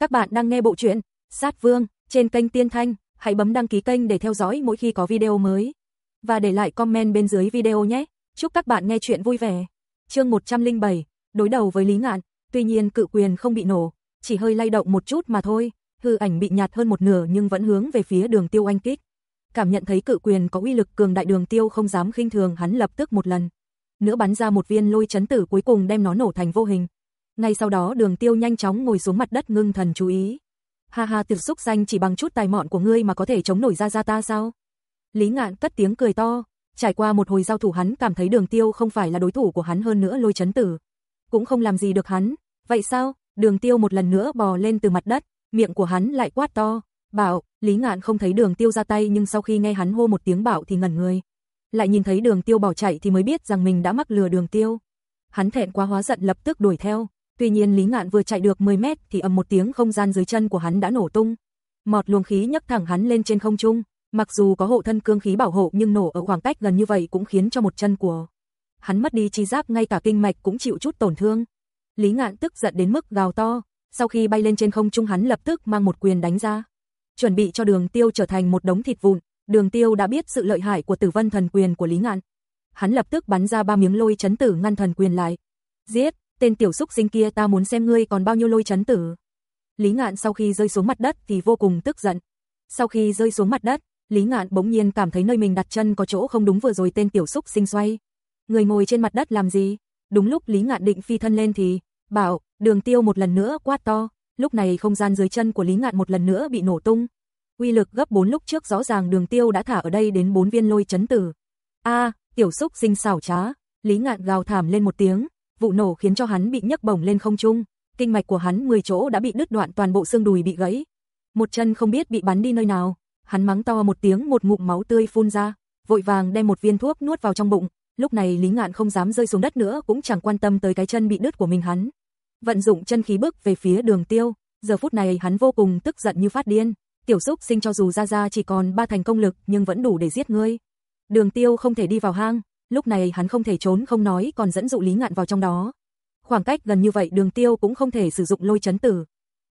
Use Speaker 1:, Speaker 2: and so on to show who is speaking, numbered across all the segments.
Speaker 1: Các bạn đang nghe bộ truyện Sát Vương trên kênh Tiên Thanh, hãy bấm đăng ký kênh để theo dõi mỗi khi có video mới và để lại comment bên dưới video nhé. Chúc các bạn nghe chuyện vui vẻ. Chương 107, đối đầu với Lý Ngạn, tuy nhiên cự quyền không bị nổ, chỉ hơi lay động một chút mà thôi, hư ảnh bị nhạt hơn một nửa nhưng vẫn hướng về phía Đường Tiêu anh kích. Cảm nhận thấy cự quyền có uy lực cường đại Đường Tiêu không dám khinh thường, hắn lập tức một lần nữa bắn ra một viên lôi chấn tử cuối cùng đem nó nổ thành vô hình ngay sau đó đường tiêu nhanh chóng ngồi xuống mặt đất ngưng thần chú ý. Ha ha tiểu xúc danh chỉ bằng chút tài mọn của ngươi mà có thể chống nổi ra ra ta sao? Lý ngạn cất tiếng cười to. Trải qua một hồi giao thủ hắn cảm thấy đường tiêu không phải là đối thủ của hắn hơn nữa lôi chấn tử. Cũng không làm gì được hắn. Vậy sao? Đường tiêu một lần nữa bò lên từ mặt đất. Miệng của hắn lại quát to. Bảo, Lý ngạn không thấy đường tiêu ra tay nhưng sau khi nghe hắn hô một tiếng bảo thì ngẩn người. Lại nhìn thấy đường tiêu bỏ chạy thì mới biết rằng mình đã mắc lừa đường tiêu. Hắn thẹn quá hóa giận lập tức đuổi theo. Tuy nhiên Lý Ngạn vừa chạy được 10 mét thì ầm một tiếng không gian dưới chân của hắn đã nổ tung. Một luồng khí nhấc thẳng hắn lên trên không trung, mặc dù có hộ thân cương khí bảo hộ nhưng nổ ở khoảng cách gần như vậy cũng khiến cho một chân của hắn mất đi chi giác ngay cả kinh mạch cũng chịu chút tổn thương. Lý Ngạn tức giận đến mức gào to, sau khi bay lên trên không trung hắn lập tức mang một quyền đánh ra, chuẩn bị cho Đường Tiêu trở thành một đống thịt vụn. Đường Tiêu đã biết sự lợi hại của Tử Vân thần quyền của Lý Ngạn. Hắn lập tức bắn ra ba miếng lôi chấn tử ngăn thần quyền lại. Giết! tên tiểu xúc sinh kia ta muốn xem ngươi còn bao nhiêu lôi chấn tử. Lý Ngạn sau khi rơi xuống mặt đất thì vô cùng tức giận. Sau khi rơi xuống mặt đất, Lý Ngạn bỗng nhiên cảm thấy nơi mình đặt chân có chỗ không đúng vừa rồi tên tiểu xúc sinh xoay. Người ngồi trên mặt đất làm gì? Đúng lúc Lý Ngạn định phi thân lên thì, bảo, đường tiêu một lần nữa quát to, lúc này không gian dưới chân của Lý Ngạn một lần nữa bị nổ tung. Quy lực gấp 4 lúc trước rõ ràng đường tiêu đã thả ở đây đến 4 viên lôi chấn tử. a tiểu xúc sinh xảo trá, Lý Ngạn gào thảm lên một tiếng, vụ nổ khiến cho hắn bị nhấc bổng lên không trung, kinh mạch của hắn 10 chỗ đã bị đứt đoạn toàn bộ xương đùi bị gãy. Một chân không biết bị bắn đi nơi nào, hắn mắng to một tiếng một ngụm máu tươi phun ra, vội vàng đem một viên thuốc nuốt vào trong bụng, lúc này Lý Ngạn không dám rơi xuống đất nữa cũng chẳng quan tâm tới cái chân bị đứt của mình hắn. Vận dụng chân khí bước về phía đường tiêu, giờ phút này hắn vô cùng tức giận như phát điên, tiểu xúc sinh cho dù ra ra chỉ còn ba thành công lực nhưng vẫn đủ để giết ngươi. Đường tiêu không thể đi vào hang, lúc này hắn không thể trốn không nói còn dẫn dụ Lý Ngạn vào trong đó. Khoảng cách gần như vậy đường tiêu cũng không thể sử dụng lôi chấn tử.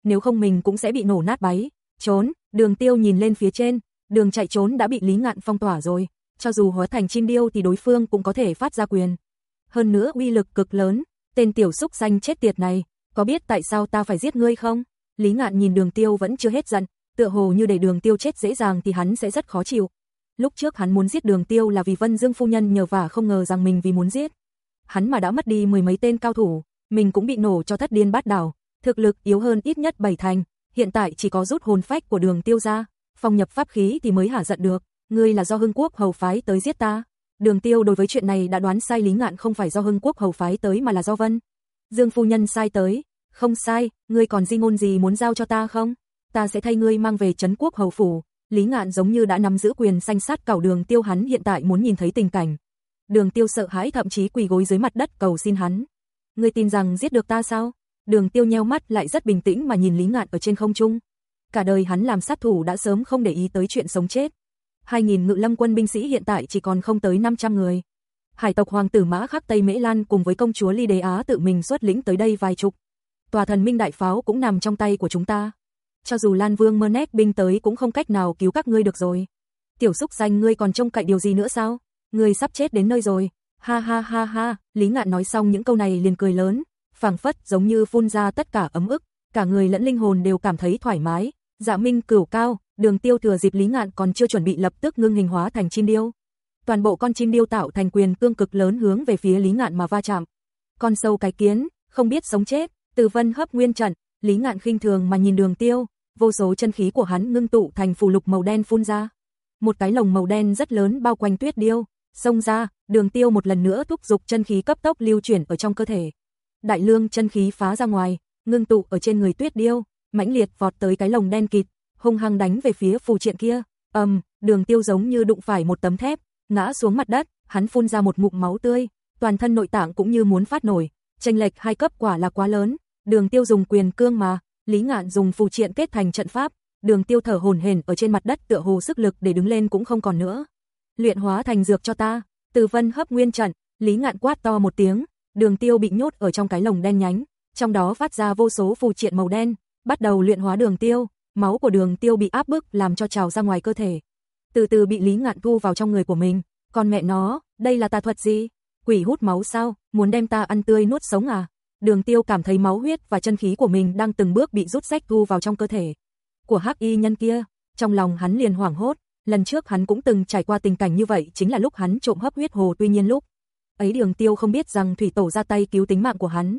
Speaker 1: Nếu không mình cũng sẽ bị nổ nát báy. Trốn, đường tiêu nhìn lên phía trên, đường chạy trốn đã bị Lý Ngạn phong tỏa rồi. Cho dù hóa thành chim điêu thì đối phương cũng có thể phát ra quyền. Hơn nữa uy lực cực lớn, tên tiểu xúc xanh chết tiệt này, có biết tại sao ta phải giết ngươi không? Lý Ngạn nhìn đường tiêu vẫn chưa hết giận, tựa hồ như để đường tiêu chết dễ dàng thì hắn sẽ rất khó chịu, Lúc trước hắn muốn giết đường tiêu là vì Vân Dương phu nhân nhờ vả không ngờ rằng mình vì muốn giết. Hắn mà đã mất đi mười mấy tên cao thủ, mình cũng bị nổ cho thất điên bát đảo, thực lực yếu hơn ít nhất bảy thành, hiện tại chỉ có rút hồn phách của đường tiêu ra, phòng nhập pháp khí thì mới hả giận được, ngươi là do Hưng Quốc hầu phái tới giết ta. Đường tiêu đối với chuyện này đã đoán sai lý ngạn không phải do Hưng Quốc hầu phái tới mà là do Vân. Dương phu nhân sai tới, không sai, ngươi còn di ngôn gì muốn giao cho ta không? Ta sẽ thay ngươi mang về Trấn quốc hầu phủ, Lý Ngạn giống như đã nắm giữ quyền sanh sát cầu đường tiêu hắn hiện tại muốn nhìn thấy tình cảnh. Đường tiêu sợ hãi thậm chí quỳ gối dưới mặt đất cầu xin hắn. Người tin rằng giết được ta sao? Đường tiêu nheo mắt lại rất bình tĩnh mà nhìn Lý Ngạn ở trên không trung. Cả đời hắn làm sát thủ đã sớm không để ý tới chuyện sống chết. 2.000 ngự lâm quân binh sĩ hiện tại chỉ còn không tới 500 người. Hải tộc hoàng tử Mã Khắc Tây Mễ Lan cùng với công chúa Ly Đế Á tự mình xuất lĩnh tới đây vài chục. Tòa thần minh đại pháo cũng nằm trong tay của chúng ta cho dù Lan Vương Mernet binh tới cũng không cách nào cứu các ngươi được rồi. Tiểu xúc danh ngươi còn trông cậy điều gì nữa sao? Ngươi sắp chết đến nơi rồi. Ha ha ha ha, Lý Ngạn nói xong những câu này liền cười lớn, phẳng phất giống như phun ra tất cả ấm ức, cả người lẫn linh hồn đều cảm thấy thoải mái. Dạ Minh cửu cao, Đường Tiêu thừa dịp Lý Ngạn còn chưa chuẩn bị lập tức ngưng hình hóa thành chim điêu. Toàn bộ con chim điêu tạo thành quyền cương cực lớn hướng về phía Lý Ngạn mà va chạm. Con sâu cái kiến, không biết sống chết, Từ Vân hấp nguyên trận, Lý Ngạn khinh thường mà nhìn Đường Tiêu, vô số chân khí của hắn ngưng tụ thành phù lục màu đen phun ra. Một cái lồng màu đen rất lớn bao quanh Tuyết Điêu, xông ra, Đường Tiêu một lần nữa thúc dục chân khí cấp tốc lưu chuyển ở trong cơ thể. Đại lương chân khí phá ra ngoài, ngưng tụ ở trên người Tuyết Điêu, mãnh liệt vọt tới cái lồng đen kịt, hung hăng đánh về phía phù triện kia. Ầm, um, Đường Tiêu giống như đụng phải một tấm thép, ngã xuống mặt đất, hắn phun ra một mụn máu tươi, toàn thân nội tạng cũng như muốn phát nổi, chênh lệch hai cấp quả là quá lớn, Đường Tiêu dùng quyền cương mà, Lý Ngạn dùng phù triện kết thành trận pháp, Đường Tiêu thở hổn hển ở trên mặt đất tựa hồ sức lực để đứng lên cũng không còn nữa. Luyện hóa thành dược cho ta, Từ Vân hấp nguyên trận, Lý Ngạn quát to một tiếng, Đường Tiêu bị nhốt ở trong cái lồng đen nhánh, trong đó phát ra vô số phù triện màu đen, bắt đầu luyện hóa Đường Tiêu, máu của Đường Tiêu bị áp bức làm cho trào ra ngoài cơ thể. Từ từ bị Lý Ngạn thu vào trong người của mình, Con mẹ nó, đây là tà thuật gì? Quỷ hút máu sao, muốn đem ta ăn tươi nuốt sống à? Đường tiêu cảm thấy máu huyết và chân khí của mình đang từng bước bị rút sách thu vào trong cơ thể. Của hắc y nhân kia, trong lòng hắn liền hoảng hốt, lần trước hắn cũng từng trải qua tình cảnh như vậy chính là lúc hắn trộm hấp huyết hồ tuy nhiên lúc. Ấy đường tiêu không biết rằng thủy tổ ra tay cứu tính mạng của hắn.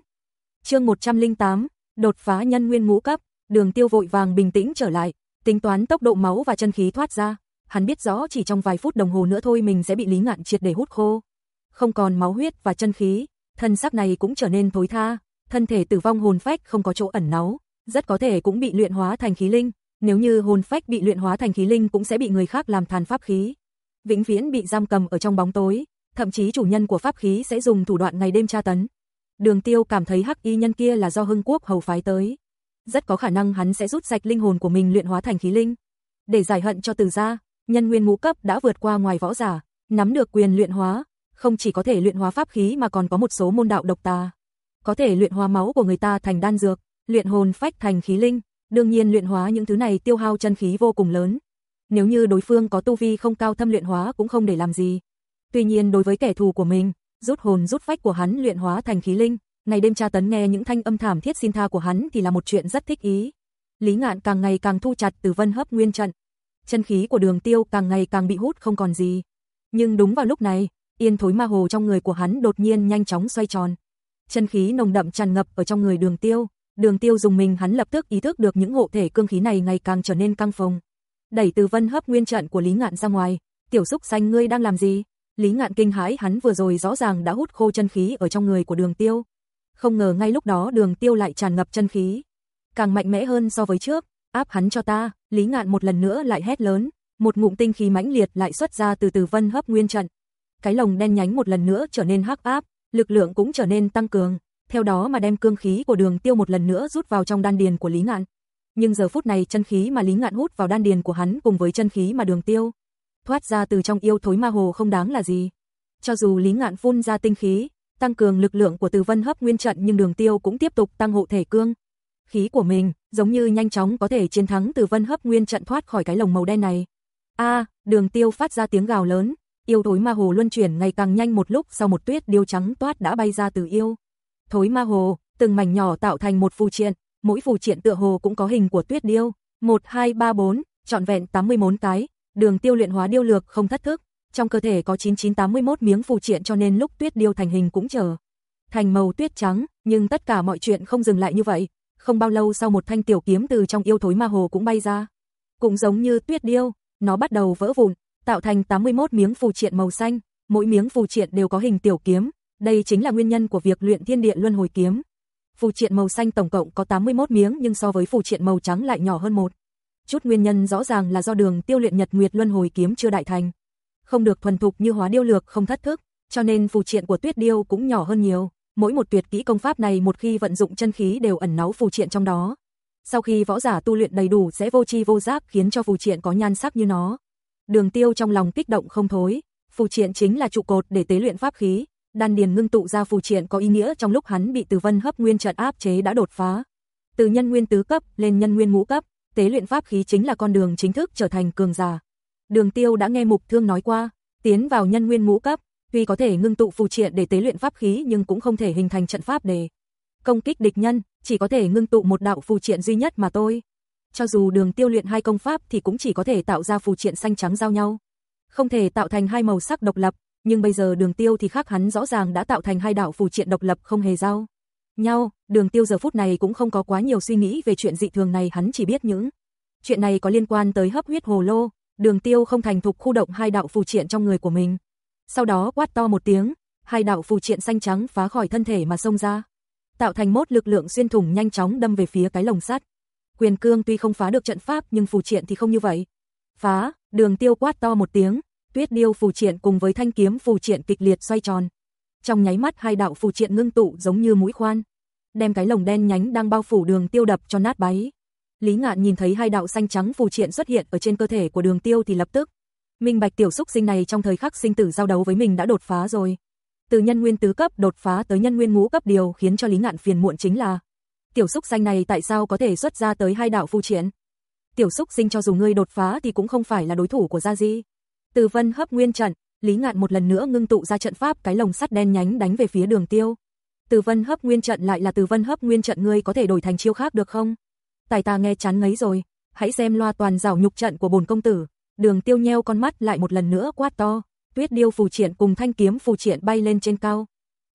Speaker 1: chương 108, đột phá nhân nguyên ngũ cấp, đường tiêu vội vàng bình tĩnh trở lại, tính toán tốc độ máu và chân khí thoát ra. Hắn biết rõ chỉ trong vài phút đồng hồ nữa thôi mình sẽ bị Lý Ngạn triệt để hút khô. Không còn máu huyết và chân khí, thân xác này cũng trở nên thối tha, thân thể tử vong hồn phách không có chỗ ẩn náu, rất có thể cũng bị luyện hóa thành khí linh, nếu như hồn phách bị luyện hóa thành khí linh cũng sẽ bị người khác làm tàn pháp khí, vĩnh viễn bị giam cầm ở trong bóng tối, thậm chí chủ nhân của pháp khí sẽ dùng thủ đoạn ngày đêm tra tấn. Đường Tiêu cảm thấy hắc y nhân kia là do Hưng Quốc hầu phái tới, rất có khả năng hắn sẽ rút sạch linh hồn của mình luyện hóa thành khí linh, để giải hận cho Từ gia, nhân nguyên ngũ cấp đã vượt qua ngoài võ giả, nắm được quyền luyện hóa, không chỉ có thể luyện hóa pháp khí mà còn có một số môn đạo độc tà. Có thể luyện hóa máu của người ta thành đan dược, luyện hồn phách thành khí linh, đương nhiên luyện hóa những thứ này tiêu hao chân khí vô cùng lớn. Nếu như đối phương có tu vi không cao thâm luyện hóa cũng không để làm gì. Tuy nhiên đối với kẻ thù của mình, rút hồn rút phách của hắn luyện hóa thành khí linh, ngày đêm tra tấn nghe những thanh âm thảm thiết xin tha của hắn thì là một chuyện rất thích ý. Lý Ngạn càng ngày càng thu chặt từ Vân Hấp Nguyên trận. Chân khí của Đường Tiêu càng ngày càng bị hút không còn gì. Nhưng đúng vào lúc này, yên thối ma hồ trong người của hắn đột nhiên nhanh chóng xoay tròn. Chân khí nồng đậm tràn ngập ở trong người Đường Tiêu, Đường Tiêu dùng mình hắn lập tức ý thức được những hộ thể cương khí này ngày càng trở nên căng phồng. Đẩy Từ Vân hấp nguyên trận của Lý Ngạn ra ngoài, "Tiểu Súc xanh ngươi đang làm gì?" Lý Ngạn kinh hãi, hắn vừa rồi rõ ràng đã hút khô chân khí ở trong người của Đường Tiêu. Không ngờ ngay lúc đó Đường Tiêu lại tràn ngập chân khí, càng mạnh mẽ hơn so với trước, "Áp hắn cho ta!" Lý Ngạn một lần nữa lại hét lớn, một ngụm tinh khí mãnh liệt lại xuất ra từ Từ Vân hấp nguyên trận cái lồng đen nhánh một lần nữa trở nên hắc áp, lực lượng cũng trở nên tăng cường, theo đó mà đem cương khí của Đường Tiêu một lần nữa rút vào trong đan điền của Lý Ngạn. Nhưng giờ phút này chân khí mà Lý Ngạn hút vào đan điền của hắn cùng với chân khí mà Đường Tiêu thoát ra từ trong yêu thối ma hồ không đáng là gì. Cho dù Lý Ngạn phun ra tinh khí, tăng cường lực lượng của Từ Vân Hấp Nguyên trận nhưng Đường Tiêu cũng tiếp tục tăng hộ thể cương khí của mình, giống như nhanh chóng có thể chiến thắng Từ Vân Hấp Nguyên trận thoát khỏi cái lồng màu đen này. A, Đường Tiêu phát ra tiếng gào lớn, Yêu thối ma hồ luân chuyển ngày càng nhanh một lúc sau một tuyết điêu trắng toát đã bay ra từ yêu. Thối ma hồ, từng mảnh nhỏ tạo thành một phù triện, mỗi phù triện tựa hồ cũng có hình của tuyết điêu, 1 2 3 4, trọn vẹn 84 cái, đường tiêu luyện hóa điêu lược không thất thức, trong cơ thể có 9981 miếng phù triện cho nên lúc tuyết điêu thành hình cũng chờ thành màu tuyết trắng, nhưng tất cả mọi chuyện không dừng lại như vậy, không bao lâu sau một thanh tiểu kiếm từ trong yêu thối ma hồ cũng bay ra. Cũng giống như tuyết điêu, nó bắt đầu vỡ vụn, tạo thành 81 miếng phù triện màu xanh, mỗi miếng phù triện đều có hình tiểu kiếm, đây chính là nguyên nhân của việc luyện Thiên Địa Luân Hồi kiếm. Phù triện màu xanh tổng cộng có 81 miếng nhưng so với phù triện màu trắng lại nhỏ hơn một. Chút nguyên nhân rõ ràng là do đường tiêu luyện Nhật Nguyệt Luân Hồi kiếm chưa đại thành, không được thuần thục như Hóa Điêu Lược không thất thức, cho nên phù triện của Tuyết Điêu cũng nhỏ hơn nhiều. Mỗi một tuyệt kỹ công pháp này một khi vận dụng chân khí đều ẩn náu phù triện trong đó. Sau khi võ giả tu luyện đầy đủ sẽ vô chi vô giác khiến cho phù triện có nhan sắc như nó. Đường tiêu trong lòng kích động không thối, phù triện chính là trụ cột để tế luyện pháp khí, đan điền ngưng tụ ra phù triện có ý nghĩa trong lúc hắn bị Từ Vân hấp nguyên trận áp chế đã đột phá. Từ nhân nguyên tứ cấp lên nhân nguyên ngũ cấp, tế luyện pháp khí chính là con đường chính thức trở thành cường giả. Đường Tiêu đã nghe Mục Thương nói qua, tiến vào nhân nguyên ngũ cấp, tuy có thể ngưng tụ phù triện để tế luyện pháp khí nhưng cũng không thể hình thành trận pháp để công kích địch nhân, chỉ có thể ngưng tụ một đạo phù triện duy nhất mà tôi cho dù đường tiêu luyện hai công pháp thì cũng chỉ có thể tạo ra phù triện xanh trắng giao nhau. Không thể tạo thành hai màu sắc độc lập, nhưng bây giờ đường tiêu thì khác hắn rõ ràng đã tạo thành hai đạo phù triện độc lập không hề giao. Nhau, đường tiêu giờ phút này cũng không có quá nhiều suy nghĩ về chuyện dị thường này hắn chỉ biết những chuyện này có liên quan tới hấp huyết hồ lô, đường tiêu không thành thục khu động hai đạo phù triện trong người của mình. Sau đó quát to một tiếng, hai đạo phù triện xanh trắng phá khỏi thân thể mà xông ra, tạo thành mốt lực lượng xuyên thủng nhanh chóng đâm về phía cái lồng sắt quyền cương tuy không phá được trận pháp nhưng phù triện thì không như vậy. Phá, đường tiêu quát to một tiếng, tuyết điêu phù triện cùng với thanh kiếm phù triện kịch liệt xoay tròn. Trong nháy mắt hai đạo phù triện ngưng tụ giống như mũi khoan, đem cái lồng đen nhánh đang bao phủ đường tiêu đập cho nát bấy. Lý Ngạn nhìn thấy hai đạo xanh trắng phù triện xuất hiện ở trên cơ thể của đường tiêu thì lập tức. Minh bạch tiểu xúc sinh này trong thời khắc sinh tử giao đấu với mình đã đột phá rồi. Từ nhân nguyên tứ cấp đột phá tới nhân nguyên ngũ cấp điều khiến cho Lý Ngạn phiền muộn chính là tiểu xúc danh này tại sao có thể xuất ra tới hai đạo phu triển? Tiểu xúc sinh cho dù ngươi đột phá thì cũng không phải là đối thủ của Gia Di. Từ vân hấp nguyên trận, Lý Ngạn một lần nữa ngưng tụ ra trận pháp cái lồng sắt đen nhánh đánh về phía đường tiêu. Từ vân hấp nguyên trận lại là từ vân hấp nguyên trận ngươi có thể đổi thành chiêu khác được không? Tài ta nghe chán ngấy rồi, hãy xem loa toàn rào nhục trận của bồn công tử. Đường tiêu nheo con mắt lại một lần nữa quát to, tuyết điêu phù triển cùng thanh kiếm phù triển bay lên trên cao.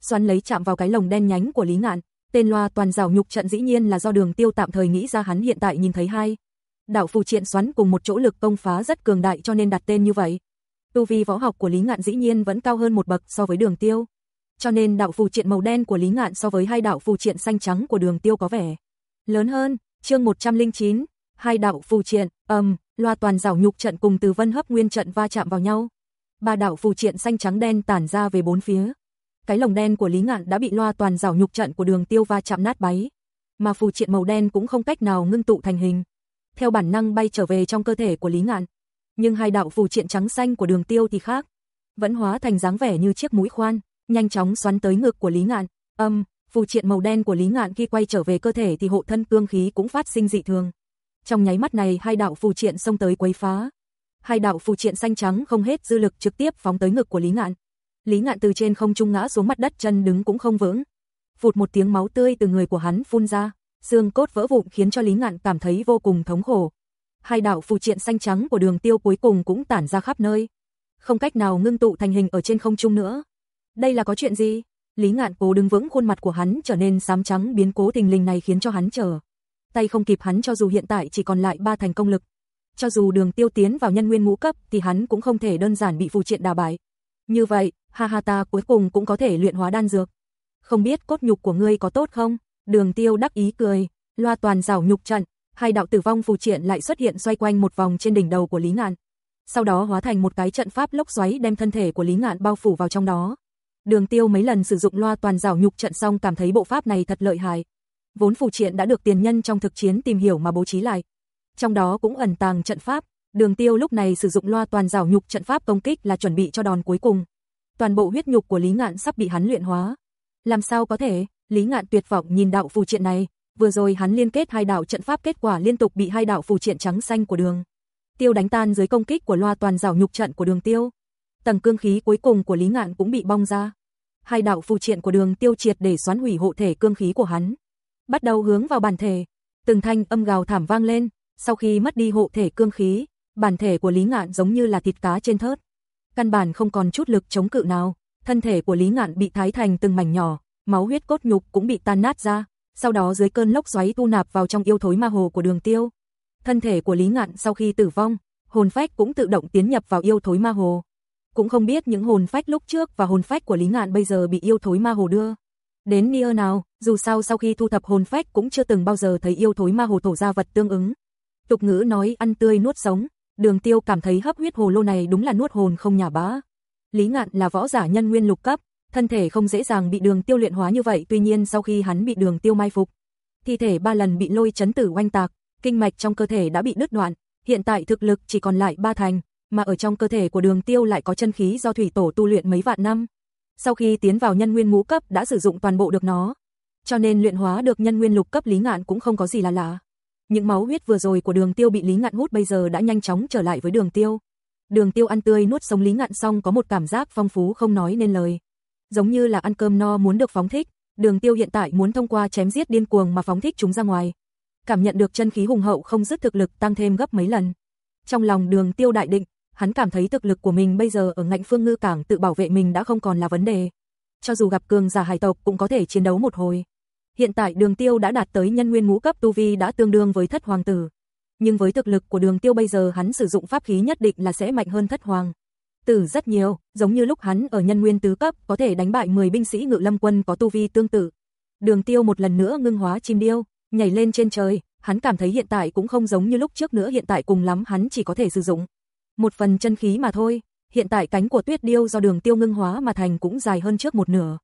Speaker 1: Xoắn lấy chạm vào cái lồng đen nhánh của Lý Ngạn, Tên loa toàn rào nhục trận dĩ nhiên là do đường tiêu tạm thời nghĩ ra hắn hiện tại nhìn thấy hai. đảo phù triện xoắn cùng một chỗ lực công phá rất cường đại cho nên đặt tên như vậy. Tu vi võ học của Lý Ngạn dĩ nhiên vẫn cao hơn một bậc so với đường tiêu. Cho nên đảo phù triện màu đen của Lý Ngạn so với hai đảo phù triện xanh trắng của đường tiêu có vẻ lớn hơn. Chương 109, hai đảo phù triện, ầm, um, loa toàn rào nhục trận cùng từ vân hấp nguyên trận va chạm vào nhau. Ba đảo phù triện xanh trắng đen tản ra về bốn phía cái lồng đen của Lý Ngạn đã bị loa toàn rào nhục trận của đường tiêu va chạm nát bấy, mà phù triện màu đen cũng không cách nào ngưng tụ thành hình. Theo bản năng bay trở về trong cơ thể của Lý Ngạn, nhưng hai đạo phù triện trắng xanh của đường tiêu thì khác, vẫn hóa thành dáng vẻ như chiếc mũi khoan, nhanh chóng xoắn tới ngực của Lý Ngạn, âm, um, phù triện màu đen của Lý Ngạn khi quay trở về cơ thể thì hộ thân cương khí cũng phát sinh dị thường. Trong nháy mắt này hai đạo phù triện xông tới quấy phá. Hai đạo phù triện xanh trắng không hết dư lực trực tiếp phóng tới ngực của Lý Ngạn. Lý Ngạn từ trên không trung ngã xuống mặt đất chân đứng cũng không vững. Vụt một tiếng máu tươi từ người của hắn phun ra, xương cốt vỡ vụn khiến cho Lý Ngạn cảm thấy vô cùng thống khổ. Hai đạo phù triện xanh trắng của đường tiêu cuối cùng cũng tản ra khắp nơi. Không cách nào ngưng tụ thành hình ở trên không trung nữa. Đây là có chuyện gì? Lý Ngạn cố đứng vững khuôn mặt của hắn trở nên xám trắng biến cố tình linh này khiến cho hắn chờ. Tay không kịp hắn cho dù hiện tại chỉ còn lại ba thành công lực. Cho dù đường tiêu tiến vào nhân nguyên ngũ cấp thì hắn cũng không thể đơn giản bị phù triện đà bài Như vậy, ha ha ta cuối cùng cũng có thể luyện hóa đan dược. Không biết cốt nhục của ngươi có tốt không? Đường tiêu đắc ý cười, loa toàn rào nhục trận, hai đạo tử vong phù triển lại xuất hiện xoay quanh một vòng trên đỉnh đầu của Lý Ngạn. Sau đó hóa thành một cái trận pháp lốc xoáy đem thân thể của Lý Ngạn bao phủ vào trong đó. Đường tiêu mấy lần sử dụng loa toàn rào nhục trận xong cảm thấy bộ pháp này thật lợi hại. Vốn phù triện đã được tiền nhân trong thực chiến tìm hiểu mà bố trí lại. Trong đó cũng ẩn tàng trận pháp, đường tiêu lúc này sử dụng loa toàn rào nhục trận pháp công kích là chuẩn bị cho đòn cuối cùng toàn bộ huyết nhục của Lý Ngạn sắp bị hắn luyện hóa. Làm sao có thể? Lý Ngạn tuyệt vọng nhìn đạo phù triện này, vừa rồi hắn liên kết hai đạo trận pháp kết quả liên tục bị hai đạo phù triện trắng xanh của Đường Tiêu đánh tan dưới công kích của loa toàn rào nhục trận của Đường Tiêu. Tầng cương khí cuối cùng của Lý Ngạn cũng bị bong ra. Hai đạo phù triện của Đường Tiêu triệt để xoắn hủy hộ thể cương khí của hắn, bắt đầu hướng vào bản thể. Từng thanh âm gào thảm vang lên, sau khi mất đi hộ thể cương khí, bản thể của Lý Ngạn giống như là thịt cá trên thớt căn bản không còn chút lực chống cự nào. Thân thể của Lý Ngạn bị thái thành từng mảnh nhỏ, máu huyết cốt nhục cũng bị tan nát ra, sau đó dưới cơn lốc xoáy tu nạp vào trong yêu thối ma hồ của Đường Tiêu. Thân thể của Lý Ngạn sau khi tử vong, hồn phách cũng tự động tiến nhập vào yêu thối ma hồ. Cũng không biết những hồn phách lúc trước và hồn phách của Lý Ngạn bây giờ bị yêu thối ma hồ đưa đến nia nào, dù sao sau khi thu thập hồn phách cũng chưa từng bao giờ thấy yêu thối ma hồ thổ ra vật tương ứng. Tục ngữ nói ăn tươi nuốt sống, Đường tiêu cảm thấy hấp huyết hồ lô này đúng là nuốt hồn không nhà bá. Lý ngạn là võ giả nhân nguyên lục cấp, thân thể không dễ dàng bị đường tiêu luyện hóa như vậy tuy nhiên sau khi hắn bị đường tiêu mai phục. Thi thể ba lần bị lôi chấn tử oanh tạc, kinh mạch trong cơ thể đã bị đứt đoạn, hiện tại thực lực chỉ còn lại ba thành, mà ở trong cơ thể của đường tiêu lại có chân khí do thủy tổ tu luyện mấy vạn năm. Sau khi tiến vào nhân nguyên ngũ cấp đã sử dụng toàn bộ được nó, cho nên luyện hóa được nhân nguyên lục cấp lý ngạn cũng không có gì là lạ. Những máu huyết vừa rồi của đường tiêu bị Lý Ngạn hút bây giờ đã nhanh chóng trở lại với đường tiêu. Đường tiêu ăn tươi nuốt sống Lý Ngạn xong có một cảm giác phong phú không nói nên lời. Giống như là ăn cơm no muốn được phóng thích, đường tiêu hiện tại muốn thông qua chém giết điên cuồng mà phóng thích chúng ra ngoài. Cảm nhận được chân khí hùng hậu không dứt thực lực tăng thêm gấp mấy lần. Trong lòng đường tiêu đại định, hắn cảm thấy thực lực của mình bây giờ ở ngạnh phương ngư cảng tự bảo vệ mình đã không còn là vấn đề. Cho dù gặp cường giả hải tộc cũng có thể chiến đấu một hồi. Hiện tại đường tiêu đã đạt tới nhân nguyên ngũ cấp tu vi đã tương đương với thất hoàng tử. Nhưng với thực lực của đường tiêu bây giờ hắn sử dụng pháp khí nhất định là sẽ mạnh hơn thất hoàng. Tử rất nhiều, giống như lúc hắn ở nhân nguyên tứ cấp có thể đánh bại 10 binh sĩ ngự lâm quân có tu vi tương tự. Đường tiêu một lần nữa ngưng hóa chim điêu, nhảy lên trên trời, hắn cảm thấy hiện tại cũng không giống như lúc trước nữa hiện tại cùng lắm hắn chỉ có thể sử dụng. Một phần chân khí mà thôi, hiện tại cánh của tuyết điêu do đường tiêu ngưng hóa mà thành cũng dài hơn trước một nửa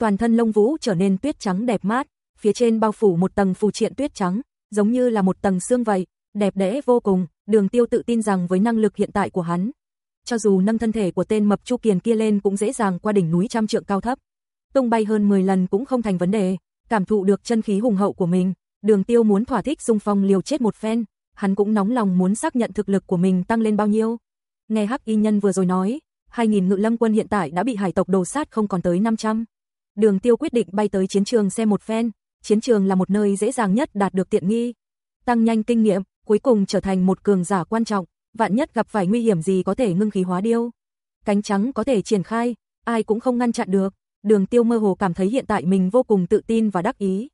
Speaker 1: toàn thân lông vũ trở nên tuyết trắng đẹp mát, phía trên bao phủ một tầng phù triện tuyết trắng, giống như là một tầng xương vậy, đẹp đẽ vô cùng, đường tiêu tự tin rằng với năng lực hiện tại của hắn, cho dù nâng thân thể của tên mập Chu Kiền kia lên cũng dễ dàng qua đỉnh núi trăm trượng cao thấp. Tung bay hơn 10 lần cũng không thành vấn đề, cảm thụ được chân khí hùng hậu của mình, Đường Tiêu muốn thỏa thích xung phong liều chết một phen, hắn cũng nóng lòng muốn xác nhận thực lực của mình tăng lên bao nhiêu. Nghe Hắc Y Nhân vừa rồi nói, 2000 Ngự Lâm quân hiện tại đã bị hải tộc đồ sát không còn tới 500. Đường Tiêu quyết định bay tới chiến trường xem một phen, chiến trường là một nơi dễ dàng nhất đạt được tiện nghi, tăng nhanh kinh nghiệm, cuối cùng trở thành một cường giả quan trọng, vạn nhất gặp phải nguy hiểm gì có thể ngưng khí hóa điêu. Cánh trắng có thể triển khai, ai cũng không ngăn chặn được. Đường Tiêu mơ hồ cảm thấy hiện tại mình vô cùng tự tin và đắc ý.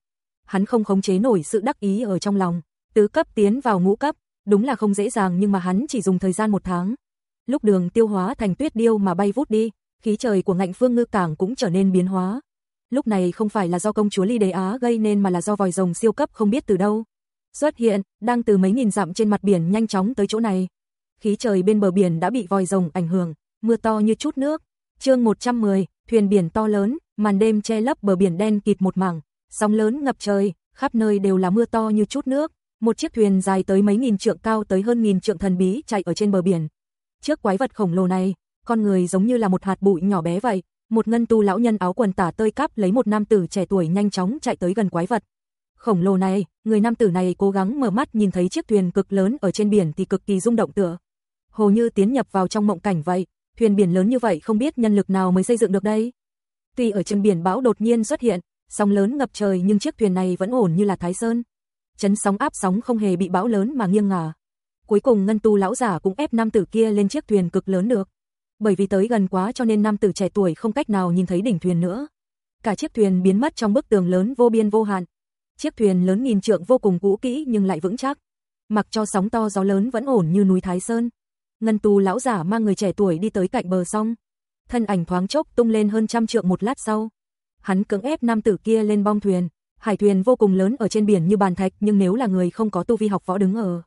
Speaker 1: Hắn không khống chế nổi sự đắc ý ở trong lòng, tứ cấp tiến vào ngũ cấp, đúng là không dễ dàng nhưng mà hắn chỉ dùng thời gian một tháng. Lúc Đường Tiêu hóa thành tuyết điêu mà bay vút đi, khí trời của Ngạnh Phương Ngư Cảng cũng trở nên biến hóa, Lúc này không phải là do công chúa Ly Đế Á gây nên mà là do vòi rồng siêu cấp không biết từ đâu xuất hiện, đang từ mấy nghìn dặm trên mặt biển nhanh chóng tới chỗ này. Khí trời bên bờ biển đã bị vòi rồng ảnh hưởng, mưa to như chút nước. Chương 110, thuyền biển to lớn, màn đêm che lấp bờ biển đen kịt một mảng, sóng lớn ngập trời, khắp nơi đều là mưa to như chút nước. Một chiếc thuyền dài tới mấy nghìn trượng cao tới hơn nghìn trượng thần bí chạy ở trên bờ biển. Trước quái vật khổng lồ này, con người giống như là một hạt bụi nhỏ bé vậy, một ngân tu lão nhân áo quần tả tơi cáp lấy một nam tử trẻ tuổi nhanh chóng chạy tới gần quái vật. Khổng lồ này, người nam tử này cố gắng mở mắt nhìn thấy chiếc thuyền cực lớn ở trên biển thì cực kỳ rung động tựa. Hầu như tiến nhập vào trong mộng cảnh vậy, thuyền biển lớn như vậy không biết nhân lực nào mới xây dựng được đây. Tuy ở trên biển bão đột nhiên xuất hiện, sóng lớn ngập trời nhưng chiếc thuyền này vẫn ổn như là thái sơn. Chấn sóng áp sóng không hề bị bão lớn mà nghiêng ngả. Cuối cùng ngân tu lão giả cũng ép nam tử kia lên chiếc thuyền cực lớn được bởi vì tới gần quá cho nên nam tử trẻ tuổi không cách nào nhìn thấy đỉnh thuyền nữa. Cả chiếc thuyền biến mất trong bức tường lớn vô biên vô hạn. Chiếc thuyền lớn nghìn trượng vô cùng cũ kỹ nhưng lại vững chắc. Mặc cho sóng to gió lớn vẫn ổn như núi Thái Sơn. Ngân tu lão giả mang người trẻ tuổi đi tới cạnh bờ xong Thân ảnh thoáng chốc tung lên hơn trăm trượng một lát sau. Hắn cưỡng ép nam tử kia lên bong thuyền. Hải thuyền vô cùng lớn ở trên biển như bàn thạch nhưng nếu là người không có tu vi học võ đứng ở.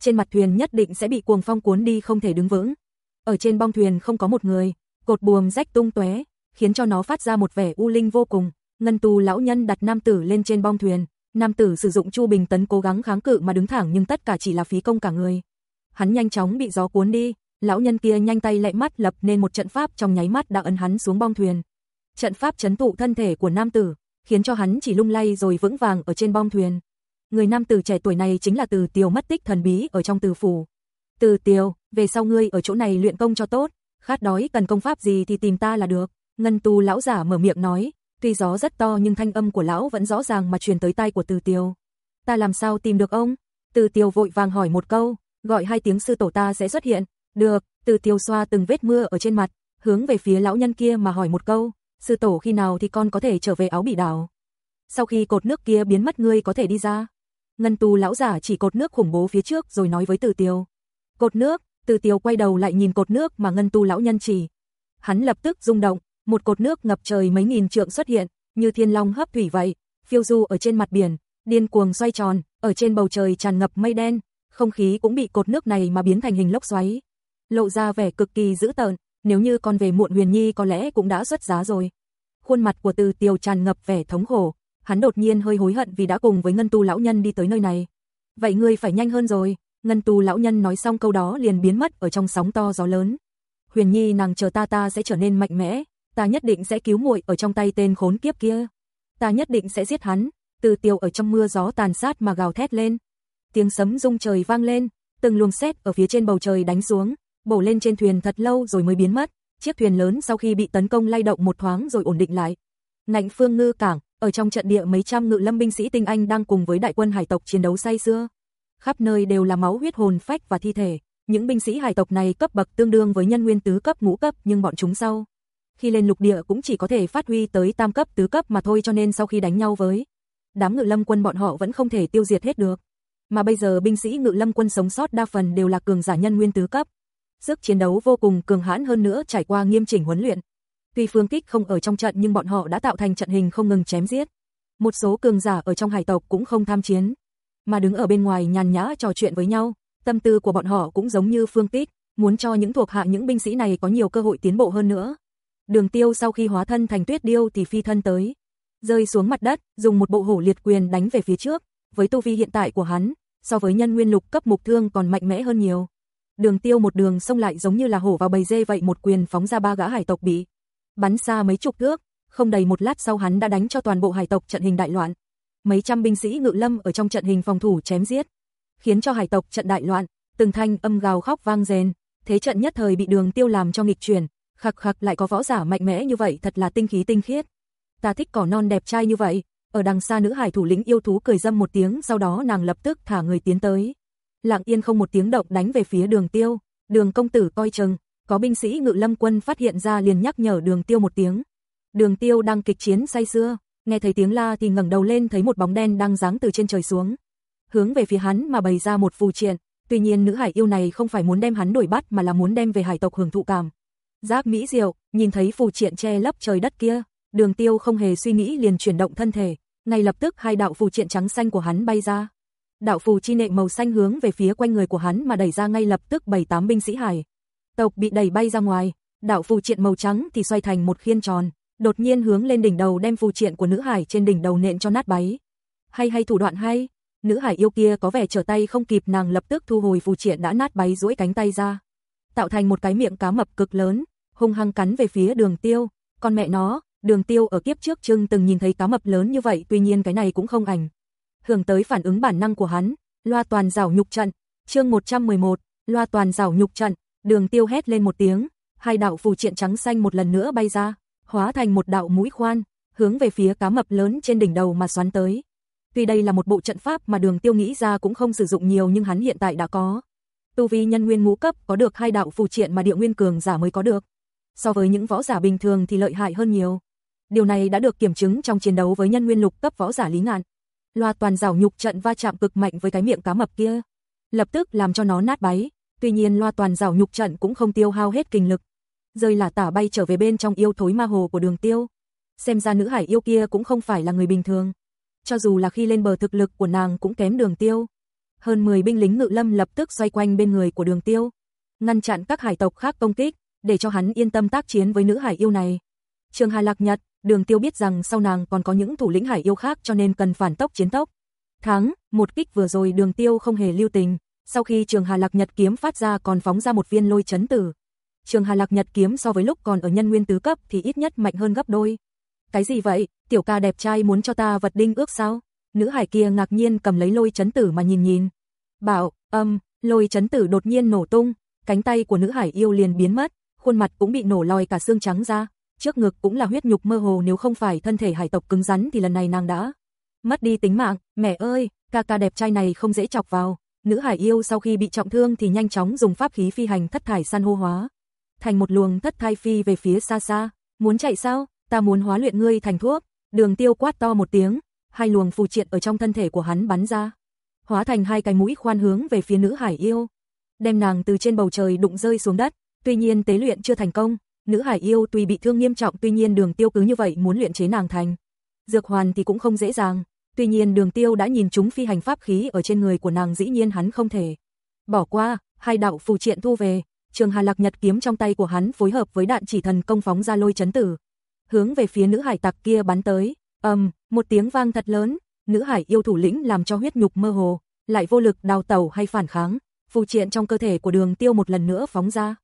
Speaker 1: Trên mặt thuyền nhất định sẽ bị cuồng phong cuốn đi không thể đứng vững ở trên bong thuyền không có một người, cột buồm rách tung tóe, khiến cho nó phát ra một vẻ u linh vô cùng. Ngân Tu lão nhân đặt nam tử lên trên bong thuyền, nam tử sử dụng chu bình tấn cố gắng kháng cự mà đứng thẳng nhưng tất cả chỉ là phí công cả người. Hắn nhanh chóng bị gió cuốn đi, lão nhân kia nhanh tay lẹ mắt lập nên một trận pháp trong nháy mắt đã ấn hắn xuống bong thuyền. Trận pháp chấn tụ thân thể của nam tử, khiến cho hắn chỉ lung lay rồi vững vàng ở trên bong thuyền. Người nam tử trẻ tuổi này chính là từ tiểu mất tích thần bí ở trong từ phủ. Từ Tiều, về sau ngươi ở chỗ này luyện công cho tốt, khát đói cần công pháp gì thì tìm ta là được. Ngân tu lão giả mở miệng nói, tuy gió rất to nhưng thanh âm của lão vẫn rõ ràng mà truyền tới tai của Từ Tiều. Ta làm sao tìm được ông? Từ Tiều vội vàng hỏi một câu, gọi hai tiếng sư tổ ta sẽ xuất hiện. Được, Từ Tiều xoa từng vết mưa ở trên mặt, hướng về phía lão nhân kia mà hỏi một câu, sư tổ khi nào thì con có thể trở về áo bị đảo. Sau khi cột nước kia biến mất ngươi có thể đi ra. Ngân tu lão giả chỉ cột nước khủng bố phía trước rồi nói với Từ Tiều. Cột nước, Từ Tiều quay đầu lại nhìn cột nước mà Ngân Tu lão nhân chỉ. Hắn lập tức rung động, một cột nước ngập trời mấy nghìn trượng xuất hiện, như thiên long hấp thủy vậy, phiêu du ở trên mặt biển, điên cuồng xoay tròn, ở trên bầu trời tràn ngập mây đen, không khí cũng bị cột nước này mà biến thành hình lốc xoáy. Lộ ra vẻ cực kỳ dữ tợn, nếu như con về muộn Huyền Nhi có lẽ cũng đã xuất giá rồi. Khuôn mặt của Từ Tiều tràn ngập vẻ thống khổ, hắn đột nhiên hơi hối hận vì đã cùng với Ngân Tu lão nhân đi tới nơi này. Vậy ngươi phải nhanh hơn rồi, Ngân tù lão nhân nói xong câu đó liền biến mất ở trong sóng to gió lớn. Huyền Nhi nàng chờ ta ta sẽ trở nên mạnh mẽ, ta nhất định sẽ cứu muội ở trong tay tên khốn kiếp kia. Ta nhất định sẽ giết hắn. Từ Tiêu ở trong mưa gió tàn sát mà gào thét lên. Tiếng sấm rung trời vang lên, từng luồng sét ở phía trên bầu trời đánh xuống, bổ lên trên thuyền thật lâu rồi mới biến mất. Chiếc thuyền lớn sau khi bị tấn công lay động một thoáng rồi ổn định lại. Ngạnh Phương Ngư cảng, ở trong trận địa mấy trăm ngự lâm binh sĩ tinh anh đang cùng với đại quân hải tộc chiến đấu say xưa khắp nơi đều là máu huyết hồn phách và thi thể. Những binh sĩ hải tộc này cấp bậc tương đương với nhân nguyên tứ cấp ngũ cấp nhưng bọn chúng sau. Khi lên lục địa cũng chỉ có thể phát huy tới tam cấp tứ cấp mà thôi cho nên sau khi đánh nhau với đám ngự lâm quân bọn họ vẫn không thể tiêu diệt hết được. Mà bây giờ binh sĩ ngự lâm quân sống sót đa phần đều là cường giả nhân nguyên tứ cấp. Sức chiến đấu vô cùng cường hãn hơn nữa trải qua nghiêm chỉnh huấn luyện. Tuy phương kích không ở trong trận nhưng bọn họ đã tạo thành trận hình không ngừng chém giết. Một số cường giả ở trong hải tộc cũng không tham chiến, mà đứng ở bên ngoài nhàn nhã trò chuyện với nhau. Tâm tư của bọn họ cũng giống như Phương Tích, muốn cho những thuộc hạ những binh sĩ này có nhiều cơ hội tiến bộ hơn nữa. Đường Tiêu sau khi hóa thân thành Tuyết Điêu thì phi thân tới, rơi xuống mặt đất, dùng một bộ hổ liệt quyền đánh về phía trước. Với tu vi hiện tại của hắn, so với nhân nguyên lục cấp mục thương còn mạnh mẽ hơn nhiều. Đường Tiêu một đường xông lại giống như là hổ vào bầy dê vậy, một quyền phóng ra ba gã hải tộc bị bắn xa mấy chục thước, không đầy một lát sau hắn đã đánh cho toàn bộ hải tộc trận hình đại loạn mấy trăm binh sĩ ngự lâm ở trong trận hình phòng thủ chém giết, khiến cho hải tộc trận đại loạn, từng thanh âm gào khóc vang dền, thế trận nhất thời bị Đường Tiêu làm cho nghịch chuyển, khặc khặc lại có võ giả mạnh mẽ như vậy thật là tinh khí tinh khiết. Ta thích cỏ non đẹp trai như vậy. Ở đằng xa nữ hải thủ lĩnh yêu thú cười dâm một tiếng, sau đó nàng lập tức thả người tiến tới. Lặng yên không một tiếng động đánh về phía Đường Tiêu, Đường công tử coi chừng, có binh sĩ Ngự Lâm quân phát hiện ra liền nhắc nhở Đường Tiêu một tiếng. Đường Tiêu đang kịch chiến say sưa, nghe thấy tiếng la thì ngẩng đầu lên thấy một bóng đen đang giáng từ trên trời xuống, hướng về phía hắn mà bày ra một phù triện, tuy nhiên nữ hải yêu này không phải muốn đem hắn đuổi bắt mà là muốn đem về hải tộc hưởng thụ cảm. Giác Mỹ Diệu, nhìn thấy phù triện che lấp trời đất kia, Đường Tiêu không hề suy nghĩ liền chuyển động thân thể, ngay lập tức hai đạo phù triện trắng xanh của hắn bay ra. Đạo phù chi nệ màu xanh hướng về phía quanh người của hắn mà đẩy ra ngay lập tức bảy tám binh sĩ hải. Tộc bị đẩy bay ra ngoài, đạo phù triện màu trắng thì xoay thành một khiên tròn, đột nhiên hướng lên đỉnh đầu đem phù triện của nữ hải trên đỉnh đầu nện cho nát bấy. Hay hay thủ đoạn hay, nữ hải yêu kia có vẻ trở tay không kịp nàng lập tức thu hồi phù triện đã nát bấy duỗi cánh tay ra, tạo thành một cái miệng cá mập cực lớn, hung hăng cắn về phía Đường Tiêu, con mẹ nó, Đường Tiêu ở kiếp trước chưng từng nhìn thấy cá mập lớn như vậy, tuy nhiên cái này cũng không ảnh hưởng tới phản ứng bản năng của hắn, loa toàn rảo nhục trận, chương 111, loa toàn rảo nhục trận, Đường Tiêu hét lên một tiếng, hai đạo phù triện trắng xanh một lần nữa bay ra hóa thành một đạo mũi khoan, hướng về phía cá mập lớn trên đỉnh đầu mà xoắn tới. Tuy đây là một bộ trận pháp mà Đường Tiêu nghĩ ra cũng không sử dụng nhiều nhưng hắn hiện tại đã có. Tu vi nhân nguyên ngũ cấp có được hai đạo phù triện mà địa nguyên cường giả mới có được. So với những võ giả bình thường thì lợi hại hơn nhiều. Điều này đã được kiểm chứng trong chiến đấu với nhân nguyên lục cấp võ giả Lý Ngạn. Loa toàn rào nhục trận va chạm cực mạnh với cái miệng cá mập kia, lập tức làm cho nó nát bấy. Tuy nhiên loa toàn rào nhục trận cũng không tiêu hao hết kinh lực rơi là tả bay trở về bên trong yêu thối ma hồ của đường tiêu. Xem ra nữ hải yêu kia cũng không phải là người bình thường. Cho dù là khi lên bờ thực lực của nàng cũng kém đường tiêu. Hơn 10 binh lính ngự lâm lập tức xoay quanh bên người của đường tiêu. Ngăn chặn các hải tộc khác công kích, để cho hắn yên tâm tác chiến với nữ hải yêu này. Trường Hà Lạc Nhật, đường tiêu biết rằng sau nàng còn có những thủ lĩnh hải yêu khác cho nên cần phản tốc chiến tốc. Thắng, một kích vừa rồi đường tiêu không hề lưu tình, sau khi trường Hà Lạc Nhật kiếm phát ra còn phóng ra một viên lôi chấn tử, Trường Hà Lạc Nhật kiếm so với lúc còn ở nhân nguyên tứ cấp thì ít nhất mạnh hơn gấp đôi. Cái gì vậy, tiểu ca đẹp trai muốn cho ta vật đinh ước sao? Nữ hải kia ngạc nhiên cầm lấy lôi chấn tử mà nhìn nhìn. Bảo, âm, um, lôi chấn tử đột nhiên nổ tung, cánh tay của nữ hải yêu liền biến mất, khuôn mặt cũng bị nổ lòi cả xương trắng ra, trước ngực cũng là huyết nhục mơ hồ nếu không phải thân thể hải tộc cứng rắn thì lần này nàng đã mất đi tính mạng, mẹ ơi, ca ca đẹp trai này không dễ chọc vào. Nữ hải yêu sau khi bị trọng thương thì nhanh chóng dùng pháp khí phi hành thất thải san hô hóa, thành một luồng thất thai phi về phía xa xa, muốn chạy sao, ta muốn hóa luyện ngươi thành thuốc, đường tiêu quát to một tiếng, hai luồng phù triện ở trong thân thể của hắn bắn ra, hóa thành hai cái mũi khoan hướng về phía nữ hải yêu, đem nàng từ trên bầu trời đụng rơi xuống đất, tuy nhiên tế luyện chưa thành công, nữ hải yêu tuy bị thương nghiêm trọng tuy nhiên đường tiêu cứ như vậy muốn luyện chế nàng thành. Dược hoàn thì cũng không dễ dàng, tuy nhiên đường tiêu đã nhìn chúng phi hành pháp khí ở trên người của nàng dĩ nhiên hắn không thể. Bỏ qua, hai đạo phù triện thu về, Trường Hà Lạc Nhật kiếm trong tay của hắn phối hợp với đạn chỉ thần công phóng ra lôi chấn tử, hướng về phía nữ hải tặc kia bắn tới. Ầm, um, một tiếng vang thật lớn, nữ hải yêu thủ lĩnh làm cho huyết nhục mơ hồ, lại vô lực đào tẩu hay phản kháng, phù triện trong cơ thể của Đường Tiêu một lần nữa phóng ra,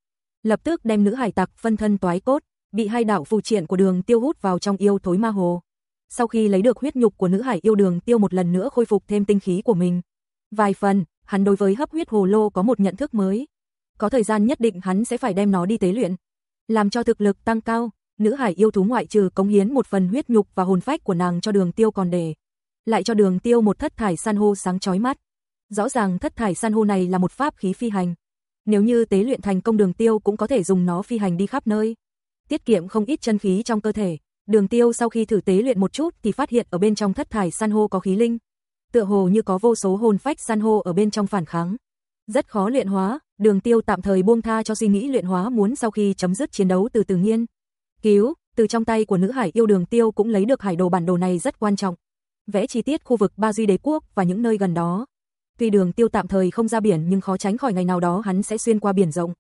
Speaker 1: lập tức đem nữ hải tặc phân thân toái cốt, bị hai đạo phù triện của Đường Tiêu hút vào trong yêu thối ma hồ. Sau khi lấy được huyết nhục của nữ hải yêu Đường Tiêu một lần nữa khôi phục thêm tinh khí của mình. Vài phần, hắn đối với hấp huyết hồ lô có một nhận thức mới có thời gian nhất định hắn sẽ phải đem nó đi tế luyện, làm cho thực lực tăng cao. Nữ hải yêu thú ngoại trừ cống hiến một phần huyết nhục và hồn phách của nàng cho Đường Tiêu còn để lại cho Đường Tiêu một thất thải san hô sáng chói mắt. Rõ ràng thất thải san hô này là một pháp khí phi hành. Nếu như tế luyện thành công Đường Tiêu cũng có thể dùng nó phi hành đi khắp nơi, tiết kiệm không ít chân khí trong cơ thể. Đường Tiêu sau khi thử tế luyện một chút thì phát hiện ở bên trong thất thải san hô có khí linh, tựa hồ như có vô số hồn phách san hô ở bên trong phản kháng. Rất khó luyện hóa, đường tiêu tạm thời buông tha cho suy nghĩ luyện hóa muốn sau khi chấm dứt chiến đấu từ từ nhiên. Cứu, từ trong tay của nữ hải yêu đường tiêu cũng lấy được hải đồ bản đồ này rất quan trọng. Vẽ chi tiết khu vực Ba Duy Đế Quốc và những nơi gần đó. Tuy đường tiêu tạm thời không ra biển nhưng khó tránh khỏi ngày nào đó hắn sẽ xuyên qua biển rộng.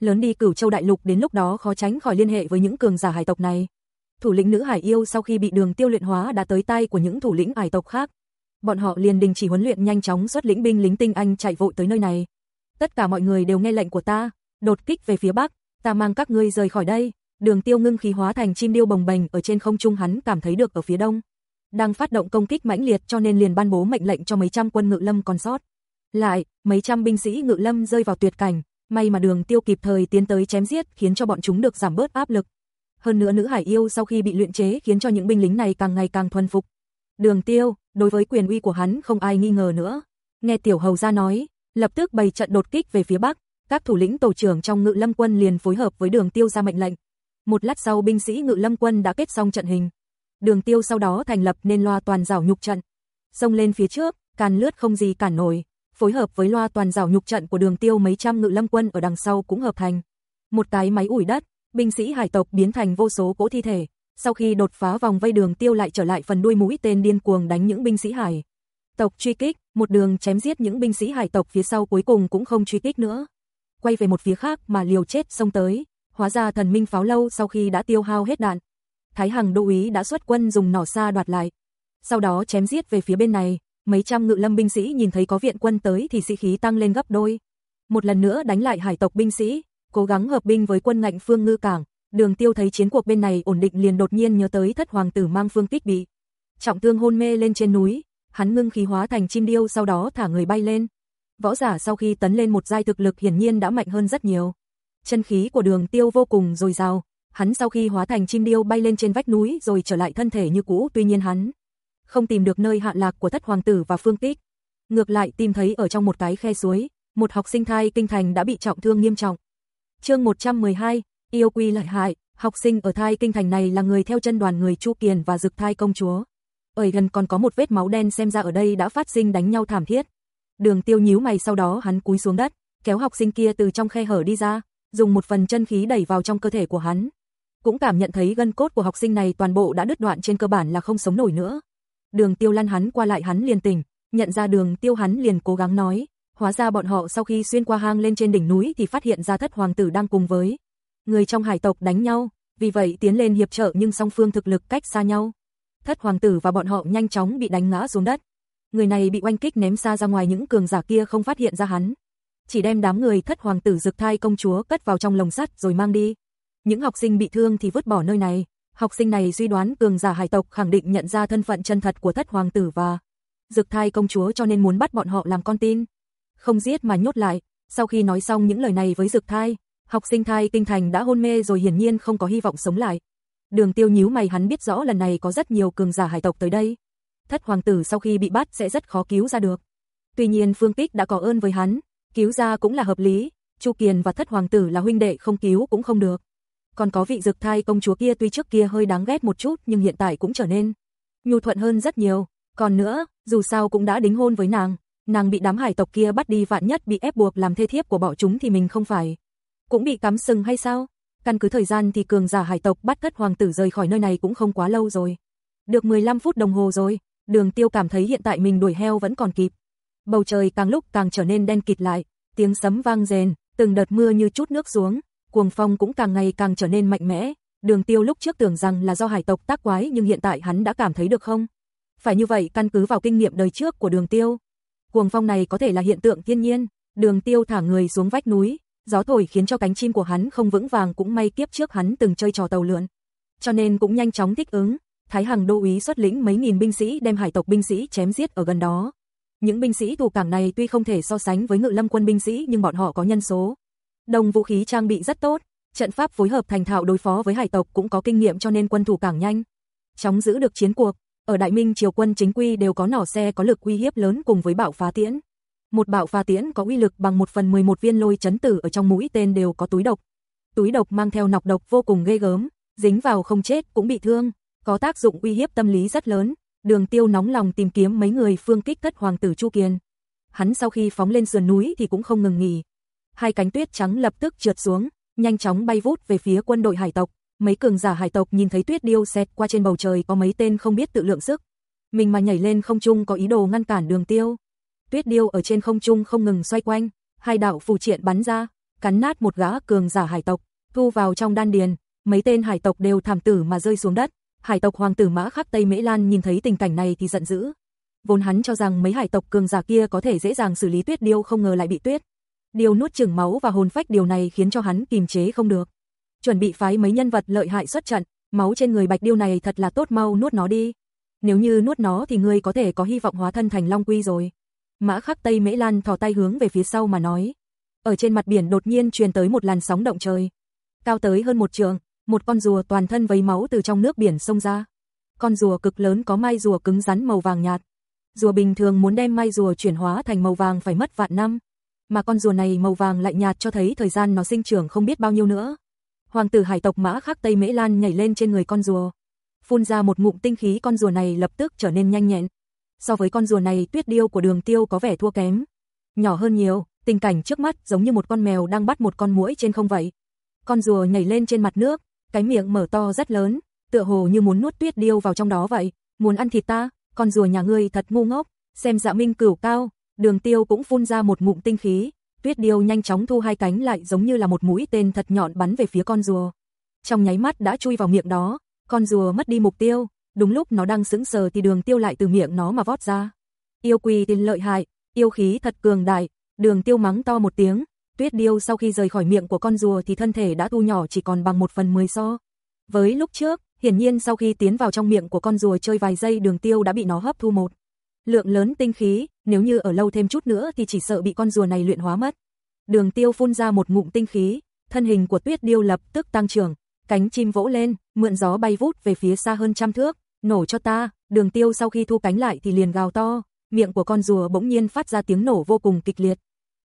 Speaker 1: Lớn đi cửu châu đại lục đến lúc đó khó tránh khỏi liên hệ với những cường giả hải tộc này. Thủ lĩnh nữ hải yêu sau khi bị đường tiêu luyện hóa đã tới tay của những thủ lĩnh hải tộc khác bọn họ liền đình chỉ huấn luyện nhanh chóng xuất lĩnh binh lính tinh anh chạy vội tới nơi này. Tất cả mọi người đều nghe lệnh của ta, đột kích về phía bắc, ta mang các ngươi rời khỏi đây. Đường Tiêu ngưng khí hóa thành chim điêu bồng bềnh ở trên không trung hắn cảm thấy được ở phía đông đang phát động công kích mãnh liệt cho nên liền ban bố mệnh lệnh cho mấy trăm quân ngự lâm còn sót. Lại, mấy trăm binh sĩ ngự lâm rơi vào tuyệt cảnh, may mà Đường Tiêu kịp thời tiến tới chém giết khiến cho bọn chúng được giảm bớt áp lực. Hơn nữa nữ hải yêu sau khi bị luyện chế khiến cho những binh lính này càng ngày càng thuần phục. Đường Tiêu, đối với quyền uy của hắn không ai nghi ngờ nữa. Nghe tiểu hầu ra nói, lập tức bày trận đột kích về phía bắc, các thủ lĩnh tổ trưởng trong ngự lâm quân liền phối hợp với đường tiêu ra mệnh lệnh. Một lát sau binh sĩ ngự lâm quân đã kết xong trận hình. Đường tiêu sau đó thành lập nên loa toàn rào nhục trận. Xông lên phía trước, càn lướt không gì cản nổi, phối hợp với loa toàn rào nhục trận của đường tiêu mấy trăm ngự lâm quân ở đằng sau cũng hợp thành. Một cái máy ủi đất, binh sĩ hải tộc biến thành vô số cỗ thi thể, sau khi đột phá vòng vây đường tiêu lại trở lại phần đuôi mũi tên điên cuồng đánh những binh sĩ hải. Tộc truy kích, một đường chém giết những binh sĩ hải tộc phía sau cuối cùng cũng không truy kích nữa. Quay về một phía khác mà liều chết xông tới, hóa ra thần minh pháo lâu sau khi đã tiêu hao hết đạn. Thái Hằng đô úy đã xuất quân dùng nỏ xa đoạt lại. Sau đó chém giết về phía bên này, mấy trăm ngự lâm binh sĩ nhìn thấy có viện quân tới thì sĩ khí tăng lên gấp đôi. Một lần nữa đánh lại hải tộc binh sĩ, cố gắng hợp binh với quân ngạnh phương ngư cảng, Đường tiêu thấy chiến cuộc bên này ổn định liền đột nhiên nhớ tới thất hoàng tử mang phương kích bị. Trọng thương hôn mê lên trên núi, hắn ngưng khí hóa thành chim điêu sau đó thả người bay lên. Võ giả sau khi tấn lên một giai thực lực hiển nhiên đã mạnh hơn rất nhiều. Chân khí của đường tiêu vô cùng dồi dào, hắn sau khi hóa thành chim điêu bay lên trên vách núi rồi trở lại thân thể như cũ tuy nhiên hắn không tìm được nơi hạ lạc của thất hoàng tử và phương tích. Ngược lại tìm thấy ở trong một cái khe suối, một học sinh thai kinh thành đã bị trọng thương nghiêm trọng. chương 112, yêu quy lợi hại, học sinh ở thai kinh thành này là người theo chân đoàn người Chu Kiền và Dực Thai công chúa. Ở gần còn có một vết máu đen xem ra ở đây đã phát sinh đánh nhau thảm thiết. Đường Tiêu nhíu mày sau đó hắn cúi xuống đất, kéo học sinh kia từ trong khe hở đi ra, dùng một phần chân khí đẩy vào trong cơ thể của hắn. Cũng cảm nhận thấy gân cốt của học sinh này toàn bộ đã đứt đoạn trên cơ bản là không sống nổi nữa. Đường Tiêu lăn hắn qua lại hắn liền tỉnh, nhận ra Đường Tiêu hắn liền cố gắng nói, hóa ra bọn họ sau khi xuyên qua hang lên trên đỉnh núi thì phát hiện ra thất hoàng tử đang cùng với người trong hải tộc đánh nhau, vì vậy tiến lên hiệp trợ nhưng song phương thực lực cách xa nhau. Thất hoàng tử và bọn họ nhanh chóng bị đánh ngã xuống đất. Người này bị oanh kích ném xa ra ngoài những cường giả kia không phát hiện ra hắn. Chỉ đem đám người thất hoàng tử dực thai công chúa cất vào trong lồng sắt rồi mang đi. Những học sinh bị thương thì vứt bỏ nơi này. Học sinh này suy đoán cường giả hải tộc khẳng định nhận ra thân phận chân thật của thất hoàng tử và dực thai công chúa cho nên muốn bắt bọn họ làm con tin. Không giết mà nhốt lại. Sau khi nói xong những lời này với dực thai, Học sinh thai kinh thành đã hôn mê rồi hiển nhiên không có hy vọng sống lại. Đường tiêu nhíu mày hắn biết rõ lần này có rất nhiều cường giả hải tộc tới đây. Thất hoàng tử sau khi bị bắt sẽ rất khó cứu ra được. Tuy nhiên Phương Tích đã có ơn với hắn, cứu ra cũng là hợp lý, Chu Kiền và thất hoàng tử là huynh đệ không cứu cũng không được. Còn có vị dực thai công chúa kia tuy trước kia hơi đáng ghét một chút nhưng hiện tại cũng trở nên nhu thuận hơn rất nhiều. Còn nữa, dù sao cũng đã đính hôn với nàng, nàng bị đám hải tộc kia bắt đi vạn nhất bị ép buộc làm thê thiếp của bọn chúng thì mình không phải cũng bị cắm sừng hay sao? Căn cứ thời gian thì cường giả hải tộc bắt cất hoàng tử rời khỏi nơi này cũng không quá lâu rồi. Được 15 phút đồng hồ rồi, đường tiêu cảm thấy hiện tại mình đuổi heo vẫn còn kịp. Bầu trời càng lúc càng trở nên đen kịt lại, tiếng sấm vang rền, từng đợt mưa như chút nước xuống, cuồng phong cũng càng ngày càng trở nên mạnh mẽ. Đường tiêu lúc trước tưởng rằng là do hải tộc tác quái nhưng hiện tại hắn đã cảm thấy được không? Phải như vậy căn cứ vào kinh nghiệm đời trước của đường tiêu. Cuồng phong này có thể là hiện tượng thiên nhiên. Đường tiêu thả người xuống vách núi, gió thổi khiến cho cánh chim của hắn không vững vàng cũng may kiếp trước hắn từng chơi trò tàu lượn. Cho nên cũng nhanh chóng thích ứng, Thái Hằng đô úy xuất lĩnh mấy nghìn binh sĩ đem hải tộc binh sĩ chém giết ở gần đó. Những binh sĩ tù cảng này tuy không thể so sánh với ngự lâm quân binh sĩ nhưng bọn họ có nhân số. Đồng vũ khí trang bị rất tốt, trận pháp phối hợp thành thạo đối phó với hải tộc cũng có kinh nghiệm cho nên quân thủ cảng nhanh. Chóng giữ được chiến cuộc, ở Đại Minh triều quân chính quy đều có nỏ xe có lực uy hiếp lớn cùng với bạo phá tiễn. Một bạo pha tiễn có uy lực bằng 1 phần 11 viên lôi chấn tử ở trong mũi tên đều có túi độc. Túi độc mang theo nọc độc vô cùng ghê gớm, dính vào không chết cũng bị thương, có tác dụng uy hiếp tâm lý rất lớn. Đường Tiêu nóng lòng tìm kiếm mấy người phương kích thất hoàng tử Chu Kiên. Hắn sau khi phóng lên sườn núi thì cũng không ngừng nghỉ. Hai cánh tuyết trắng lập tức trượt xuống, nhanh chóng bay vút về phía quân đội hải tộc. Mấy cường giả hải tộc nhìn thấy tuyết điêu xẹt qua trên bầu trời có mấy tên không biết tự lượng sức. Mình mà nhảy lên không chung có ý đồ ngăn cản đường tiêu, tuyết điêu ở trên không trung không ngừng xoay quanh, hai đạo phù triện bắn ra, cắn nát một gã cường giả hải tộc, thu vào trong đan điền, mấy tên hải tộc đều thảm tử mà rơi xuống đất. Hải tộc hoàng tử Mã Khắc Tây Mễ Lan nhìn thấy tình cảnh này thì giận dữ. Vốn hắn cho rằng mấy hải tộc cường giả kia có thể dễ dàng xử lý Tuyết Điêu không ngờ lại bị Tuyết Điêu nuốt chửng máu và hồn phách điều này khiến cho hắn kìm chế không được. Chuẩn bị phái mấy nhân vật lợi hại xuất trận, máu trên người Bạch Điêu này thật là tốt mau nuốt nó đi. Nếu như nuốt nó thì ngươi có thể có hy vọng hóa thân thành Long Quy rồi. Mã khắc Tây Mễ Lan thò tay hướng về phía sau mà nói. Ở trên mặt biển đột nhiên truyền tới một làn sóng động trời. Cao tới hơn một trường, một con rùa toàn thân vấy máu từ trong nước biển sông ra. Con rùa cực lớn có mai rùa cứng rắn màu vàng nhạt. Rùa bình thường muốn đem mai rùa chuyển hóa thành màu vàng phải mất vạn năm. Mà con rùa này màu vàng lại nhạt cho thấy thời gian nó sinh trưởng không biết bao nhiêu nữa. Hoàng tử hải tộc mã khắc Tây Mễ Lan nhảy lên trên người con rùa. Phun ra một ngụm tinh khí con rùa này lập tức trở nên nhanh nhẹn, so với con rùa này tuyết điêu của đường tiêu có vẻ thua kém. Nhỏ hơn nhiều, tình cảnh trước mắt giống như một con mèo đang bắt một con muỗi trên không vậy. Con rùa nhảy lên trên mặt nước, cái miệng mở to rất lớn, tựa hồ như muốn nuốt tuyết điêu vào trong đó vậy. Muốn ăn thịt ta, con rùa nhà ngươi thật ngu ngốc, xem dạ minh cửu cao, đường tiêu cũng phun ra một ngụm tinh khí. Tuyết điêu nhanh chóng thu hai cánh lại giống như là một mũi tên thật nhọn bắn về phía con rùa. Trong nháy mắt đã chui vào miệng đó, con rùa mất đi mục tiêu, Đúng lúc nó đang sững sờ thì đường tiêu lại từ miệng nó mà vót ra. Yêu quỳ tiền lợi hại, yêu khí thật cường đại, đường tiêu mắng to một tiếng. Tuyết điêu sau khi rời khỏi miệng của con rùa thì thân thể đã thu nhỏ chỉ còn bằng một phần mười so. Với lúc trước, hiển nhiên sau khi tiến vào trong miệng của con rùa chơi vài giây đường tiêu đã bị nó hấp thu một. Lượng lớn tinh khí, nếu như ở lâu thêm chút nữa thì chỉ sợ bị con rùa này luyện hóa mất. Đường tiêu phun ra một ngụm tinh khí, thân hình của tuyết điêu lập tức tăng trưởng, cánh chim vỗ lên, mượn gió bay vút về phía xa hơn trăm thước, nổ cho ta, đường tiêu sau khi thu cánh lại thì liền gào to, miệng của con rùa bỗng nhiên phát ra tiếng nổ vô cùng kịch liệt.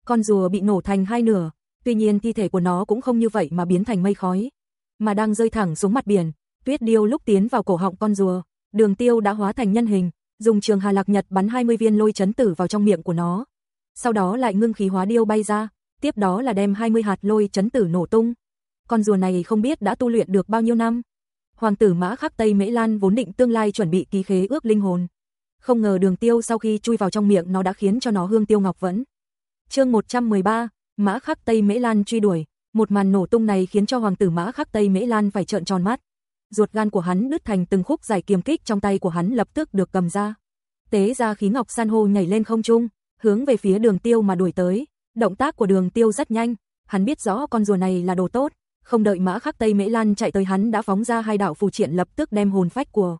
Speaker 1: Con rùa bị nổ thành hai nửa, tuy nhiên thi thể của nó cũng không như vậy mà biến thành mây khói, mà đang rơi thẳng xuống mặt biển. Tuyết điêu lúc tiến vào cổ họng con rùa, đường tiêu đã hóa thành nhân hình, dùng trường hà lạc nhật bắn 20 viên lôi chấn tử vào trong miệng của nó. Sau đó lại ngưng khí hóa điêu bay ra, tiếp đó là đem 20 hạt lôi chấn tử nổ tung. Con rùa này không biết đã tu luyện được bao nhiêu năm, hoàng tử mã khắc Tây Mễ Lan vốn định tương lai chuẩn bị ký khế ước linh hồn. Không ngờ đường tiêu sau khi chui vào trong miệng nó đã khiến cho nó hương tiêu ngọc vẫn. chương 113, mã khắc Tây Mễ Lan truy đuổi, một màn nổ tung này khiến cho hoàng tử mã khắc Tây Mễ Lan phải trợn tròn mắt. Ruột gan của hắn đứt thành từng khúc giải kiềm kích trong tay của hắn lập tức được cầm ra. Tế ra khí ngọc san hô nhảy lên không trung, hướng về phía đường tiêu mà đuổi tới. Động tác của đường tiêu rất nhanh, hắn biết rõ con rùa này là đồ tốt, không đợi mã khắc Tây Mễ Lan chạy tới hắn đã phóng ra hai đảo phù triển lập tức đem hồn phách của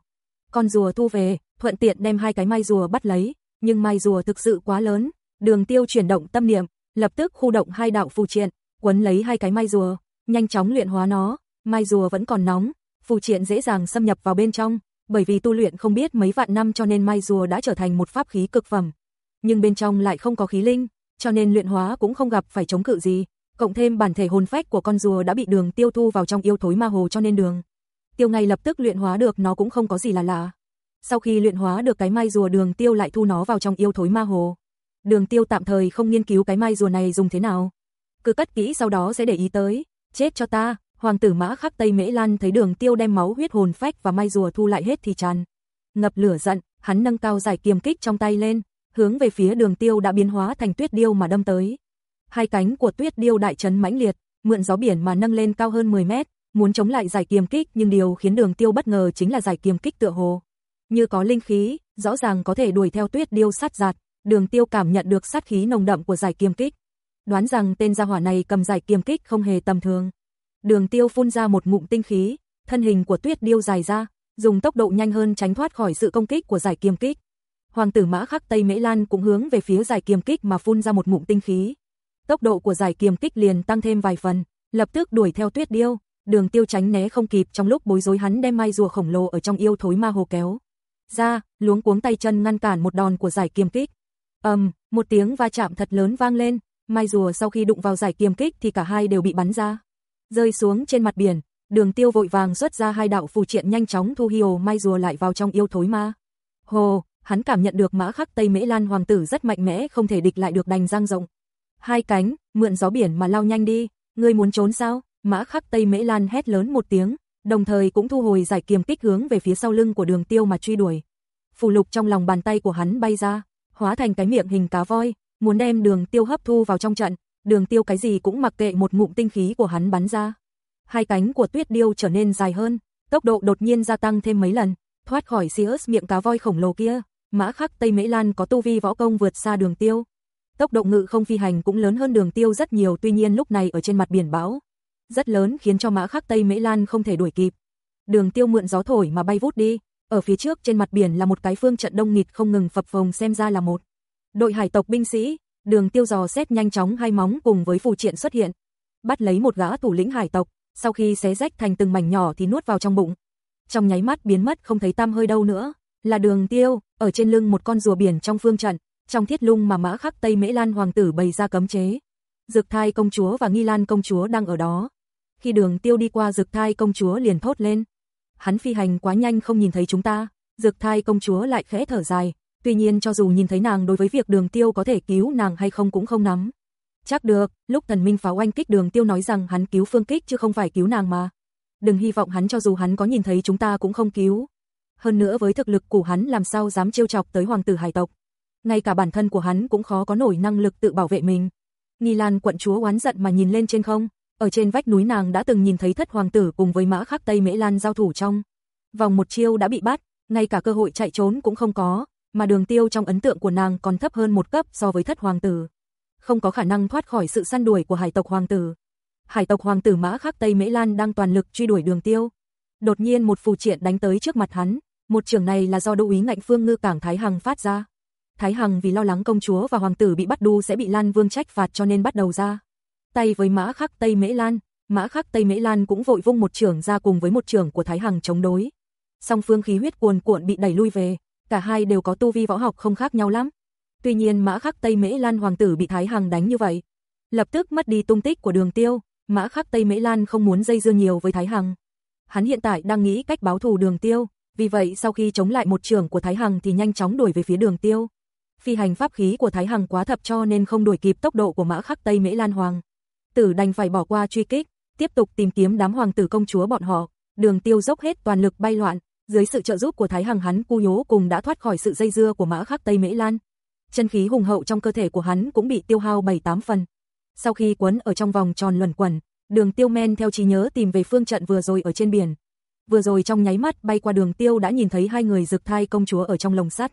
Speaker 1: con rùa thu về, thuận tiện đem hai cái mai rùa bắt lấy, nhưng mai rùa thực sự quá lớn, đường tiêu chuyển động tâm niệm, lập tức khu động hai đảo phù triển, quấn lấy hai cái mai rùa, nhanh chóng luyện hóa nó, mai rùa vẫn còn nóng, phù triển dễ dàng xâm nhập vào bên trong, bởi vì tu luyện không biết mấy vạn năm cho nên mai rùa đã trở thành một pháp khí cực phẩm, nhưng bên trong lại không có khí linh, cho nên luyện hóa cũng không gặp phải chống cự gì, cộng thêm bản thể hồn phách của con rùa đã bị đường tiêu thu vào trong yêu thối ma hồ cho nên đường. Tiêu ngay lập tức luyện hóa được nó cũng không có gì là lạ. Sau khi luyện hóa được cái mai rùa đường tiêu lại thu nó vào trong yêu thối ma hồ. Đường tiêu tạm thời không nghiên cứu cái mai rùa này dùng thế nào. Cứ cất kỹ sau đó sẽ để ý tới. Chết cho ta, hoàng tử mã khắc Tây Mễ Lan thấy đường tiêu đem máu huyết hồn phách và mai rùa thu lại hết thì tràn. Ngập lửa giận, hắn nâng cao giải kiềm kích trong tay lên, hướng về phía đường tiêu đã biến hóa thành tuyết điêu mà đâm tới hai cánh của tuyết điêu đại trấn mãnh liệt, mượn gió biển mà nâng lên cao hơn 10 mét, muốn chống lại giải kiềm kích nhưng điều khiến đường tiêu bất ngờ chính là giải kiềm kích tựa hồ. Như có linh khí, rõ ràng có thể đuổi theo tuyết điêu sát giạt, đường tiêu cảm nhận được sát khí nồng đậm của giải kiềm kích. Đoán rằng tên gia hỏa này cầm giải kiềm kích không hề tầm thường. Đường tiêu phun ra một ngụm tinh khí, thân hình của tuyết điêu dài ra, dùng tốc độ nhanh hơn tránh thoát khỏi sự công kích của giải kiềm kích. Hoàng tử mã khắc Tây Mễ Lan cũng hướng về phía giải kiềm kích mà phun ra một ngụm tinh khí tốc độ của giải kiềm kích liền tăng thêm vài phần, lập tức đuổi theo Tuyết Điêu, Đường Tiêu tránh né không kịp trong lúc bối rối hắn đem mai rùa khổng lồ ở trong yêu thối ma hồ kéo ra, luống cuống tay chân ngăn cản một đòn của giải kiềm kích. Ầm, um, một tiếng va chạm thật lớn vang lên, mai rùa sau khi đụng vào giải kiềm kích thì cả hai đều bị bắn ra, rơi xuống trên mặt biển. Đường Tiêu vội vàng xuất ra hai đạo phù triện nhanh chóng thu hiu mai rùa lại vào trong yêu thối ma. Hồ, hắn cảm nhận được mã khắc Tây Mễ Lan hoàng tử rất mạnh mẽ không thể địch lại được đành răng rộng, hai cánh, mượn gió biển mà lao nhanh đi, ngươi muốn trốn sao? Mã Khắc Tây Mễ Lan hét lớn một tiếng, đồng thời cũng thu hồi giải kiềm kích hướng về phía sau lưng của Đường Tiêu mà truy đuổi. Phù lục trong lòng bàn tay của hắn bay ra, hóa thành cái miệng hình cá voi, muốn đem Đường Tiêu hấp thu vào trong trận, Đường Tiêu cái gì cũng mặc kệ một ngụm tinh khí của hắn bắn ra. Hai cánh của Tuyết Điêu trở nên dài hơn, tốc độ đột nhiên gia tăng thêm mấy lần, thoát khỏi Sirius miệng cá voi khổng lồ kia. Mã Khắc Tây Mễ Lan có tu vi võ công vượt xa Đường Tiêu, Tốc độ ngự không phi hành cũng lớn hơn đường tiêu rất nhiều tuy nhiên lúc này ở trên mặt biển bão. Rất lớn khiến cho mã khắc Tây Mễ Lan không thể đuổi kịp. Đường tiêu mượn gió thổi mà bay vút đi. Ở phía trước trên mặt biển là một cái phương trận đông nghịt không ngừng phập phồng xem ra là một. Đội hải tộc binh sĩ, đường tiêu giò xét nhanh chóng hai móng cùng với phù triện xuất hiện. Bắt lấy một gã thủ lĩnh hải tộc, sau khi xé rách thành từng mảnh nhỏ thì nuốt vào trong bụng. Trong nháy mắt biến mất không thấy tam hơi đâu nữa, là đường tiêu, ở trên lưng một con rùa biển trong phương trận, trong thiết lung mà mã khắc Tây Mễ Lan hoàng tử bày ra cấm chế. Dực thai công chúa và nghi lan công chúa đang ở đó. Khi đường tiêu đi qua dực thai công chúa liền thốt lên. Hắn phi hành quá nhanh không nhìn thấy chúng ta, dực thai công chúa lại khẽ thở dài. Tuy nhiên cho dù nhìn thấy nàng đối với việc đường tiêu có thể cứu nàng hay không cũng không nắm. Chắc được, lúc thần minh pháo oanh kích đường tiêu nói rằng hắn cứu phương kích chứ không phải cứu nàng mà. Đừng hy vọng hắn cho dù hắn có nhìn thấy chúng ta cũng không cứu. Hơn nữa với thực lực của hắn làm sao dám trêu chọc tới hoàng tử hải tộc ngay cả bản thân của hắn cũng khó có nổi năng lực tự bảo vệ mình. Nghi Lan quận chúa oán giận mà nhìn lên trên không, ở trên vách núi nàng đã từng nhìn thấy thất hoàng tử cùng với mã khắc Tây Mễ Lan giao thủ trong. Vòng một chiêu đã bị bắt, ngay cả cơ hội chạy trốn cũng không có, mà đường tiêu trong ấn tượng của nàng còn thấp hơn một cấp so với thất hoàng tử. Không có khả năng thoát khỏi sự săn đuổi của hải tộc hoàng tử. Hải tộc hoàng tử mã khắc Tây Mễ Lan đang toàn lực truy đuổi đường tiêu. Đột nhiên một phù triện đánh tới trước mặt hắn, một trường này là do đô úy ngạnh phương ngư cảng Thái Hằng phát ra. Thái Hằng vì lo lắng công chúa và hoàng tử bị bắt đu sẽ bị Lan Vương trách phạt cho nên bắt đầu ra. Tay với mã khắc Tây Mễ Lan, mã khắc Tây Mễ Lan cũng vội vung một trưởng ra cùng với một trưởng của Thái Hằng chống đối. Song phương khí huyết cuồn cuộn bị đẩy lui về, cả hai đều có tu vi võ học không khác nhau lắm. Tuy nhiên mã khắc Tây Mễ Lan hoàng tử bị Thái Hằng đánh như vậy, lập tức mất đi tung tích của đường tiêu, mã khắc Tây Mễ Lan không muốn dây dưa nhiều với Thái Hằng. Hắn hiện tại đang nghĩ cách báo thù đường tiêu, vì vậy sau khi chống lại một trưởng của Thái Hằng thì nhanh chóng đuổi về phía đường tiêu phi hành pháp khí của Thái Hằng quá thập cho nên không đuổi kịp tốc độ của mã khắc Tây Mễ Lan Hoàng. Tử đành phải bỏ qua truy kích, tiếp tục tìm kiếm đám hoàng tử công chúa bọn họ. Đường tiêu dốc hết toàn lực bay loạn, dưới sự trợ giúp của Thái Hằng hắn cu nhố cùng đã thoát khỏi sự dây dưa của mã khắc Tây Mễ Lan. Chân khí hùng hậu trong cơ thể của hắn cũng bị tiêu hao 7-8 phần. Sau khi quấn ở trong vòng tròn luẩn quẩn, đường tiêu men theo trí nhớ tìm về phương trận vừa rồi ở trên biển. Vừa rồi trong nháy mắt bay qua đường tiêu đã nhìn thấy hai người rực thai công chúa ở trong lồng sắt.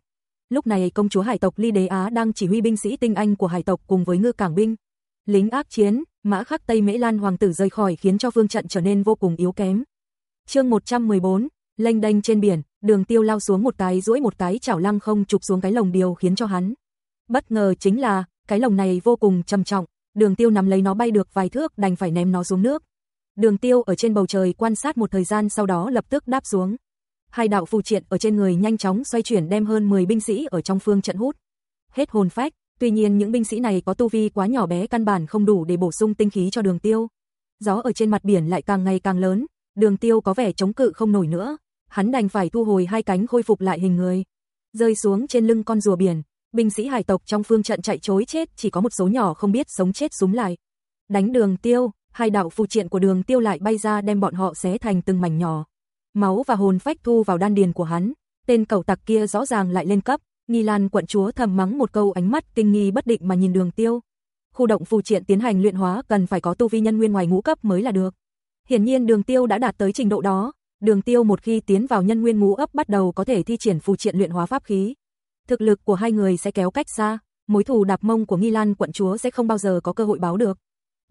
Speaker 1: Lúc này công chúa hải tộc Ly Đế Á đang chỉ huy binh sĩ tinh anh của hải tộc cùng với ngư cảng binh. Lính ác chiến, mã khắc Tây Mễ Lan hoàng tử rời khỏi khiến cho phương trận trở nên vô cùng yếu kém. chương 114, lênh đênh trên biển, đường tiêu lao xuống một cái duỗi một cái chảo lăng không chụp xuống cái lồng điều khiến cho hắn. Bất ngờ chính là, cái lồng này vô cùng trầm trọng, đường tiêu nắm lấy nó bay được vài thước đành phải ném nó xuống nước. Đường tiêu ở trên bầu trời quan sát một thời gian sau đó lập tức đáp xuống hai đạo phù triện ở trên người nhanh chóng xoay chuyển đem hơn 10 binh sĩ ở trong phương trận hút. Hết hồn phách, tuy nhiên những binh sĩ này có tu vi quá nhỏ bé căn bản không đủ để bổ sung tinh khí cho đường tiêu. Gió ở trên mặt biển lại càng ngày càng lớn, đường tiêu có vẻ chống cự không nổi nữa, hắn đành phải thu hồi hai cánh khôi phục lại hình người. Rơi xuống trên lưng con rùa biển, binh sĩ hải tộc trong phương trận chạy chối chết chỉ có một số nhỏ không biết sống chết súng lại. Đánh đường tiêu, hai đạo phù triện của đường tiêu lại bay ra đem bọn họ xé thành từng mảnh nhỏ máu và hồn phách thu vào đan điền của hắn. Tên cẩu tặc kia rõ ràng lại lên cấp, Nghi Lan quận chúa thầm mắng một câu ánh mắt kinh nghi bất định mà nhìn Đường Tiêu. Khu động phù triện tiến hành luyện hóa cần phải có tu vi nhân nguyên ngoài ngũ cấp mới là được. Hiển nhiên Đường Tiêu đã đạt tới trình độ đó, Đường Tiêu một khi tiến vào nhân nguyên ngũ ấp bắt đầu có thể thi triển phù triện luyện hóa pháp khí. Thực lực của hai người sẽ kéo cách xa, mối thù đạp mông của Nghi Lan quận chúa sẽ không bao giờ có cơ hội báo được.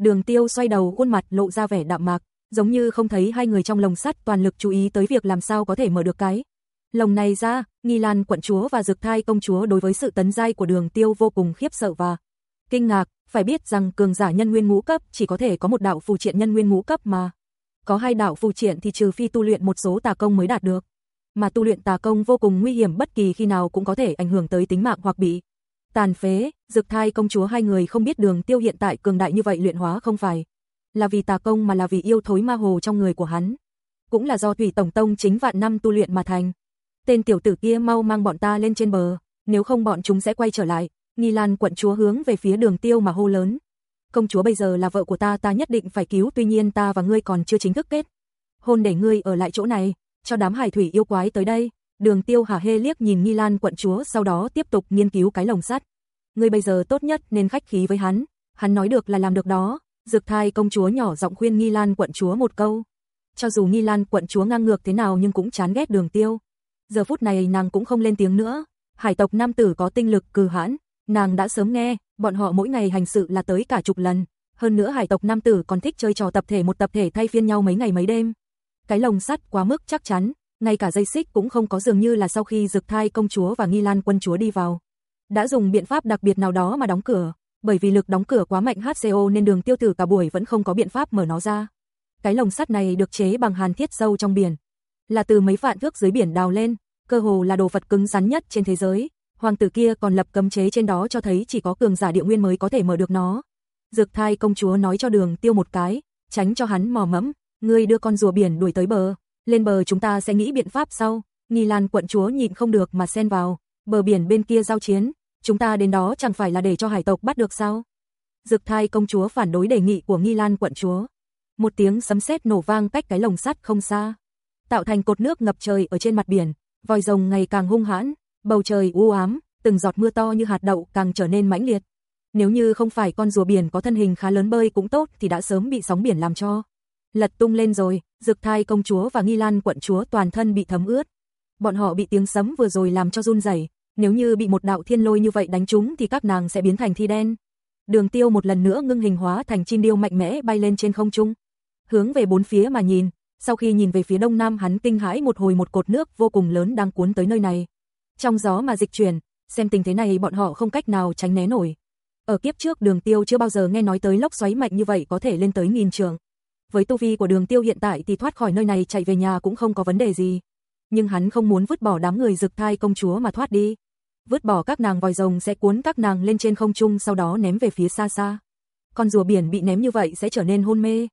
Speaker 1: Đường Tiêu xoay đầu khuôn mặt lộ ra vẻ đạm mạc, giống như không thấy hai người trong lồng sắt toàn lực chú ý tới việc làm sao có thể mở được cái. Lồng này ra, Nghi Lan quận chúa và Dực Thai công chúa đối với sự tấn giai của Đường Tiêu vô cùng khiếp sợ và kinh ngạc, phải biết rằng cường giả nhân nguyên ngũ cấp chỉ có thể có một đạo phù triện nhân nguyên ngũ cấp mà. Có hai đạo phù triện thì trừ phi tu luyện một số tà công mới đạt được. Mà tu luyện tà công vô cùng nguy hiểm bất kỳ khi nào cũng có thể ảnh hưởng tới tính mạng hoặc bị tàn phế, Dực Thai công chúa hai người không biết Đường Tiêu hiện tại cường đại như vậy luyện hóa không phải là vì tà công mà là vì yêu thối ma hồ trong người của hắn. Cũng là do Thủy Tổng Tông chính vạn năm tu luyện mà thành. Tên tiểu tử kia mau mang bọn ta lên trên bờ, nếu không bọn chúng sẽ quay trở lại. Nghi Lan quận chúa hướng về phía đường tiêu mà hô lớn. Công chúa bây giờ là vợ của ta ta nhất định phải cứu tuy nhiên ta và ngươi còn chưa chính thức kết. Hôn để ngươi ở lại chỗ này, cho đám hải thủy yêu quái tới đây. Đường tiêu hả hê liếc nhìn Nghi Lan quận chúa sau đó tiếp tục nghiên cứu cái lồng sắt. Ngươi bây giờ tốt nhất nên khách khí với hắn, hắn nói được là làm được đó, Dược thai công chúa nhỏ giọng khuyên Nghi Lan quận chúa một câu. Cho dù Nghi Lan quận chúa ngang ngược thế nào nhưng cũng chán ghét đường tiêu. Giờ phút này nàng cũng không lên tiếng nữa. Hải tộc nam tử có tinh lực cừ hãn. Nàng đã sớm nghe, bọn họ mỗi ngày hành sự là tới cả chục lần. Hơn nữa hải tộc nam tử còn thích chơi trò tập thể một tập thể thay phiên nhau mấy ngày mấy đêm. Cái lồng sắt quá mức chắc chắn, ngay cả dây xích cũng không có dường như là sau khi dược thai công chúa và nghi lan quân chúa đi vào. Đã dùng biện pháp đặc biệt nào đó mà đóng cửa bởi vì lực đóng cửa quá mạnh HCO nên đường tiêu tử cả buổi vẫn không có biện pháp mở nó ra. Cái lồng sắt này được chế bằng hàn thiết sâu trong biển, là từ mấy vạn thước dưới biển đào lên, cơ hồ là đồ vật cứng rắn nhất trên thế giới. Hoàng tử kia còn lập cấm chế trên đó cho thấy chỉ có cường giả địa nguyên mới có thể mở được nó. Dược thai công chúa nói cho đường tiêu một cái, tránh cho hắn mò mẫm, ngươi đưa con rùa biển đuổi tới bờ, lên bờ chúng ta sẽ nghĩ biện pháp sau. Nghi Lan quận chúa nhịn không được mà xen vào, bờ biển bên kia giao chiến, chúng ta đến đó chẳng phải là để cho hải tộc bắt được sao? Dực thai công chúa phản đối đề nghị của Nghi Lan quận chúa. Một tiếng sấm sét nổ vang cách cái lồng sắt không xa, tạo thành cột nước ngập trời ở trên mặt biển, vòi rồng ngày càng hung hãn, bầu trời u ám, từng giọt mưa to như hạt đậu càng trở nên mãnh liệt. Nếu như không phải con rùa biển có thân hình khá lớn bơi cũng tốt thì đã sớm bị sóng biển làm cho lật tung lên rồi, Dực Thai công chúa và Nghi Lan quận chúa toàn thân bị thấm ướt. Bọn họ bị tiếng sấm vừa rồi làm cho run rẩy, nếu như bị một đạo thiên lôi như vậy đánh trúng thì các nàng sẽ biến thành thi đen. Đường tiêu một lần nữa ngưng hình hóa thành chim điêu mạnh mẽ bay lên trên không trung. Hướng về bốn phía mà nhìn, sau khi nhìn về phía đông nam hắn kinh hãi một hồi một cột nước vô cùng lớn đang cuốn tới nơi này. Trong gió mà dịch chuyển, xem tình thế này bọn họ không cách nào tránh né nổi. Ở kiếp trước đường tiêu chưa bao giờ nghe nói tới lốc xoáy mạnh như vậy có thể lên tới nghìn trường. Với tu vi của đường tiêu hiện tại thì thoát khỏi nơi này chạy về nhà cũng không có vấn đề gì. Nhưng hắn không muốn vứt bỏ đám người rực thai công chúa mà thoát đi vứt bỏ các nàng vòi rồng sẽ cuốn các nàng lên trên không trung sau đó ném về phía xa xa. Con rùa biển bị ném như vậy sẽ trở nên hôn mê,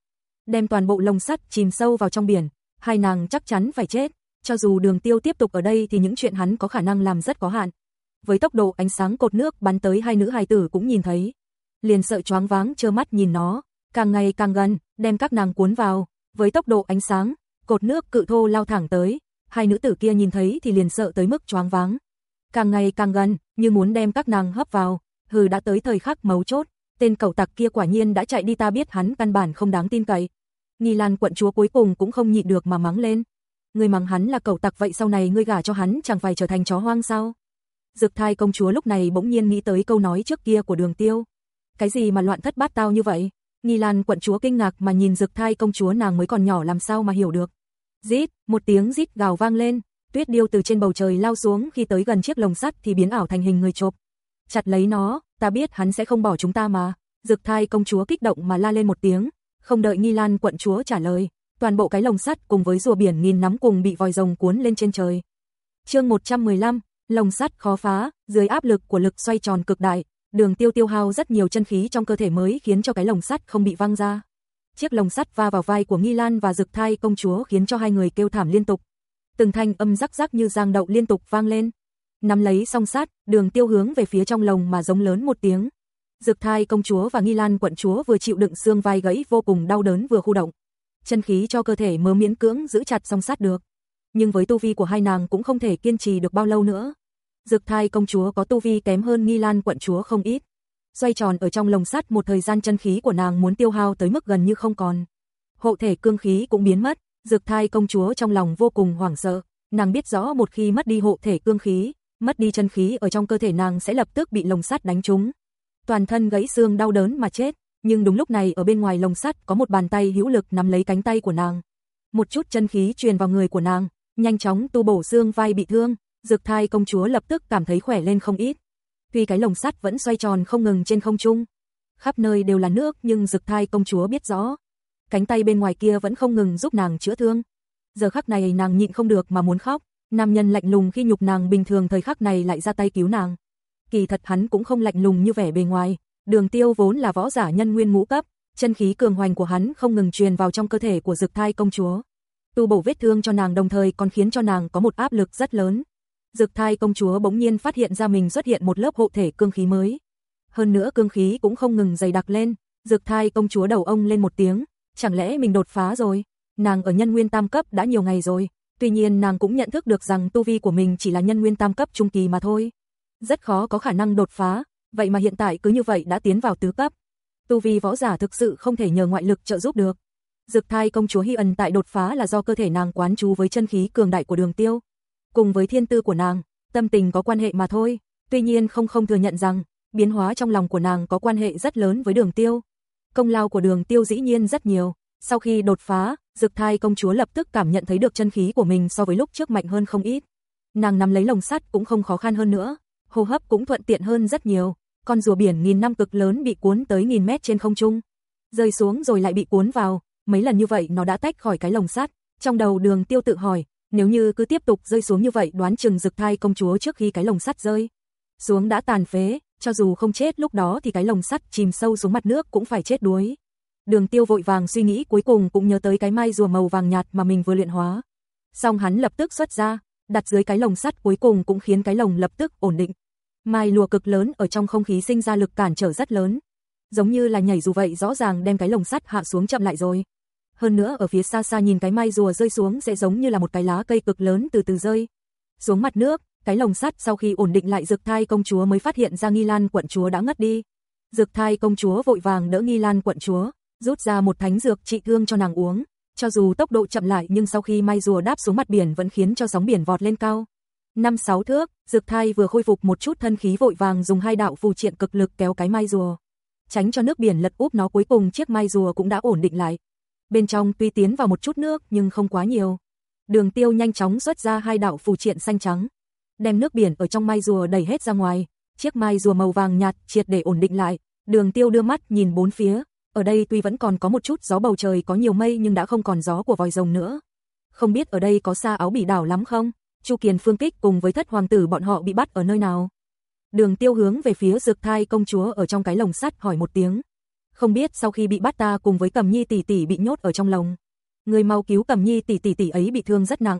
Speaker 1: đem toàn bộ lồng sắt chìm sâu vào trong biển, hai nàng chắc chắn phải chết, cho dù Đường Tiêu tiếp tục ở đây thì những chuyện hắn có khả năng làm rất có hạn. Với tốc độ ánh sáng cột nước bắn tới hai nữ hài tử cũng nhìn thấy, liền sợ choáng váng trơ mắt nhìn nó, càng ngày càng gần, đem các nàng cuốn vào, với tốc độ ánh sáng, cột nước cự thô lao thẳng tới, hai nữ tử kia nhìn thấy thì liền sợ tới mức choáng váng càng ngày càng gần, như muốn đem các nàng hấp vào, hừ đã tới thời khắc mấu chốt, tên cẩu tặc kia quả nhiên đã chạy đi ta biết hắn căn bản không đáng tin cậy. Nghi Lan quận chúa cuối cùng cũng không nhịn được mà mắng lên. người mắng hắn là cẩu tặc vậy sau này ngươi gả cho hắn chẳng phải trở thành chó hoang sao? Dực thai công chúa lúc này bỗng nhiên nghĩ tới câu nói trước kia của đường tiêu. Cái gì mà loạn thất bát tao như vậy? Nghi Lan quận chúa kinh ngạc mà nhìn dực thai công chúa nàng mới còn nhỏ làm sao mà hiểu được. Rít, một tiếng rít gào vang lên, tuyết điêu từ trên bầu trời lao xuống khi tới gần chiếc lồng sắt thì biến ảo thành hình người chộp. Chặt lấy nó, ta biết hắn sẽ không bỏ chúng ta mà. Dực thai công chúa kích động mà la lên một tiếng, không đợi Nghi Lan quận chúa trả lời, toàn bộ cái lồng sắt cùng với rùa biển nghìn nắm cùng bị vòi rồng cuốn lên trên trời. Chương 115, lồng sắt khó phá, dưới áp lực của lực xoay tròn cực đại, Đường Tiêu tiêu hao rất nhiều chân khí trong cơ thể mới khiến cho cái lồng sắt không bị văng ra. Chiếc lồng sắt va vào vai của Nghi Lan và Dực Thai công chúa khiến cho hai người kêu thảm liên tục, từng thanh âm rắc rắc như giang đậu liên tục vang lên. Nắm lấy song sát, đường tiêu hướng về phía trong lồng mà giống lớn một tiếng. Dực thai công chúa và nghi lan quận chúa vừa chịu đựng xương vai gãy vô cùng đau đớn vừa khu động. Chân khí cho cơ thể mớ miễn cưỡng giữ chặt song sát được. Nhưng với tu vi của hai nàng cũng không thể kiên trì được bao lâu nữa. Dực thai công chúa có tu vi kém hơn nghi lan quận chúa không ít. Xoay tròn ở trong lồng sắt một thời gian chân khí của nàng muốn tiêu hao tới mức gần như không còn. Hộ thể cương khí cũng biến mất, Dược thai công chúa trong lòng vô cùng hoảng sợ, nàng biết rõ một khi mất đi hộ thể cương khí, mất đi chân khí ở trong cơ thể nàng sẽ lập tức bị lồng sắt đánh trúng. Toàn thân gãy xương đau đớn mà chết, nhưng đúng lúc này ở bên ngoài lồng sắt có một bàn tay hữu lực nắm lấy cánh tay của nàng. Một chút chân khí truyền vào người của nàng, nhanh chóng tu bổ xương vai bị thương, dược thai công chúa lập tức cảm thấy khỏe lên không ít. Tuy cái lồng sắt vẫn xoay tròn không ngừng trên không trung, khắp nơi đều là nước nhưng dực thai công chúa biết rõ, cánh tay bên ngoài kia vẫn không ngừng giúp nàng chữa thương. Giờ khắc này nàng nhịn không được mà muốn khóc, nam nhân lạnh lùng khi nhục nàng bình thường thời khắc này lại ra tay cứu nàng. Kỳ thật hắn cũng không lạnh lùng như vẻ bề ngoài, Đường Tiêu vốn là võ giả nhân nguyên ngũ cấp, chân khí cường hoành của hắn không ngừng truyền vào trong cơ thể của Dực Thai công chúa. Tu bổ vết thương cho nàng đồng thời còn khiến cho nàng có một áp lực rất lớn. Dực Thai công chúa bỗng nhiên phát hiện ra mình xuất hiện một lớp hộ thể cương khí mới. Hơn nữa cương khí cũng không ngừng dày đặc lên, Dực Thai công chúa đầu ông lên một tiếng, chẳng lẽ mình đột phá rồi? Nàng ở nhân nguyên tam cấp đã nhiều ngày rồi, tuy nhiên nàng cũng nhận thức được rằng tu vi của mình chỉ là nhân nguyên tam cấp trung kỳ mà thôi. Rất khó có khả năng đột phá, vậy mà hiện tại cứ như vậy đã tiến vào tứ cấp. Tu vi võ giả thực sự không thể nhờ ngoại lực trợ giúp được. Dực thai công chúa Hy Ân tại đột phá là do cơ thể nàng quán chú với chân khí cường đại của đường tiêu. Cùng với thiên tư của nàng, tâm tình có quan hệ mà thôi. Tuy nhiên không không thừa nhận rằng, biến hóa trong lòng của nàng có quan hệ rất lớn với đường tiêu công lao của đường tiêu dĩ nhiên rất nhiều. Sau khi đột phá, dực thai công chúa lập tức cảm nhận thấy được chân khí của mình so với lúc trước mạnh hơn không ít. Nàng nắm lấy lồng sắt cũng không khó khăn hơn nữa, hô hấp cũng thuận tiện hơn rất nhiều. Con rùa biển nghìn năm cực lớn bị cuốn tới nghìn mét trên không trung, rơi xuống rồi lại bị cuốn vào, mấy lần như vậy nó đã tách khỏi cái lồng sắt. Trong đầu đường tiêu tự hỏi, nếu như cứ tiếp tục rơi xuống như vậy đoán chừng dực thai công chúa trước khi cái lồng sắt rơi. Xuống đã tàn phế, cho dù không chết lúc đó thì cái lồng sắt chìm sâu xuống mặt nước cũng phải chết đuối. Đường tiêu vội vàng suy nghĩ cuối cùng cũng nhớ tới cái mai rùa màu vàng nhạt mà mình vừa luyện hóa. Xong hắn lập tức xuất ra, đặt dưới cái lồng sắt cuối cùng cũng khiến cái lồng lập tức ổn định. Mai lùa cực lớn ở trong không khí sinh ra lực cản trở rất lớn. Giống như là nhảy dù vậy rõ ràng đem cái lồng sắt hạ xuống chậm lại rồi. Hơn nữa ở phía xa xa nhìn cái mai rùa rơi xuống sẽ giống như là một cái lá cây cực lớn từ từ rơi. Xuống mặt nước, cái lồng sắt sau khi ổn định lại dược thai công chúa mới phát hiện ra nghi lan quận chúa đã ngất đi. Dược thai công chúa vội vàng đỡ nghi lan quận chúa, rút ra một thánh dược trị thương cho nàng uống. Cho dù tốc độ chậm lại nhưng sau khi mai rùa đáp xuống mặt biển vẫn khiến cho sóng biển vọt lên cao. Năm sáu thước, dược thai vừa khôi phục một chút thân khí vội vàng dùng hai đạo phù triện cực lực kéo cái mai rùa. Tránh cho nước biển lật úp nó cuối cùng chiếc mai rùa cũng đã ổn định lại. Bên trong tuy tiến vào một chút nước nhưng không quá nhiều. Đường tiêu nhanh chóng xuất ra hai đạo phù triện xanh trắng đem nước biển ở trong mai rùa đẩy hết ra ngoài. Chiếc mai rùa màu vàng nhạt triệt để ổn định lại, đường tiêu đưa mắt nhìn bốn phía, ở đây tuy vẫn còn có một chút gió bầu trời có nhiều mây nhưng đã không còn gió của vòi rồng nữa. Không biết ở đây có xa áo bị đảo lắm không? Chu Kiền Phương Kích cùng với thất hoàng tử bọn họ bị bắt ở nơi nào? Đường tiêu hướng về phía dược thai công chúa ở trong cái lồng sắt hỏi một tiếng. Không biết sau khi bị bắt ta cùng với Cẩm nhi tỷ tỷ bị nhốt ở trong lồng. Người mau cứu Cẩm nhi tỷ tỷ tỷ ấy bị thương rất nặng,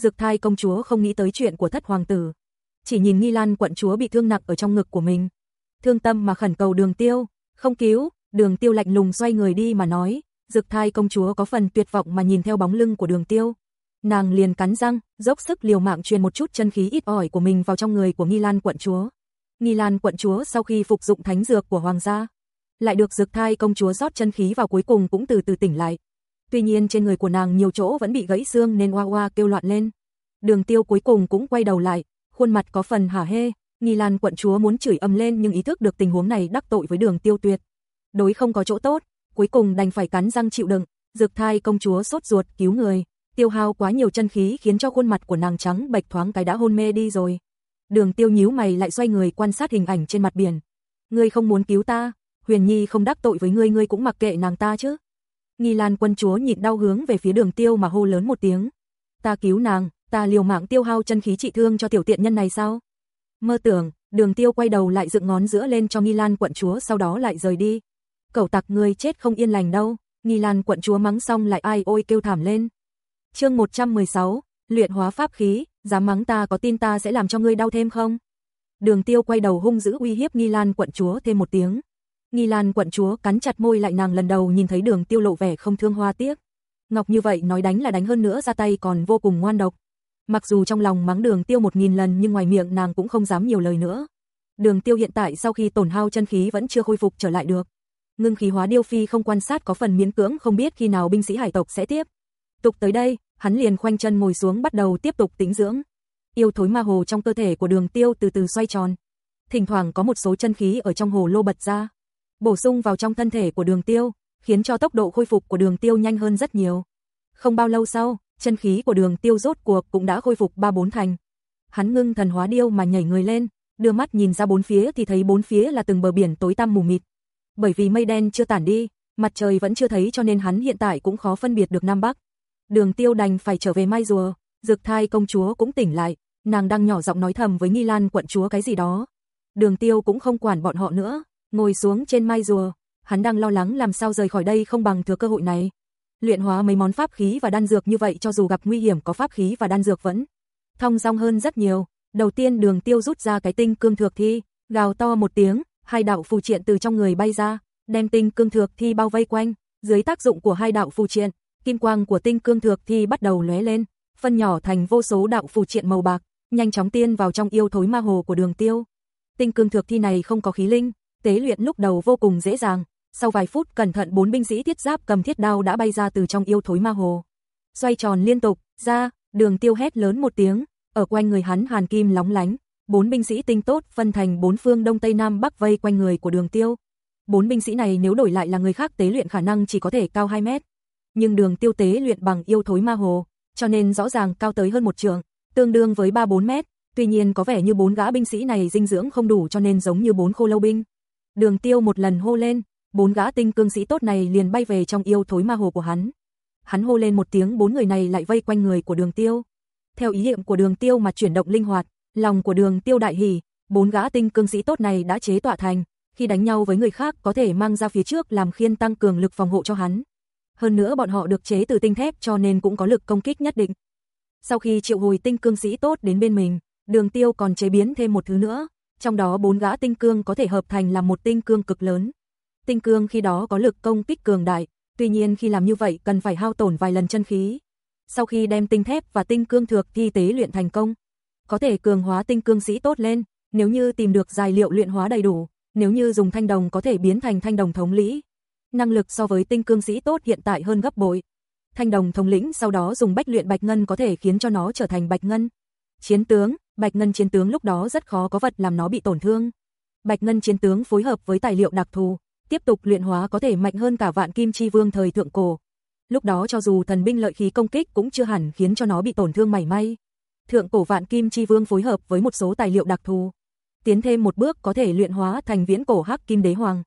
Speaker 1: Dược thai công chúa không nghĩ tới chuyện của thất hoàng tử. Chỉ nhìn Nghi Lan quận chúa bị thương nặng ở trong ngực của mình. Thương tâm mà khẩn cầu đường tiêu, không cứu, đường tiêu lạnh lùng xoay người đi mà nói. Dược thai công chúa có phần tuyệt vọng mà nhìn theo bóng lưng của đường tiêu. Nàng liền cắn răng, dốc sức liều mạng truyền một chút chân khí ít ỏi của mình vào trong người của Nghi Lan quận chúa. Nghi Lan quận chúa sau khi phục dụng thánh dược của hoàng gia, lại được dược thai công chúa rót chân khí vào cuối cùng cũng từ từ tỉnh lại, Tuy nhiên trên người của nàng nhiều chỗ vẫn bị gãy xương nên oa oa kêu loạn lên. Đường tiêu cuối cùng cũng quay đầu lại, khuôn mặt có phần hả hê, Nghi Lan quận chúa muốn chửi ầm lên nhưng ý thức được tình huống này đắc tội với đường tiêu tuyệt. Đối không có chỗ tốt, cuối cùng đành phải cắn răng chịu đựng, dược thai công chúa sốt ruột cứu người. Tiêu hao quá nhiều chân khí khiến cho khuôn mặt của nàng trắng bạch thoáng cái đã hôn mê đi rồi. Đường tiêu nhíu mày lại xoay người quan sát hình ảnh trên mặt biển. Ngươi không muốn cứu ta, Huyền Nhi không đắc tội với ngươi ngươi cũng mặc kệ nàng ta chứ. Nghi Lan quân chúa nhịn đau hướng về phía đường tiêu mà hô lớn một tiếng. Ta cứu nàng, ta liều mạng tiêu hao chân khí trị thương cho tiểu tiện nhân này sao? Mơ tưởng, đường tiêu quay đầu lại dựng ngón giữa lên cho Nghi Lan quận chúa sau đó lại rời đi. Cẩu tặc ngươi chết không yên lành đâu, Nghi Lan quận chúa mắng xong lại ai ôi kêu thảm lên. chương 116, luyện hóa pháp khí, dám mắng ta có tin ta sẽ làm cho ngươi đau thêm không? Đường tiêu quay đầu hung dữ uy hiếp Nghi Lan quận chúa thêm một tiếng, Nghi Lan quận chúa cắn chặt môi lại nàng lần đầu nhìn thấy đường tiêu lộ vẻ không thương hoa tiếc. Ngọc như vậy nói đánh là đánh hơn nữa ra tay còn vô cùng ngoan độc. Mặc dù trong lòng mắng đường tiêu một nghìn lần nhưng ngoài miệng nàng cũng không dám nhiều lời nữa. Đường tiêu hiện tại sau khi tổn hao chân khí vẫn chưa khôi phục trở lại được. Ngưng khí hóa điêu phi không quan sát có phần miễn cưỡng không biết khi nào binh sĩ hải tộc sẽ tiếp. Tục tới đây, hắn liền khoanh chân ngồi xuống bắt đầu tiếp tục tĩnh dưỡng. Yêu thối ma hồ trong cơ thể của đường tiêu từ từ xoay tròn. Thỉnh thoảng có một số chân khí ở trong hồ lô bật ra bổ sung vào trong thân thể của đường tiêu, khiến cho tốc độ khôi phục của đường tiêu nhanh hơn rất nhiều. Không bao lâu sau, chân khí của đường tiêu rốt cuộc cũng đã khôi phục ba bốn thành. Hắn ngưng thần hóa điêu mà nhảy người lên, đưa mắt nhìn ra bốn phía thì thấy bốn phía là từng bờ biển tối tăm mù mịt. Bởi vì mây đen chưa tản đi, mặt trời vẫn chưa thấy cho nên hắn hiện tại cũng khó phân biệt được Nam Bắc. Đường tiêu đành phải trở về mai rùa, dược thai công chúa cũng tỉnh lại, nàng đang nhỏ giọng nói thầm với nghi lan quận chúa cái gì đó. Đường tiêu cũng không quản bọn họ nữa, ngồi xuống trên mai rùa, hắn đang lo lắng làm sao rời khỏi đây không bằng thừa cơ hội này. Luyện hóa mấy món pháp khí và đan dược như vậy cho dù gặp nguy hiểm có pháp khí và đan dược vẫn thông dong hơn rất nhiều. Đầu tiên Đường Tiêu rút ra cái tinh cương thược thi, gào to một tiếng, hai đạo phù triện từ trong người bay ra, đem tinh cương thược thi bao vây quanh, dưới tác dụng của hai đạo phù triện, kim quang của tinh cương thược thi bắt đầu lóe lên, phân nhỏ thành vô số đạo phù triện màu bạc, nhanh chóng tiên vào trong yêu thối ma hồ của Đường Tiêu. Tinh cương thược thi này không có khí linh, tế luyện lúc đầu vô cùng dễ dàng, sau vài phút cẩn thận bốn binh sĩ thiết giáp cầm thiết đao đã bay ra từ trong yêu thối ma hồ. Xoay tròn liên tục, ra, đường tiêu hét lớn một tiếng, ở quanh người hắn hàn kim lóng lánh, bốn binh sĩ tinh tốt phân thành bốn phương đông tây nam bắc vây quanh người của đường tiêu. Bốn binh sĩ này nếu đổi lại là người khác tế luyện khả năng chỉ có thể cao 2 mét. Nhưng đường tiêu tế luyện bằng yêu thối ma hồ, cho nên rõ ràng cao tới hơn một trường, tương đương với 3-4 mét. Tuy nhiên có vẻ như bốn gã binh sĩ này dinh dưỡng không đủ cho nên giống như bốn khô lâu binh. Đường tiêu một lần hô lên, bốn gã tinh cương sĩ tốt này liền bay về trong yêu thối ma hồ của hắn. Hắn hô lên một tiếng bốn người này lại vây quanh người của đường tiêu. Theo ý niệm của đường tiêu mà chuyển động linh hoạt, lòng của đường tiêu đại hỉ, bốn gã tinh cương sĩ tốt này đã chế tỏa thành, khi đánh nhau với người khác có thể mang ra phía trước làm khiên tăng cường lực phòng hộ cho hắn. Hơn nữa bọn họ được chế từ tinh thép cho nên cũng có lực công kích nhất định. Sau khi triệu hồi tinh cương sĩ tốt đến bên mình, đường tiêu còn chế biến thêm một thứ nữa, trong đó bốn gã tinh cương có thể hợp thành là một tinh cương cực lớn. Tinh cương khi đó có lực công kích cường đại, tuy nhiên khi làm như vậy cần phải hao tổn vài lần chân khí. Sau khi đem tinh thép và tinh cương thược thi tế luyện thành công, có thể cường hóa tinh cương sĩ tốt lên, nếu như tìm được tài liệu luyện hóa đầy đủ, nếu như dùng thanh đồng có thể biến thành thanh đồng thống lĩ. Năng lực so với tinh cương sĩ tốt hiện tại hơn gấp bội. Thanh đồng thống lĩnh sau đó dùng bách luyện bạch ngân có thể khiến cho nó trở thành bạch ngân. Chiến tướng, Bạch Ngân chiến tướng lúc đó rất khó có vật làm nó bị tổn thương. Bạch Ngân chiến tướng phối hợp với tài liệu đặc thù, tiếp tục luyện hóa có thể mạnh hơn cả vạn kim chi vương thời thượng cổ. Lúc đó cho dù thần binh lợi khí công kích cũng chưa hẳn khiến cho nó bị tổn thương mảy may. Thượng cổ vạn kim chi vương phối hợp với một số tài liệu đặc thù, tiến thêm một bước có thể luyện hóa thành viễn cổ hắc kim đế hoàng.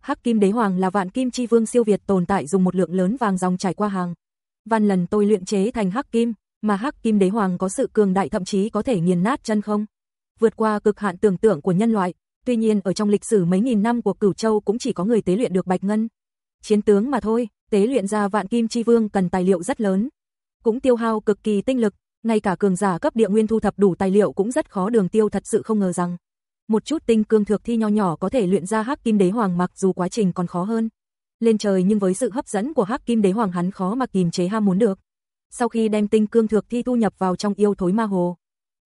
Speaker 1: Hắc kim đế hoàng là vạn kim chi vương siêu việt tồn tại dùng một lượng lớn vàng dòng trải qua hàng. Văn lần tôi luyện chế thành hắc kim, mà Hắc Kim Đế Hoàng có sự cường đại thậm chí có thể nghiền nát chân không. Vượt qua cực hạn tưởng tượng của nhân loại, tuy nhiên ở trong lịch sử mấy nghìn năm của Cửu Châu cũng chỉ có người tế luyện được Bạch Ngân. Chiến tướng mà thôi, tế luyện ra Vạn Kim Chi Vương cần tài liệu rất lớn, cũng tiêu hao cực kỳ tinh lực, ngay cả cường giả cấp địa nguyên thu thập đủ tài liệu cũng rất khó đường tiêu thật sự không ngờ rằng. Một chút tinh cương thược thi nho nhỏ có thể luyện ra Hắc Kim Đế Hoàng mặc dù quá trình còn khó hơn. Lên trời nhưng với sự hấp dẫn của Hắc Kim Đế Hoàng hắn khó mà kìm chế ham muốn được. Sau khi đem tinh cương thược thi thu nhập vào trong yêu thối ma hồ,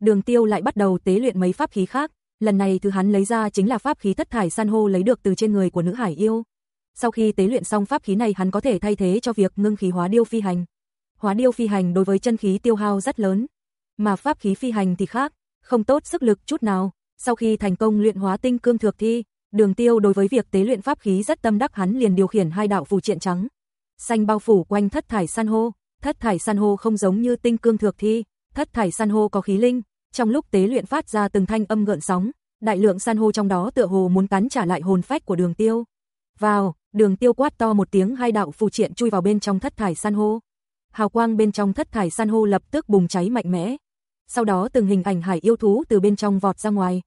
Speaker 1: Đường Tiêu lại bắt đầu tế luyện mấy pháp khí khác, lần này thứ hắn lấy ra chính là pháp khí thất thải san hô lấy được từ trên người của nữ hải yêu. Sau khi tế luyện xong pháp khí này hắn có thể thay thế cho việc ngưng khí hóa điêu phi hành. Hóa điêu phi hành đối với chân khí tiêu hao rất lớn, mà pháp khí phi hành thì khác, không tốt sức lực chút nào. Sau khi thành công luyện hóa tinh cương thược thi, Đường Tiêu đối với việc tế luyện pháp khí rất tâm đắc hắn liền điều khiển hai đạo phù triện trắng, xanh bao phủ quanh thất thải san hô, thất thải san hô không giống như tinh cương thược thi, thất thải san hô có khí linh, trong lúc tế luyện phát ra từng thanh âm gợn sóng, đại lượng san hô trong đó tựa hồ muốn cắn trả lại hồn phách của Đường Tiêu. Vào, Đường Tiêu quát to một tiếng hai đạo phù triện chui vào bên trong thất thải san hô. Hào quang bên trong thất thải san hô lập tức bùng cháy mạnh mẽ. Sau đó từng hình ảnh hải yêu thú từ bên trong vọt ra ngoài.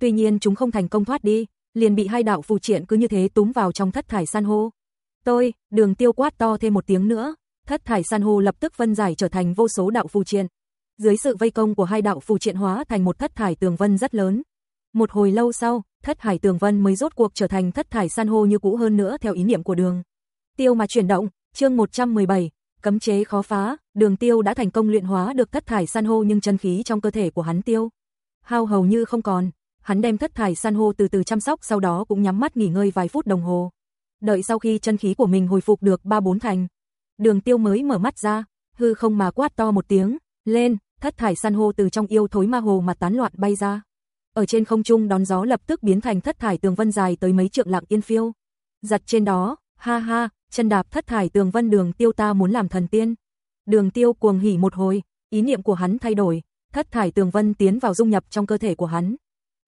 Speaker 1: Tuy nhiên chúng không thành công thoát đi, liền bị hai đạo phù triện cứ như thế túm vào trong thất thải san hô. Tôi, Đường Tiêu quát to thêm một tiếng nữa, thất thải san hô lập tức vân giải trở thành vô số đạo phù triện. Dưới sự vây công của hai đạo phù triện hóa thành một thất thải tường vân rất lớn. Một hồi lâu sau, thất thải tường vân mới rốt cuộc trở thành thất thải san hô như cũ hơn nữa theo ý niệm của đường. Tiêu mà chuyển động, chương 117, cấm chế khó phá, đường tiêu đã thành công luyện hóa được thất thải san hô nhưng chân khí trong cơ thể của hắn tiêu. Hao hầu như không còn, hắn đem thất thải san hô từ từ chăm sóc sau đó cũng nhắm mắt nghỉ ngơi vài phút đồng hồ. Đợi sau khi chân khí của mình hồi phục được 3-4 thành, đường tiêu mới mở mắt ra, hư không mà quát to một tiếng, lên, thất thải san hô từ trong yêu thối ma hồ mà tán loạn bay ra. Ở trên không trung đón gió lập tức biến thành thất thải tường vân dài tới mấy trượng lặng yên phiêu. giật trên đó, ha ha, chân đạp thất thải tường vân đường tiêu ta muốn làm thần tiên. Đường tiêu cuồng hỉ một hồi, ý niệm của hắn thay đổi, thất thải tường vân tiến vào dung nhập trong cơ thể của hắn.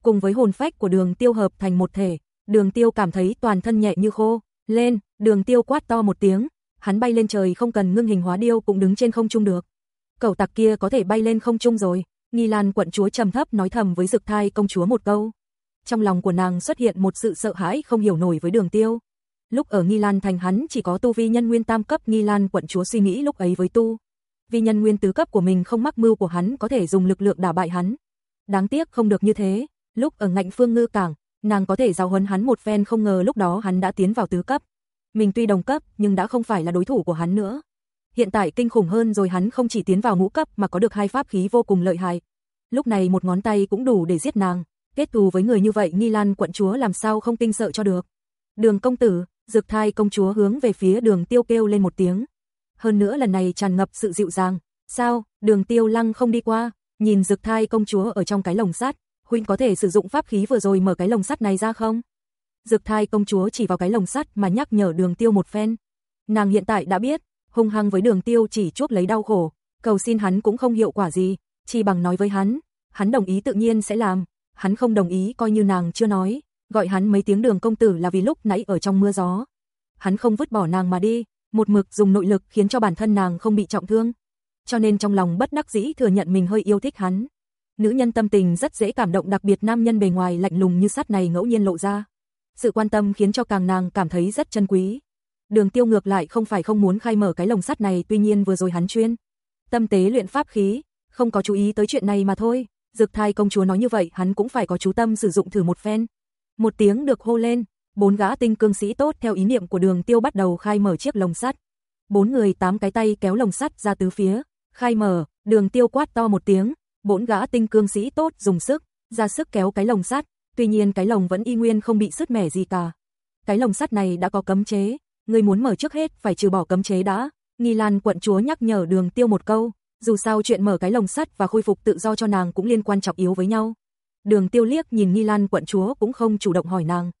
Speaker 1: Cùng với hồn phách của đường tiêu hợp thành một thể, đường tiêu cảm thấy toàn thân nhẹ như khô, lên, đường tiêu quát to một tiếng, hắn bay lên trời không cần ngưng hình hóa điêu cũng đứng trên không trung được. Cẩu tặc kia có thể bay lên không trung rồi, Nghi Lan quận chúa trầm thấp nói thầm với Dực Thai công chúa một câu. Trong lòng của nàng xuất hiện một sự sợ hãi không hiểu nổi với Đường Tiêu. Lúc ở Nghi Lan thành hắn chỉ có tu vi nhân nguyên tam cấp, Nghi Lan quận chúa suy nghĩ lúc ấy với tu vì nhân nguyên tứ cấp của mình không mắc mưu của hắn có thể dùng lực lượng đả bại hắn. Đáng tiếc không được như thế, lúc ở Ngạnh Phương Ngư Cảng, nàng có thể giao huấn hắn một phen không ngờ lúc đó hắn đã tiến vào tứ cấp. Mình tuy đồng cấp, nhưng đã không phải là đối thủ của hắn nữa. Hiện tại kinh khủng hơn rồi hắn không chỉ tiến vào ngũ cấp mà có được hai pháp khí vô cùng lợi hại. Lúc này một ngón tay cũng đủ để giết nàng. Kết thù với người như vậy Nghi Lan quận chúa làm sao không kinh sợ cho được. Đường công tử, dược thai công chúa hướng về phía đường tiêu kêu lên một tiếng. Hơn nữa lần này tràn ngập sự dịu dàng. Sao, đường tiêu lăng không đi qua, nhìn dược thai công chúa ở trong cái lồng sắt. Huynh có thể sử dụng pháp khí vừa rồi mở cái lồng sắt này ra không? dược thai công chúa chỉ vào cái lồng sắt mà nhắc nhở đường tiêu một phen. Nàng hiện tại đã biết, hung hăng với đường tiêu chỉ chuốc lấy đau khổ, cầu xin hắn cũng không hiệu quả gì, chỉ bằng nói với hắn, hắn đồng ý tự nhiên sẽ làm, hắn không đồng ý coi như nàng chưa nói, gọi hắn mấy tiếng đường công tử là vì lúc nãy ở trong mưa gió. Hắn không vứt bỏ nàng mà đi, một mực dùng nội lực khiến cho bản thân nàng không bị trọng thương. Cho nên trong lòng bất đắc dĩ thừa nhận mình hơi yêu thích hắn. Nữ nhân tâm tình rất dễ cảm động đặc biệt nam nhân bề ngoài lạnh lùng như sắt này ngẫu nhiên lộ ra sự quan tâm khiến cho càng nàng cảm thấy rất chân quý. Đường tiêu ngược lại không phải không muốn khai mở cái lồng sắt này tuy nhiên vừa rồi hắn chuyên. Tâm tế luyện pháp khí, không có chú ý tới chuyện này mà thôi. Dực thai công chúa nói như vậy hắn cũng phải có chú tâm sử dụng thử một phen. Một tiếng được hô lên, bốn gã tinh cương sĩ tốt theo ý niệm của đường tiêu bắt đầu khai mở chiếc lồng sắt. Bốn người tám cái tay kéo lồng sắt ra tứ phía, khai mở, đường tiêu quát to một tiếng, bốn gã tinh cương sĩ tốt dùng sức, ra sức kéo cái lồng sắt, tuy nhiên cái lồng vẫn y nguyên không bị sứt mẻ gì cả. Cái lồng sắt này đã có cấm chế, người muốn mở trước hết phải trừ bỏ cấm chế đã. Nghi Lan quận chúa nhắc nhở đường tiêu một câu, dù sao chuyện mở cái lồng sắt và khôi phục tự do cho nàng cũng liên quan trọng yếu với nhau. Đường tiêu liếc nhìn Nghi Lan quận chúa cũng không chủ động hỏi nàng.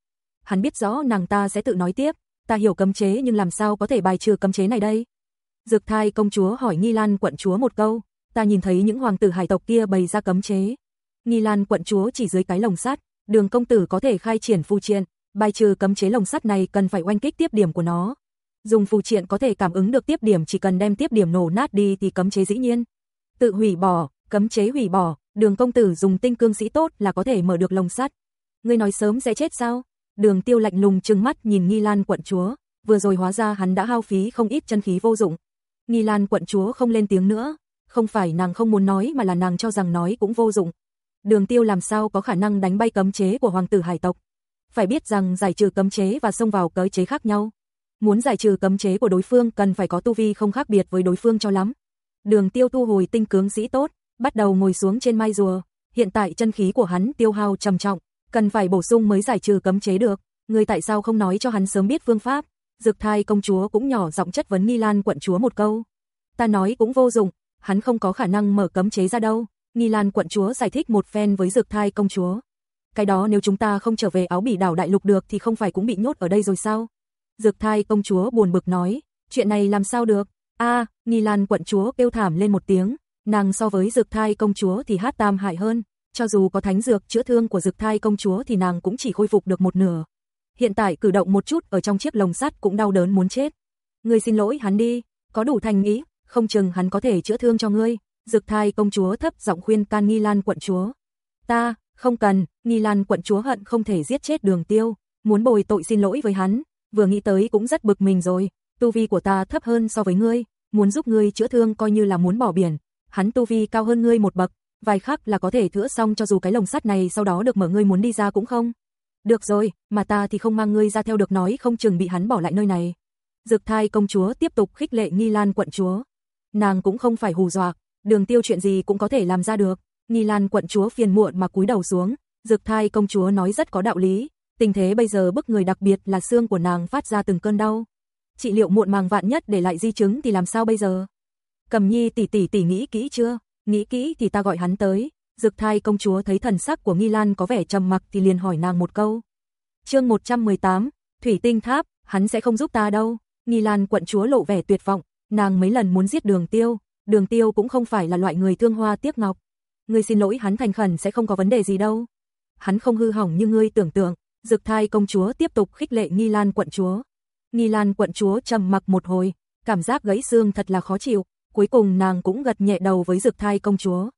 Speaker 1: Hắn biết rõ nàng ta sẽ tự nói tiếp, ta hiểu cấm chế nhưng làm sao có thể bài trừ cấm chế này đây. Dược thai công chúa hỏi Nghi Lan quận chúa một câu, ta nhìn thấy những hoàng tử hải tộc kia bày ra cấm chế. Nghi Lan quận chúa chỉ dưới cái lồng sắt, đường công tử có thể khai triển phù triện, bài trừ cấm chế lồng sắt này cần phải oanh kích tiếp điểm của nó. Dùng phù triện có thể cảm ứng được tiếp điểm chỉ cần đem tiếp điểm nổ nát đi thì cấm chế dĩ nhiên. Tự hủy bỏ, cấm chế hủy bỏ, đường công tử dùng tinh cương sĩ tốt là có thể mở được lồng sắt. người nói sớm sẽ chết sao? Đường tiêu lạnh lùng trừng mắt nhìn nghi lan quận chúa, vừa rồi hóa ra hắn đã hao phí không ít chân khí vô dụng. Nghi lan quận chúa không lên tiếng nữa, không phải nàng không muốn nói mà là nàng cho rằng nói cũng vô dụng, đường tiêu làm sao có khả năng đánh bay cấm chế của hoàng tử hải tộc. Phải biết rằng giải trừ cấm chế và xông vào cới chế khác nhau. Muốn giải trừ cấm chế của đối phương cần phải có tu vi không khác biệt với đối phương cho lắm. Đường tiêu tu hồi tinh cướng sĩ tốt, bắt đầu ngồi xuống trên mai rùa. Hiện tại chân khí của hắn tiêu hao trầm trọng, cần phải bổ sung mới giải trừ cấm chế được. Người tại sao không nói cho hắn sớm biết phương pháp? Dược thai công chúa cũng nhỏ giọng chất vấn Nghi Lan quận chúa một câu. Ta nói cũng vô dụng, hắn không có khả năng mở cấm chế ra đâu. Nghi Lan quận chúa giải thích một phen với dược thai công chúa. Cái đó nếu chúng ta không trở về áo bỉ đảo đại lục được thì không phải cũng bị nhốt ở đây rồi sao? Dược thai công chúa buồn bực nói, chuyện này làm sao được? a à, Nghi Lan quận chúa kêu thảm lên một tiếng, nàng so với dược thai công chúa thì hát tam hại hơn. Cho dù có thánh dược chữa thương của dược thai công chúa thì nàng cũng chỉ khôi phục được một nửa. Hiện tại cử động một chút ở trong chiếc lồng sắt cũng đau đớn muốn chết. Người xin lỗi hắn đi, có đủ thành ý, không chừng hắn có thể chữa thương cho ngươi. Dược thai công chúa thấp giọng khuyên can Nghi Lan quận chúa. Ta, không cần, Nghi Lan quận chúa hận không thể giết chết đường tiêu, muốn bồi tội xin lỗi với hắn, vừa nghĩ tới cũng rất bực mình rồi, tu vi của ta thấp hơn so với ngươi, muốn giúp ngươi chữa thương coi như là muốn bỏ biển, hắn tu vi cao hơn ngươi một bậc, vài khắc là có thể thữa xong cho dù cái lồng sắt này sau đó được mở ngươi muốn đi ra cũng không. Được rồi, mà ta thì không mang ngươi ra theo được nói không chừng bị hắn bỏ lại nơi này. Dược thai công chúa tiếp tục khích lệ nghi lan quận chúa. Nàng cũng không phải hù dọa, đường tiêu chuyện gì cũng có thể làm ra được. Nghi Lan quận chúa phiền muộn mà cúi đầu xuống, Dược Thai công chúa nói rất có đạo lý, tình thế bây giờ bức người đặc biệt là xương của nàng phát ra từng cơn đau. chị liệu muộn màng vạn nhất để lại di chứng thì làm sao bây giờ? Cầm Nhi tỷ tỷ tỷ nghĩ kỹ chưa? Nghĩ kỹ thì ta gọi hắn tới. Dược Thai công chúa thấy thần sắc của Nghi Lan có vẻ trầm mặc thì liền hỏi nàng một câu. Chương 118, Thủy Tinh Tháp, hắn sẽ không giúp ta đâu. Nghi Lan quận chúa lộ vẻ tuyệt vọng, nàng mấy lần muốn giết Đường Tiêu, Đường tiêu cũng không phải là loại người thương hoa tiếc ngọc. Ngươi xin lỗi hắn thành khẩn sẽ không có vấn đề gì đâu. Hắn không hư hỏng như ngươi tưởng tượng. Dực thai công chúa tiếp tục khích lệ Nghi Lan quận chúa. Nghi Lan quận chúa trầm mặc một hồi, cảm giác gãy xương thật là khó chịu, cuối cùng nàng cũng gật nhẹ đầu với Dực thai công chúa.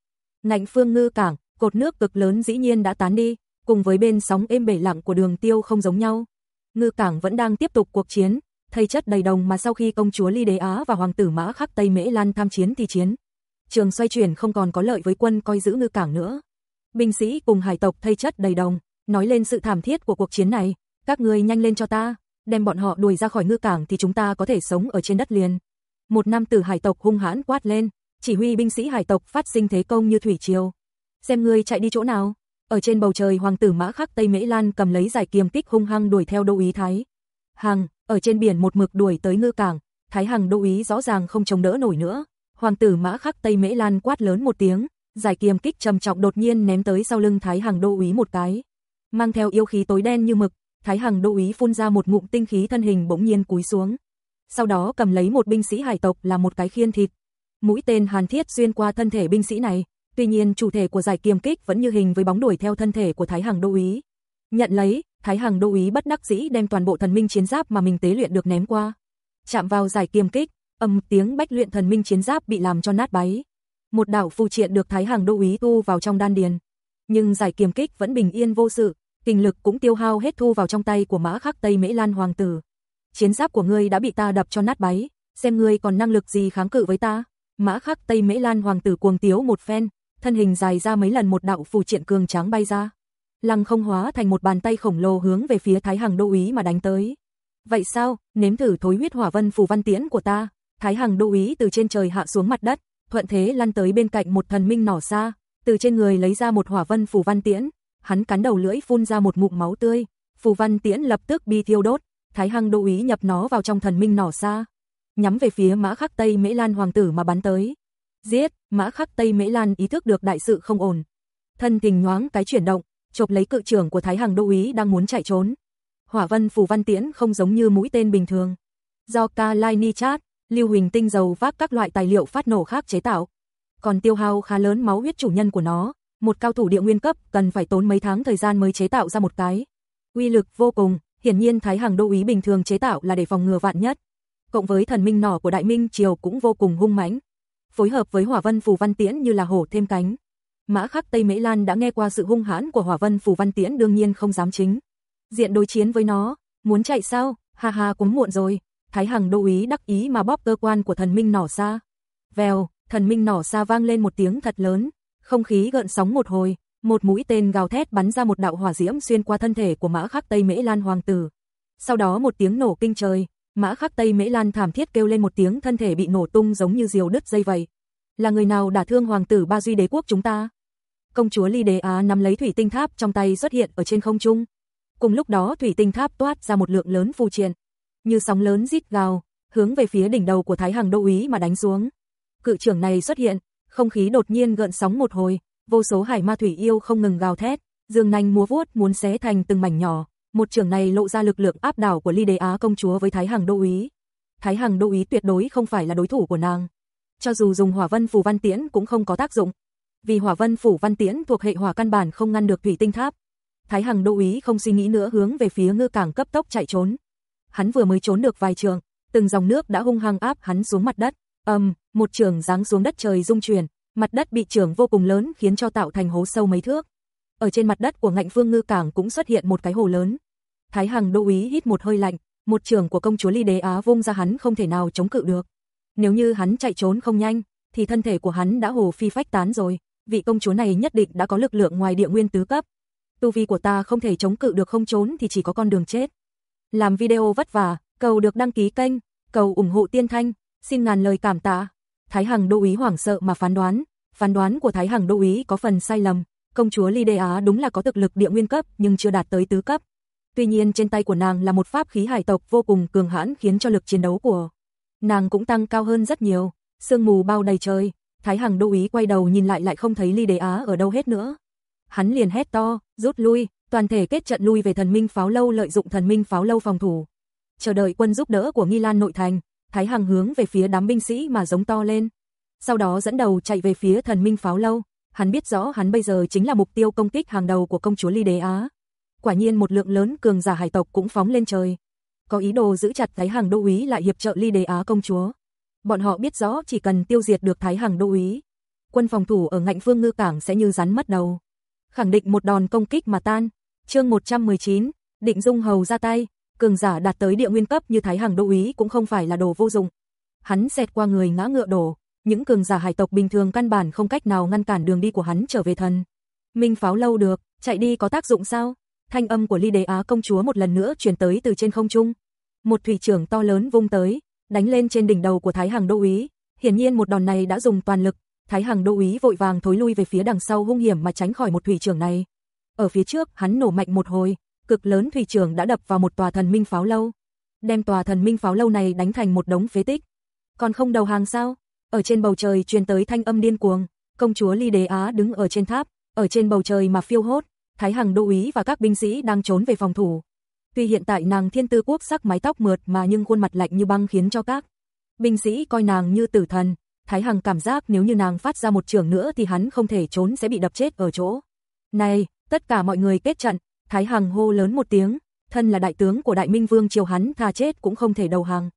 Speaker 1: Ngạnh phương ngư cảng, cột nước cực lớn dĩ nhiên đã tán đi, cùng với bên sóng êm bể lặng của đường tiêu không giống nhau. Ngư cảng vẫn đang tiếp tục cuộc chiến, thây chất đầy đồng mà sau khi công chúa Ly Đế Á và hoàng tử Mã Khắc Tây Mễ Lan tham chiến thì chiến. Trường xoay chuyển không còn có lợi với quân coi giữ ngư cảng nữa. Binh sĩ cùng hải tộc thây chất đầy đồng, nói lên sự thảm thiết của cuộc chiến này, các người nhanh lên cho ta, đem bọn họ đuổi ra khỏi ngư cảng thì chúng ta có thể sống ở trên đất liền. Một nam tử hải tộc hung hãn quát lên, chỉ huy binh sĩ hải tộc phát sinh thế công như thủy triều. Xem ngươi chạy đi chỗ nào? Ở trên bầu trời hoàng tử Mã Khắc Tây Mễ Lan cầm lấy giải kiềm kích hung hăng đuổi theo Đô úy Thái. Hằng, ở trên biển một mực đuổi tới ngư cảng, Thái Hằng đô ý rõ ràng không chống đỡ nổi nữa. Hoàng tử mã khắc Tây Mễ Lan quát lớn một tiếng, giải kiềm kích trầm trọng đột nhiên ném tới sau lưng Thái Hằng đô ý một cái. Mang theo yêu khí tối đen như mực, Thái Hằng đô ý phun ra một ngụm tinh khí thân hình bỗng nhiên cúi xuống. Sau đó cầm lấy một binh sĩ hải tộc là một cái khiên thịt. Mũi tên hàn thiết xuyên qua thân thể binh sĩ này, tuy nhiên chủ thể của giải kiềm kích vẫn như hình với bóng đuổi theo thân thể của Thái Hằng đô ý. Nhận lấy, Thái Hằng đô Ý bất đắc dĩ đem toàn bộ thần minh chiến giáp mà mình tế luyện được ném qua. Chạm vào giải kiềm kích, âm tiếng bách luyện thần minh chiến giáp bị làm cho nát bấy. Một đảo phù triện được Thái Hằng đô Ý tu vào trong đan điền. Nhưng giải kiềm kích vẫn bình yên vô sự, kinh lực cũng tiêu hao hết thu vào trong tay của mã khắc Tây Mễ Lan Hoàng tử. Chiến giáp của ngươi đã bị ta đập cho nát bấy, xem ngươi còn năng lực gì kháng cự với ta. Mã khắc Tây Mễ Lan Hoàng tử cuồng tiếu một phen, thân hình dài ra mấy lần một đạo phù triện cường tráng bay ra lăng không hóa thành một bàn tay khổng lồ hướng về phía Thái Hằng Đô úy mà đánh tới. Vậy sao, nếm thử thối huyết hỏa vân phù văn tiễn của ta. Thái Hằng Đô úy từ trên trời hạ xuống mặt đất, thuận thế lăn tới bên cạnh một thần minh nỏ xa, từ trên người lấy ra một hỏa vân phù văn tiễn, hắn cắn đầu lưỡi phun ra một ngụm máu tươi, phù văn tiễn lập tức bị thiêu đốt, Thái Hằng Đô úy nhập nó vào trong thần minh nỏ xa, nhắm về phía Mã Khắc Tây Mễ Lan hoàng tử mà bắn tới. Giết, Mã Khắc Tây Mễ Lan ý thức được đại sự không ổn, thân tình nhoáng cái chuyển động, chộp lấy cự trưởng của Thái Hằng Đô úy đang muốn chạy trốn. Hỏa Vân Phù Văn Tiễn không giống như mũi tên bình thường. Do ni Chat, Lưu Huỳnh Tinh dầu vác các loại tài liệu phát nổ khác chế tạo, còn tiêu hao khá lớn máu huyết chủ nhân của nó, một cao thủ địa nguyên cấp cần phải tốn mấy tháng thời gian mới chế tạo ra một cái. Quy lực vô cùng, hiển nhiên Thái Hằng Đô úy bình thường chế tạo là để phòng ngừa vạn nhất. Cộng với thần minh nỏ của Đại Minh Triều cũng vô cùng hung mãnh, phối hợp với Hỏa Vân Phù Văn Tiễn như là hổ thêm cánh. Mã Khắc Tây Mễ Lan đã nghe qua sự hung hãn của Hỏa Vân Phù Văn Tiễn đương nhiên không dám chính. Diện đối chiến với nó, muốn chạy sao, ha ha cũng muộn rồi. Thái Hằng đô ý đắc ý mà bóp cơ quan của thần minh nỏ xa. Vèo, thần minh nỏ xa vang lên một tiếng thật lớn, không khí gợn sóng một hồi, một mũi tên gào thét bắn ra một đạo hỏa diễm xuyên qua thân thể của Mã Khắc Tây Mễ Lan hoàng tử. Sau đó một tiếng nổ kinh trời, Mã Khắc Tây Mễ Lan thảm thiết kêu lên một tiếng thân thể bị nổ tung giống như diều đứt dây vậy. Là người nào đã thương hoàng tử Ba Duy Đế quốc chúng ta? công chúa Ly Đế Á nắm lấy thủy tinh tháp trong tay xuất hiện ở trên không trung. Cùng lúc đó thủy tinh tháp toát ra một lượng lớn phù triện, như sóng lớn rít gào, hướng về phía đỉnh đầu của Thái Hằng Đô úy mà đánh xuống. Cự trưởng này xuất hiện, không khí đột nhiên gợn sóng một hồi, vô số hải ma thủy yêu không ngừng gào thét, dương nanh múa vuốt muốn xé thành từng mảnh nhỏ. Một trưởng này lộ ra lực lượng áp đảo của Ly Đế Á công chúa với Thái Hằng Đô úy. Thái Hằng Đô úy tuyệt đối không phải là đối thủ của nàng. Cho dù dùng Hỏa Vân phù văn tiễn cũng không có tác dụng, vì hỏa vân phủ văn tiễn thuộc hệ hỏa căn bản không ngăn được thủy tinh tháp. Thái Hằng đô úy không suy nghĩ nữa hướng về phía ngư cảng cấp tốc chạy trốn. Hắn vừa mới trốn được vài trường, từng dòng nước đã hung hăng áp hắn xuống mặt đất. Ầm, um, một trường giáng xuống đất trời rung chuyển, mặt đất bị trường vô cùng lớn khiến cho tạo thành hố sâu mấy thước. Ở trên mặt đất của Ngạnh Vương ngư cảng cũng xuất hiện một cái hồ lớn. Thái Hằng đô úy hít một hơi lạnh, một trường của công chúa Ly Đế Á vung ra hắn không thể nào chống cự được. Nếu như hắn chạy trốn không nhanh, thì thân thể của hắn đã hồ phi phách tán rồi vị công chúa này nhất định đã có lực lượng ngoài địa nguyên tứ cấp. Tu vi của ta không thể chống cự được không trốn thì chỉ có con đường chết. Làm video vất vả, cầu được đăng ký kênh, cầu ủng hộ tiên thanh, xin ngàn lời cảm tạ. Thái Hằng Đô Ý hoảng sợ mà phán đoán, phán đoán của Thái Hằng Đô Ý có phần sai lầm. Công chúa Ly Đê Á đúng là có thực lực địa nguyên cấp nhưng chưa đạt tới tứ cấp. Tuy nhiên trên tay của nàng là một pháp khí hải tộc vô cùng cường hãn khiến cho lực chiến đấu của nàng cũng tăng cao hơn rất nhiều. Sương mù bao đầy trời, Thái Hằng đô úy quay đầu nhìn lại lại không thấy Ly Đế Á ở đâu hết nữa. Hắn liền hét to, rút lui, toàn thể kết trận lui về thần minh pháo lâu lợi dụng thần minh pháo lâu phòng thủ. Chờ đợi quân giúp đỡ của Nghi Lan nội thành, Thái Hằng hướng về phía đám binh sĩ mà giống to lên. Sau đó dẫn đầu chạy về phía thần minh pháo lâu, hắn biết rõ hắn bây giờ chính là mục tiêu công kích hàng đầu của công chúa Ly Đế Á. Quả nhiên một lượng lớn cường giả hải tộc cũng phóng lên trời. Có ý đồ giữ chặt Thái Hằng đô úy lại hiệp trợ Ly Đế Á công chúa. Bọn họ biết rõ chỉ cần tiêu diệt được Thái Hằng đô úy, quân phòng thủ ở ngạnh phương ngư cảng sẽ như rắn mất đầu. Khẳng định một đòn công kích mà tan. Chương 119, Định Dung Hầu ra tay, cường giả đạt tới địa nguyên cấp như Thái Hằng đô úy cũng không phải là đồ vô dụng. Hắn xẹt qua người ngã ngựa đổ, những cường giả hải tộc bình thường căn bản không cách nào ngăn cản đường đi của hắn trở về thần. Minh pháo lâu được, chạy đi có tác dụng sao? Thanh âm của Ly Đế Á công chúa một lần nữa truyền tới từ trên không trung. Một thủy trưởng to lớn vung tới, đánh lên trên đỉnh đầu của Thái Hằng Đô úy, hiển nhiên một đòn này đã dùng toàn lực, Thái Hằng Đô úy vội vàng thối lui về phía đằng sau hung hiểm mà tránh khỏi một thủy trưởng này. Ở phía trước, hắn nổ mạnh một hồi, cực lớn thủy trưởng đã đập vào một tòa thần minh pháo lâu, đem tòa thần minh pháo lâu này đánh thành một đống phế tích. Còn không đầu hàng sao? Ở trên bầu trời truyền tới thanh âm điên cuồng, công chúa Ly Đế Á đứng ở trên tháp, ở trên bầu trời mà phiêu hốt, Thái Hằng Đô úy và các binh sĩ đang trốn về phòng thủ, Tuy hiện tại nàng thiên tư quốc sắc mái tóc mượt mà nhưng khuôn mặt lạnh như băng khiến cho các binh sĩ coi nàng như tử thần. Thái Hằng cảm giác nếu như nàng phát ra một trường nữa thì hắn không thể trốn sẽ bị đập chết ở chỗ. Này, tất cả mọi người kết trận, Thái Hằng hô lớn một tiếng, thân là đại tướng của Đại Minh Vương triều hắn tha chết cũng không thể đầu hàng.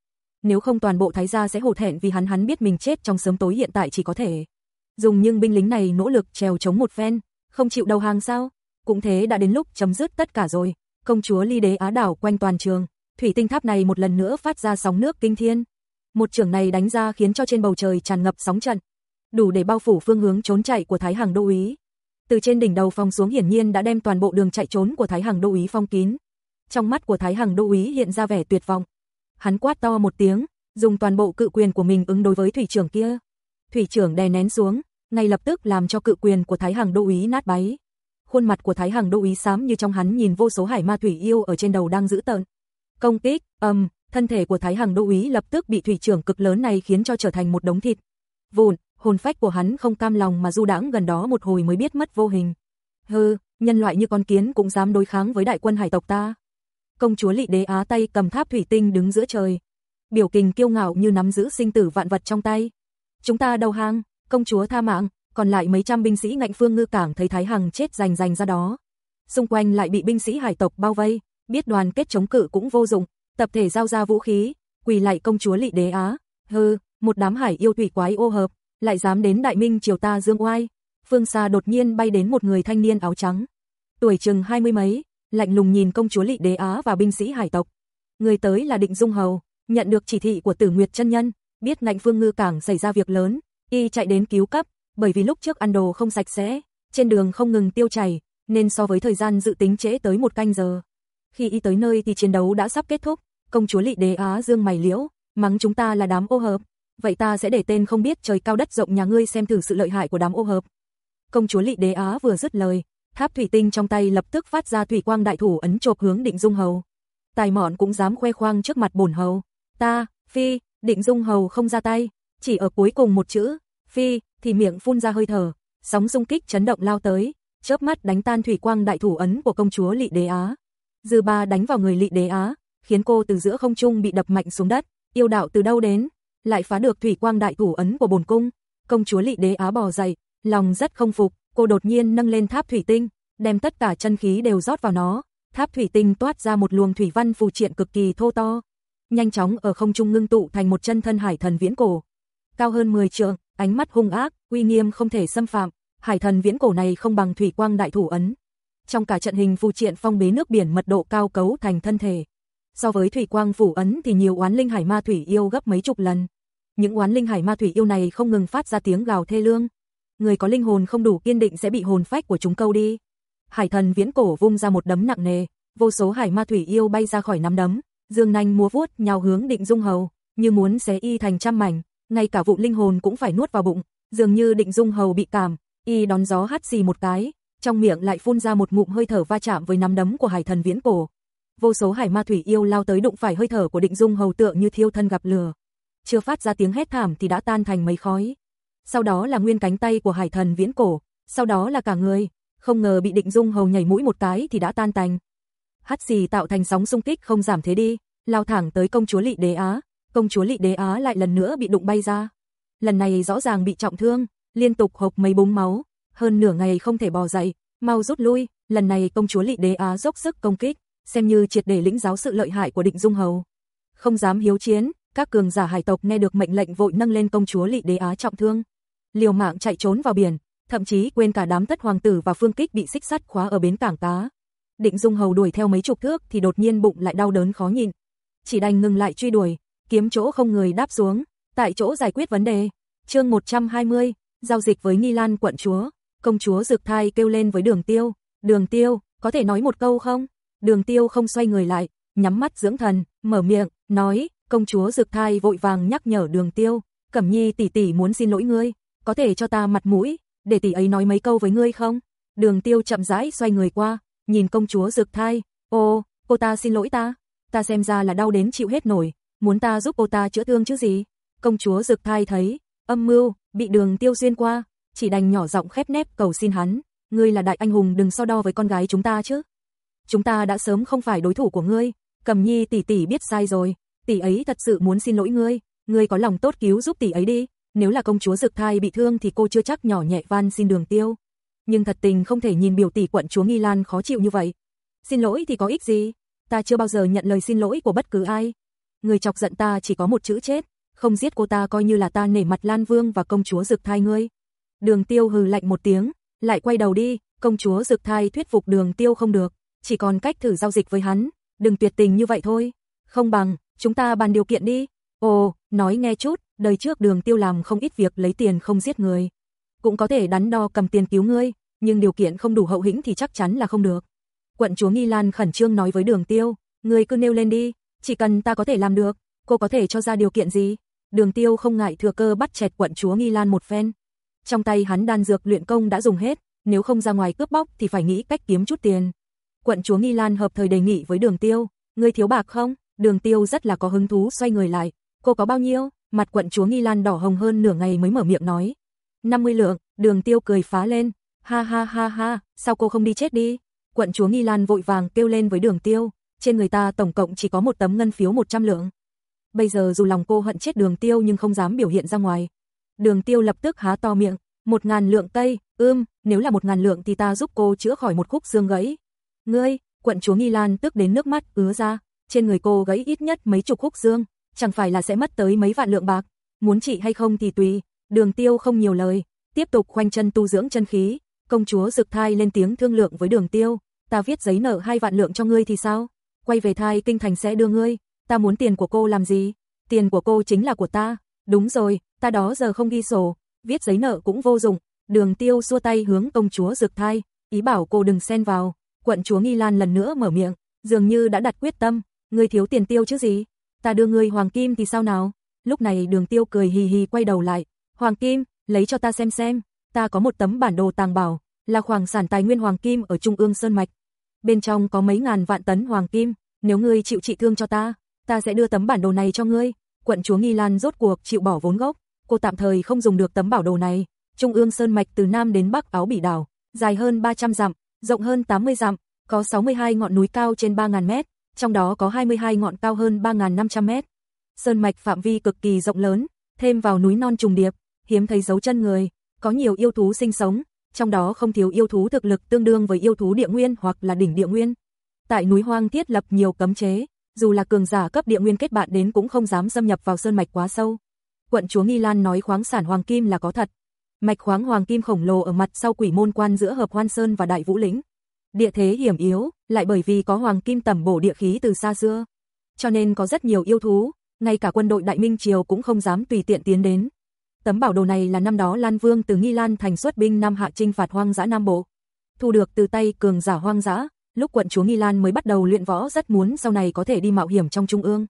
Speaker 1: Nếu không toàn bộ Thái gia sẽ hổ thẹn vì hắn hắn biết mình chết trong sớm tối hiện tại chỉ có thể. Dùng nhưng binh lính này nỗ lực trèo chống một phen, không chịu đầu hàng sao? Cũng thế đã đến lúc chấm dứt tất cả rồi, công chúa ly đế á đảo quanh toàn trường, thủy tinh tháp này một lần nữa phát ra sóng nước kinh thiên. Một trường này đánh ra khiến cho trên bầu trời tràn ngập sóng trận, đủ để bao phủ phương hướng trốn chạy của Thái Hằng Đô úy. Từ trên đỉnh đầu phong xuống hiển nhiên đã đem toàn bộ đường chạy trốn của Thái Hằng Đô úy phong kín. Trong mắt của Thái Hằng Đô úy hiện ra vẻ tuyệt vọng. Hắn quát to một tiếng, dùng toàn bộ cự quyền của mình ứng đối với thủy trưởng kia. Thủy trưởng đè nén xuống, ngay lập tức làm cho cự quyền của Thái Hằng Đô úy nát bấy khuôn mặt của Thái Hằng Đô úy xám như trong hắn nhìn vô số hải ma thủy yêu ở trên đầu đang giữ tợn. Công kích, ầm, um, thân thể của Thái Hằng Đô úy lập tức bị thủy trưởng cực lớn này khiến cho trở thành một đống thịt. Vụn, hồn phách của hắn không cam lòng mà du đãng gần đó một hồi mới biết mất vô hình. Hừ, nhân loại như con kiến cũng dám đối kháng với đại quân hải tộc ta. Công chúa Lệ Đế Á tay cầm tháp thủy tinh đứng giữa trời, biểu kình kiêu ngạo như nắm giữ sinh tử vạn vật trong tay. Chúng ta đầu hàng, công chúa tha mạng, còn lại mấy trăm binh sĩ ngạnh phương ngư cảng thấy Thái Hằng chết rành rành ra đó. Xung quanh lại bị binh sĩ hải tộc bao vây, biết đoàn kết chống cự cũng vô dụng, tập thể giao ra vũ khí, quỳ lại công chúa lị đế á, hừ, một đám hải yêu thủy quái ô hợp, lại dám đến đại minh triều ta dương oai. Phương xa đột nhiên bay đến một người thanh niên áo trắng, tuổi chừng hai mươi mấy, lạnh lùng nhìn công chúa lị đế á và binh sĩ hải tộc. Người tới là Định Dung Hầu, nhận được chỉ thị của Tử Nguyệt chân nhân, biết Ngạnh Phương Ngư Cảng xảy ra việc lớn, y chạy đến cứu cấp, bởi vì lúc trước ăn đồ không sạch sẽ, trên đường không ngừng tiêu chảy, nên so với thời gian dự tính trễ tới một canh giờ. Khi y tới nơi thì chiến đấu đã sắp kết thúc, công chúa Lị Đế Á dương mày liễu, mắng chúng ta là đám ô hợp, vậy ta sẽ để tên không biết trời cao đất rộng nhà ngươi xem thử sự lợi hại của đám ô hợp. Công chúa Lị Đế Á vừa dứt lời, tháp thủy tinh trong tay lập tức phát ra thủy quang đại thủ ấn chộp hướng Định Dung Hầu. Tài mọn cũng dám khoe khoang trước mặt bổn hầu. Ta, phi, Định Dung Hầu không ra tay, chỉ ở cuối cùng một chữ, phi, thì miệng phun ra hơi thở, sóng xung kích chấn động lao tới, chớp mắt đánh tan thủy quang đại thủ ấn của công chúa Lị Đế Á. Dư ba đánh vào người Lị Đế Á, khiến cô từ giữa không trung bị đập mạnh xuống đất, yêu đạo từ đâu đến, lại phá được thủy quang đại thủ ấn của bổn cung. Công chúa Lị Đế Á bò dậy, lòng rất không phục, cô đột nhiên nâng lên tháp thủy tinh, đem tất cả chân khí đều rót vào nó. Tháp thủy tinh toát ra một luồng thủy văn phù triện cực kỳ thô to, nhanh chóng ở không trung ngưng tụ thành một chân thân hải thần viễn cổ, cao hơn 10 trượng, ánh mắt hung ác, uy nghiêm không thể xâm phạm, hải thần viễn cổ này không bằng thủy quang đại thủ ấn. Trong cả trận hình phù triện phong bế nước biển mật độ cao cấu thành thân thể. So với thủy quang phủ ấn thì nhiều oán linh hải ma thủy yêu gấp mấy chục lần. Những oán linh hải ma thủy yêu này không ngừng phát ra tiếng gào thê lương. Người có linh hồn không đủ kiên định sẽ bị hồn phách của chúng câu đi. Hải thần viễn cổ vung ra một đấm nặng nề, vô số hải ma thủy yêu bay ra khỏi nắm đấm, dương nanh múa vuốt nhào hướng Định Dung Hầu, như muốn xé y thành trăm mảnh ngay cả vụ linh hồn cũng phải nuốt vào bụng, dường như định dung hầu bị cảm, y đón gió hắt xì một cái, trong miệng lại phun ra một ngụm hơi thở va chạm với nắm đấm của hải thần viễn cổ. Vô số hải ma thủy yêu lao tới đụng phải hơi thở của định dung hầu tựa như thiêu thân gặp lửa. Chưa phát ra tiếng hét thảm thì đã tan thành mấy khói. Sau đó là nguyên cánh tay của hải thần viễn cổ, sau đó là cả người, không ngờ bị định dung hầu nhảy mũi một cái thì đã tan tành. Hắt xì tạo thành sóng xung kích không giảm thế đi, lao thẳng tới công chúa Lị Đế Á công chúa Lị Đế Á lại lần nữa bị đụng bay ra. Lần này rõ ràng bị trọng thương, liên tục hộc mấy búng máu, hơn nửa ngày không thể bò dậy, mau rút lui, lần này công chúa Lị Đế Á dốc sức công kích, xem như triệt để lĩnh giáo sự lợi hại của Định Dung Hầu. Không dám hiếu chiến, các cường giả hải tộc nghe được mệnh lệnh vội nâng lên công chúa Lị Đế Á trọng thương, liều mạng chạy trốn vào biển, thậm chí quên cả đám thất hoàng tử và phương kích bị xích sắt khóa ở bến cảng tá. Định Dung Hầu đuổi theo mấy chục thước thì đột nhiên bụng lại đau đớn khó nhịn, chỉ đành ngừng lại truy đuổi, kiếm chỗ không người đáp xuống, tại chỗ giải quyết vấn đề. chương 120, giao dịch với Nghi Lan quận chúa, công chúa Dược Thai kêu lên với đường tiêu, đường tiêu, có thể nói một câu không? Đường tiêu không xoay người lại, nhắm mắt dưỡng thần, mở miệng, nói, công chúa Dược Thai vội vàng nhắc nhở đường tiêu, Cẩm Nhi tỷ tỷ muốn xin lỗi ngươi, có thể cho ta mặt mũi, để tỷ ấy nói mấy câu với ngươi không? Đường tiêu chậm rãi xoay người qua, nhìn công chúa Dược Thai, ô, cô ta xin lỗi ta, ta xem ra là đau đến chịu hết nổi, muốn ta giúp cô ta chữa thương chứ gì? Công chúa Dực Thai thấy, âm mưu, bị đường tiêu xuyên qua, chỉ đành nhỏ giọng khép nép cầu xin hắn, ngươi là đại anh hùng đừng so đo với con gái chúng ta chứ. Chúng ta đã sớm không phải đối thủ của ngươi, cầm nhi tỷ tỷ biết sai rồi, tỷ ấy thật sự muốn xin lỗi ngươi, ngươi có lòng tốt cứu giúp tỷ ấy đi, nếu là công chúa Dực Thai bị thương thì cô chưa chắc nhỏ nhẹ van xin đường tiêu. Nhưng thật tình không thể nhìn biểu tỷ quận chúa Nghi Lan khó chịu như vậy. Xin lỗi thì có ích gì, ta chưa bao giờ nhận lời xin lỗi của bất cứ ai, người chọc giận ta chỉ có một chữ chết, không giết cô ta coi như là ta nể mặt Lan Vương và công chúa Dực Thai ngươi. Đường Tiêu hừ lạnh một tiếng, lại quay đầu đi, công chúa Dực Thai thuyết phục Đường Tiêu không được, chỉ còn cách thử giao dịch với hắn, đừng tuyệt tình như vậy thôi. Không bằng, chúng ta bàn điều kiện đi. Ồ, nói nghe chút, đời trước Đường Tiêu làm không ít việc lấy tiền không giết người. Cũng có thể đắn đo cầm tiền cứu ngươi, nhưng điều kiện không đủ hậu hĩnh thì chắc chắn là không được. Quận chúa Nghi Lan khẩn trương nói với Đường Tiêu, ngươi cứ nêu lên đi, chỉ cần ta có thể làm được, cô có thể cho ra điều kiện gì? Đường tiêu không ngại thừa cơ bắt chẹt quận chúa Nghi Lan một phen. Trong tay hắn đan dược luyện công đã dùng hết, nếu không ra ngoài cướp bóc thì phải nghĩ cách kiếm chút tiền. Quận chúa Nghi Lan hợp thời đề nghị với đường tiêu, người thiếu bạc không? Đường tiêu rất là có hứng thú xoay người lại, cô có bao nhiêu? Mặt quận chúa Nghi Lan đỏ hồng hơn nửa ngày mới mở miệng nói. 50 lượng, đường tiêu cười phá lên, ha ha ha ha, sao cô không đi chết đi? Quận chúa Nghi Lan vội vàng kêu lên với đường tiêu, trên người ta tổng cộng chỉ có một tấm ngân phiếu 100 lượng. Bây giờ dù lòng cô hận chết đường tiêu nhưng không dám biểu hiện ra ngoài. Đường tiêu lập tức há to miệng, một ngàn lượng tây, ưm, nếu là một ngàn lượng thì ta giúp cô chữa khỏi một khúc xương gãy. Ngươi, quận chúa Nghi Lan tức đến nước mắt ứa ra, trên người cô gãy ít nhất mấy chục khúc xương, chẳng phải là sẽ mất tới mấy vạn lượng bạc, muốn trị hay không thì tùy, đường tiêu không nhiều lời, tiếp tục khoanh chân tu dưỡng chân khí, công chúa rực thai lên tiếng thương lượng với đường tiêu, ta viết giấy nợ hai vạn lượng cho ngươi thì sao? quay về thai kinh thành sẽ đưa ngươi, ta muốn tiền của cô làm gì? Tiền của cô chính là của ta, đúng rồi, ta đó giờ không ghi sổ, viết giấy nợ cũng vô dụng. Đường tiêu xua tay hướng công chúa rực thai, ý bảo cô đừng xen vào, quận chúa Nghi Lan lần nữa mở miệng, dường như đã đặt quyết tâm, ngươi thiếu tiền tiêu chứ gì, ta đưa ngươi hoàng kim thì sao nào? Lúc này đường tiêu cười hì hì quay đầu lại, hoàng kim, lấy cho ta xem xem, ta có một tấm bản đồ tàng bảo, là khoảng sản tài nguyên hoàng kim ở Trung ương Sơn Mạch, bên trong có mấy ngàn vạn tấn hoàng kim, nếu ngươi chịu trị thương cho ta, ta sẽ đưa tấm bản đồ này cho ngươi. Quận chúa Nghi Lan rốt cuộc chịu bỏ vốn gốc, cô tạm thời không dùng được tấm bảo đồ này. Trung ương sơn mạch từ nam đến bắc áo bỉ đảo, dài hơn 300 dặm, rộng hơn 80 dặm, có 62 ngọn núi cao trên 3000 mét, trong đó có 22 ngọn cao hơn 3500 mét. Sơn mạch phạm vi cực kỳ rộng lớn, thêm vào núi non trùng điệp, hiếm thấy dấu chân người, có nhiều yêu thú sinh sống, trong đó không thiếu yêu thú thực lực tương đương với yêu thú địa nguyên hoặc là đỉnh địa nguyên. Tại núi hoang thiết lập nhiều cấm chế, dù là cường giả cấp địa nguyên kết bạn đến cũng không dám xâm nhập vào sơn mạch quá sâu. Quận chúa Nghi Lan nói khoáng sản hoàng kim là có thật. Mạch khoáng hoàng kim khổng lồ ở mặt sau quỷ môn quan giữa hợp hoan sơn và đại vũ lĩnh. Địa thế hiểm yếu, lại bởi vì có hoàng kim tầm bổ địa khí từ xa xưa. Cho nên có rất nhiều yêu thú, ngay cả quân đội Đại Minh Triều cũng không dám tùy tiện tiến đến. Tấm bảo đồ này là năm đó Lan Vương từ Nghi Lan thành xuất binh Nam Hạ trinh phạt hoang dã Nam Bộ. Thu được từ tay cường giả hoang dã, lúc quận chúa Nghi Lan mới bắt đầu luyện võ rất muốn sau này có thể đi mạo hiểm trong Trung ương.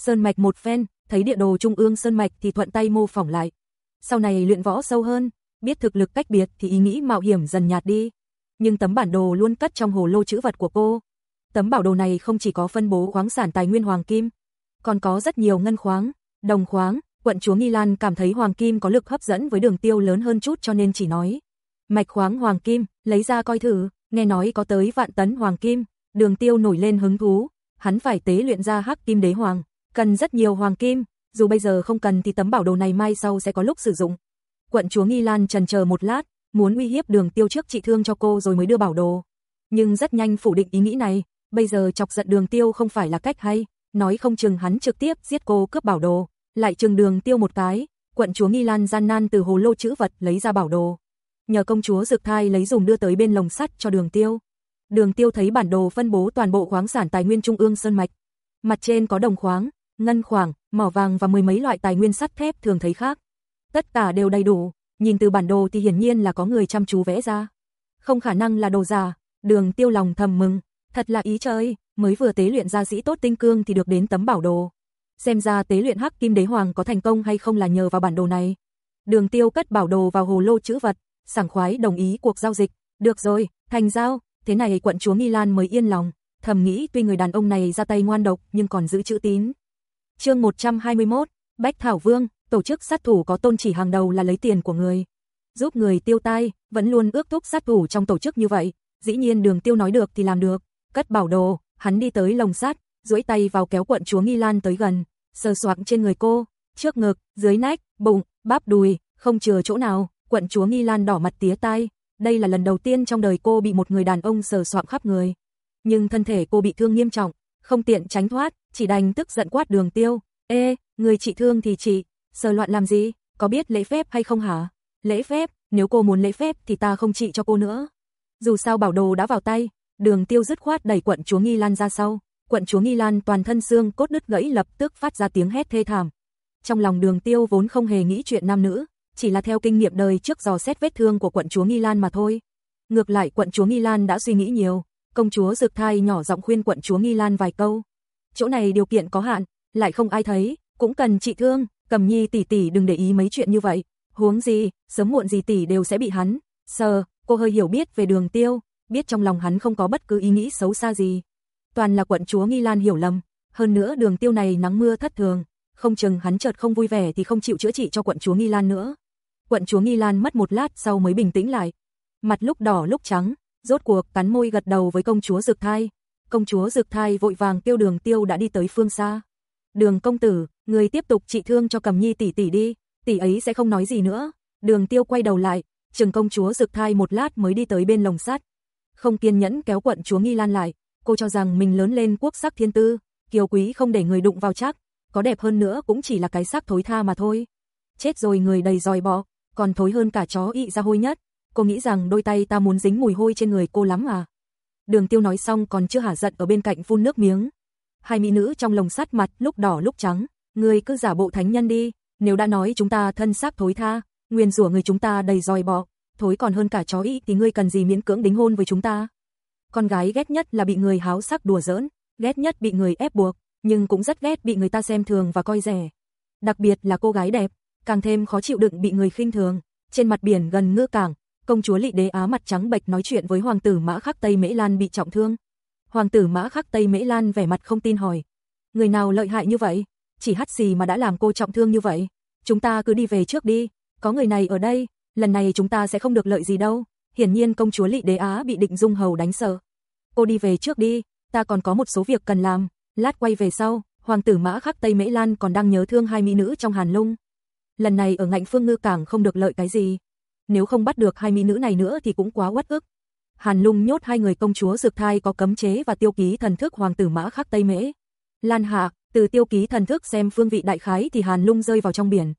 Speaker 1: Sơn mạch một phen, thấy địa đồ Trung ương Sơn mạch thì thuận tay mô phỏng lại. Sau này luyện võ sâu hơn, biết thực lực cách biệt thì ý nghĩ mạo hiểm dần nhạt đi. Nhưng tấm bản đồ luôn cất trong hồ lô chữ vật của cô. Tấm bảo đồ này không chỉ có phân bố khoáng sản tài nguyên hoàng kim, còn có rất nhiều ngân khoáng, đồng khoáng, quận chúa nghi lan cảm thấy hoàng kim có lực hấp dẫn với đường tiêu lớn hơn chút cho nên chỉ nói. Mạch khoáng hoàng kim, lấy ra coi thử, nghe nói có tới vạn tấn hoàng kim, đường tiêu nổi lên hứng thú, hắn phải tế luyện ra hắc kim đế hoàng, cần rất nhiều hoàng kim, dù bây giờ không cần thì tấm bảo đồ này mai sau sẽ có lúc sử dụng. Quận chúa Nghi Lan trần chờ một lát, muốn uy hiếp đường tiêu trước trị thương cho cô rồi mới đưa bảo đồ. Nhưng rất nhanh phủ định ý nghĩ này, bây giờ chọc giận đường tiêu không phải là cách hay, nói không chừng hắn trực tiếp giết cô cướp bảo đồ lại trường đường tiêu một cái, quận chúa Nghi Lan gian nan từ hồ lô chữ vật lấy ra bảo đồ. Nhờ công chúa Dực Thai lấy dùng đưa tới bên lồng sắt cho đường tiêu. Đường tiêu thấy bản đồ phân bố toàn bộ khoáng sản tài nguyên trung ương sơn mạch. Mặt trên có đồng khoáng, ngân khoáng, mỏ vàng và mười mấy loại tài nguyên sắt thép thường thấy khác. Tất cả đều đầy đủ, nhìn từ bản đồ thì hiển nhiên là có người chăm chú vẽ ra. Không khả năng là đồ giả, đường tiêu lòng thầm mừng, thật là ý trời, mới vừa tế luyện ra dĩ tốt tinh cương thì được đến tấm bảo đồ xem ra tế luyện Hắc Kim Đế Hoàng có thành công hay không là nhờ vào bản đồ này. Đường Tiêu cất bảo đồ vào hồ lô chữ vật, sảng khoái đồng ý cuộc giao dịch, được rồi, thành giao, thế này quận chúa Milan mới yên lòng, thầm nghĩ tuy người đàn ông này ra tay ngoan độc nhưng còn giữ chữ tín. Chương 121, Bách Thảo Vương, tổ chức sát thủ có tôn chỉ hàng đầu là lấy tiền của người, giúp người tiêu tai, vẫn luôn ước thúc sát thủ trong tổ chức như vậy, dĩ nhiên Đường Tiêu nói được thì làm được, cất bảo đồ, hắn đi tới lồng sát duỗi tay vào kéo quận chúa Nghi Lan tới gần, sờ soạng trên người cô, trước ngực, dưới nách, bụng, bắp đùi, không chừa chỗ nào, quận chúa Nghi Lan đỏ mặt tía tai, đây là lần đầu tiên trong đời cô bị một người đàn ông sờ soạng khắp người. Nhưng thân thể cô bị thương nghiêm trọng, không tiện tránh thoát, chỉ đành tức giận quát đường tiêu, ê, người chị thương thì chị, sờ loạn làm gì, có biết lễ phép hay không hả? Lễ phép, nếu cô muốn lễ phép thì ta không trị cho cô nữa. Dù sao bảo đồ đã vào tay, đường tiêu dứt khoát đẩy quận chúa Nghi Lan ra sau, quận chúa Nghi Lan toàn thân xương cốt đứt gãy lập tức phát ra tiếng hét thê thảm. Trong lòng đường tiêu vốn không hề nghĩ chuyện nam nữ, chỉ là theo kinh nghiệm đời trước dò xét vết thương của quận chúa Nghi Lan mà thôi. Ngược lại quận chúa Nghi Lan đã suy nghĩ nhiều, công chúa rực Thai nhỏ giọng khuyên quận chúa Nghi Lan vài câu. Chỗ này điều kiện có hạn, lại không ai thấy, cũng cần trị thương, Cầm Nhi tỷ tỷ đừng để ý mấy chuyện như vậy, huống gì, sớm muộn gì tỷ đều sẽ bị hắn. Sờ, cô hơi hiểu biết về Đường Tiêu, biết trong lòng hắn không có bất cứ ý nghĩ xấu xa gì, toàn là quận chúa Nghi Lan hiểu lầm, hơn nữa đường tiêu này nắng mưa thất thường, không chừng hắn chợt không vui vẻ thì không chịu chữa trị cho quận chúa Nghi Lan nữa. Quận chúa Nghi Lan mất một lát sau mới bình tĩnh lại, mặt lúc đỏ lúc trắng, rốt cuộc cắn môi gật đầu với công chúa Dực Thai. Công chúa Dực Thai vội vàng tiêu đường tiêu đã đi tới phương xa. Đường công tử, người tiếp tục trị thương cho cầm nhi tỷ tỷ đi, tỷ ấy sẽ không nói gì nữa. Đường tiêu quay đầu lại, trừng công chúa Dực Thai một lát mới đi tới bên lồng sắt. Không kiên nhẫn kéo quận chúa Nghi Lan lại, cô cho rằng mình lớn lên quốc sắc thiên tư, kiều quý không để người đụng vào chắc, có đẹp hơn nữa cũng chỉ là cái xác thối tha mà thôi. Chết rồi người đầy dòi bọ, còn thối hơn cả chó ị ra hôi nhất, cô nghĩ rằng đôi tay ta muốn dính mùi hôi trên người cô lắm à. Đường tiêu nói xong còn chưa hả giận ở bên cạnh phun nước miếng. Hai mỹ nữ trong lồng sắt mặt lúc đỏ lúc trắng, người cứ giả bộ thánh nhân đi, nếu đã nói chúng ta thân xác thối tha, nguyên rủa người chúng ta đầy dòi bọ, thối còn hơn cả chó ị thì ngươi cần gì miễn cưỡng đính hôn với chúng ta con gái ghét nhất là bị người háo sắc đùa giỡn, ghét nhất bị người ép buộc, nhưng cũng rất ghét bị người ta xem thường và coi rẻ. Đặc biệt là cô gái đẹp, càng thêm khó chịu đựng bị người khinh thường. Trên mặt biển gần ngư cảng, công chúa Lị Đế Á mặt trắng bệch nói chuyện với hoàng tử Mã Khắc Tây Mễ Lan bị trọng thương. Hoàng tử Mã Khắc Tây Mễ Lan vẻ mặt không tin hỏi, người nào lợi hại như vậy, chỉ hắt xì mà đã làm cô trọng thương như vậy, chúng ta cứ đi về trước đi, có người này ở đây, lần này chúng ta sẽ không được lợi gì đâu. Hiển nhiên công chúa Lị Đế Á bị Định Dung Hầu đánh sợ. Cô đi về trước đi, ta còn có một số việc cần làm, lát quay về sau, hoàng tử Mã Khắc Tây Mễ Lan còn đang nhớ thương hai mỹ nữ trong Hàn Lung. Lần này ở Ngạnh Phương Ngư Cảng không được lợi cái gì, nếu không bắt được hai mỹ nữ này nữa thì cũng quá uất ức. Hàn Lung nhốt hai người công chúa dược thai có cấm chế và tiêu ký thần thức hoàng tử Mã Khắc Tây Mễ. Lan Hạ, từ tiêu ký thần thức xem phương vị đại khái thì Hàn Lung rơi vào trong biển.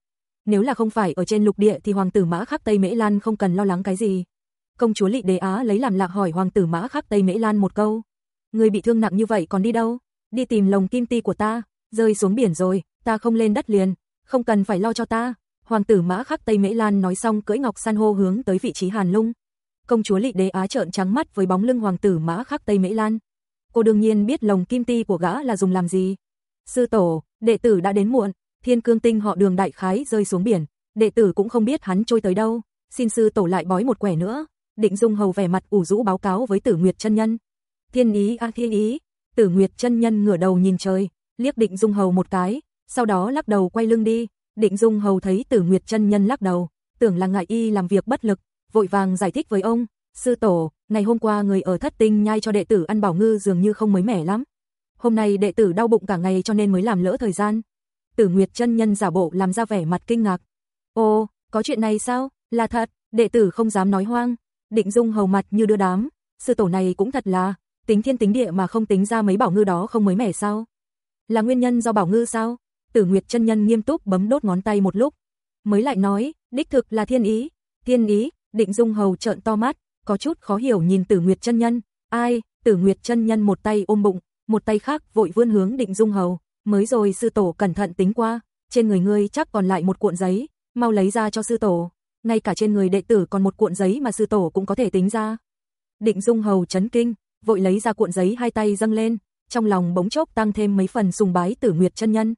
Speaker 1: Nếu là không phải ở trên lục địa thì hoàng tử Mã Khắc Tây Mễ Lan không cần lo lắng cái gì công chúa Lị Đế Á lấy làm lạc hỏi hoàng tử Mã Khắc Tây Mễ Lan một câu. Người bị thương nặng như vậy còn đi đâu? Đi tìm lồng kim ti của ta, rơi xuống biển rồi, ta không lên đất liền, không cần phải lo cho ta. Hoàng tử Mã Khắc Tây Mễ Lan nói xong cưỡi ngọc san hô hướng tới vị trí Hàn Lung. Công chúa Lị Đế Á trợn trắng mắt với bóng lưng hoàng tử Mã Khắc Tây Mễ Lan. Cô đương nhiên biết lồng kim ti của gã là dùng làm gì. Sư tổ, đệ tử đã đến muộn, thiên cương tinh họ đường đại khái rơi xuống biển, đệ tử cũng không biết hắn trôi tới đâu, xin sư tổ lại bói một quẻ nữa. Định Dung Hầu vẻ mặt ủ rũ báo cáo với Tử Nguyệt chân nhân. "Thiên ý a thiên ý." Tử Nguyệt chân nhân ngửa đầu nhìn trời, liếc Định Dung Hầu một cái, sau đó lắc đầu quay lưng đi. Định Dung Hầu thấy Tử Nguyệt chân nhân lắc đầu, tưởng là ngại y làm việc bất lực, vội vàng giải thích với ông, "Sư tổ, ngày hôm qua người ở Thất Tinh nhai cho đệ tử ăn bảo ngư dường như không mới mẻ lắm. Hôm nay đệ tử đau bụng cả ngày cho nên mới làm lỡ thời gian." Tử Nguyệt chân nhân giả bộ làm ra vẻ mặt kinh ngạc. "Ồ, có chuyện này sao? Là thật?" Đệ tử không dám nói hoang, Định Dung hầu mặt như đưa đám, sư tổ này cũng thật là, tính thiên tính địa mà không tính ra mấy bảo ngư đó không mới mẻ sao? Là nguyên nhân do bảo ngư sao? Tử Nguyệt chân nhân nghiêm túc bấm đốt ngón tay một lúc, mới lại nói, đích thực là thiên ý. Thiên ý? Định Dung hầu trợn to mắt, có chút khó hiểu nhìn Tử Nguyệt chân nhân. Ai? Tử Nguyệt chân nhân một tay ôm bụng, một tay khác vội vươn hướng Định Dung hầu, mới rồi sư tổ cẩn thận tính qua, trên người ngươi chắc còn lại một cuộn giấy, mau lấy ra cho sư tổ ngay cả trên người đệ tử còn một cuộn giấy mà sư tổ cũng có thể tính ra. Định Dung Hầu chấn kinh, vội lấy ra cuộn giấy hai tay dâng lên, trong lòng bỗng chốc tăng thêm mấy phần sùng bái Tử Nguyệt chân nhân.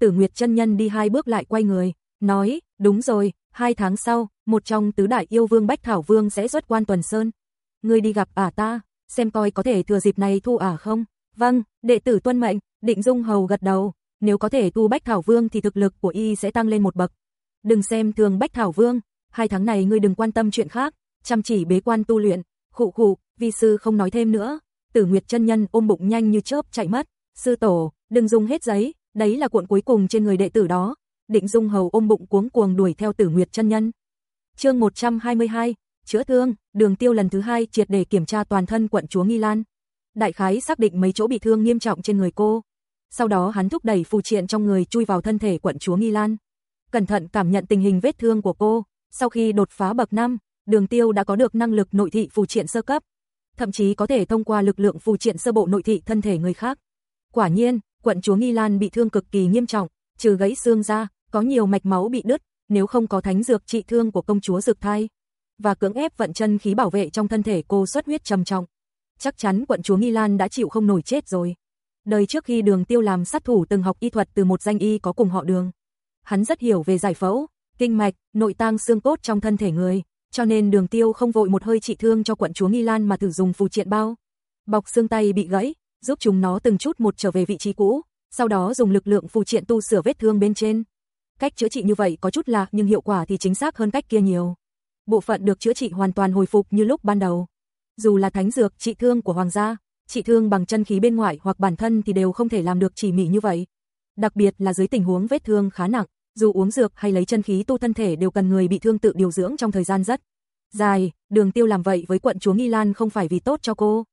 Speaker 1: Tử Nguyệt chân nhân đi hai bước lại quay người, nói, đúng rồi, hai tháng sau, một trong tứ đại yêu vương Bách Thảo Vương sẽ xuất quan tuần sơn. Ngươi đi gặp ả ta, xem coi có thể thừa dịp này thu ả à không. Vâng, đệ tử tuân mệnh, định dung hầu gật đầu, nếu có thể tu Bách Thảo Vương thì thực lực của y sẽ tăng lên một bậc. Đừng xem thường Bách Thảo Vương, hai tháng này ngươi đừng quan tâm chuyện khác, chăm chỉ bế quan tu luyện, khụ khụ, vi sư không nói thêm nữa. Tử Nguyệt chân nhân ôm bụng nhanh như chớp chạy mất, sư tổ, đừng dùng hết giấy, đấy là cuộn cuối cùng trên người đệ tử đó. Định Dung Hầu ôm bụng cuống cuồng đuổi theo Tử Nguyệt chân nhân. Chương 122, chữa thương, Đường Tiêu lần thứ hai triệt để kiểm tra toàn thân quận chúa Nghi Lan. Đại khái xác định mấy chỗ bị thương nghiêm trọng trên người cô. Sau đó hắn thúc đẩy phù triện trong người chui vào thân thể quận chúa Nghi Lan. Cẩn thận cảm nhận tình hình vết thương của cô, sau khi đột phá bậc 5, Đường Tiêu đã có được năng lực nội thị phù triện sơ cấp, thậm chí có thể thông qua lực lượng phù triện sơ bộ nội thị thân thể người khác. Quả nhiên, quận chúa Nghi Lan bị thương cực kỳ nghiêm trọng, trừ gãy xương ra, có nhiều mạch máu bị đứt, nếu không có thánh dược trị thương của công chúa Dược Thai và cưỡng ép vận chân khí bảo vệ trong thân thể cô xuất huyết trầm trọng, chắc chắn quận chúa Nghi Lan đã chịu không nổi chết rồi. Đời trước khi Đường Tiêu làm sát thủ từng học y thuật từ một danh y có cùng họ Đường. Hắn rất hiểu về giải phẫu, kinh mạch, nội tang xương cốt trong thân thể người, cho nên Đường Tiêu không vội một hơi trị thương cho quận chúa Nghi Lan mà thử dùng phù triện bao. Bọc xương tay bị gãy, giúp chúng nó từng chút một trở về vị trí cũ, sau đó dùng lực lượng phù triện tu sửa vết thương bên trên. Cách chữa trị như vậy có chút lạc nhưng hiệu quả thì chính xác hơn cách kia nhiều. Bộ phận được chữa trị hoàn toàn hồi phục như lúc ban đầu. Dù là thánh dược trị thương của hoàng gia, trị thương bằng chân khí bên ngoài hoặc bản thân thì đều không thể làm được chỉ mỉ như vậy. Đặc biệt là dưới tình huống vết thương khá nặng dù uống dược hay lấy chân khí tu thân thể đều cần người bị thương tự điều dưỡng trong thời gian rất dài, đường tiêu làm vậy với quận chúa Nghi Lan không phải vì tốt cho cô,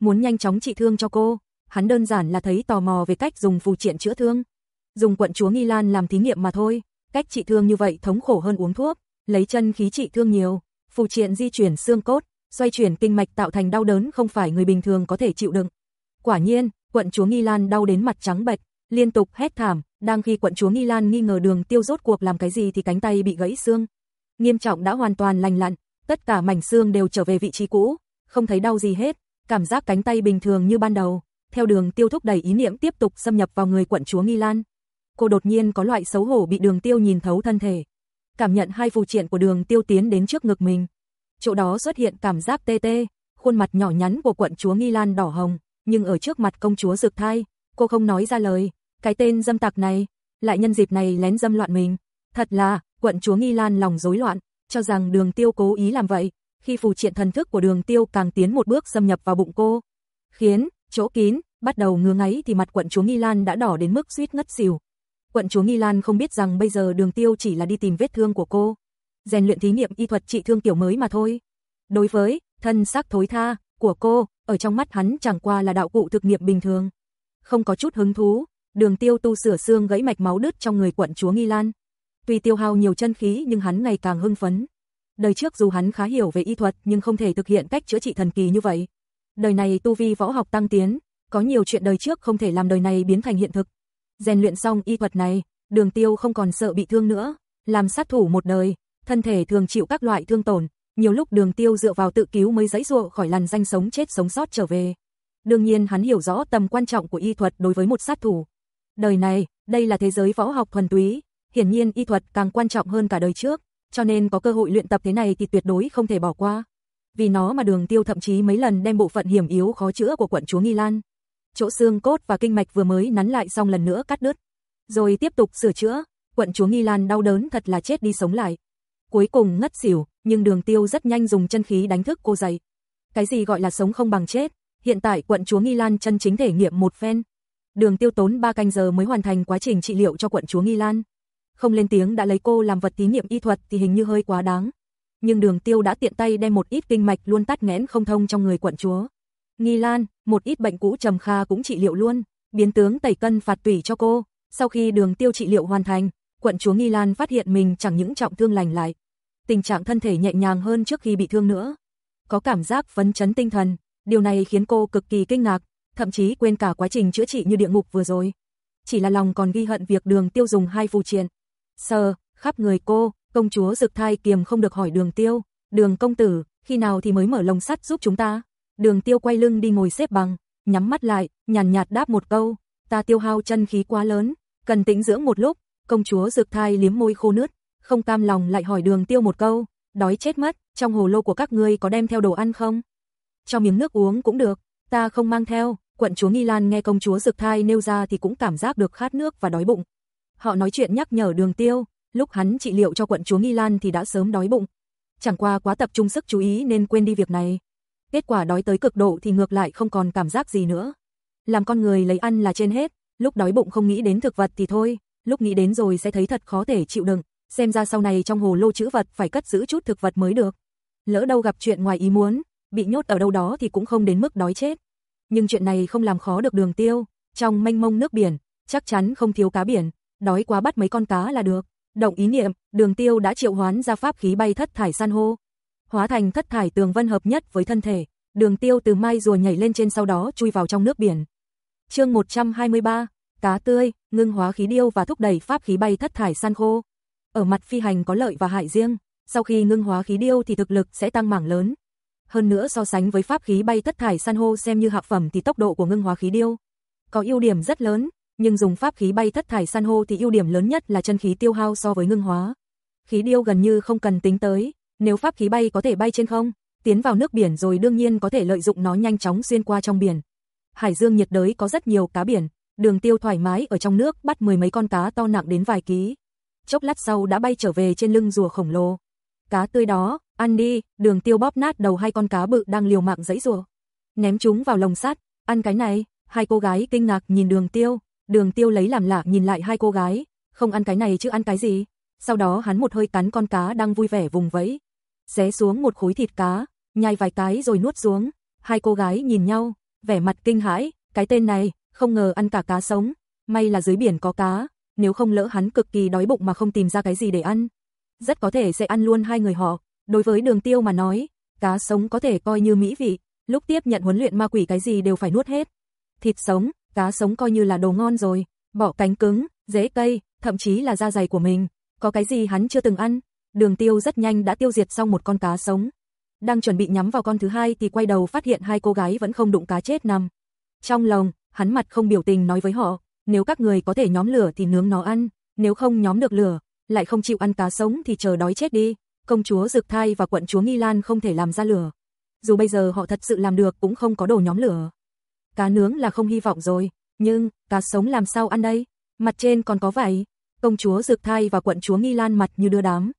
Speaker 1: muốn nhanh chóng trị thương cho cô, hắn đơn giản là thấy tò mò về cách dùng phù triện chữa thương. Dùng quận chúa Nghi Lan làm thí nghiệm mà thôi, cách trị thương như vậy thống khổ hơn uống thuốc, lấy chân khí trị thương nhiều, phù triện di chuyển xương cốt, xoay chuyển kinh mạch tạo thành đau đớn không phải người bình thường có thể chịu đựng. Quả nhiên, quận chúa Nghi Lan đau đến mặt trắng bệch, liên tục hét thảm, đang khi quận chúa nghi lan nghi ngờ đường tiêu rốt cuộc làm cái gì thì cánh tay bị gãy xương. Nghiêm trọng đã hoàn toàn lành lặn, tất cả mảnh xương đều trở về vị trí cũ, không thấy đau gì hết, cảm giác cánh tay bình thường như ban đầu. Theo đường tiêu thúc đẩy ý niệm tiếp tục xâm nhập vào người quận chúa nghi lan Cô đột nhiên có loại xấu hổ bị đường tiêu nhìn thấu thân thể. Cảm nhận hai phù triện của đường tiêu tiến đến trước ngực mình. Chỗ đó xuất hiện cảm giác tê tê, khuôn mặt nhỏ nhắn của quận chúa Nghi Lan đỏ hồng, nhưng ở trước mặt công chúa rực Thai, cô không nói ra lời, cái tên dâm tặc này, lại nhân dịp này lén dâm loạn mình. Thật là, quận chúa Nghi Lan lòng rối loạn, cho rằng đường tiêu cố ý làm vậy. Khi phù triện thần thức của đường tiêu càng tiến một bước xâm nhập vào bụng cô, khiến, chỗ kín, bắt đầu ngứa ngáy thì mặt quận chúa Nghi Lan đã đỏ đến mức suýt ngất xỉu. Quận chúa Nghi Lan không biết rằng bây giờ đường tiêu chỉ là đi tìm vết thương của cô. rèn luyện thí nghiệm y thuật trị thương kiểu mới mà thôi. Đối với, thân xác thối tha, của cô, ở trong mắt hắn chẳng qua là đạo cụ thực nghiệm bình thường. Không có chút hứng thú, Đường tiêu tu sửa xương gãy mạch máu đứt trong người quận chúa Nghi Lan. Tuy tiêu hao nhiều chân khí nhưng hắn ngày càng hưng phấn. Đời trước dù hắn khá hiểu về y thuật nhưng không thể thực hiện cách chữa trị thần kỳ như vậy. Đời này tu vi võ học tăng tiến, có nhiều chuyện đời trước không thể làm đời này biến thành hiện thực. Rèn luyện xong y thuật này, đường tiêu không còn sợ bị thương nữa. Làm sát thủ một đời, thân thể thường chịu các loại thương tổn, nhiều lúc đường tiêu dựa vào tự cứu mới giãy dụa khỏi làn danh sống chết sống sót trở về. Đương nhiên hắn hiểu rõ tầm quan trọng của y thuật đối với một sát thủ, Đời này, đây là thế giới võ học thuần túy, hiển nhiên y thuật càng quan trọng hơn cả đời trước, cho nên có cơ hội luyện tập thế này thì tuyệt đối không thể bỏ qua. Vì nó mà Đường Tiêu thậm chí mấy lần đem bộ phận hiểm yếu khó chữa của quận chúa Nghi Lan, chỗ xương cốt và kinh mạch vừa mới nắn lại xong lần nữa cắt đứt, rồi tiếp tục sửa chữa, quận chúa Nghi Lan đau đớn thật là chết đi sống lại. Cuối cùng ngất xỉu, nhưng Đường Tiêu rất nhanh dùng chân khí đánh thức cô dậy. Cái gì gọi là sống không bằng chết, hiện tại quận chúa Nghi Lan chân chính thể nghiệm một phen, Đường tiêu tốn 3 canh giờ mới hoàn thành quá trình trị liệu cho quận chúa Nghi Lan. Không lên tiếng đã lấy cô làm vật thí nghiệm y thuật thì hình như hơi quá đáng. Nhưng đường tiêu đã tiện tay đem một ít kinh mạch luôn tắt nghẽn không thông trong người quận chúa. Nghi Lan, một ít bệnh cũ trầm kha cũng trị liệu luôn, biến tướng tẩy cân phạt tủy cho cô. Sau khi đường tiêu trị liệu hoàn thành, quận chúa Nghi Lan phát hiện mình chẳng những trọng thương lành lại. Tình trạng thân thể nhẹ nhàng hơn trước khi bị thương nữa. Có cảm giác phấn chấn tinh thần, điều này khiến cô cực kỳ kinh ngạc, thậm chí quên cả quá trình chữa trị như địa ngục vừa rồi. Chỉ là lòng còn ghi hận việc đường tiêu dùng hai phù triện. Sờ, khắp người cô, công chúa rực thai kiềm không được hỏi đường tiêu, đường công tử, khi nào thì mới mở lồng sắt giúp chúng ta. Đường tiêu quay lưng đi ngồi xếp bằng, nhắm mắt lại, nhàn nhạt, đáp một câu, ta tiêu hao chân khí quá lớn, cần tĩnh dưỡng một lúc, công chúa rực thai liếm môi khô nứt, không cam lòng lại hỏi đường tiêu một câu, đói chết mất, trong hồ lô của các ngươi có đem theo đồ ăn không? Cho miếng nước uống cũng được, ta không mang theo, Quận chúa Nghi Lan nghe công chúa rực Thai nêu ra thì cũng cảm giác được khát nước và đói bụng. Họ nói chuyện nhắc nhở Đường Tiêu, lúc hắn trị liệu cho quận chúa Nghi Lan thì đã sớm đói bụng. Chẳng qua quá tập trung sức chú ý nên quên đi việc này. Kết quả đói tới cực độ thì ngược lại không còn cảm giác gì nữa. Làm con người lấy ăn là trên hết, lúc đói bụng không nghĩ đến thực vật thì thôi, lúc nghĩ đến rồi sẽ thấy thật khó thể chịu đựng, xem ra sau này trong hồ lô chữ vật phải cất giữ chút thực vật mới được. Lỡ đâu gặp chuyện ngoài ý muốn, bị nhốt ở đâu đó thì cũng không đến mức đói chết nhưng chuyện này không làm khó được đường tiêu, trong mênh mông nước biển, chắc chắn không thiếu cá biển, đói quá bắt mấy con cá là được. Động ý niệm, đường tiêu đã triệu hoán ra pháp khí bay thất thải san hô. Hóa thành thất thải tường vân hợp nhất với thân thể, đường tiêu từ mai rùa nhảy lên trên sau đó chui vào trong nước biển. chương 123, cá tươi, ngưng hóa khí điêu và thúc đẩy pháp khí bay thất thải san khô. Ở mặt phi hành có lợi và hại riêng, sau khi ngưng hóa khí điêu thì thực lực sẽ tăng mảng lớn, hơn nữa so sánh với pháp khí bay thất thải san hô xem như hạ phẩm thì tốc độ của ngưng hóa khí điêu có ưu điểm rất lớn, nhưng dùng pháp khí bay thất thải san hô thì ưu điểm lớn nhất là chân khí tiêu hao so với ngưng hóa. Khí điêu gần như không cần tính tới, nếu pháp khí bay có thể bay trên không, tiến vào nước biển rồi đương nhiên có thể lợi dụng nó nhanh chóng xuyên qua trong biển. Hải dương nhiệt đới có rất nhiều cá biển, đường tiêu thoải mái ở trong nước bắt mười mấy con cá to nặng đến vài ký. Chốc lát sau đã bay trở về trên lưng rùa khổng lồ. Cá tươi đó, Ăn đi, đường tiêu bóp nát đầu hai con cá bự đang liều mạng dãy rùa, Ném chúng vào lồng sắt, ăn cái này, hai cô gái kinh ngạc nhìn đường tiêu, đường tiêu lấy làm lạ nhìn lại hai cô gái, không ăn cái này chứ ăn cái gì. Sau đó hắn một hơi cắn con cá đang vui vẻ vùng vẫy, xé xuống một khối thịt cá, nhai vài cái rồi nuốt xuống, hai cô gái nhìn nhau, vẻ mặt kinh hãi, cái tên này, không ngờ ăn cả cá sống, may là dưới biển có cá, nếu không lỡ hắn cực kỳ đói bụng mà không tìm ra cái gì để ăn. Rất có thể sẽ ăn luôn hai người họ, Đối với đường tiêu mà nói, cá sống có thể coi như mỹ vị, lúc tiếp nhận huấn luyện ma quỷ cái gì đều phải nuốt hết. Thịt sống, cá sống coi như là đồ ngon rồi, bỏ cánh cứng, rễ cây, thậm chí là da dày của mình, có cái gì hắn chưa từng ăn. Đường tiêu rất nhanh đã tiêu diệt xong một con cá sống. Đang chuẩn bị nhắm vào con thứ hai thì quay đầu phát hiện hai cô gái vẫn không đụng cá chết nằm. Trong lòng, hắn mặt không biểu tình nói với họ, nếu các người có thể nhóm lửa thì nướng nó ăn, nếu không nhóm được lửa, lại không chịu ăn cá sống thì chờ đói chết đi công chúa Dực Thai và quận chúa Nghi Lan không thể làm ra lửa. Dù bây giờ họ thật sự làm được cũng không có đồ nhóm lửa. Cá nướng là không hy vọng rồi, nhưng cá sống làm sao ăn đây? Mặt trên còn có vảy. Công chúa Dực Thai và quận chúa Nghi Lan mặt như đưa đám.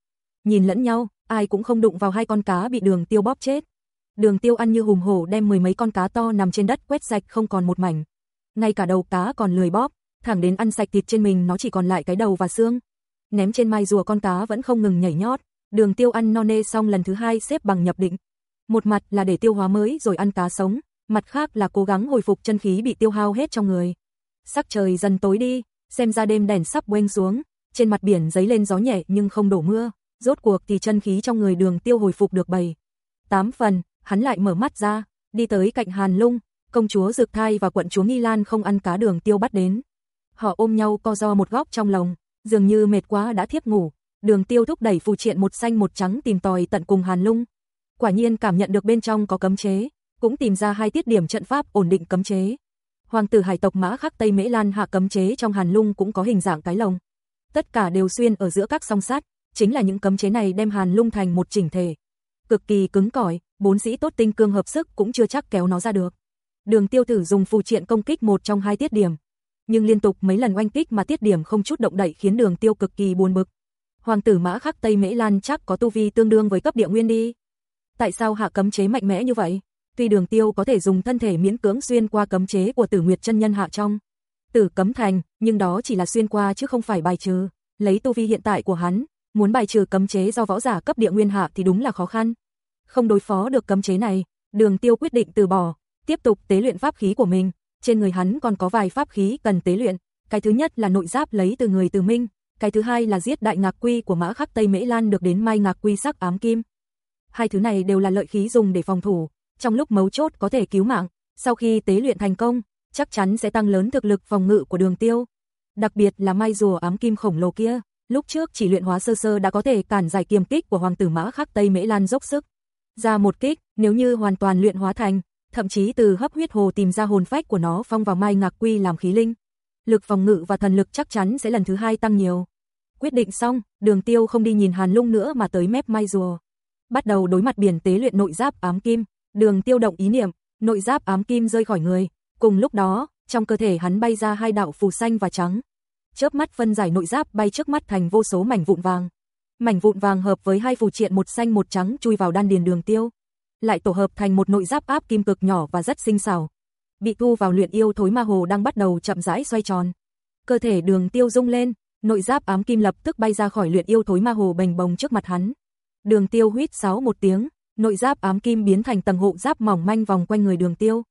Speaker 1: Nhìn lẫn nhau, ai cũng không đụng vào hai con cá bị đường tiêu bóp chết. Đường tiêu ăn như hùng hổ đem mười mấy con cá to nằm trên đất quét sạch không còn một mảnh. Ngay cả đầu cá còn lười bóp, thẳng đến ăn sạch thịt trên mình nó chỉ còn lại cái đầu và xương. Ném trên mai rùa con cá vẫn không ngừng nhảy nhót. Đường tiêu ăn no nê xong lần thứ hai xếp bằng nhập định. Một mặt là để tiêu hóa mới rồi ăn cá sống, mặt khác là cố gắng hồi phục chân khí bị tiêu hao hết trong người. Sắc trời dần tối đi, xem ra đêm đèn sắp quen xuống, trên mặt biển giấy lên gió nhẹ nhưng không đổ mưa, rốt cuộc thì chân khí trong người đường tiêu hồi phục được bầy Tám phần, hắn lại mở mắt ra, đi tới cạnh Hàn Lung, công chúa Dược Thai và quận chúa Nghi Lan không ăn cá đường tiêu bắt đến. Họ ôm nhau co do một góc trong lòng, dường như mệt quá đã thiếp ngủ, đường tiêu thúc đẩy phù triện một xanh một trắng tìm tòi tận cùng Hàn Lung. Quả nhiên cảm nhận được bên trong có cấm chế, cũng tìm ra hai tiết điểm trận pháp ổn định cấm chế. Hoàng tử hải tộc mã khắc Tây Mễ Lan hạ cấm chế trong Hàn Lung cũng có hình dạng cái lồng. Tất cả đều xuyên ở giữa các song sát, chính là những cấm chế này đem Hàn Lung thành một chỉnh thể. Cực kỳ cứng cỏi, bốn sĩ tốt tinh cương hợp sức cũng chưa chắc kéo nó ra được. Đường Tiêu thử dùng phù triện công kích một trong hai tiết điểm, nhưng liên tục mấy lần oanh kích mà tiết điểm không chút động đẩy khiến Đường Tiêu cực kỳ buồn bực hoàng tử mã khắc Tây Mễ Lan chắc có tu vi tương đương với cấp địa nguyên đi. Tại sao hạ cấm chế mạnh mẽ như vậy? Tuy đường tiêu có thể dùng thân thể miễn cưỡng xuyên qua cấm chế của tử nguyệt chân nhân hạ trong. Tử cấm thành, nhưng đó chỉ là xuyên qua chứ không phải bài trừ. Lấy tu vi hiện tại của hắn, muốn bài trừ cấm chế do võ giả cấp địa nguyên hạ thì đúng là khó khăn. Không đối phó được cấm chế này, đường tiêu quyết định từ bỏ, tiếp tục tế luyện pháp khí của mình. Trên người hắn còn có vài pháp khí cần tế luyện. Cái thứ nhất là nội giáp lấy từ người từ minh, cái thứ hai là giết đại ngạc quy của mã khắc Tây Mễ Lan được đến mai ngạc quy sắc ám kim. Hai thứ này đều là lợi khí dùng để phòng thủ, trong lúc mấu chốt có thể cứu mạng, sau khi tế luyện thành công, chắc chắn sẽ tăng lớn thực lực phòng ngự của đường tiêu. Đặc biệt là mai rùa ám kim khổng lồ kia, lúc trước chỉ luyện hóa sơ sơ đã có thể cản giải kiềm kích của hoàng tử mã khắc Tây Mễ Lan dốc sức. Ra một kích, nếu như hoàn toàn luyện hóa thành, thậm chí từ hấp huyết hồ tìm ra hồn phách của nó phong vào mai ngạc quy làm khí linh, lực phòng ngự và thần lực chắc chắn sẽ lần thứ hai tăng nhiều. Quyết định xong, đường tiêu không đi nhìn Hàn Lung nữa mà tới mép Mai Rùa. Bắt đầu đối mặt biển tế luyện nội giáp ám kim, đường tiêu động ý niệm, nội giáp ám kim rơi khỏi người. Cùng lúc đó, trong cơ thể hắn bay ra hai đạo phù xanh và trắng. Chớp mắt phân giải nội giáp bay trước mắt thành vô số mảnh vụn vàng. Mảnh vụn vàng hợp với hai phù triện một xanh một trắng chui vào đan điền đường tiêu. Lại tổ hợp thành một nội giáp áp kim cực nhỏ và rất xinh xảo, bị thu vào luyện yêu thối ma hồ đang bắt đầu chậm rãi xoay tròn. Cơ thể đường tiêu rung lên, nội giáp ám kim lập tức bay ra khỏi luyện yêu thối ma hồ bành bồng trước mặt hắn. Đường tiêu huýt sáo một tiếng, nội giáp ám kim biến thành tầng hộ giáp mỏng manh vòng quanh người đường tiêu.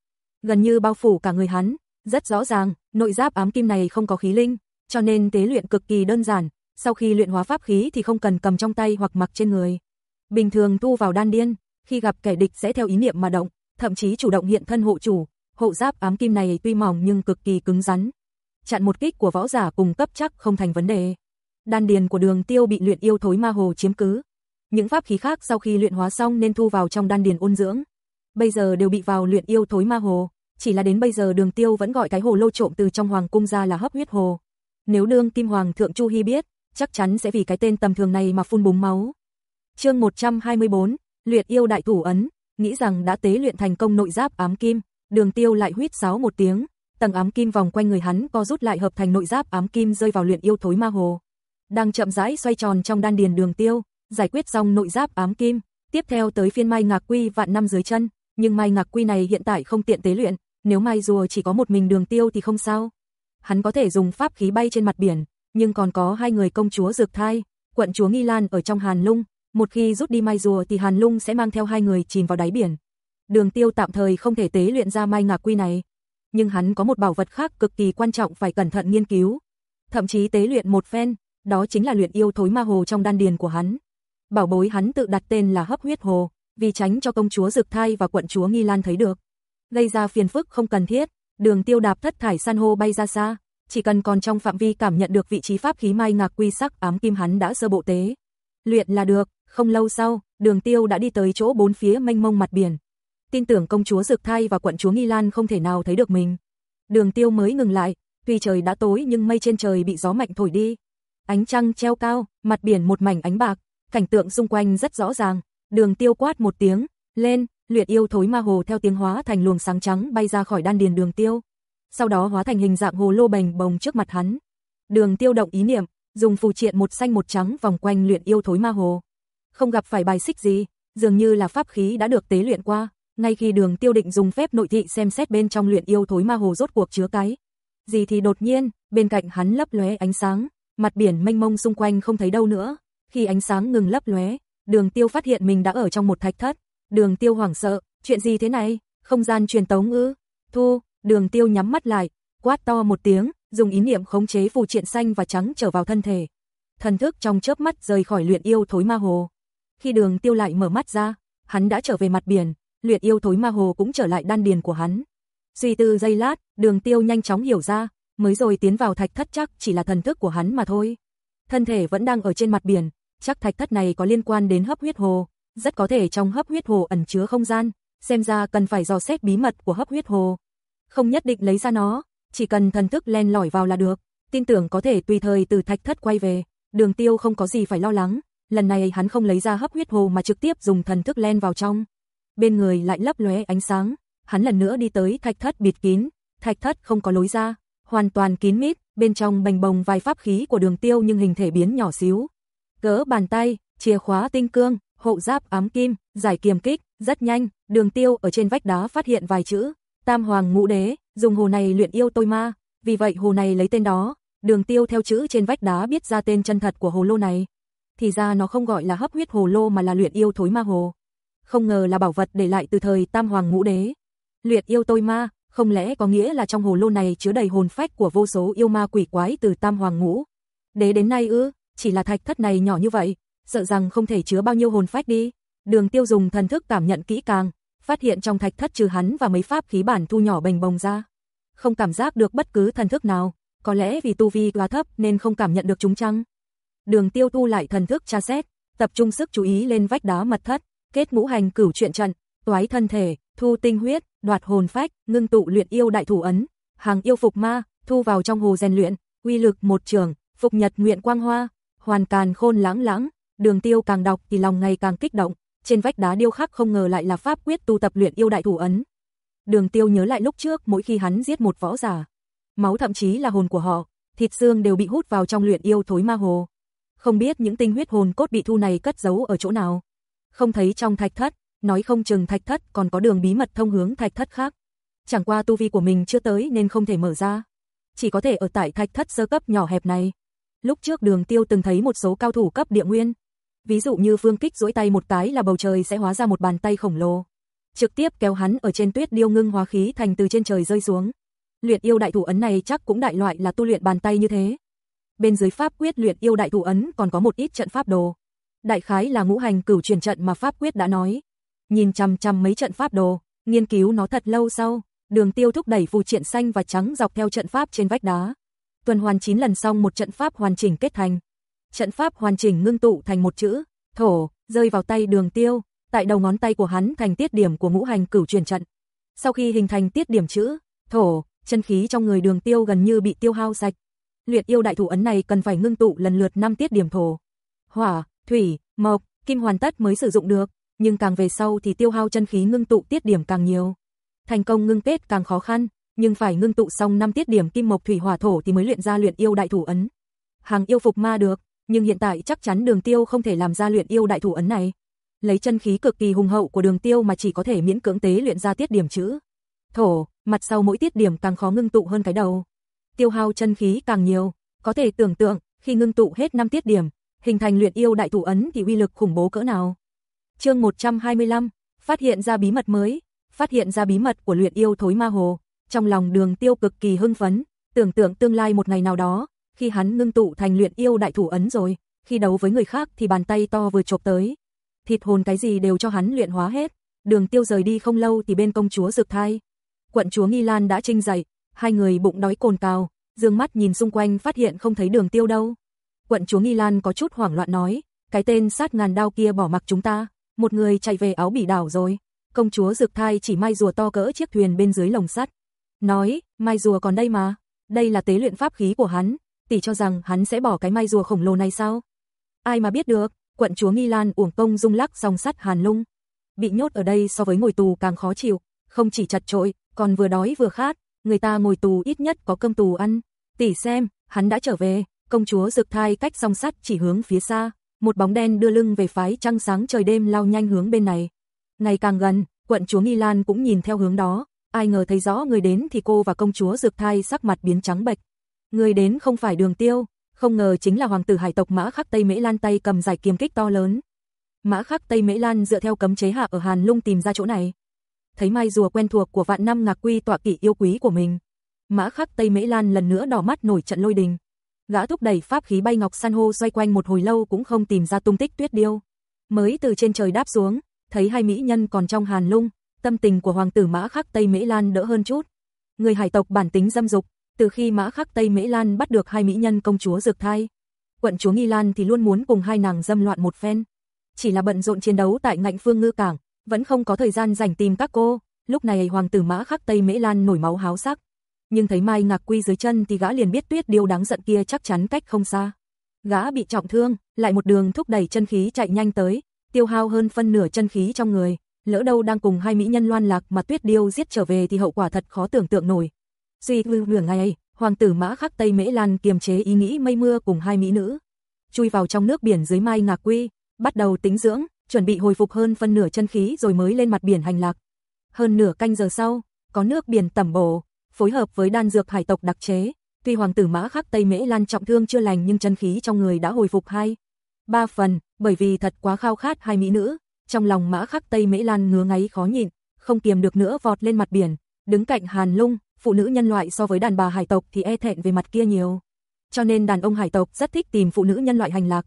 Speaker 1: Gần như bao phủ cả người hắn, rất rõ ràng, nội giáp ám kim này không có khí linh, cho nên tế luyện cực kỳ đơn giản, sau khi luyện hóa pháp khí thì không cần cầm trong tay hoặc mặc trên người. Bình thường thu vào đan điên, khi gặp kẻ địch sẽ theo ý niệm mà động, thậm chí chủ động hiện thân hộ chủ, Hộ giáp ám kim này tuy mỏng nhưng cực kỳ cứng rắn. Chặn một kích của võ giả cùng cấp chắc không thành vấn đề. Đan điền của Đường Tiêu bị luyện yêu thối ma hồ chiếm cứ. Những pháp khí khác sau khi luyện hóa xong nên thu vào trong đan điền ôn dưỡng. Bây giờ đều bị vào luyện yêu thối ma hồ, chỉ là đến bây giờ Đường Tiêu vẫn gọi cái hồ lô trộm từ trong hoàng cung ra là hấp huyết hồ. Nếu đương Kim Hoàng thượng Chu Hi biết, chắc chắn sẽ vì cái tên tầm thường này mà phun búng máu. Chương 124, Luyện yêu đại thủ ấn, nghĩ rằng đã tế luyện thành công nội giáp ám kim, Đường Tiêu lại huýt sáo một tiếng, tầng ám kim vòng quanh người hắn co rút lại hợp thành nội giáp ám kim rơi vào luyện yêu thối ma hồ. Đang chậm rãi xoay tròn trong đan điền Đường Tiêu, giải quyết xong nội giáp ám kim, tiếp theo tới phiên Mai Ngạc Quy vạn năm dưới chân, nhưng Mai Ngạc Quy này hiện tại không tiện tế luyện, nếu Mai rùa chỉ có một mình Đường Tiêu thì không sao. Hắn có thể dùng pháp khí bay trên mặt biển, nhưng còn có hai người công chúa Dược Thai, quận chúa Nghi Lan ở trong Hàn Lung, một khi rút đi Mai rùa thì Hàn Lung sẽ mang theo hai người chìm vào đáy biển. Đường Tiêu tạm thời không thể tế luyện ra mai ngạc quy này, nhưng hắn có một bảo vật khác cực kỳ quan trọng phải cẩn thận nghiên cứu, thậm chí tế luyện một phen, đó chính là luyện yêu thối ma hồ trong đan điền của hắn. Bảo bối hắn tự đặt tên là Hấp Huyết Hồ, vì tránh cho công chúa Dực Thai và quận chúa Nghi Lan thấy được, gây ra phiền phức không cần thiết. Đường Tiêu đạp thất thải san hô bay ra xa, chỉ cần còn trong phạm vi cảm nhận được vị trí pháp khí mai ngạc quy sắc ám kim hắn đã sơ bộ tế. Luyện là được, không lâu sau, Đường Tiêu đã đi tới chỗ bốn phía mênh mông mặt biển tin tưởng công chúa Dược Thai và quận chúa Nghi Lan không thể nào thấy được mình. Đường tiêu mới ngừng lại, tuy trời đã tối nhưng mây trên trời bị gió mạnh thổi đi. Ánh trăng treo cao, mặt biển một mảnh ánh bạc, cảnh tượng xung quanh rất rõ ràng. Đường tiêu quát một tiếng, lên, luyện yêu thối ma hồ theo tiếng hóa thành luồng sáng trắng bay ra khỏi đan điền đường tiêu. Sau đó hóa thành hình dạng hồ lô bành bồng trước mặt hắn. Đường tiêu động ý niệm, dùng phù triện một xanh một trắng vòng quanh luyện yêu thối ma hồ. Không gặp phải bài xích gì, dường như là pháp khí đã được tế luyện qua. Ngay khi đường tiêu định dùng phép nội thị xem xét bên trong luyện yêu thối ma hồ rốt cuộc chứa cái. Gì thì đột nhiên, bên cạnh hắn lấp lóe ánh sáng, mặt biển mênh mông xung quanh không thấy đâu nữa. Khi ánh sáng ngừng lấp lóe, đường tiêu phát hiện mình đã ở trong một thạch thất. Đường tiêu hoảng sợ, chuyện gì thế này, không gian truyền tống ư, thu, đường tiêu nhắm mắt lại, quát to một tiếng, dùng ý niệm khống chế phù triện xanh và trắng trở vào thân thể. Thần thức trong chớp mắt rời khỏi luyện yêu thối ma hồ. Khi đường tiêu lại mở mắt ra, hắn đã trở về mặt biển, luyện yêu thối ma hồ cũng trở lại đan điền của hắn. Suy tư giây lát, đường tiêu nhanh chóng hiểu ra, mới rồi tiến vào thạch thất chắc chỉ là thần thức của hắn mà thôi. Thân thể vẫn đang ở trên mặt biển, chắc thạch thất này có liên quan đến hấp huyết hồ, rất có thể trong hấp huyết hồ ẩn chứa không gian, xem ra cần phải dò xét bí mật của hấp huyết hồ. Không nhất định lấy ra nó, chỉ cần thần thức len lỏi vào là được, tin tưởng có thể tùy thời từ thạch thất quay về, đường tiêu không có gì phải lo lắng, lần này hắn không lấy ra hấp huyết hồ mà trực tiếp dùng thần thức len vào trong bên người lại lấp lóe ánh sáng, hắn lần nữa đi tới thạch thất bịt kín, thạch thất không có lối ra, hoàn toàn kín mít, bên trong bành bồng vài pháp khí của đường tiêu nhưng hình thể biến nhỏ xíu. Cỡ bàn tay, chìa khóa tinh cương, hộ giáp ám kim, giải kiềm kích, rất nhanh, đường tiêu ở trên vách đá phát hiện vài chữ, tam hoàng ngũ đế, dùng hồ này luyện yêu tôi ma, vì vậy hồ này lấy tên đó, đường tiêu theo chữ trên vách đá biết ra tên chân thật của hồ lô này. Thì ra nó không gọi là hấp huyết hồ lô mà là luyện yêu thối ma hồ không ngờ là bảo vật để lại từ thời Tam Hoàng Ngũ Đế. Luyện yêu tôi ma, không lẽ có nghĩa là trong hồ lô này chứa đầy hồn phách của vô số yêu ma quỷ quái từ Tam Hoàng Ngũ? Đế đến nay ư, chỉ là thạch thất này nhỏ như vậy, sợ rằng không thể chứa bao nhiêu hồn phách đi. Đường Tiêu dùng thần thức cảm nhận kỹ càng, phát hiện trong thạch thất trừ hắn và mấy pháp khí bản thu nhỏ bềnh bồng ra, không cảm giác được bất cứ thần thức nào, có lẽ vì tu vi quá thấp nên không cảm nhận được chúng chăng? Đường Tiêu tu lại thần thức tra xét, tập trung sức chú ý lên vách đá mật thất, kết ngũ hành cửu chuyện trận, toái thân thể, thu tinh huyết, đoạt hồn phách, ngưng tụ luyện yêu đại thủ ấn, hàng yêu phục ma, thu vào trong hồ rèn luyện, uy lực một trường, phục nhật nguyện quang hoa, hoàn càn khôn lãng lãng, đường tiêu càng đọc thì lòng ngày càng kích động, trên vách đá điêu khắc không ngờ lại là pháp quyết tu tập luyện yêu đại thủ ấn. Đường tiêu nhớ lại lúc trước mỗi khi hắn giết một võ giả, máu thậm chí là hồn của họ, thịt xương đều bị hút vào trong luyện yêu thối ma hồ. Không biết những tinh huyết hồn cốt bị thu này cất giấu ở chỗ nào không thấy trong thạch thất, nói không chừng thạch thất còn có đường bí mật thông hướng thạch thất khác. Chẳng qua tu vi của mình chưa tới nên không thể mở ra, chỉ có thể ở tại thạch thất sơ cấp nhỏ hẹp này. Lúc trước Đường Tiêu từng thấy một số cao thủ cấp địa nguyên, ví dụ như Phương Kích duỗi tay một cái là bầu trời sẽ hóa ra một bàn tay khổng lồ, trực tiếp kéo hắn ở trên tuyết điêu ngưng hóa khí thành từ trên trời rơi xuống. Luyện yêu đại thủ ấn này chắc cũng đại loại là tu luyện bàn tay như thế. Bên dưới pháp quyết luyện yêu đại thủ ấn còn có một ít trận pháp đồ đại khái là ngũ hành cửu truyền trận mà pháp quyết đã nói. Nhìn chằm chằm mấy trận pháp đồ, nghiên cứu nó thật lâu sau, Đường Tiêu thúc đẩy phù triện xanh và trắng dọc theo trận pháp trên vách đá. Tuần hoàn 9 lần xong một trận pháp hoàn chỉnh kết thành. Trận pháp hoàn chỉnh ngưng tụ thành một chữ, thổ, rơi vào tay Đường Tiêu, tại đầu ngón tay của hắn thành tiết điểm của ngũ hành cửu truyền trận. Sau khi hình thành tiết điểm chữ, thổ, chân khí trong người Đường Tiêu gần như bị tiêu hao sạch. Luyện yêu đại thủ ấn này cần phải ngưng tụ lần lượt 5 tiết điểm thổ, hỏa, thủy, mộc, kim hoàn tất mới sử dụng được, nhưng càng về sau thì tiêu hao chân khí ngưng tụ tiết điểm càng nhiều. Thành công ngưng kết càng khó khăn, nhưng phải ngưng tụ xong năm tiết điểm kim mộc thủy hỏa thổ thì mới luyện ra luyện yêu đại thủ ấn. Hàng yêu phục ma được, nhưng hiện tại chắc chắn Đường Tiêu không thể làm ra luyện yêu đại thủ ấn này. Lấy chân khí cực kỳ hùng hậu của Đường Tiêu mà chỉ có thể miễn cưỡng tế luyện ra tiết điểm chữ thổ, mặt sau mỗi tiết điểm càng khó ngưng tụ hơn cái đầu. Tiêu hao chân khí càng nhiều, có thể tưởng tượng, khi ngưng tụ hết năm tiết điểm, hình thành luyện yêu đại thủ ấn thì uy lực khủng bố cỡ nào. Chương 125, phát hiện ra bí mật mới, phát hiện ra bí mật của luyện yêu thối ma hồ, trong lòng Đường Tiêu cực kỳ hưng phấn, tưởng tượng tương lai một ngày nào đó, khi hắn ngưng tụ thành luyện yêu đại thủ ấn rồi, khi đấu với người khác thì bàn tay to vừa chộp tới, thịt hồn cái gì đều cho hắn luyện hóa hết. Đường Tiêu rời đi không lâu thì bên công chúa rực Thai, quận chúa Nghi Lan đã trinh dậy, hai người bụng đói cồn cào, dương mắt nhìn xung quanh phát hiện không thấy Đường Tiêu đâu quận chúa Nghi Lan có chút hoảng loạn nói, cái tên sát ngàn đao kia bỏ mặc chúng ta, một người chạy về áo bỉ đảo rồi. Công chúa Dược Thai chỉ mai rùa to cỡ chiếc thuyền bên dưới lồng sắt. Nói, mai rùa còn đây mà, đây là tế luyện pháp khí của hắn, tỷ cho rằng hắn sẽ bỏ cái mai rùa khổng lồ này sao? Ai mà biết được, quận chúa Nghi Lan uổng công rung lắc song sắt hàn lung. Bị nhốt ở đây so với ngồi tù càng khó chịu, không chỉ chặt trội, còn vừa đói vừa khát, người ta ngồi tù ít nhất có cơm tù ăn. Tỷ xem, hắn đã trở về, công chúa Dược Thai cách song sắt chỉ hướng phía xa, một bóng đen đưa lưng về phái trăng sáng trời đêm lao nhanh hướng bên này. Ngày càng gần, quận chúa Nghi Lan cũng nhìn theo hướng đó, ai ngờ thấy rõ người đến thì cô và công chúa Dược Thai sắc mặt biến trắng bệch. Người đến không phải Đường Tiêu, không ngờ chính là hoàng tử hải tộc Mã Khắc Tây Mễ Lan tay cầm giải kiếm kích to lớn. Mã Khắc Tây Mễ Lan dựa theo cấm chế hạ ở Hàn Lung tìm ra chỗ này. Thấy mai rùa quen thuộc của vạn năm ngạc quy tọa kỷ yêu quý của mình, Mã Khắc Tây Mễ Lan lần nữa đỏ mắt nổi trận lôi đình. Gã thúc đẩy pháp khí bay ngọc san hô xoay quanh một hồi lâu cũng không tìm ra tung tích tuyết điêu. Mới từ trên trời đáp xuống, thấy hai mỹ nhân còn trong hàn lung, tâm tình của hoàng tử mã khắc Tây Mễ Lan đỡ hơn chút. Người hải tộc bản tính dâm dục, từ khi mã khắc Tây Mễ Lan bắt được hai mỹ nhân công chúa dược thai, quận chúa Nghi Lan thì luôn muốn cùng hai nàng dâm loạn một phen. Chỉ là bận rộn chiến đấu tại ngạnh phương ngư cảng, vẫn không có thời gian rảnh tìm các cô. Lúc này hoàng tử mã khắc Tây Mễ Lan nổi máu háo sắc, nhưng thấy Mai Ngạc Quy dưới chân thì gã liền biết Tuyết Điêu đáng giận kia chắc chắn cách không xa. Gã bị trọng thương, lại một đường thúc đẩy chân khí chạy nhanh tới, tiêu hao hơn phân nửa chân khí trong người, lỡ đâu đang cùng hai mỹ nhân loan lạc mà Tuyết Điêu giết trở về thì hậu quả thật khó tưởng tượng nổi. Duy vư nửa ngày, hoàng tử Mã Khắc Tây Mễ Lan kiềm chế ý nghĩ mây mưa cùng hai mỹ nữ, chui vào trong nước biển dưới Mai Ngạc Quy, bắt đầu tính dưỡng, chuẩn bị hồi phục hơn phân nửa chân khí rồi mới lên mặt biển hành lạc. Hơn nửa canh giờ sau, có nước biển tẩm bổ, phối hợp với đan dược hải tộc đặc chế, tuy hoàng tử mã khắc Tây Mễ Lan trọng thương chưa lành nhưng chân khí trong người đã hồi phục hai. Ba phần, bởi vì thật quá khao khát hai mỹ nữ, trong lòng mã khắc Tây Mễ Lan ngứa ngáy khó nhịn, không kiềm được nữa vọt lên mặt biển, đứng cạnh Hàn Lung, phụ nữ nhân loại so với đàn bà hải tộc thì e thẹn về mặt kia nhiều. Cho nên đàn ông hải tộc rất thích tìm phụ nữ nhân loại hành lạc.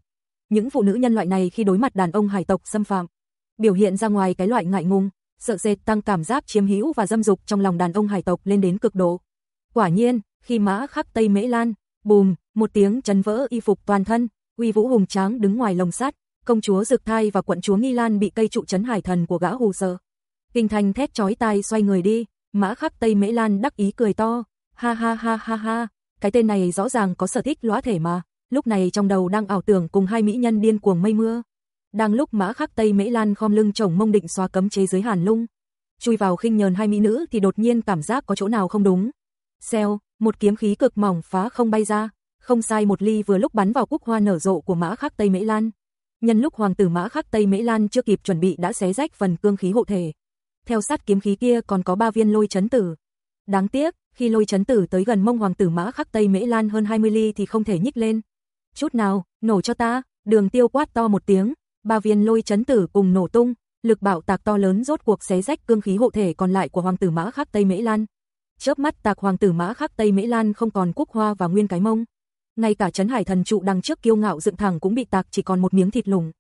Speaker 1: Những phụ nữ nhân loại này khi đối mặt đàn ông hải tộc xâm phạm, biểu hiện ra ngoài cái loại ngại ngùng, sợ dệt tăng cảm giác chiếm hữu và dâm dục trong lòng đàn ông hải tộc lên đến cực độ. Quả nhiên, khi mã khắc Tây Mễ Lan, bùm, một tiếng chấn vỡ y phục toàn thân, uy vũ hùng tráng đứng ngoài lồng sắt, công chúa Dực Thai và quận chúa Nghi Lan bị cây trụ chấn hải thần của gã hù sợ. Kinh thành thét chói tai xoay người đi, mã khắc Tây Mễ Lan đắc ý cười to, ha ha ha ha ha, cái tên này rõ ràng có sở thích lóa thể mà, lúc này trong đầu đang ảo tưởng cùng hai mỹ nhân điên cuồng mây mưa đang lúc mã khắc Tây Mễ Lan khom lưng chồng mông định xóa cấm chế dưới Hàn Lung. Chui vào khinh nhờn hai mỹ nữ thì đột nhiên cảm giác có chỗ nào không đúng. Xèo, một kiếm khí cực mỏng phá không bay ra, không sai một ly vừa lúc bắn vào quốc hoa nở rộ của mã khắc Tây Mễ Lan. Nhân lúc hoàng tử mã khắc Tây Mễ Lan chưa kịp chuẩn bị đã xé rách phần cương khí hộ thể. Theo sát kiếm khí kia còn có ba viên lôi chấn tử. Đáng tiếc, khi lôi chấn tử tới gần mông hoàng tử mã khắc Tây Mễ Lan hơn 20 ly thì không thể nhích lên. Chút nào, nổ cho ta, đường tiêu quát to một tiếng, ba viên lôi chấn tử cùng nổ tung, lực bạo tạc to lớn rốt cuộc xé rách cương khí hộ thể còn lại của hoàng tử mã khắc Tây Mễ Lan. Chớp mắt tạc hoàng tử mã khắc Tây Mễ Lan không còn cúc hoa và nguyên cái mông. Ngay cả chấn hải thần trụ đằng trước kiêu ngạo dựng thẳng cũng bị tạc chỉ còn một miếng thịt lủng.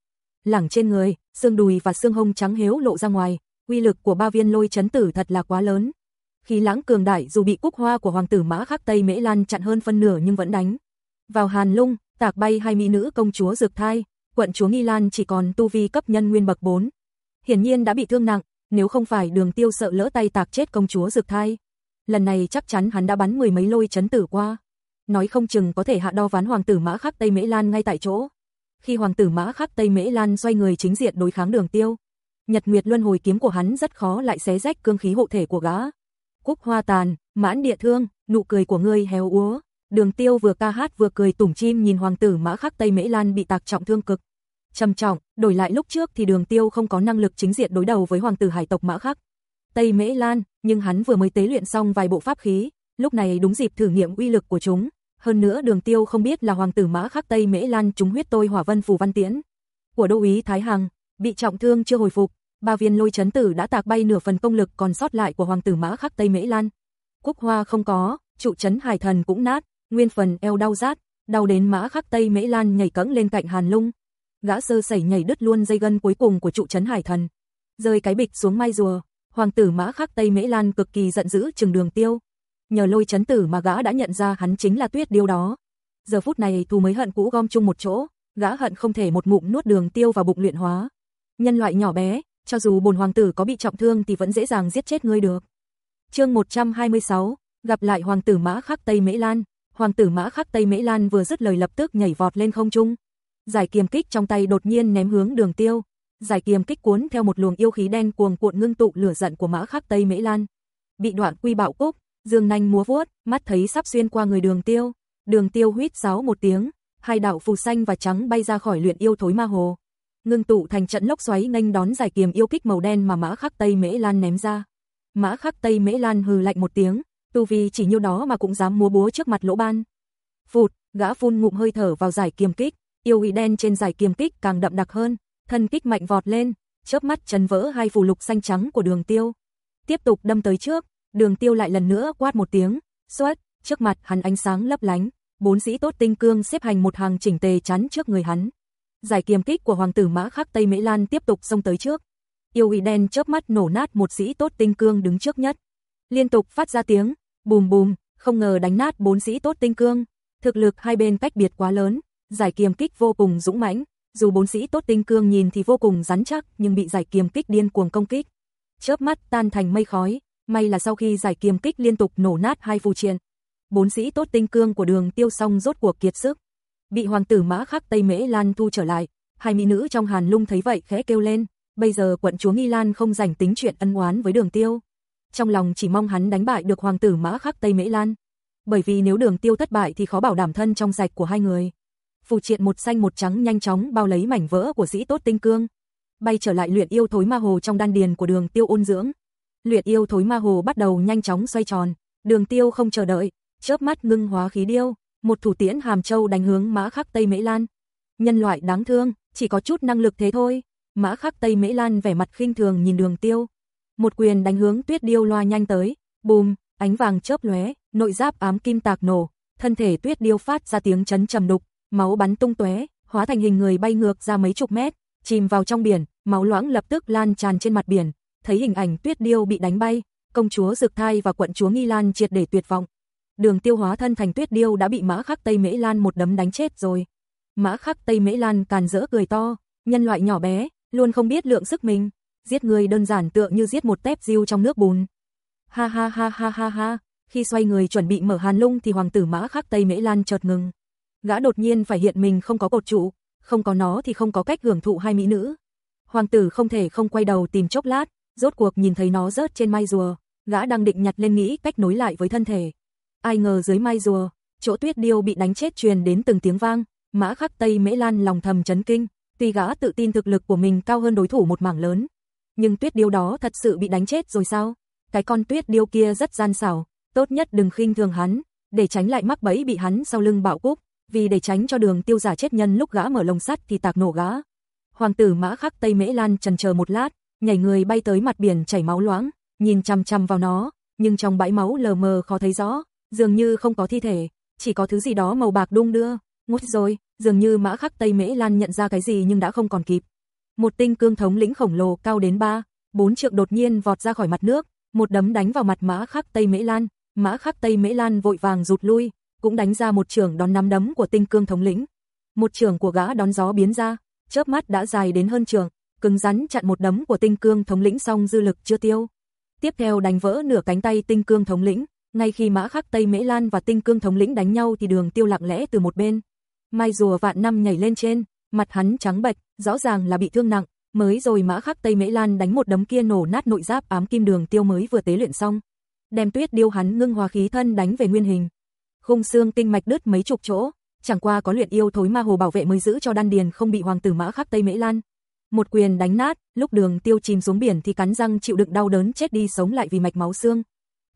Speaker 1: Lẳng trên người, xương đùi và xương hông trắng hếu lộ ra ngoài, uy lực của ba viên lôi chấn tử thật là quá lớn. Khí lãng cường đại dù bị cúc hoa của hoàng tử mã khắc Tây Mễ Lan chặn hơn phân nửa nhưng vẫn đánh. Vào hàn lung, tạc bay hai mỹ nữ công chúa dược thai, quận chúa Nghi Lan chỉ còn tu vi cấp nhân nguyên bậc 4. Hiển nhiên đã bị thương nặng, nếu không phải đường tiêu sợ lỡ tay tạc chết công chúa dược thai. Lần này chắc chắn hắn đã bắn mười mấy lôi chấn tử qua. Nói không chừng có thể hạ đo ván hoàng tử mã khắc Tây Mễ Lan ngay tại chỗ. Khi hoàng tử mã khắc Tây Mễ Lan xoay người chính diện đối kháng đường tiêu. Nhật Nguyệt Luân hồi kiếm của hắn rất khó lại xé rách cương khí hộ thể của gã. Cúc hoa tàn, mãn địa thương, nụ cười của ngươi héo úa. Đường tiêu vừa ca hát vừa cười tủm chim nhìn hoàng tử mã khắc Tây Mễ Lan bị tạc trọng thương cực trầm trọng, đổi lại lúc trước thì đường tiêu không có năng lực chính diện đối đầu với hoàng tử hải tộc mã khắc. Tây Mễ Lan, nhưng hắn vừa mới tế luyện xong vài bộ pháp khí, lúc này đúng dịp thử nghiệm uy lực của chúng. Hơn nữa đường tiêu không biết là hoàng tử mã khắc Tây Mễ Lan chúng huyết tôi hỏa vân phù văn tiễn. Của đô úy Thái Hằng, bị trọng thương chưa hồi phục, ba viên lôi chấn tử đã tạc bay nửa phần công lực còn sót lại của hoàng tử mã khắc Tây Mễ Lan. quốc hoa không có, trụ chấn hải thần cũng nát, nguyên phần eo đau rát, đau đến mã khắc Tây Mễ Lan nhảy cẫng lên cạnh Hàn Lung gã sơ sẩy nhảy đứt luôn dây gân cuối cùng của trụ trấn hải thần. Rơi cái bịch xuống mai rùa, hoàng tử mã khắc Tây Mễ Lan cực kỳ giận dữ trừng đường tiêu. Nhờ lôi chấn tử mà gã đã nhận ra hắn chính là tuyết điêu đó. Giờ phút này thù mới hận cũ gom chung một chỗ, gã hận không thể một mụn nuốt đường tiêu vào bụng luyện hóa. Nhân loại nhỏ bé, cho dù bồn hoàng tử có bị trọng thương thì vẫn dễ dàng giết chết ngươi được. chương 126, gặp lại hoàng tử mã khắc Tây Mễ Lan. Hoàng tử mã khắc Tây Mễ Lan vừa dứt lời lập tức nhảy vọt lên không trung, giải kiềm kích trong tay đột nhiên ném hướng Đường Tiêu. Giải kiềm kích cuốn theo một luồng yêu khí đen cuồng cuộn ngưng tụ lửa giận của Mã Khắc Tây Mễ Lan. Bị đoạn quy bạo cúc, dương nhanh múa vuốt, mắt thấy sắp xuyên qua người Đường Tiêu. Đường Tiêu huýt sáo một tiếng, hai đạo phù xanh và trắng bay ra khỏi luyện yêu thối ma hồ. Ngưng tụ thành trận lốc xoáy nghênh đón giải kiềm yêu kích màu đen mà Mã Khắc Tây Mễ Lan ném ra. Mã Khắc Tây Mễ Lan hừ lạnh một tiếng, tu vi chỉ như đó mà cũng dám múa búa trước mặt Lỗ Ban. Phụt, gã phun ngụm hơi thở vào giải kiềm kích, yêu ý đen trên giải kiềm kích càng đậm đặc hơn, thân kích mạnh vọt lên, chớp mắt chấn vỡ hai phù lục xanh trắng của Đường Tiêu. Tiếp tục đâm tới trước, Đường Tiêu lại lần nữa quát một tiếng, xoát, trước mặt hắn ánh sáng lấp lánh, bốn sĩ tốt tinh cương xếp hành một hàng chỉnh tề chắn trước người hắn. Giải kiềm kích của hoàng tử Mã Khắc Tây Mễ Lan tiếp tục xông tới trước. Yêu ý đen chớp mắt nổ nát một sĩ tốt tinh cương đứng trước nhất. Liên tục phát ra tiếng bùm bùm, không ngờ đánh nát bốn sĩ tốt tinh cương. Thực lực hai bên cách biệt quá lớn, Giải kiềm kích vô cùng dũng mãnh, dù bốn sĩ tốt tinh cương nhìn thì vô cùng rắn chắc, nhưng bị giải kiềm kích điên cuồng công kích. Chớp mắt tan thành mây khói, may là sau khi giải kiềm kích liên tục nổ nát hai phù triện, bốn sĩ tốt tinh cương của Đường Tiêu xong rốt cuộc kiệt sức. Bị hoàng tử Mã Khắc Tây Mễ Lan thu trở lại, hai mỹ nữ trong Hàn Lung thấy vậy khẽ kêu lên, bây giờ quận chúa Nghi Lan không rảnh tính chuyện ân oán với Đường Tiêu. Trong lòng chỉ mong hắn đánh bại được hoàng tử Mã Khắc Tây Mễ Lan, bởi vì nếu Đường Tiêu thất bại thì khó bảo đảm thân trong sạch của hai người phù triện một xanh một trắng nhanh chóng bao lấy mảnh vỡ của sĩ tốt tinh cương. Bay trở lại luyện yêu thối ma hồ trong đan điền của đường tiêu ôn dưỡng. Luyện yêu thối ma hồ bắt đầu nhanh chóng xoay tròn, đường tiêu không chờ đợi, chớp mắt ngưng hóa khí điêu, một thủ tiễn hàm châu đánh hướng mã khắc Tây Mễ Lan. Nhân loại đáng thương, chỉ có chút năng lực thế thôi. Mã khắc Tây Mễ Lan vẻ mặt khinh thường nhìn đường tiêu. Một quyền đánh hướng tuyết điêu loa nhanh tới, bùm, ánh vàng chớp lóe, nội giáp ám kim tạc nổ, thân thể tuyết điêu phát ra tiếng chấn trầm đục, máu bắn tung tóe, hóa thành hình người bay ngược ra mấy chục mét, chìm vào trong biển, máu loãng lập tức lan tràn trên mặt biển, thấy hình ảnh Tuyết Điêu bị đánh bay, công chúa Dực Thai và quận chúa Nghi Lan triệt để tuyệt vọng. Đường Tiêu hóa thân thành Tuyết Điêu đã bị Mã Khắc Tây Mễ Lan một đấm đánh chết rồi. Mã Khắc Tây Mễ Lan càn rỡ cười to, nhân loại nhỏ bé, luôn không biết lượng sức mình, giết người đơn giản tựa như giết một tép diêu trong nước bùn. Ha ha ha ha ha ha, khi xoay người chuẩn bị mở Hàn Lung thì hoàng tử Mã Khắc Tây Mễ Lan chợt ngừng gã đột nhiên phải hiện mình không có cột trụ, không có nó thì không có cách hưởng thụ hai mỹ nữ. Hoàng tử không thể không quay đầu tìm chốc lát, rốt cuộc nhìn thấy nó rớt trên mai rùa, gã đang định nhặt lên nghĩ cách nối lại với thân thể. Ai ngờ dưới mai rùa, chỗ tuyết điêu bị đánh chết truyền đến từng tiếng vang, mã khắc tây mễ lan lòng thầm chấn kinh, tuy gã tự tin thực lực của mình cao hơn đối thủ một mảng lớn. Nhưng tuyết điêu đó thật sự bị đánh chết rồi sao? Cái con tuyết điêu kia rất gian xảo, tốt nhất đừng khinh thường hắn, để tránh lại mắc bẫy bị hắn sau lưng bạo cúc vì để tránh cho đường tiêu giả chết nhân lúc gã mở lồng sắt thì tạc nổ gã. Hoàng tử mã khắc Tây Mễ Lan trần chờ một lát, nhảy người bay tới mặt biển chảy máu loãng, nhìn chăm chăm vào nó, nhưng trong bãi máu lờ mờ khó thấy rõ, dường như không có thi thể, chỉ có thứ gì đó màu bạc đung đưa. Ngút rồi, dường như mã khắc Tây Mễ Lan nhận ra cái gì nhưng đã không còn kịp. Một tinh cương thống lĩnh khổng lồ cao đến 3, 4 trượng đột nhiên vọt ra khỏi mặt nước, một đấm đánh vào mặt mã khắc Tây Mễ Lan, mã khắc Tây Mễ Lan vội vàng rụt lui, cũng đánh ra một trường đón nắm đấm của tinh cương thống lĩnh. Một trường của gã đón gió biến ra, chớp mắt đã dài đến hơn trường, cứng rắn chặn một đấm của tinh cương thống lĩnh xong dư lực chưa tiêu. Tiếp theo đánh vỡ nửa cánh tay tinh cương thống lĩnh, ngay khi mã khắc Tây Mễ Lan và tinh cương thống lĩnh đánh nhau thì đường tiêu lặng lẽ từ một bên. Mai rùa vạn năm nhảy lên trên, mặt hắn trắng bệch, rõ ràng là bị thương nặng, mới rồi mã khắc Tây Mễ Lan đánh một đấm kia nổ nát nội giáp ám kim đường tiêu mới vừa tế luyện xong. Đem tuyết điêu hắn ngưng hòa khí thân đánh về nguyên hình khung xương tinh mạch đứt mấy chục chỗ, chẳng qua có luyện yêu thối ma hồ bảo vệ mới giữ cho đan điền không bị hoàng tử mã khắc Tây Mễ Lan. Một quyền đánh nát, lúc đường tiêu chìm xuống biển thì cắn răng chịu đựng đau đớn chết đi sống lại vì mạch máu xương.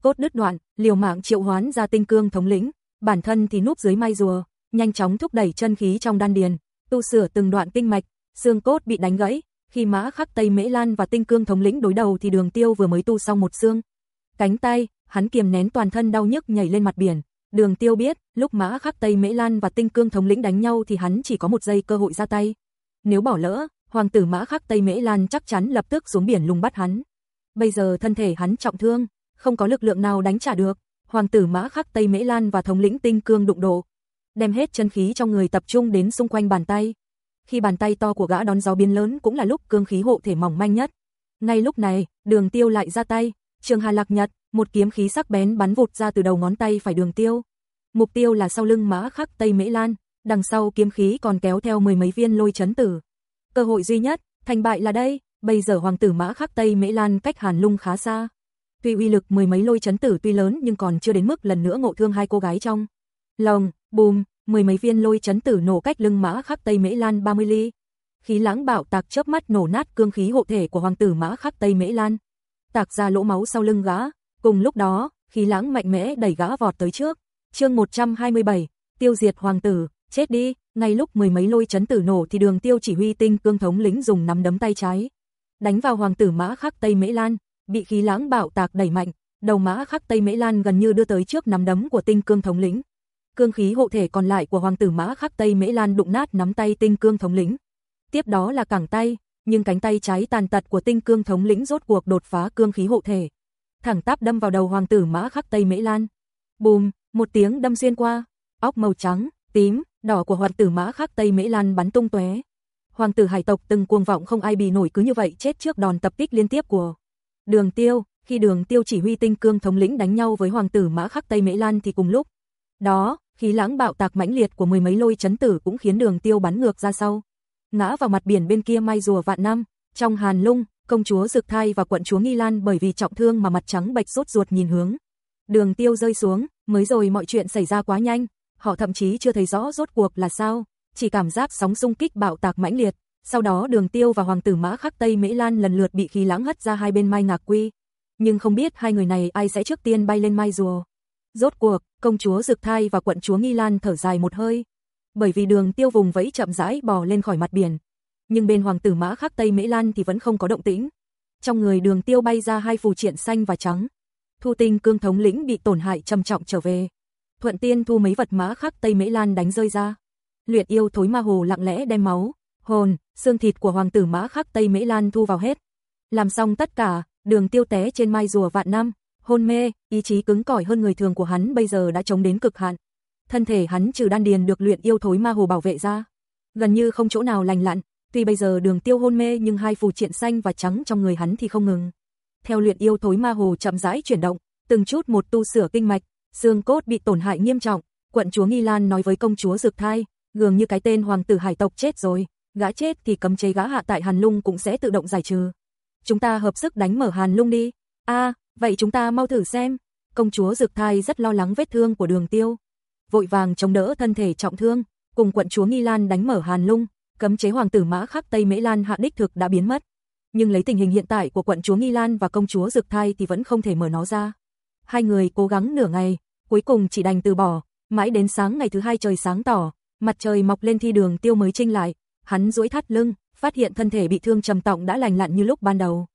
Speaker 1: Cốt đứt đoạn, liều mạng triệu hoán ra tinh cương thống lĩnh, bản thân thì núp dưới mai rùa, nhanh chóng thúc đẩy chân khí trong đan điền, tu sửa từng đoạn kinh mạch, xương cốt bị đánh gãy. Khi mã khắc Tây Mễ Lan và tinh cương thống lĩnh đối đầu thì đường tiêu vừa mới tu xong một xương. Cánh tay, hắn kiềm nén toàn thân đau nhức nhảy lên mặt biển, Đường tiêu biết, lúc mã khắc Tây Mễ Lan và Tinh Cương thống lĩnh đánh nhau thì hắn chỉ có một giây cơ hội ra tay. Nếu bỏ lỡ, hoàng tử mã khắc Tây Mễ Lan chắc chắn lập tức xuống biển lùng bắt hắn. Bây giờ thân thể hắn trọng thương, không có lực lượng nào đánh trả được. Hoàng tử mã khắc Tây Mễ Lan và thống lĩnh Tinh Cương đụng độ. Đem hết chân khí trong người tập trung đến xung quanh bàn tay. Khi bàn tay to của gã đón gió biến lớn cũng là lúc cương khí hộ thể mỏng manh nhất. Ngay lúc này, đường tiêu lại ra tay, Trường Hà Lạc Nhật, một kiếm khí sắc bén bắn vụt ra từ đầu ngón tay phải đường tiêu. Mục tiêu là sau lưng mã khắc Tây Mễ Lan, đằng sau kiếm khí còn kéo theo mười mấy viên lôi chấn tử. Cơ hội duy nhất, thành bại là đây, bây giờ hoàng tử mã khắc Tây Mễ Lan cách Hàn Lung khá xa. Tuy uy lực mười mấy lôi chấn tử tuy lớn nhưng còn chưa đến mức lần nữa ngộ thương hai cô gái trong. Lòng, bùm, mười mấy viên lôi chấn tử nổ cách lưng mã khắc Tây Mễ Lan 30 ly. Khí lãng bạo tạc chớp mắt nổ nát cương khí hộ thể của hoàng tử mã khắc Tây Mễ Lan. Tạc ra lỗ máu sau lưng gã, Cùng lúc đó, khí lãng mạnh mẽ đẩy gã vọt tới trước. chương 127, tiêu diệt hoàng tử, chết đi, ngay lúc mười mấy lôi chấn tử nổ thì đường tiêu chỉ huy tinh cương thống lĩnh dùng nắm đấm tay trái. Đánh vào hoàng tử mã khắc Tây Mễ Lan, bị khí lãng bạo tạc đẩy mạnh, đầu mã khắc Tây Mễ Lan gần như đưa tới trước nắm đấm của tinh cương thống lĩnh. Cương khí hộ thể còn lại của hoàng tử mã khắc Tây Mễ Lan đụng nát nắm tay tinh cương thống lĩnh. Tiếp đó là cẳng tay, nhưng cánh tay trái tàn tật của tinh cương thống lĩnh rốt cuộc đột phá cương khí hộ thể, thẳng tắp đâm vào đầu hoàng tử mã khắc Tây Mễ Lan. Bùm, một tiếng đâm xuyên qua, óc màu trắng, tím, đỏ của hoàng tử mã khắc Tây Mễ Lan bắn tung tóe. Hoàng tử hải tộc từng cuồng vọng không ai bì nổi cứ như vậy chết trước đòn tập kích liên tiếp của Đường Tiêu, khi Đường Tiêu chỉ huy Tinh Cương thống lĩnh đánh nhau với hoàng tử mã khắc Tây Mễ Lan thì cùng lúc đó, khí lãng bạo tạc mãnh liệt của mười mấy lôi chấn tử cũng khiến Đường Tiêu bắn ngược ra sau, ngã vào mặt biển bên kia may rùa vạn năm, trong Hàn Lung, công chúa Dực Thai và quận chúa Nghi Lan bởi vì trọng thương mà mặt trắng bạch rốt ruột nhìn hướng. Đường tiêu rơi xuống, mới rồi mọi chuyện xảy ra quá nhanh, họ thậm chí chưa thấy rõ rốt cuộc là sao, chỉ cảm giác sóng xung kích bạo tạc mãnh liệt. Sau đó đường tiêu và hoàng tử mã khắc Tây mỹ Lan lần lượt bị khí lãng hất ra hai bên mai ngạc quy. Nhưng không biết hai người này ai sẽ trước tiên bay lên mai rùa. Rốt cuộc, công chúa Dực Thai và quận chúa Nghi Lan thở dài một hơi. Bởi vì đường tiêu vùng vẫy chậm rãi bò lên khỏi mặt biển, nhưng bên hoàng tử mã khắc Tây Mễ Lan thì vẫn không có động tĩnh. Trong người đường tiêu bay ra hai phù triện xanh và trắng. Thu tinh cương thống lĩnh bị tổn hại trầm trọng trở về. Thuận tiên thu mấy vật mã khắc Tây Mễ Lan đánh rơi ra. Luyện yêu thối ma hồ lặng lẽ đem máu, hồn, xương thịt của hoàng tử mã khắc Tây Mễ Lan thu vào hết. Làm xong tất cả, đường tiêu té trên mai rùa vạn năm, hôn mê, ý chí cứng cỏi hơn người thường của hắn bây giờ đã chống đến cực hạn. Thân thể hắn trừ đan điền được luyện yêu thối ma hồ bảo vệ ra. Gần như không chỗ nào lành lặn, Tuy bây giờ đường tiêu hôn mê nhưng hai phù triện xanh và trắng trong người hắn thì không ngừng. Theo luyện yêu thối ma hồ chậm rãi chuyển động, từng chút một tu sửa kinh mạch, xương cốt bị tổn hại nghiêm trọng. Quận chúa Nghi Lan nói với công chúa Dược Thai, gường như cái tên hoàng tử hải tộc chết rồi, gã chết thì cấm chế gã hạ tại Hàn Lung cũng sẽ tự động giải trừ. Chúng ta hợp sức đánh mở Hàn Lung đi. A, vậy chúng ta mau thử xem. Công chúa Dược Thai rất lo lắng vết thương của Đường Tiêu, vội vàng chống đỡ thân thể trọng thương, cùng quận chúa Nghi Lan đánh mở Hàn Lung, cấm chế hoàng tử mã khắc Tây Mễ Lan hạ đích thực đã biến mất. Nhưng lấy tình hình hiện tại của quận chúa Nghi Lan và công chúa Dực Thai thì vẫn không thể mở nó ra. Hai người cố gắng nửa ngày, cuối cùng chỉ đành từ bỏ, mãi đến sáng ngày thứ hai trời sáng tỏ, mặt trời mọc lên thi đường tiêu mới trinh lại, hắn duỗi thắt lưng, phát hiện thân thể bị thương trầm trọng đã lành lặn như lúc ban đầu.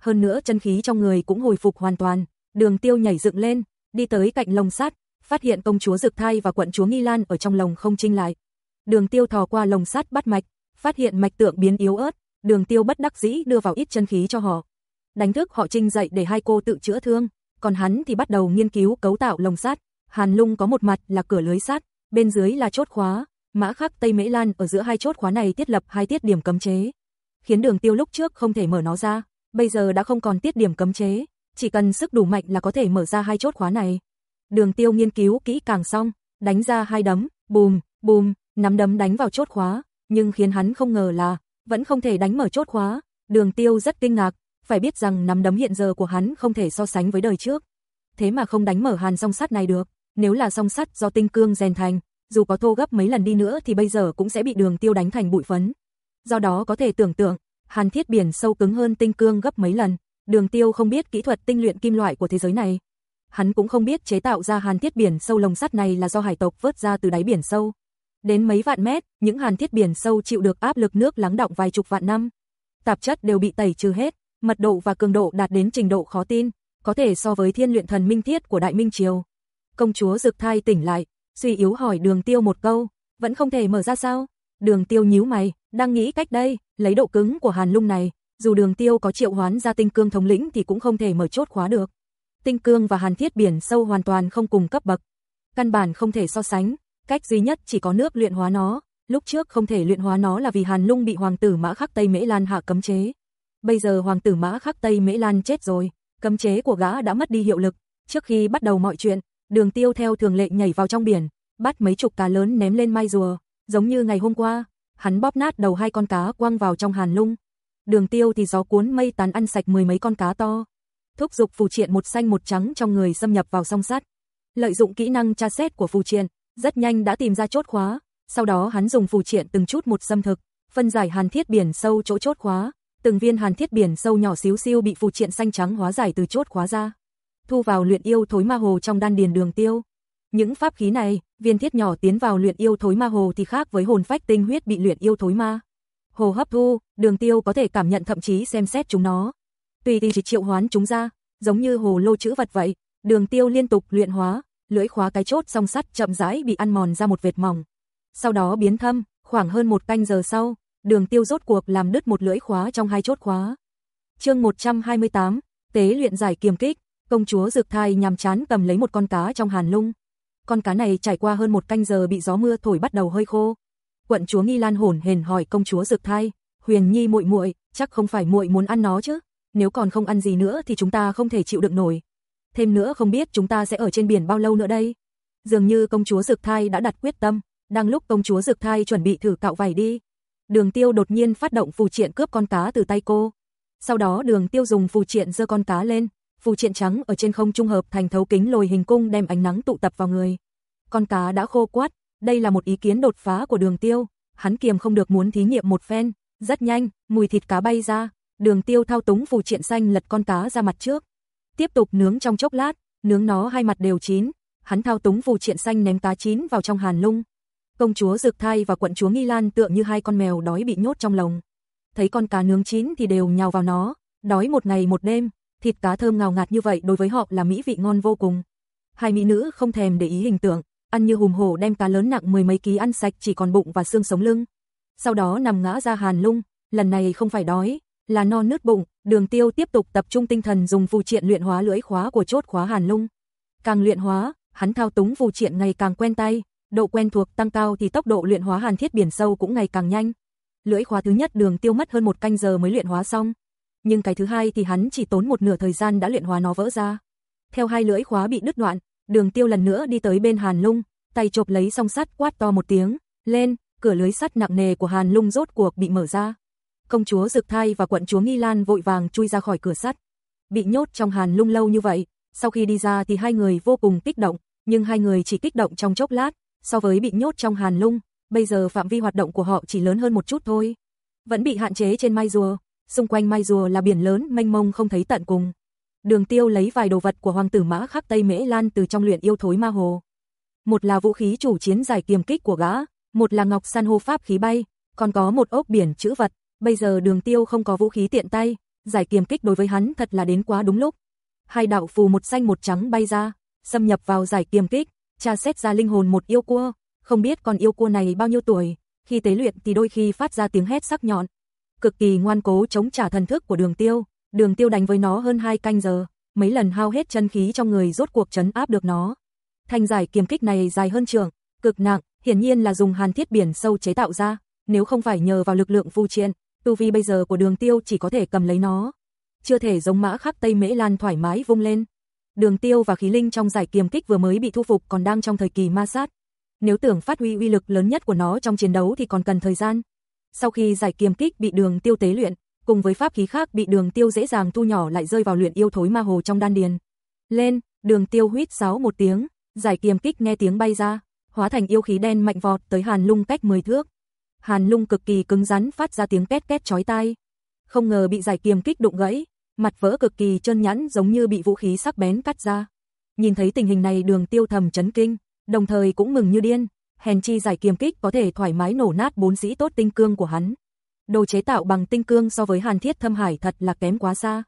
Speaker 1: Hơn nữa chân khí trong người cũng hồi phục hoàn toàn, đường tiêu nhảy dựng lên, đi tới cạnh lồng sắt, phát hiện công chúa Dực Thai và quận chúa Nghi Lan ở trong lồng không trinh lại. Đường tiêu thò qua lồng sắt bắt mạch, phát hiện mạch tượng biến yếu ớt, đường tiêu bất đắc dĩ đưa vào ít chân khí cho họ. Đánh thức họ trinh dậy để hai cô tự chữa thương, còn hắn thì bắt đầu nghiên cứu cấu tạo lồng sắt. Hàn Lung có một mặt là cửa lưới sắt, bên dưới là chốt khóa, mã khắc Tây Mễ Lan ở giữa hai chốt khóa này thiết lập hai tiết điểm cấm chế, khiến đường tiêu lúc trước không thể mở nó ra, bây giờ đã không còn tiết điểm cấm chế, chỉ cần sức đủ mạnh là có thể mở ra hai chốt khóa này. Đường tiêu nghiên cứu kỹ càng xong, đánh ra hai đấm, bùm, bùm, nắm đấm đánh vào chốt khóa, nhưng khiến hắn không ngờ là vẫn không thể đánh mở chốt khóa. Đường tiêu rất kinh ngạc, phải biết rằng nắm đấm hiện giờ của hắn không thể so sánh với đời trước. Thế mà không đánh mở hàn song sắt này được, nếu là song sắt do tinh cương rèn thành, dù có thô gấp mấy lần đi nữa thì bây giờ cũng sẽ bị đường tiêu đánh thành bụi phấn. Do đó có thể tưởng tượng, hàn thiết biển sâu cứng hơn tinh cương gấp mấy lần, đường tiêu không biết kỹ thuật tinh luyện kim loại của thế giới này. Hắn cũng không biết chế tạo ra hàn thiết biển sâu lồng sắt này là do hải tộc vớt ra từ đáy biển sâu. Đến mấy vạn mét, những hàn thiết biển sâu chịu được áp lực nước lắng động vài chục vạn năm. Tạp chất đều bị tẩy trừ hết, mật độ và cường độ đạt đến trình độ khó tin, có thể so với thiên luyện thần minh thiết của Đại Minh Triều. Công chúa Dực Thai tỉnh lại, suy yếu hỏi đường tiêu một câu, vẫn không thể mở ra sao? Đường tiêu nhíu mày, đang nghĩ cách đây, lấy độ cứng của hàn lung này, dù đường tiêu có triệu hoán ra tinh cương thống lĩnh thì cũng không thể mở chốt khóa được. Tinh cương và hàn thiết biển sâu hoàn toàn không cùng cấp bậc. Căn bản không thể so sánh, cách duy nhất chỉ có nước luyện hóa nó, lúc trước không thể luyện hóa nó là vì Hàn Lung bị hoàng tử Mã Khắc Tây Mễ Lan hạ cấm chế. Bây giờ hoàng tử Mã Khắc Tây Mễ Lan chết rồi, cấm chế của gã đã mất đi hiệu lực. Trước khi bắt đầu mọi chuyện, Đường Tiêu theo thường lệ nhảy vào trong biển, bắt mấy chục cá lớn ném lên mai rùa, giống như ngày hôm qua, hắn bóp nát đầu hai con cá quăng vào trong Hàn Lung. Đường Tiêu thì gió cuốn mây tán ăn sạch mười mấy con cá to. Thúc dục phù triện một xanh một trắng trong người xâm nhập vào song sắt. Lợi dụng kỹ năng tra xét của phù triện, rất nhanh đã tìm ra chốt khóa, sau đó hắn dùng phù triện từng chút một xâm thực, phân giải hàn thiết biển sâu chỗ chốt khóa, từng viên hàn thiết biển sâu nhỏ xíu siêu bị phù triện xanh trắng hóa giải từ chốt khóa ra. Thu vào luyện yêu thối ma hồ trong đan điền đường tiêu. Những pháp khí này, viên thiết nhỏ tiến vào luyện yêu thối ma hồ thì khác với hồn phách tinh huyết bị luyện yêu thối ma hồ hấp thu, đường tiêu có thể cảm nhận thậm chí xem xét chúng nó. Tùy chỉ triệu hoán chúng ra, giống như hồ lô chữ vật vậy, đường tiêu liên tục luyện hóa, lưỡi khóa cái chốt song sắt chậm rãi bị ăn mòn ra một vệt mỏng. Sau đó biến thâm, khoảng hơn một canh giờ sau, đường tiêu rốt cuộc làm đứt một lưỡi khóa trong hai chốt khóa. chương 128, tế luyện giải kiềm kích, công chúa dược thai nhằm chán cầm lấy một con cá trong hàn lung. Con cá này trải qua hơn một canh giờ bị gió mưa thổi bắt đầu hơi khô. Quận chúa Nghi Lan hổn hển hỏi công chúa dược thai, huyền nhi muội muội chắc không phải muội muốn ăn nó chứ, nếu còn không ăn gì nữa thì chúng ta không thể chịu đựng nổi, thêm nữa không biết chúng ta sẽ ở trên biển bao lâu nữa đây. Dường như công chúa Dược Thai đã đặt quyết tâm, đang lúc công chúa Dược Thai chuẩn bị thử cạo vảy đi. Đường tiêu đột nhiên phát động phù triện cướp con cá từ tay cô. Sau đó đường tiêu dùng phù triện giơ con cá lên, phù triện trắng ở trên không trung hợp thành thấu kính lồi hình cung đem ánh nắng tụ tập vào người. Con cá đã khô quát, đây là một ý kiến đột phá của đường tiêu, hắn kiềm không được muốn thí nghiệm một phen, rất nhanh, mùi thịt cá bay ra, đường tiêu thao túng phù triện xanh lật con cá ra mặt trước, tiếp tục nướng trong chốc lát, nướng nó hai mặt đều chín, hắn thao túng phù triện xanh ném tá chín vào trong hàn lung. Công chúa Dược Thai và quận chúa Nghi Lan tựa như hai con mèo đói bị nhốt trong lồng. Thấy con cá nướng chín thì đều nhào vào nó, đói một ngày một đêm, thịt cá thơm ngào ngạt như vậy đối với họ là mỹ vị ngon vô cùng. Hai mỹ nữ không thèm để ý hình tượng, ăn như hùm hổ đem cá lớn nặng mười mấy ký ăn sạch chỉ còn bụng và xương sống lưng. Sau đó nằm ngã ra hàn lung, lần này không phải đói, là no nứt bụng, Đường Tiêu tiếp tục tập trung tinh thần dùng phù triện luyện hóa lưỡi khóa của chốt khóa Hàn Lung. Càng luyện hóa, hắn thao túng phù triện ngày càng quen tay, độ quen thuộc tăng cao thì tốc độ luyện hóa hàn thiết biển sâu cũng ngày càng nhanh. Lưỡi khóa thứ nhất Đường Tiêu mất hơn một canh giờ mới luyện hóa xong, nhưng cái thứ hai thì hắn chỉ tốn một nửa thời gian đã luyện hóa nó vỡ ra. Theo hai lưỡi khóa bị đứt đoạn, Đường Tiêu lần nữa đi tới bên Hàn Lung, tay chộp lấy song sắt quát to một tiếng, "Lên!" Cửa lưới sắt nặng nề của Hàn Lung rốt cuộc bị mở ra công chúa rực Thai và quận chúa Nghi Lan vội vàng chui ra khỏi cửa sắt. Bị nhốt trong hàn lung lâu như vậy, sau khi đi ra thì hai người vô cùng kích động, nhưng hai người chỉ kích động trong chốc lát, so với bị nhốt trong hàn lung, bây giờ phạm vi hoạt động của họ chỉ lớn hơn một chút thôi. Vẫn bị hạn chế trên mai rùa, xung quanh mai rùa là biển lớn mênh mông không thấy tận cùng. Đường tiêu lấy vài đồ vật của hoàng tử mã khắc Tây Mễ Lan từ trong luyện yêu thối ma hồ. Một là vũ khí chủ chiến giải kiềm kích của gã, một là ngọc san hô pháp khí bay, còn có một ốc biển chữ vật, Bây giờ đường tiêu không có vũ khí tiện tay, giải kiềm kích đối với hắn thật là đến quá đúng lúc. Hai đạo phù một xanh một trắng bay ra, xâm nhập vào giải kiềm kích, tra xét ra linh hồn một yêu cua, không biết con yêu cua này bao nhiêu tuổi, khi tế luyện thì đôi khi phát ra tiếng hét sắc nhọn. Cực kỳ ngoan cố chống trả thần thức của đường tiêu, đường tiêu đánh với nó hơn hai canh giờ, mấy lần hao hết chân khí trong người rốt cuộc chấn áp được nó. Thanh giải kiềm kích này dài hơn trường, cực nặng, hiển nhiên là dùng hàn thiết biển sâu chế tạo ra, nếu không phải nhờ vào lực lượng phù triện, tu vi bây giờ của đường tiêu chỉ có thể cầm lấy nó. Chưa thể giống mã khắc Tây Mễ Lan thoải mái vung lên. Đường tiêu và khí linh trong giải kiềm kích vừa mới bị thu phục còn đang trong thời kỳ ma sát. Nếu tưởng phát huy uy lực lớn nhất của nó trong chiến đấu thì còn cần thời gian. Sau khi giải kiềm kích bị đường tiêu tế luyện, cùng với pháp khí khác bị đường tiêu dễ dàng thu nhỏ lại rơi vào luyện yêu thối ma hồ trong đan điền. Lên, đường tiêu huyết sáo một tiếng, giải kiềm kích nghe tiếng bay ra, hóa thành yêu khí đen mạnh vọt tới hàn lung cách 10 thước. Hàn Lung cực kỳ cứng rắn phát ra tiếng két két chói tai. Không ngờ bị giải kiềm kích đụng gãy, mặt vỡ cực kỳ trơn nhẵn giống như bị vũ khí sắc bén cắt ra. Nhìn thấy tình hình này Đường Tiêu thầm chấn kinh, đồng thời cũng mừng như điên, hèn chi giải kiềm kích có thể thoải mái nổ nát bốn sĩ tốt tinh cương của hắn. Đồ chế tạo bằng tinh cương so với Hàn Thiết Thâm Hải thật là kém quá xa.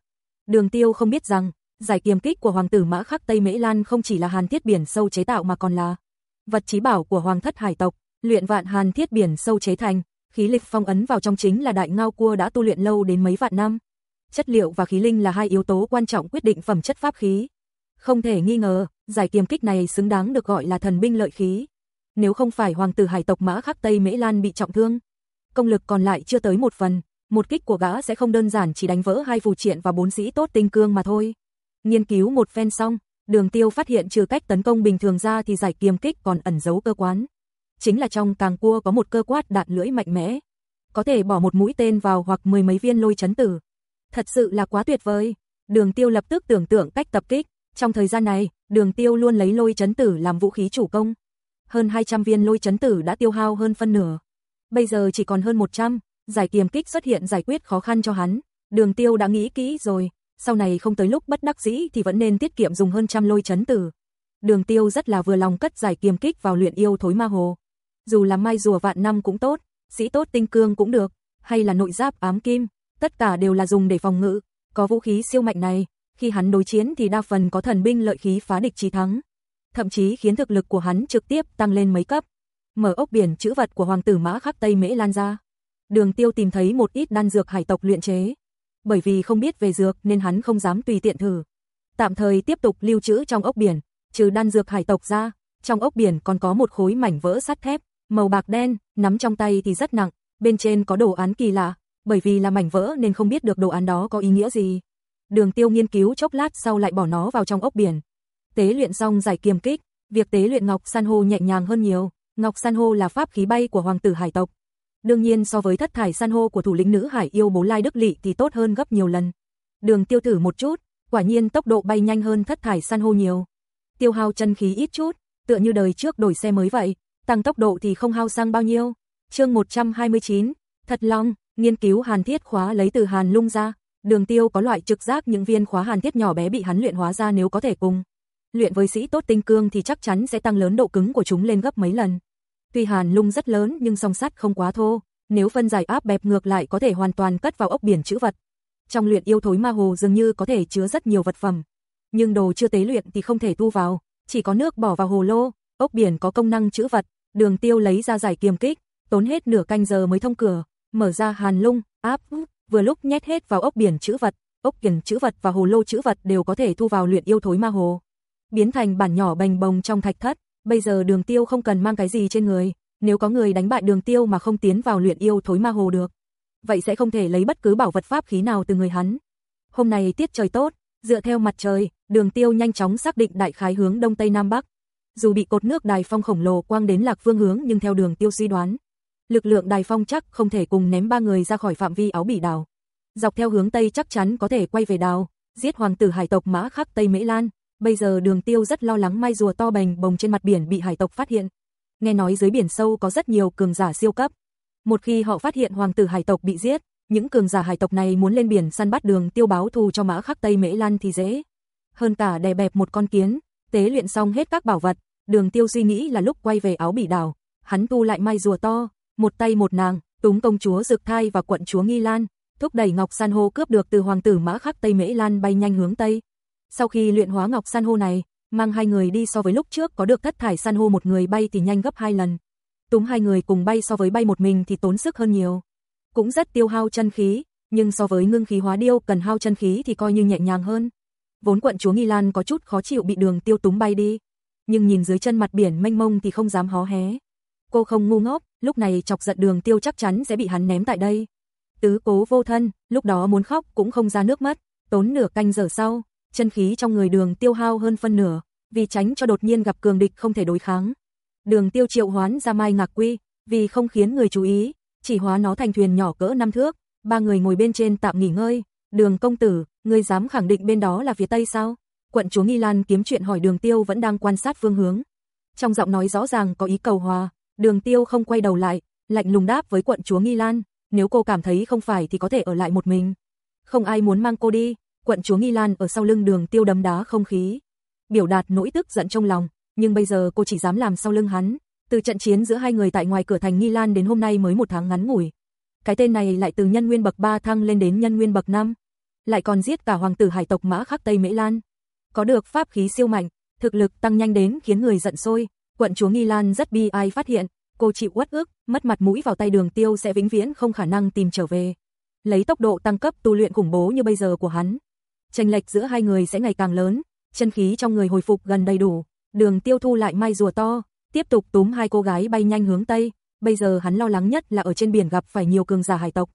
Speaker 1: Đường Tiêu không biết rằng, giải kiềm kích của hoàng tử Mã Khắc Tây Mễ Lan không chỉ là Hàn Thiết biển sâu chế tạo mà còn là vật chí bảo của hoàng thất hải tộc luyện vạn hàn thiết biển sâu chế thành, khí lực phong ấn vào trong chính là đại ngao cua đã tu luyện lâu đến mấy vạn năm. Chất liệu và khí linh là hai yếu tố quan trọng quyết định phẩm chất pháp khí. Không thể nghi ngờ, giải kiềm kích này xứng đáng được gọi là thần binh lợi khí. Nếu không phải hoàng tử hải tộc mã khắc Tây Mễ Lan bị trọng thương, công lực còn lại chưa tới một phần, một kích của gã sẽ không đơn giản chỉ đánh vỡ hai phù triện và bốn sĩ tốt tinh cương mà thôi. Nghiên cứu một phen xong, đường tiêu phát hiện trừ cách tấn công bình thường ra thì giải kiềm kích còn ẩn giấu cơ quan chính là trong càng cua có một cơ quát đạn lưỡi mạnh mẽ, có thể bỏ một mũi tên vào hoặc mười mấy viên lôi chấn tử. Thật sự là quá tuyệt vời. Đường Tiêu lập tức tưởng tượng cách tập kích, trong thời gian này, Đường Tiêu luôn lấy lôi chấn tử làm vũ khí chủ công. Hơn 200 viên lôi chấn tử đã tiêu hao hơn phân nửa. Bây giờ chỉ còn hơn 100, giải kiềm kích xuất hiện giải quyết khó khăn cho hắn. Đường Tiêu đã nghĩ kỹ rồi, sau này không tới lúc bất đắc dĩ thì vẫn nên tiết kiệm dùng hơn trăm lôi chấn tử. Đường Tiêu rất là vừa lòng cất giải kiềm kích vào luyện yêu thối ma hồ dù là mai rùa vạn năm cũng tốt, sĩ tốt tinh cương cũng được, hay là nội giáp ám kim, tất cả đều là dùng để phòng ngự, có vũ khí siêu mạnh này, khi hắn đối chiến thì đa phần có thần binh lợi khí phá địch chí thắng, thậm chí khiến thực lực của hắn trực tiếp tăng lên mấy cấp. Mở ốc biển chữ vật của hoàng tử Mã Khắc Tây Mễ Lan ra. Đường Tiêu tìm thấy một ít đan dược hải tộc luyện chế, bởi vì không biết về dược nên hắn không dám tùy tiện thử. Tạm thời tiếp tục lưu trữ trong ốc biển, trừ đan dược hải tộc ra, trong ốc biển còn có một khối mảnh vỡ sắt thép, màu bạc đen, nắm trong tay thì rất nặng, bên trên có đồ án kỳ lạ, bởi vì là mảnh vỡ nên không biết được đồ án đó có ý nghĩa gì. Đường Tiêu nghiên cứu chốc lát sau lại bỏ nó vào trong ốc biển. Tế luyện xong giải kiềm kích, việc tế luyện ngọc san hô nhẹ nhàng hơn nhiều, ngọc san hô là pháp khí bay của hoàng tử hải tộc. Đương nhiên so với thất thải san hô của thủ lĩnh nữ hải yêu bố Lai Đức Lệ thì tốt hơn gấp nhiều lần. Đường Tiêu thử một chút, quả nhiên tốc độ bay nhanh hơn thất thải san hô nhiều. Tiêu hao chân khí ít chút, tựa như đời trước đổi xe mới vậy, tăng tốc độ thì không hao xăng bao nhiêu. chương 129, thật long nghiên cứu hàn thiết khóa lấy từ hàn lung ra, đường tiêu có loại trực giác những viên khóa hàn thiết nhỏ bé bị hắn luyện hóa ra nếu có thể cùng. Luyện với sĩ tốt tinh cương thì chắc chắn sẽ tăng lớn độ cứng của chúng lên gấp mấy lần. Tuy hàn lung rất lớn nhưng song sắt không quá thô, nếu phân giải áp bẹp ngược lại có thể hoàn toàn cất vào ốc biển chữ vật. Trong luyện yêu thối ma hồ dường như có thể chứa rất nhiều vật phẩm, nhưng đồ chưa tế luyện thì không thể tu vào, chỉ có nước bỏ vào hồ lô, ốc biển có công năng chữ vật, đường tiêu lấy ra giải kiềm kích, tốn hết nửa canh giờ mới thông cửa, mở ra hàn lung, áp, vừa lúc nhét hết vào ốc biển chữ vật, ốc biển chữ vật và hồ lô chữ vật đều có thể thu vào luyện yêu thối ma hồ. Biến thành bản nhỏ bành bồng trong thạch thất, bây giờ đường tiêu không cần mang cái gì trên người, nếu có người đánh bại đường tiêu mà không tiến vào luyện yêu thối ma hồ được. Vậy sẽ không thể lấy bất cứ bảo vật pháp khí nào từ người hắn. Hôm nay tiết trời tốt, dựa theo mặt trời, đường tiêu nhanh chóng xác định đại khái hướng đông tây nam bắc. Dù bị cột nước đài phong khổng lồ quang đến lạc phương hướng nhưng theo đường tiêu suy đoán, lực lượng đài phong chắc không thể cùng ném ba người ra khỏi phạm vi áo bỉ đào. Dọc theo hướng Tây chắc chắn có thể quay về đào, giết hoàng tử hải tộc mã khắc Tây Mễ Lan. Bây giờ đường tiêu rất lo lắng mai rùa to bành bồng trên mặt biển bị hải tộc phát hiện. Nghe nói dưới biển sâu có rất nhiều cường giả siêu cấp. Một khi họ phát hiện hoàng tử hải tộc bị giết, những cường giả hải tộc này muốn lên biển săn bắt đường tiêu báo thù cho mã khắc Tây Mễ Lan thì dễ. Hơn cả đè bẹp một con kiến, tế luyện xong hết các bảo vật, Đường tiêu suy nghĩ là lúc quay về áo bỉ đảo, hắn tu lại mai rùa to, một tay một nàng, túng công chúa Dược Thai và quận chúa Nghi Lan, thúc đẩy ngọc san hô cướp được từ hoàng tử mã khắc Tây Mễ Lan bay nhanh hướng Tây. Sau khi luyện hóa ngọc san hô này, mang hai người đi so với lúc trước có được thất thải san hô một người bay thì nhanh gấp hai lần. Túng hai người cùng bay so với bay một mình thì tốn sức hơn nhiều. Cũng rất tiêu hao chân khí, nhưng so với ngưng khí hóa điêu cần hao chân khí thì coi như nhẹ nhàng hơn. Vốn quận chúa Nghi Lan có chút khó chịu bị đường tiêu túng bay đi, nhưng nhìn dưới chân mặt biển mênh mông thì không dám hó hé. Cô không ngu ngốc, lúc này chọc giận đường tiêu chắc chắn sẽ bị hắn ném tại đây. Tứ cố vô thân, lúc đó muốn khóc cũng không ra nước mắt, tốn nửa canh giờ sau, chân khí trong người đường tiêu hao hơn phân nửa, vì tránh cho đột nhiên gặp cường địch không thể đối kháng. Đường tiêu triệu hoán ra mai ngạc quy, vì không khiến người chú ý, chỉ hóa nó thành thuyền nhỏ cỡ năm thước, ba người ngồi bên trên tạm nghỉ ngơi. Đường công tử, ngươi dám khẳng định bên đó là phía tây sao? quận chúa Nghi Lan kiếm chuyện hỏi đường tiêu vẫn đang quan sát phương hướng. Trong giọng nói rõ ràng có ý cầu hòa, đường tiêu không quay đầu lại, lạnh lùng đáp với quận chúa Nghi Lan, nếu cô cảm thấy không phải thì có thể ở lại một mình. Không ai muốn mang cô đi, quận chúa Nghi Lan ở sau lưng đường tiêu đấm đá không khí. Biểu đạt nỗi tức giận trong lòng, nhưng bây giờ cô chỉ dám làm sau lưng hắn. Từ trận chiến giữa hai người tại ngoài cửa thành Nghi Lan đến hôm nay mới một tháng ngắn ngủi. Cái tên này lại từ nhân nguyên bậc 3 thăng lên đến nhân nguyên bậc 5. Lại còn giết cả hoàng tử hải tộc mã khắc Tây Mễ Lan có được pháp khí siêu mạnh, thực lực tăng nhanh đến khiến người giận sôi. Quận chúa Nghi Lan rất bi ai phát hiện, cô chịu uất ước, mất mặt mũi vào tay đường tiêu sẽ vĩnh viễn không khả năng tìm trở về. Lấy tốc độ tăng cấp tu luyện khủng bố như bây giờ của hắn. Tranh lệch giữa hai người sẽ ngày càng lớn, chân khí trong người hồi phục gần đầy đủ. Đường tiêu thu lại mai rùa to, tiếp tục túm hai cô gái bay nhanh hướng Tây. Bây giờ hắn lo lắng nhất là ở trên biển gặp phải nhiều cường giả hải tộc.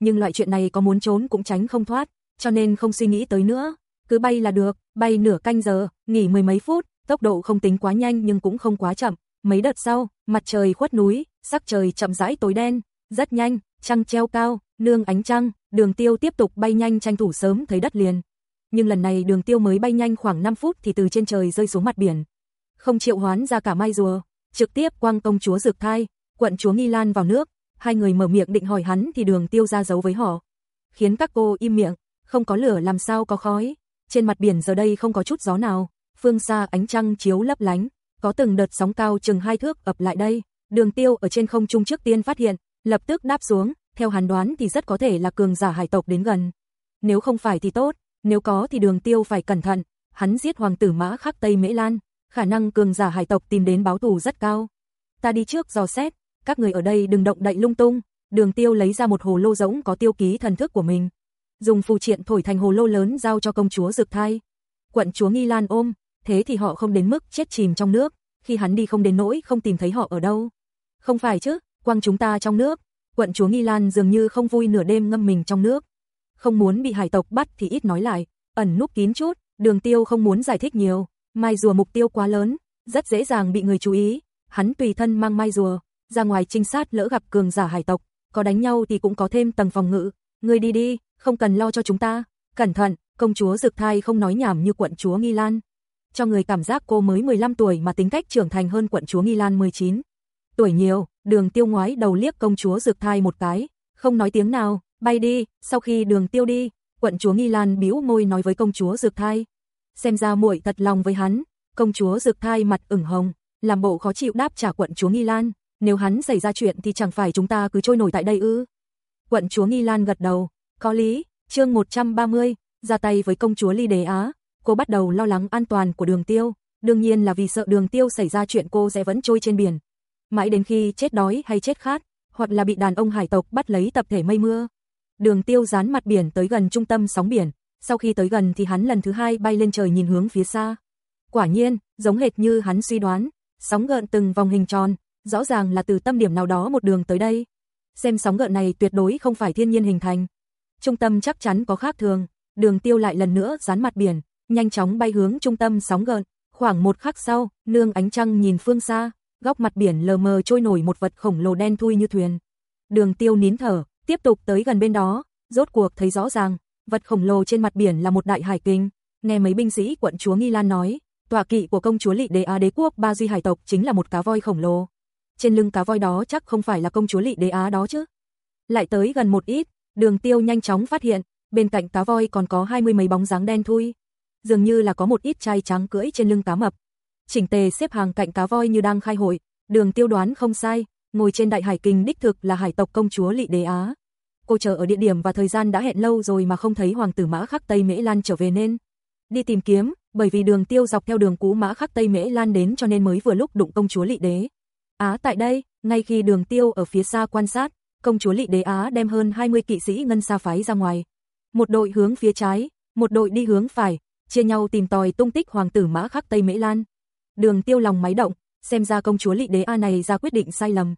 Speaker 1: Nhưng loại chuyện này có muốn trốn cũng tránh không thoát, cho nên không suy nghĩ tới nữa cứ bay là được, bay nửa canh giờ, nghỉ mười mấy phút, tốc độ không tính quá nhanh nhưng cũng không quá chậm. Mấy đợt sau, mặt trời khuất núi, sắc trời chậm rãi tối đen, rất nhanh, trăng treo cao, nương ánh trăng, đường tiêu tiếp tục bay nhanh tranh thủ sớm thấy đất liền. Nhưng lần này đường tiêu mới bay nhanh khoảng 5 phút thì từ trên trời rơi xuống mặt biển. Không chịu hoán ra cả mai rùa, trực tiếp quăng công chúa dược thai, quận chúa Nghi Lan vào nước, hai người mở miệng định hỏi hắn thì đường tiêu ra giấu với họ. Khiến các cô im miệng, không có lửa làm sao có khói, trên mặt biển giờ đây không có chút gió nào, phương xa ánh trăng chiếu lấp lánh, có từng đợt sóng cao chừng hai thước ập lại đây. Đường tiêu ở trên không trung trước tiên phát hiện, lập tức đáp xuống, theo hắn đoán thì rất có thể là cường giả hải tộc đến gần. Nếu không phải thì tốt, nếu có thì đường tiêu phải cẩn thận, hắn giết hoàng tử mã khắc Tây Mễ Lan, khả năng cường giả hải tộc tìm đến báo thù rất cao. Ta đi trước dò xét, các người ở đây đừng động đậy lung tung, đường tiêu lấy ra một hồ lô rỗng có tiêu ký thần thức của mình, dùng phù triện thổi thành hồ lô lớn giao cho công chúa Dược Thai. Quận chúa Nghi Lan ôm, thế thì họ không đến mức chết chìm trong nước, khi hắn đi không đến nỗi không tìm thấy họ ở đâu. Không phải chứ, quăng chúng ta trong nước. Quận chúa Nghi Lan dường như không vui nửa đêm ngâm mình trong nước. Không muốn bị hải tộc bắt thì ít nói lại, ẩn núp kín chút, đường tiêu không muốn giải thích nhiều. Mai rùa mục tiêu quá lớn, rất dễ dàng bị người chú ý. Hắn tùy thân mang mai rùa, ra ngoài trinh sát lỡ gặp cường giả hải tộc, có đánh nhau thì cũng có thêm tầng phòng ngự. Ngươi đi đi, không cần lo cho chúng ta. Cẩn thận, công chúa Dực Thai không nói nhảm như quận chúa Nghi Lan. Cho người cảm giác cô mới 15 tuổi mà tính cách trưởng thành hơn quận chúa Nghi Lan 19. Tuổi nhiều, đường tiêu ngoái đầu liếc công chúa Dực Thai một cái, không nói tiếng nào, bay đi, sau khi đường tiêu đi, quận chúa Nghi Lan bĩu môi nói với công chúa Dược Thai. Xem ra muội thật lòng với hắn, công chúa Dược Thai mặt ửng hồng, làm bộ khó chịu đáp trả quận chúa Nghi Lan, nếu hắn xảy ra chuyện thì chẳng phải chúng ta cứ trôi nổi tại đây ư? quận chúa Nghi Lan gật đầu, có lý, chương 130, ra tay với công chúa Ly Đế Á, cô bắt đầu lo lắng an toàn của đường tiêu, đương nhiên là vì sợ đường tiêu xảy ra chuyện cô sẽ vẫn trôi trên biển. Mãi đến khi chết đói hay chết khát, hoặc là bị đàn ông hải tộc bắt lấy tập thể mây mưa. Đường tiêu dán mặt biển tới gần trung tâm sóng biển, sau khi tới gần thì hắn lần thứ hai bay lên trời nhìn hướng phía xa. Quả nhiên, giống hệt như hắn suy đoán, sóng gợn từng vòng hình tròn, rõ ràng là từ tâm điểm nào đó một đường tới đây xem sóng gợn này tuyệt đối không phải thiên nhiên hình thành. Trung tâm chắc chắn có khác thường, đường tiêu lại lần nữa dán mặt biển, nhanh chóng bay hướng trung tâm sóng gợn. Khoảng một khắc sau, nương ánh trăng nhìn phương xa, góc mặt biển lờ mờ trôi nổi một vật khổng lồ đen thui như thuyền. Đường tiêu nín thở, tiếp tục tới gần bên đó, rốt cuộc thấy rõ ràng, vật khổng lồ trên mặt biển là một đại hải kinh. Nghe mấy binh sĩ quận chúa Nghi Lan nói, tọa kỵ của công chúa Lị Đế Á đế quốc Ba Duy hải tộc chính là một cá voi khổng lồ trên lưng cá voi đó chắc không phải là công chúa Lị Đế Á đó chứ. Lại tới gần một ít, Đường Tiêu nhanh chóng phát hiện, bên cạnh cá voi còn có hai mươi mấy bóng dáng đen thui, dường như là có một ít chai trắng cưỡi trên lưng cá mập. Chỉnh tề xếp hàng cạnh cá voi như đang khai hội, Đường Tiêu đoán không sai, ngồi trên đại hải kinh đích thực là hải tộc công chúa Lị Đế Á. Cô chờ ở địa điểm và thời gian đã hẹn lâu rồi mà không thấy hoàng tử Mã Khắc Tây Mễ Lan trở về nên đi tìm kiếm, bởi vì đường tiêu dọc theo đường cũ Mã Khắc Tây Mễ Lan đến cho nên mới vừa lúc đụng công chúa Lị Đế. Á tại đây, ngay khi đường tiêu ở phía xa quan sát, công chúa Lị Đế Á đem hơn 20 kỵ sĩ ngân xa phái ra ngoài. Một đội hướng phía trái, một đội đi hướng phải, chia nhau tìm tòi tung tích hoàng tử mã khắc Tây Mễ Lan. Đường tiêu lòng máy động, xem ra công chúa Lị Đế A này ra quyết định sai lầm.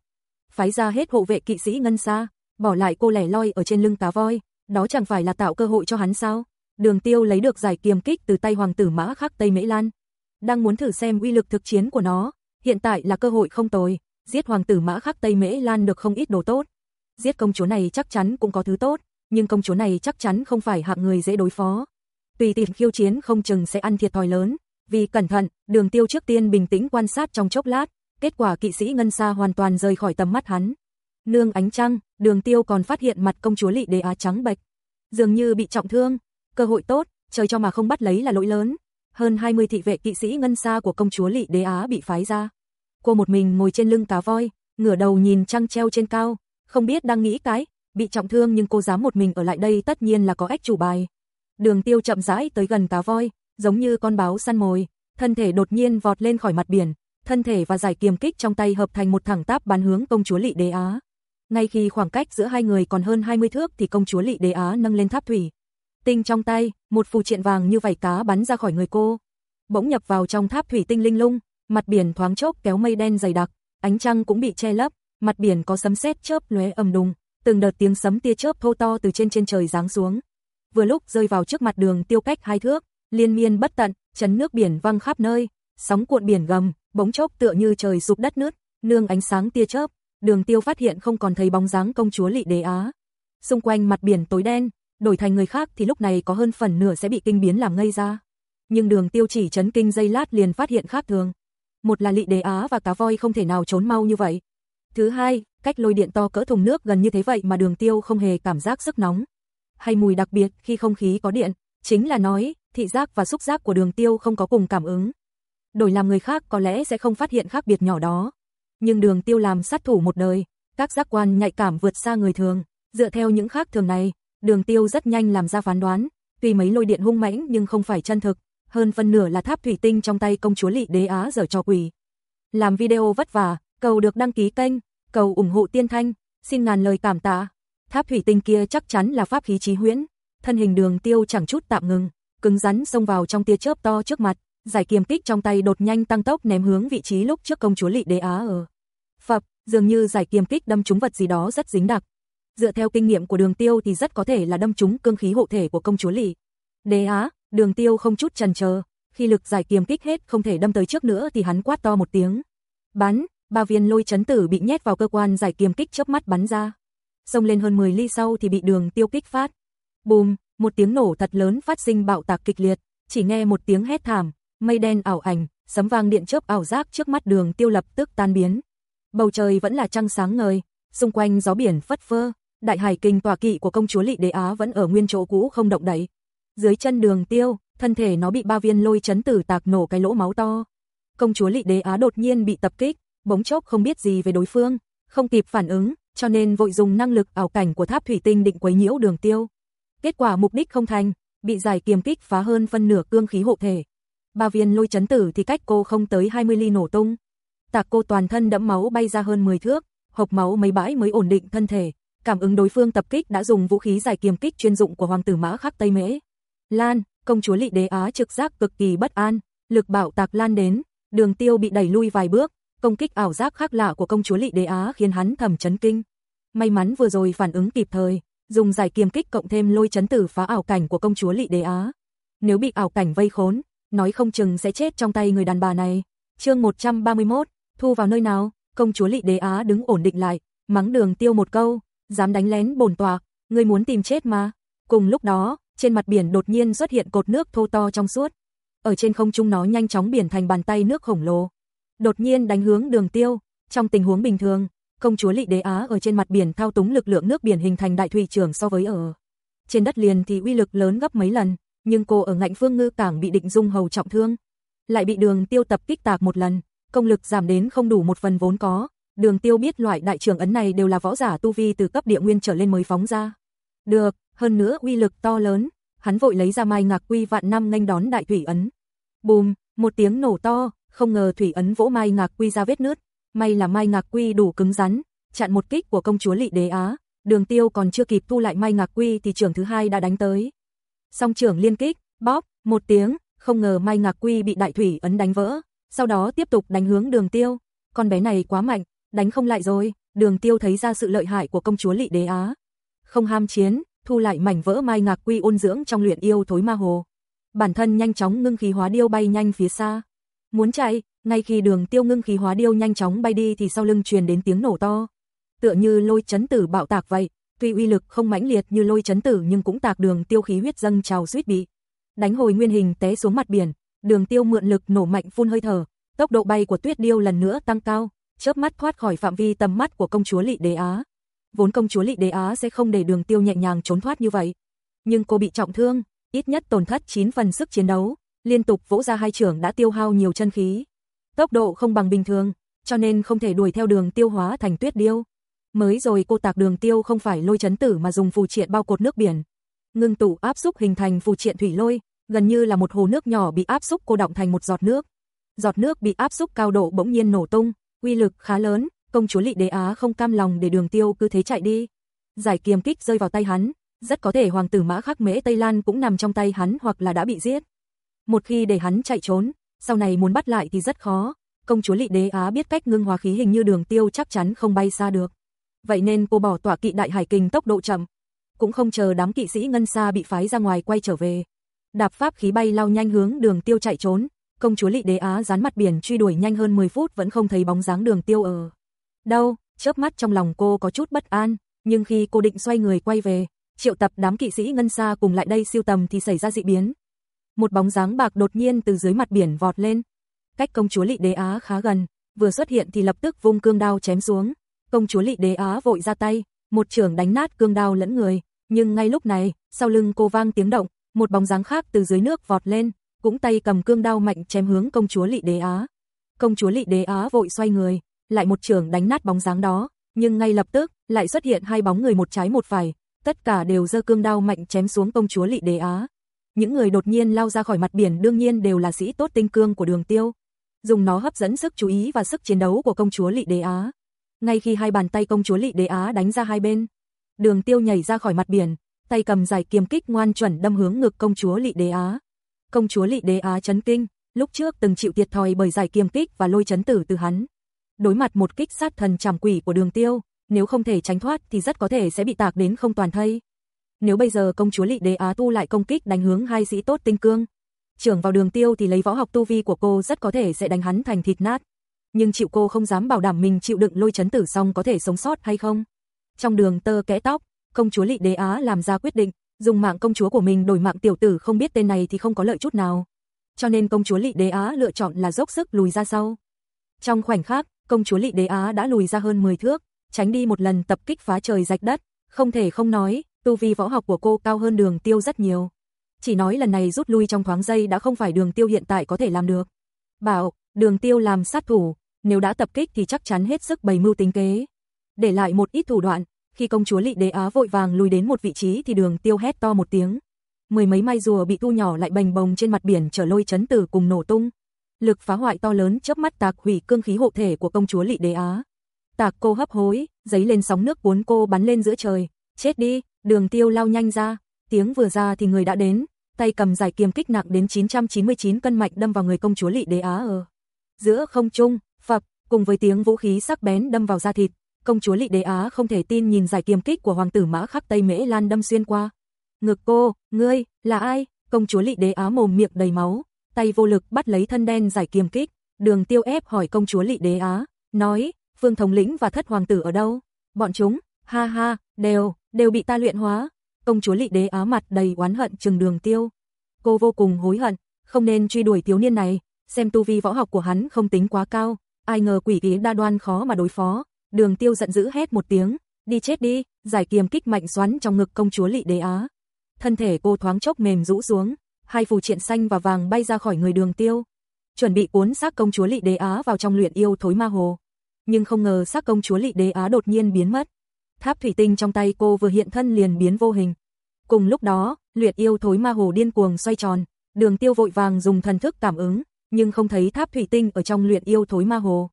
Speaker 1: Phái ra hết hộ vệ kỵ sĩ ngân xa, bỏ lại cô lẻ loi ở trên lưng cá voi, đó chẳng phải là tạo cơ hội cho hắn sao? Đường Tiêu lấy được giải kiềm kích từ tay hoàng tử mã khắc Tây Mễ Lan, đang muốn thử xem uy lực thực chiến của nó, hiện tại là cơ hội không tồi, giết hoàng tử mã khắc Tây Mễ Lan được không ít đồ tốt. Giết công chúa này chắc chắn cũng có thứ tốt, nhưng công chúa này chắc chắn không phải hạng người dễ đối phó. Tùy tiện khiêu chiến không chừng sẽ ăn thiệt thòi lớn, vì cẩn thận, đường tiêu trước tiên bình tĩnh quan sát trong chốc lát, kết quả kỵ sĩ Ngân xa hoàn toàn rời khỏi tầm mắt hắn. Nương ánh trăng, đường tiêu còn phát hiện mặt công chúa lị đế á trắng bạch, Dường như bị trọng thương, cơ hội tốt, trời cho mà không bắt lấy là lỗi lớn hơn 20 thị vệ kỵ sĩ ngân xa của công chúa Lị Đế Á bị phái ra. Cô một mình ngồi trên lưng cá voi, ngửa đầu nhìn trăng treo trên cao, không biết đang nghĩ cái, bị trọng thương nhưng cô dám một mình ở lại đây tất nhiên là có ách chủ bài. Đường tiêu chậm rãi tới gần cá voi, giống như con báo săn mồi, thân thể đột nhiên vọt lên khỏi mặt biển, thân thể và giải kiềm kích trong tay hợp thành một thẳng táp bắn hướng công chúa Lị Đế Á. Ngay khi khoảng cách giữa hai người còn hơn 20 thước thì công chúa Lị Đế Á nâng lên tháp thủy, tinh trong tay, một phù triện vàng như vảy cá bắn ra khỏi người cô. Bỗng nhập vào trong tháp thủy tinh linh lung, mặt biển thoáng chốc kéo mây đen dày đặc, ánh trăng cũng bị che lấp, mặt biển có sấm sét chớp lóe ầm đùng, từng đợt tiếng sấm tia chớp thô to từ trên trên trời giáng xuống. Vừa lúc rơi vào trước mặt đường tiêu cách hai thước, liên miên bất tận, chấn nước biển văng khắp nơi, sóng cuộn biển gầm, bỗng chốc tựa như trời sụp đất nứt, nương ánh sáng tia chớp, đường tiêu phát hiện không còn thấy bóng dáng công chúa Lị Đế Á. Xung quanh mặt biển tối đen, đổi thành người khác thì lúc này có hơn phần nửa sẽ bị kinh biến làm ngây ra. Nhưng đường tiêu chỉ chấn kinh dây lát liền phát hiện khác thường. Một là lị đế á và cá voi không thể nào trốn mau như vậy. Thứ hai, cách lôi điện to cỡ thùng nước gần như thế vậy mà đường tiêu không hề cảm giác sức nóng. Hay mùi đặc biệt khi không khí có điện, chính là nói, thị giác và xúc giác của đường tiêu không có cùng cảm ứng. Đổi làm người khác có lẽ sẽ không phát hiện khác biệt nhỏ đó. Nhưng đường tiêu làm sát thủ một đời, các giác quan nhạy cảm vượt xa người thường. Dựa theo những khác thường này, Đường tiêu rất nhanh làm ra phán đoán, tuy mấy lôi điện hung mãnh nhưng không phải chân thực, hơn phân nửa là tháp thủy tinh trong tay công chúa lị đế á dở cho quỷ. Làm video vất vả, cầu được đăng ký kênh, cầu ủng hộ tiên thanh, xin ngàn lời cảm tạ. Tháp thủy tinh kia chắc chắn là pháp khí trí huyễn, thân hình đường tiêu chẳng chút tạm ngừng, cứng rắn xông vào trong tia chớp to trước mặt, giải kiềm kích trong tay đột nhanh tăng tốc ném hướng vị trí lúc trước công chúa lị đế á ở. Phập, dường như giải kiềm kích đâm trúng vật gì đó rất dính đặc, Dựa theo kinh nghiệm của đường tiêu thì rất có thể là đâm trúng cương khí hộ thể của công chúa lì. Đế á, đường tiêu không chút chần chờ khi lực giải kiềm kích hết không thể đâm tới trước nữa thì hắn quát to một tiếng. Bắn, ba viên lôi chấn tử bị nhét vào cơ quan giải kiềm kích chớp mắt bắn ra. Xông lên hơn 10 ly sau thì bị đường tiêu kích phát. Bùm, một tiếng nổ thật lớn phát sinh bạo tạc kịch liệt, chỉ nghe một tiếng hét thảm, mây đen ảo ảnh, sấm vang điện chớp ảo giác trước mắt đường tiêu lập tức tan biến. Bầu trời vẫn là trăng sáng ngời, xung quanh gió biển phất phơ, đại hải kinh tòa kỵ của công chúa Lị Đế Á vẫn ở nguyên chỗ cũ không động đậy. Dưới chân đường tiêu, thân thể nó bị ba viên lôi chấn tử tạc nổ cái lỗ máu to. Công chúa Lị Đế Á đột nhiên bị tập kích, bỗng chốc không biết gì về đối phương, không kịp phản ứng, cho nên vội dùng năng lực ảo cảnh của tháp thủy tinh định quấy nhiễu đường tiêu. Kết quả mục đích không thành, bị giải kiềm kích phá hơn phân nửa cương khí hộ thể. Ba viên lôi chấn tử thì cách cô không tới 20 ly nổ tung. Tạc cô toàn thân đẫm máu bay ra hơn 10 thước, hộc máu mấy bãi mới ổn định thân thể, Cảm ứng đối phương tập kích đã dùng vũ khí dài kiềm kích chuyên dụng của hoàng tử mã khắc Tây Mễ. Lan, công chúa Lị Đế Á trực giác cực kỳ bất an, lực bảo tạc lan đến, Đường Tiêu bị đẩy lui vài bước, công kích ảo giác khác lạ của công chúa Lị Đế Á khiến hắn thầm chấn kinh. May mắn vừa rồi phản ứng kịp thời, dùng giải kiềm kích cộng thêm lôi chấn tử phá ảo cảnh của công chúa Lị Đế Á. Nếu bị ảo cảnh vây khốn, nói không chừng sẽ chết trong tay người đàn bà này. Chương 131, thu vào nơi nào? Công chúa Lị Đế Á đứng ổn định lại, mắng Đường Tiêu một câu, dám đánh lén bổn tòa, ngươi muốn tìm chết mà. Cùng lúc đó, trên mặt biển đột nhiên xuất hiện cột nước thô to trong suốt. Ở trên không trung nó nhanh chóng biển thành bàn tay nước khổng lồ. Đột nhiên đánh hướng đường tiêu, trong tình huống bình thường, công chúa Lị Đế Á ở trên mặt biển thao túng lực lượng nước biển hình thành đại thủy trường so với ở trên đất liền thì uy lực lớn gấp mấy lần, nhưng cô ở ngạnh phương ngư cảng bị định dung hầu trọng thương, lại bị đường tiêu tập kích tạc một lần, công lực giảm đến không đủ một phần vốn có, Đường tiêu biết loại đại trưởng ấn này đều là võ giả tu vi từ cấp địa nguyên trở lên mới phóng ra. Được, hơn nữa uy lực to lớn, hắn vội lấy ra mai ngạc quy vạn năm nghênh đón đại thủy ấn. Bùm, một tiếng nổ to, không ngờ thủy ấn vỗ mai ngạc quy ra vết nứt, may là mai ngạc quy đủ cứng rắn, chặn một kích của công chúa Lệ Đế Á, Đường Tiêu còn chưa kịp thu lại mai ngạc quy thì trưởng thứ hai đã đánh tới. Song trưởng liên kích, bóp, một tiếng, không ngờ mai ngạc quy bị đại thủy ấn đánh vỡ, sau đó tiếp tục đánh hướng Đường Tiêu. Con bé này quá mạnh, đánh không lại rồi, đường tiêu thấy ra sự lợi hại của công chúa lị đế á. Không ham chiến, thu lại mảnh vỡ mai ngạc quy ôn dưỡng trong luyện yêu thối ma hồ. Bản thân nhanh chóng ngưng khí hóa điêu bay nhanh phía xa. Muốn chạy, ngay khi đường tiêu ngưng khí hóa điêu nhanh chóng bay đi thì sau lưng truyền đến tiếng nổ to. Tựa như lôi chấn tử bạo tạc vậy, tuy uy lực không mãnh liệt như lôi chấn tử nhưng cũng tạc đường tiêu khí huyết dâng trào suýt bị. Đánh hồi nguyên hình té xuống mặt biển, đường tiêu mượn lực nổ mạnh phun hơi thở, tốc độ bay của tuyết điêu lần nữa tăng cao, chớp mắt thoát khỏi phạm vi tầm mắt của công chúa Lị Đế Á. Vốn công chúa Lị Đế Á sẽ không để Đường Tiêu nhẹ nhàng trốn thoát như vậy, nhưng cô bị trọng thương, ít nhất tổn thất 9 phần sức chiến đấu, liên tục vỗ ra hai trưởng đã tiêu hao nhiều chân khí. Tốc độ không bằng bình thường, cho nên không thể đuổi theo Đường Tiêu hóa thành tuyết điêu. Mới rồi cô tạc Đường Tiêu không phải lôi chấn tử mà dùng phù triện bao cột nước biển, ngưng tụ áp xúc hình thành phù triện thủy lôi, gần như là một hồ nước nhỏ bị áp xúc cô động thành một giọt nước. Giọt nước bị áp xúc cao độ bỗng nhiên nổ tung, Quy lực khá lớn, công chúa Lị Đế Á không cam lòng để Đường Tiêu cứ thế chạy đi. Giải kiềm kích rơi vào tay hắn, rất có thể hoàng tử Mã Khắc Mễ Tây Lan cũng nằm trong tay hắn hoặc là đã bị giết. Một khi để hắn chạy trốn, sau này muốn bắt lại thì rất khó. Công chúa Lị Đế Á biết cách ngưng hóa khí hình như Đường Tiêu chắc chắn không bay xa được. Vậy nên cô bỏ tỏa kỵ đại hải kinh tốc độ chậm, cũng không chờ đám kỵ sĩ ngân xa bị phái ra ngoài quay trở về. Đạp pháp khí bay lao nhanh hướng Đường Tiêu chạy trốn, công chúa Lị Đế Á dán mặt biển truy đuổi nhanh hơn 10 phút vẫn không thấy bóng dáng Đường Tiêu ở. Đâu, chớp mắt trong lòng cô có chút bất an, nhưng khi cô định xoay người quay về, triệu tập đám kỵ sĩ ngân xa cùng lại đây siêu tầm thì xảy ra dị biến. Một bóng dáng bạc đột nhiên từ dưới mặt biển vọt lên. Cách công chúa Lị Đế Á khá gần, vừa xuất hiện thì lập tức vung cương đao chém xuống. Công chúa Lị Đế Á vội ra tay, một chưởng đánh nát cương đao lẫn người, nhưng ngay lúc này, sau lưng cô vang tiếng động, một bóng dáng khác từ dưới nước vọt lên, cũng tay cầm cương đao mạnh chém hướng công chúa Lị Đế Á. Công chúa Lị Đế Á vội xoay người, lại một trường đánh nát bóng dáng đó, nhưng ngay lập tức lại xuất hiện hai bóng người một trái một phải, tất cả đều giơ cương đao mạnh chém xuống công chúa Lị Đế Á. Những người đột nhiên lao ra khỏi mặt biển đương nhiên đều là sĩ tốt tinh cương của Đường Tiêu, dùng nó hấp dẫn sức chú ý và sức chiến đấu của công chúa Lị Đế Á. Ngay khi hai bàn tay công chúa Lị Đế Á đánh ra hai bên, Đường Tiêu nhảy ra khỏi mặt biển, tay cầm dài kiếm kích ngoan chuẩn đâm hướng ngực công chúa Lị Đế Á công chúa Lị Đế Á chấn kinh, lúc trước từng chịu thiệt thòi bởi giải kiềm kích và lôi chấn tử từ hắn. Đối mặt một kích sát thần trảm quỷ của Đường Tiêu, nếu không thể tránh thoát thì rất có thể sẽ bị tạc đến không toàn thây. Nếu bây giờ công chúa Lị Đế Á tu lại công kích đánh hướng hai sĩ tốt tinh cương, trưởng vào Đường Tiêu thì lấy võ học tu vi của cô rất có thể sẽ đánh hắn thành thịt nát. Nhưng chịu cô không dám bảo đảm mình chịu đựng lôi chấn tử xong có thể sống sót hay không. Trong đường tơ kẽ tóc, công chúa Lị Đế Á làm ra quyết định, dùng mạng công chúa của mình đổi mạng tiểu tử không biết tên này thì không có lợi chút nào. Cho nên công chúa Lệ Đế Á lựa chọn là dốc sức lùi ra sau. Trong khoảnh khắc, công chúa Lệ Đế Á đã lùi ra hơn 10 thước, tránh đi một lần tập kích phá trời rạch đất, không thể không nói, tu vi võ học của cô cao hơn Đường Tiêu rất nhiều. Chỉ nói lần này rút lui trong thoáng giây đã không phải Đường Tiêu hiện tại có thể làm được. Bảo, Đường Tiêu làm sát thủ, nếu đã tập kích thì chắc chắn hết sức bày mưu tính kế, để lại một ít thủ đoạn, khi công chúa Lị Đế Á vội vàng lùi đến một vị trí thì Đường Tiêu hét to một tiếng. Mười mấy mai rùa bị thu nhỏ lại bành bồng trên mặt biển trở lôi chấn từ cùng nổ tung. Lực phá hoại to lớn chớp mắt tạc hủy cương khí hộ thể của công chúa Lị Đế Á. Tạc cô hấp hối, giấy lên sóng nước cuốn cô bắn lên giữa trời. Chết đi, Đường Tiêu lao nhanh ra, tiếng vừa ra thì người đã đến, tay cầm giải kiềm kích nặng đến 999 cân mạch đâm vào người công chúa Lị Đế Á ở. Giữa không trung, phập, cùng với tiếng vũ khí sắc bén đâm vào da thịt, công chúa Lị Đế Á không thể tin nhìn giải kiềm kích của hoàng tử Mã Khắc Tây Mễ Lan đâm xuyên qua. Ngực cô, ngươi, là ai? Công chúa Lị Đế Á mồm miệng đầy máu, tay vô lực bắt lấy thân đen giải kiềm kích, đường tiêu ép hỏi công chúa Lị Đế Á, nói, vương thống lĩnh và thất hoàng tử ở đâu? Bọn chúng, ha ha, đều, đều bị ta luyện hóa. Công chúa Lị Đế Á mặt đầy oán hận trừng đường tiêu. Cô vô cùng hối hận, không nên truy đuổi thiếu niên này, xem tu vi võ học của hắn không tính quá cao, ai ngờ quỷ ý đa đoan khó mà đối phó Đường tiêu giận dữ hét một tiếng, đi chết đi, giải kiềm kích mạnh xoắn trong ngực công chúa lị đế á. Thân thể cô thoáng chốc mềm rũ xuống, hai phù triện xanh và vàng bay ra khỏi người đường tiêu. Chuẩn bị cuốn xác công chúa lị đế á vào trong luyện yêu thối ma hồ. Nhưng không ngờ xác công chúa lị đế á đột nhiên biến mất. Tháp thủy tinh trong tay cô vừa hiện thân liền biến vô hình. Cùng lúc đó, luyện yêu thối ma hồ điên cuồng xoay tròn, đường tiêu vội vàng dùng thần thức cảm ứng, nhưng không thấy tháp thủy tinh ở trong luyện yêu thối ma hồ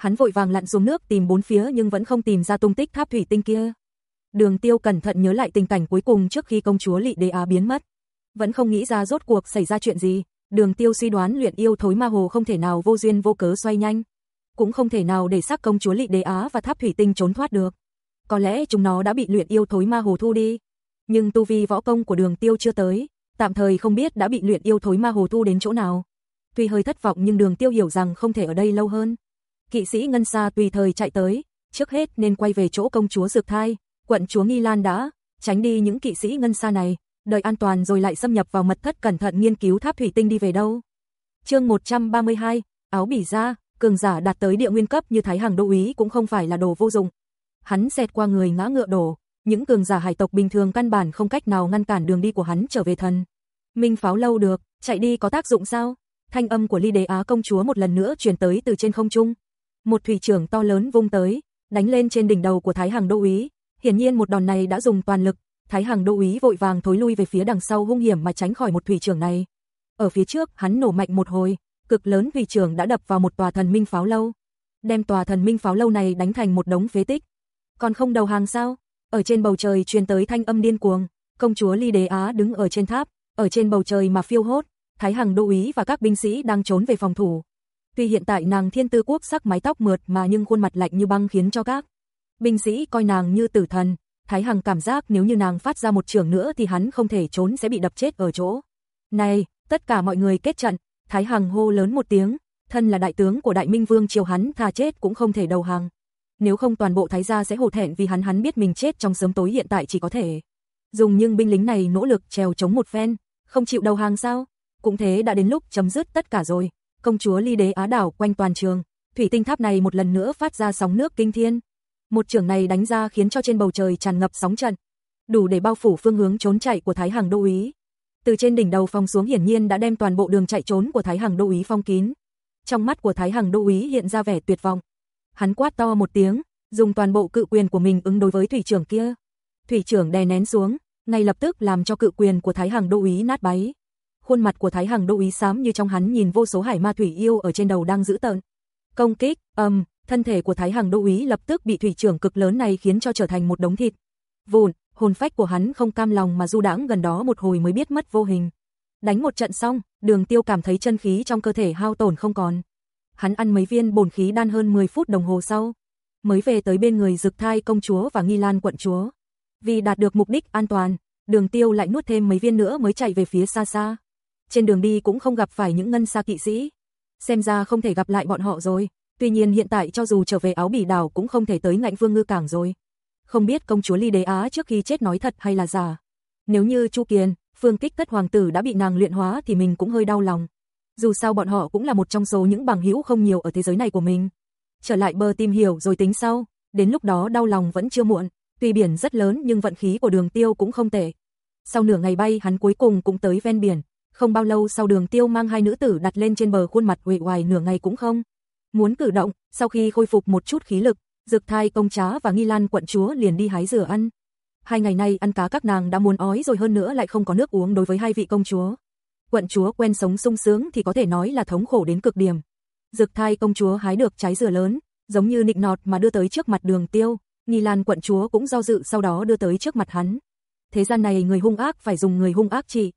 Speaker 1: hắn vội vàng lặn xuống nước tìm bốn phía nhưng vẫn không tìm ra tung tích tháp thủy tinh kia. Đường tiêu cẩn thận nhớ lại tình cảnh cuối cùng trước khi công chúa Lị Đế Á biến mất. Vẫn không nghĩ ra rốt cuộc xảy ra chuyện gì, đường tiêu suy đoán luyện yêu thối ma hồ không thể nào vô duyên vô cớ xoay nhanh. Cũng không thể nào để xác công chúa Lị Đế Á và tháp thủy tinh trốn thoát được. Có lẽ chúng nó đã bị luyện yêu thối ma hồ thu đi. Nhưng tu vi võ công của đường tiêu chưa tới, tạm thời không biết đã bị luyện yêu thối ma hồ thu đến chỗ nào. Tuy hơi thất vọng nhưng đường tiêu hiểu rằng không thể ở đây lâu hơn kỵ sĩ Ngân xa tùy thời chạy tới, trước hết nên quay về chỗ công chúa Dược Thai, quận chúa Nghi Lan đã, tránh đi những kỵ sĩ Ngân xa này, đợi an toàn rồi lại xâm nhập vào mật thất cẩn thận nghiên cứu tháp thủy tinh đi về đâu. chương 132, áo bỉ ra, cường giả đạt tới địa nguyên cấp như thái hàng đô úy cũng không phải là đồ vô dụng. Hắn xẹt qua người ngã ngựa đổ, những cường giả hải tộc bình thường căn bản không cách nào ngăn cản đường đi của hắn trở về thần. Minh pháo lâu được, chạy đi có tác dụng sao? Thanh âm của ly đế á công chúa một lần nữa truyền tới từ trên không trung, một thủy trưởng to lớn vung tới, đánh lên trên đỉnh đầu của Thái Hằng Đô úy, hiển nhiên một đòn này đã dùng toàn lực, Thái Hằng Đô úy vội vàng thối lui về phía đằng sau hung hiểm mà tránh khỏi một thủy trưởng này. Ở phía trước, hắn nổ mạnh một hồi, cực lớn thủy trưởng đã đập vào một tòa thần minh pháo lâu, đem tòa thần minh pháo lâu này đánh thành một đống phế tích. Còn không đầu hàng sao? Ở trên bầu trời truyền tới thanh âm điên cuồng, công chúa Ly Đế Á đứng ở trên tháp, ở trên bầu trời mà phiêu hốt, Thái Hằng Đô úy và các binh sĩ đang trốn về phòng thủ, Tuy hiện tại nàng thiên tư quốc sắc mái tóc mượt mà nhưng khuôn mặt lạnh như băng khiến cho các binh sĩ coi nàng như tử thần. Thái Hằng cảm giác nếu như nàng phát ra một trường nữa thì hắn không thể trốn sẽ bị đập chết ở chỗ. Này, tất cả mọi người kết trận, Thái Hằng hô lớn một tiếng, thân là đại tướng của Đại Minh Vương triều hắn tha chết cũng không thể đầu hàng. Nếu không toàn bộ Thái gia sẽ hổ thẹn vì hắn hắn biết mình chết trong sớm tối hiện tại chỉ có thể. Dùng nhưng binh lính này nỗ lực trèo chống một phen, không chịu đầu hàng sao? Cũng thế đã đến lúc chấm dứt tất cả rồi công chúa ly đế á đảo quanh toàn trường. Thủy tinh tháp này một lần nữa phát ra sóng nước kinh thiên. Một trường này đánh ra khiến cho trên bầu trời tràn ngập sóng trận, đủ để bao phủ phương hướng trốn chạy của Thái Hằng Đô úy. Từ trên đỉnh đầu phòng xuống hiển nhiên đã đem toàn bộ đường chạy trốn của Thái Hằng Đô úy phong kín. Trong mắt của Thái Hằng Đô úy hiện ra vẻ tuyệt vọng. Hắn quát to một tiếng, dùng toàn bộ cự quyền của mình ứng đối với thủy trưởng kia. Thủy trưởng đè nén xuống, ngay lập tức làm cho cự quyền của Thái Hằng Đô úy nát bấy khuôn mặt của Thái Hằng đô ý xám như trong hắn nhìn vô số hải ma thủy yêu ở trên đầu đang giữ tợn. Công kích, ầm, um, thân thể của Thái Hằng đô ý lập tức bị thủy trưởng cực lớn này khiến cho trở thành một đống thịt. Vụn, hồn phách của hắn không cam lòng mà du đãng gần đó một hồi mới biết mất vô hình. Đánh một trận xong, Đường Tiêu cảm thấy chân khí trong cơ thể hao tổn không còn. Hắn ăn mấy viên bổn khí đan hơn 10 phút đồng hồ sau, mới về tới bên người Dực Thai công chúa và Nghi Lan quận chúa. Vì đạt được mục đích an toàn, Đường Tiêu lại nuốt thêm mấy viên nữa mới chạy về phía xa xa trên đường đi cũng không gặp phải những ngân xa kỵ sĩ. Xem ra không thể gặp lại bọn họ rồi, tuy nhiên hiện tại cho dù trở về áo bỉ đảo cũng không thể tới ngạnh vương ngư cảng rồi. Không biết công chúa Ly Đế Á trước khi chết nói thật hay là giả. Nếu như Chu kiên phương kích thất hoàng tử đã bị nàng luyện hóa thì mình cũng hơi đau lòng. Dù sao bọn họ cũng là một trong số những bằng hữu không nhiều ở thế giới này của mình. Trở lại bờ tìm hiểu rồi tính sau, đến lúc đó đau lòng vẫn chưa muộn, tuy biển rất lớn nhưng vận khí của đường tiêu cũng không tệ. Sau nửa ngày bay hắn cuối cùng cũng tới ven biển, không bao lâu sau đường tiêu mang hai nữ tử đặt lên trên bờ khuôn mặt uể oải nửa ngày cũng không. Muốn cử động, sau khi khôi phục một chút khí lực, dược thai công trá và nghi lan quận chúa liền đi hái dừa ăn. Hai ngày nay ăn cá các nàng đã muốn ói rồi hơn nữa lại không có nước uống đối với hai vị công chúa. Quận chúa quen sống sung sướng thì có thể nói là thống khổ đến cực điểm. Dược thai công chúa hái được trái dừa lớn, giống như nịnh nọt mà đưa tới trước mặt đường tiêu, nghi lan quận chúa cũng do dự sau đó đưa tới trước mặt hắn. Thế gian này người hung ác phải dùng người hung ác trị,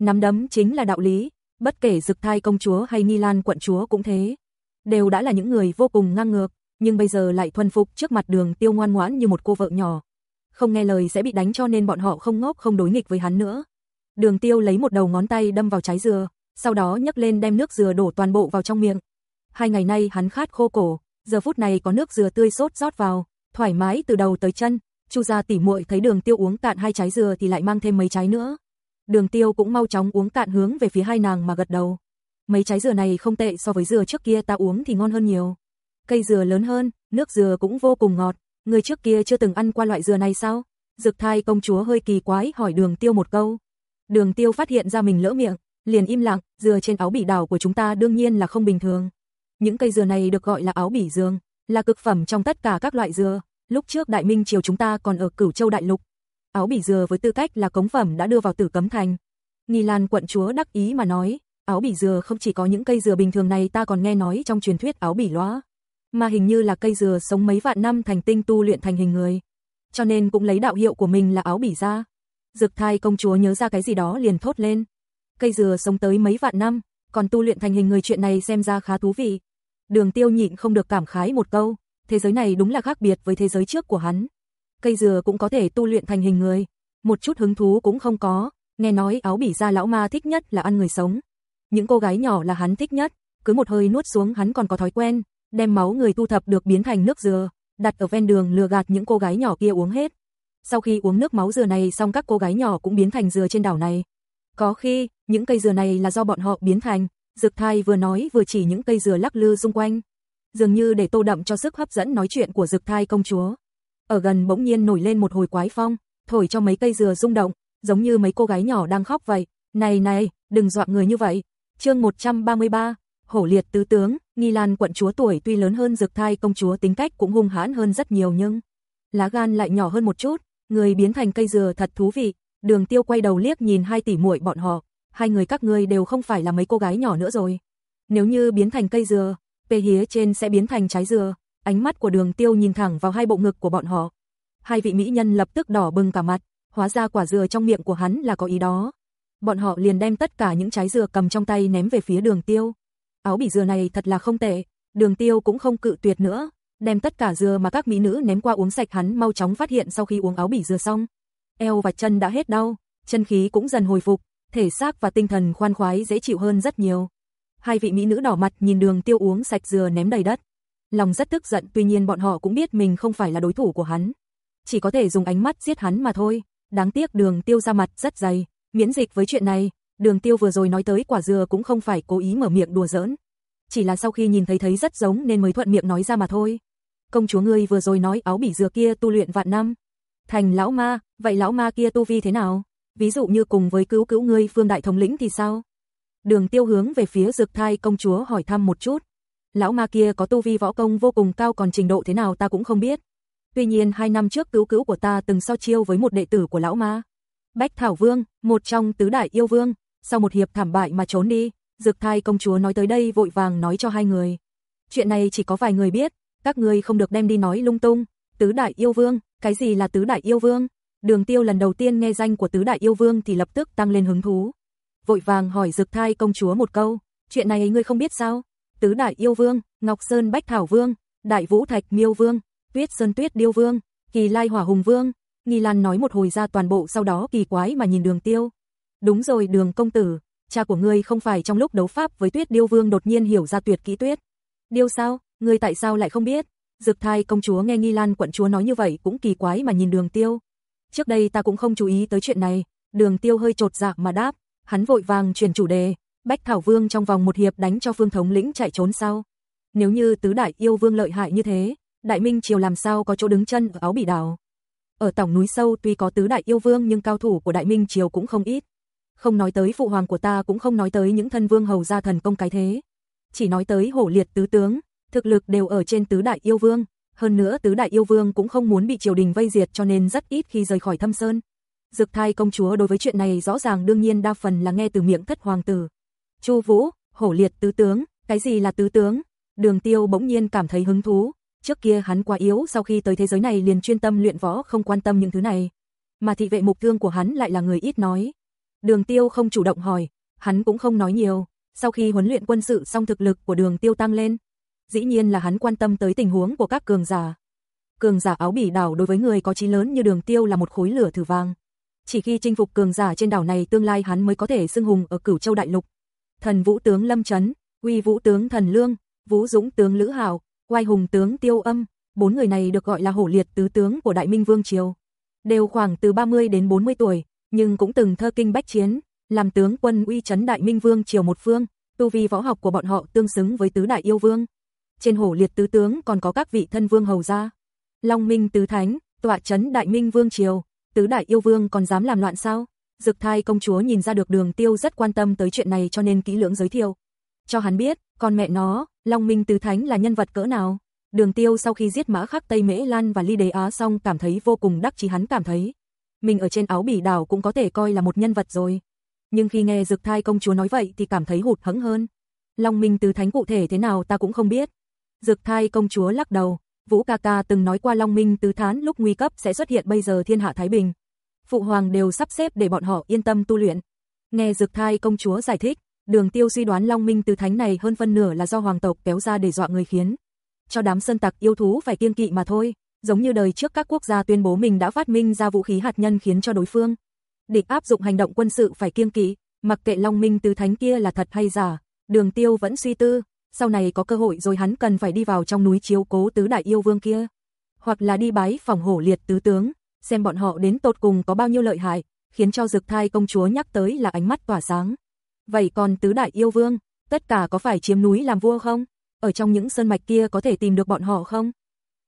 Speaker 1: Nắm đấm chính là đạo lý, bất kể rực Thai công chúa hay Nghi Lan quận chúa cũng thế, đều đã là những người vô cùng ngang ngược, nhưng bây giờ lại thuần phục trước mặt Đường Tiêu ngoan ngoãn như một cô vợ nhỏ. Không nghe lời sẽ bị đánh cho nên bọn họ không ngốc không đối nghịch với hắn nữa. Đường Tiêu lấy một đầu ngón tay đâm vào trái dừa, sau đó nhấc lên đem nước dừa đổ toàn bộ vào trong miệng. Hai ngày nay hắn khát khô cổ, giờ phút này có nước dừa tươi sốt rót vào, thoải mái từ đầu tới chân. Chu gia tỷ muội thấy Đường Tiêu uống cạn hai trái dừa thì lại mang thêm mấy trái nữa đường tiêu cũng mau chóng uống cạn hướng về phía hai nàng mà gật đầu. Mấy trái dừa này không tệ so với dừa trước kia ta uống thì ngon hơn nhiều. Cây dừa lớn hơn, nước dừa cũng vô cùng ngọt, người trước kia chưa từng ăn qua loại dừa này sao? Dực thai công chúa hơi kỳ quái hỏi đường tiêu một câu. Đường tiêu phát hiện ra mình lỡ miệng, liền im lặng, dừa trên áo bỉ đảo của chúng ta đương nhiên là không bình thường. Những cây dừa này được gọi là áo bỉ dương, là cực phẩm trong tất cả các loại dừa. Lúc trước Đại Minh Triều chúng ta còn ở Cửu Châu Đại Lục, áo bỉ dừa với tư cách là cống phẩm đã đưa vào tử cấm thành. Nghi Lan quận chúa đắc ý mà nói, áo bỉ dừa không chỉ có những cây dừa bình thường này ta còn nghe nói trong truyền thuyết áo bỉ lóa, mà hình như là cây dừa sống mấy vạn năm thành tinh tu luyện thành hình người. Cho nên cũng lấy đạo hiệu của mình là áo bỉ ra. Dực thai công chúa nhớ ra cái gì đó liền thốt lên. Cây dừa sống tới mấy vạn năm, còn tu luyện thành hình người chuyện này xem ra khá thú vị. Đường tiêu nhịn không được cảm khái một câu, thế giới này đúng là khác biệt với thế giới trước của hắn cây dừa cũng có thể tu luyện thành hình người. Một chút hứng thú cũng không có, nghe nói áo bỉ ra lão ma thích nhất là ăn người sống. Những cô gái nhỏ là hắn thích nhất, cứ một hơi nuốt xuống hắn còn có thói quen, đem máu người thu thập được biến thành nước dừa, đặt ở ven đường lừa gạt những cô gái nhỏ kia uống hết. Sau khi uống nước máu dừa này xong các cô gái nhỏ cũng biến thành dừa trên đảo này. Có khi, những cây dừa này là do bọn họ biến thành, Dược Thai vừa nói vừa chỉ những cây dừa lắc lư xung quanh, dường như để tô đậm cho sức hấp dẫn nói chuyện của Dược Thai công chúa ở gần bỗng nhiên nổi lên một hồi quái phong, thổi cho mấy cây dừa rung động, giống như mấy cô gái nhỏ đang khóc vậy. Này này, đừng dọa người như vậy. Chương 133, Hổ liệt tứ tướng, Nghi Lan quận chúa tuổi tuy lớn hơn Dược Thai công chúa tính cách cũng hung hãn hơn rất nhiều nhưng lá gan lại nhỏ hơn một chút, người biến thành cây dừa thật thú vị. Đường Tiêu quay đầu liếc nhìn hai tỷ muội bọn họ, hai người các ngươi đều không phải là mấy cô gái nhỏ nữa rồi. Nếu như biến thành cây dừa, pê hía trên sẽ biến thành trái dừa, ánh mắt của đường tiêu nhìn thẳng vào hai bộ ngực của bọn họ. Hai vị mỹ nhân lập tức đỏ bừng cả mặt, hóa ra quả dừa trong miệng của hắn là có ý đó. Bọn họ liền đem tất cả những trái dừa cầm trong tay ném về phía đường tiêu. Áo bỉ dừa này thật là không tệ, đường tiêu cũng không cự tuyệt nữa, đem tất cả dừa mà các mỹ nữ ném qua uống sạch hắn mau chóng phát hiện sau khi uống áo bỉ dừa xong. Eo và chân đã hết đau, chân khí cũng dần hồi phục, thể xác và tinh thần khoan khoái dễ chịu hơn rất nhiều. Hai vị mỹ nữ đỏ mặt nhìn đường tiêu uống sạch dừa ném đầy đất lòng rất tức giận tuy nhiên bọn họ cũng biết mình không phải là đối thủ của hắn. Chỉ có thể dùng ánh mắt giết hắn mà thôi, đáng tiếc đường tiêu ra mặt rất dày, miễn dịch với chuyện này, đường tiêu vừa rồi nói tới quả dừa cũng không phải cố ý mở miệng đùa giỡn. Chỉ là sau khi nhìn thấy thấy rất giống nên mới thuận miệng nói ra mà thôi. Công chúa ngươi vừa rồi nói áo bỉ dừa kia tu luyện vạn năm. Thành lão ma, vậy lão ma kia tu vi thế nào? Ví dụ như cùng với cứu cứu ngươi phương đại thống lĩnh thì sao? Đường tiêu hướng về phía dược thai công chúa hỏi thăm một chút lão ma kia có tu vi võ công vô cùng cao còn trình độ thế nào ta cũng không biết. Tuy nhiên hai năm trước cứu cứu của ta từng so chiêu với một đệ tử của lão ma. Bách Thảo Vương, một trong tứ đại yêu vương, sau một hiệp thảm bại mà trốn đi, Dược Thai công chúa nói tới đây vội vàng nói cho hai người. Chuyện này chỉ có vài người biết, các người không được đem đi nói lung tung. Tứ đại yêu vương, cái gì là tứ đại yêu vương? Đường Tiêu lần đầu tiên nghe danh của tứ đại yêu vương thì lập tức tăng lên hứng thú. Vội vàng hỏi Dược Thai công chúa một câu, chuyện này ấy ngươi không biết sao? Tứ Đại Yêu Vương, Ngọc Sơn Bách Thảo Vương, Đại Vũ Thạch Miêu Vương, Tuyết Sơn Tuyết Điêu Vương, Kỳ Lai Hỏa Hùng Vương. Nghi Lan nói một hồi ra toàn bộ sau đó kỳ quái mà nhìn đường tiêu. Đúng rồi đường công tử, cha của ngươi không phải trong lúc đấu pháp với Tuyết Điêu Vương đột nhiên hiểu ra tuyệt kỹ tuyết. Điêu sao, ngươi tại sao lại không biết? Dực thai công chúa nghe Nghi Lan quận chúa nói như vậy cũng kỳ quái mà nhìn đường tiêu. Trước đây ta cũng không chú ý tới chuyện này, đường tiêu hơi trột dạ mà đáp, hắn vội vàng chuyển chủ đề, Bách Thảo Vương trong vòng một hiệp đánh cho Phương thống lĩnh chạy trốn sau. Nếu như tứ đại yêu vương lợi hại như thế, Đại Minh triều làm sao có chỗ đứng chân ở áo bỉ đảo. Ở tổng núi sâu tuy có tứ đại yêu vương nhưng cao thủ của Đại Minh triều cũng không ít. Không nói tới phụ hoàng của ta cũng không nói tới những thân vương hầu gia thần công cái thế. Chỉ nói tới hổ liệt tứ tướng, thực lực đều ở trên tứ đại yêu vương, hơn nữa tứ đại yêu vương cũng không muốn bị triều đình vây diệt cho nên rất ít khi rời khỏi thâm sơn. Dực thai công chúa đối với chuyện này rõ ràng đương nhiên đa phần là nghe từ miệng thất hoàng tử. Chu Vũ, hổ liệt tứ tướng, cái gì là tứ tướng? Đường Tiêu bỗng nhiên cảm thấy hứng thú, trước kia hắn quá yếu, sau khi tới thế giới này liền chuyên tâm luyện võ không quan tâm những thứ này. Mà thị vệ mục thương của hắn lại là người ít nói. Đường Tiêu không chủ động hỏi, hắn cũng không nói nhiều, sau khi huấn luyện quân sự xong thực lực của Đường Tiêu tăng lên. Dĩ nhiên là hắn quan tâm tới tình huống của các cường giả. Cường giả áo bỉ đảo đối với người có trí lớn như Đường Tiêu là một khối lửa thử vàng. Chỉ khi chinh phục cường giả trên đảo này tương lai hắn mới có thể xưng hùng ở Cửu Châu đại lục thần vũ tướng Lâm Trấn, uy vũ tướng Thần Lương, vũ dũng tướng Lữ Hảo, quay hùng tướng Tiêu Âm, bốn người này được gọi là hổ liệt tứ tướng của Đại Minh Vương Triều. Đều khoảng từ 30 đến 40 tuổi, nhưng cũng từng thơ kinh bách chiến, làm tướng quân uy chấn Đại Minh Vương Triều một phương, tu vi võ học của bọn họ tương xứng với tứ đại yêu vương. Trên hổ liệt tứ tướng còn có các vị thân vương hầu gia. Long Minh tứ thánh, tọa chấn Đại Minh Vương Triều, tứ đại yêu vương còn dám làm loạn sao? Dực thai công chúa nhìn ra được đường tiêu rất quan tâm tới chuyện này cho nên kỹ lưỡng giới thiệu. Cho hắn biết, con mẹ nó, Long Minh Tứ Thánh là nhân vật cỡ nào. Đường tiêu sau khi giết mã khắc Tây Mễ Lan và Ly Đế Á xong cảm thấy vô cùng đắc chí hắn cảm thấy. Mình ở trên áo bỉ đảo cũng có thể coi là một nhân vật rồi. Nhưng khi nghe dực thai công chúa nói vậy thì cảm thấy hụt hẫng hơn. Long Minh Tứ Thánh cụ thể thế nào ta cũng không biết. Dực thai công chúa lắc đầu, Vũ ca ca từng nói qua Long Minh Tứ Thán lúc nguy cấp sẽ xuất hiện bây giờ thiên hạ Thái Bình, phụ hoàng đều sắp xếp để bọn họ yên tâm tu luyện. Nghe Dực Thai công chúa giải thích, Đường Tiêu suy đoán Long Minh tứ thánh này hơn phân nửa là do hoàng tộc kéo ra để dọa người khiến cho đám sơn tặc yêu thú phải kiêng kỵ mà thôi, giống như đời trước các quốc gia tuyên bố mình đã phát minh ra vũ khí hạt nhân khiến cho đối phương địch áp dụng hành động quân sự phải kiêng kỵ, mặc kệ Long Minh tứ thánh kia là thật hay giả, Đường Tiêu vẫn suy tư, sau này có cơ hội rồi hắn cần phải đi vào trong núi chiếu cố tứ đại yêu vương kia, hoặc là đi bái phòng hổ liệt tứ tướng, xem bọn họ đến tột cùng có bao nhiêu lợi hại, khiến cho Dực Thai công chúa nhắc tới là ánh mắt tỏa sáng. Vậy còn tứ đại yêu vương, tất cả có phải chiếm núi làm vua không? Ở trong những sơn mạch kia có thể tìm được bọn họ không?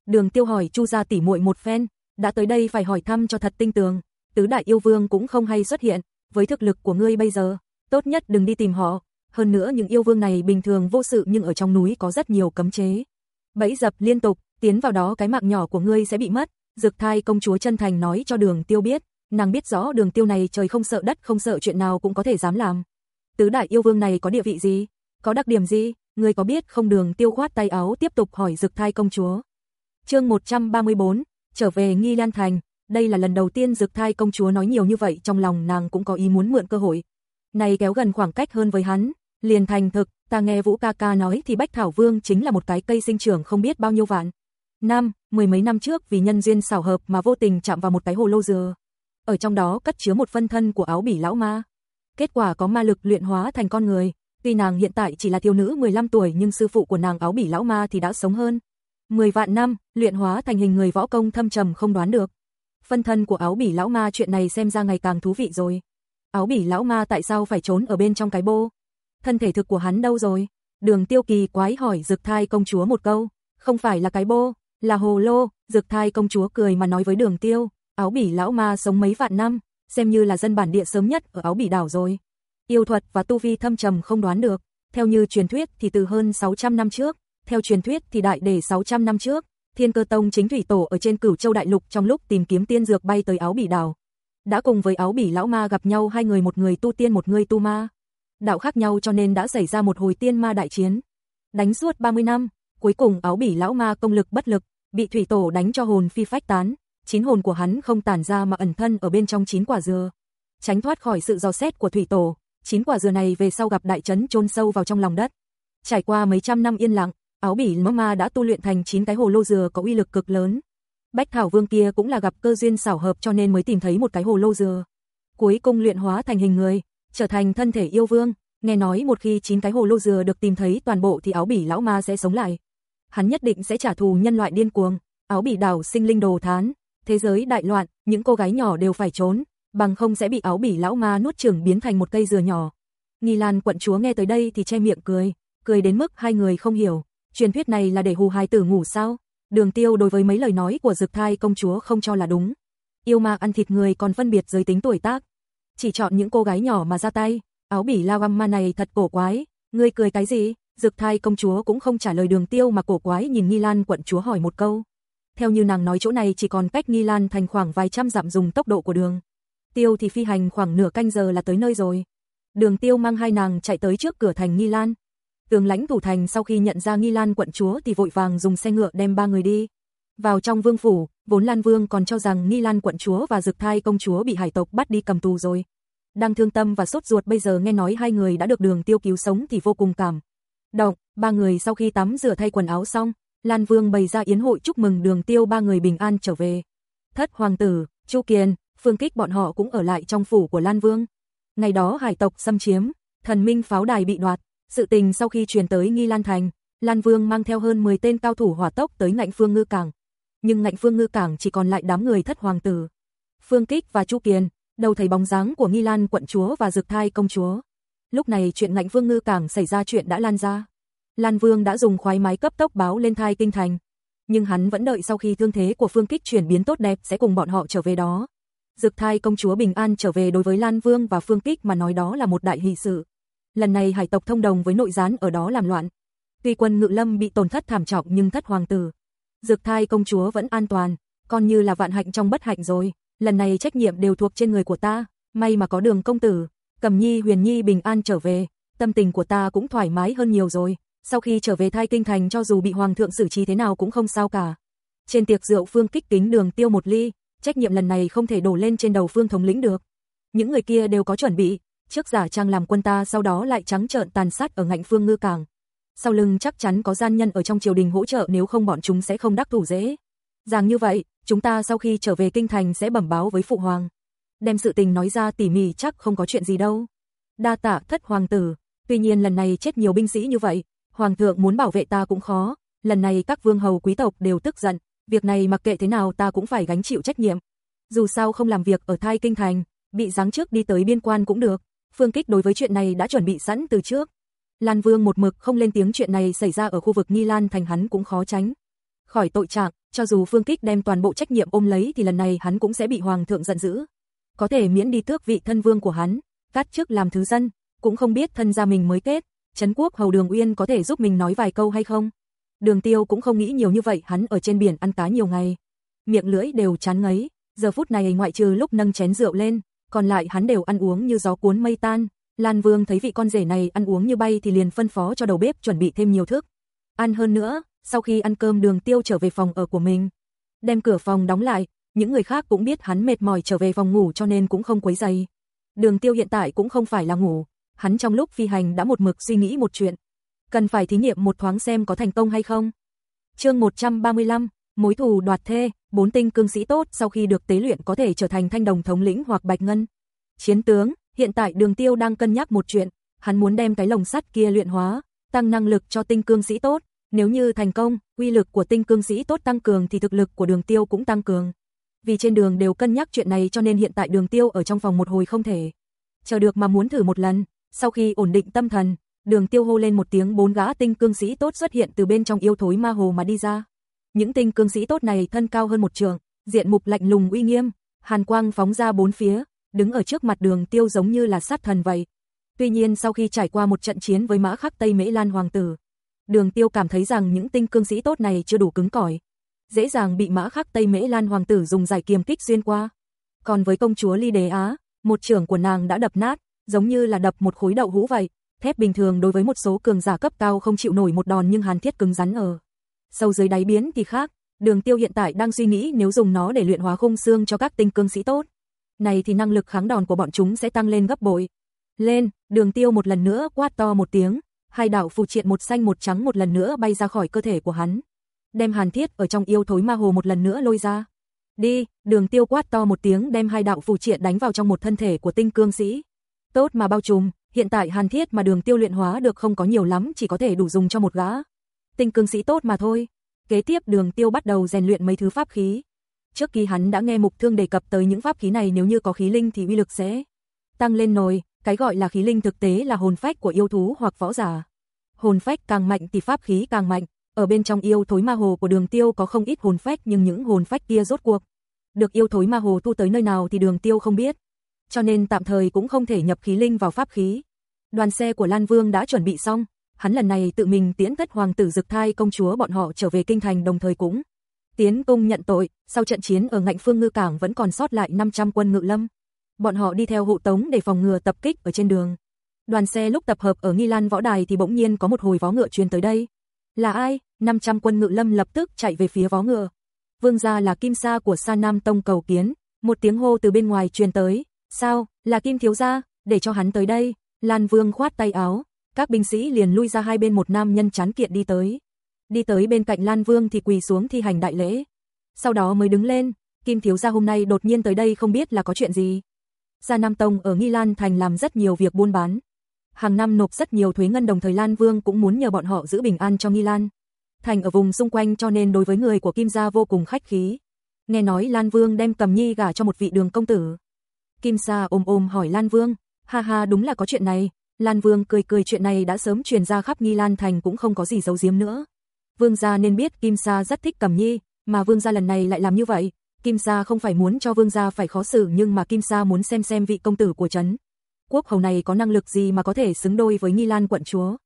Speaker 1: Đường Tiêu hỏi Chu ra tỉ muội một phen, đã tới đây phải hỏi thăm cho thật tinh tường, tứ đại yêu vương cũng không hay xuất hiện, với thực lực của ngươi bây giờ, tốt nhất đừng đi tìm họ, hơn nữa những yêu vương này bình thường vô sự nhưng ở trong núi có rất nhiều cấm chế. Bẫy dập liên tục, tiến vào đó cái mạng nhỏ của ngươi sẽ bị mất, Dược thai công chúa chân thành nói cho đường tiêu biết, nàng biết rõ đường tiêu này trời không sợ đất không sợ chuyện nào cũng có thể dám làm. Tứ đại yêu vương này có địa vị gì? Có đặc điểm gì? Người có biết không đường tiêu khoát tay áo tiếp tục hỏi dược thai công chúa. chương 134, trở về nghi lan thành, đây là lần đầu tiên dược thai công chúa nói nhiều như vậy trong lòng nàng cũng có ý muốn mượn cơ hội. Này kéo gần khoảng cách hơn với hắn, liền thành thực, ta nghe Vũ ca ca nói thì Bách Thảo Vương chính là một cái cây sinh trưởng không biết bao nhiêu vạn, Năm, mười mấy năm trước vì nhân duyên xảo hợp mà vô tình chạm vào một cái hồ lô dừa. Ở trong đó cất chứa một phân thân của áo bỉ lão ma. Kết quả có ma lực luyện hóa thành con người. Tuy nàng hiện tại chỉ là thiếu nữ 15 tuổi nhưng sư phụ của nàng áo bỉ lão ma thì đã sống hơn. 10 vạn năm, luyện hóa thành hình người võ công thâm trầm không đoán được. Phân thân của áo bỉ lão ma chuyện này xem ra ngày càng thú vị rồi. Áo bỉ lão ma tại sao phải trốn ở bên trong cái bô? Thân thể thực của hắn đâu rồi? Đường tiêu kỳ quái hỏi rực thai công chúa một câu. Không phải là cái bô, là hồ lô, dược thai công chúa cười mà nói với đường tiêu, áo bỉ lão ma sống mấy vạn năm, xem như là dân bản địa sớm nhất ở áo bỉ đảo rồi. Yêu thuật và tu vi thâm trầm không đoán được, theo như truyền thuyết thì từ hơn 600 năm trước, theo truyền thuyết thì đại để 600 năm trước, Thiên Cơ Tông chính thủy tổ ở trên Cửu Châu đại lục trong lúc tìm kiếm tiên dược bay tới áo bỉ đảo. Đã cùng với áo bỉ lão ma gặp nhau hai người một người tu tiên một người tu ma. Đạo khác nhau cho nên đã xảy ra một hồi tiên ma đại chiến. Đánh suốt 30 năm, cuối cùng áo bỉ lão ma công lực bất lực, bị thủy tổ đánh cho hồn phi phách tán, chín hồn của hắn không tản ra mà ẩn thân ở bên trong chín quả dừa. Tránh thoát khỏi sự dò xét của thủy tổ, chín quả dừa này về sau gặp đại trấn chôn sâu vào trong lòng đất. Trải qua mấy trăm năm yên lặng, áo bỉ ma đã tu luyện thành chín cái hồ lô dừa có uy lực cực lớn. Bách Thảo Vương kia cũng là gặp cơ duyên xảo hợp cho nên mới tìm thấy một cái hồ lô dừa. Cuối cùng luyện hóa thành hình người, trở thành thân thể yêu vương, nghe nói một khi chín cái hồ lô dừa được tìm thấy toàn bộ thì áo bỉ lão ma sẽ sống lại hắn nhất định sẽ trả thù nhân loại điên cuồng. Áo bỉ đảo sinh linh đồ thán, thế giới đại loạn, những cô gái nhỏ đều phải trốn, bằng không sẽ bị áo bỉ lão ma nuốt chửng biến thành một cây dừa nhỏ. Nghi Lan quận chúa nghe tới đây thì che miệng cười, cười đến mức hai người không hiểu, truyền thuyết này là để hù hài tử ngủ sao? Đường Tiêu đối với mấy lời nói của Dực Thai công chúa không cho là đúng. Yêu ma ăn thịt người còn phân biệt giới tính tuổi tác, chỉ chọn những cô gái nhỏ mà ra tay, áo bỉ lao găm ma này thật cổ quái, ngươi cười cái gì? Dược thai công chúa cũng không trả lời đường tiêu mà cổ quái nhìn Nghi Lan quận chúa hỏi một câu. Theo như nàng nói chỗ này chỉ còn cách Nghi Lan thành khoảng vài trăm dặm dùng tốc độ của đường. Tiêu thì phi hành khoảng nửa canh giờ là tới nơi rồi. Đường tiêu mang hai nàng chạy tới trước cửa thành Nghi Lan. Tường lãnh thủ thành sau khi nhận ra Nghi Lan quận chúa thì vội vàng dùng xe ngựa đem ba người đi. Vào trong vương phủ, vốn Lan Vương còn cho rằng Nghi Lan quận chúa và Dực Thai công chúa bị hải tộc bắt đi cầm tù rồi. Đang thương tâm và sốt ruột bây giờ nghe nói hai người đã được đường tiêu cứu sống thì vô cùng cảm động, ba người sau khi tắm rửa thay quần áo xong, Lan Vương bày ra yến hội chúc mừng đường tiêu ba người bình an trở về. Thất hoàng tử, Chu Kiền, Phương Kích bọn họ cũng ở lại trong phủ của Lan Vương. Ngày đó hải tộc xâm chiếm, thần minh pháo đài bị đoạt, sự tình sau khi truyền tới Nghi Lan Thành, Lan Vương mang theo hơn 10 tên cao thủ hỏa tốc tới ngạnh phương ngư cảng. Nhưng ngạnh phương ngư cảng chỉ còn lại đám người thất hoàng tử. Phương Kích và Chu Kiền, đầu thấy bóng dáng của Nghi Lan quận chúa và Dực Thai công chúa lúc này chuyện ngạnh vương ngư càng xảy ra chuyện đã lan ra. Lan Vương đã dùng khoái máy cấp tốc báo lên thai kinh thành, nhưng hắn vẫn đợi sau khi thương thế của Phương Kích chuyển biến tốt đẹp sẽ cùng bọn họ trở về đó. dược thai công chúa bình an trở về đối với Lan Vương và Phương Kích mà nói đó là một đại hỷ sự. Lần này hải tộc thông đồng với nội gián ở đó làm loạn. Tuy quân Ngự Lâm bị tổn thất thảm trọng nhưng thất hoàng tử, dược thai công chúa vẫn an toàn, con như là vạn hạnh trong bất hạnh rồi, lần này trách nhiệm đều thuộc trên người của ta, may mà có Đường công tử, Cầm Nhi Huyền Nhi bình an trở về, tâm tình của ta cũng thoải mái hơn nhiều rồi, sau khi trở về thai kinh thành cho dù bị hoàng thượng xử trí thế nào cũng không sao cả. Trên tiệc rượu Phương kích kính đường tiêu một ly, trách nhiệm lần này không thể đổ lên trên đầu Phương thống lĩnh được. Những người kia đều có chuẩn bị, trước giả trang làm quân ta sau đó lại trắng trợn tàn sát ở ngạnh Phương ngư Càng. Sau lưng chắc chắn có gian nhân ở trong triều đình hỗ trợ nếu không bọn chúng sẽ không đắc thủ dễ. Rằng như vậy, chúng ta sau khi trở về kinh thành sẽ bẩm báo với phụ hoàng đem sự tình nói ra tỉ mỉ chắc không có chuyện gì đâu. Đa tạ thất hoàng tử, tuy nhiên lần này chết nhiều binh sĩ như vậy, hoàng thượng muốn bảo vệ ta cũng khó, lần này các vương hầu quý tộc đều tức giận, việc này mặc kệ thế nào ta cũng phải gánh chịu trách nhiệm. Dù sao không làm việc ở thai kinh thành, bị giáng trước đi tới biên quan cũng được, phương kích đối với chuyện này đã chuẩn bị sẵn từ trước. Lan Vương một mực không lên tiếng chuyện này xảy ra ở khu vực Nghi Lan thành hắn cũng khó tránh. Khỏi tội trạng, cho dù Phương Kích đem toàn bộ trách nhiệm ôm lấy thì lần này hắn cũng sẽ bị Hoàng thượng giận dữ, có thể miễn đi tước vị thân vương của hắn, cắt chức làm thứ dân, cũng không biết thân gia mình mới Tết, Trấn Quốc Hầu Đường Uyên có thể giúp mình nói vài câu hay không? Đường Tiêu cũng không nghĩ nhiều như vậy, hắn ở trên biển ăn cá nhiều ngày, miệng lưỡi đều chán ngấy, giờ phút này ngoại trừ lúc nâng chén rượu lên, còn lại hắn đều ăn uống như gió cuốn mây tan. Lan Vương thấy vị con rể này ăn uống như bay thì liền phân phó cho đầu bếp chuẩn bị thêm nhiều thức. Ăn hơn nữa, sau khi ăn cơm Đường Tiêu trở về phòng ở của mình, đem cửa phòng đóng lại, những người khác cũng biết hắn mệt mỏi trở về phòng ngủ cho nên cũng không quấy giày. Đường tiêu hiện tại cũng không phải là ngủ, hắn trong lúc phi hành đã một mực suy nghĩ một chuyện. Cần phải thí nghiệm một thoáng xem có thành công hay không. chương 135, mối thù đoạt thê, bốn tinh cương sĩ tốt sau khi được tế luyện có thể trở thành thanh đồng thống lĩnh hoặc bạch ngân. Chiến tướng, hiện tại đường tiêu đang cân nhắc một chuyện, hắn muốn đem cái lồng sắt kia luyện hóa, tăng năng lực cho tinh cương sĩ tốt. Nếu như thành công, uy lực của tinh cương sĩ tốt tăng cường thì thực lực của đường tiêu cũng tăng cường. Vì trên đường đều cân nhắc chuyện này cho nên hiện tại đường tiêu ở trong phòng một hồi không thể. Chờ được mà muốn thử một lần, sau khi ổn định tâm thần, đường tiêu hô lên một tiếng bốn gã tinh cương sĩ tốt xuất hiện từ bên trong yêu thối ma hồ mà đi ra. Những tinh cương sĩ tốt này thân cao hơn một trường, diện mục lạnh lùng uy nghiêm, hàn quang phóng ra bốn phía, đứng ở trước mặt đường tiêu giống như là sát thần vậy. Tuy nhiên sau khi trải qua một trận chiến với mã khắc Tây Mễ Lan Hoàng tử, đường tiêu cảm thấy rằng những tinh cương sĩ tốt này chưa đủ cứng cỏi, dễ dàng bị mã khắc Tây Mễ Lan hoàng tử dùng giải kiềm kích xuyên qua. Còn với công chúa Ly Đế Á, một trưởng của nàng đã đập nát, giống như là đập một khối đậu hũ vậy. Thép bình thường đối với một số cường giả cấp cao không chịu nổi một đòn nhưng hàn thiết cứng rắn ở. Sâu dưới đáy biến thì khác, đường tiêu hiện tại đang suy nghĩ nếu dùng nó để luyện hóa khung xương cho các tinh cương sĩ tốt. Này thì năng lực kháng đòn của bọn chúng sẽ tăng lên gấp bội. Lên, đường tiêu một lần nữa quát to một tiếng, hai đảo phù triện một xanh một trắng một lần nữa bay ra khỏi cơ thể của hắn đem hàn thiết ở trong yêu thối ma hồ một lần nữa lôi ra. Đi, đường tiêu quát to một tiếng đem hai đạo phù triện đánh vào trong một thân thể của tinh cương sĩ. Tốt mà bao trùm, hiện tại hàn thiết mà đường tiêu luyện hóa được không có nhiều lắm chỉ có thể đủ dùng cho một gã. Tinh cương sĩ tốt mà thôi. Kế tiếp đường tiêu bắt đầu rèn luyện mấy thứ pháp khí. Trước khi hắn đã nghe mục thương đề cập tới những pháp khí này nếu như có khí linh thì uy lực sẽ tăng lên nồi, cái gọi là khí linh thực tế là hồn phách của yêu thú hoặc võ giả. Hồn phách càng mạnh thì pháp khí càng mạnh, ở bên trong yêu thối ma hồ của đường tiêu có không ít hồn phách nhưng những hồn phách kia rốt cuộc. Được yêu thối ma hồ thu tới nơi nào thì đường tiêu không biết. Cho nên tạm thời cũng không thể nhập khí linh vào pháp khí. Đoàn xe của Lan Vương đã chuẩn bị xong. Hắn lần này tự mình tiến thất hoàng tử dực thai công chúa bọn họ trở về kinh thành đồng thời cũng. Tiến cung nhận tội, sau trận chiến ở ngạnh phương ngư cảng vẫn còn sót lại 500 quân ngự lâm. Bọn họ đi theo hộ tống để phòng ngừa tập kích ở trên đường. Đoàn xe lúc tập hợp ở Nghi Lan võ đài thì bỗng nhiên có một hồi vó ngựa chuyên tới đây. Là ai? 500 quân ngự lâm lập tức chạy về phía vó ngựa. Vương gia là kim sa của Sa Nam Tông cầu kiến, một tiếng hô từ bên ngoài truyền tới, "Sao, là Kim thiếu gia, để cho hắn tới đây." Lan Vương khoát tay áo, các binh sĩ liền lui ra hai bên một nam nhân chán kiện đi tới. Đi tới bên cạnh Lan Vương thì quỳ xuống thi hành đại lễ. Sau đó mới đứng lên, Kim thiếu gia hôm nay đột nhiên tới đây không biết là có chuyện gì. sa Nam Tông ở Nghi Lan thành làm rất nhiều việc buôn bán, hàng năm nộp rất nhiều thuế ngân đồng thời Lan Vương cũng muốn nhờ bọn họ giữ bình an cho Nghi Lan. Thành ở vùng xung quanh cho nên đối với người của Kim Gia vô cùng khách khí. Nghe nói Lan Vương đem cầm nhi gả cho một vị đường công tử. Kim Sa ôm ôm hỏi Lan Vương, ha ha đúng là có chuyện này, Lan Vương cười cười chuyện này đã sớm truyền ra khắp Nghi Lan Thành cũng không có gì giấu giếm nữa. Vương gia nên biết Kim Sa rất thích cầm nhi, mà vương gia lần này lại làm như vậy, Kim Sa không phải muốn cho vương gia phải khó xử nhưng mà Kim Sa muốn xem xem vị công tử của trấn quốc hầu này có năng lực gì mà có thể xứng đôi với Nghi Lan quận chúa.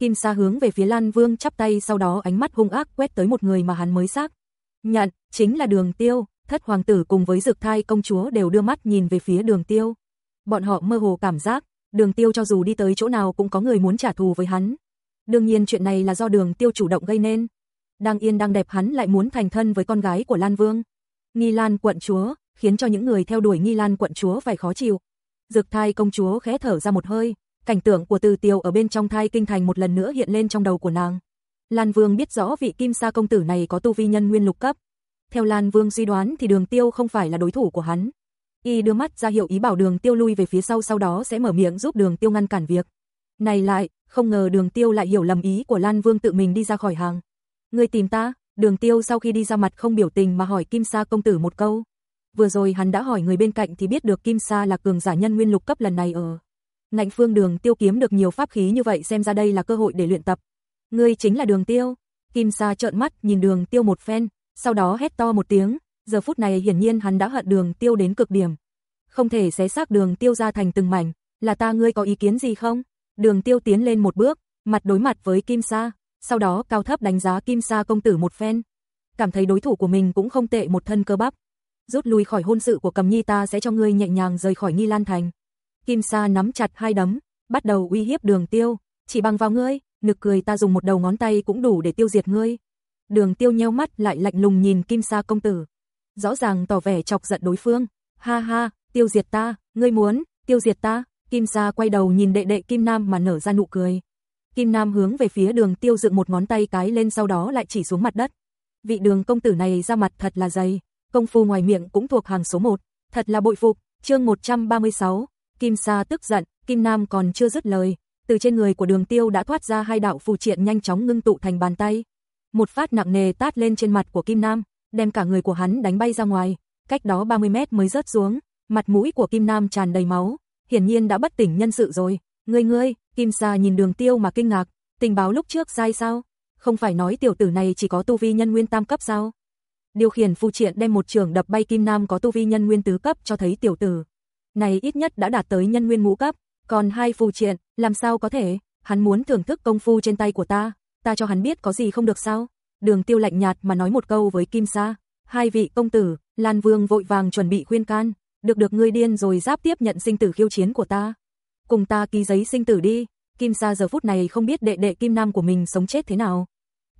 Speaker 1: Kim Sa hướng về phía Lan Vương chắp tay sau đó ánh mắt hung ác quét tới một người mà hắn mới xác. Nhận, chính là đường tiêu, thất hoàng tử cùng với dược thai công chúa đều đưa mắt nhìn về phía đường tiêu. Bọn họ mơ hồ cảm giác, đường tiêu cho dù đi tới chỗ nào cũng có người muốn trả thù với hắn. Đương nhiên chuyện này là do đường tiêu chủ động gây nên. Đang yên đang đẹp hắn lại muốn thành thân với con gái của Lan Vương. Nghi Lan quận chúa, khiến cho những người theo đuổi Nghi Lan quận chúa phải khó chịu. Dược thai công chúa khẽ thở ra một hơi, cảnh tượng của Từ Tiêu ở bên trong thai kinh thành một lần nữa hiện lên trong đầu của nàng. Lan Vương biết rõ vị Kim Sa công tử này có tu vi nhân nguyên lục cấp. Theo Lan Vương suy đoán thì Đường Tiêu không phải là đối thủ của hắn. Y đưa mắt ra hiệu ý bảo Đường Tiêu lui về phía sau sau đó sẽ mở miệng giúp Đường Tiêu ngăn cản việc. Này lại, không ngờ Đường Tiêu lại hiểu lầm ý của Lan Vương tự mình đi ra khỏi hàng. người tìm ta, Đường Tiêu sau khi đi ra mặt không biểu tình mà hỏi Kim Sa công tử một câu. Vừa rồi hắn đã hỏi người bên cạnh thì biết được Kim Sa là cường giả nhân nguyên lục cấp lần này ở. Ngạnh phương đường tiêu kiếm được nhiều pháp khí như vậy xem ra đây là cơ hội để luyện tập. Ngươi chính là đường tiêu. Kim Sa trợn mắt nhìn đường tiêu một phen, sau đó hét to một tiếng, giờ phút này hiển nhiên hắn đã hận đường tiêu đến cực điểm. Không thể xé xác đường tiêu ra thành từng mảnh, là ta ngươi có ý kiến gì không? Đường tiêu tiến lên một bước, mặt đối mặt với Kim Sa, sau đó cao thấp đánh giá Kim Sa công tử một phen. Cảm thấy đối thủ của mình cũng không tệ một thân cơ bắp, rút lui khỏi hôn sự của Cầm Nhi ta sẽ cho ngươi nhẹ nhàng rời khỏi Nghi Lan Thành. Kim Sa nắm chặt hai đấm, bắt đầu uy hiếp Đường Tiêu, chỉ bằng vào ngươi, nực cười ta dùng một đầu ngón tay cũng đủ để tiêu diệt ngươi. Đường Tiêu nheo mắt lại lạnh lùng nhìn Kim Sa công tử, rõ ràng tỏ vẻ chọc giận đối phương. Ha ha, tiêu diệt ta, ngươi muốn, tiêu diệt ta, Kim Sa quay đầu nhìn đệ đệ Kim Nam mà nở ra nụ cười. Kim Nam hướng về phía đường tiêu dựng một ngón tay cái lên sau đó lại chỉ xuống mặt đất. Vị đường công tử này ra mặt thật là dày, công phu ngoài miệng cũng thuộc hàng số 1, thật là bội phục. Chương 136, Kim Sa tức giận, Kim Nam còn chưa dứt lời, từ trên người của Đường Tiêu đã thoát ra hai đạo phù triện nhanh chóng ngưng tụ thành bàn tay. Một phát nặng nề tát lên trên mặt của Kim Nam, đem cả người của hắn đánh bay ra ngoài, cách đó 30 mét mới rớt xuống, mặt mũi của Kim Nam tràn đầy máu, hiển nhiên đã bất tỉnh nhân sự rồi. Ngươi ngươi, Kim Sa nhìn Đường Tiêu mà kinh ngạc, tình báo lúc trước sai sao? Không phải nói tiểu tử này chỉ có tu vi nhân nguyên tam cấp sao? điều khiển phù triện đem một trường đập bay Kim Nam có tu vi nhân nguyên tứ cấp cho thấy tiểu tử. Này ít nhất đã đạt tới nhân nguyên ngũ cấp, còn hai phù triện, làm sao có thể, hắn muốn thưởng thức công phu trên tay của ta, ta cho hắn biết có gì không được sao. Đường tiêu lạnh nhạt mà nói một câu với Kim Sa, hai vị công tử, Lan Vương vội vàng chuẩn bị khuyên can, được được ngươi điên rồi giáp tiếp nhận sinh tử khiêu chiến của ta. Cùng ta ký giấy sinh tử đi, Kim Sa giờ phút này không biết đệ đệ Kim Nam của mình sống chết thế nào.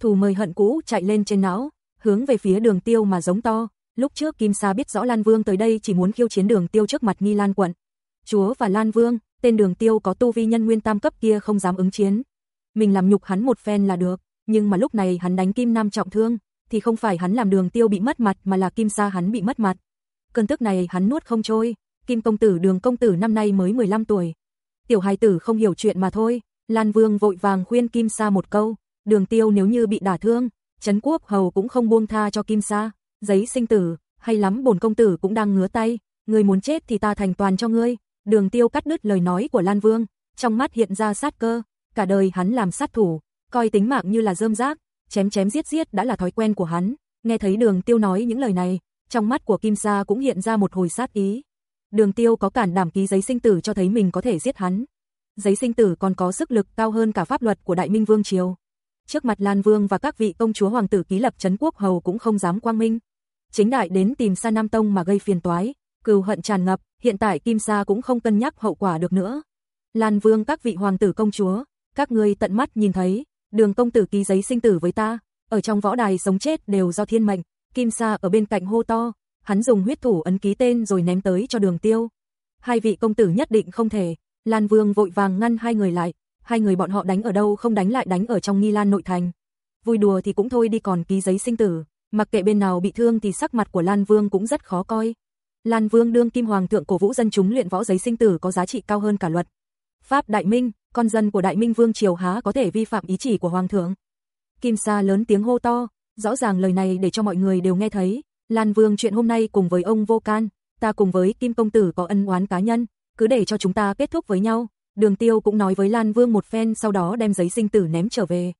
Speaker 1: Thù mời hận cũ chạy lên trên não, hướng về phía đường tiêu mà giống to. Lúc trước Kim Sa biết rõ Lan Vương tới đây chỉ muốn khiêu chiến đường tiêu trước mặt nghi Lan quận. Chúa và Lan Vương, tên đường tiêu có tu vi nhân nguyên tam cấp kia không dám ứng chiến. Mình làm nhục hắn một phen là được, nhưng mà lúc này hắn đánh Kim Nam trọng thương, thì không phải hắn làm đường tiêu bị mất mặt mà là Kim Sa hắn bị mất mặt. Cơn tức này hắn nuốt không trôi, Kim Công Tử đường Công Tử năm nay mới 15 tuổi. Tiểu hài tử không hiểu chuyện mà thôi, Lan Vương vội vàng khuyên Kim Sa một câu, đường tiêu nếu như bị đả thương, Trấn Quốc Hầu cũng không buông tha cho Kim Sa, giấy sinh tử, hay lắm bổn công tử cũng đang ngứa tay, ngươi muốn chết thì ta thành toàn cho ngươi. Đường Tiêu cắt đứt lời nói của Lan Vương, trong mắt hiện ra sát cơ, cả đời hắn làm sát thủ, coi tính mạng như là rơm rác, chém chém giết giết đã là thói quen của hắn. Nghe thấy Đường Tiêu nói những lời này, trong mắt của Kim Sa cũng hiện ra một hồi sát ý. Đường Tiêu có cản đảm ký giấy sinh tử cho thấy mình có thể giết hắn. Giấy sinh tử còn có sức lực cao hơn cả pháp luật của Đại Minh Vương triều trước mặt Lan Vương và các vị công chúa hoàng tử ký lập Trấn quốc hầu cũng không dám quang minh. Chính đại đến tìm Sa Nam Tông mà gây phiền toái, cừu hận tràn ngập, hiện tại Kim Sa cũng không cân nhắc hậu quả được nữa. Lan Vương các vị hoàng tử công chúa, các ngươi tận mắt nhìn thấy, đường công tử ký giấy sinh tử với ta, ở trong võ đài sống chết đều do thiên mệnh, Kim Sa ở bên cạnh hô to, hắn dùng huyết thủ ấn ký tên rồi ném tới cho đường tiêu. Hai vị công tử nhất định không thể, Lan Vương vội vàng ngăn hai người lại, hai người bọn họ đánh ở đâu không đánh lại đánh ở trong nghi lan nội thành. Vui đùa thì cũng thôi đi còn ký giấy sinh tử, mặc kệ bên nào bị thương thì sắc mặt của Lan Vương cũng rất khó coi. Lan Vương đương kim hoàng thượng cổ vũ dân chúng luyện võ giấy sinh tử có giá trị cao hơn cả luật. Pháp Đại Minh, con dân của Đại Minh Vương triều há có thể vi phạm ý chỉ của hoàng thượng. Kim Sa lớn tiếng hô to, rõ ràng lời này để cho mọi người đều nghe thấy, Lan Vương chuyện hôm nay cùng với ông Vô Can, ta cùng với Kim công tử có ân oán cá nhân, cứ để cho chúng ta kết thúc với nhau, Đường tiêu cũng nói với Lan Vương một phen sau đó đem giấy sinh tử ném trở về.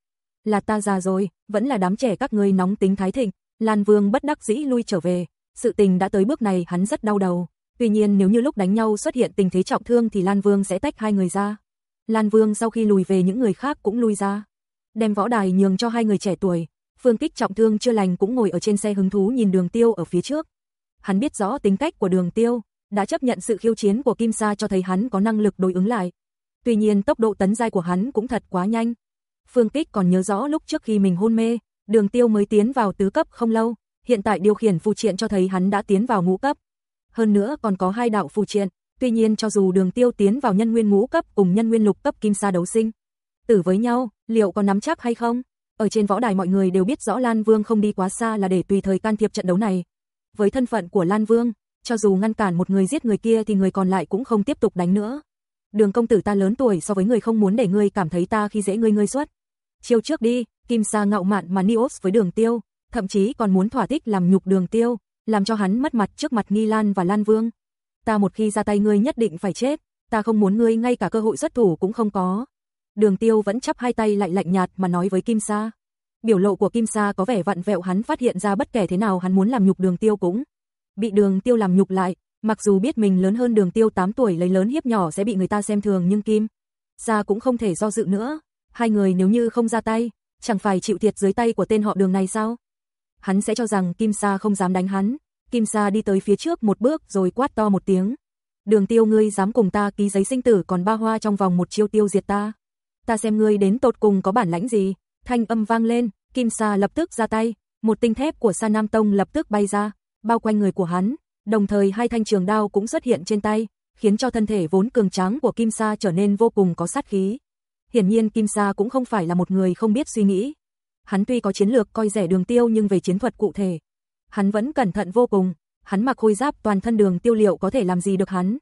Speaker 1: Là ta già rồi, vẫn là đám trẻ các ngươi nóng tính thái thịnh, Lan Vương bất đắc dĩ lui trở về, sự tình đã tới bước này hắn rất đau đầu. Tuy nhiên nếu như lúc đánh nhau xuất hiện tình thế trọng thương thì Lan Vương sẽ tách hai người ra. Lan Vương sau khi lùi về những người khác cũng lui ra. Đem võ đài nhường cho hai người trẻ tuổi, Phương Kích trọng thương chưa lành cũng ngồi ở trên xe hứng thú nhìn đường tiêu ở phía trước. Hắn biết rõ tính cách của đường tiêu, đã chấp nhận sự khiêu chiến của Kim Sa cho thấy hắn có năng lực đối ứng lại, Tuy nhiên tốc độ tấn giai của hắn cũng thật quá nhanh. Phương Tích còn nhớ rõ lúc trước khi mình hôn mê, Đường Tiêu mới tiến vào tứ cấp không lâu, hiện tại điều khiển phù triện cho thấy hắn đã tiến vào ngũ cấp. Hơn nữa còn có hai đạo phù triện, tuy nhiên cho dù Đường Tiêu tiến vào nhân nguyên ngũ cấp cùng nhân nguyên lục cấp kim sa đấu sinh, tử với nhau, liệu có nắm chắc hay không? Ở trên võ đài mọi người đều biết rõ Lan Vương không đi quá xa là để tùy thời can thiệp trận đấu này. Với thân phận của Lan Vương, cho dù ngăn cản một người giết người kia thì người còn lại cũng không tiếp tục đánh nữa. Đường công tử ta lớn tuổi so với người không muốn để ngươi cảm thấy ta khi dễ ngươi ngươi suốt. Chiêu trước đi, Kim Sa ngạo mạn mà Nios với Đường Tiêu, thậm chí còn muốn thỏa thích làm nhục Đường Tiêu, làm cho hắn mất mặt trước mặt Nghi Lan và Lan Vương. Ta một khi ra tay ngươi nhất định phải chết, ta không muốn ngươi ngay cả cơ hội xuất thủ cũng không có. Đường Tiêu vẫn chắp hai tay lại lạnh nhạt mà nói với Kim Sa. Biểu lộ của Kim Sa có vẻ vặn vẹo hắn phát hiện ra bất kể thế nào hắn muốn làm nhục Đường Tiêu cũng bị Đường Tiêu làm nhục lại, Mặc dù biết mình lớn hơn đường tiêu 8 tuổi lấy lớn hiếp nhỏ sẽ bị người ta xem thường nhưng Kim ra cũng không thể do dự nữa. Hai người nếu như không ra tay, chẳng phải chịu thiệt dưới tay của tên họ đường này sao? Hắn sẽ cho rằng Kim Sa không dám đánh hắn. Kim Sa đi tới phía trước một bước rồi quát to một tiếng. Đường tiêu ngươi dám cùng ta ký giấy sinh tử còn ba hoa trong vòng một chiêu tiêu diệt ta. Ta xem ngươi đến tột cùng có bản lãnh gì. Thanh âm vang lên, Kim Sa lập tức ra tay. Một tinh thép của Sa Nam Tông lập tức bay ra, bao quanh người của hắn đồng thời hai thanh trường đao cũng xuất hiện trên tay, khiến cho thân thể vốn cường tráng của Kim Sa trở nên vô cùng có sát khí. Hiển nhiên Kim Sa cũng không phải là một người không biết suy nghĩ. Hắn tuy có chiến lược coi rẻ đường tiêu nhưng về chiến thuật cụ thể, hắn vẫn cẩn thận vô cùng, hắn mặc khôi giáp toàn thân đường tiêu liệu có thể làm gì được hắn.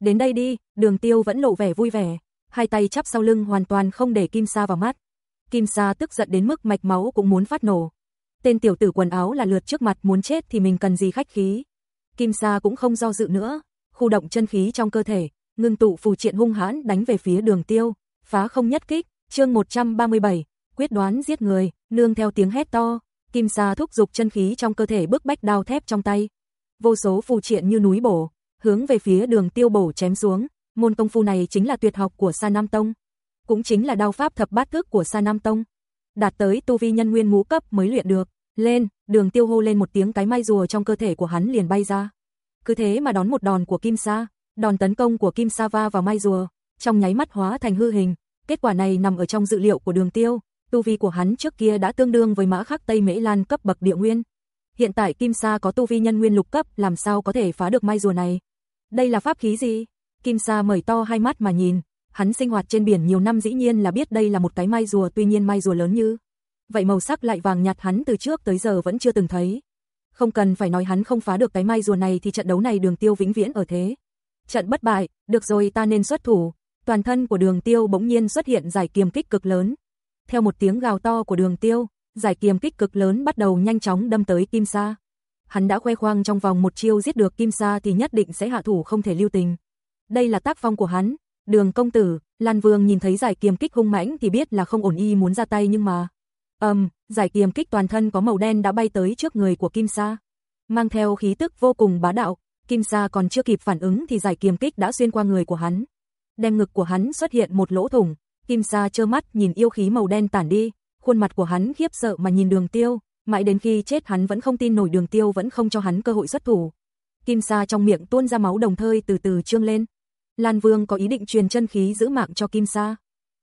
Speaker 1: Đến đây đi, đường tiêu vẫn lộ vẻ vui vẻ, hai tay chắp sau lưng hoàn toàn không để Kim Sa vào mắt. Kim Sa tức giận đến mức mạch máu cũng muốn phát nổ. Tên tiểu tử quần áo là lượt trước mặt muốn chết thì mình cần gì khách khí. Kim Sa cũng không do dự nữa, khu động chân khí trong cơ thể, ngưng tụ phù triện hung hãn đánh về phía đường tiêu, phá không nhất kích, chương 137, quyết đoán giết người, nương theo tiếng hét to, Kim Sa thúc dục chân khí trong cơ thể bức bách đao thép trong tay. Vô số phù triện như núi bổ, hướng về phía đường tiêu bổ chém xuống, môn công phu này chính là tuyệt học của Sa Nam Tông, cũng chính là đao pháp thập bát thức của Sa Nam Tông. Đạt tới tu vi nhân nguyên ngũ cấp mới luyện được, lên, đường tiêu hô lên một tiếng cái mai rùa trong cơ thể của hắn liền bay ra. Cứ thế mà đón một đòn của Kim Sa, đòn tấn công của Kim Sa va vào mai rùa, trong nháy mắt hóa thành hư hình. Kết quả này nằm ở trong dự liệu của đường tiêu, tu vi của hắn trước kia đã tương đương với mã khắc Tây Mễ Lan cấp bậc địa nguyên. Hiện tại Kim Sa có tu vi nhân nguyên lục cấp, làm sao có thể phá được mai rùa này? Đây là pháp khí gì? Kim Sa mở to hai mắt mà nhìn, hắn sinh hoạt trên biển nhiều năm dĩ nhiên là biết đây là một cái mai rùa tuy nhiên mai rùa lớn như vậy màu sắc lại vàng nhạt hắn từ trước tới giờ vẫn chưa từng thấy. Không cần phải nói hắn không phá được cái mai rùa này thì trận đấu này đường tiêu vĩnh viễn ở thế. Trận bất bại, được rồi ta nên xuất thủ. Toàn thân của đường tiêu bỗng nhiên xuất hiện giải kiềm kích cực lớn. Theo một tiếng gào to của đường tiêu, giải kiềm kích cực lớn bắt đầu nhanh chóng đâm tới Kim Sa. Hắn đã khoe khoang trong vòng một chiêu giết được Kim Sa thì nhất định sẽ hạ thủ không thể lưu tình. Đây là tác phong của hắn. Đường công tử, Lan Vương nhìn thấy giải kiềm kích hung mãnh thì biết là không ổn y muốn ra tay nhưng mà... Ầm, um, giải kiềm kích toàn thân có màu đen đã bay tới trước người của Kim Sa. Mang theo khí tức vô cùng bá đạo, Kim Sa còn chưa kịp phản ứng thì giải kiềm kích đã xuyên qua người của hắn. Đem ngực của hắn xuất hiện một lỗ thủng, Kim Sa trơ mắt nhìn yêu khí màu đen tản đi, khuôn mặt của hắn khiếp sợ mà nhìn Đường Tiêu, mãi đến khi chết hắn vẫn không tin nổi Đường Tiêu vẫn không cho hắn cơ hội xuất thủ. Kim Sa trong miệng tuôn ra máu đồng thời từ từ trương lên. Lan Vương có ý định truyền chân khí giữ mạng cho Kim Sa,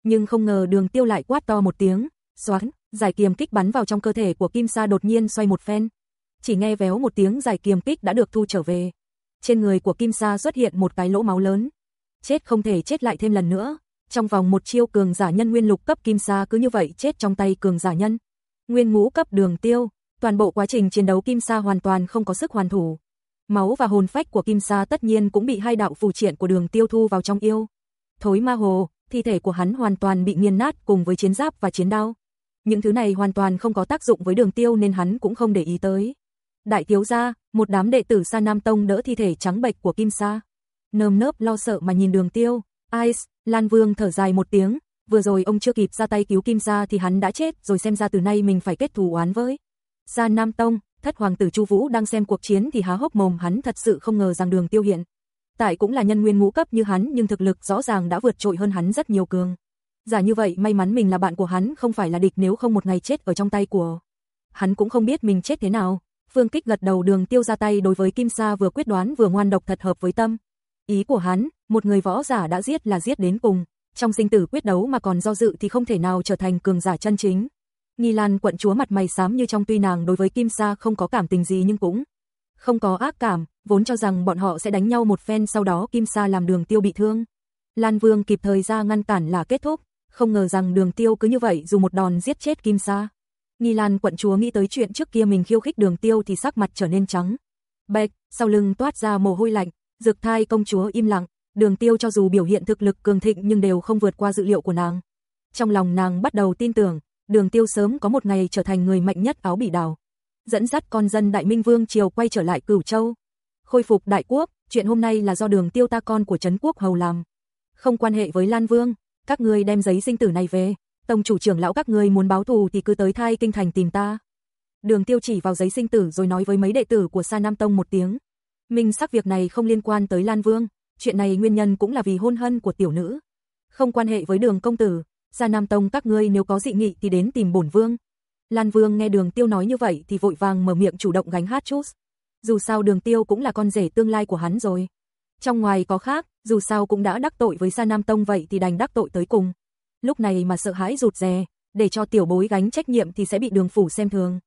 Speaker 1: nhưng không ngờ Đường Tiêu lại quát to một tiếng, xoán giải kiềm kích bắn vào trong cơ thể của Kim Sa đột nhiên xoay một phen. Chỉ nghe véo một tiếng giải kiềm kích đã được thu trở về. Trên người của Kim Sa xuất hiện một cái lỗ máu lớn. Chết không thể chết lại thêm lần nữa. Trong vòng một chiêu cường giả nhân nguyên lục cấp Kim Sa cứ như vậy chết trong tay cường giả nhân. Nguyên ngũ cấp đường tiêu. Toàn bộ quá trình chiến đấu Kim Sa hoàn toàn không có sức hoàn thủ. Máu và hồn phách của Kim Sa tất nhiên cũng bị hai đạo phù triển của đường tiêu thu vào trong yêu. Thối ma hồ, thi thể của hắn hoàn toàn bị nghiền nát cùng với chiến giáp và chiến đao những thứ này hoàn toàn không có tác dụng với đường tiêu nên hắn cũng không để ý tới. Đại thiếu gia, một đám đệ tử Sa Nam Tông đỡ thi thể trắng bệch của Kim Sa. Nơm nớp lo sợ mà nhìn đường tiêu, Ice, Lan Vương thở dài một tiếng, vừa rồi ông chưa kịp ra tay cứu Kim Sa thì hắn đã chết rồi xem ra từ nay mình phải kết thù oán với. Sa Nam Tông, thất hoàng tử Chu Vũ đang xem cuộc chiến thì há hốc mồm hắn thật sự không ngờ rằng đường tiêu hiện. Tại cũng là nhân nguyên ngũ cấp như hắn nhưng thực lực rõ ràng đã vượt trội hơn hắn rất nhiều cường. Giả như vậy may mắn mình là bạn của hắn không phải là địch nếu không một ngày chết ở trong tay của... Hắn cũng không biết mình chết thế nào. Phương Kích gật đầu đường tiêu ra tay đối với Kim Sa vừa quyết đoán vừa ngoan độc thật hợp với tâm. Ý của hắn, một người võ giả đã giết là giết đến cùng. Trong sinh tử quyết đấu mà còn do dự thì không thể nào trở thành cường giả chân chính. Nghi Lan quận chúa mặt mày xám như trong tuy nàng đối với Kim Sa không có cảm tình gì nhưng cũng không có ác cảm, vốn cho rằng bọn họ sẽ đánh nhau một phen sau đó Kim Sa làm đường tiêu bị thương. Lan Vương kịp thời ra ngăn cản là kết thúc, không ngờ rằng đường tiêu cứ như vậy dù một đòn giết chết Kim Sa. Nghi Lan quận chúa nghĩ tới chuyện trước kia mình khiêu khích đường tiêu thì sắc mặt trở nên trắng. Bạch, sau lưng toát ra mồ hôi lạnh, dược thai công chúa im lặng, đường tiêu cho dù biểu hiện thực lực cường thịnh nhưng đều không vượt qua dự liệu của nàng. Trong lòng nàng bắt đầu tin tưởng, đường tiêu sớm có một ngày trở thành người mạnh nhất áo bỉ đào. Dẫn dắt con dân Đại Minh Vương Triều quay trở lại Cửu Châu. Khôi phục Đại Quốc, chuyện hôm nay là do đường tiêu ta con của Trấn Quốc Hầu làm. Không quan hệ với Lan Vương, các ngươi đem giấy sinh tử này về, tông chủ trưởng lão các ngươi muốn báo thù thì cứ tới thai kinh thành tìm ta. Đường tiêu chỉ vào giấy sinh tử rồi nói với mấy đệ tử của Sa Nam Tông một tiếng. Minh sắc việc này không liên quan tới Lan Vương, chuyện này nguyên nhân cũng là vì hôn hân của tiểu nữ. Không quan hệ với đường công tử, Sa Nam Tông các ngươi nếu có dị nghị thì đến tìm bổn vương. Lan Vương nghe đường tiêu nói như vậy thì vội vàng mở miệng chủ động gánh hát chút. Dù sao đường tiêu cũng là con rể tương lai của hắn rồi. Trong ngoài có khác, dù sao cũng đã đắc tội với Sa Nam Tông vậy thì đành đắc tội tới cùng. Lúc này mà sợ hãi rụt rè, để cho tiểu bối gánh trách nhiệm thì sẽ bị đường phủ xem thường.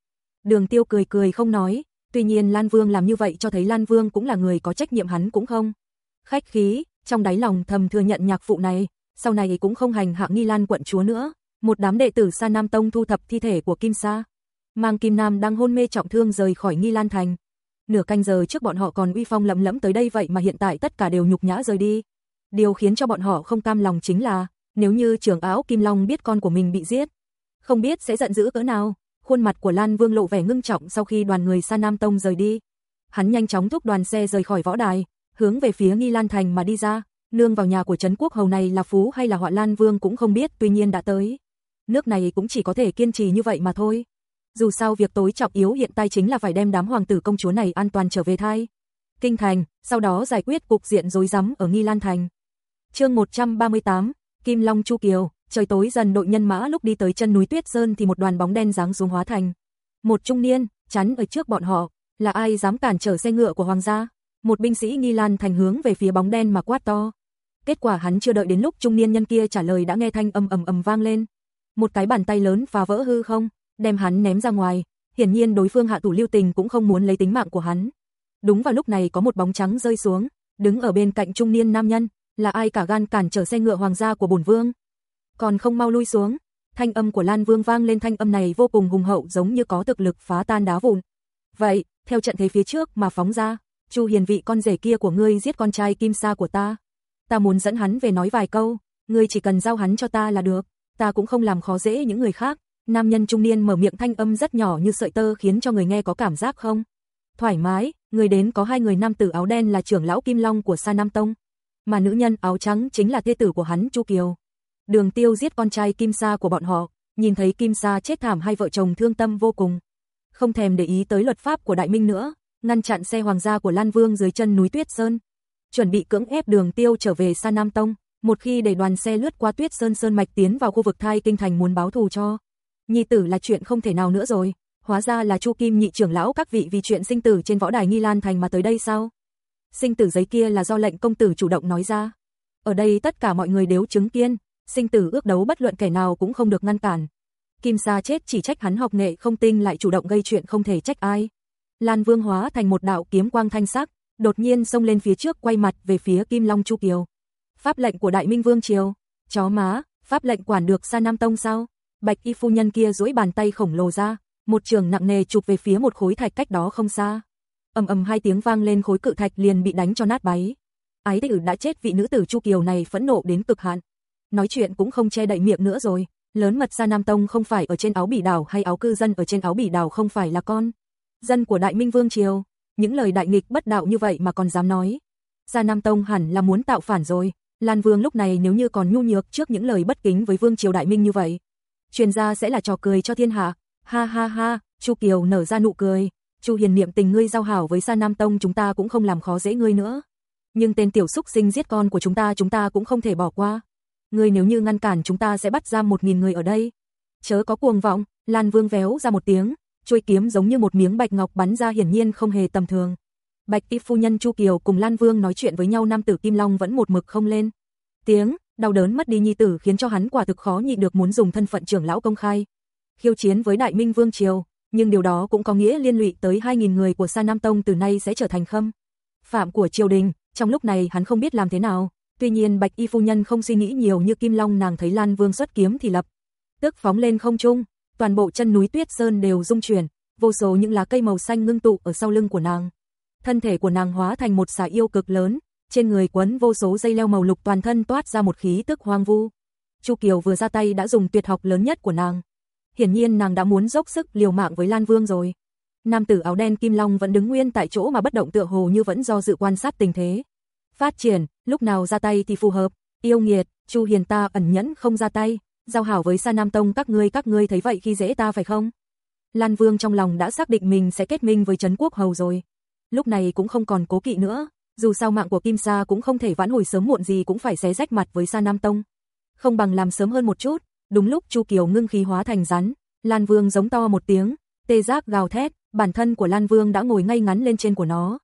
Speaker 1: Đường tiêu cười cười không nói, tuy nhiên Lan Vương làm như vậy cho thấy Lan Vương cũng là người có trách nhiệm hắn cũng không. Khách khí, trong đáy lòng thầm thừa nhận nhạc phụ này, sau này cũng không hành hạ nghi Lan quận chúa nữa. Một đám đệ tử Sa Nam Tông thu thập thi thể của Kim Sa. Mang Kim Nam đang hôn mê trọng thương rời khỏi nghi Lan Thành, nửa canh giờ trước bọn họ còn uy phong lấm lẫm tới đây vậy mà hiện tại tất cả đều nhục nhã rời đi. Điều khiến cho bọn họ không cam lòng chính là, nếu như trưởng áo Kim Long biết con của mình bị giết, không biết sẽ giận dữ cỡ nào. Khuôn mặt của Lan Vương lộ vẻ ngưng trọng sau khi đoàn người Sa Nam Tông rời đi. Hắn nhanh chóng thúc đoàn xe rời khỏi võ đài, hướng về phía Nghi Lan Thành mà đi ra. Nương vào nhà của Trấn Quốc Hầu này là Phú hay là Họa Lan Vương cũng không biết tuy nhiên đã tới. Nước này cũng chỉ có thể kiên trì như vậy mà thôi dù sao việc tối trọng yếu hiện tại chính là phải đem đám hoàng tử công chúa này an toàn trở về thai. Kinh thành, sau đó giải quyết cục diện rối rắm ở Nghi Lan thành. Chương 138, Kim Long Chu Kiều, trời tối dần đội nhân mã lúc đi tới chân núi Tuyết Sơn thì một đoàn bóng đen giáng xuống hóa thành một trung niên chắn ở trước bọn họ, là ai dám cản trở xe ngựa của hoàng gia? Một binh sĩ Nghi Lan thành hướng về phía bóng đen mà quát to. Kết quả hắn chưa đợi đến lúc trung niên nhân kia trả lời đã nghe thanh âm ầm ầm vang lên. Một cái bàn tay lớn phá vỡ hư không, đem hắn ném ra ngoài, hiển nhiên đối phương hạ thủ lưu tình cũng không muốn lấy tính mạng của hắn. Đúng vào lúc này có một bóng trắng rơi xuống, đứng ở bên cạnh trung niên nam nhân, là ai cả gan cản trở xe ngựa hoàng gia của bổn vương. Còn không mau lui xuống, thanh âm của Lan Vương vang lên thanh âm này vô cùng hùng hậu giống như có thực lực phá tan đá vụn. Vậy, theo trận thế phía trước mà phóng ra, Chu Hiền vị con rể kia của ngươi giết con trai Kim Sa của ta. Ta muốn dẫn hắn về nói vài câu, ngươi chỉ cần giao hắn cho ta là được, ta cũng không làm khó dễ những người khác. Nam nhân trung niên mở miệng thanh âm rất nhỏ như sợi tơ khiến cho người nghe có cảm giác không? Thoải mái, người đến có hai người nam tử áo đen là trưởng lão Kim Long của Sa Nam Tông, mà nữ nhân áo trắng chính là thê tử của hắn Chu Kiều. Đường Tiêu giết con trai Kim Sa của bọn họ, nhìn thấy Kim Sa chết thảm hai vợ chồng thương tâm vô cùng. Không thèm để ý tới luật pháp của Đại Minh nữa, ngăn chặn xe hoàng gia của Lan Vương dưới chân núi Tuyết Sơn. Chuẩn bị cưỡng ép đường tiêu trở về Sa Nam Tông, một khi để đoàn xe lướt qua Tuyết Sơn Sơn Mạch tiến vào khu vực thai kinh thành muốn báo thù cho nhi tử là chuyện không thể nào nữa rồi. Hóa ra là Chu Kim nhị trưởng lão các vị vì chuyện sinh tử trên võ đài Nghi Lan Thành mà tới đây sao? Sinh tử giấy kia là do lệnh công tử chủ động nói ra. Ở đây tất cả mọi người đều chứng kiến, sinh tử ước đấu bất luận kẻ nào cũng không được ngăn cản. Kim Sa chết chỉ trách hắn học nghệ không tinh lại chủ động gây chuyện không thể trách ai. Lan Vương hóa thành một đạo kiếm quang thanh sắc, đột nhiên xông lên phía trước quay mặt về phía Kim Long Chu Kiều. Pháp lệnh của Đại Minh Vương Triều, chó má, pháp lệnh quản được xa Nam Tông sao? Bạch y phu nhân kia duỗi bàn tay khổng lồ ra, một trường nặng nề chụp về phía một khối thạch cách đó không xa. Ầm ầm hai tiếng vang lên khối cự thạch liền bị đánh cho nát bấy. Ái tử đã chết vị nữ tử Chu Kiều này phẫn nộ đến cực hạn. Nói chuyện cũng không che đậy miệng nữa rồi, lớn mật ra Nam Tông không phải ở trên áo bỉ đảo hay áo cư dân ở trên áo bỉ đảo không phải là con. Dân của Đại Minh Vương Triều, những lời đại nghịch bất đạo như vậy mà còn dám nói. Gia Nam Tông hẳn là muốn tạo phản rồi, Lan Vương lúc này nếu như còn nhu nhược trước những lời bất kính với Vương Triều Đại Minh như vậy, chuyên gia sẽ là trò cười cho thiên hạ. Ha ha ha, Chu Kiều nở ra nụ cười, Chu Hiền niệm tình ngươi giao hảo với Sa Nam Tông chúng ta cũng không làm khó dễ ngươi nữa. Nhưng tên tiểu xúc sinh giết con của chúng ta chúng ta cũng không thể bỏ qua. Ngươi nếu như ngăn cản chúng ta sẽ bắt ra một nghìn người ở đây. Chớ có cuồng vọng, Lan Vương véo ra một tiếng, chuôi kiếm giống như một miếng bạch ngọc bắn ra hiển nhiên không hề tầm thường. Bạch y phu nhân Chu Kiều cùng Lan Vương nói chuyện với nhau nam tử Kim Long vẫn một mực không lên. Tiếng, Đau đớn mất đi nhi tử khiến cho hắn quả thực khó nhịn được muốn dùng thân phận trưởng lão công khai. Khiêu chiến với Đại Minh Vương Triều, nhưng điều đó cũng có nghĩa liên lụy tới 2.000 người của Sa Nam Tông từ nay sẽ trở thành khâm. Phạm của triều đình, trong lúc này hắn không biết làm thế nào, tuy nhiên Bạch Y Phu Nhân không suy nghĩ nhiều như Kim Long nàng thấy Lan Vương xuất kiếm thì lập. Tức phóng lên không trung, toàn bộ chân núi tuyết sơn đều rung chuyển, vô số những lá cây màu xanh ngưng tụ ở sau lưng của nàng. Thân thể của nàng hóa thành một xà yêu cực lớn, trên người quấn vô số dây leo màu lục toàn thân toát ra một khí tức hoang vu. Chu Kiều vừa ra tay đã dùng tuyệt học lớn nhất của nàng. Hiển nhiên nàng đã muốn dốc sức liều mạng với Lan Vương rồi. Nam tử áo đen Kim Long vẫn đứng nguyên tại chỗ mà bất động tựa hồ như vẫn do dự quan sát tình thế. Phát triển, lúc nào ra tay thì phù hợp, yêu nghiệt, Chu Hiền ta ẩn nhẫn không ra tay, giao hảo với Sa Nam Tông các ngươi các ngươi thấy vậy khi dễ ta phải không? Lan Vương trong lòng đã xác định mình sẽ kết minh với Trấn Quốc Hầu rồi. Lúc này cũng không còn cố kỵ nữa, dù sao mạng của Kim Sa cũng không thể vãn hồi sớm muộn gì cũng phải xé rách mặt với Sa Nam Tông. Không bằng làm sớm hơn một chút, đúng lúc Chu Kiều ngưng khí hóa thành rắn, Lan Vương giống to một tiếng, tê giác gào thét, bản thân của Lan Vương đã ngồi ngay ngắn lên trên của nó.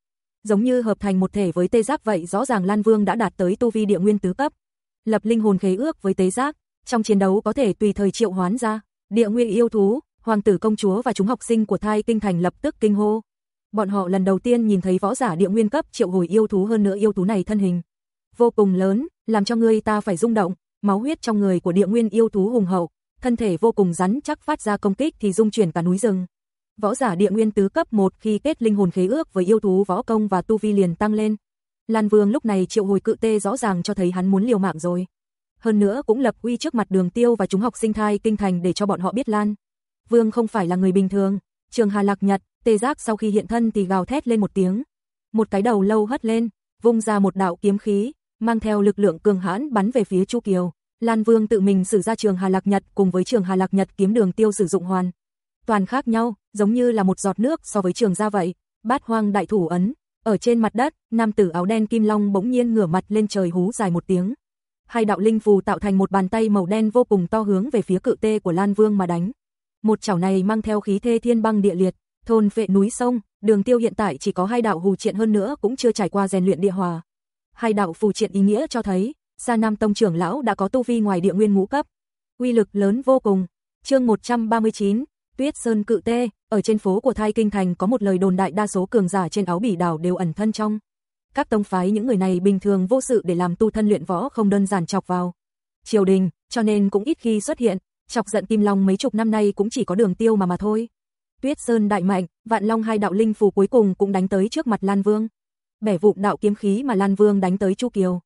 Speaker 1: Giống như hợp thành một thể với tê giác vậy rõ ràng Lan Vương đã đạt tới tu vi địa nguyên tứ cấp. Lập linh hồn khế ước với tê giác, trong chiến đấu có thể tùy thời triệu hoán ra, địa nguyên yêu thú, hoàng tử công chúa và chúng học sinh của thai kinh thành lập tức kinh hô. Bọn họ lần đầu tiên nhìn thấy võ giả địa nguyên cấp triệu hồi yêu thú hơn nữa yêu thú này thân hình. Vô cùng lớn, làm cho người ta phải rung động, máu huyết trong người của địa nguyên yêu thú hùng hậu, thân thể vô cùng rắn chắc phát ra công kích thì dung chuyển cả núi rừng. Võ giả địa nguyên tứ cấp 1 khi kết linh hồn khế ước với yêu thú võ công và tu vi liền tăng lên. Lan Vương lúc này triệu hồi cự tê rõ ràng cho thấy hắn muốn liều mạng rồi. Hơn nữa cũng lập uy trước mặt đường tiêu và chúng học sinh thai kinh thành để cho bọn họ biết Lan. Vương không phải là người bình thường, Trường Hà Lạc Nhật, tê giác sau khi hiện thân thì gào thét lên một tiếng. Một cái đầu lâu hất lên, vung ra một đạo kiếm khí, mang theo lực lượng cường hãn bắn về phía Chu Kiều. Lan Vương tự mình sử ra trường Hà Lạc Nhật cùng với trường Hà Lạc Nhật kiếm đường tiêu sử dụng hoàn. Toàn khác nhau, giống như là một giọt nước so với trường ra vậy. Bát hoang đại thủ ấn, ở trên mặt đất, nam tử áo đen kim long bỗng nhiên ngửa mặt lên trời hú dài một tiếng. Hai đạo linh phù tạo thành một bàn tay màu đen vô cùng to hướng về phía cự tê của Lan Vương mà đánh một chảo này mang theo khí thê thiên băng địa liệt, thôn vệ núi sông, đường tiêu hiện tại chỉ có hai đạo hù triện hơn nữa cũng chưa trải qua rèn luyện địa hòa. Hai đạo phù triện ý nghĩa cho thấy, Sa Nam Tông trưởng lão đã có tu vi ngoài địa nguyên ngũ cấp. Uy lực lớn vô cùng. Chương 139, Tuyết Sơn Cự Tê, ở trên phố của Thái Kinh Thành có một lời đồn đại đa số cường giả trên áo bỉ đảo đều ẩn thân trong. Các tông phái những người này bình thường vô sự để làm tu thân luyện võ không đơn giản chọc vào. Triều đình, cho nên cũng ít khi xuất hiện, chọc giận Kim Long mấy chục năm nay cũng chỉ có đường tiêu mà mà thôi. Tuyết Sơn đại mạnh, Vạn Long hai đạo linh phù cuối cùng cũng đánh tới trước mặt Lan Vương. Bẻ vụn đạo kiếm khí mà Lan Vương đánh tới Chu Kiều.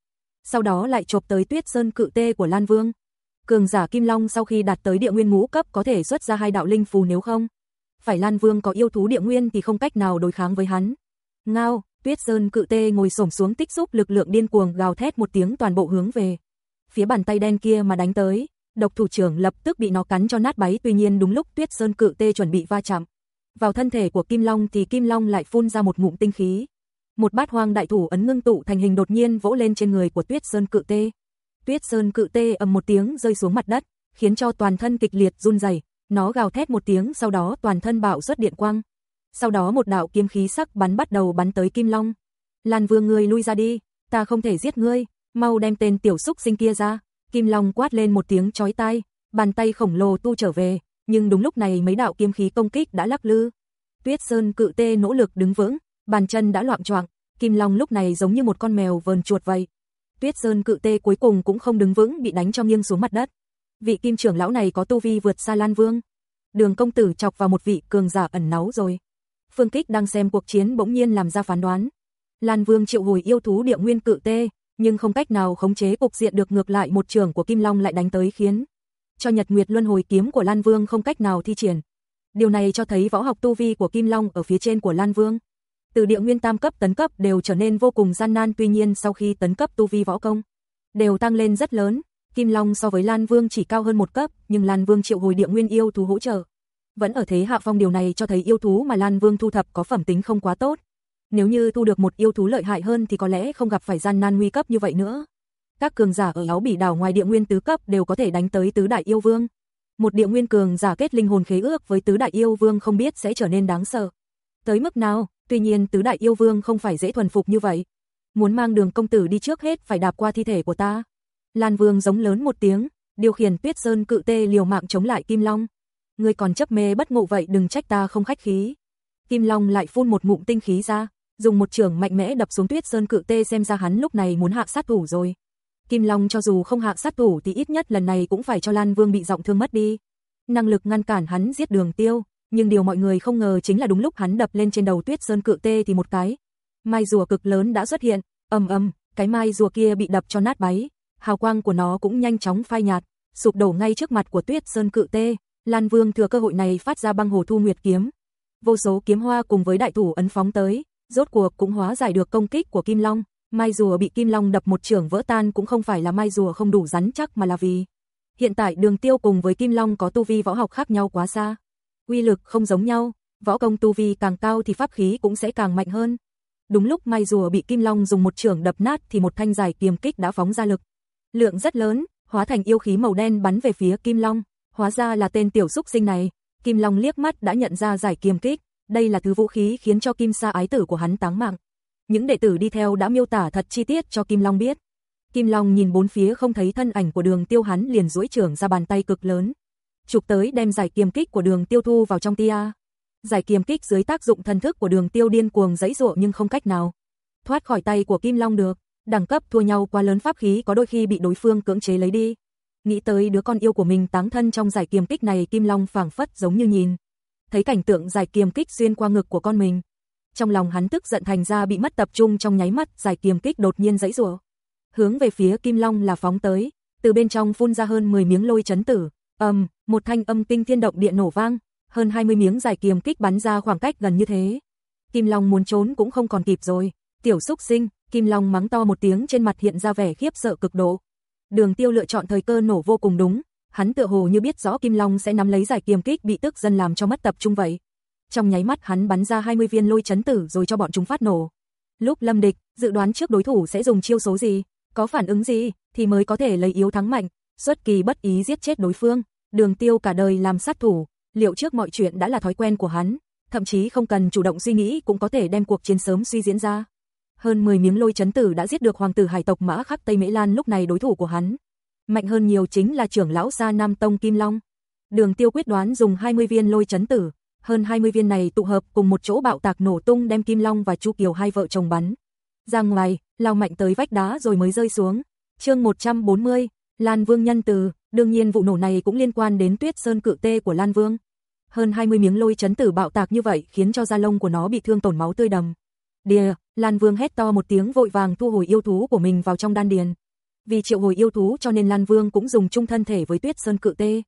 Speaker 1: Sau đó lại chộp tới Tuyết Sơn cự tê của Lan Vương. Cường giả Kim Long sau khi đạt tới địa nguyên ngũ cấp có thể xuất ra hai đạo linh phù nếu không. Phải Lan Vương có yêu thú địa nguyên thì không cách nào đối kháng với hắn. Ngao, Tuyết Sơn cự tê ngồi xổm xuống tích xúc lực lượng điên cuồng gào thét một tiếng toàn bộ hướng về. Phía bàn tay đen kia mà đánh tới, độc thủ trưởng lập tức bị nó cắn cho nát bấy tuy nhiên đúng lúc tuyết sơn cự tê chuẩn bị va chạm. Vào thân thể của Kim Long thì Kim Long lại phun ra một ngụm tinh khí. Một bát hoang đại thủ ấn ngưng tụ thành hình đột nhiên vỗ lên trên người của tuyết sơn cự tê. Tuyết sơn cự tê ầm một tiếng rơi xuống mặt đất, khiến cho toàn thân kịch liệt run rẩy. Nó gào thét một tiếng sau đó toàn thân bạo xuất điện quang. Sau đó một đạo kiếm khí sắc bắn bắt đầu bắn tới Kim Long. Lan Vương người lui ra đi, ta không thể giết ngươi, mau đem tên tiểu xúc sinh kia ra. Kim Long quát lên một tiếng chói tai, bàn tay khổng lồ tu trở về, nhưng đúng lúc này mấy đạo kiếm khí công kích đã lắc lư. Tuyết Sơn cự tê nỗ lực đứng vững, bàn chân đã loạn choạng, Kim Long lúc này giống như một con mèo vờn chuột vậy. Tuyết Sơn cự tê cuối cùng cũng không đứng vững bị đánh cho nghiêng xuống mặt đất. Vị kim trưởng lão này có tu vi vượt xa Lan Vương. Đường công tử chọc vào một vị cường giả ẩn náu rồi. Phương Kích đang xem cuộc chiến bỗng nhiên làm ra phán đoán. Lan Vương triệu hồi yêu thú địa nguyên cự tê, nhưng không cách nào khống chế cục diện được ngược lại một trường của Kim Long lại đánh tới khiến cho Nhật Nguyệt Luân Hồi Kiếm của Lan Vương không cách nào thi triển. Điều này cho thấy võ học tu vi của Kim Long ở phía trên của Lan Vương. Từ địa nguyên tam cấp tấn cấp đều trở nên vô cùng gian nan tuy nhiên sau khi tấn cấp tu vi võ công, đều tăng lên rất lớn. Kim Long so với Lan Vương chỉ cao hơn một cấp, nhưng Lan Vương triệu hồi địa nguyên yêu thú hỗ trợ. Vẫn ở thế hạ phong điều này cho thấy yêu thú mà Lan Vương thu thập có phẩm tính không quá tốt. Nếu như thu được một yêu thú lợi hại hơn thì có lẽ không gặp phải gian nan nguy cấp như vậy nữa. Các cường giả ở áo bỉ đảo ngoài địa nguyên tứ cấp đều có thể đánh tới tứ đại yêu vương. Một địa nguyên cường giả kết linh hồn khế ước với tứ đại yêu vương không biết sẽ trở nên đáng sợ. Tới mức nào, tuy nhiên tứ đại yêu vương không phải dễ thuần phục như vậy. Muốn mang đường công tử đi trước hết phải đạp qua thi thể của ta. Lan vương giống lớn một tiếng, điều khiển tuyết sơn cự tê liều mạng chống lại kim long. Ngươi còn chấp mê bất ngộ vậy đừng trách ta không khách khí. Kim Long lại phun một mụn tinh khí ra dùng một trường mạnh mẽ đập xuống Tuyết Sơn Cự Tê xem ra hắn lúc này muốn hạ sát thủ rồi. Kim Long cho dù không hạ sát thủ thì ít nhất lần này cũng phải cho Lan Vương bị giọng thương mất đi. Năng lực ngăn cản hắn giết đường tiêu, nhưng điều mọi người không ngờ chính là đúng lúc hắn đập lên trên đầu Tuyết Sơn Cự Tê thì một cái. Mai rùa cực lớn đã xuất hiện, ầm ầm, cái mai rùa kia bị đập cho nát bấy, hào quang của nó cũng nhanh chóng phai nhạt, sụp đổ ngay trước mặt của Tuyết Sơn Cự Tê. Lan Vương thừa cơ hội này phát ra băng hồ thu nguyệt kiếm. Vô số kiếm hoa cùng với đại thủ ấn phóng tới, rốt cuộc cũng hóa giải được công kích của Kim Long. Mai rùa bị Kim Long đập một trường vỡ tan cũng không phải là mai rùa không đủ rắn chắc mà là vì hiện tại Đường Tiêu cùng với Kim Long có tu vi võ học khác nhau quá xa, quy lực không giống nhau, võ công tu vi càng cao thì pháp khí cũng sẽ càng mạnh hơn. Đúng lúc mai rùa bị Kim Long dùng một trường đập nát thì một thanh dài kiềm kích đã phóng ra lực lượng rất lớn, hóa thành yêu khí màu đen bắn về phía Kim Long, hóa ra là tên tiểu xúc sinh này. Kim Long liếc mắt đã nhận ra giải kiềm kích, đây là thứ vũ khí khiến cho Kim Sa ái tử của hắn táng mạng. Những đệ tử đi theo đã miêu tả thật chi tiết cho Kim Long biết. Kim Long nhìn bốn phía không thấy thân ảnh của đường tiêu hắn liền duỗi trưởng ra bàn tay cực lớn. Chụp tới đem giải kiềm kích của đường tiêu thu vào trong tia. Giải kiềm kích dưới tác dụng thân thức của đường tiêu điên cuồng giấy ruộng nhưng không cách nào. Thoát khỏi tay của Kim Long được, đẳng cấp thua nhau quá lớn pháp khí có đôi khi bị đối phương cưỡng chế lấy đi. Nghĩ tới đứa con yêu của mình táng thân trong giải kiềm kích này Kim Long phảng phất giống như nhìn thấy cảnh tượng giải kiềm kích xuyên qua ngực của con mình. Trong lòng hắn tức giận thành ra bị mất tập trung trong nháy mắt, giải kiềm kích đột nhiên giãy giụa. Hướng về phía Kim Long là phóng tới, từ bên trong phun ra hơn 10 miếng lôi chấn tử, ầm, um, một thanh âm kinh thiên động địa nổ vang, hơn 20 miếng giải kiềm kích bắn ra khoảng cách gần như thế. Kim Long muốn trốn cũng không còn kịp rồi. Tiểu xúc Sinh, Kim Long mắng to một tiếng trên mặt hiện ra vẻ khiếp sợ cực độ. Đường Tiêu lựa chọn thời cơ nổ vô cùng đúng, hắn tựa hồ như biết rõ Kim Long sẽ nắm lấy giải kiềm kích bị tức dân làm cho mất tập trung vậy. Trong nháy mắt hắn bắn ra 20 viên lôi chấn tử rồi cho bọn chúng phát nổ. Lúc lâm địch, dự đoán trước đối thủ sẽ dùng chiêu số gì, có phản ứng gì, thì mới có thể lấy yếu thắng mạnh, xuất kỳ bất ý giết chết đối phương. Đường tiêu cả đời làm sát thủ, liệu trước mọi chuyện đã là thói quen của hắn, thậm chí không cần chủ động suy nghĩ cũng có thể đem cuộc chiến sớm suy diễn ra. Hơn 10 miếng lôi chấn tử đã giết được hoàng tử hải tộc mã khắc Tây Mễ Lan lúc này đối thủ của hắn, mạnh hơn nhiều chính là trưởng lão gia Nam Tông Kim Long. Đường Tiêu quyết đoán dùng 20 viên lôi chấn tử, hơn 20 viên này tụ hợp cùng một chỗ bạo tạc nổ tung đem Kim Long và Chu Kiều hai vợ chồng bắn. Ra ngoài, lao mạnh tới vách đá rồi mới rơi xuống. Chương 140, Lan Vương nhân từ, đương nhiên vụ nổ này cũng liên quan đến Tuyết Sơn cự tê của Lan Vương. Hơn 20 miếng lôi chấn tử bạo tạc như vậy khiến cho da lông của nó bị thương tổn máu tươi đầm. Đìa, Lan Vương hét to một tiếng vội vàng thu hồi yêu thú của mình vào trong đan điền, vì triệu hồi yêu thú cho nên Lan Vương cũng dùng chung thân thể với Tuyết Sơn Cự Tê.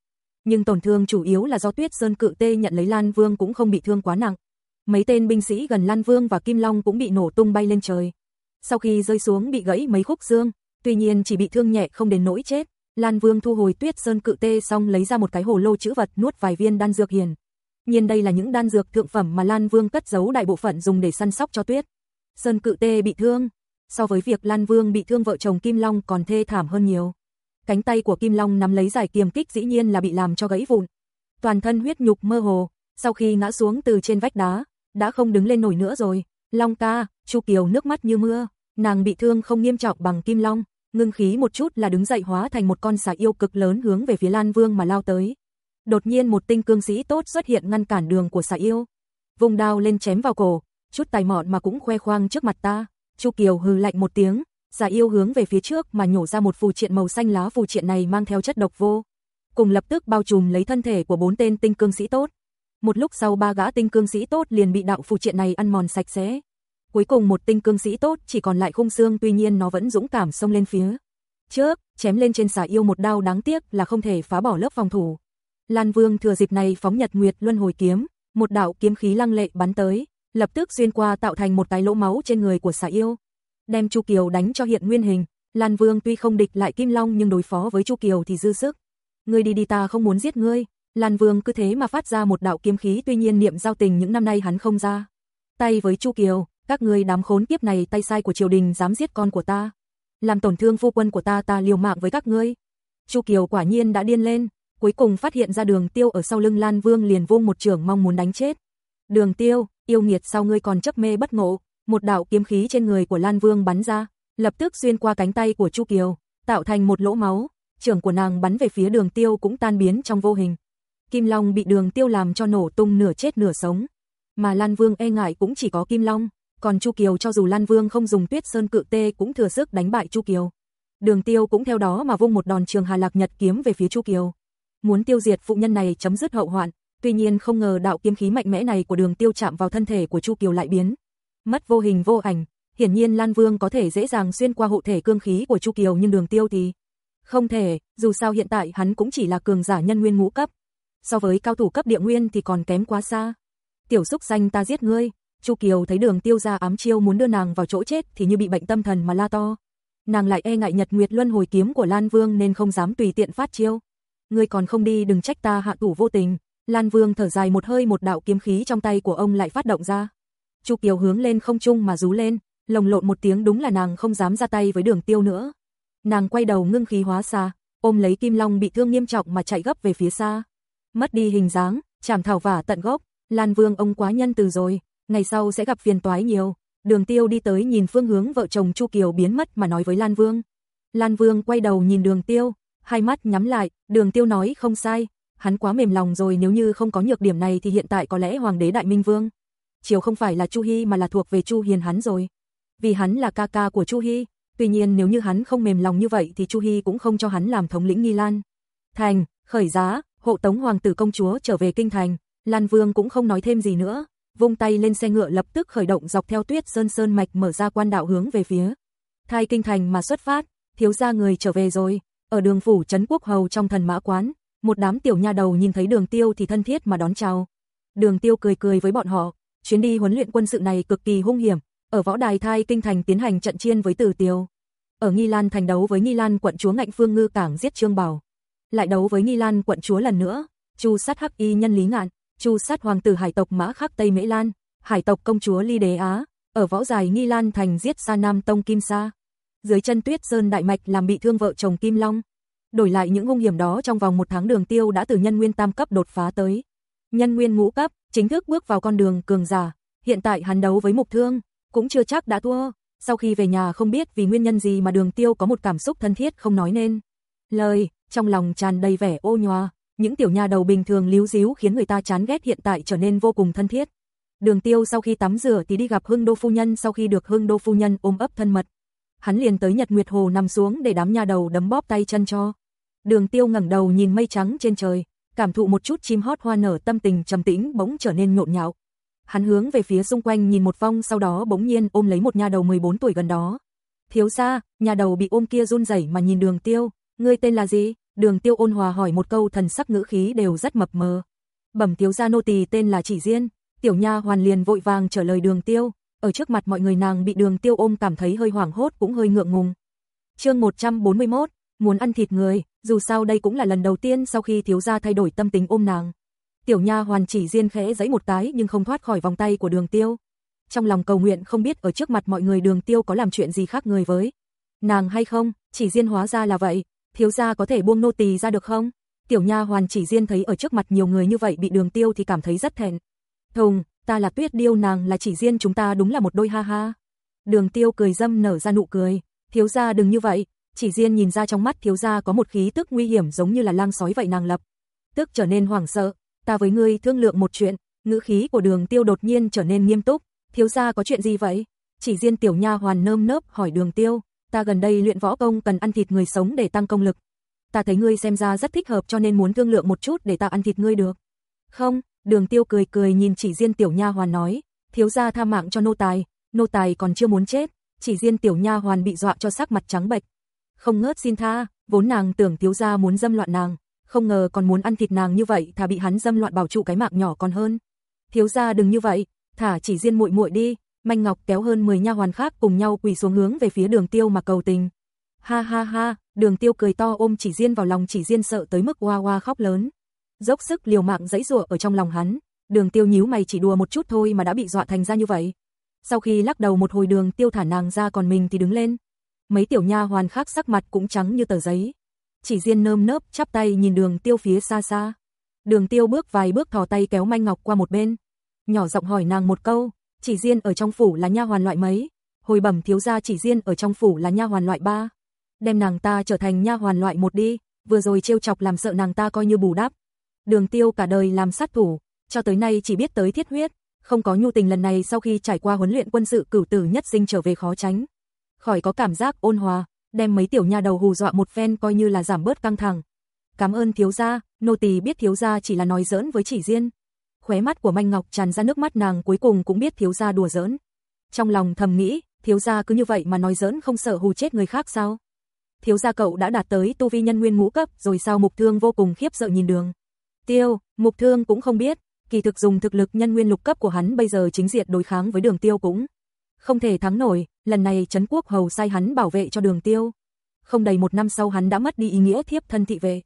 Speaker 1: Nhưng tổn thương chủ yếu là do Tuyết Sơn Cự Tê nhận lấy Lan Vương cũng không bị thương quá nặng. Mấy tên binh sĩ gần Lan Vương và Kim Long cũng bị nổ tung bay lên trời. Sau khi rơi xuống bị gãy mấy khúc xương, tuy nhiên chỉ bị thương nhẹ không đến nỗi chết. Lan Vương thu hồi Tuyết Sơn Cự Tê xong lấy ra một cái hồ lô chữ vật nuốt vài viên đan dược hiền. Nhiên đây là những đan dược thượng phẩm mà Lan Vương cất giấu đại bộ phận dùng để săn sóc cho Tuyết. Sơn Cự Tê bị thương, so với việc Lan Vương bị thương vợ chồng Kim Long còn thê thảm hơn nhiều. Cánh tay của Kim Long nắm lấy giải kiềm kích dĩ nhiên là bị làm cho gãy vụn. Toàn thân huyết nhục mơ hồ, sau khi ngã xuống từ trên vách đá, đã không đứng lên nổi nữa rồi. Long ca, Chu Kiều nước mắt như mưa, nàng bị thương không nghiêm trọng bằng Kim Long, ngưng khí một chút là đứng dậy hóa thành một con xà yêu cực lớn hướng về phía Lan Vương mà lao tới. Đột nhiên một tinh cương sĩ tốt xuất hiện ngăn cản đường của xà yêu. Vùng đao lên chém vào cổ, chút tài mọn mà cũng khoe khoang trước mặt ta. Chu Kiều hừ lạnh một tiếng, giả yêu hướng về phía trước mà nhổ ra một phù triện màu xanh lá phù triện này mang theo chất độc vô. Cùng lập tức bao trùm lấy thân thể của bốn tên tinh cương sĩ tốt. Một lúc sau ba gã tinh cương sĩ tốt liền bị đạo phù triện này ăn mòn sạch sẽ. Cuối cùng một tinh cương sĩ tốt chỉ còn lại khung xương tuy nhiên nó vẫn dũng cảm xông lên phía. Trước, chém lên trên xà yêu một đao đáng tiếc là không thể phá bỏ lớp phòng thủ. Lan Vương thừa dịp này phóng Nhật Nguyệt Luân Hồi kiếm, một đạo kiếm khí lăng lệ bắn tới lập tức xuyên qua tạo thành một cái lỗ máu trên người của xà yêu. Đem Chu Kiều đánh cho hiện nguyên hình, Lan Vương tuy không địch lại Kim Long nhưng đối phó với Chu Kiều thì dư sức. Ngươi đi đi ta không muốn giết ngươi. Lan Vương cứ thế mà phát ra một đạo kiếm khí tuy nhiên niệm giao tình những năm nay hắn không ra. Tay với Chu Kiều, các ngươi đám khốn kiếp này tay sai của triều đình dám giết con của ta. Làm tổn thương phu quân của ta ta liều mạng với các ngươi. Chu Kiều quả nhiên đã điên lên, cuối cùng phát hiện ra đường tiêu ở sau lưng Lan Vương liền vung một trường mong muốn đánh chết. Đường tiêu, yêu nghiệt sao ngươi còn chấp mê bất ngộ, một đạo kiếm khí trên người của Lan Vương bắn ra, lập tức xuyên qua cánh tay của Chu Kiều, tạo thành một lỗ máu, trưởng của nàng bắn về phía đường tiêu cũng tan biến trong vô hình. Kim Long bị đường tiêu làm cho nổ tung nửa chết nửa sống. Mà Lan Vương e ngại cũng chỉ có Kim Long, còn Chu Kiều cho dù Lan Vương không dùng tuyết sơn cự tê cũng thừa sức đánh bại Chu Kiều. Đường tiêu cũng theo đó mà vung một đòn trường hà lạc nhật kiếm về phía Chu Kiều. Muốn tiêu diệt phụ nhân này chấm dứt hậu hoạn, Tuy nhiên không ngờ đạo kiếm khí mạnh mẽ này của Đường Tiêu chạm vào thân thể của Chu Kiều lại biến mất vô hình vô ảnh, hiển nhiên Lan Vương có thể dễ dàng xuyên qua hộ thể cương khí của Chu Kiều nhưng Đường Tiêu thì không thể, dù sao hiện tại hắn cũng chỉ là cường giả nhân nguyên ngũ cấp, so với cao thủ cấp địa nguyên thì còn kém quá xa. Tiểu xúc xanh ta giết ngươi, Chu Kiều thấy Đường Tiêu ra ám chiêu muốn đưa nàng vào chỗ chết thì như bị bệnh tâm thần mà la to. Nàng lại e ngại Nhật Nguyệt Luân hồi kiếm của Lan Vương nên không dám tùy tiện phát chiêu. Ngươi còn không đi đừng trách ta hạ thủ vô tình. Lan Vương thở dài một hơi một đạo kiếm khí trong tay của ông lại phát động ra. Chu Kiều hướng lên không trung mà rú lên, lồng lộn một tiếng đúng là nàng không dám ra tay với đường tiêu nữa. Nàng quay đầu ngưng khí hóa xa, ôm lấy Kim Long bị thương nghiêm trọng mà chạy gấp về phía xa. Mất đi hình dáng, chảm thảo vả tận gốc, Lan Vương ông quá nhân từ rồi, ngày sau sẽ gặp phiền toái nhiều. Đường tiêu đi tới nhìn phương hướng vợ chồng Chu Kiều biến mất mà nói với Lan Vương. Lan Vương quay đầu nhìn đường tiêu, hai mắt nhắm lại, đường tiêu nói không sai, hắn quá mềm lòng rồi nếu như không có nhược điểm này thì hiện tại có lẽ Hoàng đế Đại Minh Vương. Chiều không phải là Chu Hy mà là thuộc về Chu Hiền hắn rồi. Vì hắn là ca ca của Chu Hy, tuy nhiên nếu như hắn không mềm lòng như vậy thì Chu Hy cũng không cho hắn làm thống lĩnh Nghi Lan. Thành, khởi giá, hộ tống hoàng tử công chúa trở về kinh thành, Lan Vương cũng không nói thêm gì nữa, vung tay lên xe ngựa lập tức khởi động dọc theo tuyết sơn sơn mạch mở ra quan đạo hướng về phía. thay kinh thành mà xuất phát, thiếu gia người trở về rồi, ở đường phủ trấn quốc hầu trong thần mã quán, một đám tiểu nha đầu nhìn thấy Đường Tiêu thì thân thiết mà đón chào. Đường Tiêu cười cười với bọn họ, chuyến đi huấn luyện quân sự này cực kỳ hung hiểm, ở võ đài Thai Kinh thành tiến hành trận chiến với Từ Tiêu. Ở Nghi Lan thành đấu với Nghi Lan quận chúa Ngạnh Phương Ngư cảng giết Trương Bảo. Lại đấu với Nghi Lan quận chúa lần nữa, Chu sát Hắc Y nhân Lý Ngạn, Chu sát hoàng tử hải tộc Mã Khắc Tây Mễ Lan, hải tộc công chúa Ly Đế Á, ở võ dài Nghi Lan thành giết Sa Nam Tông Kim Sa. Dưới chân Tuyết Sơn Đại Mạch làm bị thương vợ chồng Kim Long, Đổi lại những hung hiểm đó trong vòng một tháng đường tiêu đã từ nhân nguyên tam cấp đột phá tới. Nhân nguyên ngũ cấp, chính thức bước vào con đường cường giả. Hiện tại hắn đấu với mục thương, cũng chưa chắc đã thua. Sau khi về nhà không biết vì nguyên nhân gì mà đường tiêu có một cảm xúc thân thiết không nói nên. Lời, trong lòng tràn đầy vẻ ô nhòa, những tiểu nhà đầu bình thường líu díu khiến người ta chán ghét hiện tại trở nên vô cùng thân thiết. Đường tiêu sau khi tắm rửa thì đi gặp hương đô phu nhân sau khi được hương đô phu nhân ôm ấp thân mật. Hắn liền tới Nhật Nguyệt Hồ nằm xuống để đám nhà đầu đấm bóp tay chân cho. Đường tiêu ngẩng đầu nhìn mây trắng trên trời, cảm thụ một chút chim hót hoa nở tâm tình trầm tĩnh bỗng trở nên nhộn nhạo. Hắn hướng về phía xung quanh nhìn một vong sau đó bỗng nhiên ôm lấy một nhà đầu 14 tuổi gần đó. Thiếu gia, nhà đầu bị ôm kia run rẩy mà nhìn đường tiêu, ngươi tên là gì? Đường tiêu ôn hòa hỏi một câu thần sắc ngữ khí đều rất mập mờ. Bẩm thiếu gia nô tỳ tên là chỉ riêng, tiểu nha hoàn liền vội vàng trả lời đường tiêu, ở trước mặt mọi người nàng bị đường tiêu ôm cảm thấy hơi hoảng hốt cũng hơi ngượng ngùng. chương 141, muốn ăn thịt người, dù sao đây cũng là lần đầu tiên sau khi thiếu gia thay đổi tâm tính ôm nàng. Tiểu nha hoàn chỉ riêng khẽ giãy một cái nhưng không thoát khỏi vòng tay của Đường Tiêu. Trong lòng cầu nguyện không biết ở trước mặt mọi người Đường Tiêu có làm chuyện gì khác người với nàng hay không, chỉ riêng hóa ra là vậy, thiếu gia có thể buông nô tỳ ra được không? Tiểu nha hoàn chỉ riêng thấy ở trước mặt nhiều người như vậy bị đường tiêu thì cảm thấy rất thẹn. Thùng, ta là tuyết điêu nàng là chỉ riêng chúng ta đúng là một đôi ha ha. Đường tiêu cười dâm nở ra nụ cười, thiếu gia đừng như vậy, chỉ riêng nhìn ra trong mắt thiếu gia có một khí tức nguy hiểm giống như là lang sói vậy nàng lập. Tức trở nên hoảng sợ, ta với ngươi thương lượng một chuyện, ngữ khí của đường tiêu đột nhiên trở nên nghiêm túc, thiếu gia có chuyện gì vậy? Chỉ riêng tiểu nha hoàn nơm nớp hỏi đường tiêu, ta gần đây luyện võ công cần ăn thịt người sống để tăng công lực. Ta thấy ngươi xem ra rất thích hợp cho nên muốn thương lượng một chút để ta ăn thịt ngươi được. Không, đường tiêu cười cười nhìn chỉ riêng tiểu nha hoàn nói, thiếu gia tha mạng cho nô tài, nô tài còn chưa muốn chết, chỉ riêng tiểu nha hoàn bị dọa cho sắc mặt trắng bệch, không ngớt xin tha, vốn nàng tưởng thiếu gia muốn dâm loạn nàng, không ngờ còn muốn ăn thịt nàng như vậy, thà bị hắn dâm loạn bảo trụ cái mạng nhỏ còn hơn. Thiếu gia đừng như vậy, thả chỉ riêng muội muội đi. Manh Ngọc kéo hơn 10 nha hoàn khác cùng nhau quỳ xuống hướng về phía Đường Tiêu mà cầu tình. Ha ha ha, Đường Tiêu cười to ôm chỉ riêng vào lòng chỉ riêng sợ tới mức oa oa khóc lớn. Dốc sức liều mạng giãy giụa ở trong lòng hắn, Đường Tiêu nhíu mày chỉ đùa một chút thôi mà đã bị dọa thành ra như vậy. Sau khi lắc đầu một hồi Đường Tiêu thả nàng ra còn mình thì đứng lên, mấy tiểu nha hoàn khác sắc mặt cũng trắng như tờ giấy. Chỉ riêng nơm nớp chắp tay nhìn đường tiêu phía xa xa. Đường tiêu bước vài bước thò tay kéo Mai Ngọc qua một bên. Nhỏ giọng hỏi nàng một câu, chỉ riêng ở trong phủ là nha hoàn loại mấy? Hồi bẩm thiếu gia chỉ riêng ở trong phủ là nha hoàn loại ba. Đem nàng ta trở thành nha hoàn loại một đi, vừa rồi trêu chọc làm sợ nàng ta coi như bù đắp. Đường tiêu cả đời làm sát thủ, cho tới nay chỉ biết tới thiết huyết, không có nhu tình lần này sau khi trải qua huấn luyện quân sự cửu tử nhất sinh trở về khó tránh khỏi có cảm giác ôn hòa, đem mấy tiểu nha đầu hù dọa một phen coi như là giảm bớt căng thẳng. Cảm ơn thiếu gia, nô tỳ biết thiếu gia chỉ là nói giỡn với chỉ riêng. Khóe mắt của Manh Ngọc tràn ra nước mắt nàng cuối cùng cũng biết thiếu gia đùa giỡn. Trong lòng thầm nghĩ, thiếu gia cứ như vậy mà nói giỡn không sợ hù chết người khác sao? Thiếu gia cậu đã đạt tới tu vi nhân nguyên ngũ cấp rồi sao mục thương vô cùng khiếp sợ nhìn đường. Tiêu, mục thương cũng không biết, kỳ thực dùng thực lực nhân nguyên lục cấp của hắn bây giờ chính diệt đối kháng với đường tiêu cũng không thể thắng nổi, lần này Trấn Quốc Hầu sai hắn bảo vệ cho đường tiêu. Không đầy một năm sau hắn đã mất đi ý nghĩa thiếp thân thị về.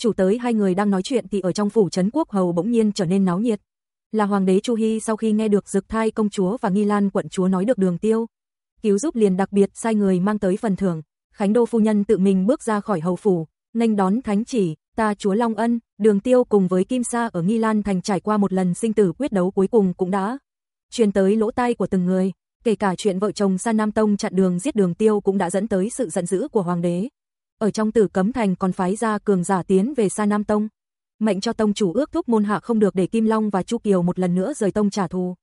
Speaker 1: Chủ tới hai người đang nói chuyện thì ở trong phủ Trấn Quốc Hầu bỗng nhiên trở nên náo nhiệt. Là Hoàng đế Chu Hy sau khi nghe được dực thai công chúa và nghi lan quận chúa nói được đường tiêu. Cứu giúp liền đặc biệt sai người mang tới phần thưởng. Khánh Đô Phu Nhân tự mình bước ra khỏi hầu phủ, nhanh đón thánh chỉ, ta chúa Long Ân, đường tiêu cùng với Kim Sa ở Nghi Lan Thành trải qua một lần sinh tử quyết đấu cuối cùng cũng đã truyền tới lỗ tai của từng người. Kể cả chuyện vợ chồng Sa Nam Tông chặn đường giết đường tiêu cũng đã dẫn tới sự giận dữ của hoàng đế. Ở trong tử cấm thành còn phái ra cường giả tiến về Sa Nam Tông. Mệnh cho tông chủ ước thúc môn hạ không được để Kim Long và Chu Kiều một lần nữa rời tông trả thù.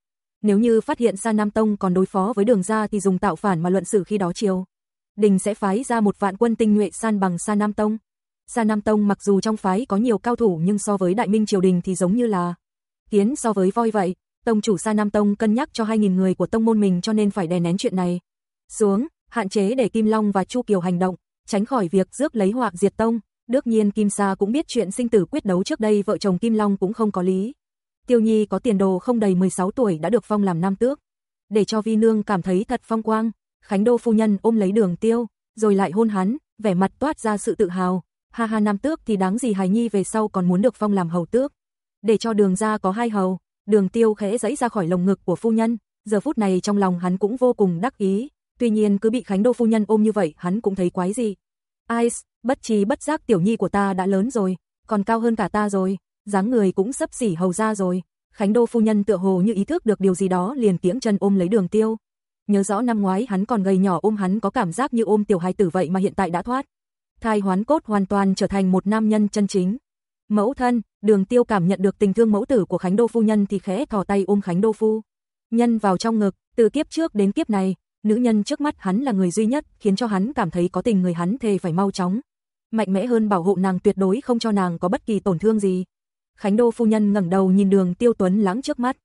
Speaker 1: Nếu như phát hiện Sa Nam Tông còn đối phó với đường ra thì dùng tạo phản mà luận xử khi đó chiều. Đình sẽ phái ra một vạn quân tinh nhuệ san bằng Sa Nam Tông. Sa Nam Tông mặc dù trong phái có nhiều cao thủ nhưng so với Đại Minh Triều Đình thì giống như là kiến so với voi vậy tông chủ Sa Nam Tông cân nhắc cho 2.000 người của tông môn mình cho nên phải đè nén chuyện này xuống, hạn chế để Kim Long và Chu Kiều hành động, tránh khỏi việc rước lấy họa diệt tông. Đương nhiên Kim Sa cũng biết chuyện sinh tử quyết đấu trước đây vợ chồng Kim Long cũng không có lý. Tiêu Nhi có tiền đồ không đầy 16 tuổi đã được phong làm nam tước. Để cho Vi Nương cảm thấy thật phong quang, Khánh Đô phu nhân ôm lấy đường tiêu, rồi lại hôn hắn, vẻ mặt toát ra sự tự hào. Ha ha nam tước thì đáng gì hài nhi về sau còn muốn được phong làm hầu tước. Để cho đường ra có hai hầu, Đường tiêu khẽ giấy ra khỏi lồng ngực của phu nhân, giờ phút này trong lòng hắn cũng vô cùng đắc ý, tuy nhiên cứ bị Khánh Đô phu nhân ôm như vậy hắn cũng thấy quái gì. Ice, bất trí bất giác tiểu nhi của ta đã lớn rồi, còn cao hơn cả ta rồi, dáng người cũng sắp xỉ hầu ra rồi. Khánh Đô phu nhân tựa hồ như ý thức được điều gì đó liền kiễng chân ôm lấy đường tiêu. Nhớ rõ năm ngoái hắn còn gầy nhỏ ôm hắn có cảm giác như ôm tiểu hài tử vậy mà hiện tại đã thoát. Thai hoán cốt hoàn toàn trở thành một nam nhân chân chính. Mẫu thân, Đường tiêu cảm nhận được tình thương mẫu tử của Khánh Đô Phu Nhân thì khẽ thò tay ôm Khánh Đô Phu. Nhân vào trong ngực, từ kiếp trước đến kiếp này, nữ nhân trước mắt hắn là người duy nhất khiến cho hắn cảm thấy có tình người hắn thề phải mau chóng. Mạnh mẽ hơn bảo hộ nàng tuyệt đối không cho nàng có bất kỳ tổn thương gì. Khánh Đô Phu Nhân ngẩng đầu nhìn đường tiêu tuấn lãng trước mắt.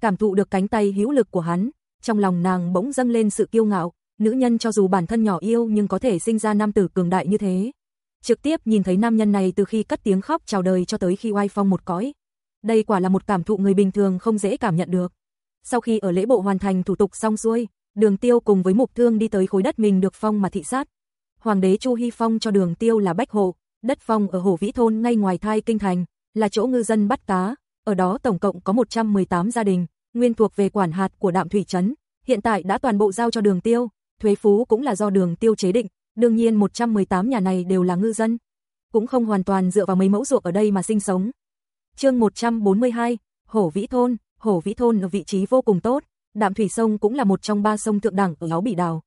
Speaker 1: Cảm thụ được cánh tay hữu lực của hắn, trong lòng nàng bỗng dâng lên sự kiêu ngạo, nữ nhân cho dù bản thân nhỏ yêu nhưng có thể sinh ra nam tử cường đại như thế trực tiếp nhìn thấy nam nhân này từ khi cất tiếng khóc chào đời cho tới khi oai phong một cõi. Đây quả là một cảm thụ người bình thường không dễ cảm nhận được. Sau khi ở lễ bộ hoàn thành thủ tục xong xuôi, Đường Tiêu cùng với Mục Thương đi tới khối đất mình được phong mà thị sát. Hoàng đế Chu Hy phong cho Đường Tiêu là bách hộ, đất phong ở Hồ Vĩ thôn ngay ngoài thai kinh thành, là chỗ ngư dân bắt cá, ở đó tổng cộng có 118 gia đình, nguyên thuộc về quản hạt của Đạm Thủy trấn, hiện tại đã toàn bộ giao cho Đường Tiêu, thuế phú cũng là do Đường Tiêu chế định, Đương nhiên 118 nhà này đều là ngư dân, cũng không hoàn toàn dựa vào mấy mẫu ruộng ở đây mà sinh sống. Chương 142, Hổ Vĩ thôn, Hổ Vĩ thôn ở vị trí vô cùng tốt, Đạm Thủy sông cũng là một trong ba sông thượng đẳng ở Áo Bỉ Đào.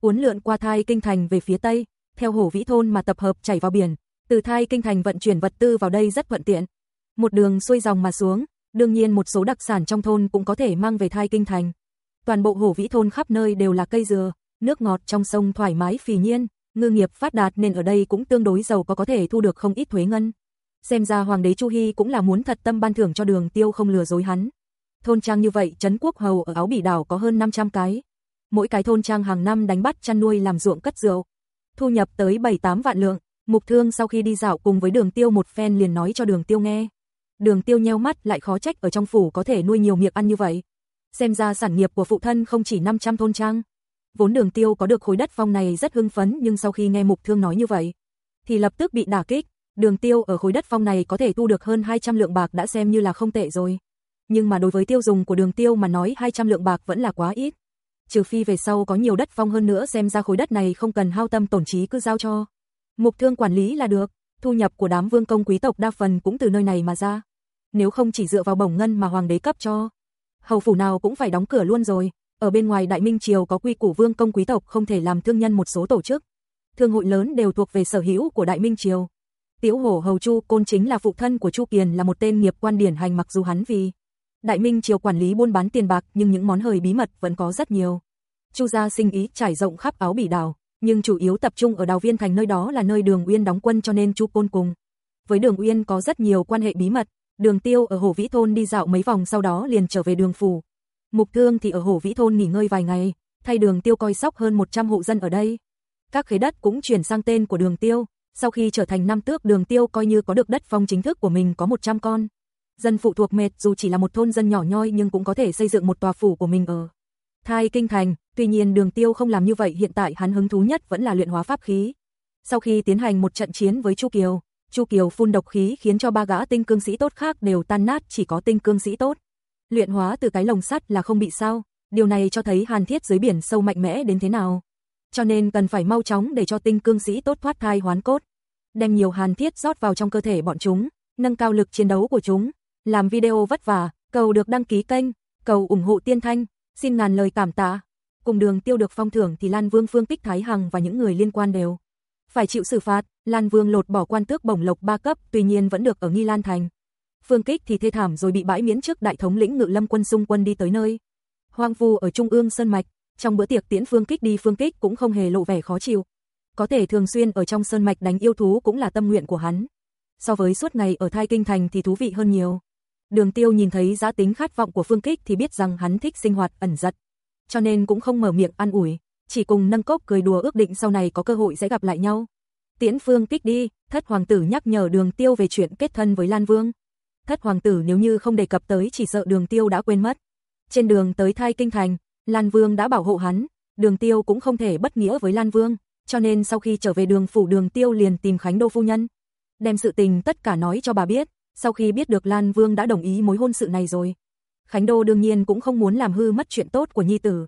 Speaker 1: Uốn lượn qua thai kinh thành về phía tây, theo Hổ Vĩ thôn mà tập hợp chảy vào biển, từ thai kinh thành vận chuyển vật tư vào đây rất thuận tiện. Một đường xuôi dòng mà xuống, đương nhiên một số đặc sản trong thôn cũng có thể mang về thai kinh thành. Toàn bộ Hổ Vĩ thôn khắp nơi đều là cây dừa, nước ngọt trong sông thoải mái phì nhiên, ngư nghiệp phát đạt nên ở đây cũng tương đối giàu có có thể thu được không ít thuế ngân. Xem ra hoàng đế Chu Hy cũng là muốn thật tâm ban thưởng cho đường tiêu không lừa dối hắn. Thôn trang như vậy Trấn Quốc Hầu ở Áo Bỉ Đảo có hơn 500 cái. Mỗi cái thôn trang hàng năm đánh bắt chăn nuôi làm ruộng cất rượu. Thu nhập tới 7-8 vạn lượng. Mục thương sau khi đi dạo cùng với đường tiêu một phen liền nói cho đường tiêu nghe. Đường tiêu nheo mắt lại khó trách ở trong phủ có thể nuôi nhiều miệng ăn như vậy. Xem ra sản nghiệp của phụ thân không chỉ 500 thôn trang. Vốn đường tiêu có được khối đất phong này rất hưng phấn nhưng sau khi nghe mục thương nói như vậy, thì lập tức bị đả kích. Đường tiêu ở khối đất phong này có thể thu được hơn 200 lượng bạc đã xem như là không tệ rồi. Nhưng mà đối với tiêu dùng của đường tiêu mà nói 200 lượng bạc vẫn là quá ít. Trừ phi về sau có nhiều đất phong hơn nữa xem ra khối đất này không cần hao tâm tổn trí cứ giao cho. Mục thương quản lý là được, thu nhập của đám vương công quý tộc đa phần cũng từ nơi này mà ra. Nếu không chỉ dựa vào bổng ngân mà hoàng đế cấp cho, hầu phủ nào cũng phải đóng cửa luôn rồi. Ở bên ngoài Đại Minh Triều có quy củ vương công quý tộc không thể làm thương nhân một số tổ chức. Thương hội lớn đều thuộc về sở hữu của Đại Minh Triều. Tiểu hổ hầu Chu Côn chính là phụ thân của Chu Kiền là một tên nghiệp quan điển hành mặc dù hắn vì Đại Minh Triều quản lý buôn bán tiền bạc nhưng những món hời bí mật vẫn có rất nhiều. Chu gia sinh ý trải rộng khắp áo bỉ đảo, nhưng chủ yếu tập trung ở đào viên thành nơi đó là nơi đường Uyên đóng quân cho nên Chu Côn cùng. Với đường Uyên có rất nhiều quan hệ bí mật, đường tiêu ở Hồ Vĩ Thôn đi dạo mấy vòng sau đó liền trở về đường phủ, Mục Thương thì ở hồ Vĩ thôn nghỉ ngơi vài ngày, thay Đường Tiêu coi sóc hơn 100 hộ dân ở đây. Các khế đất cũng chuyển sang tên của Đường Tiêu, sau khi trở thành năm tước Đường Tiêu coi như có được đất phong chính thức của mình có 100 con. Dân phụ thuộc mệt dù chỉ là một thôn dân nhỏ nhoi nhưng cũng có thể xây dựng một tòa phủ của mình ở Thai Kinh Thành, tuy nhiên Đường Tiêu không làm như vậy, hiện tại hắn hứng thú nhất vẫn là luyện hóa pháp khí. Sau khi tiến hành một trận chiến với Chu Kiều, Chu Kiều phun độc khí khiến cho ba gã tinh cương sĩ tốt khác đều tan nát, chỉ có tinh cương sĩ tốt luyện hóa từ cái lồng sắt là không bị sao, điều này cho thấy hàn thiết dưới biển sâu mạnh mẽ đến thế nào. Cho nên cần phải mau chóng để cho tinh cương sĩ tốt thoát thai hoán cốt, đem nhiều hàn thiết rót vào trong cơ thể bọn chúng, nâng cao lực chiến đấu của chúng. Làm video vất vả, cầu được đăng ký kênh, cầu ủng hộ tiên thanh, xin ngàn lời cảm tạ. Cùng đường tiêu được phong thưởng thì Lan Vương Phương Kích Thái Hằng và những người liên quan đều phải chịu xử phạt, Lan Vương lột bỏ quan tước bổng lộc ba cấp, tuy nhiên vẫn được ở Nghi Lan Thành Phương Kích thì thê thảm rồi bị bãi miễn trước đại thống lĩnh Ngự Lâm quân xung quân đi tới nơi. Hoang vu ở trung ương sơn mạch, trong bữa tiệc tiễn Phương Kích đi Phương Kích cũng không hề lộ vẻ khó chịu. Có thể thường xuyên ở trong sơn mạch đánh yêu thú cũng là tâm nguyện của hắn. So với suốt ngày ở Thai Kinh thành thì thú vị hơn nhiều. Đường Tiêu nhìn thấy giá tính khát vọng của Phương Kích thì biết rằng hắn thích sinh hoạt ẩn giật, cho nên cũng không mở miệng an ủi, chỉ cùng nâng cốc cười đùa ước định sau này có cơ hội sẽ gặp lại nhau. Tiễn Phương Kích đi, thất hoàng tử nhắc nhở Đường Tiêu về chuyện kết thân với Lan Vương thất hoàng tử nếu như không đề cập tới chỉ sợ đường tiêu đã quên mất. Trên đường tới thai kinh thành, Lan Vương đã bảo hộ hắn, đường tiêu cũng không thể bất nghĩa với Lan Vương, cho nên sau khi trở về đường phủ đường tiêu liền tìm Khánh Đô Phu Nhân. Đem sự tình tất cả nói cho bà biết, sau khi biết được Lan Vương đã đồng ý mối hôn sự này rồi. Khánh Đô đương nhiên cũng không muốn làm hư mất chuyện tốt của Nhi Tử.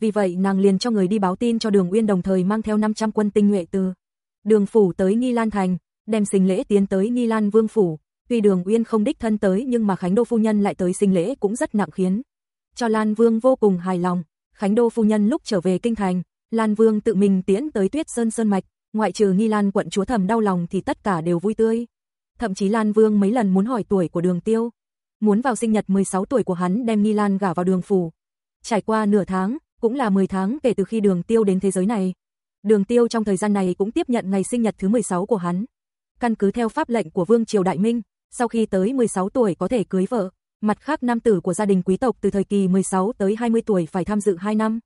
Speaker 1: Vì vậy nàng liền cho người đi báo tin cho đường Uyên đồng thời mang theo 500 quân tinh nhuệ từ. Đường phủ tới Nghi Lan Thành, đem sinh lễ tiến tới Nghi Lan Vương Phủ, Tuy Đường Uyên không đích thân tới nhưng mà Khánh Đô Phu Nhân lại tới sinh lễ cũng rất nặng khiến. Cho Lan Vương vô cùng hài lòng, Khánh Đô Phu Nhân lúc trở về Kinh Thành, Lan Vương tự mình tiến tới Tuyết Sơn Sơn Mạch, ngoại trừ nghi Lan quận chúa thầm đau lòng thì tất cả đều vui tươi. Thậm chí Lan Vương mấy lần muốn hỏi tuổi của đường tiêu. Muốn vào sinh nhật 16 tuổi của hắn đem nghi Lan gả vào đường phủ. Trải qua nửa tháng, cũng là 10 tháng kể từ khi đường tiêu đến thế giới này. Đường tiêu trong thời gian này cũng tiếp nhận ngày sinh nhật thứ 16 của hắn. Căn cứ theo pháp lệnh của Vương Triều Đại Minh, sau khi tới 16 tuổi có thể cưới vợ. Mặt khác nam tử của gia đình quý tộc từ thời kỳ 16 tới 20 tuổi phải tham dự 2 năm.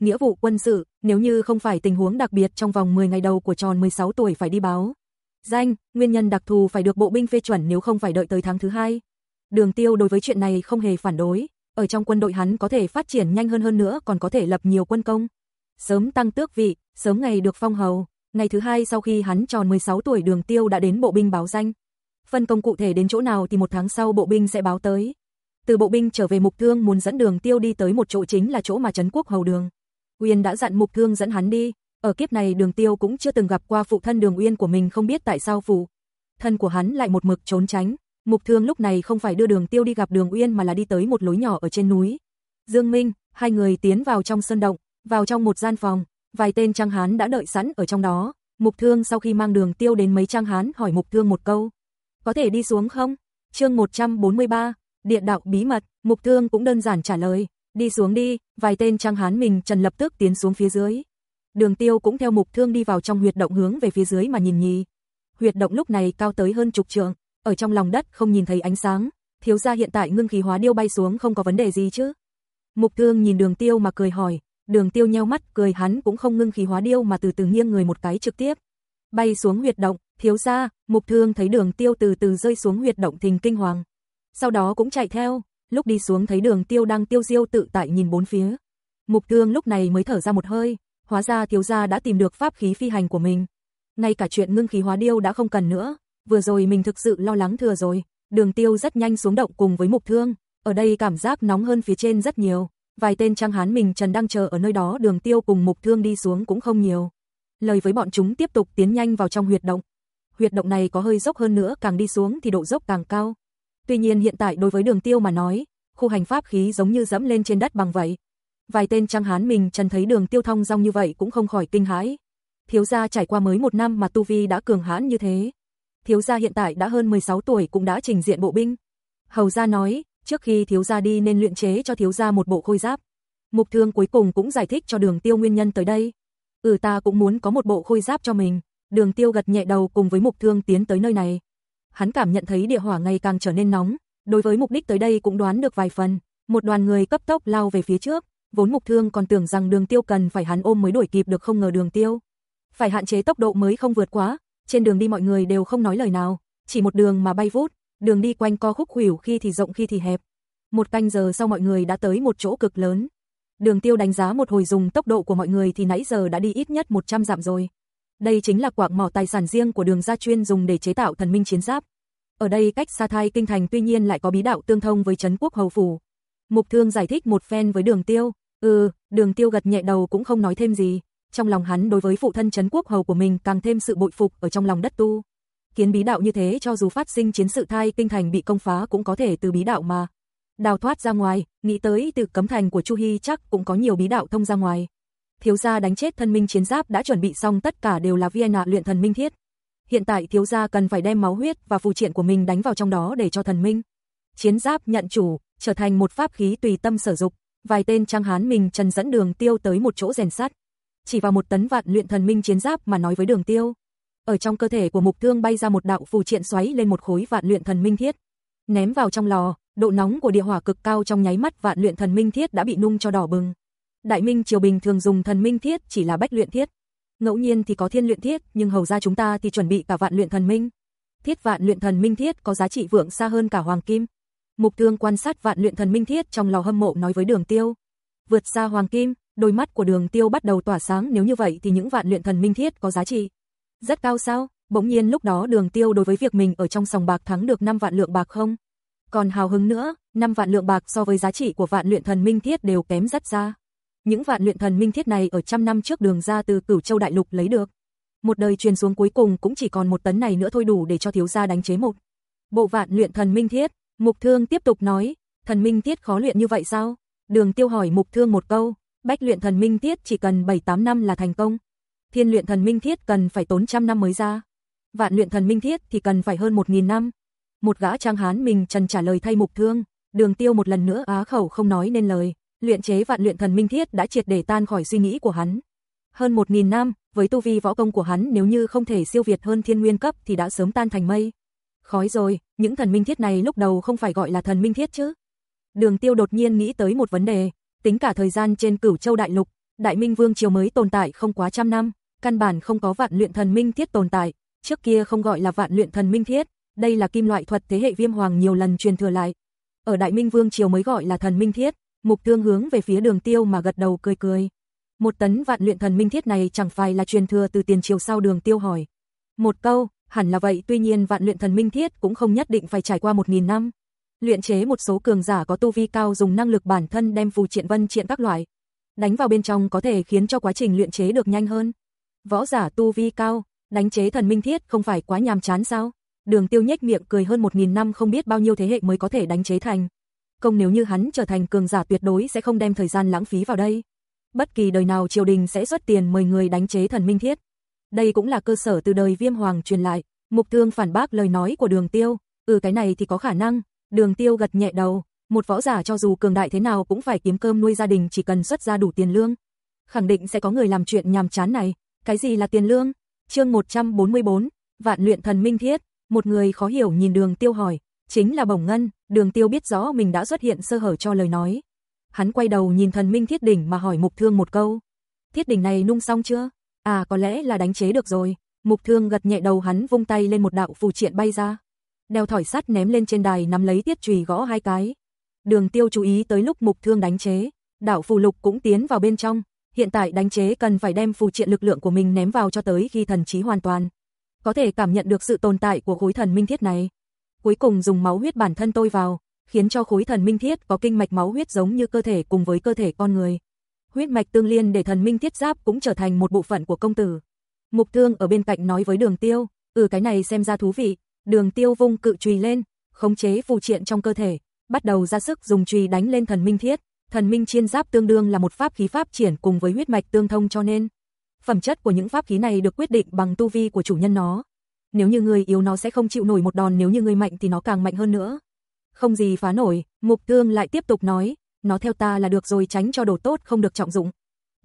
Speaker 1: Nghĩa vụ quân sự, nếu như không phải tình huống đặc biệt trong vòng 10 ngày đầu của tròn 16 tuổi phải đi báo. Danh, nguyên nhân đặc thù phải được bộ binh phê chuẩn nếu không phải đợi tới tháng thứ hai. Đường tiêu đối với chuyện này không hề phản đối. Ở trong quân đội hắn có thể phát triển nhanh hơn hơn nữa còn có thể lập nhiều quân công. Sớm tăng tước vị, sớm ngày được phong hầu. Ngày thứ hai sau khi hắn tròn 16 tuổi đường tiêu đã đến bộ binh báo danh phân công cụ thể đến chỗ nào thì một tháng sau bộ binh sẽ báo tới. Từ bộ binh trở về mục thương muốn dẫn đường tiêu đi tới một chỗ chính là chỗ mà Trấn Quốc hầu đường. Uyên đã dặn mục thương dẫn hắn đi, ở kiếp này đường tiêu cũng chưa từng gặp qua phụ thân đường Uyên của mình không biết tại sao phụ. Thân của hắn lại một mực trốn tránh, mục thương lúc này không phải đưa đường tiêu đi gặp đường Uyên mà là đi tới một lối nhỏ ở trên núi. Dương Minh, hai người tiến vào trong sơn động, vào trong một gian phòng, vài tên trang hán đã đợi sẵn ở trong đó. Mục thương sau khi mang đường tiêu đến mấy trang hán hỏi mục thương một câu, có thể đi xuống không? chương 143, địa đạo bí mật, mục thương cũng đơn giản trả lời, đi xuống đi, vài tên trang hán mình trần lập tức tiến xuống phía dưới. Đường tiêu cũng theo mục thương đi vào trong huyệt động hướng về phía dưới mà nhìn nhì. Huyệt động lúc này cao tới hơn chục trượng, ở trong lòng đất không nhìn thấy ánh sáng, thiếu gia hiện tại ngưng khí hóa điêu bay xuống không có vấn đề gì chứ. Mục thương nhìn đường tiêu mà cười hỏi, đường tiêu nheo mắt cười hắn cũng không ngưng khí hóa điêu mà từ từ nghiêng người một cái trực tiếp. Bay xuống huyệt động, Thiếu ra, mục thương thấy đường tiêu từ từ rơi xuống huyệt động thình kinh hoàng. Sau đó cũng chạy theo, lúc đi xuống thấy đường tiêu đang tiêu diêu tự tại nhìn bốn phía. Mục thương lúc này mới thở ra một hơi, hóa ra thiếu gia đã tìm được pháp khí phi hành của mình. Ngay cả chuyện ngưng khí hóa điêu đã không cần nữa, vừa rồi mình thực sự lo lắng thừa rồi. Đường tiêu rất nhanh xuống động cùng với mục thương, ở đây cảm giác nóng hơn phía trên rất nhiều. Vài tên trang hán mình trần đang chờ ở nơi đó đường tiêu cùng mục thương đi xuống cũng không nhiều. Lời với bọn chúng tiếp tục tiến nhanh vào trong huyệt động, huyệt động này có hơi dốc hơn nữa, càng đi xuống thì độ dốc càng cao. Tuy nhiên hiện tại đối với Đường Tiêu mà nói, khu hành pháp khí giống như dẫm lên trên đất bằng vậy. Vài tên trang hán mình chân thấy Đường Tiêu thong dong như vậy cũng không khỏi kinh hãi. Thiếu gia trải qua mới một năm mà tu vi đã cường hãn như thế. Thiếu gia hiện tại đã hơn 16 tuổi cũng đã trình diện bộ binh. Hầu gia nói, trước khi thiếu gia đi nên luyện chế cho thiếu gia một bộ khôi giáp. Mục thương cuối cùng cũng giải thích cho Đường Tiêu nguyên nhân tới đây. Ừ ta cũng muốn có một bộ khôi giáp cho mình. Đường tiêu gật nhẹ đầu cùng với mục thương tiến tới nơi này. Hắn cảm nhận thấy địa hỏa ngày càng trở nên nóng, đối với mục đích tới đây cũng đoán được vài phần. Một đoàn người cấp tốc lao về phía trước, vốn mục thương còn tưởng rằng đường tiêu cần phải hắn ôm mới đuổi kịp được không ngờ đường tiêu. Phải hạn chế tốc độ mới không vượt quá, trên đường đi mọi người đều không nói lời nào, chỉ một đường mà bay vút, đường đi quanh co khúc khuỷu khi thì rộng khi thì hẹp. Một canh giờ sau mọi người đã tới một chỗ cực lớn. Đường tiêu đánh giá một hồi dùng tốc độ của mọi người thì nãy giờ đã đi ít nhất 100 dặm rồi, đây chính là quạng mỏ tài sản riêng của đường gia chuyên dùng để chế tạo thần minh chiến giáp. Ở đây cách xa thai kinh thành tuy nhiên lại có bí đạo tương thông với Trấn quốc hầu phủ. Mục thương giải thích một phen với đường tiêu, ừ, đường tiêu gật nhẹ đầu cũng không nói thêm gì. Trong lòng hắn đối với phụ thân Trấn quốc hầu của mình càng thêm sự bội phục ở trong lòng đất tu. Kiến bí đạo như thế cho dù phát sinh chiến sự thai kinh thành bị công phá cũng có thể từ bí đạo mà. Đào thoát ra ngoài, nghĩ tới từ cấm thành của Chu Hy chắc cũng có nhiều bí đạo thông ra ngoài thiếu gia đánh chết thân minh chiến giáp đã chuẩn bị xong tất cả đều là Vienna luyện thần minh thiết. Hiện tại thiếu gia cần phải đem máu huyết và phù triện của mình đánh vào trong đó để cho thần minh. Chiến giáp nhận chủ, trở thành một pháp khí tùy tâm sử dụng vài tên trang hán mình trần dẫn đường tiêu tới một chỗ rèn sắt. Chỉ vào một tấn vạn luyện thần minh chiến giáp mà nói với đường tiêu. Ở trong cơ thể của mục thương bay ra một đạo phù triện xoáy lên một khối vạn luyện thần minh thiết. Ném vào trong lò, độ nóng của địa hỏa cực cao trong nháy mắt vạn luyện thần minh thiết đã bị nung cho đỏ bừng. Đại Minh triều bình thường dùng thần minh thiết chỉ là bách luyện thiết. Ngẫu nhiên thì có thiên luyện thiết, nhưng hầu ra chúng ta thì chuẩn bị cả vạn luyện thần minh. Thiết vạn luyện thần minh thiết có giá trị vượng xa hơn cả hoàng kim. Mục Thương quan sát vạn luyện thần minh thiết trong lò hâm mộ nói với Đường Tiêu. Vượt xa hoàng kim, đôi mắt của Đường Tiêu bắt đầu tỏa sáng, nếu như vậy thì những vạn luyện thần minh thiết có giá trị rất cao sao? Bỗng nhiên lúc đó Đường Tiêu đối với việc mình ở trong sòng bạc thắng được 5 vạn lượng bạc không? Còn hào hứng nữa, 5 vạn lượng bạc so với giá trị của vạn luyện thần minh thiết đều kém rất xa. Những vạn luyện thần minh thiết này ở trăm năm trước đường ra từ Cửu Châu đại lục lấy được. Một đời truyền xuống cuối cùng cũng chỉ còn một tấn này nữa thôi đủ để cho thiếu gia đánh chế một. Bộ vạn luyện thần minh thiết, Mục Thương tiếp tục nói, thần minh thiết khó luyện như vậy sao? Đường Tiêu hỏi Mục Thương một câu, bách luyện thần minh thiết chỉ cần 7-8 năm là thành công. Thiên luyện thần minh thiết cần phải tốn trăm năm mới ra. Vạn luyện thần minh thiết thì cần phải hơn 1.000 năm. Một gã trang hán mình trần trả lời thay Mục Thương, đường Tiêu một lần nữa á khẩu không nói nên lời. Luyện chế vạn luyện thần minh thiết đã triệt để tan khỏi suy nghĩ của hắn. Hơn 1000 năm, với tu vi võ công của hắn nếu như không thể siêu việt hơn thiên nguyên cấp thì đã sớm tan thành mây. Khói rồi, những thần minh thiết này lúc đầu không phải gọi là thần minh thiết chứ. Đường Tiêu đột nhiên nghĩ tới một vấn đề, tính cả thời gian trên Cửu Châu đại lục, Đại Minh Vương triều mới tồn tại không quá trăm năm, căn bản không có vạn luyện thần minh thiết tồn tại, trước kia không gọi là vạn luyện thần minh thiết, đây là kim loại thuật thế hệ Viêm Hoàng nhiều lần truyền thừa lại. Ở Đại Minh Vương triều mới gọi là thần minh thiết, Mục Thương hướng về phía Đường Tiêu mà gật đầu cười cười. Một tấn vạn luyện thần minh thiết này chẳng phải là truyền thừa từ tiền triều sau Đường Tiêu hỏi. Một câu, hẳn là vậy, tuy nhiên vạn luyện thần minh thiết cũng không nhất định phải trải qua 1000 năm. Luyện chế một số cường giả có tu vi cao dùng năng lực bản thân đem phù triện vân triện các loại đánh vào bên trong có thể khiến cho quá trình luyện chế được nhanh hơn. Võ giả tu vi cao, đánh chế thần minh thiết không phải quá nhàm chán sao? Đường Tiêu nhếch miệng cười hơn 1000 năm không biết bao nhiêu thế hệ mới có thể đánh chế thành công nếu như hắn trở thành cường giả tuyệt đối sẽ không đem thời gian lãng phí vào đây. Bất kỳ đời nào triều đình sẽ xuất tiền mời người đánh chế thần minh thiết. Đây cũng là cơ sở từ đời Viêm Hoàng truyền lại. Mục Thương phản bác lời nói của Đường Tiêu, ừ cái này thì có khả năng, Đường Tiêu gật nhẹ đầu, một võ giả cho dù cường đại thế nào cũng phải kiếm cơm nuôi gia đình chỉ cần xuất ra đủ tiền lương. Khẳng định sẽ có người làm chuyện nhàm chán này, cái gì là tiền lương? Chương 144, Vạn luyện thần minh thiết, một người khó hiểu nhìn Đường Tiêu hỏi, chính là Bổng Ngân, Đường tiêu biết rõ mình đã xuất hiện sơ hở cho lời nói. Hắn quay đầu nhìn thần minh thiết đỉnh mà hỏi mục thương một câu. Thiết đỉnh này nung xong chưa? À có lẽ là đánh chế được rồi. Mục thương gật nhẹ đầu hắn vung tay lên một đạo phù triện bay ra. Đeo thỏi sắt ném lên trên đài nắm lấy tiết chùy gõ hai cái. Đường tiêu chú ý tới lúc mục thương đánh chế. Đạo phù lục cũng tiến vào bên trong. Hiện tại đánh chế cần phải đem phù triện lực lượng của mình ném vào cho tới khi thần trí hoàn toàn. Có thể cảm nhận được sự tồn tại của khối thần minh thiết này cuối cùng dùng máu huyết bản thân tôi vào, khiến cho khối thần minh thiết có kinh mạch máu huyết giống như cơ thể cùng với cơ thể con người. Huyết mạch tương liên để thần minh thiết giáp cũng trở thành một bộ phận của công tử. Mục Thương ở bên cạnh nói với Đường Tiêu, "Ừ cái này xem ra thú vị." Đường Tiêu vung cự chùy lên, khống chế phù triện trong cơ thể, bắt đầu ra sức dùng chùy đánh lên thần minh thiết. Thần minh chiên giáp tương đương là một pháp khí pháp triển cùng với huyết mạch tương thông cho nên, phẩm chất của những pháp khí này được quyết định bằng tu vi của chủ nhân nó nếu như ngươi yếu nó sẽ không chịu nổi một đòn, nếu như ngươi mạnh thì nó càng mạnh hơn nữa. Không gì phá nổi, Mục thương lại tiếp tục nói, nó theo ta là được rồi tránh cho đồ tốt không được trọng dụng.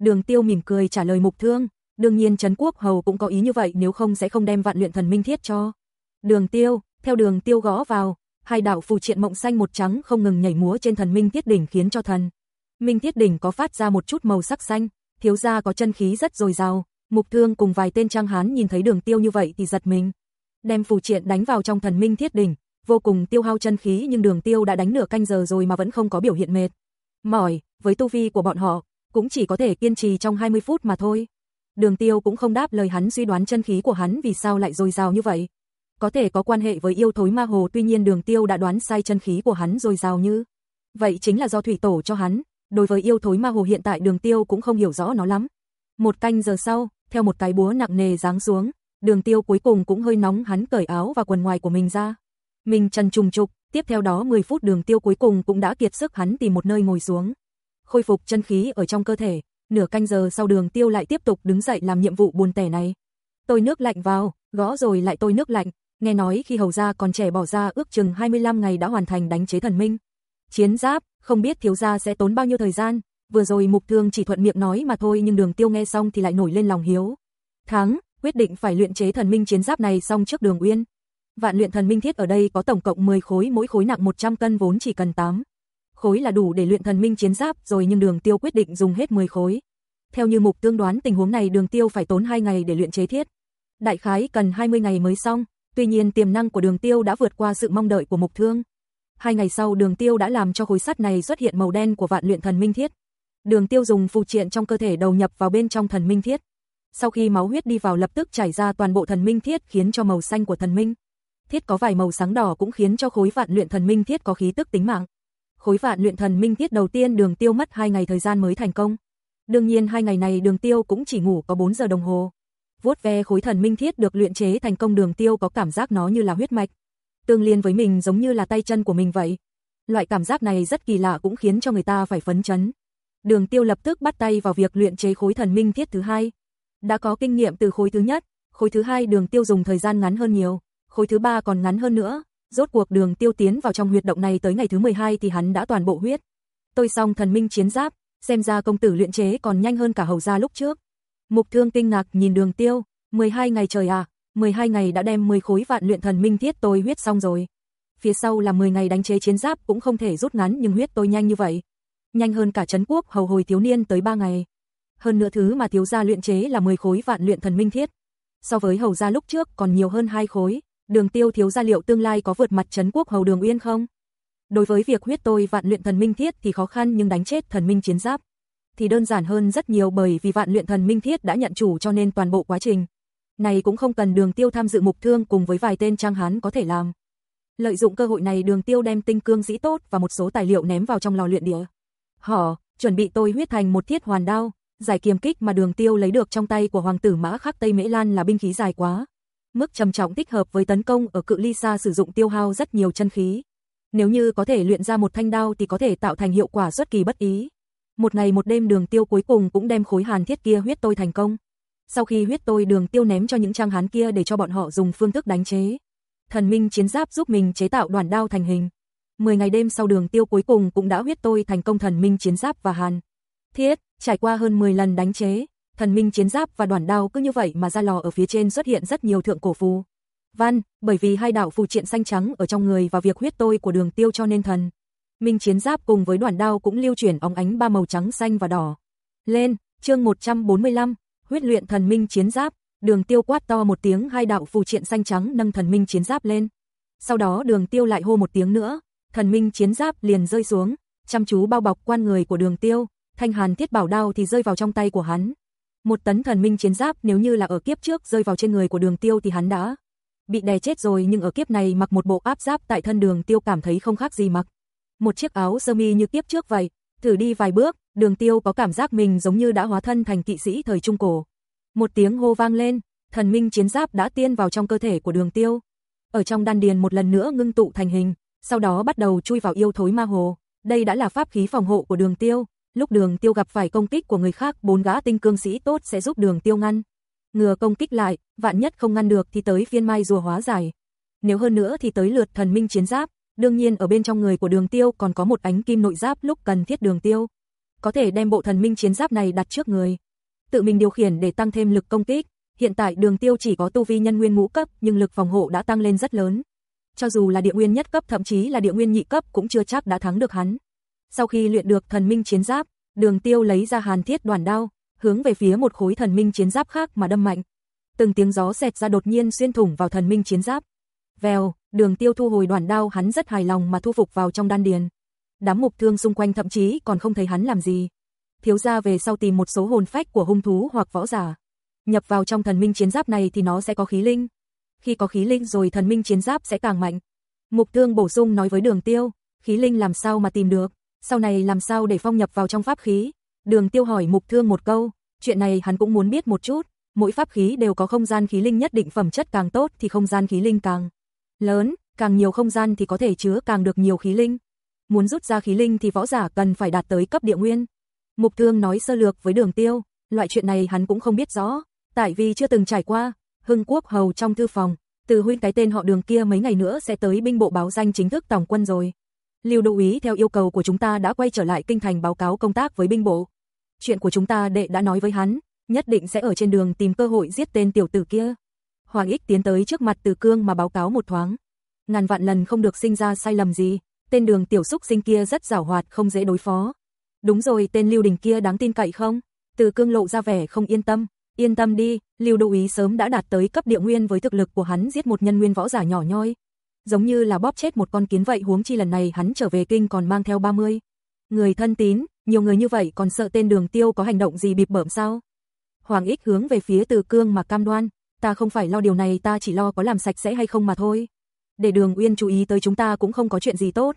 Speaker 1: Đường Tiêu mỉm cười trả lời Mục Thương, đương nhiên Trấn Quốc Hầu cũng có ý như vậy nếu không sẽ không đem vạn luyện thần minh thiết cho. Đường Tiêu, theo đường Tiêu gõ vào, hai đạo phù triện mộng xanh một trắng không ngừng nhảy múa trên thần minh thiết đỉnh khiến cho thần. Minh thiết đỉnh có phát ra một chút màu sắc xanh, thiếu gia có chân khí rất dồi dào, Mục Thương cùng vài tên trang hán nhìn thấy Đường Tiêu như vậy thì giật mình. Đem phù triện đánh vào trong thần minh thiết đỉnh, vô cùng tiêu hao chân khí nhưng Đường Tiêu đã đánh nửa canh giờ rồi mà vẫn không có biểu hiện mệt. Mỏi, với tu vi của bọn họ, cũng chỉ có thể kiên trì trong 20 phút mà thôi. Đường Tiêu cũng không đáp lời hắn suy đoán chân khí của hắn vì sao lại dồi dào như vậy. Có thể có quan hệ với yêu thối ma hồ, tuy nhiên Đường Tiêu đã đoán sai chân khí của hắn dồi dào như. Vậy chính là do thủy tổ cho hắn, đối với yêu thối ma hồ hiện tại Đường Tiêu cũng không hiểu rõ nó lắm. Một canh giờ sau, theo một cái búa nặng nề giáng xuống, đường tiêu cuối cùng cũng hơi nóng hắn cởi áo và quần ngoài của mình ra. Mình chân trùng trục, tiếp theo đó 10 phút đường tiêu cuối cùng cũng đã kiệt sức hắn tìm một nơi ngồi xuống. Khôi phục chân khí ở trong cơ thể, nửa canh giờ sau đường tiêu lại tiếp tục đứng dậy làm nhiệm vụ buồn tẻ này. Tôi nước lạnh vào, gõ rồi lại tôi nước lạnh, nghe nói khi hầu gia còn trẻ bỏ ra ước chừng 25 ngày đã hoàn thành đánh chế thần minh. Chiến giáp, không biết thiếu gia sẽ tốn bao nhiêu thời gian, vừa rồi mục thương chỉ thuận miệng nói mà thôi nhưng đường tiêu nghe xong thì lại nổi lên lòng hiếu. Thắng, quyết định phải luyện chế thần minh chiến giáp này xong trước đường uyên. Vạn luyện thần minh thiết ở đây có tổng cộng 10 khối mỗi khối nặng 100 cân vốn chỉ cần 8. Khối là đủ để luyện thần minh chiến giáp rồi nhưng đường tiêu quyết định dùng hết 10 khối. Theo như mục tương đoán tình huống này đường tiêu phải tốn 2 ngày để luyện chế thiết. Đại khái cần 20 ngày mới xong, tuy nhiên tiềm năng của đường tiêu đã vượt qua sự mong đợi của mục thương. Hai ngày sau đường tiêu đã làm cho khối sắt này xuất hiện màu đen của vạn luyện thần minh thiết. Đường Tiêu dùng phù triện trong cơ thể đầu nhập vào bên trong thần minh thiết. Sau khi máu huyết đi vào lập tức chảy ra toàn bộ thần minh thiết khiến cho màu xanh của thần minh thiết có vài màu sáng đỏ cũng khiến cho khối vạn luyện thần minh thiết có khí tức tính mạng. Khối vạn luyện thần minh thiết đầu tiên Đường Tiêu mất 2 ngày thời gian mới thành công. Đương nhiên hai ngày này Đường Tiêu cũng chỉ ngủ có 4 giờ đồng hồ. Vuốt ve khối thần minh thiết được luyện chế thành công Đường Tiêu có cảm giác nó như là huyết mạch, tương liên với mình giống như là tay chân của mình vậy. Loại cảm giác này rất kỳ lạ cũng khiến cho người ta phải phấn chấn đường tiêu lập tức bắt tay vào việc luyện chế khối thần minh thiết thứ hai. Đã có kinh nghiệm từ khối thứ nhất, khối thứ hai đường tiêu dùng thời gian ngắn hơn nhiều, khối thứ ba còn ngắn hơn nữa, rốt cuộc đường tiêu tiến vào trong huyệt động này tới ngày thứ 12 thì hắn đã toàn bộ huyết. Tôi xong thần minh chiến giáp, xem ra công tử luyện chế còn nhanh hơn cả hầu gia lúc trước. Mục thương kinh ngạc nhìn đường tiêu, 12 ngày trời à, 12 ngày đã đem 10 khối vạn luyện thần minh thiết tôi huyết xong rồi. Phía sau là 10 ngày đánh chế chiến giáp cũng không thể rút ngắn nhưng huyết tôi nhanh như vậy, nhanh hơn cả Trấn quốc hầu hồi thiếu niên tới 3 ngày. Hơn nữa thứ mà thiếu gia luyện chế là 10 khối vạn luyện thần minh thiết. So với hầu gia lúc trước còn nhiều hơn hai khối, đường tiêu thiếu gia liệu tương lai có vượt mặt Trấn quốc hầu đường uyên không? Đối với việc huyết tôi vạn luyện thần minh thiết thì khó khăn nhưng đánh chết thần minh chiến giáp thì đơn giản hơn rất nhiều bởi vì vạn luyện thần minh thiết đã nhận chủ cho nên toàn bộ quá trình này cũng không cần đường tiêu tham dự mục thương cùng với vài tên trang hán có thể làm. Lợi dụng cơ hội này đường tiêu đem tinh cương dĩ tốt và một số tài liệu ném vào trong lò luyện địa họ chuẩn bị tôi huyết thành một thiết hoàn đao, giải kiềm kích mà Đường Tiêu lấy được trong tay của hoàng tử Mã Khắc Tây Mễ Lan là binh khí dài quá, mức trầm trọng thích hợp với tấn công ở cự ly xa sử dụng tiêu hao rất nhiều chân khí. Nếu như có thể luyện ra một thanh đao thì có thể tạo thành hiệu quả xuất kỳ bất ý. Một ngày một đêm Đường Tiêu cuối cùng cũng đem khối hàn thiết kia huyết tôi thành công. Sau khi huyết tôi Đường Tiêu ném cho những trang hán kia để cho bọn họ dùng phương thức đánh chế. Thần minh chiến giáp giúp mình chế tạo đoàn đao thành hình. 10 ngày đêm sau đường tiêu cuối cùng cũng đã huyết tôi thành công thần minh chiến giáp và hàn. Thiết, trải qua hơn 10 lần đánh chế, thần minh chiến giáp và đoàn đao cứ như vậy mà ra lò ở phía trên xuất hiện rất nhiều thượng cổ phù. Văn, bởi vì hai đạo phù triện xanh trắng ở trong người và việc huyết tôi của đường tiêu cho nên thần. Minh chiến giáp cùng với đoàn đao cũng lưu chuyển óng ánh ba màu trắng xanh và đỏ. Lên, chương 145, huyết luyện thần minh chiến giáp, đường tiêu quát to một tiếng hai đạo phù triện xanh trắng nâng thần minh chiến giáp lên. Sau đó đường tiêu lại hô một tiếng nữa, thần minh chiến giáp liền rơi xuống, chăm chú bao bọc quan người của đường tiêu, thanh hàn thiết bảo đao thì rơi vào trong tay của hắn. Một tấn thần minh chiến giáp nếu như là ở kiếp trước rơi vào trên người của đường tiêu thì hắn đã bị đè chết rồi nhưng ở kiếp này mặc một bộ áp giáp tại thân đường tiêu cảm thấy không khác gì mặc. Một chiếc áo sơ mi như kiếp trước vậy, thử đi vài bước, đường tiêu có cảm giác mình giống như đã hóa thân thành kỵ sĩ thời Trung Cổ. Một tiếng hô vang lên, thần minh chiến giáp đã tiên vào trong cơ thể của đường tiêu. Ở trong đan điền một lần nữa ngưng tụ thành hình, sau đó bắt đầu chui vào yêu thối ma hồ. Đây đã là pháp khí phòng hộ của đường tiêu, lúc đường tiêu gặp phải công kích của người khác bốn gã tinh cương sĩ tốt sẽ giúp đường tiêu ngăn. Ngừa công kích lại, vạn nhất không ngăn được thì tới phiên mai rùa hóa giải. Nếu hơn nữa thì tới lượt thần minh chiến giáp, đương nhiên ở bên trong người của đường tiêu còn có một ánh kim nội giáp lúc cần thiết đường tiêu. Có thể đem bộ thần minh chiến giáp này đặt trước người. Tự mình điều khiển để tăng thêm lực công kích, hiện tại đường tiêu chỉ có tu vi nhân nguyên ngũ cấp nhưng lực phòng hộ đã tăng lên rất lớn cho dù là địa nguyên nhất cấp thậm chí là địa nguyên nhị cấp cũng chưa chắc đã thắng được hắn. Sau khi luyện được thần minh chiến giáp, Đường Tiêu lấy ra Hàn Thiết Đoàn đao, hướng về phía một khối thần minh chiến giáp khác mà đâm mạnh. Từng tiếng gió xẹt ra đột nhiên xuyên thủng vào thần minh chiến giáp. Vèo, Đường Tiêu thu hồi đoàn đao, hắn rất hài lòng mà thu phục vào trong đan điền. Đám mục thương xung quanh thậm chí còn không thấy hắn làm gì. Thiếu gia về sau tìm một số hồn phách của hung thú hoặc võ giả, nhập vào trong thần minh chiến giáp này thì nó sẽ có khí linh, khi có khí linh rồi thần minh chiến giáp sẽ càng mạnh. Mục Thương bổ sung nói với Đường Tiêu, khí linh làm sao mà tìm được, sau này làm sao để phong nhập vào trong pháp khí. Đường Tiêu hỏi Mục Thương một câu, chuyện này hắn cũng muốn biết một chút, mỗi pháp khí đều có không gian khí linh nhất định phẩm chất càng tốt thì không gian khí linh càng lớn, càng nhiều không gian thì có thể chứa càng được nhiều khí linh. Muốn rút ra khí linh thì võ giả cần phải đạt tới cấp địa nguyên. Mục Thương nói sơ lược với Đường Tiêu, loại chuyện này hắn cũng không biết rõ, tại vì chưa từng trải qua, Hưng Quốc Hầu trong thư phòng, từ huynh cái tên họ đường kia mấy ngày nữa sẽ tới binh bộ báo danh chính thức tổng quân rồi. Lưu đô Ý theo yêu cầu của chúng ta đã quay trở lại kinh thành báo cáo công tác với binh bộ. Chuyện của chúng ta đệ đã nói với hắn, nhất định sẽ ở trên đường tìm cơ hội giết tên tiểu tử kia. Hoàng Ích tiến tới trước mặt Từ Cương mà báo cáo một thoáng. Ngàn vạn lần không được sinh ra sai lầm gì, tên đường tiểu xúc sinh kia rất giàu hoạt không dễ đối phó. Đúng rồi, tên Lưu Đình kia đáng tin cậy không? Từ Cương lộ ra vẻ không yên tâm, Yên tâm đi, Lưu Đô ý sớm đã đạt tới cấp địa nguyên với thực lực của hắn giết một nhân nguyên võ giả nhỏ nhoi, giống như là bóp chết một con kiến vậy, huống chi lần này hắn trở về kinh còn mang theo 30 người thân tín, nhiều người như vậy còn sợ tên Đường Tiêu có hành động gì bịp bợm sao? Hoàng Ích hướng về phía Từ Cương mà cam đoan, ta không phải lo điều này, ta chỉ lo có làm sạch sẽ hay không mà thôi. Để Đường Uyên chú ý tới chúng ta cũng không có chuyện gì tốt,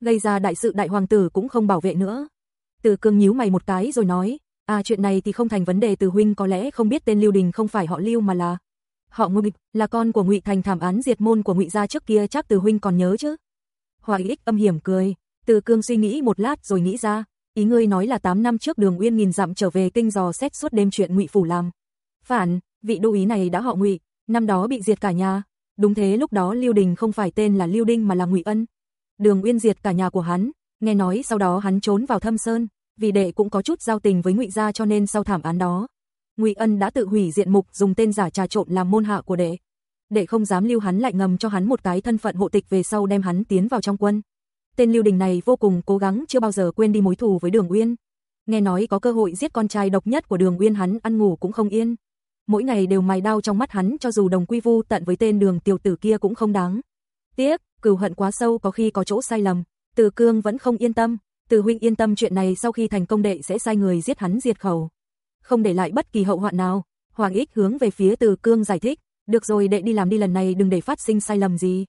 Speaker 1: gây ra đại sự đại hoàng tử cũng không bảo vệ nữa. Từ Cương nhíu mày một cái rồi nói, À chuyện này thì không thành vấn đề từ huynh có lẽ không biết tên Lưu Đình không phải họ Lưu mà là họ Ngô Bịch, là con của Ngụy Thành thảm án diệt môn của Ngụy gia trước kia chắc từ huynh còn nhớ chứ. hoài Ích âm hiểm cười, Từ Cương suy nghĩ một lát rồi nghĩ ra, ý ngươi nói là 8 năm trước Đường Uyên nghìn dặm trở về kinh dò xét suốt đêm chuyện Ngụy phủ làm. Phản, vị đô ý này đã họ Ngụy, năm đó bị diệt cả nhà. Đúng thế, lúc đó Lưu Đình không phải tên là Lưu Đinh mà là Ngụy Ân. Đường Uyên diệt cả nhà của hắn, nghe nói sau đó hắn trốn vào Thâm Sơn, vì đệ cũng có chút giao tình với Ngụy gia cho nên sau thảm án đó, Ngụy Ân đã tự hủy diện mục dùng tên giả trà trộn làm môn hạ của đệ. Đệ không dám lưu hắn lại ngầm cho hắn một cái thân phận hộ tịch về sau đem hắn tiến vào trong quân. Tên Lưu Đình này vô cùng cố gắng chưa bao giờ quên đi mối thù với Đường Uyên. Nghe nói có cơ hội giết con trai độc nhất của Đường Uyên hắn ăn ngủ cũng không yên. Mỗi ngày đều mài đau trong mắt hắn cho dù đồng quy vu tận với tên Đường tiểu tử kia cũng không đáng. Tiếc, cừu hận quá sâu có khi có chỗ sai lầm, Từ Cương vẫn không yên tâm, từ huynh yên tâm chuyện này sau khi thành công đệ sẽ sai người giết hắn diệt khẩu. Không để lại bất kỳ hậu hoạn nào, Hoàng Ích hướng về phía Từ Cương giải thích, được rồi đệ đi làm đi lần này đừng để phát sinh sai lầm gì.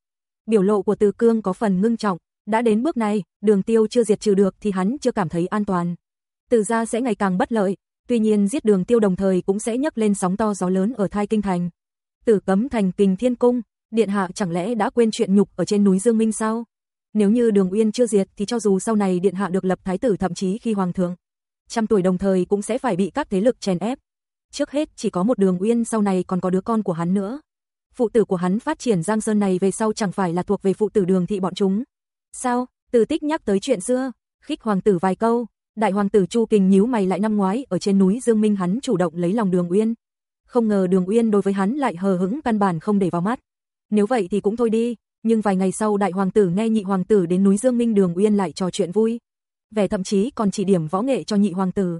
Speaker 1: Biểu lộ của Từ Cương có phần ngưng trọng, đã đến bước này, đường tiêu chưa diệt trừ được thì hắn chưa cảm thấy an toàn. Từ ra sẽ ngày càng bất lợi, tuy nhiên giết đường tiêu đồng thời cũng sẽ nhấc lên sóng to gió lớn ở thai kinh thành. Tử cấm thành kình thiên cung, điện hạ chẳng lẽ đã quên chuyện nhục ở trên núi Dương Minh sao? Nếu như Đường Uyên chưa diệt thì cho dù sau này điện hạ được lập thái tử thậm chí khi hoàng thượng, trăm tuổi đồng thời cũng sẽ phải bị các thế lực chèn ép. Trước hết chỉ có một Đường Uyên sau này còn có đứa con của hắn nữa. Phụ tử của hắn phát triển Giang Sơn này về sau chẳng phải là thuộc về phụ tử Đường thị bọn chúng. Sao? Từ tích nhắc tới chuyện xưa, khích hoàng tử vài câu, đại hoàng tử Chu Kình nhíu mày lại năm ngoái ở trên núi Dương Minh hắn chủ động lấy lòng Đường Uyên. Không ngờ Đường Uyên đối với hắn lại hờ hững căn bản không để vào mắt. Nếu vậy thì cũng thôi đi, nhưng vài ngày sau đại hoàng tử nghe nhị hoàng tử đến núi Dương Minh Đường Uyên lại trò chuyện vui. Vẻ thậm chí còn chỉ điểm võ nghệ cho nhị hoàng tử.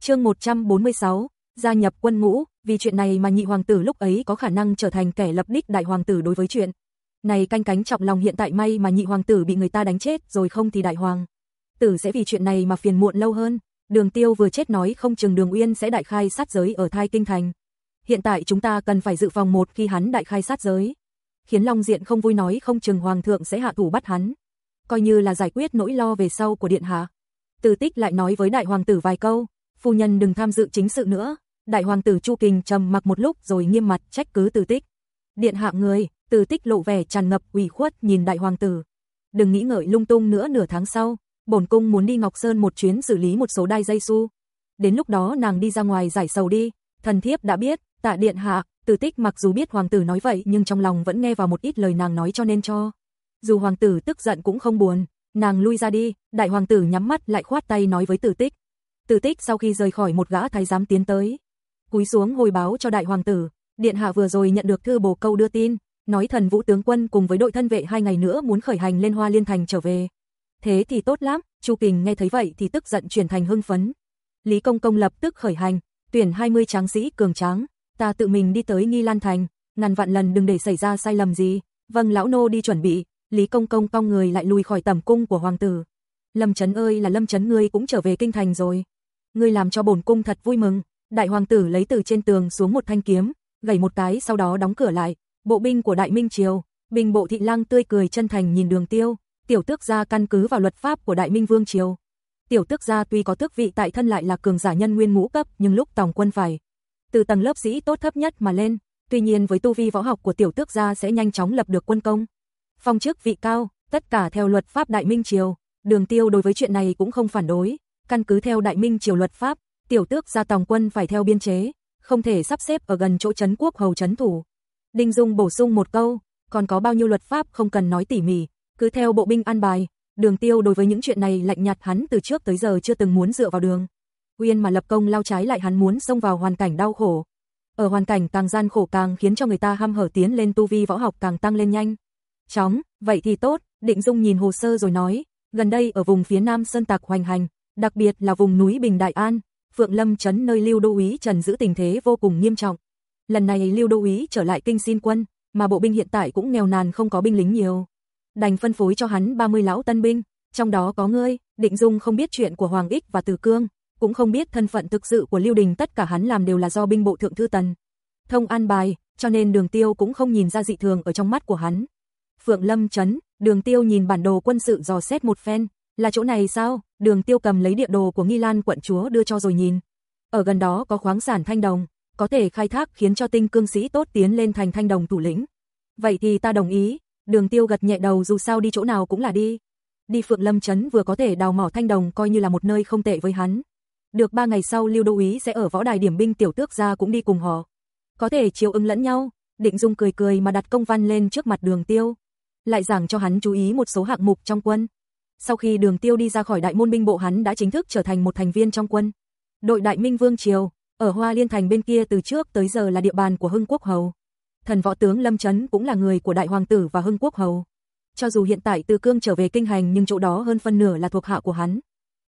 Speaker 1: chương 146, gia nhập quân ngũ, vì chuyện này mà nhị hoàng tử lúc ấy có khả năng trở thành kẻ lập đích đại hoàng tử đối với chuyện. Này canh cánh trọng lòng hiện tại may mà nhị hoàng tử bị người ta đánh chết rồi không thì đại hoàng. Tử sẽ vì chuyện này mà phiền muộn lâu hơn. Đường tiêu vừa chết nói không chừng đường uyên sẽ đại khai sát giới ở thai kinh thành. Hiện tại chúng ta cần phải dự phòng một khi hắn đại khai sát giới khiến Long Diện không vui nói không chừng Hoàng thượng sẽ hạ thủ bắt hắn. Coi như là giải quyết nỗi lo về sau của Điện Hạ. Từ tích lại nói với Đại Hoàng tử vài câu, phu nhân đừng tham dự chính sự nữa. Đại Hoàng tử Chu Kình trầm mặc một lúc rồi nghiêm mặt trách cứ từ tích. Điện Hạ người, từ tích lộ vẻ tràn ngập ủy khuất nhìn Đại Hoàng tử. Đừng nghĩ ngợi lung tung nữa nửa tháng sau, bổn cung muốn đi Ngọc Sơn một chuyến xử lý một số đai dây su. Đến lúc đó nàng đi ra ngoài giải sầu đi, thần thiếp đã biết, tạ điện hạ, từ tích mặc dù biết hoàng tử nói vậy nhưng trong lòng vẫn nghe vào một ít lời nàng nói cho nên cho. Dù hoàng tử tức giận cũng không buồn, nàng lui ra đi, đại hoàng tử nhắm mắt lại khoát tay nói với Từ tích. Từ tích sau khi rời khỏi một gã thái giám tiến tới. Cúi xuống hồi báo cho đại hoàng tử, điện hạ vừa rồi nhận được thư bổ câu đưa tin, nói thần vũ tướng quân cùng với đội thân vệ hai ngày nữa muốn khởi hành lên hoa liên thành trở về. Thế thì tốt lắm, Chu Kình nghe thấy vậy thì tức giận chuyển thành hưng phấn. Lý Công Công lập tức khởi hành, tuyển 20 tráng sĩ cường tráng, ta tự mình đi tới Nghi Lan Thành, ngàn vạn lần đừng để xảy ra sai lầm gì. Vâng lão nô đi chuẩn bị, Lý Công Công cong người lại lùi khỏi tầm cung của hoàng tử. Lâm Trấn ơi là Lâm Trấn ngươi cũng trở về kinh thành rồi. Ngươi làm cho bổn cung thật vui mừng. Đại hoàng tử lấy từ trên tường xuống một thanh kiếm, gảy một cái sau đó đóng cửa lại. Bộ binh của Đại Minh Triều, binh Bộ Thị Lang tươi cười chân thành nhìn đường tiêu, tiểu tước gia căn cứ vào luật pháp của Đại Minh Vương Triều. Tiểu tước gia tuy có tước vị tại thân lại là cường giả nhân nguyên ngũ cấp nhưng lúc tòng quân phải từ tầng lớp sĩ tốt thấp nhất mà lên, tuy nhiên với tu vi võ học của tiểu tước gia sẽ nhanh chóng lập được quân công. Phong chức vị cao, tất cả theo luật pháp Đại Minh Triều, đường tiêu đối với chuyện này cũng không phản đối, căn cứ theo Đại Minh Triều luật pháp, tiểu tước gia tòng quân phải theo biên chế, không thể sắp xếp ở gần chỗ chấn quốc hầu chấn thủ. Đinh Dung bổ sung một câu, còn có bao nhiêu luật pháp không cần nói tỉ mỉ, cứ theo bộ binh an bài, đường tiêu đối với những chuyện này lạnh nhạt hắn từ trước tới giờ chưa từng muốn dựa vào đường. Uyên mà lập công lao trái lại hắn muốn xông vào hoàn cảnh đau khổ. Ở hoàn cảnh càng gian khổ càng khiến cho người ta ham hở tiến lên tu vi võ học càng tăng lên nhanh. Chóng, vậy thì tốt, Định Dung nhìn hồ sơ rồi nói, gần đây ở vùng phía nam Sơn Tạc hoành hành, đặc biệt là vùng núi Bình Đại An, Phượng Lâm trấn nơi Lưu Đô úy Trần giữ tình thế vô cùng nghiêm trọng. Lần này Lưu Đô úy trở lại kinh xin quân, mà bộ binh hiện tại cũng nghèo nàn không có binh lính nhiều. Đành phân phối cho hắn 30 lão tân binh, trong đó có ngươi, Định Dung không biết chuyện của Hoàng Ích và Từ Cương, cũng không biết thân phận thực sự của Lưu Đình tất cả hắn làm đều là do binh bộ thượng thư tần. Thông an bài, cho nên đường tiêu cũng không nhìn ra dị thường ở trong mắt của hắn. Phượng Lâm Chấn đường tiêu nhìn bản đồ quân sự dò xét một phen, là chỗ này sao? Đường tiêu cầm lấy địa đồ của Nghi Lan quận chúa đưa cho rồi nhìn. Ở gần đó có khoáng sản thanh đồng, có thể khai thác khiến cho tinh cương sĩ tốt tiến lên thành thanh đồng thủ lĩnh. Vậy thì ta đồng ý, đường tiêu gật nhẹ đầu dù sao đi chỗ nào cũng là đi. Đi Phượng Lâm Trấn vừa có thể đào mỏ thanh đồng coi như là một nơi không tệ với hắn. Được ba ngày sau Lưu Đô Úy sẽ ở võ đài điểm binh tiểu tước ra cũng đi cùng họ. Có thể chiếu ứng lẫn nhau, định dung cười cười mà đặt công văn lên trước mặt đường tiêu. Lại giảng cho hắn chú ý một số hạng mục trong quân. Sau khi đường tiêu đi ra khỏi đại môn binh bộ hắn đã chính thức trở thành một thành viên trong quân. Đội đại minh vương triều, ở Hoa Liên Thành bên kia từ trước tới giờ là địa bàn của Hưng Quốc Hầu. Thần võ tướng Lâm Trấn cũng là người của đại hoàng tử và Hưng Quốc Hầu. Cho dù hiện tại Từ Cương trở về kinh hành nhưng chỗ đó hơn phân nửa là thuộc hạ của hắn.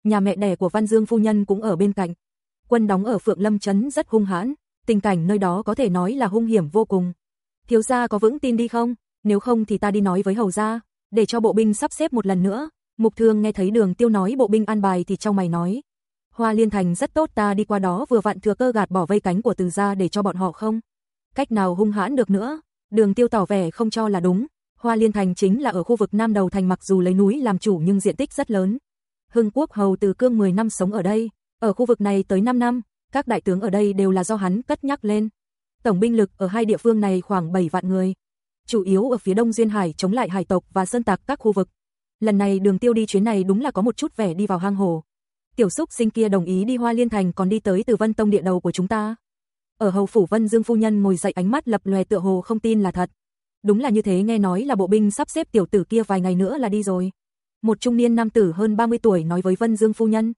Speaker 1: Nhà mẹ đẻ của Văn Dương phu nhân cũng ở bên cạnh. Quân đóng ở Phượng Lâm Trấn rất hung hãn, tình cảnh nơi đó có thể nói là hung hiểm vô cùng. Thiếu gia có vững tin đi không? Nếu không thì ta đi nói với hầu gia, để cho bộ binh sắp xếp một lần nữa. Mục Thương nghe thấy Đường Tiêu nói bộ binh an bài thì trong mày nói, Hoa Liên Thành rất tốt ta đi qua đó vừa vặn thừa cơ gạt bỏ vây cánh của từ gia để cho bọn họ không. Cách nào hung hãn được nữa, đường tiêu tỏ vẻ không cho là đúng. Hoa Liên Thành chính là ở khu vực nam đầu thành mặc dù lấy núi làm chủ nhưng diện tích rất lớn. Hưng Quốc Hầu Từ Cương 10 năm sống ở đây, ở khu vực này tới 5 năm, các đại tướng ở đây đều là do hắn cất nhắc lên. Tổng binh lực ở hai địa phương này khoảng 7 vạn người, chủ yếu ở phía đông duyên hải chống lại hải tộc và sơn tạc các khu vực. Lần này Đường Tiêu đi chuyến này đúng là có một chút vẻ đi vào hang hồ. Tiểu Súc Sinh kia đồng ý đi Hoa Liên Thành còn đi tới Từ Vân Tông địa đầu của chúng ta. Ở hầu phủ Vân Dương phu nhân ngồi dậy ánh mắt lập lòe tựa hồ không tin là thật. Đúng là như thế nghe nói là bộ binh sắp xếp tiểu tử kia vài ngày nữa là đi rồi một trung niên nam tử hơn 30 tuổi nói với Vân Dương phu nhân.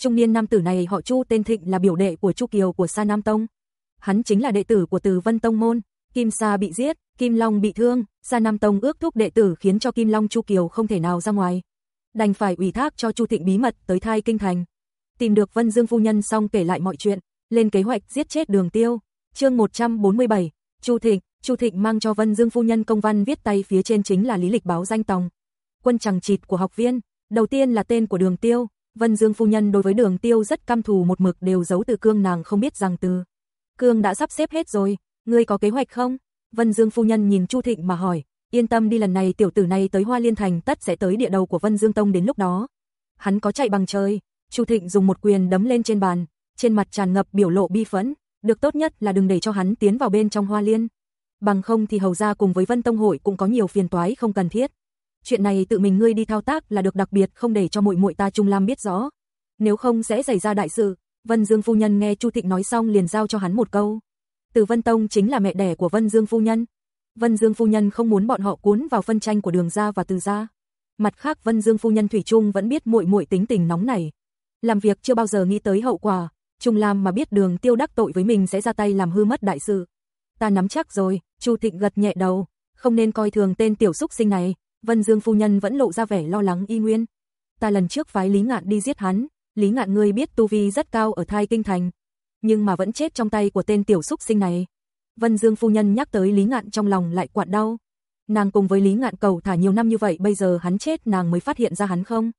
Speaker 1: Trung niên nam tử này họ Chu tên Thịnh là biểu đệ của Chu Kiều của Sa Nam Tông. Hắn chính là đệ tử của Từ Vân Tông môn, Kim Sa bị giết, Kim Long bị thương, Sa Nam Tông ước thúc đệ tử khiến cho Kim Long Chu Kiều không thể nào ra ngoài. Đành phải ủy thác cho Chu Thịnh bí mật tới thai kinh thành. Tìm được Vân Dương phu nhân xong kể lại mọi chuyện, lên kế hoạch giết chết Đường Tiêu. Chương 147, Chu Thịnh, Chu Thịnh mang cho Vân Dương phu nhân công văn viết tay phía trên chính là lý lịch báo danh tòng quân chẳng chịt của học viên. Đầu tiên là tên của đường tiêu, Vân Dương Phu Nhân đối với đường tiêu rất cam thù một mực đều giấu từ cương nàng không biết rằng từ. Cương đã sắp xếp hết rồi, ngươi có kế hoạch không? Vân Dương Phu Nhân nhìn Chu Thịnh mà hỏi, yên tâm đi lần này tiểu tử này tới Hoa Liên Thành tất sẽ tới địa đầu của Vân Dương Tông đến lúc đó. Hắn có chạy bằng trời, Chu Thịnh dùng một quyền đấm lên trên bàn, trên mặt tràn ngập biểu lộ bi phẫn, được tốt nhất là đừng để cho hắn tiến vào bên trong Hoa Liên. Bằng không thì hầu ra cùng với Vân Tông Hội cũng có nhiều phiền toái không cần thiết chuyện này tự mình ngươi đi thao tác là được đặc biệt không để cho muội muội ta Trung Lam biết rõ, nếu không sẽ xảy ra đại sự. Vân Dương phu nhân nghe Chu Thịnh nói xong liền giao cho hắn một câu. Từ Vân Tông chính là mẹ đẻ của Vân Dương phu nhân. Vân Dương phu nhân không muốn bọn họ cuốn vào phân tranh của Đường gia và Từ gia. Mặt khác Vân Dương phu nhân thủy chung vẫn biết muội muội tính tình nóng này, làm việc chưa bao giờ nghĩ tới hậu quả, Trung Lam mà biết Đường Tiêu đắc tội với mình sẽ ra tay làm hư mất đại sự. Ta nắm chắc rồi, Chu Thịnh gật nhẹ đầu, không nên coi thường tên tiểu xúc sinh này, Vân Dương phu nhân vẫn lộ ra vẻ lo lắng y nguyên. Ta lần trước phái Lý Ngạn đi giết hắn, Lý Ngạn ngươi biết tu vi rất cao ở thai kinh thành, nhưng mà vẫn chết trong tay của tên tiểu xúc sinh này. Vân Dương phu nhân nhắc tới Lý Ngạn trong lòng lại quặn đau. Nàng cùng với Lý Ngạn cầu thả nhiều năm như vậy bây giờ hắn chết nàng mới phát hiện ra hắn không.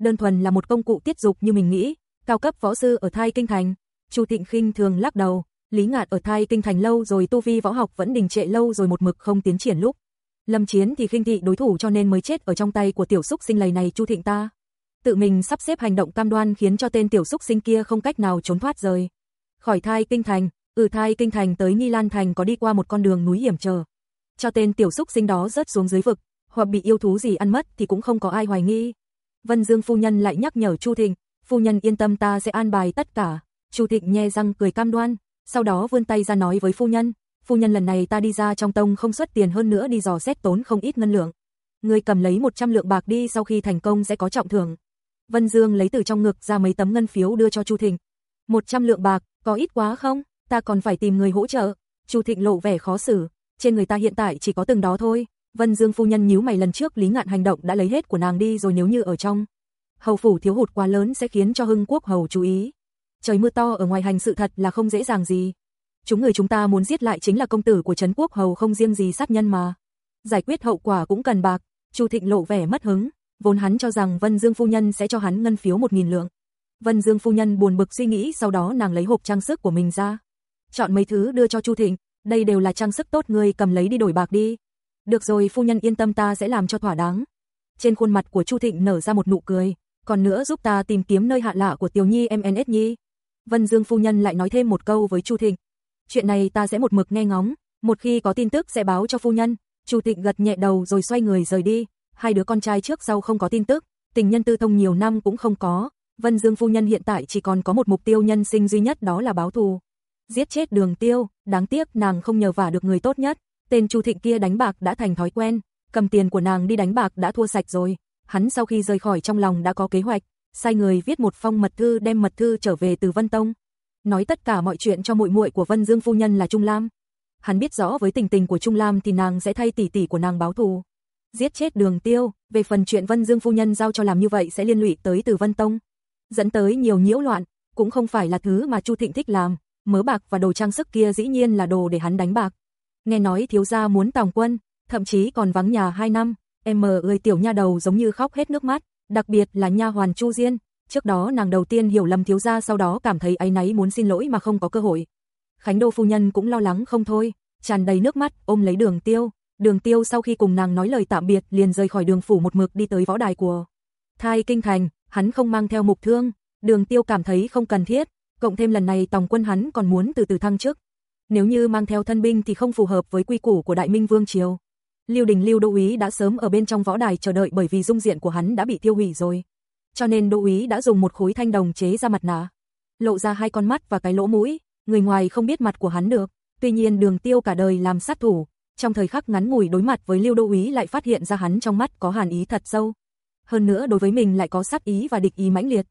Speaker 1: Đơn thuần là một công cụ tiết dục như mình nghĩ, cao cấp võ sư ở thai kinh thành. Chu Thịnh khinh thường lắc đầu, Lý Ngạn ở thai kinh thành lâu rồi tu vi võ học vẫn đình trệ lâu rồi một mực không tiến triển lúc. Lâm Chiến thì khinh thị đối thủ cho nên mới chết ở trong tay của tiểu xúc sinh lầy này Chu Thịnh ta. Tự mình sắp xếp hành động cam đoan khiến cho tên tiểu xúc sinh kia không cách nào trốn thoát rời. Khỏi thai kinh thành, ừ thai kinh thành tới Nghi Lan thành có đi qua một con đường núi hiểm trở. Cho tên tiểu xúc sinh đó rớt xuống dưới vực, hoặc bị yêu thú gì ăn mất thì cũng không có ai hoài nghi. Vân Dương phu nhân lại nhắc nhở Chu Thịnh, phu nhân yên tâm ta sẽ an bài tất cả. Chu Thịnh nhe răng cười cam đoan, sau đó vươn tay ra nói với phu nhân, phu nhân lần này ta đi ra trong tông không xuất tiền hơn nữa đi dò xét tốn không ít ngân lượng. Ngươi cầm lấy 100 lượng bạc đi sau khi thành công sẽ có trọng thưởng. Vân Dương lấy từ trong ngực ra mấy tấm ngân phiếu đưa cho Chu Thịnh. 100 lượng bạc, có ít quá không? Ta còn phải tìm người hỗ trợ. Chu Thịnh lộ vẻ khó xử, trên người ta hiện tại chỉ có từng đó thôi. Vân Dương phu nhân nhíu mày lần trước Lý Ngạn hành động đã lấy hết của nàng đi rồi nếu như ở trong. Hầu phủ thiếu hụt quá lớn sẽ khiến cho Hưng Quốc hầu chú ý. Trời mưa to ở ngoài hành sự thật là không dễ dàng gì chúng người chúng ta muốn giết lại chính là công tử của Trấn Quốc Hầu không riêng gì sát nhân mà. Giải quyết hậu quả cũng cần bạc, Chu Thịnh lộ vẻ mất hứng, vốn hắn cho rằng Vân Dương Phu Nhân sẽ cho hắn ngân phiếu một nghìn lượng. Vân Dương Phu Nhân buồn bực suy nghĩ sau đó nàng lấy hộp trang sức của mình ra. Chọn mấy thứ đưa cho Chu Thịnh, đây đều là trang sức tốt người cầm lấy đi đổi bạc đi. Được rồi Phu Nhân yên tâm ta sẽ làm cho thỏa đáng. Trên khuôn mặt của Chu Thịnh nở ra một nụ cười, còn nữa giúp ta tìm kiếm nơi hạ lạ của Tiểu Nhi MNS Nhi. Vân Dương Phu Nhân lại nói thêm một câu với Chu Thịnh, chuyện này ta sẽ một mực nghe ngóng, một khi có tin tức sẽ báo cho phu nhân. Chu tịch gật nhẹ đầu rồi xoay người rời đi, hai đứa con trai trước sau không có tin tức, tình nhân tư thông nhiều năm cũng không có, Vân Dương phu nhân hiện tại chỉ còn có một mục tiêu nhân sinh duy nhất đó là báo thù. Giết chết đường tiêu, đáng tiếc nàng không nhờ vả được người tốt nhất, tên Chu Thịnh kia đánh bạc đã thành thói quen, cầm tiền của nàng đi đánh bạc đã thua sạch rồi, hắn sau khi rời khỏi trong lòng đã có kế hoạch, sai người viết một phong mật thư đem mật thư trở về từ Vân Tông nói tất cả mọi chuyện cho muội muội của Vân Dương phu nhân là Trung Lam. Hắn biết rõ với tình tình của Trung Lam thì nàng sẽ thay tỷ tỷ của nàng báo thù, giết chết Đường Tiêu, về phần chuyện Vân Dương phu nhân giao cho làm như vậy sẽ liên lụy tới Từ Vân Tông, dẫn tới nhiều nhiễu loạn, cũng không phải là thứ mà Chu Thịnh thích làm, mớ bạc và đồ trang sức kia dĩ nhiên là đồ để hắn đánh bạc. Nghe nói thiếu gia muốn tòng quân, thậm chí còn vắng nhà 2 năm, em mờ ơi tiểu nha đầu giống như khóc hết nước mắt, đặc biệt là nha hoàn Chu Diên, Trước đó nàng đầu tiên hiểu lầm thiếu gia sau đó cảm thấy áy náy muốn xin lỗi mà không có cơ hội. Khánh Đô phu nhân cũng lo lắng không thôi, tràn đầy nước mắt ôm lấy đường tiêu. Đường tiêu sau khi cùng nàng nói lời tạm biệt liền rời khỏi đường phủ một mực đi tới võ đài của thai kinh thành, hắn không mang theo mục thương. Đường tiêu cảm thấy không cần thiết, cộng thêm lần này tòng quân hắn còn muốn từ từ thăng chức. Nếu như mang theo thân binh thì không phù hợp với quy củ của Đại Minh Vương Triều. Lưu Đình Lưu Đô Úy đã sớm ở bên trong võ đài chờ đợi bởi vì dung diện của hắn đã bị tiêu hủy rồi cho nên đô úy đã dùng một khối thanh đồng chế ra mặt nạ, lộ ra hai con mắt và cái lỗ mũi, người ngoài không biết mặt của hắn được. Tuy nhiên Đường Tiêu cả đời làm sát thủ, trong thời khắc ngắn ngủi đối mặt với Lưu Đô úy lại phát hiện ra hắn trong mắt có hàn ý thật sâu. Hơn nữa đối với mình lại có sát ý và địch ý mãnh liệt.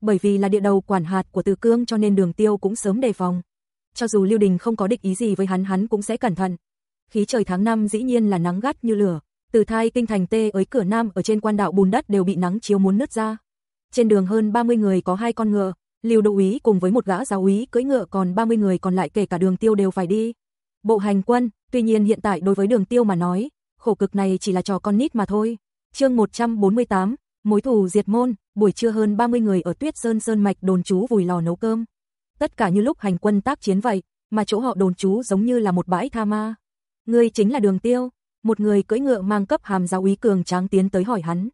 Speaker 1: Bởi vì là địa đầu quản hạt của Từ Cương cho nên Đường Tiêu cũng sớm đề phòng. Cho dù Lưu Đình không có địch ý gì với hắn hắn cũng sẽ cẩn thận. Khí trời tháng năm dĩ nhiên là nắng gắt như lửa, từ thai kinh thành tê ấy cửa nam ở trên quan đạo bùn đất đều bị nắng chiếu muốn nứt ra. Trên đường hơn 30 người có hai con ngựa, Lưu Đô úy cùng với một gã giáo úy cưỡi ngựa còn 30 người còn lại kể cả Đường Tiêu đều phải đi. Bộ hành quân, tuy nhiên hiện tại đối với Đường Tiêu mà nói, khổ cực này chỉ là trò con nít mà thôi. Chương 148, mối thù diệt môn, buổi trưa hơn 30 người ở Tuyết Sơn Sơn mạch đồn trú vùi lò nấu cơm. Tất cả như lúc hành quân tác chiến vậy, mà chỗ họ đồn trú giống như là một bãi tha ma. Ngươi chính là Đường Tiêu, một người cưỡi ngựa mang cấp hàm giáo úy cường tráng tiến tới hỏi hắn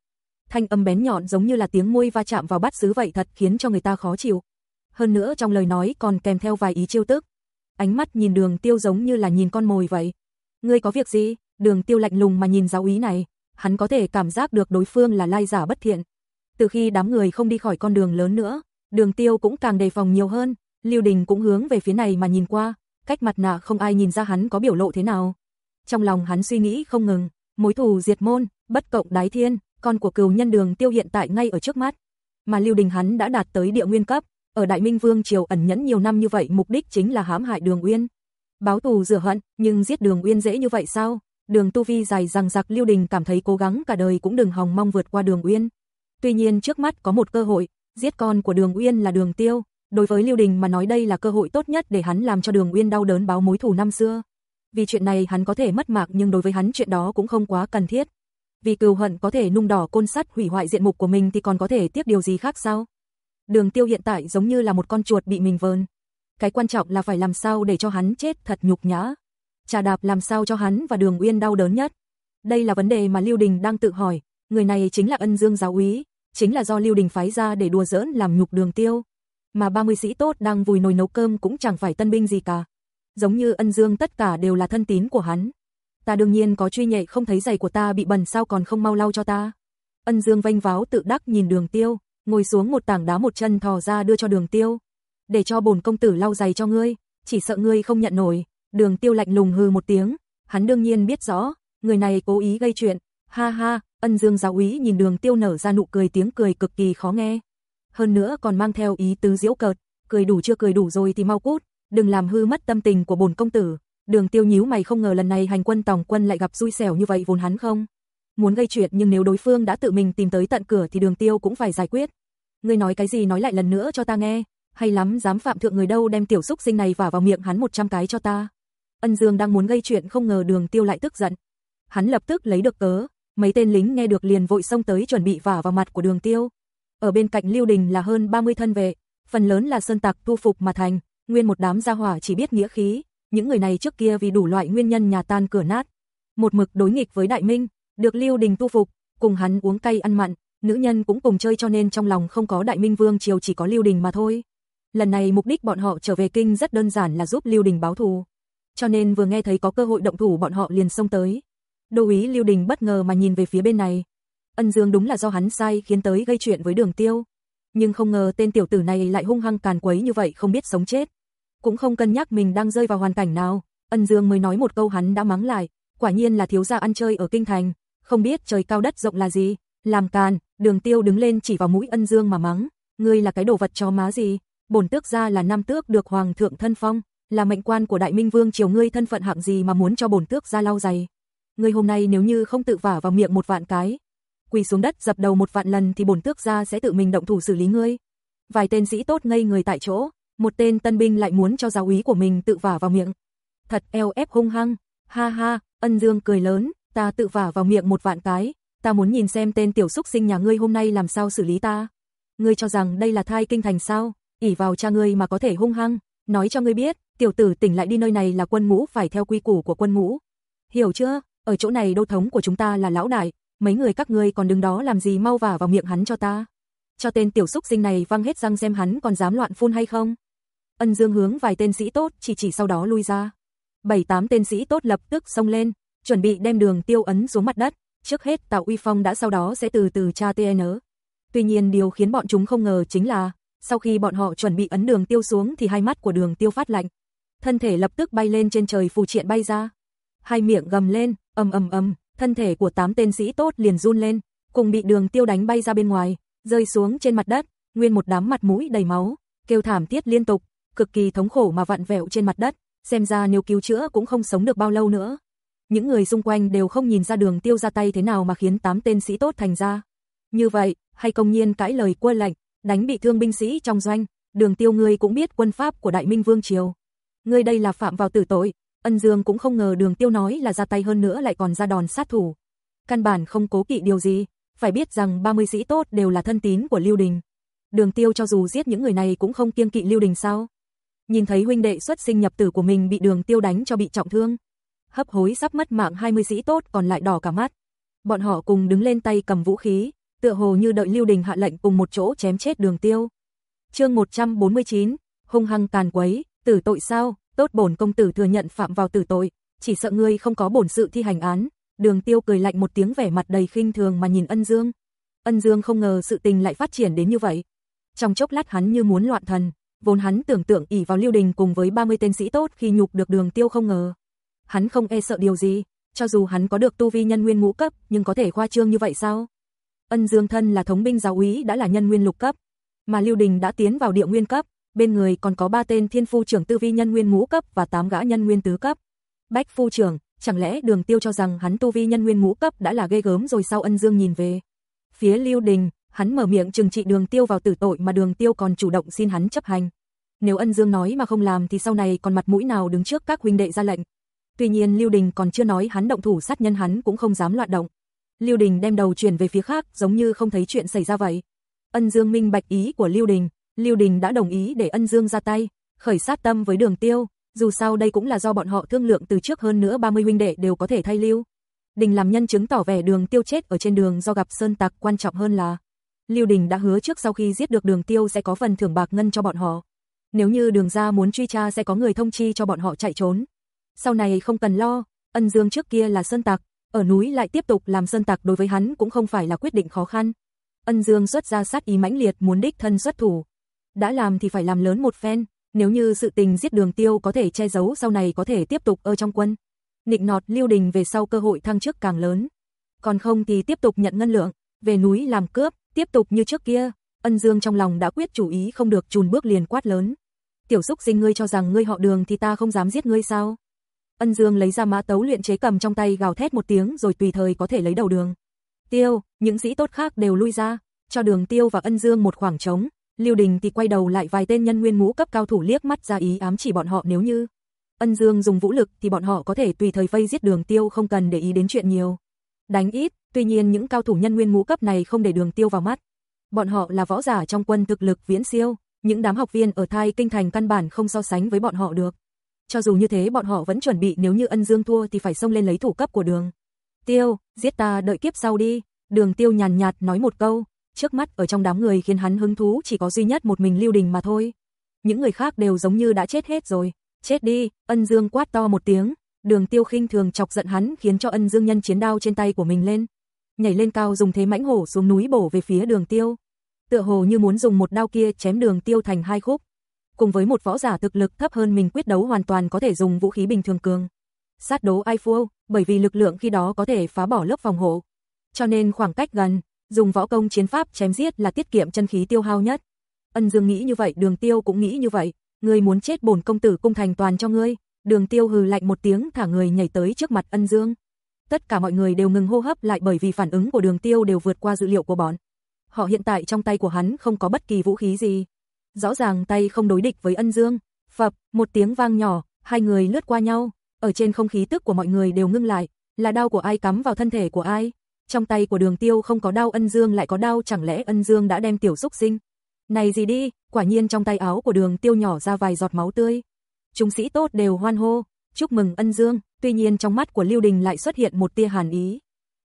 Speaker 1: thanh âm bén nhọn giống như là tiếng môi va chạm vào bát sứ vậy thật khiến cho người ta khó chịu. Hơn nữa trong lời nói còn kèm theo vài ý chiêu tức. Ánh mắt nhìn đường tiêu giống như là nhìn con mồi vậy. Ngươi có việc gì? Đường tiêu lạnh lùng mà nhìn giáo ý này. Hắn có thể cảm giác được đối phương là lai giả bất thiện. Từ khi đám người không đi khỏi con đường lớn nữa, đường tiêu cũng càng đề phòng nhiều hơn. Lưu Đình cũng hướng về phía này mà nhìn qua. Cách mặt nạ không ai nhìn ra hắn có biểu lộ thế nào. Trong lòng hắn suy nghĩ không ngừng. Mối thù diệt môn, bất cộng đái thiên, con của cừu nhân đường tiêu hiện tại ngay ở trước mắt. Mà Lưu Đình hắn đã đạt tới địa nguyên cấp, ở Đại Minh Vương Triều ẩn nhẫn nhiều năm như vậy mục đích chính là hãm hại đường Uyên. Báo thù rửa hận, nhưng giết đường Uyên dễ như vậy sao? Đường Tu Vi dài rằng giặc Lưu Đình cảm thấy cố gắng cả đời cũng đừng hòng mong vượt qua đường Uyên. Tuy nhiên trước mắt có một cơ hội, giết con của đường Uyên là đường tiêu. Đối với Lưu Đình mà nói đây là cơ hội tốt nhất để hắn làm cho đường Uyên đau đớn báo mối thù năm xưa. Vì chuyện này hắn có thể mất mạc nhưng đối với hắn chuyện đó cũng không quá cần thiết vì cừu hận có thể nung đỏ côn sắt hủy hoại diện mục của mình thì còn có thể tiếp điều gì khác sao? Đường tiêu hiện tại giống như là một con chuột bị mình vờn. Cái quan trọng là phải làm sao để cho hắn chết thật nhục nhã. Trà đạp làm sao cho hắn và đường uyên đau đớn nhất. Đây là vấn đề mà Lưu Đình đang tự hỏi, người này chính là ân dương giáo úy, chính là do Lưu Đình phái ra để đùa giỡn làm nhục đường tiêu. Mà 30 sĩ tốt đang vùi nồi nấu cơm cũng chẳng phải tân binh gì cả. Giống như ân dương tất cả đều là thân tín của hắn ta đương nhiên có truy nhệ không thấy giày của ta bị bẩn sao còn không mau lau cho ta. Ân Dương vênh váo tự đắc nhìn đường tiêu, ngồi xuống một tảng đá một chân thò ra đưa cho đường tiêu. Để cho bổn công tử lau giày cho ngươi, chỉ sợ ngươi không nhận nổi. Đường tiêu lạnh lùng hừ một tiếng, hắn đương nhiên biết rõ, người này cố ý gây chuyện. Ha ha, ân dương giáo úy nhìn đường tiêu nở ra nụ cười tiếng cười cực kỳ khó nghe. Hơn nữa còn mang theo ý tứ diễu cợt, cười đủ chưa cười đủ rồi thì mau cút, đừng làm hư mất tâm tình của bổn công tử. Đường Tiêu nhíu mày không ngờ lần này hành quân tòng quân lại gặp xui xẻo như vậy vốn hắn không muốn gây chuyện nhưng nếu đối phương đã tự mình tìm tới tận cửa thì Đường Tiêu cũng phải giải quyết. Ngươi nói cái gì nói lại lần nữa cho ta nghe, hay lắm dám phạm thượng người đâu đem tiểu xúc sinh này vả vào miệng hắn 100 cái cho ta. Ân Dương đang muốn gây chuyện không ngờ Đường Tiêu lại tức giận. Hắn lập tức lấy được cớ, mấy tên lính nghe được liền vội xông tới chuẩn bị vả vào mặt của Đường Tiêu. Ở bên cạnh Lưu Đình là hơn 30 thân vệ, phần lớn là sơn tặc tu phục mà thành, nguyên một đám gia hỏa chỉ biết nghĩa khí, những người này trước kia vì đủ loại nguyên nhân nhà tan cửa nát, một mực đối nghịch với Đại Minh, được Lưu Đình tu phục, cùng hắn uống cay ăn mặn, nữ nhân cũng cùng chơi cho nên trong lòng không có Đại Minh Vương triều chỉ có Lưu Đình mà thôi. Lần này mục đích bọn họ trở về kinh rất đơn giản là giúp Lưu Đình báo thù. Cho nên vừa nghe thấy có cơ hội động thủ bọn họ liền xông tới. Đô úy Lưu Đình bất ngờ mà nhìn về phía bên này. Ân Dương đúng là do hắn sai khiến tới gây chuyện với Đường Tiêu, nhưng không ngờ tên tiểu tử này lại hung hăng càn quấy như vậy không biết sống chết cũng không cân nhắc mình đang rơi vào hoàn cảnh nào. Ân Dương mới nói một câu hắn đã mắng lại, quả nhiên là thiếu gia ăn chơi ở kinh thành, không biết trời cao đất rộng là gì, làm càn, Đường Tiêu đứng lên chỉ vào mũi Ân Dương mà mắng, ngươi là cái đồ vật chó má gì? Bổn tước gia là nam tước được hoàng thượng thân phong, là mệnh quan của Đại Minh Vương triều ngươi thân phận hạng gì mà muốn cho bổn tước gia lau giày? Ngươi hôm nay nếu như không tự vả vào miệng một vạn cái, quỳ xuống đất dập đầu một vạn lần thì bổn tước gia sẽ tự mình động thủ xử lý ngươi. Vài tên sĩ tốt ngây người tại chỗ, một tên tân binh lại muốn cho giáo úy của mình tự vả vào miệng. Thật eo ép hung hăng, ha ha, ân dương cười lớn, ta tự vả vào miệng một vạn cái, ta muốn nhìn xem tên tiểu xúc sinh nhà ngươi hôm nay làm sao xử lý ta. Ngươi cho rằng đây là thai kinh thành sao, ỉ vào cha ngươi mà có thể hung hăng, nói cho ngươi biết, tiểu tử tỉnh lại đi nơi này là quân ngũ phải theo quy củ của quân ngũ. Hiểu chưa, ở chỗ này đô thống của chúng ta là lão đại, mấy người các ngươi còn đứng đó làm gì mau vả vào miệng hắn cho ta. Cho tên tiểu xúc sinh này văng hết răng xem hắn còn dám loạn phun hay không. Ân Dương hướng vài tên sĩ tốt chỉ chỉ sau đó lui ra. Bảy tám tên sĩ tốt lập tức xông lên, chuẩn bị đem đường tiêu ấn xuống mặt đất, trước hết tạo uy phong đã sau đó sẽ từ từ tra TN. Tuy nhiên điều khiến bọn chúng không ngờ chính là, sau khi bọn họ chuẩn bị ấn đường tiêu xuống thì hai mắt của đường tiêu phát lạnh. Thân thể lập tức bay lên trên trời phù triện bay ra. Hai miệng gầm lên, ầm ầm ầm, thân thể của tám tên sĩ tốt liền run lên, cùng bị đường tiêu đánh bay ra bên ngoài, rơi xuống trên mặt đất, nguyên một đám mặt mũi đầy máu, kêu thảm thiết liên tục, cực kỳ thống khổ mà vặn vẹo trên mặt đất, xem ra nếu cứu chữa cũng không sống được bao lâu nữa. Những người xung quanh đều không nhìn ra đường tiêu ra tay thế nào mà khiến tám tên sĩ tốt thành ra. Như vậy, hay công nhiên cãi lời quân lệnh, đánh bị thương binh sĩ trong doanh, đường tiêu ngươi cũng biết quân pháp của Đại Minh Vương Triều. Ngươi đây là phạm vào tử tội, ân dương cũng không ngờ đường tiêu nói là ra tay hơn nữa lại còn ra đòn sát thủ. Căn bản không cố kỵ điều gì, phải biết rằng 30 sĩ tốt đều là thân tín của Lưu Đình. Đường tiêu cho dù giết những người này cũng không kiêng kỵ Lưu Đình sao? nhìn thấy huynh đệ xuất sinh nhập tử của mình bị đường tiêu đánh cho bị trọng thương. Hấp hối sắp mất mạng 20 sĩ tốt còn lại đỏ cả mắt. Bọn họ cùng đứng lên tay cầm vũ khí, tựa hồ như đợi Lưu Đình hạ lệnh cùng một chỗ chém chết đường tiêu. chương 149, hung hăng tàn quấy, tử tội sao, tốt bổn công tử thừa nhận phạm vào tử tội, chỉ sợ ngươi không có bổn sự thi hành án. Đường tiêu cười lạnh một tiếng vẻ mặt đầy khinh thường mà nhìn ân dương. Ân dương không ngờ sự tình lại phát triển đến như vậy. Trong chốc lát hắn như muốn loạn thần, Vốn hắn tưởng tượng ỷ vào lưu Đình cùng với 30 tên sĩ tốt khi nhục được Đường Tiêu không ngờ. Hắn không e sợ điều gì, cho dù hắn có được tu vi nhân nguyên ngũ cấp, nhưng có thể khoa trương như vậy sao? Ân Dương thân là thống binh giáo úy đã là nhân nguyên lục cấp, mà lưu Đình đã tiến vào địa nguyên cấp, bên người còn có 3 tên thiên phu trưởng tư vi nhân nguyên ngũ cấp và 8 gã nhân nguyên tứ cấp. Bách phu trưởng, chẳng lẽ Đường Tiêu cho rằng hắn tu vi nhân nguyên ngũ cấp đã là ghê gớm rồi sao Ân Dương nhìn về phía lưu Đình, hắn mở miệng trừng trị đường tiêu vào tử tội mà đường tiêu còn chủ động xin hắn chấp hành. Nếu ân dương nói mà không làm thì sau này còn mặt mũi nào đứng trước các huynh đệ ra lệnh. Tuy nhiên Lưu Đình còn chưa nói hắn động thủ sát nhân hắn cũng không dám loạn động. Lưu Đình đem đầu chuyển về phía khác giống như không thấy chuyện xảy ra vậy. Ân Dương minh bạch ý của Lưu Đình, Lưu Đình đã đồng ý để Ân Dương ra tay, khởi sát tâm với đường tiêu, dù sao đây cũng là do bọn họ thương lượng từ trước hơn nữa 30 huynh đệ đều có thể thay Lưu. Đình làm nhân chứng tỏ vẻ đường tiêu chết ở trên đường do gặp sơn tặc quan trọng hơn là Lưu Đình đã hứa trước sau khi giết được đường tiêu sẽ có phần thưởng bạc ngân cho bọn họ. Nếu như đường ra muốn truy tra sẽ có người thông chi cho bọn họ chạy trốn. Sau này không cần lo, ân dương trước kia là sơn tặc ở núi lại tiếp tục làm sơn tặc đối với hắn cũng không phải là quyết định khó khăn. Ân dương xuất ra sát ý mãnh liệt muốn đích thân xuất thủ. Đã làm thì phải làm lớn một phen, nếu như sự tình giết đường tiêu có thể che giấu sau này có thể tiếp tục ở trong quân. Nịnh nọt lưu đình về sau cơ hội thăng chức càng lớn. Còn không thì tiếp tục nhận ngân lượng, về núi làm cướp, Tiếp tục như trước kia, Ân Dương trong lòng đã quyết chủ ý không được chùn bước liền quát lớn. Tiểu xúc Sinh ngươi cho rằng ngươi họ Đường thì ta không dám giết ngươi sao? Ân Dương lấy ra mã tấu luyện chế cầm trong tay gào thét một tiếng rồi tùy thời có thể lấy đầu Đường. Tiêu, những sĩ tốt khác đều lui ra, cho Đường Tiêu và Ân Dương một khoảng trống, Lưu Đình thì quay đầu lại vài tên nhân nguyên ngũ cấp cao thủ liếc mắt ra ý ám chỉ bọn họ nếu như Ân Dương dùng vũ lực thì bọn họ có thể tùy thời vây giết Đường Tiêu không cần để ý đến chuyện nhiều đánh ít, tuy nhiên những cao thủ nhân nguyên ngũ cấp này không để đường tiêu vào mắt. Bọn họ là võ giả trong quân thực lực viễn siêu, những đám học viên ở thai kinh thành căn bản không so sánh với bọn họ được. Cho dù như thế bọn họ vẫn chuẩn bị nếu như ân dương thua thì phải xông lên lấy thủ cấp của đường. Tiêu, giết ta đợi kiếp sau đi, đường tiêu nhàn nhạt nói một câu, trước mắt ở trong đám người khiến hắn hứng thú chỉ có duy nhất một mình lưu đình mà thôi. Những người khác đều giống như đã chết hết rồi, chết đi, ân dương quát to một tiếng, Đường Tiêu khinh thường chọc giận hắn, khiến cho Ân Dương Nhân chiến đao trên tay của mình lên, nhảy lên cao dùng thế mãnh hổ xuống núi bổ về phía Đường Tiêu. Tựa hồ như muốn dùng một đao kia chém Đường Tiêu thành hai khúc. Cùng với một võ giả thực lực thấp hơn mình quyết đấu hoàn toàn có thể dùng vũ khí bình thường cường. Sát đấu Aifuo, bởi vì lực lượng khi đó có thể phá bỏ lớp phòng hộ. Cho nên khoảng cách gần, dùng võ công chiến pháp chém giết là tiết kiệm chân khí tiêu hao nhất. Ân Dương nghĩ như vậy, Đường Tiêu cũng nghĩ như vậy, ngươi muốn chết bổn công tử cung thành toàn cho ngươi, Đường tiêu hừ lạnh một tiếng thả người nhảy tới trước mặt ân dương. Tất cả mọi người đều ngừng hô hấp lại bởi vì phản ứng của đường tiêu đều vượt qua dữ liệu của bọn. Họ hiện tại trong tay của hắn không có bất kỳ vũ khí gì. Rõ ràng tay không đối địch với ân dương. Phập, một tiếng vang nhỏ, hai người lướt qua nhau. Ở trên không khí tức của mọi người đều ngưng lại, là đau của ai cắm vào thân thể của ai. Trong tay của đường tiêu không có đau ân dương lại có đau chẳng lẽ ân dương đã đem tiểu xúc sinh. Này gì đi, quả nhiên trong tay áo của đường tiêu nhỏ ra vài giọt máu tươi chúng sĩ tốt đều hoan hô, chúc mừng ân dương, tuy nhiên trong mắt của Lưu Đình lại xuất hiện một tia hàn ý.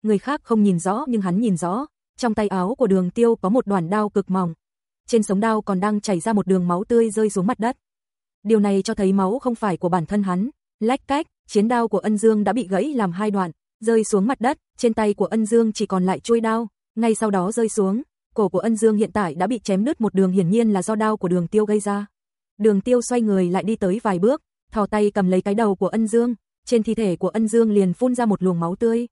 Speaker 1: Người khác không nhìn rõ nhưng hắn nhìn rõ, trong tay áo của đường tiêu có một đoàn đao cực mỏng. Trên sống đao còn đang chảy ra một đường máu tươi rơi xuống mặt đất. Điều này cho thấy máu không phải của bản thân hắn, lách cách, chiến đao của ân dương đã bị gãy làm hai đoạn, rơi xuống mặt đất, trên tay của ân dương chỉ còn lại chui đao, ngay sau đó rơi xuống, cổ của ân dương hiện tại đã bị chém nứt một đường hiển nhiên là do đao của đường tiêu gây ra. Đường tiêu xoay người lại đi tới vài bước, thò tay cầm lấy cái đầu của ân dương, trên thi thể của ân dương liền phun ra một luồng máu tươi.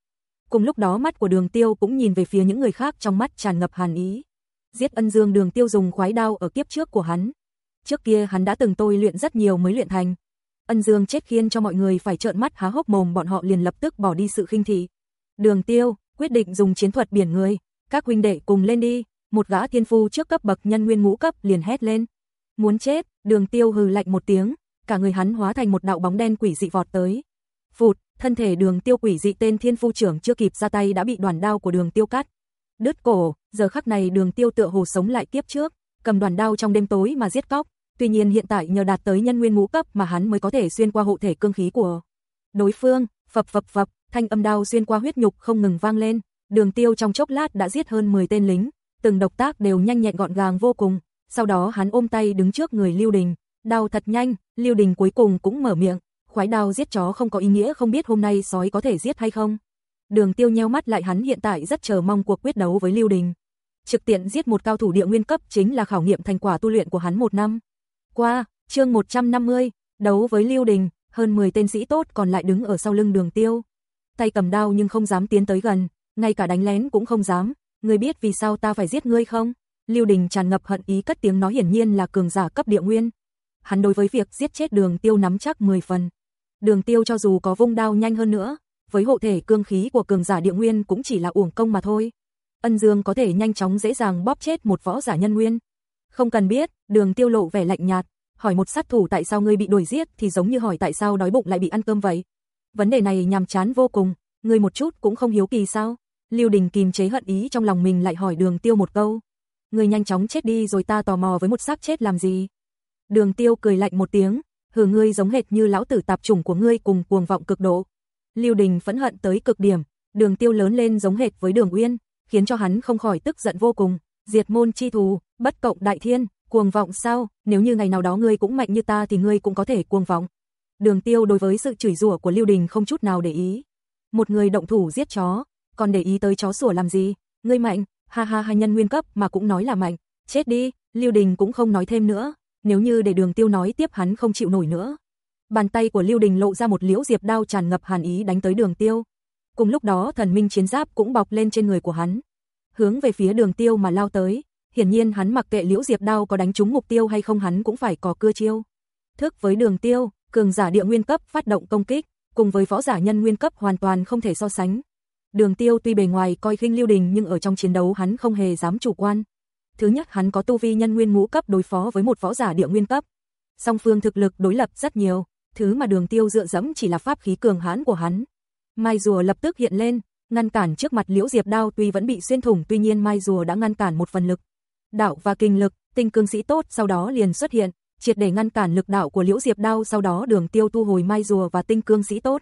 Speaker 1: Cùng lúc đó mắt của đường tiêu cũng nhìn về phía những người khác trong mắt tràn ngập hàn ý. Giết ân dương đường tiêu dùng khoái đao ở kiếp trước của hắn. Trước kia hắn đã từng tôi luyện rất nhiều mới luyện thành. Ân dương chết khiên cho mọi người phải trợn mắt há hốc mồm bọn họ liền lập tức bỏ đi sự khinh thị. Đường tiêu, quyết định dùng chiến thuật biển người. Các huynh đệ cùng lên đi. Một gã thiên phu trước cấp bậc nhân nguyên ngũ cấp liền hét lên. Muốn chết, Đường tiêu hừ lạnh một tiếng, cả người hắn hóa thành một đạo bóng đen quỷ dị vọt tới. Phụt, thân thể đường tiêu quỷ dị tên thiên phu trưởng chưa kịp ra tay đã bị đoàn đao của đường tiêu cắt. Đứt cổ, giờ khắc này đường tiêu tựa hồ sống lại kiếp trước, cầm đoàn đao trong đêm tối mà giết cóc. Tuy nhiên hiện tại nhờ đạt tới nhân nguyên ngũ cấp mà hắn mới có thể xuyên qua hộ thể cương khí của đối phương, phập phập phập, thanh âm đao xuyên qua huyết nhục không ngừng vang lên. Đường tiêu trong chốc lát đã giết hơn 10 tên lính, từng độc tác đều nhanh nhẹn gọn gàng vô cùng, sau đó hắn ôm tay đứng trước người Lưu Đình, đao thật nhanh, Lưu Đình cuối cùng cũng mở miệng, khoái đao giết chó không có ý nghĩa không biết hôm nay sói có thể giết hay không. Đường Tiêu nheo mắt lại hắn hiện tại rất chờ mong cuộc quyết đấu với Lưu Đình. Trực tiện giết một cao thủ địa nguyên cấp chính là khảo nghiệm thành quả tu luyện của hắn một năm. Qua, chương 150, đấu với Lưu Đình, hơn 10 tên sĩ tốt còn lại đứng ở sau lưng Đường Tiêu. Tay cầm đao nhưng không dám tiến tới gần, ngay cả đánh lén cũng không dám, ngươi biết vì sao ta phải giết ngươi không? Lưu Đình tràn ngập hận ý cất tiếng nói hiển nhiên là cường giả cấp địa nguyên. Hắn đối với việc giết chết Đường Tiêu nắm chắc 10 phần. Đường Tiêu cho dù có vung đao nhanh hơn nữa, với hộ thể cương khí của cường giả địa nguyên cũng chỉ là uổng công mà thôi. Ân Dương có thể nhanh chóng dễ dàng bóp chết một võ giả nhân nguyên. Không cần biết, Đường Tiêu lộ vẻ lạnh nhạt, hỏi một sát thủ tại sao ngươi bị đuổi giết thì giống như hỏi tại sao đói bụng lại bị ăn cơm vậy. Vấn đề này nhàm chán vô cùng, ngươi một chút cũng không hiếu kỳ sao? Lưu Đình kìm chế hận ý trong lòng mình lại hỏi Đường Tiêu một câu, người nhanh chóng chết đi rồi ta tò mò với một xác chết làm gì. Đường tiêu cười lạnh một tiếng, hử ngươi giống hệt như lão tử tạp chủng của ngươi cùng cuồng vọng cực độ. Lưu Đình phẫn hận tới cực điểm, đường tiêu lớn lên giống hệt với đường uyên, khiến cho hắn không khỏi tức giận vô cùng, diệt môn chi thù, bất cộng đại thiên, cuồng vọng sao, nếu như ngày nào đó ngươi cũng mạnh như ta thì ngươi cũng có thể cuồng vọng. Đường tiêu đối với sự chửi rủa của Lưu Đình không chút nào để ý. Một người động thủ giết chó, còn để ý tới chó sủa làm gì, ngươi mạnh, ha ha ha nhân nguyên cấp mà cũng nói là mạnh, chết đi, Lưu Đình cũng không nói thêm nữa, nếu như để Đường Tiêu nói tiếp hắn không chịu nổi nữa. Bàn tay của Lưu Đình lộ ra một liễu diệp đao tràn ngập hàn ý đánh tới Đường Tiêu. Cùng lúc đó thần minh chiến giáp cũng bọc lên trên người của hắn, hướng về phía Đường Tiêu mà lao tới, hiển nhiên hắn mặc kệ liễu diệp đao có đánh trúng mục tiêu hay không hắn cũng phải có cưa chiêu. Thức với Đường Tiêu, cường giả địa nguyên cấp phát động công kích, cùng với võ giả nhân nguyên cấp hoàn toàn không thể so sánh, Đường Tiêu tuy bề ngoài coi khinh Lưu Đình nhưng ở trong chiến đấu hắn không hề dám chủ quan. Thứ nhất hắn có tu vi nhân nguyên ngũ cấp đối phó với một võ giả địa nguyên cấp. Song phương thực lực đối lập rất nhiều, thứ mà Đường Tiêu dựa dẫm chỉ là pháp khí cường hãn của hắn. Mai rùa lập tức hiện lên, ngăn cản trước mặt Liễu Diệp đao tuy vẫn bị xuyên thủng tuy nhiên mai rùa đã ngăn cản một phần lực. Đạo và kinh lực, tinh cương sĩ tốt sau đó liền xuất hiện, triệt để ngăn cản lực đạo của Liễu Diệp đao sau đó Đường Tiêu tu hồi mai rùa và tinh cương sĩ tốt.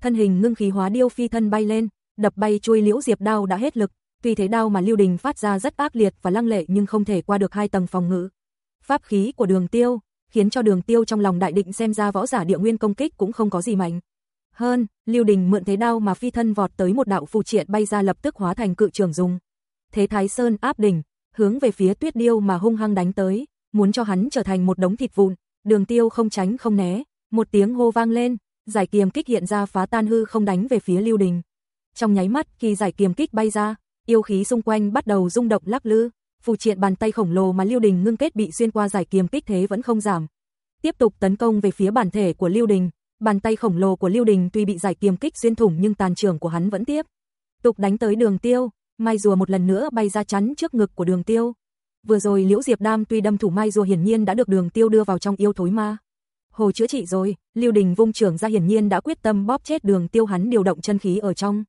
Speaker 1: Thân hình ngưng khí hóa điêu phi thân bay lên, đập bay chuôi liễu diệp đao đã hết lực, tuy thế đao mà Lưu Đình phát ra rất ác liệt và lăng lệ nhưng không thể qua được hai tầng phòng ngự. Pháp khí của Đường Tiêu, khiến cho Đường Tiêu trong lòng đại định xem ra võ giả địa nguyên công kích cũng không có gì mạnh. Hơn, Lưu Đình mượn thế đao mà phi thân vọt tới một đạo phù triện bay ra lập tức hóa thành cự trường dùng. Thế Thái Sơn áp đỉnh, hướng về phía Tuyết Điêu mà hung hăng đánh tới, muốn cho hắn trở thành một đống thịt vụn. Đường Tiêu không tránh không né, một tiếng hô vang lên, giải kiềm kích hiện ra phá tan hư không đánh về phía Lưu Đình. Trong nháy mắt, khi giải kiềm kích bay ra, yêu khí xung quanh bắt đầu rung động lắc lư, phù triện bàn tay khổng lồ mà Lưu Đình ngưng kết bị xuyên qua giải kiềm kích thế vẫn không giảm. Tiếp tục tấn công về phía bản thể của Lưu Đình, bàn tay khổng lồ của Lưu Đình tuy bị giải kiềm kích xuyên thủng nhưng tàn trưởng của hắn vẫn tiếp tục đánh tới Đường Tiêu, mai rùa một lần nữa bay ra chắn trước ngực của Đường Tiêu. Vừa rồi Liễu Diệp Đam tuy đâm thủ mai rùa hiển nhiên đã được Đường Tiêu đưa vào trong yêu thối ma. Hồ chữa trị rồi, Lưu Đình vung trưởng ra hiển nhiên đã quyết tâm bóp chết Đường Tiêu hắn điều động chân khí ở trong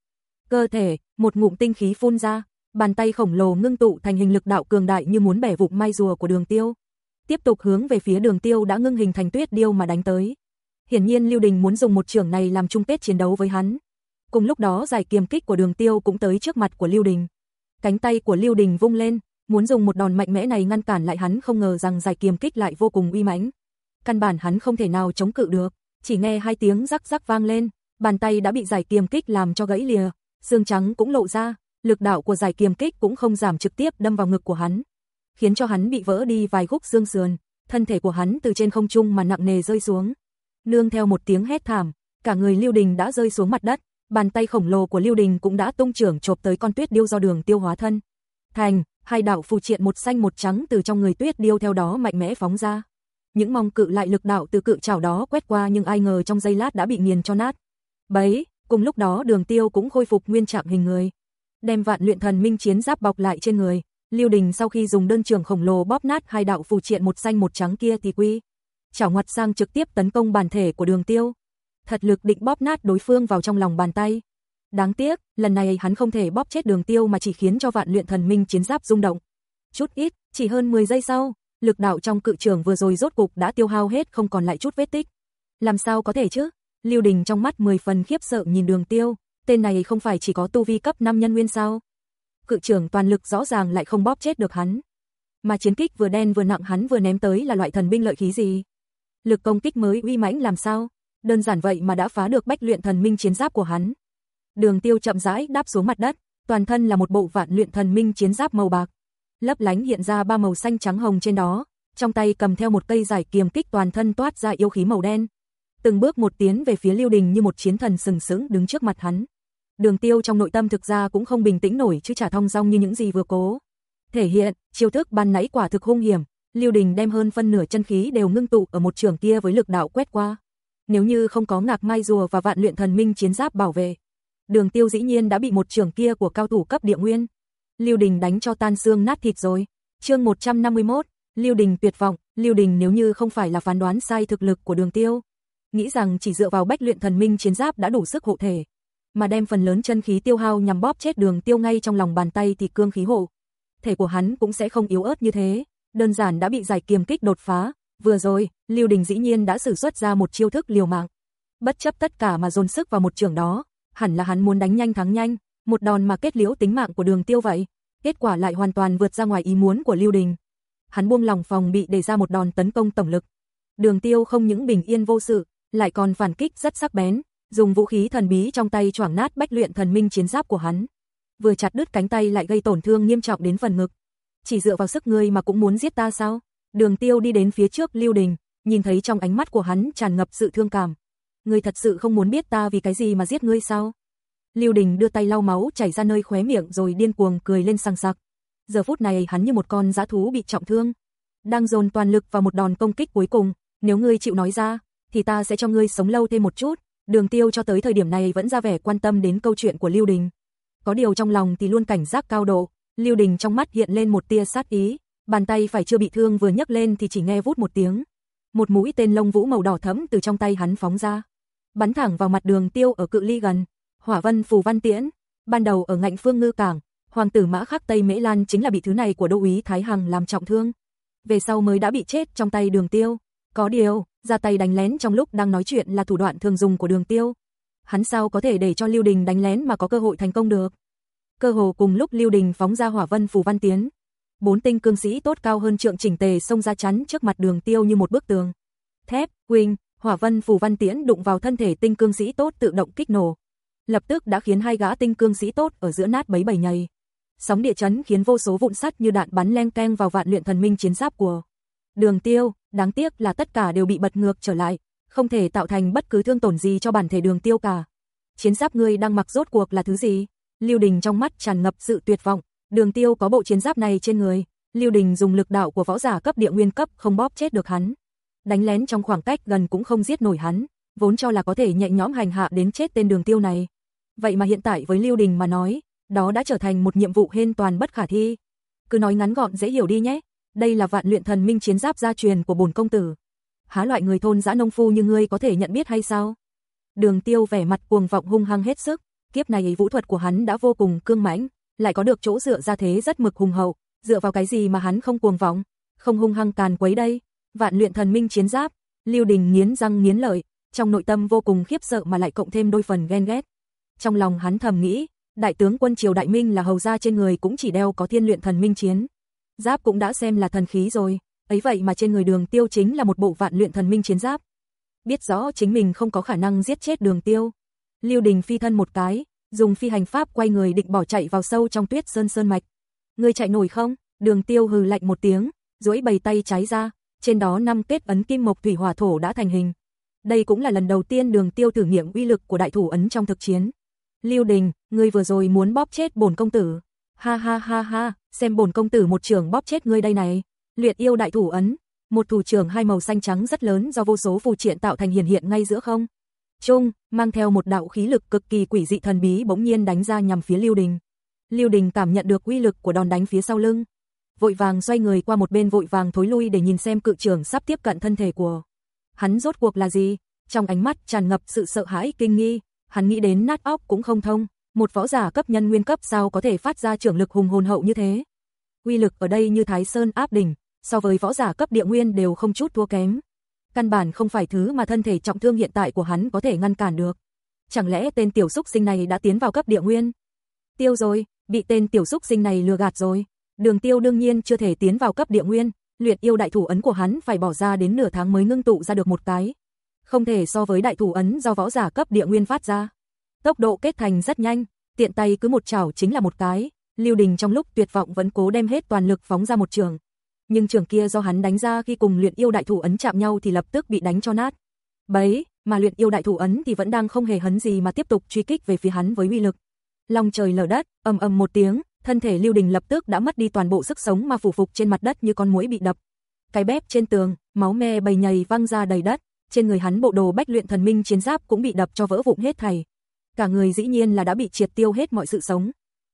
Speaker 1: cơ thể, một ngụm tinh khí phun ra, bàn tay khổng lồ ngưng tụ thành hình lực đạo cường đại như muốn bẻ vụt mai rùa của Đường Tiêu. Tiếp tục hướng về phía Đường Tiêu đã ngưng hình thành tuyết điêu mà đánh tới. Hiển nhiên Lưu Đình muốn dùng một trường này làm chung kết chiến đấu với hắn. Cùng lúc đó giải kiềm kích của Đường Tiêu cũng tới trước mặt của Lưu Đình. Cánh tay của Lưu Đình vung lên, muốn dùng một đòn mạnh mẽ này ngăn cản lại hắn không ngờ rằng giải kiềm kích lại vô cùng uy mãnh. Căn bản hắn không thể nào chống cự được, chỉ nghe hai tiếng rắc rắc vang lên, bàn tay đã bị giải kiềm kích làm cho gãy lìa, dương trắng cũng lộ ra, lực đạo của giải kiềm kích cũng không giảm trực tiếp đâm vào ngực của hắn, khiến cho hắn bị vỡ đi vài khúc dương sườn, thân thể của hắn từ trên không trung mà nặng nề rơi xuống. Nương theo một tiếng hét thảm, cả người Lưu Đình đã rơi xuống mặt đất, bàn tay khổng lồ của Lưu Đình cũng đã tung trưởng chộp tới con tuyết điêu do đường tiêu hóa thân. Thành, hai đạo phù triện một xanh một trắng từ trong người tuyết điêu theo đó mạnh mẽ phóng ra. Những mong cự lại lực đạo từ cự chảo đó quét qua nhưng ai ngờ trong giây lát đã bị nghiền cho nát. Bấy, Cùng lúc đó đường tiêu cũng khôi phục nguyên trạng hình người. Đem vạn luyện thần minh chiến giáp bọc lại trên người. Lưu Đình sau khi dùng đơn trường khổng lồ bóp nát hai đạo phù triện một xanh một trắng kia thì quy. Chảo ngoặt sang trực tiếp tấn công bản thể của đường tiêu. Thật lực định bóp nát đối phương vào trong lòng bàn tay. Đáng tiếc, lần này hắn không thể bóp chết đường tiêu mà chỉ khiến cho vạn luyện thần minh chiến giáp rung động. Chút ít, chỉ hơn 10 giây sau, lực đạo trong cự trường vừa rồi rốt cục đã tiêu hao hết không còn lại chút vết tích. Làm sao có thể chứ? Lưu Đình trong mắt 10 phần khiếp sợ nhìn đường tiêu, tên này không phải chỉ có tu vi cấp 5 nhân nguyên sao? Cự trưởng toàn lực rõ ràng lại không bóp chết được hắn. Mà chiến kích vừa đen vừa nặng hắn vừa ném tới là loại thần binh lợi khí gì? Lực công kích mới uy mãnh làm sao? Đơn giản vậy mà đã phá được bách luyện thần minh chiến giáp của hắn. Đường tiêu chậm rãi đáp xuống mặt đất, toàn thân là một bộ vạn luyện thần minh chiến giáp màu bạc. Lấp lánh hiện ra ba màu xanh trắng hồng trên đó, trong tay cầm theo một cây giải kiềm kích toàn thân toát ra yêu khí màu đen, từng bước một tiến về phía Lưu Đình như một chiến thần sừng sững đứng trước mặt hắn. Đường Tiêu trong nội tâm thực ra cũng không bình tĩnh nổi chứ trả thông dong như những gì vừa cố. Thể hiện, chiêu thức ban nãy quả thực hung hiểm, Lưu Đình đem hơn phân nửa chân khí đều ngưng tụ ở một trường kia với lực đạo quét qua. Nếu như không có ngạc mai rùa và vạn luyện thần minh chiến giáp bảo vệ, Đường Tiêu dĩ nhiên đã bị một trường kia của cao thủ cấp địa nguyên. Lưu Đình đánh cho tan xương nát thịt rồi. Chương 151, Lưu Đình tuyệt vọng, Lưu Đình nếu như không phải là phán đoán sai thực lực của Đường Tiêu, nghĩ rằng chỉ dựa vào bách luyện thần minh chiến giáp đã đủ sức hộ thể, mà đem phần lớn chân khí tiêu hao nhằm bóp chết đường tiêu ngay trong lòng bàn tay thì cương khí hộ. Thể của hắn cũng sẽ không yếu ớt như thế, đơn giản đã bị giải kiềm kích đột phá, vừa rồi, Lưu Đình dĩ nhiên đã sử xuất ra một chiêu thức liều mạng. Bất chấp tất cả mà dồn sức vào một trường đó, hẳn là hắn muốn đánh nhanh thắng nhanh, một đòn mà kết liễu tính mạng của đường tiêu vậy, kết quả lại hoàn toàn vượt ra ngoài ý muốn của Lưu Đình. Hắn buông lòng phòng bị để ra một đòn tấn công tổng lực. Đường tiêu không những bình yên vô sự, lại còn phản kích rất sắc bén, dùng vũ khí thần bí trong tay choảng nát bách luyện thần minh chiến giáp của hắn. Vừa chặt đứt cánh tay lại gây tổn thương nghiêm trọng đến phần ngực. Chỉ dựa vào sức ngươi mà cũng muốn giết ta sao? Đường Tiêu đi đến phía trước Lưu Đình, nhìn thấy trong ánh mắt của hắn tràn ngập sự thương cảm. Ngươi thật sự không muốn biết ta vì cái gì mà giết ngươi sao? Lưu Đình đưa tay lau máu chảy ra nơi khóe miệng rồi điên cuồng cười lên sang sặc. Giờ phút này hắn như một con dã thú bị trọng thương, đang dồn toàn lực vào một đòn công kích cuối cùng, nếu ngươi chịu nói ra, thì ta sẽ cho ngươi sống lâu thêm một chút. Đường tiêu cho tới thời điểm này vẫn ra vẻ quan tâm đến câu chuyện của Lưu Đình. Có điều trong lòng thì luôn cảnh giác cao độ, Lưu Đình trong mắt hiện lên một tia sát ý, bàn tay phải chưa bị thương vừa nhấc lên thì chỉ nghe vút một tiếng. Một mũi tên lông vũ màu đỏ thẫm từ trong tay hắn phóng ra, bắn thẳng vào mặt đường tiêu ở cự ly gần. Hỏa vân phù văn tiễn, ban đầu ở ngạnh phương ngư cảng, hoàng tử mã khắc Tây Mễ Lan chính là bị thứ này của đô úy Thái Hằng làm trọng thương. Về sau mới đã bị chết trong tay đường tiêu. Có điều, ra tay đánh lén trong lúc đang nói chuyện là thủ đoạn thường dùng của đường tiêu. Hắn sao có thể để cho Lưu Đình đánh lén mà có cơ hội thành công được. Cơ hồ cùng lúc Lưu Đình phóng ra hỏa vân phù văn tiến. Bốn tinh cương sĩ tốt cao hơn trượng chỉnh tề xông ra chắn trước mặt đường tiêu như một bức tường. Thép, huynh, hỏa vân phù văn tiễn đụng vào thân thể tinh cương sĩ tốt tự động kích nổ. Lập tức đã khiến hai gã tinh cương sĩ tốt ở giữa nát bấy bầy nhầy. Sóng địa chấn khiến vô số vụn sắt như đạn bắn leng keng vào vạn luyện thần minh chiến giáp của Đường Tiêu, đáng tiếc là tất cả đều bị bật ngược trở lại, không thể tạo thành bất cứ thương tổn gì cho bản thể đường tiêu cả. Chiến giáp ngươi đang mặc rốt cuộc là thứ gì? Lưu Đình trong mắt tràn ngập sự tuyệt vọng, đường tiêu có bộ chiến giáp này trên người, Lưu Đình dùng lực đạo của võ giả cấp địa nguyên cấp không bóp chết được hắn. Đánh lén trong khoảng cách gần cũng không giết nổi hắn, vốn cho là có thể nhẹ nhõm hành hạ đến chết tên đường tiêu này. Vậy mà hiện tại với Lưu Đình mà nói, đó đã trở thành một nhiệm vụ hên toàn bất khả thi. Cứ nói ngắn gọn dễ hiểu đi nhé, đây là vạn luyện thần minh chiến giáp gia truyền của bổn công tử. Há loại người thôn dã nông phu như ngươi có thể nhận biết hay sao? Đường tiêu vẻ mặt cuồng vọng hung hăng hết sức, kiếp này ấy vũ thuật của hắn đã vô cùng cương mãnh, lại có được chỗ dựa ra thế rất mực hùng hậu, dựa vào cái gì mà hắn không cuồng vọng, không hung hăng càn quấy đây? Vạn luyện thần minh chiến giáp, Lưu Đình nghiến răng nghiến lợi, trong nội tâm vô cùng khiếp sợ mà lại cộng thêm đôi phần ghen ghét. Trong lòng hắn thầm nghĩ, đại tướng quân triều đại minh là hầu gia trên người cũng chỉ đeo có thiên luyện thần minh chiến giáp cũng đã xem là thần khí rồi, ấy vậy mà trên người đường tiêu chính là một bộ vạn luyện thần minh chiến giáp. Biết rõ chính mình không có khả năng giết chết đường tiêu. Lưu đình phi thân một cái, dùng phi hành pháp quay người định bỏ chạy vào sâu trong tuyết sơn sơn mạch. Người chạy nổi không? Đường tiêu hừ lạnh một tiếng, duỗi bầy tay trái ra, trên đó năm kết ấn kim mộc thủy hỏa thổ đã thành hình. Đây cũng là lần đầu tiên đường tiêu thử nghiệm uy lực của đại thủ ấn trong thực chiến. Lưu đình, ngươi vừa rồi muốn bóp chết bổn công tử. Ha ha ha ha, xem bổn công tử một trường bóp chết ngươi đây này. Luyện yêu đại thủ ấn, một thủ trường hai màu xanh trắng rất lớn do vô số phù triện tạo thành hiện hiện ngay giữa không. Trung, mang theo một đạo khí lực cực kỳ quỷ dị thần bí bỗng nhiên đánh ra nhằm phía Lưu Đình. Lưu Đình cảm nhận được uy lực của đòn đánh phía sau lưng, vội vàng xoay người qua một bên vội vàng thối lui để nhìn xem cự trường sắp tiếp cận thân thể của hắn rốt cuộc là gì. Trong ánh mắt tràn ngập sự sợ hãi kinh nghi, hắn nghĩ đến nát óc cũng không thông một võ giả cấp nhân nguyên cấp sao có thể phát ra trưởng lực hùng hồn hậu như thế. Quy lực ở đây như Thái Sơn áp đỉnh, so với võ giả cấp địa nguyên đều không chút thua kém. Căn bản không phải thứ mà thân thể trọng thương hiện tại của hắn có thể ngăn cản được. Chẳng lẽ tên tiểu xúc sinh này đã tiến vào cấp địa nguyên? Tiêu rồi, bị tên tiểu xúc sinh này lừa gạt rồi. Đường tiêu đương nhiên chưa thể tiến vào cấp địa nguyên, luyện yêu đại thủ ấn của hắn phải bỏ ra đến nửa tháng mới ngưng tụ ra được một cái. Không thể so với đại thủ ấn do võ giả cấp địa nguyên phát ra tốc độ kết thành rất nhanh, tiện tay cứ một chảo chính là một cái, Lưu Đình trong lúc tuyệt vọng vẫn cố đem hết toàn lực phóng ra một trường. Nhưng trường kia do hắn đánh ra khi cùng luyện yêu đại thủ ấn chạm nhau thì lập tức bị đánh cho nát. Bấy, mà luyện yêu đại thủ ấn thì vẫn đang không hề hấn gì mà tiếp tục truy kích về phía hắn với uy lực. Long trời lở đất, ầm ầm một tiếng, thân thể Lưu Đình lập tức đã mất đi toàn bộ sức sống mà phủ phục trên mặt đất như con muỗi bị đập. Cái bếp trên tường, máu me bầy nhầy văng ra đầy đất, trên người hắn bộ đồ bách luyện thần minh chiến giáp cũng bị đập cho vỡ vụn hết thảy, cả người dĩ nhiên là đã bị triệt tiêu hết mọi sự sống.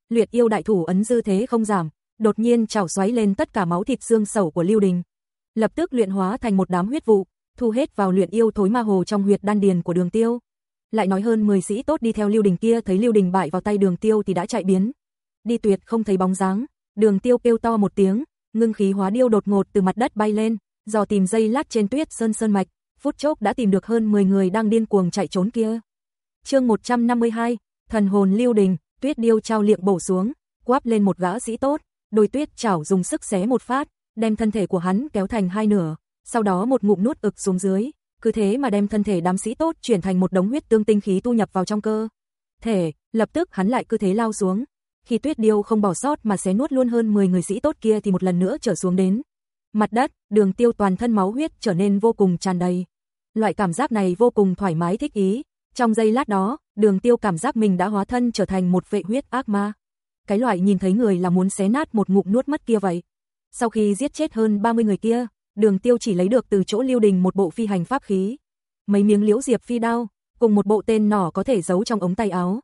Speaker 1: Luyện yêu đại thủ ấn dư thế không giảm, đột nhiên chảo xoáy lên tất cả máu thịt xương sầu của Lưu Đình. Lập tức luyện hóa thành một đám huyết vụ, thu hết vào luyện yêu thối ma hồ trong huyệt đan điền của Đường Tiêu. Lại nói hơn 10 sĩ tốt đi theo Lưu Đình kia thấy Lưu Đình bại vào tay Đường Tiêu thì đã chạy biến. Đi tuyệt không thấy bóng dáng, Đường Tiêu kêu to một tiếng, ngưng khí hóa điêu đột ngột từ mặt đất bay lên, dò tìm dây lát trên tuyết sơn sơn mạch, phút chốc đã tìm được hơn 10 người đang điên cuồng chạy trốn kia chương 152, thần hồn lưu đình, tuyết điêu trao liệng bổ xuống, quáp lên một gã sĩ tốt, đôi tuyết chảo dùng sức xé một phát, đem thân thể của hắn kéo thành hai nửa, sau đó một ngụm nuốt ực xuống dưới, cứ thế mà đem thân thể đám sĩ tốt chuyển thành một đống huyết tương tinh khí tu nhập vào trong cơ. Thể, lập tức hắn lại cứ thế lao xuống. Khi tuyết điêu không bỏ sót mà xé nuốt luôn hơn 10 người sĩ tốt kia thì một lần nữa trở xuống đến. Mặt đất, đường tiêu toàn thân máu huyết trở nên vô cùng tràn đầy. Loại cảm giác này vô cùng thoải mái thích ý, trong giây lát đó, đường tiêu cảm giác mình đã hóa thân trở thành một vệ huyết ác ma. Cái loại nhìn thấy người là muốn xé nát một ngụm nuốt mất kia vậy. Sau khi giết chết hơn 30 người kia, đường tiêu chỉ lấy được từ chỗ lưu đình một bộ phi hành pháp khí. Mấy miếng liễu diệp phi đao, cùng một bộ tên nỏ có thể giấu trong ống tay áo.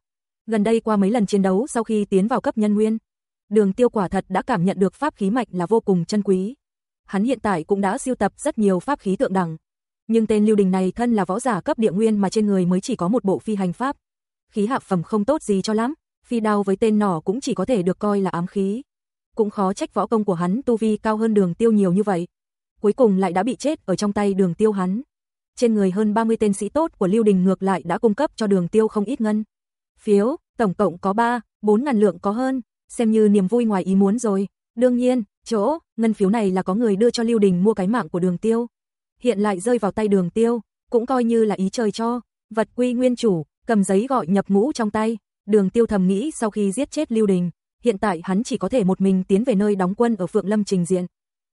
Speaker 1: Gần đây qua mấy lần chiến đấu sau khi tiến vào cấp nhân nguyên, đường tiêu quả thật đã cảm nhận được pháp khí mạnh là vô cùng chân quý. Hắn hiện tại cũng đã siêu tập rất nhiều pháp khí tượng đẳng. Nhưng tên Lưu Đình này thân là võ giả cấp địa nguyên mà trên người mới chỉ có một bộ phi hành pháp. Khí hạ phẩm không tốt gì cho lắm, phi đao với tên nỏ cũng chỉ có thể được coi là ám khí. Cũng khó trách võ công của hắn tu vi cao hơn đường tiêu nhiều như vậy. Cuối cùng lại đã bị chết ở trong tay đường tiêu hắn. Trên người hơn 30 tên sĩ tốt của Lưu Đình ngược lại đã cung cấp cho đường tiêu không ít ngân. Phiếu, tổng cộng có 3, 4 ngàn lượng có hơn, xem như niềm vui ngoài ý muốn rồi. Đương nhiên, chỗ, ngân phiếu này là có người đưa cho Lưu Đình mua cái mạng của đường tiêu hiện lại rơi vào tay đường tiêu, cũng coi như là ý trời cho, vật quy nguyên chủ, cầm giấy gọi nhập ngũ trong tay, đường tiêu thầm nghĩ sau khi giết chết Lưu Đình, hiện tại hắn chỉ có thể một mình tiến về nơi đóng quân ở Phượng Lâm trình diện.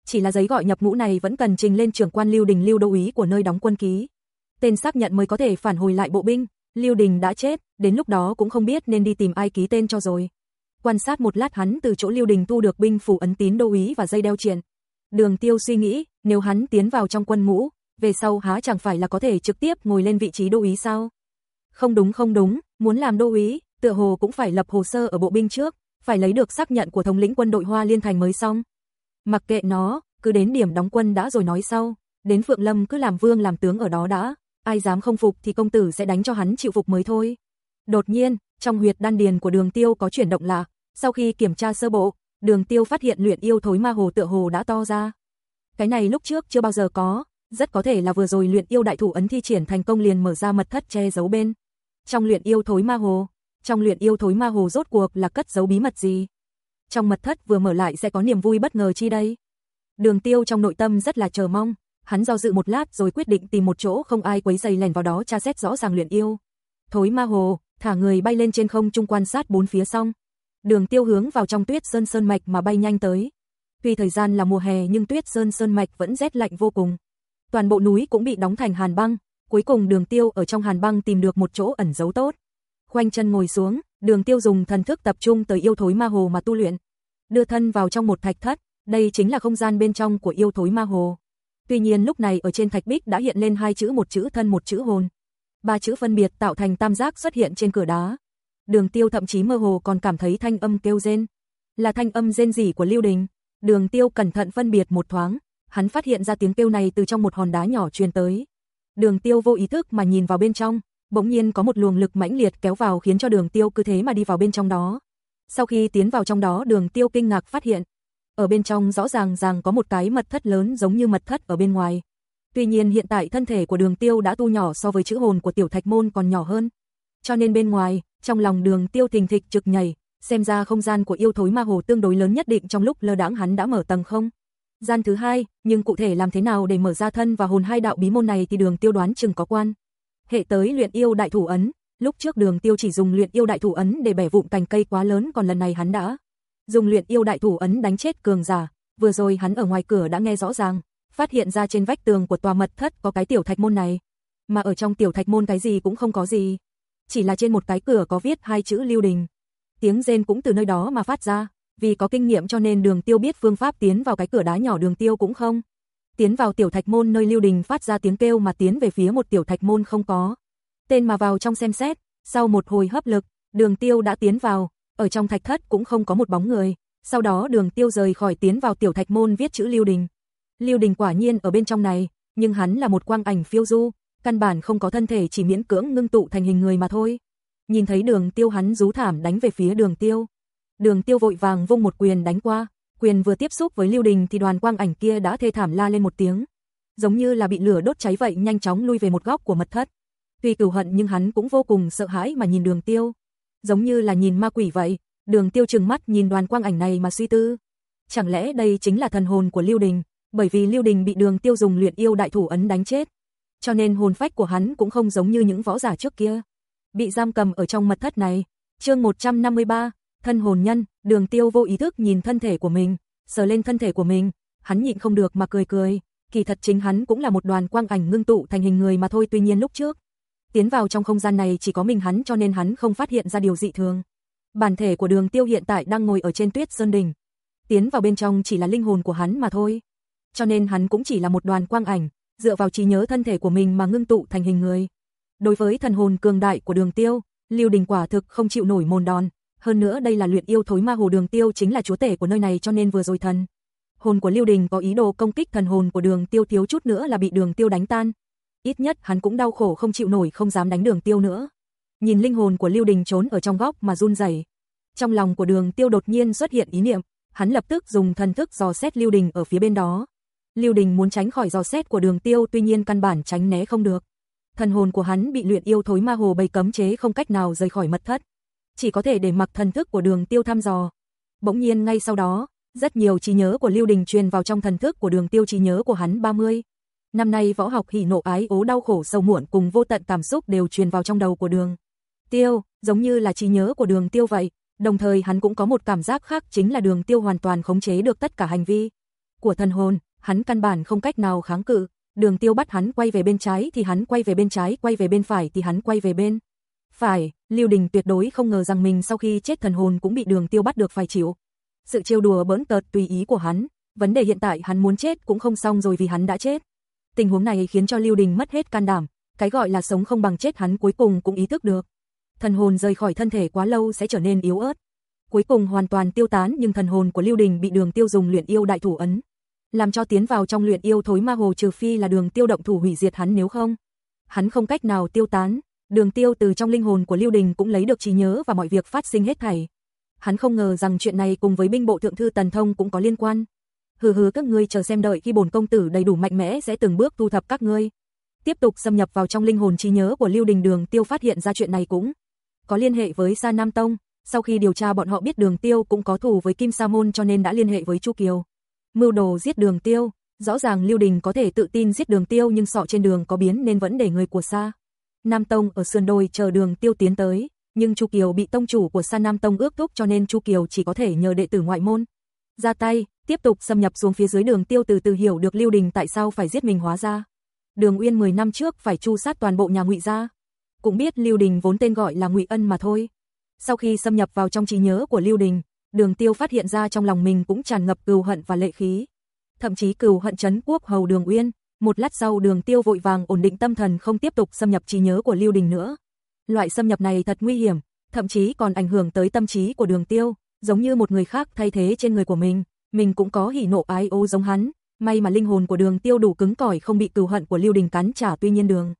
Speaker 1: Chỉ là giấy gọi nhập ngũ này vẫn cần trình lên trưởng quan Lưu Đình Lưu Đô Úy của nơi đóng quân ký. Tên xác nhận mới có thể phản hồi lại bộ binh, Lưu Đình đã chết, đến lúc đó cũng không biết nên đi tìm ai ký tên cho rồi. Quan sát một lát hắn từ chỗ Lưu Đình thu được binh phủ ấn tín đô úy và dây đeo triền, Đường tiêu suy nghĩ, nếu hắn tiến vào trong quân ngũ, về sau há chẳng phải là có thể trực tiếp ngồi lên vị trí đô úy sao? Không đúng không đúng, muốn làm đô úy, tựa hồ cũng phải lập hồ sơ ở bộ binh trước, phải lấy được xác nhận của thống lĩnh quân đội Hoa Liên Thành mới xong. Mặc kệ nó, cứ đến điểm đóng quân đã rồi nói sau, đến Phượng Lâm cứ làm vương làm tướng ở đó đã, ai dám không phục thì công tử sẽ đánh cho hắn chịu phục mới thôi. Đột nhiên, trong huyệt đan điền của đường tiêu có chuyển động lạ, sau khi kiểm tra sơ bộ, đường tiêu phát hiện luyện yêu thối ma hồ tựa hồ đã to ra. Cái này lúc trước chưa bao giờ có, rất có thể là vừa rồi luyện yêu đại thủ ấn thi triển thành công liền mở ra mật thất che giấu bên. Trong luyện yêu thối ma hồ, trong luyện yêu thối ma hồ rốt cuộc là cất giấu bí mật gì? Trong mật thất vừa mở lại sẽ có niềm vui bất ngờ chi đây. Đường tiêu trong nội tâm rất là chờ mong, hắn do dự một lát rồi quyết định tìm một chỗ không ai quấy giày lèn vào đó tra xét rõ ràng luyện yêu. Thối ma hồ, thả người bay lên trên không trung quan sát bốn phía xong, đường tiêu hướng vào trong tuyết sơn sơn mạch mà bay nhanh tới. Tuy thời gian là mùa hè nhưng tuyết sơn sơn mạch vẫn rét lạnh vô cùng. Toàn bộ núi cũng bị đóng thành hàn băng, cuối cùng đường tiêu ở trong hàn băng tìm được một chỗ ẩn giấu tốt. Khoanh chân ngồi xuống, đường tiêu dùng thần thức tập trung tới yêu thối ma hồ mà tu luyện. Đưa thân vào trong một thạch thất, đây chính là không gian bên trong của yêu thối ma hồ. Tuy nhiên lúc này ở trên thạch bích đã hiện lên hai chữ một chữ thân một chữ hồn. Ba chữ phân biệt tạo thành tam giác xuất hiện trên cửa đá đường tiêu thậm chí mơ hồ còn cảm thấy thanh âm kêu rên. Là thanh âm rên rỉ của Lưu Đình. Đường tiêu cẩn thận phân biệt một thoáng, hắn phát hiện ra tiếng kêu này từ trong một hòn đá nhỏ truyền tới. Đường tiêu vô ý thức mà nhìn vào bên trong, bỗng nhiên có một luồng lực mãnh liệt kéo vào khiến cho đường tiêu cứ thế mà đi vào bên trong đó. Sau khi tiến vào trong đó đường tiêu kinh ngạc phát hiện, ở bên trong rõ ràng rằng có một cái mật thất lớn giống như mật thất ở bên ngoài. Tuy nhiên hiện tại thân thể của đường tiêu đã tu nhỏ so với chữ hồn của tiểu thạch môn còn nhỏ hơn. Cho nên bên ngoài, trong lòng đường tiêu thình thịch trực nhảy, xem ra không gian của yêu thối ma hồ tương đối lớn nhất định trong lúc lơ đãng hắn đã mở tầng không. Gian thứ hai, nhưng cụ thể làm thế nào để mở ra thân và hồn hai đạo bí môn này thì đường tiêu đoán chừng có quan. Hệ tới luyện yêu đại thủ ấn, lúc trước đường tiêu chỉ dùng luyện yêu đại thủ ấn để bẻ vụn cành cây quá lớn còn lần này hắn đã dùng luyện yêu đại thủ ấn đánh chết cường giả, vừa rồi hắn ở ngoài cửa đã nghe rõ ràng, phát hiện ra trên vách tường của tòa mật thất có cái tiểu thạch môn này. Mà ở trong tiểu thạch môn cái gì cũng không có gì, chỉ là trên một cái cửa có viết hai chữ Lưu Đình. Tiếng rên cũng từ nơi đó mà phát ra, vì có kinh nghiệm cho nên Đường Tiêu biết phương pháp tiến vào cái cửa đá nhỏ Đường Tiêu cũng không. Tiến vào tiểu thạch môn nơi Lưu Đình phát ra tiếng kêu mà tiến về phía một tiểu thạch môn không có. Tên mà vào trong xem xét, sau một hồi hấp lực, Đường Tiêu đã tiến vào, ở trong thạch thất cũng không có một bóng người. Sau đó Đường Tiêu rời khỏi tiến vào tiểu thạch môn viết chữ Lưu Đình. Lưu Đình quả nhiên ở bên trong này, nhưng hắn là một quang ảnh phiêu du, căn bản không có thân thể chỉ miễn cưỡng ngưng tụ thành hình người mà thôi. Nhìn thấy đường tiêu hắn rú thảm đánh về phía đường tiêu. Đường tiêu vội vàng vung một quyền đánh qua, quyền vừa tiếp xúc với lưu đình thì đoàn quang ảnh kia đã thê thảm la lên một tiếng. Giống như là bị lửa đốt cháy vậy nhanh chóng lui về một góc của mật thất. Tuy cửu hận nhưng hắn cũng vô cùng sợ hãi mà nhìn đường tiêu. Giống như là nhìn ma quỷ vậy, đường tiêu trừng mắt nhìn đoàn quang ảnh này mà suy tư. Chẳng lẽ đây chính là thần hồn của lưu đình, bởi vì lưu đình bị đường tiêu dùng luyện yêu đại thủ ấn đánh chết cho nên hồn phách của hắn cũng không giống như những võ giả trước kia. Bị giam cầm ở trong mật thất này, chương 153, thân hồn nhân, đường tiêu vô ý thức nhìn thân thể của mình, sờ lên thân thể của mình, hắn nhịn không được mà cười cười, kỳ thật chính hắn cũng là một đoàn quang ảnh ngưng tụ thành hình người mà thôi tuy nhiên lúc trước. Tiến vào trong không gian này chỉ có mình hắn cho nên hắn không phát hiện ra điều dị thường. Bản thể của đường tiêu hiện tại đang ngồi ở trên tuyết sơn đỉnh. Tiến vào bên trong chỉ là linh hồn của hắn mà thôi. Cho nên hắn cũng chỉ là một đoàn quang ảnh, dựa vào trí nhớ thân thể của mình mà ngưng tụ thành hình người. Đối với thần hồn cường đại của Đường Tiêu, Lưu Đình quả thực không chịu nổi môn đòn, hơn nữa đây là luyện yêu thối ma hồ Đường Tiêu chính là chúa tể của nơi này cho nên vừa rồi thần hồn của Lưu Đình có ý đồ công kích thần hồn của Đường Tiêu thiếu chút nữa là bị Đường Tiêu đánh tan. Ít nhất hắn cũng đau khổ không chịu nổi không dám đánh Đường Tiêu nữa. Nhìn linh hồn của Lưu Đình trốn ở trong góc mà run rẩy. Trong lòng của Đường Tiêu đột nhiên xuất hiện ý niệm, hắn lập tức dùng thần thức dò xét Lưu Đình ở phía bên đó, Lưu Đình muốn tránh khỏi giò xét của đường tiêu tuy nhiên căn bản tránh né không được. Thần hồn của hắn bị luyện yêu thối ma hồ bầy cấm chế không cách nào rời khỏi mật thất. Chỉ có thể để mặc thần thức của đường tiêu thăm dò. Bỗng nhiên ngay sau đó, rất nhiều trí nhớ của Lưu Đình truyền vào trong thần thức của đường tiêu trí nhớ của hắn 30. Năm nay võ học hỉ nộ ái ố đau khổ sâu muộn cùng vô tận cảm xúc đều truyền vào trong đầu của đường. Tiêu, giống như là trí nhớ của đường tiêu vậy, đồng thời hắn cũng có một cảm giác khác chính là đường tiêu hoàn toàn khống chế được tất cả hành vi của thần hồn hắn căn bản không cách nào kháng cự, đường tiêu bắt hắn quay về bên trái thì hắn quay về bên trái, quay về bên phải thì hắn quay về bên. Phải, Lưu Đình tuyệt đối không ngờ rằng mình sau khi chết thần hồn cũng bị đường tiêu bắt được phải chịu. Sự trêu đùa bỡn tợt tùy ý của hắn, vấn đề hiện tại hắn muốn chết cũng không xong rồi vì hắn đã chết. Tình huống này khiến cho Lưu Đình mất hết can đảm, cái gọi là sống không bằng chết hắn cuối cùng cũng ý thức được. Thần hồn rời khỏi thân thể quá lâu sẽ trở nên yếu ớt. Cuối cùng hoàn toàn tiêu tán nhưng thần hồn của Lưu Đình bị đường tiêu dùng luyện yêu đại thủ ấn, làm cho tiến vào trong luyện yêu thối ma hồ trừ phi là đường tiêu động thủ hủy diệt hắn nếu không. Hắn không cách nào tiêu tán, đường tiêu từ trong linh hồn của Lưu Đình cũng lấy được trí nhớ và mọi việc phát sinh hết thảy. Hắn không ngờ rằng chuyện này cùng với binh bộ thượng thư Tần Thông cũng có liên quan. Hừ hừ các ngươi chờ xem đợi khi bổn công tử đầy đủ mạnh mẽ sẽ từng bước thu thập các ngươi. Tiếp tục xâm nhập vào trong linh hồn trí nhớ của Lưu Đình Đường Tiêu phát hiện ra chuyện này cũng có liên hệ với Sa Nam Tông, sau khi điều tra bọn họ biết Đường Tiêu cũng có thù với Kim Sa môn cho nên đã liên hệ với Chu Kiều mưu đồ giết đường tiêu, rõ ràng Lưu Đình có thể tự tin giết đường tiêu nhưng sọ trên đường có biến nên vẫn để người của xa Nam Tông ở sườn đồi chờ đường tiêu tiến tới, nhưng Chu Kiều bị tông chủ của Sa Nam Tông ước thúc cho nên Chu Kiều chỉ có thể nhờ đệ tử ngoại môn. Ra tay, tiếp tục xâm nhập xuống phía dưới đường tiêu từ từ hiểu được Lưu Đình tại sao phải giết mình hóa ra. Đường Uyên 10 năm trước phải chu sát toàn bộ nhà Ngụy gia. Cũng biết Lưu Đình vốn tên gọi là Ngụy Ân mà thôi. Sau khi xâm nhập vào trong trí nhớ của Lưu Đình, đường tiêu phát hiện ra trong lòng mình cũng tràn ngập cừu hận và lệ khí. Thậm chí cừu hận chấn quốc hầu đường uyên, một lát sau đường tiêu vội vàng ổn định tâm thần không tiếp tục xâm nhập trí nhớ của Lưu Đình nữa. Loại xâm nhập này thật nguy hiểm, thậm chí còn ảnh hưởng tới tâm trí của đường tiêu, giống như một người khác thay thế trên người của mình, mình cũng có hỉ nộ ái ô giống hắn, may mà linh hồn của đường tiêu đủ cứng cỏi không bị cừu hận của Lưu Đình cắn trả tuy nhiên đường.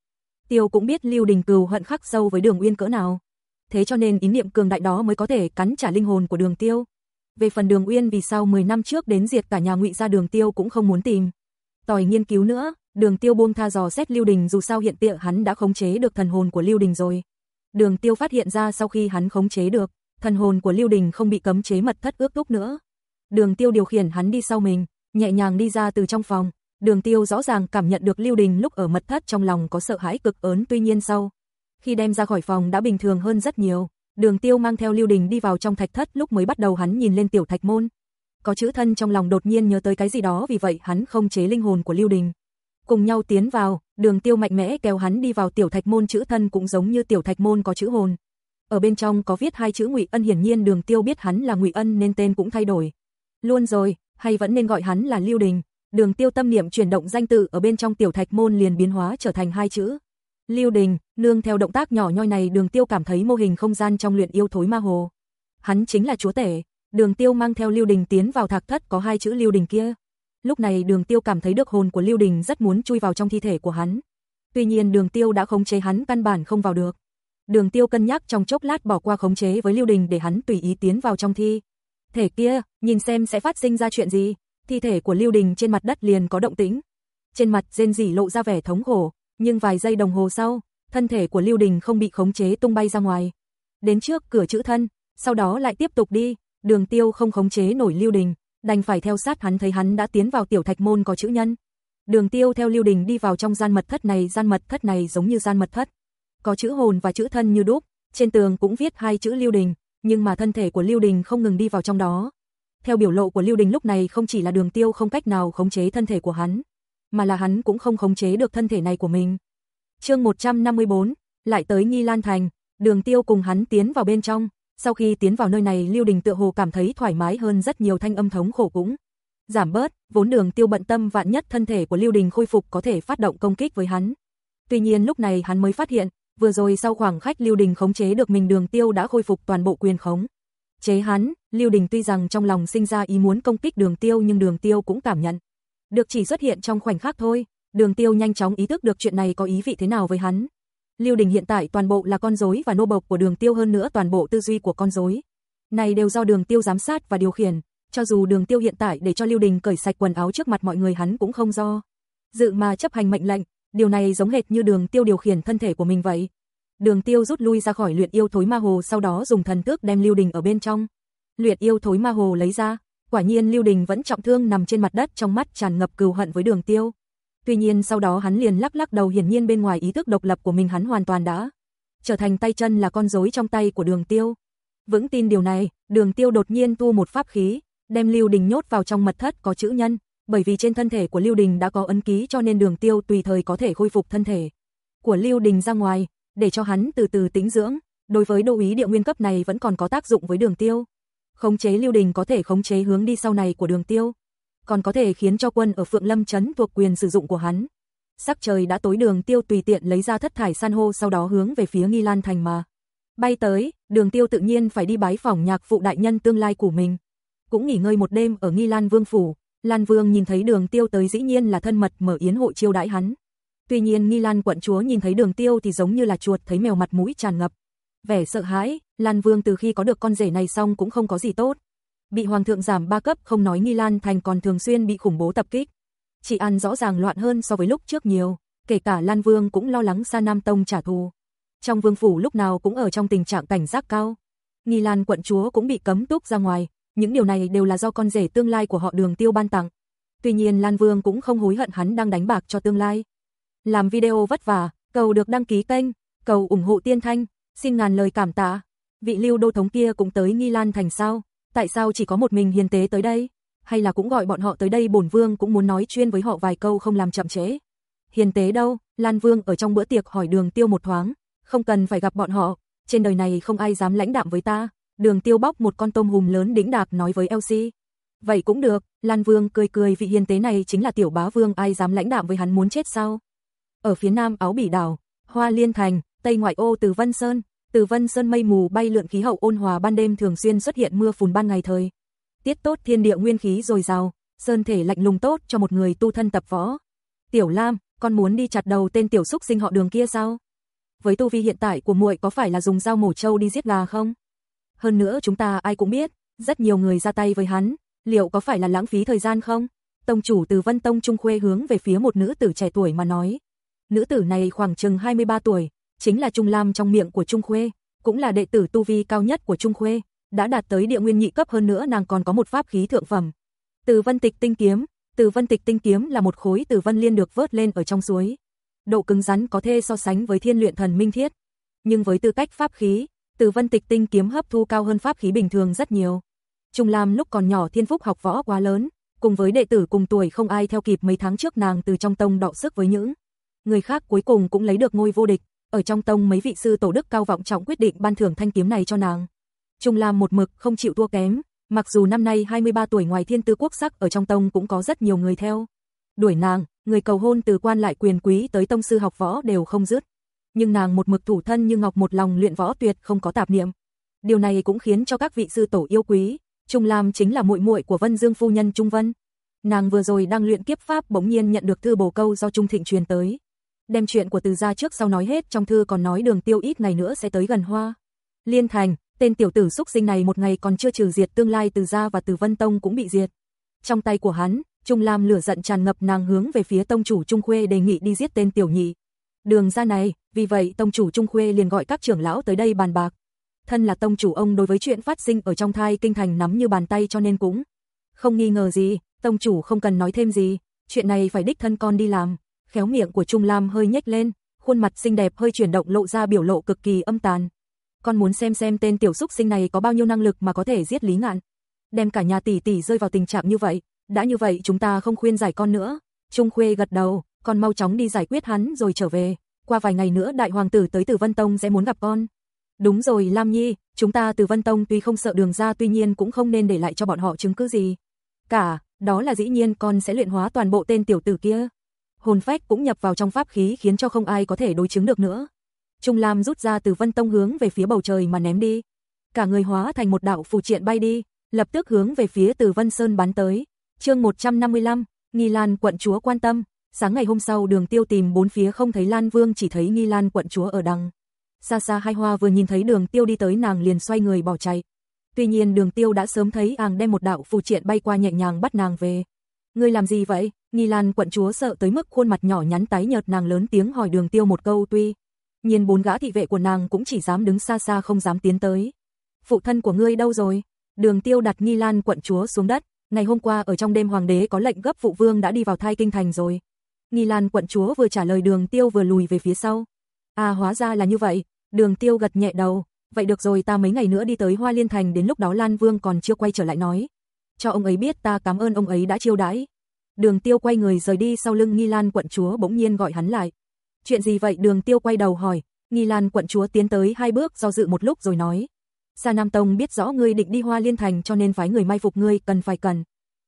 Speaker 1: Tiêu cũng biết Lưu Đình cừu hận khắc sâu với đường uyên cỡ nào, thế cho nên ý niệm cường đại đó mới có thể cắn trả linh hồn của Đường Tiêu. Về phần Đường Uyên vì sao 10 năm trước đến diệt cả nhà Ngụy gia Đường Tiêu cũng không muốn tìm. Tòi nghiên cứu nữa, Đường Tiêu buông tha dò xét Lưu Đình dù sao hiện tại hắn đã khống chế được thần hồn của Lưu Đình rồi. Đường Tiêu phát hiện ra sau khi hắn khống chế được, thần hồn của Lưu Đình không bị cấm chế mật thất ước thúc nữa. Đường Tiêu điều khiển hắn đi sau mình, nhẹ nhàng đi ra từ trong phòng. Đường Tiêu rõ ràng cảm nhận được Lưu Đình lúc ở mật thất trong lòng có sợ hãi cực ớn tuy nhiên sau khi đem ra khỏi phòng đã bình thường hơn rất nhiều. Đường Tiêu mang theo Lưu Đình đi vào trong thạch thất, lúc mới bắt đầu hắn nhìn lên tiểu thạch môn, có chữ thân trong lòng đột nhiên nhớ tới cái gì đó, vì vậy hắn không chế linh hồn của Lưu Đình. Cùng nhau tiến vào, Đường Tiêu mạnh mẽ kéo hắn đi vào tiểu thạch môn, chữ thân cũng giống như tiểu thạch môn có chữ hồn. Ở bên trong có viết hai chữ Ngụy Ân, hiển nhiên Đường Tiêu biết hắn là Ngụy Ân nên tên cũng thay đổi. Luôn rồi, hay vẫn nên gọi hắn là Lưu Đình. Đường Tiêu tâm niệm chuyển động danh tự ở bên trong tiểu thạch môn liền biến hóa trở thành hai chữ Lưu Đình, nương theo động tác nhỏ nhoi này Đường Tiêu cảm thấy mô hình không gian trong luyện yêu thối ma hồ. Hắn chính là chúa tể, Đường Tiêu mang theo Lưu Đình tiến vào thạc thất có hai chữ Lưu Đình kia. Lúc này Đường Tiêu cảm thấy được hồn của Lưu Đình rất muốn chui vào trong thi thể của hắn. Tuy nhiên Đường Tiêu đã khống chế hắn căn bản không vào được. Đường Tiêu cân nhắc trong chốc lát bỏ qua khống chế với Lưu Đình để hắn tùy ý tiến vào trong thi thể kia, nhìn xem sẽ phát sinh ra chuyện gì. Thi thể của Lưu Đình trên mặt đất liền có động tĩnh. Trên mặt rên rỉ lộ ra vẻ thống khổ, nhưng vài giây đồng hồ sau, thân thể của Lưu Đình không bị khống chế tung bay ra ngoài. Đến trước cửa chữ thân, sau đó lại tiếp tục đi, đường tiêu không khống chế nổi Lưu Đình, đành phải theo sát hắn thấy hắn đã tiến vào tiểu thạch môn có chữ nhân. Đường tiêu theo Lưu Đình đi vào trong gian mật thất này, gian mật thất này giống như gian mật thất. Có chữ hồn và chữ thân như đúc, trên tường cũng viết hai chữ Lưu Đình, nhưng mà thân thể của Lưu Đình không ngừng đi vào trong đó. Theo biểu lộ của Lưu Đình lúc này không chỉ là đường tiêu không cách nào khống chế thân thể của hắn, mà là hắn cũng không khống chế được thân thể này của mình. chương 154, lại tới Nghi Lan Thành, đường tiêu cùng hắn tiến vào bên trong, sau khi tiến vào nơi này Lưu Đình tựa hồ cảm thấy thoải mái hơn rất nhiều thanh âm thống khổ cũng. Giảm bớt, vốn đường tiêu bận tâm vạn nhất thân thể của Lưu Đình khôi phục có thể phát động công kích với hắn. Tuy nhiên lúc này hắn mới phát hiện, vừa rồi sau khoảng khách Lưu Đình khống chế được mình đường tiêu đã khôi phục toàn bộ quyền khống. Chế hắn, Lưu Đình tuy rằng trong lòng sinh ra ý muốn công kích đường tiêu nhưng đường tiêu cũng cảm nhận được chỉ xuất hiện trong khoảnh khắc thôi. Đường Tiêu nhanh chóng ý thức được chuyện này có ý vị thế nào với hắn. Lưu Đình hiện tại toàn bộ là con rối và nô bộc của Đường Tiêu hơn nữa toàn bộ tư duy của con rối. Này đều do Đường Tiêu giám sát và điều khiển, cho dù Đường Tiêu hiện tại để cho Lưu Đình cởi sạch quần áo trước mặt mọi người hắn cũng không do. Dự mà chấp hành mệnh lệnh, điều này giống hệt như Đường Tiêu điều khiển thân thể của mình vậy. Đường Tiêu rút lui ra khỏi luyện yêu thối ma hồ sau đó dùng thần thức đem Lưu Đình ở bên trong. Luyện yêu thối ma hồ lấy ra, Quả nhiên Lưu Đình vẫn trọng thương nằm trên mặt đất trong mắt tràn ngập cừu hận với Đường Tiêu. Tuy nhiên sau đó hắn liền lắc lắc đầu hiển nhiên bên ngoài ý thức độc lập của mình hắn hoàn toàn đã trở thành tay chân là con rối trong tay của Đường Tiêu. Vững tin điều này, Đường Tiêu đột nhiên tu một pháp khí, đem Lưu Đình nhốt vào trong mật thất có chữ nhân, bởi vì trên thân thể của Lưu Đình đã có ấn ký cho nên Đường Tiêu tùy thời có thể khôi phục thân thể của Lưu Đình ra ngoài, để cho hắn từ từ tĩnh dưỡng. Đối với đô ý địa nguyên cấp này vẫn còn có tác dụng với Đường Tiêu khống chế Lưu Đình có thể khống chế hướng đi sau này của Đường Tiêu, còn có thể khiến cho quân ở Phượng Lâm trấn thuộc quyền sử dụng của hắn. Sắc trời đã tối Đường Tiêu tùy tiện lấy ra thất thải san hô sau đó hướng về phía Nghi Lan thành mà bay tới, Đường Tiêu tự nhiên phải đi bái phỏng nhạc phụ đại nhân tương lai của mình. Cũng nghỉ ngơi một đêm ở Nghi Lan Vương phủ, Lan Vương nhìn thấy Đường Tiêu tới dĩ nhiên là thân mật mở yến hội chiêu đãi hắn. Tuy nhiên Nghi Lan quận chúa nhìn thấy Đường Tiêu thì giống như là chuột thấy mèo mặt mũi tràn ngập vẻ sợ hãi, Lan Vương từ khi có được con rể này xong cũng không có gì tốt. Bị hoàng thượng giảm ba cấp không nói Nghi Lan Thành còn thường xuyên bị khủng bố tập kích. Chị An rõ ràng loạn hơn so với lúc trước nhiều, kể cả Lan Vương cũng lo lắng Sa Nam Tông trả thù. Trong vương phủ lúc nào cũng ở trong tình trạng cảnh giác cao. Nghi Lan quận chúa cũng bị cấm túc ra ngoài, những điều này đều là do con rể tương lai của họ Đường Tiêu ban tặng. Tuy nhiên Lan Vương cũng không hối hận hắn đang đánh bạc cho tương lai. Làm video vất vả, cầu được đăng ký kênh, cầu ủng hộ Tiên Thanh, xin ngàn lời cảm tạ vị lưu đô thống kia cũng tới Nghi Lan thành sao? Tại sao chỉ có một mình hiền tế tới đây? Hay là cũng gọi bọn họ tới đây bổn vương cũng muốn nói chuyên với họ vài câu không làm chậm chế. Hiền tế đâu? Lan vương ở trong bữa tiệc hỏi đường tiêu một thoáng. Không cần phải gặp bọn họ, trên đời này không ai dám lãnh đạm với ta. Đường tiêu bóc một con tôm hùm lớn đĩnh đạc nói với Elsie. Vậy cũng được, Lan Vương cười cười vị hiền tế này chính là tiểu bá vương ai dám lãnh đạm với hắn muốn chết sao? Ở phía nam áo bỉ đảo, hoa liên thành, tây ngoại ô từ Vân Sơn, từ Vân Sơn mây mù bay lượn khí hậu ôn hòa ban đêm thường xuyên xuất hiện mưa phùn ban ngày thời. Tiết tốt thiên địa nguyên khí dồi dào, sơn thể lạnh lùng tốt cho một người tu thân tập võ. Tiểu Lam, con muốn đi chặt đầu tên tiểu xúc sinh họ Đường kia sao? Với tu vi hiện tại của muội có phải là dùng dao mổ trâu đi giết gà không? Hơn nữa chúng ta ai cũng biết, rất nhiều người ra tay với hắn, liệu có phải là lãng phí thời gian không? Tông chủ Từ Vân Tông Trung Khuê hướng về phía một nữ tử trẻ tuổi mà nói. Nữ tử này khoảng chừng 23 tuổi, chính là Trung Lam trong miệng của Trung Khuê, cũng là đệ tử tu vi cao nhất của Trung Khuê, đã đạt tới địa nguyên nhị cấp hơn nữa nàng còn có một pháp khí thượng phẩm. Từ Vân Tịch tinh kiếm, Từ Vân Tịch tinh kiếm là một khối từ vân liên được vớt lên ở trong suối. Độ cứng rắn có thể so sánh với Thiên Luyện Thần Minh Thiết, nhưng với tư cách pháp khí, Từ Vân Tịch tinh kiếm hấp thu cao hơn pháp khí bình thường rất nhiều. Trung Lam lúc còn nhỏ thiên phúc học võ quá lớn, cùng với đệ tử cùng tuổi không ai theo kịp mấy tháng trước nàng từ trong tông đọ sức với những người khác cuối cùng cũng lấy được ngôi vô địch, ở trong tông mấy vị sư tổ đức cao vọng trọng quyết định ban thưởng thanh kiếm này cho nàng. Trung Lam một mực không chịu thua kém, mặc dù năm nay 23 tuổi ngoài thiên tư quốc sắc ở trong tông cũng có rất nhiều người theo. Đuổi nàng, người cầu hôn từ quan lại quyền quý tới tông sư học võ đều không dứt. Nhưng nàng một mực thủ thân như ngọc một lòng luyện võ tuyệt không có tạp niệm. Điều này cũng khiến cho các vị sư tổ yêu quý, Trung Lam chính là muội muội của Vân Dương phu nhân Trung Vân. Nàng vừa rồi đang luyện kiếp pháp bỗng nhiên nhận được thư bổ câu do Trung Thịnh truyền tới đem chuyện của từ gia trước sau nói hết trong thư còn nói đường tiêu ít ngày nữa sẽ tới gần hoa. Liên thành, tên tiểu tử xúc sinh này một ngày còn chưa trừ diệt tương lai từ gia và từ vân tông cũng bị diệt. Trong tay của hắn, Trung Lam lửa giận tràn ngập nàng hướng về phía tông chủ Trung Khuê đề nghị đi giết tên tiểu nhị. Đường ra này, vì vậy tông chủ Trung Khuê liền gọi các trưởng lão tới đây bàn bạc. Thân là tông chủ ông đối với chuyện phát sinh ở trong thai kinh thành nắm như bàn tay cho nên cũng không nghi ngờ gì, tông chủ không cần nói thêm gì, chuyện này phải đích thân con đi làm khéo miệng của Trung Lam hơi nhếch lên, khuôn mặt xinh đẹp hơi chuyển động lộ ra biểu lộ cực kỳ âm tàn. Con muốn xem xem tên tiểu xúc sinh này có bao nhiêu năng lực mà có thể giết Lý Ngạn. Đem cả nhà tỷ tỷ rơi vào tình trạng như vậy, đã như vậy chúng ta không khuyên giải con nữa. Trung Khuê gật đầu, con mau chóng đi giải quyết hắn rồi trở về. Qua vài ngày nữa đại hoàng tử tới Từ Vân Tông sẽ muốn gặp con. Đúng rồi Lam Nhi, chúng ta Từ Vân Tông tuy không sợ đường ra tuy nhiên cũng không nên để lại cho bọn họ chứng cứ gì. Cả, đó là dĩ nhiên con sẽ luyện hóa toàn bộ tên tiểu tử kia hồn phách cũng nhập vào trong pháp khí khiến cho không ai có thể đối chứng được nữa. Trung Lam rút ra từ Vân Tông hướng về phía bầu trời mà ném đi. Cả người hóa thành một đạo phù triện bay đi, lập tức hướng về phía Từ Vân Sơn bắn tới. Chương 155, Nghi Lan quận chúa quan tâm. Sáng ngày hôm sau, Đường Tiêu tìm bốn phía không thấy Lan Vương, chỉ thấy Nghi Lan quận chúa ở đằng. Xa xa Hai Hoa vừa nhìn thấy Đường Tiêu đi tới nàng liền xoay người bỏ chạy. Tuy nhiên Đường Tiêu đã sớm thấy Àng đem một đạo phù triện bay qua nhẹ nhàng bắt nàng về. người làm gì vậy? Nghi Lan quận chúa sợ tới mức khuôn mặt nhỏ nhắn tái nhợt nàng lớn tiếng hỏi đường tiêu một câu tuy. nhiên bốn gã thị vệ của nàng cũng chỉ dám đứng xa xa không dám tiến tới. Phụ thân của ngươi đâu rồi? Đường tiêu đặt Nghi Lan quận chúa xuống đất. Ngày hôm qua ở trong đêm hoàng đế có lệnh gấp phụ vương đã đi vào thai kinh thành rồi. Nghi Lan quận chúa vừa trả lời đường tiêu vừa lùi về phía sau. À hóa ra là như vậy. Đường tiêu gật nhẹ đầu. Vậy được rồi ta mấy ngày nữa đi tới Hoa Liên Thành đến lúc đó Lan Vương còn chưa quay trở lại nói. Cho ông ấy biết ta cảm ơn ông ấy đã chiêu đãi. Đường tiêu quay người rời đi sau lưng Nghi Lan quận chúa bỗng nhiên gọi hắn lại. Chuyện gì vậy đường tiêu quay đầu hỏi, Nghi Lan quận chúa tiến tới hai bước do dự một lúc rồi nói. Sa Nam Tông biết rõ ngươi định đi hoa liên thành cho nên phái người mai phục ngươi cần phải cần.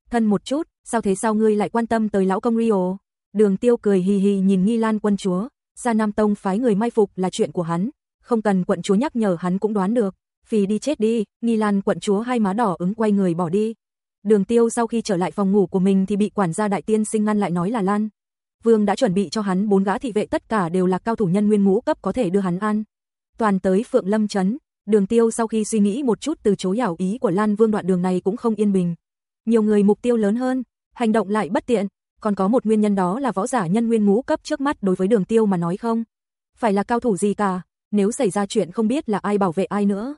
Speaker 1: Thân một chút, sao thế sao ngươi lại quan tâm tới lão công Rio? Đường tiêu cười hì hì nhìn Nghi Lan quân chúa, Sa Nam Tông phái người mai phục là chuyện của hắn, không cần quận chúa nhắc nhở hắn cũng đoán được. Phì đi chết đi, Nghi Lan quận chúa hai má đỏ ứng quay người bỏ đi. Đường tiêu sau khi trở lại phòng ngủ của mình thì bị quản gia đại tiên sinh ngăn lại nói là Lan. Vương đã chuẩn bị cho hắn bốn gã thị vệ tất cả đều là cao thủ nhân nguyên ngũ cấp có thể đưa hắn an. Toàn tới Phượng Lâm Trấn, đường tiêu sau khi suy nghĩ một chút từ chối hảo ý của Lan Vương đoạn đường này cũng không yên bình. Nhiều người mục tiêu lớn hơn, hành động lại bất tiện, còn có một nguyên nhân đó là võ giả nhân nguyên ngũ cấp trước mắt đối với đường tiêu mà nói không. Phải là cao thủ gì cả, nếu xảy ra chuyện không biết là ai bảo vệ ai nữa.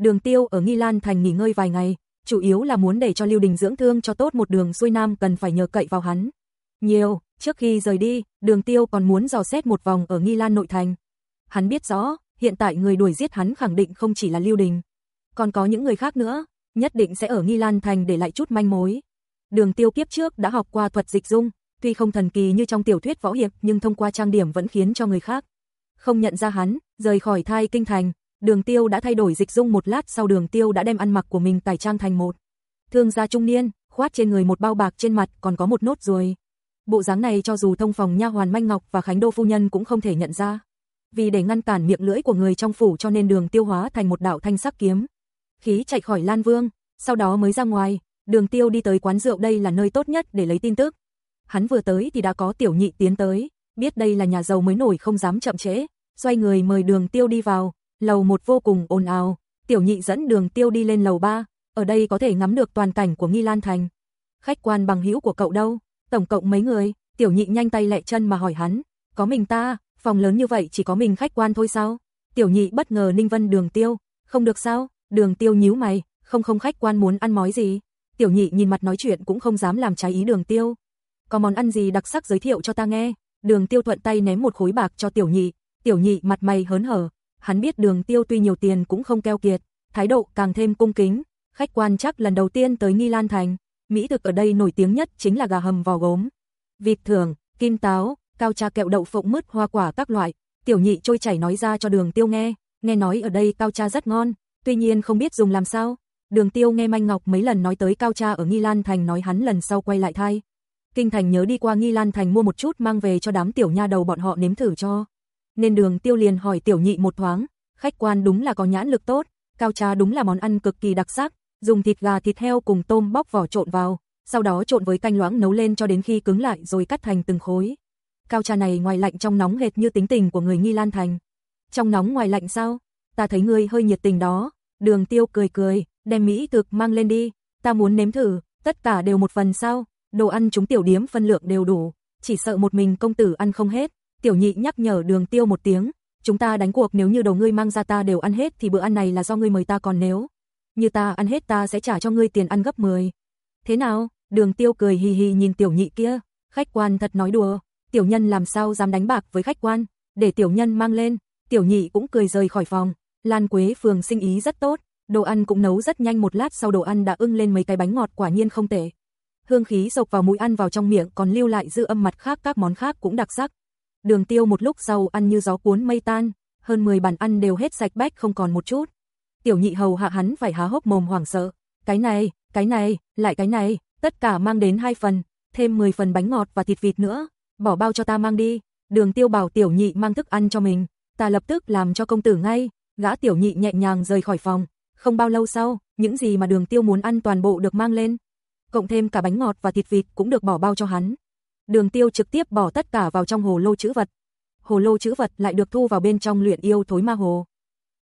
Speaker 1: Đường tiêu ở Nghi Lan Thành nghỉ ngơi vài ngày, chủ yếu là muốn để cho Lưu Đình dưỡng thương cho tốt một đường xuôi nam cần phải nhờ cậy vào hắn. Nhiều, trước khi rời đi, đường tiêu còn muốn dò xét một vòng ở Nghi Lan nội thành. Hắn biết rõ, hiện tại người đuổi giết hắn khẳng định không chỉ là Lưu Đình, còn có những người khác nữa, nhất định sẽ ở Nghi Lan thành để lại chút manh mối. Đường tiêu kiếp trước đã học qua thuật dịch dung, tuy không thần kỳ như trong tiểu thuyết võ hiệp nhưng thông qua trang điểm vẫn khiến cho người khác không nhận ra hắn, rời khỏi thai kinh thành, Đường tiêu đã thay đổi dịch dung một lát sau đường tiêu đã đem ăn mặc của mình tải trang thành một. Thương gia trung niên, khoát trên người một bao bạc trên mặt còn có một nốt ruồi. Bộ dáng này cho dù thông phòng nha hoàn Manh Ngọc và Khánh Đô Phu Nhân cũng không thể nhận ra. Vì để ngăn cản miệng lưỡi của người trong phủ cho nên đường tiêu hóa thành một đạo thanh sắc kiếm. Khí chạy khỏi Lan Vương, sau đó mới ra ngoài, đường tiêu đi tới quán rượu đây là nơi tốt nhất để lấy tin tức. Hắn vừa tới thì đã có tiểu nhị tiến tới, biết đây là nhà giàu mới nổi không dám chậm trễ, xoay người mời đường tiêu đi vào, Lầu một vô cùng ồn ào, tiểu nhị dẫn đường tiêu đi lên lầu ba ở đây có thể ngắm được toàn cảnh của Nghi Lan Thành. Khách quan bằng hữu của cậu đâu? Tổng cộng mấy người? Tiểu nhị nhanh tay lẹ chân mà hỏi hắn, có mình ta, phòng lớn như vậy chỉ có mình khách quan thôi sao? Tiểu nhị bất ngờ Ninh Vân đường tiêu, không được sao? Đường tiêu nhíu mày, không không khách quan muốn ăn mói gì? Tiểu nhị nhìn mặt nói chuyện cũng không dám làm trái ý đường tiêu. Có món ăn gì đặc sắc giới thiệu cho ta nghe? Đường tiêu thuận tay ném một khối bạc cho tiểu nhị, tiểu nhị mặt mày hớn hở, hắn biết đường tiêu tuy nhiều tiền cũng không keo kiệt, thái độ càng thêm cung kính, khách quan chắc lần đầu tiên tới Nghi Lan Thành, Mỹ thực ở đây nổi tiếng nhất chính là gà hầm vò gốm, vịt thường, kim táo, cao trà kẹo đậu phộng mứt hoa quả các loại, tiểu nhị trôi chảy nói ra cho đường tiêu nghe, nghe nói ở đây cao trà rất ngon, tuy nhiên không biết dùng làm sao, đường tiêu nghe Manh Ngọc mấy lần nói tới cao trà ở Nghi Lan Thành nói hắn lần sau quay lại thay. Kinh Thành nhớ đi qua Nghi Lan Thành mua một chút mang về cho đám tiểu nha đầu bọn họ nếm thử cho nên đường tiêu liền hỏi tiểu nhị một thoáng, khách quan đúng là có nhãn lực tốt, cao trà đúng là món ăn cực kỳ đặc sắc, dùng thịt gà thịt heo cùng tôm bóc vỏ trộn vào, sau đó trộn với canh loãng nấu lên cho đến khi cứng lại rồi cắt thành từng khối. Cao trà này ngoài lạnh trong nóng hệt như tính tình của người Nghi Lan Thành. Trong nóng ngoài lạnh sao? Ta thấy ngươi hơi nhiệt tình đó. Đường tiêu cười cười, đem mỹ thực mang lên đi. Ta muốn nếm thử, tất cả đều một phần sao? Đồ ăn chúng tiểu điếm phân lượng đều đủ. Chỉ sợ một mình công tử ăn không hết tiểu nhị nhắc nhở đường tiêu một tiếng, chúng ta đánh cuộc nếu như đầu ngươi mang ra ta đều ăn hết thì bữa ăn này là do ngươi mời ta còn nếu. Như ta ăn hết ta sẽ trả cho ngươi tiền ăn gấp 10. Thế nào, đường tiêu cười hì hì nhìn tiểu nhị kia, khách quan thật nói đùa, tiểu nhân làm sao dám đánh bạc với khách quan, để tiểu nhân mang lên, tiểu nhị cũng cười rời khỏi phòng, Lan Quế Phường sinh ý rất tốt, đồ ăn cũng nấu rất nhanh một lát sau đồ ăn đã ưng lên mấy cái bánh ngọt quả nhiên không tệ. Hương khí sộc vào mũi ăn vào trong miệng còn lưu lại dư âm mặt khác các món khác cũng đặc sắc, Đường tiêu một lúc sau ăn như gió cuốn mây tan, hơn 10 bàn ăn đều hết sạch bách không còn một chút. Tiểu nhị hầu hạ hắn phải há hốc mồm hoảng sợ. Cái này, cái này, lại cái này, tất cả mang đến hai phần, thêm 10 phần bánh ngọt và thịt vịt nữa, bỏ bao cho ta mang đi. Đường tiêu bảo tiểu nhị mang thức ăn cho mình, ta lập tức làm cho công tử ngay, gã tiểu nhị nhẹ nhàng rời khỏi phòng. Không bao lâu sau, những gì mà đường tiêu muốn ăn toàn bộ được mang lên. Cộng thêm cả bánh ngọt và thịt vịt cũng được bỏ bao cho hắn. Đường Tiêu trực tiếp bỏ tất cả vào trong hồ lô chữ vật. Hồ lô chữ vật lại được thu vào bên trong luyện yêu thối ma hồ.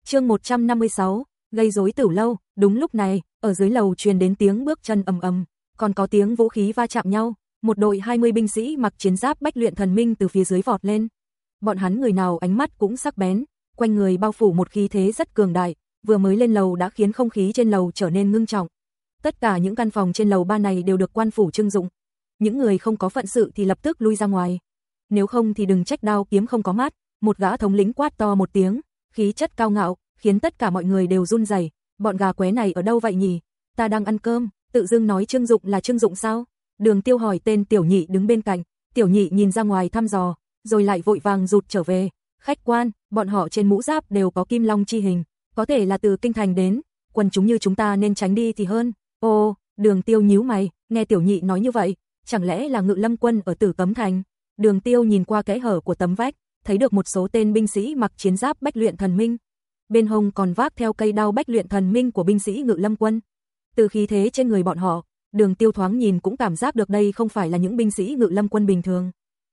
Speaker 1: Chương 156, gây rối Tử Lâu, đúng lúc này, ở dưới lầu truyền đến tiếng bước chân ầm ầm, còn có tiếng vũ khí va chạm nhau, một đội 20 binh sĩ mặc chiến giáp bách luyện thần minh từ phía dưới vọt lên. Bọn hắn người nào ánh mắt cũng sắc bén, quanh người bao phủ một khí thế rất cường đại, vừa mới lên lầu đã khiến không khí trên lầu trở nên ngưng trọng. Tất cả những căn phòng trên lầu ba này đều được quan phủ trưng dụng, những người không có phận sự thì lập tức lui ra ngoài. Nếu không thì đừng trách đao kiếm không có mát, một gã thống lĩnh quát to một tiếng, khí chất cao ngạo, khiến tất cả mọi người đều run rẩy. bọn gà qué này ở đâu vậy nhỉ? Ta đang ăn cơm, tự dưng nói Trương Dụng là Trương Dụng sao? Đường Tiêu hỏi tên tiểu nhị đứng bên cạnh, tiểu nhị nhìn ra ngoài thăm dò, rồi lại vội vàng rụt trở về. Khách quan, bọn họ trên mũ giáp đều có kim long chi hình, có thể là từ kinh thành đến, quần chúng như chúng ta nên tránh đi thì hơn. Ô, Đường Tiêu nhíu mày, nghe tiểu nhị nói như vậy, chẳng lẽ là ngự lâm quân ở tử cấm thành? Đường tiêu nhìn qua kẽ hở của tấm vách, thấy được một số tên binh sĩ mặc chiến giáp bách luyện thần minh. Bên hông còn vác theo cây đao bách luyện thần minh của binh sĩ ngự lâm quân. Từ khí thế trên người bọn họ, đường tiêu thoáng nhìn cũng cảm giác được đây không phải là những binh sĩ ngự lâm quân bình thường.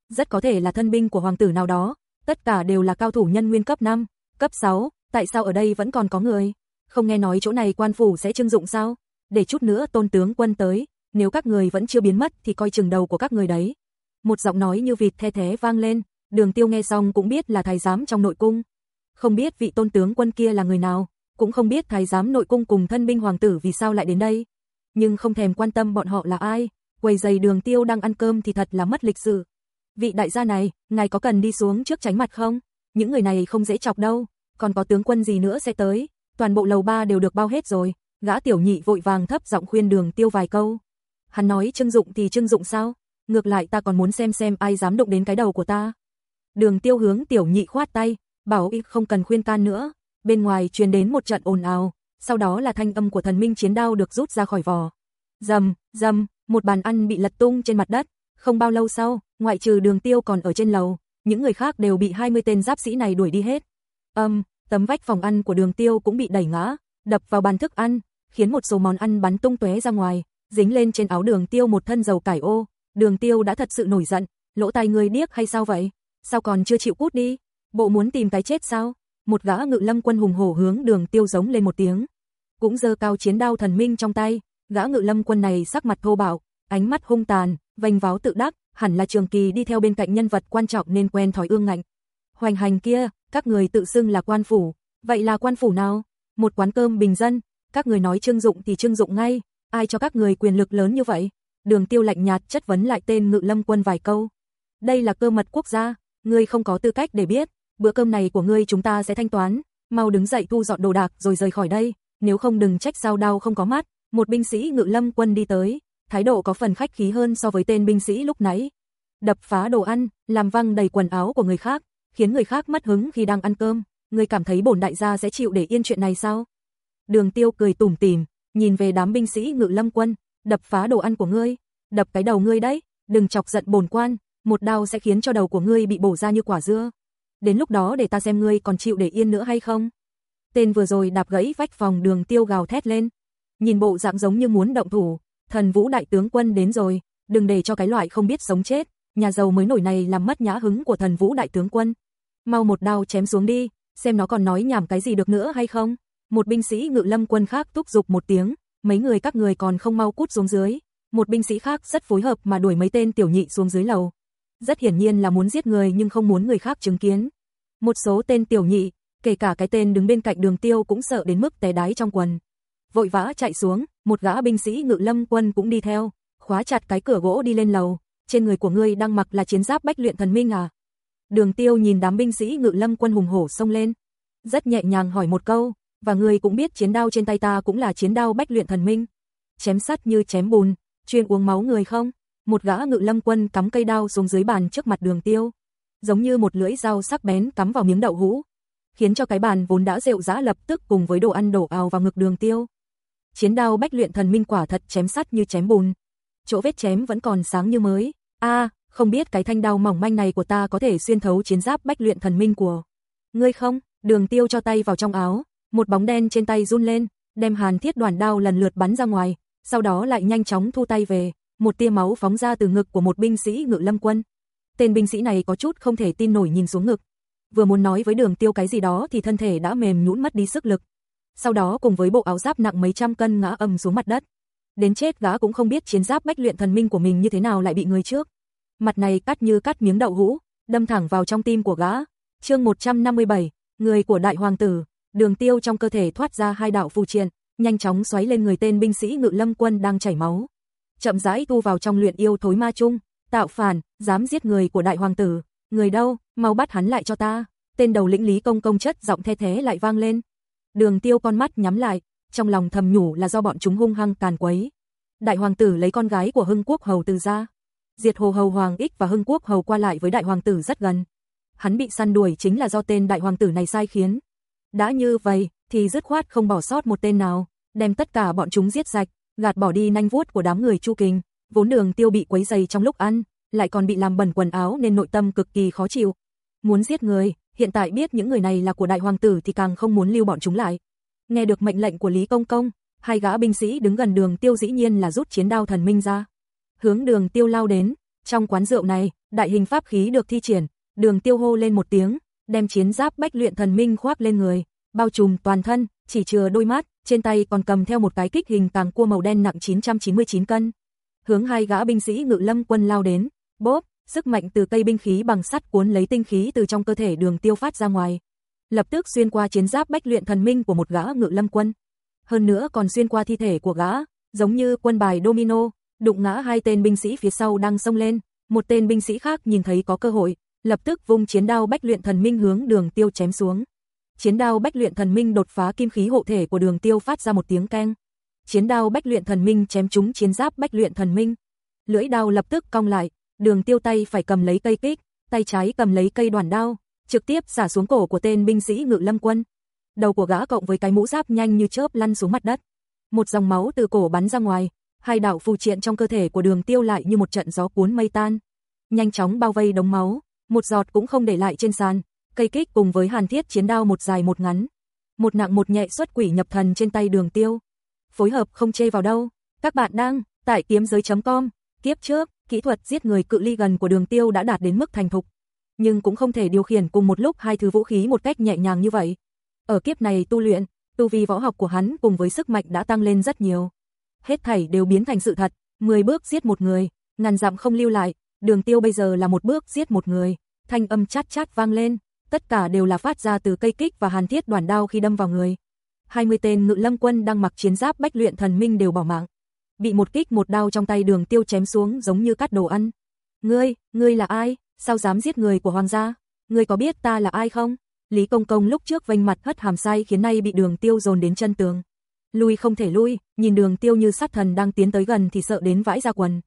Speaker 1: Rất có thể là thân binh của hoàng tử nào đó, tất cả đều là cao thủ nhân nguyên cấp 5, cấp 6, tại sao ở đây vẫn còn có người? Không nghe nói chỗ này quan phủ sẽ trưng dụng sao? Để chút nữa tôn tướng quân tới, nếu các người vẫn chưa biến mất thì coi chừng đầu của các người đấy. Một giọng nói như vịt the thế vang lên, đường tiêu nghe xong cũng biết là thái giám trong nội cung. Không biết vị tôn tướng quân kia là người nào, cũng không biết thái giám nội cung cùng thân binh hoàng tử vì sao lại đến đây. Nhưng không thèm quan tâm bọn họ là ai, quầy giày đường tiêu đang ăn cơm thì thật là mất lịch sự. Vị đại gia này, ngài có cần đi xuống trước tránh mặt không? Những người này không dễ chọc đâu, còn có tướng quân gì nữa sẽ tới, toàn bộ lầu ba đều được bao hết rồi. Gã tiểu nhị vội vàng thấp giọng khuyên đường tiêu vài câu hắn nói Trương Dụng thì Trương Dụng sao? Ngược lại ta còn muốn xem xem ai dám động đến cái đầu của ta. Đường Tiêu hướng tiểu nhị khoát tay, bảo y không cần khuyên can nữa. Bên ngoài truyền đến một trận ồn ào, sau đó là thanh âm của thần minh chiến đao được rút ra khỏi vỏ. Rầm, rầm, một bàn ăn bị lật tung trên mặt đất. Không bao lâu sau, ngoại trừ Đường Tiêu còn ở trên lầu, những người khác đều bị 20 tên giáp sĩ này đuổi đi hết. Âm, um, tấm vách phòng ăn của Đường Tiêu cũng bị đẩy ngã, đập vào bàn thức ăn, khiến một số món ăn bắn tung tóe ra ngoài, dính lên trên áo đường tiêu một thân dầu cải ô. Đường tiêu đã thật sự nổi giận, lỗ tai ngươi điếc hay sao vậy? Sao còn chưa chịu cút đi? Bộ muốn tìm cái chết sao? Một gã ngự lâm quân hùng hổ hướng đường tiêu giống lên một tiếng. Cũng dơ cao chiến đao thần minh trong tay, gã ngự lâm quân này sắc mặt thô bạo, ánh mắt hung tàn, vành váo tự đắc, hẳn là trường kỳ đi theo bên cạnh nhân vật quan trọng nên quen thói ương ngạnh. Hoành hành kia, các người tự xưng là quan phủ, vậy là quan phủ nào? Một quán cơm bình dân, các người nói trương dụng thì trương dụng ngay, ai cho các người quyền lực lớn như vậy? Đường tiêu lạnh nhạt chất vấn lại tên ngự lâm quân vài câu. Đây là cơ mật quốc gia, ngươi không có tư cách để biết, bữa cơm này của ngươi chúng ta sẽ thanh toán, mau đứng dậy thu dọn đồ đạc rồi rời khỏi đây, nếu không đừng trách sao đau không có mắt. Một binh sĩ ngự lâm quân đi tới, thái độ có phần khách khí hơn so với tên binh sĩ lúc nãy. Đập phá đồ ăn, làm văng đầy quần áo của người khác, khiến người khác mất hứng khi đang ăn cơm, ngươi cảm thấy bổn đại gia sẽ chịu để yên chuyện này sao? Đường Tiêu cười tủm tỉm, nhìn về đám binh sĩ ngự lâm quân, đập phá đồ ăn của ngươi, đập cái đầu ngươi đấy, đừng chọc giận bổn quan, một đao sẽ khiến cho đầu của ngươi bị bổ ra như quả dưa. Đến lúc đó để ta xem ngươi còn chịu để yên nữa hay không. Tên vừa rồi đạp gãy vách phòng đường tiêu gào thét lên. Nhìn bộ dạng giống như muốn động thủ, thần vũ đại tướng quân đến rồi, đừng để cho cái loại không biết sống chết, nhà giàu mới nổi này làm mất nhã hứng của thần vũ đại tướng quân. Mau một đao chém xuống đi, xem nó còn nói nhảm cái gì được nữa hay không. Một binh sĩ ngự lâm quân khác thúc dục một tiếng, mấy người các người còn không mau cút xuống dưới. Một binh sĩ khác rất phối hợp mà đuổi mấy tên tiểu nhị xuống dưới lầu. Rất hiển nhiên là muốn giết người nhưng không muốn người khác chứng kiến. Một số tên tiểu nhị, kể cả cái tên đứng bên cạnh đường tiêu cũng sợ đến mức té đáy trong quần. Vội vã chạy xuống, một gã binh sĩ ngự lâm quân cũng đi theo, khóa chặt cái cửa gỗ đi lên lầu. Trên người của ngươi đang mặc là chiến giáp bách luyện thần minh à? Đường tiêu nhìn đám binh sĩ ngự lâm quân hùng hổ xông lên. Rất nhẹ nhàng hỏi một câu, và người cũng biết chiến đao trên tay ta cũng là chiến đao bách luyện thần minh. Chém sắt như chém bùn, chuyên uống máu người không? Một gã ngự lâm quân cắm cây đao xuống dưới bàn trước mặt đường tiêu. Giống như một lưỡi dao sắc bén cắm vào miếng đậu hũ. Khiến cho cái bàn vốn đã rượu rã lập tức cùng với đồ ăn đổ ào vào ngực đường tiêu. Chiến đao bách luyện thần minh quả thật chém sắt như chém bùn. Chỗ vết chém vẫn còn sáng như mới. a không biết cái thanh đao mỏng manh này của ta có thể xuyên thấu chiến giáp bách luyện thần minh của. Ngươi không, đường tiêu cho tay vào trong áo, một bóng đen trên tay run lên, đem hàn thiết đoàn đao lần lượt bắn ra ngoài, sau đó lại nhanh chóng thu tay về, một tia máu phóng ra từ ngực của một binh sĩ ngự lâm quân. Tên binh sĩ này có chút không thể tin nổi nhìn xuống ngực. Vừa muốn nói với đường tiêu cái gì đó thì thân thể đã mềm nhũn mất đi sức lực. Sau đó cùng với bộ áo giáp nặng mấy trăm cân ngã ầm xuống mặt đất. Đến chết gã cũng không biết chiến giáp bách luyện thần minh của mình như thế nào lại bị người trước. Mặt này cắt như cắt miếng đậu hũ, đâm thẳng vào trong tim của gã. Chương 157, người của đại hoàng tử đường tiêu trong cơ thể thoát ra hai đạo phù triền, nhanh chóng xoáy lên người tên binh sĩ ngự lâm quân đang chảy máu. Chậm rãi tu vào trong luyện yêu thối ma chung, tạo phản, dám giết người của đại hoàng tử, người đâu, mau bắt hắn lại cho ta. Tên đầu lĩnh Lý Công Công chất giọng the thế lại vang lên. Đường tiêu con mắt nhắm lại, trong lòng thầm nhủ là do bọn chúng hung hăng càn quấy. Đại hoàng tử lấy con gái của Hưng Quốc Hầu từ ra. Diệt Hồ Hầu Hoàng Ích và Hưng Quốc Hầu qua lại với đại hoàng tử rất gần. Hắn bị săn đuổi chính là do tên đại hoàng tử này sai khiến, đã như vậy, thì dứt khoát không bỏ sót một tên nào, đem tất cả bọn chúng giết sạch, gạt bỏ đi nanh vuốt của đám người Chu Kình, vốn Đường Tiêu bị quấy rầy trong lúc ăn, lại còn bị làm bẩn quần áo nên nội tâm cực kỳ khó chịu. Muốn giết người, hiện tại biết những người này là của đại hoàng tử thì càng không muốn lưu bọn chúng lại. Nghe được mệnh lệnh của Lý Công Công, hai gã binh sĩ đứng gần Đường Tiêu dĩ nhiên là rút chiến đao thần minh ra, hướng Đường Tiêu lao đến. Trong quán rượu này, đại hình pháp khí được thi triển, Đường Tiêu hô lên một tiếng, đem chiến giáp bách luyện thần minh khoác lên người, bao trùm toàn thân, chỉ chừa đôi mắt, trên tay còn cầm theo một cái kích hình càng cua màu đen nặng 999 cân. Hướng hai gã binh sĩ ngự lâm quân lao đến, bốp, sức mạnh từ cây binh khí bằng sắt cuốn lấy tinh khí từ trong cơ thể đường tiêu phát ra ngoài. Lập tức xuyên qua chiến giáp bách luyện thần minh của một gã ngự lâm quân. Hơn nữa còn xuyên qua thi thể của gã, giống như quân bài domino, đụng ngã hai tên binh sĩ phía sau đang sông lên. Một tên binh sĩ khác nhìn thấy có cơ hội, lập tức vung chiến đao bách luyện thần minh hướng đường tiêu chém xuống. Chiến đao bách luyện thần minh đột phá kim khí hộ thể của đường tiêu phát ra một tiếng keng. Chiến đao bách luyện thần minh chém trúng chiến giáp bách luyện thần minh. Lưỡi đao lập tức cong lại, đường tiêu tay phải cầm lấy cây kích, tay trái cầm lấy cây đoàn đao, trực tiếp xả xuống cổ của tên binh sĩ ngự lâm quân. Đầu của gã cộng với cái mũ giáp nhanh như chớp lăn xuống mặt đất. Một dòng máu từ cổ bắn ra ngoài, hai đạo phù triện trong cơ thể của đường tiêu lại như một trận gió cuốn mây tan. Nhanh chóng bao vây đống máu, một giọt cũng không để lại trên sàn, cây kích cùng với hàn thiết chiến đao một dài một ngắn, một nặng một nhẹ xuất quỷ nhập thần trên tay đường tiêu. Phối hợp không chê vào đâu, các bạn đang, tại kiếm giới.com, kiếp trước, kỹ thuật giết người cự ly gần của đường tiêu đã đạt đến mức thành thục, nhưng cũng không thể điều khiển cùng một lúc hai thứ vũ khí một cách nhẹ nhàng như vậy. Ở kiếp này tu luyện, tu vi võ học của hắn cùng với sức mạnh đã tăng lên rất nhiều. Hết thảy đều biến thành sự thật, 10 bước giết một người, ngàn dặm không lưu lại, đường tiêu bây giờ là một bước giết một người, thanh âm chát chát vang lên, tất cả đều là phát ra từ cây kích và hàn thiết đoàn đao khi đâm vào người. 20 tên ngự lâm quân đang mặc chiến giáp bách luyện thần minh đều bỏ mạng. Bị một kích một đao trong tay đường tiêu chém xuống giống như cắt đồ ăn. Ngươi, ngươi là ai, sao dám giết người của hoàng gia? Ngươi có biết ta là ai không? Lý Công Công lúc trước vênh mặt hất hàm say khiến nay bị đường tiêu dồn đến chân tường. Lui không thể lui, nhìn đường tiêu như sát thần đang tiến tới gần thì sợ đến vãi ra quần.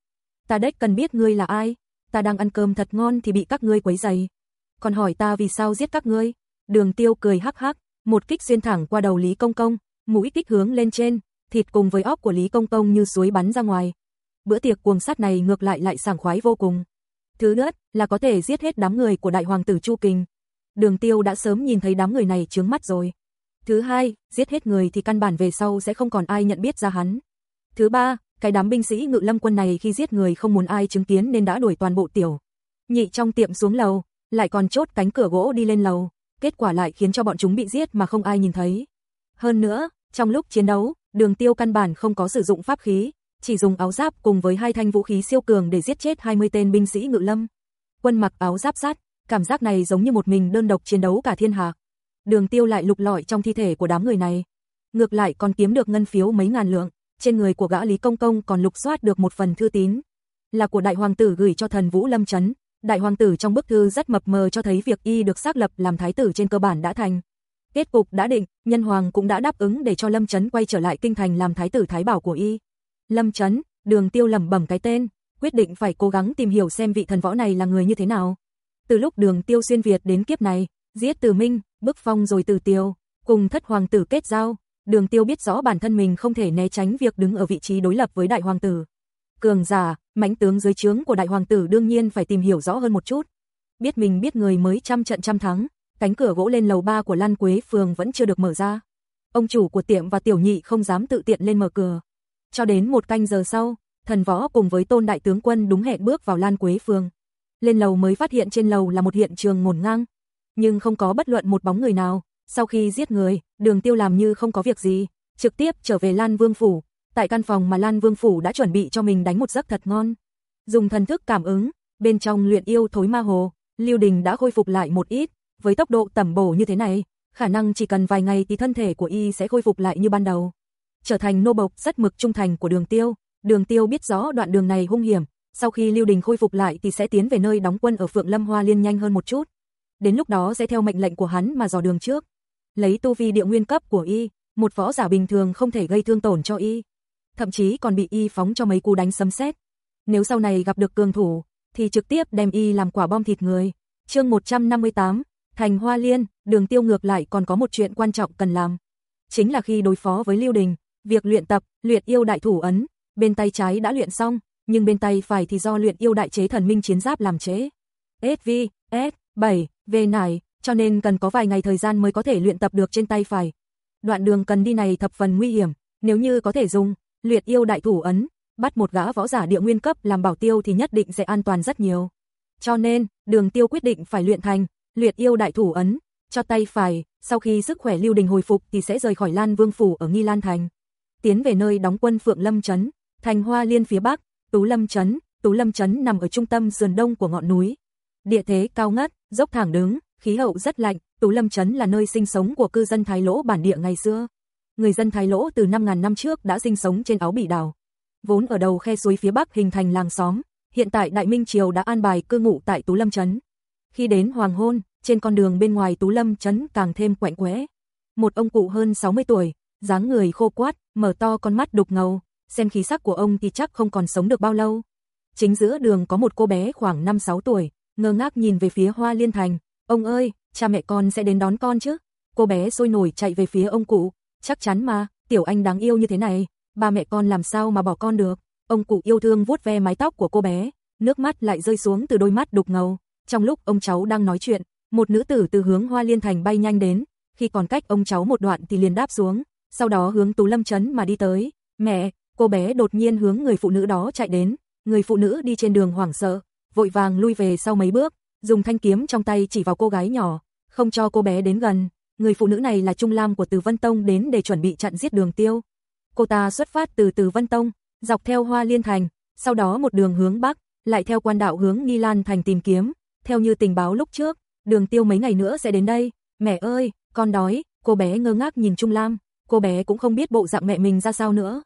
Speaker 1: Ta đếch cần biết ngươi là ai, ta đang ăn cơm thật ngon thì bị các ngươi quấy rầy. Còn hỏi ta vì sao giết các ngươi? Đường Tiêu cười hắc hắc, một kích xuyên thẳng qua đầu Lý Công Công, mũi kích hướng lên trên, thịt cùng với óc của Lý Công Công như suối bắn ra ngoài. Bữa tiệc cuồng sát này ngược lại lại sảng khoái vô cùng. Thứ nhất là có thể giết hết đám người của đại hoàng tử Chu Kình. Đường Tiêu đã sớm nhìn thấy đám người này trướng mắt rồi. Thứ hai, giết hết người thì căn bản về sau sẽ không còn ai nhận biết ra hắn. Thứ ba, cái đám binh sĩ ngự lâm quân này khi giết người không muốn ai chứng kiến nên đã đuổi toàn bộ tiểu. Nhị trong tiệm xuống lầu, lại còn chốt cánh cửa gỗ đi lên lầu, kết quả lại khiến cho bọn chúng bị giết mà không ai nhìn thấy. Hơn nữa, trong lúc chiến đấu, đường tiêu căn bản không có sử dụng pháp khí, chỉ dùng áo giáp cùng với hai thanh vũ khí siêu cường để giết chết 20 tên binh sĩ ngự lâm. Quân mặc áo giáp sát, cảm giác này giống như một mình đơn độc chiến đấu cả thiên hạ. Đường tiêu lại lục lọi trong thi thể của đám người này. Ngược lại còn kiếm được ngân phiếu mấy ngàn lượng trên người của gã Lý Công Công còn lục soát được một phần thư tín, là của đại hoàng tử gửi cho thần Vũ Lâm Trấn. Đại hoàng tử trong bức thư rất mập mờ cho thấy việc y được xác lập làm thái tử trên cơ bản đã thành. Kết cục đã định, nhân hoàng cũng đã đáp ứng để cho Lâm Trấn quay trở lại kinh thành làm thái tử thái bảo của y. Lâm Trấn, đường tiêu lầm bẩm cái tên, quyết định phải cố gắng tìm hiểu xem vị thần võ này là người như thế nào. Từ lúc đường tiêu xuyên Việt đến kiếp này, giết từ Minh, bức phong rồi từ Tiêu, cùng thất hoàng tử kết giao, Đường tiêu biết rõ bản thân mình không thể né tránh việc đứng ở vị trí đối lập với đại hoàng tử. Cường giả, mãnh tướng dưới trướng của đại hoàng tử đương nhiên phải tìm hiểu rõ hơn một chút. Biết mình biết người mới trăm trận trăm thắng, cánh cửa gỗ lên lầu ba của Lan Quế phường vẫn chưa được mở ra. Ông chủ của tiệm và tiểu nhị không dám tự tiện lên mở cửa. Cho đến một canh giờ sau, thần võ cùng với tôn đại tướng quân đúng hẹn bước vào Lan Quế phường. Lên lầu mới phát hiện trên lầu là một hiện trường ngổn ngang, nhưng không có bất luận một bóng người nào. Sau khi giết người, Đường Tiêu làm như không có việc gì, trực tiếp trở về Lan Vương phủ, tại căn phòng mà Lan Vương phủ đã chuẩn bị cho mình đánh một giấc thật ngon. Dùng thần thức cảm ứng, bên trong luyện yêu thối ma hồ, Lưu Đình đã khôi phục lại một ít, với tốc độ tẩm bổ như thế này, khả năng chỉ cần vài ngày thì thân thể của y sẽ khôi phục lại như ban đầu. Trở thành nô bộc rất mực trung thành của Đường Tiêu, Đường Tiêu biết rõ đoạn đường này hung hiểm, sau khi Lưu Đình khôi phục lại thì sẽ tiến về nơi đóng quân ở Phượng Lâm Hoa Liên nhanh hơn một chút. Đến lúc đó sẽ theo mệnh lệnh của hắn mà dò đường trước lấy tu vi địa nguyên cấp của y, một võ giả bình thường không thể gây thương tổn cho y, thậm chí còn bị y phóng cho mấy cú đánh sấm sét. Nếu sau này gặp được cường thủ, thì trực tiếp đem y làm quả bom thịt người. Chương 158, Thành Hoa Liên, Đường Tiêu ngược lại còn có một chuyện quan trọng cần làm. Chính là khi đối phó với Lưu Đình, việc luyện tập, luyện yêu đại thủ ấn, bên tay trái đã luyện xong, nhưng bên tay phải thì do luyện yêu đại chế thần minh chiến giáp làm chế. SV, S, 7, V này, cho nên cần có vài ngày thời gian mới có thể luyện tập được trên tay phải. Đoạn đường cần đi này thập phần nguy hiểm, nếu như có thể dùng Luyện yêu đại thủ ấn, bắt một gã võ giả địa nguyên cấp làm bảo tiêu thì nhất định sẽ an toàn rất nhiều. Cho nên, Đường Tiêu quyết định phải luyện thành Luyện yêu đại thủ ấn cho tay phải, sau khi sức khỏe Lưu Đình hồi phục thì sẽ rời khỏi Lan Vương phủ ở Nghi Lan thành, tiến về nơi đóng quân Phượng Lâm trấn, Thành Hoa Liên phía bắc, Tú Lâm trấn, Tú Lâm trấn nằm ở trung tâm sườn đông của ngọn núi. Địa thế cao ngất, dốc thẳng đứng, khí hậu rất lạnh, Tú Lâm Trấn là nơi sinh sống của cư dân Thái Lỗ bản địa ngày xưa. Người dân Thái Lỗ từ 5.000 năm trước đã sinh sống trên áo bỉ đảo. Vốn ở đầu khe suối phía bắc hình thành làng xóm, hiện tại Đại Minh Triều đã an bài cư ngụ tại Tú Lâm Trấn. Khi đến hoàng hôn, trên con đường bên ngoài Tú Lâm Trấn càng thêm quạnh quẽ. Một ông cụ hơn 60 tuổi, dáng người khô quát, mở to con mắt đục ngầu, xem khí sắc của ông thì chắc không còn sống được bao lâu. Chính giữa đường có một cô bé khoảng 5-6 tuổi, ngơ ngác nhìn về phía hoa liên thành, Ông ơi, cha mẹ con sẽ đến đón con chứ? Cô bé sôi nổi chạy về phía ông cụ. Chắc chắn mà, tiểu anh đáng yêu như thế này, ba mẹ con làm sao mà bỏ con được? Ông cụ yêu thương vuốt ve mái tóc của cô bé, nước mắt lại rơi xuống từ đôi mắt đục ngầu. Trong lúc ông cháu đang nói chuyện, một nữ tử từ hướng Hoa Liên Thành bay nhanh đến, khi còn cách ông cháu một đoạn thì liền đáp xuống, sau đó hướng Tú Lâm chấn mà đi tới. Mẹ, cô bé đột nhiên hướng người phụ nữ đó chạy đến, người phụ nữ đi trên đường hoảng sợ, vội vàng lui về sau mấy bước, dùng thanh kiếm trong tay chỉ vào cô gái nhỏ, không cho cô bé đến gần. Người phụ nữ này là Trung Lam của Từ Vân Tông đến để chuẩn bị chặn giết đường tiêu. Cô ta xuất phát từ Từ Vân Tông, dọc theo Hoa Liên Thành, sau đó một đường hướng Bắc, lại theo quan đạo hướng Nghi Lan Thành tìm kiếm. Theo như tình báo lúc trước, đường tiêu mấy ngày nữa sẽ đến đây. Mẹ ơi, con đói, cô bé ngơ ngác nhìn Trung Lam, cô bé cũng không biết bộ dạng mẹ mình ra sao nữa.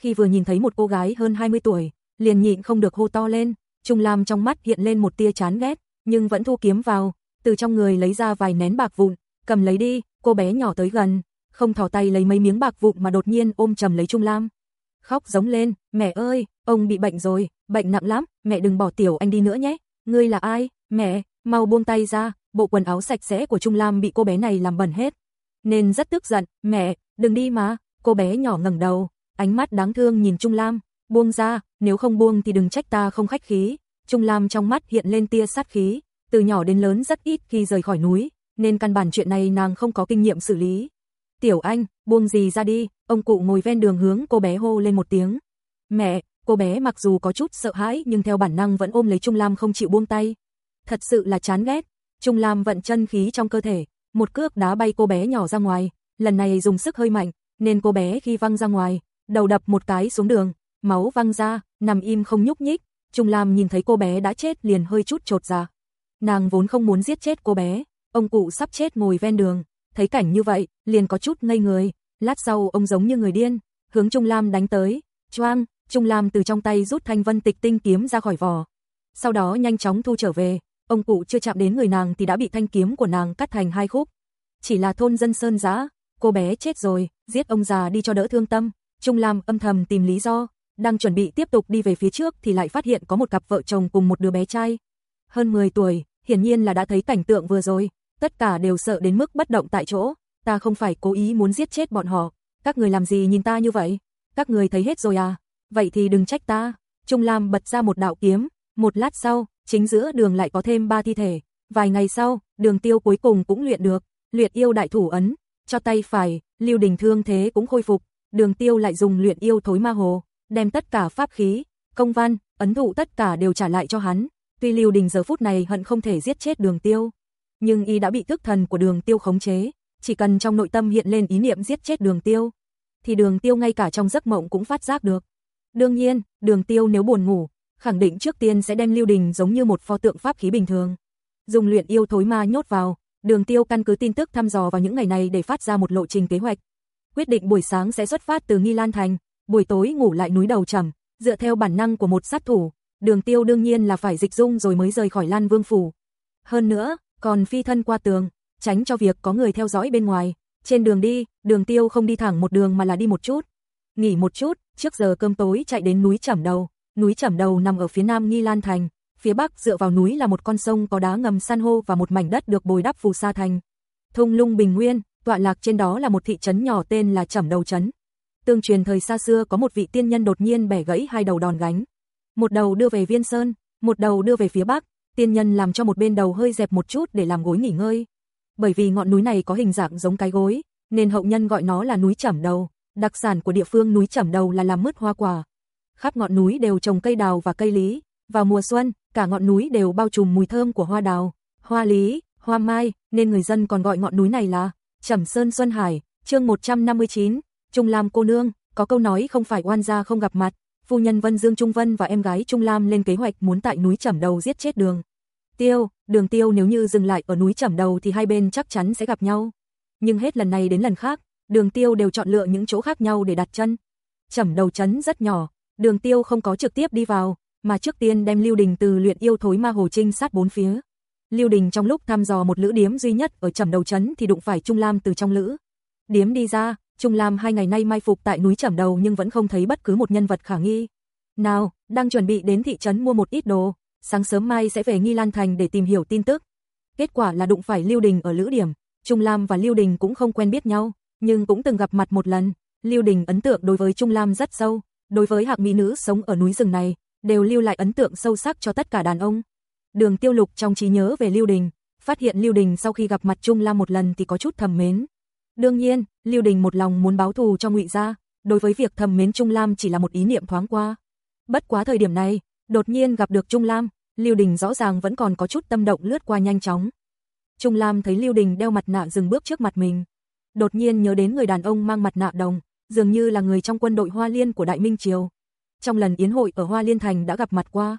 Speaker 1: Khi vừa nhìn thấy một cô gái hơn 20 tuổi, liền nhịn không được hô to lên, Trung Lam trong mắt hiện lên một tia chán ghét, nhưng vẫn thu kiếm vào, từ trong người lấy ra vài nén bạc vụn, cầm lấy đi, cô bé nhỏ tới gần, không thò tay lấy mấy miếng bạc vụn mà đột nhiên ôm chầm lấy Trung Lam. Khóc giống lên, mẹ ơi, ông bị bệnh rồi, bệnh nặng lắm, mẹ đừng bỏ tiểu anh đi nữa nhé, ngươi là ai, mẹ, mau buông tay ra, bộ quần áo sạch sẽ của Trung Lam bị cô bé này làm bẩn hết. Nên rất tức giận, mẹ, đừng đi mà, cô bé nhỏ ngẩng đầu, ánh mắt đáng thương nhìn Trung Lam, buông ra, nếu không buông thì đừng trách ta không khách khí, Trung Lam trong mắt hiện lên tia sát khí, từ nhỏ đến lớn rất ít khi rời khỏi núi, nên căn bản chuyện này nàng không có kinh nghiệm xử lý. Tiểu Anh, buông gì ra đi, ông cụ ngồi ven đường hướng cô bé hô lên một tiếng. Mẹ, cô bé mặc dù có chút sợ hãi nhưng theo bản năng vẫn ôm lấy Trung Lam không chịu buông tay. Thật sự là chán ghét, Trung Lam vận chân khí trong cơ thể, một cước đá bay cô bé nhỏ ra ngoài, lần này dùng sức hơi mạnh, nên cô bé khi văng ra ngoài, đầu đập một cái xuống đường, máu văng ra, nằm im không nhúc nhích, Trung Lam nhìn thấy cô bé đã chết liền hơi chút trột ra. Dạ. Nàng vốn không muốn giết chết cô bé, ông cụ sắp chết ngồi ven đường, thấy cảnh như vậy, liền có chút ngây người, lát sau ông giống như người điên, hướng Trung Lam đánh tới. Choang, Trung Lam từ trong tay rút thanh vân tịch tinh kiếm ra khỏi vỏ. Sau đó nhanh chóng thu trở về, ông cụ chưa chạm đến người nàng thì đã bị thanh kiếm của nàng cắt thành hai khúc. Chỉ là thôn dân sơn giã, cô bé chết rồi, giết ông già đi cho đỡ thương tâm. Trung Lam âm thầm tìm lý do, đang chuẩn bị tiếp tục đi về phía trước thì lại phát hiện có một cặp vợ chồng cùng một đứa bé trai. Hơn 10 tuổi, hiển nhiên là đã thấy cảnh tượng vừa rồi, tất cả đều sợ đến mức bất động tại chỗ, ta không phải cố ý muốn giết chết bọn họ, các người làm gì nhìn ta như vậy? Các người thấy hết rồi à? Vậy thì đừng trách ta. Trung Lam bật ra một đạo kiếm, một lát sau, chính giữa đường lại có thêm ba thi thể. Vài ngày sau, đường tiêu cuối cùng cũng luyện được, luyện yêu đại thủ ấn, cho tay phải, lưu đình thương thế cũng khôi phục, đường tiêu lại dùng luyện yêu thối ma hồ, đem tất cả pháp khí, công văn, ấn thụ tất cả đều trả lại cho hắn. Tuy Lưu Đình giờ phút này hận không thể giết chết đường tiêu, nhưng y đã bị tức thần của đường tiêu khống chế, chỉ cần trong nội tâm hiện lên ý niệm giết chết đường tiêu, thì đường tiêu ngay cả trong giấc mộng cũng phát giác được. Đương nhiên, đường tiêu nếu buồn ngủ, khẳng định trước tiên sẽ đem Lưu Đình giống như một pho tượng pháp khí bình thường. Dùng luyện yêu thối ma nhốt vào, đường tiêu căn cứ tin tức thăm dò vào những ngày này để phát ra một lộ trình kế hoạch. Quyết định buổi sáng sẽ xuất phát từ Nghi Lan Thành, buổi tối ngủ lại núi đầu trầm, dựa theo bản năng của một sát thủ, đường tiêu đương nhiên là phải dịch dung rồi mới rời khỏi Lan Vương Phủ. Hơn nữa, còn phi thân qua tường, tránh cho việc có người theo dõi bên ngoài. Trên đường đi, đường tiêu không đi thẳng một đường mà là đi một chút. Nghỉ một chút, trước giờ cơm tối chạy đến núi Chẩm Đầu. Núi Chẩm Đầu nằm ở phía nam Nghi Lan Thành, phía bắc dựa vào núi là một con sông có đá ngầm san hô và một mảnh đất được bồi đắp phù sa thành. Thung lung Bình Nguyên, tọa lạc trên đó là một thị trấn nhỏ tên là Chẩm Đầu Trấn. Tương truyền thời xa xưa có một vị tiên nhân đột nhiên bẻ gãy hai đầu đòn gánh. Một đầu đưa về Viên Sơn, một đầu đưa về phía Bắc, tiên nhân làm cho một bên đầu hơi dẹp một chút để làm gối nghỉ ngơi. Bởi vì ngọn núi này có hình dạng giống cái gối, nên hậu nhân gọi nó là núi chẩm Đầu. Đặc sản của địa phương núi chẩm Đầu là làm mứt hoa quả. Khắp ngọn núi đều trồng cây đào và cây lý. Vào mùa xuân, cả ngọn núi đều bao trùm mùi thơm của hoa đào, hoa lý, hoa mai, nên người dân còn gọi ngọn núi này là chẩm Sơn Xuân Hải. Chương 159, Trung Lam cô nương, có câu nói không phải oan gia không gặp mặt, phu nhân Vân Dương Trung Vân và em gái Trung Lam lên kế hoạch muốn tại núi Trẩm Đầu giết chết Đường. Tiêu, Đường Tiêu nếu như dừng lại ở núi Trẩm Đầu thì hai bên chắc chắn sẽ gặp nhau. Nhưng hết lần này đến lần khác, Đường Tiêu đều chọn lựa những chỗ khác nhau để đặt chân. Trẩm Đầu trấn rất nhỏ, Đường Tiêu không có trực tiếp đi vào, mà trước tiên đem Lưu Đình từ luyện yêu thối ma hồ trinh sát bốn phía. Lưu Đình trong lúc thăm dò một lữ điếm duy nhất ở Trẩm Đầu trấn thì đụng phải Trung Lam từ trong lữ điếm đi ra, Trung Lam hai ngày nay mai phục tại núi Trẩm Đầu nhưng vẫn không thấy bất cứ một nhân vật khả nghi. Nào, đang chuẩn bị đến thị trấn mua một ít đồ, sáng sớm mai sẽ về Nghi Lan Thành để tìm hiểu tin tức. Kết quả là đụng phải Lưu Đình ở lữ điểm, Trung Lam và Lưu Đình cũng không quen biết nhau, nhưng cũng từng gặp mặt một lần. Lưu Đình ấn tượng đối với Trung Lam rất sâu, đối với hạc mỹ nữ sống ở núi rừng này, đều lưu lại ấn tượng sâu sắc cho tất cả đàn ông. Đường Tiêu Lục trong trí nhớ về Lưu Đình, phát hiện Lưu Đình sau khi gặp mặt Trung Lam một lần thì có chút thầm mến. Đương nhiên, Lưu Đình một lòng muốn báo thù cho Ngụy gia, đối với việc thầm mến Trung Lam chỉ là một ý niệm thoáng qua. Bất quá thời điểm này, đột nhiên gặp được Trung Lam, Lưu Đình rõ ràng vẫn còn có chút tâm động lướt qua nhanh chóng. Trung Lam thấy Lưu Đình đeo mặt nạ dừng bước trước mặt mình, đột nhiên nhớ đến người đàn ông mang mặt nạ đồng, dường như là người trong quân đội Hoa Liên của Đại Minh triều. Trong lần yến hội ở Hoa Liên thành đã gặp mặt qua,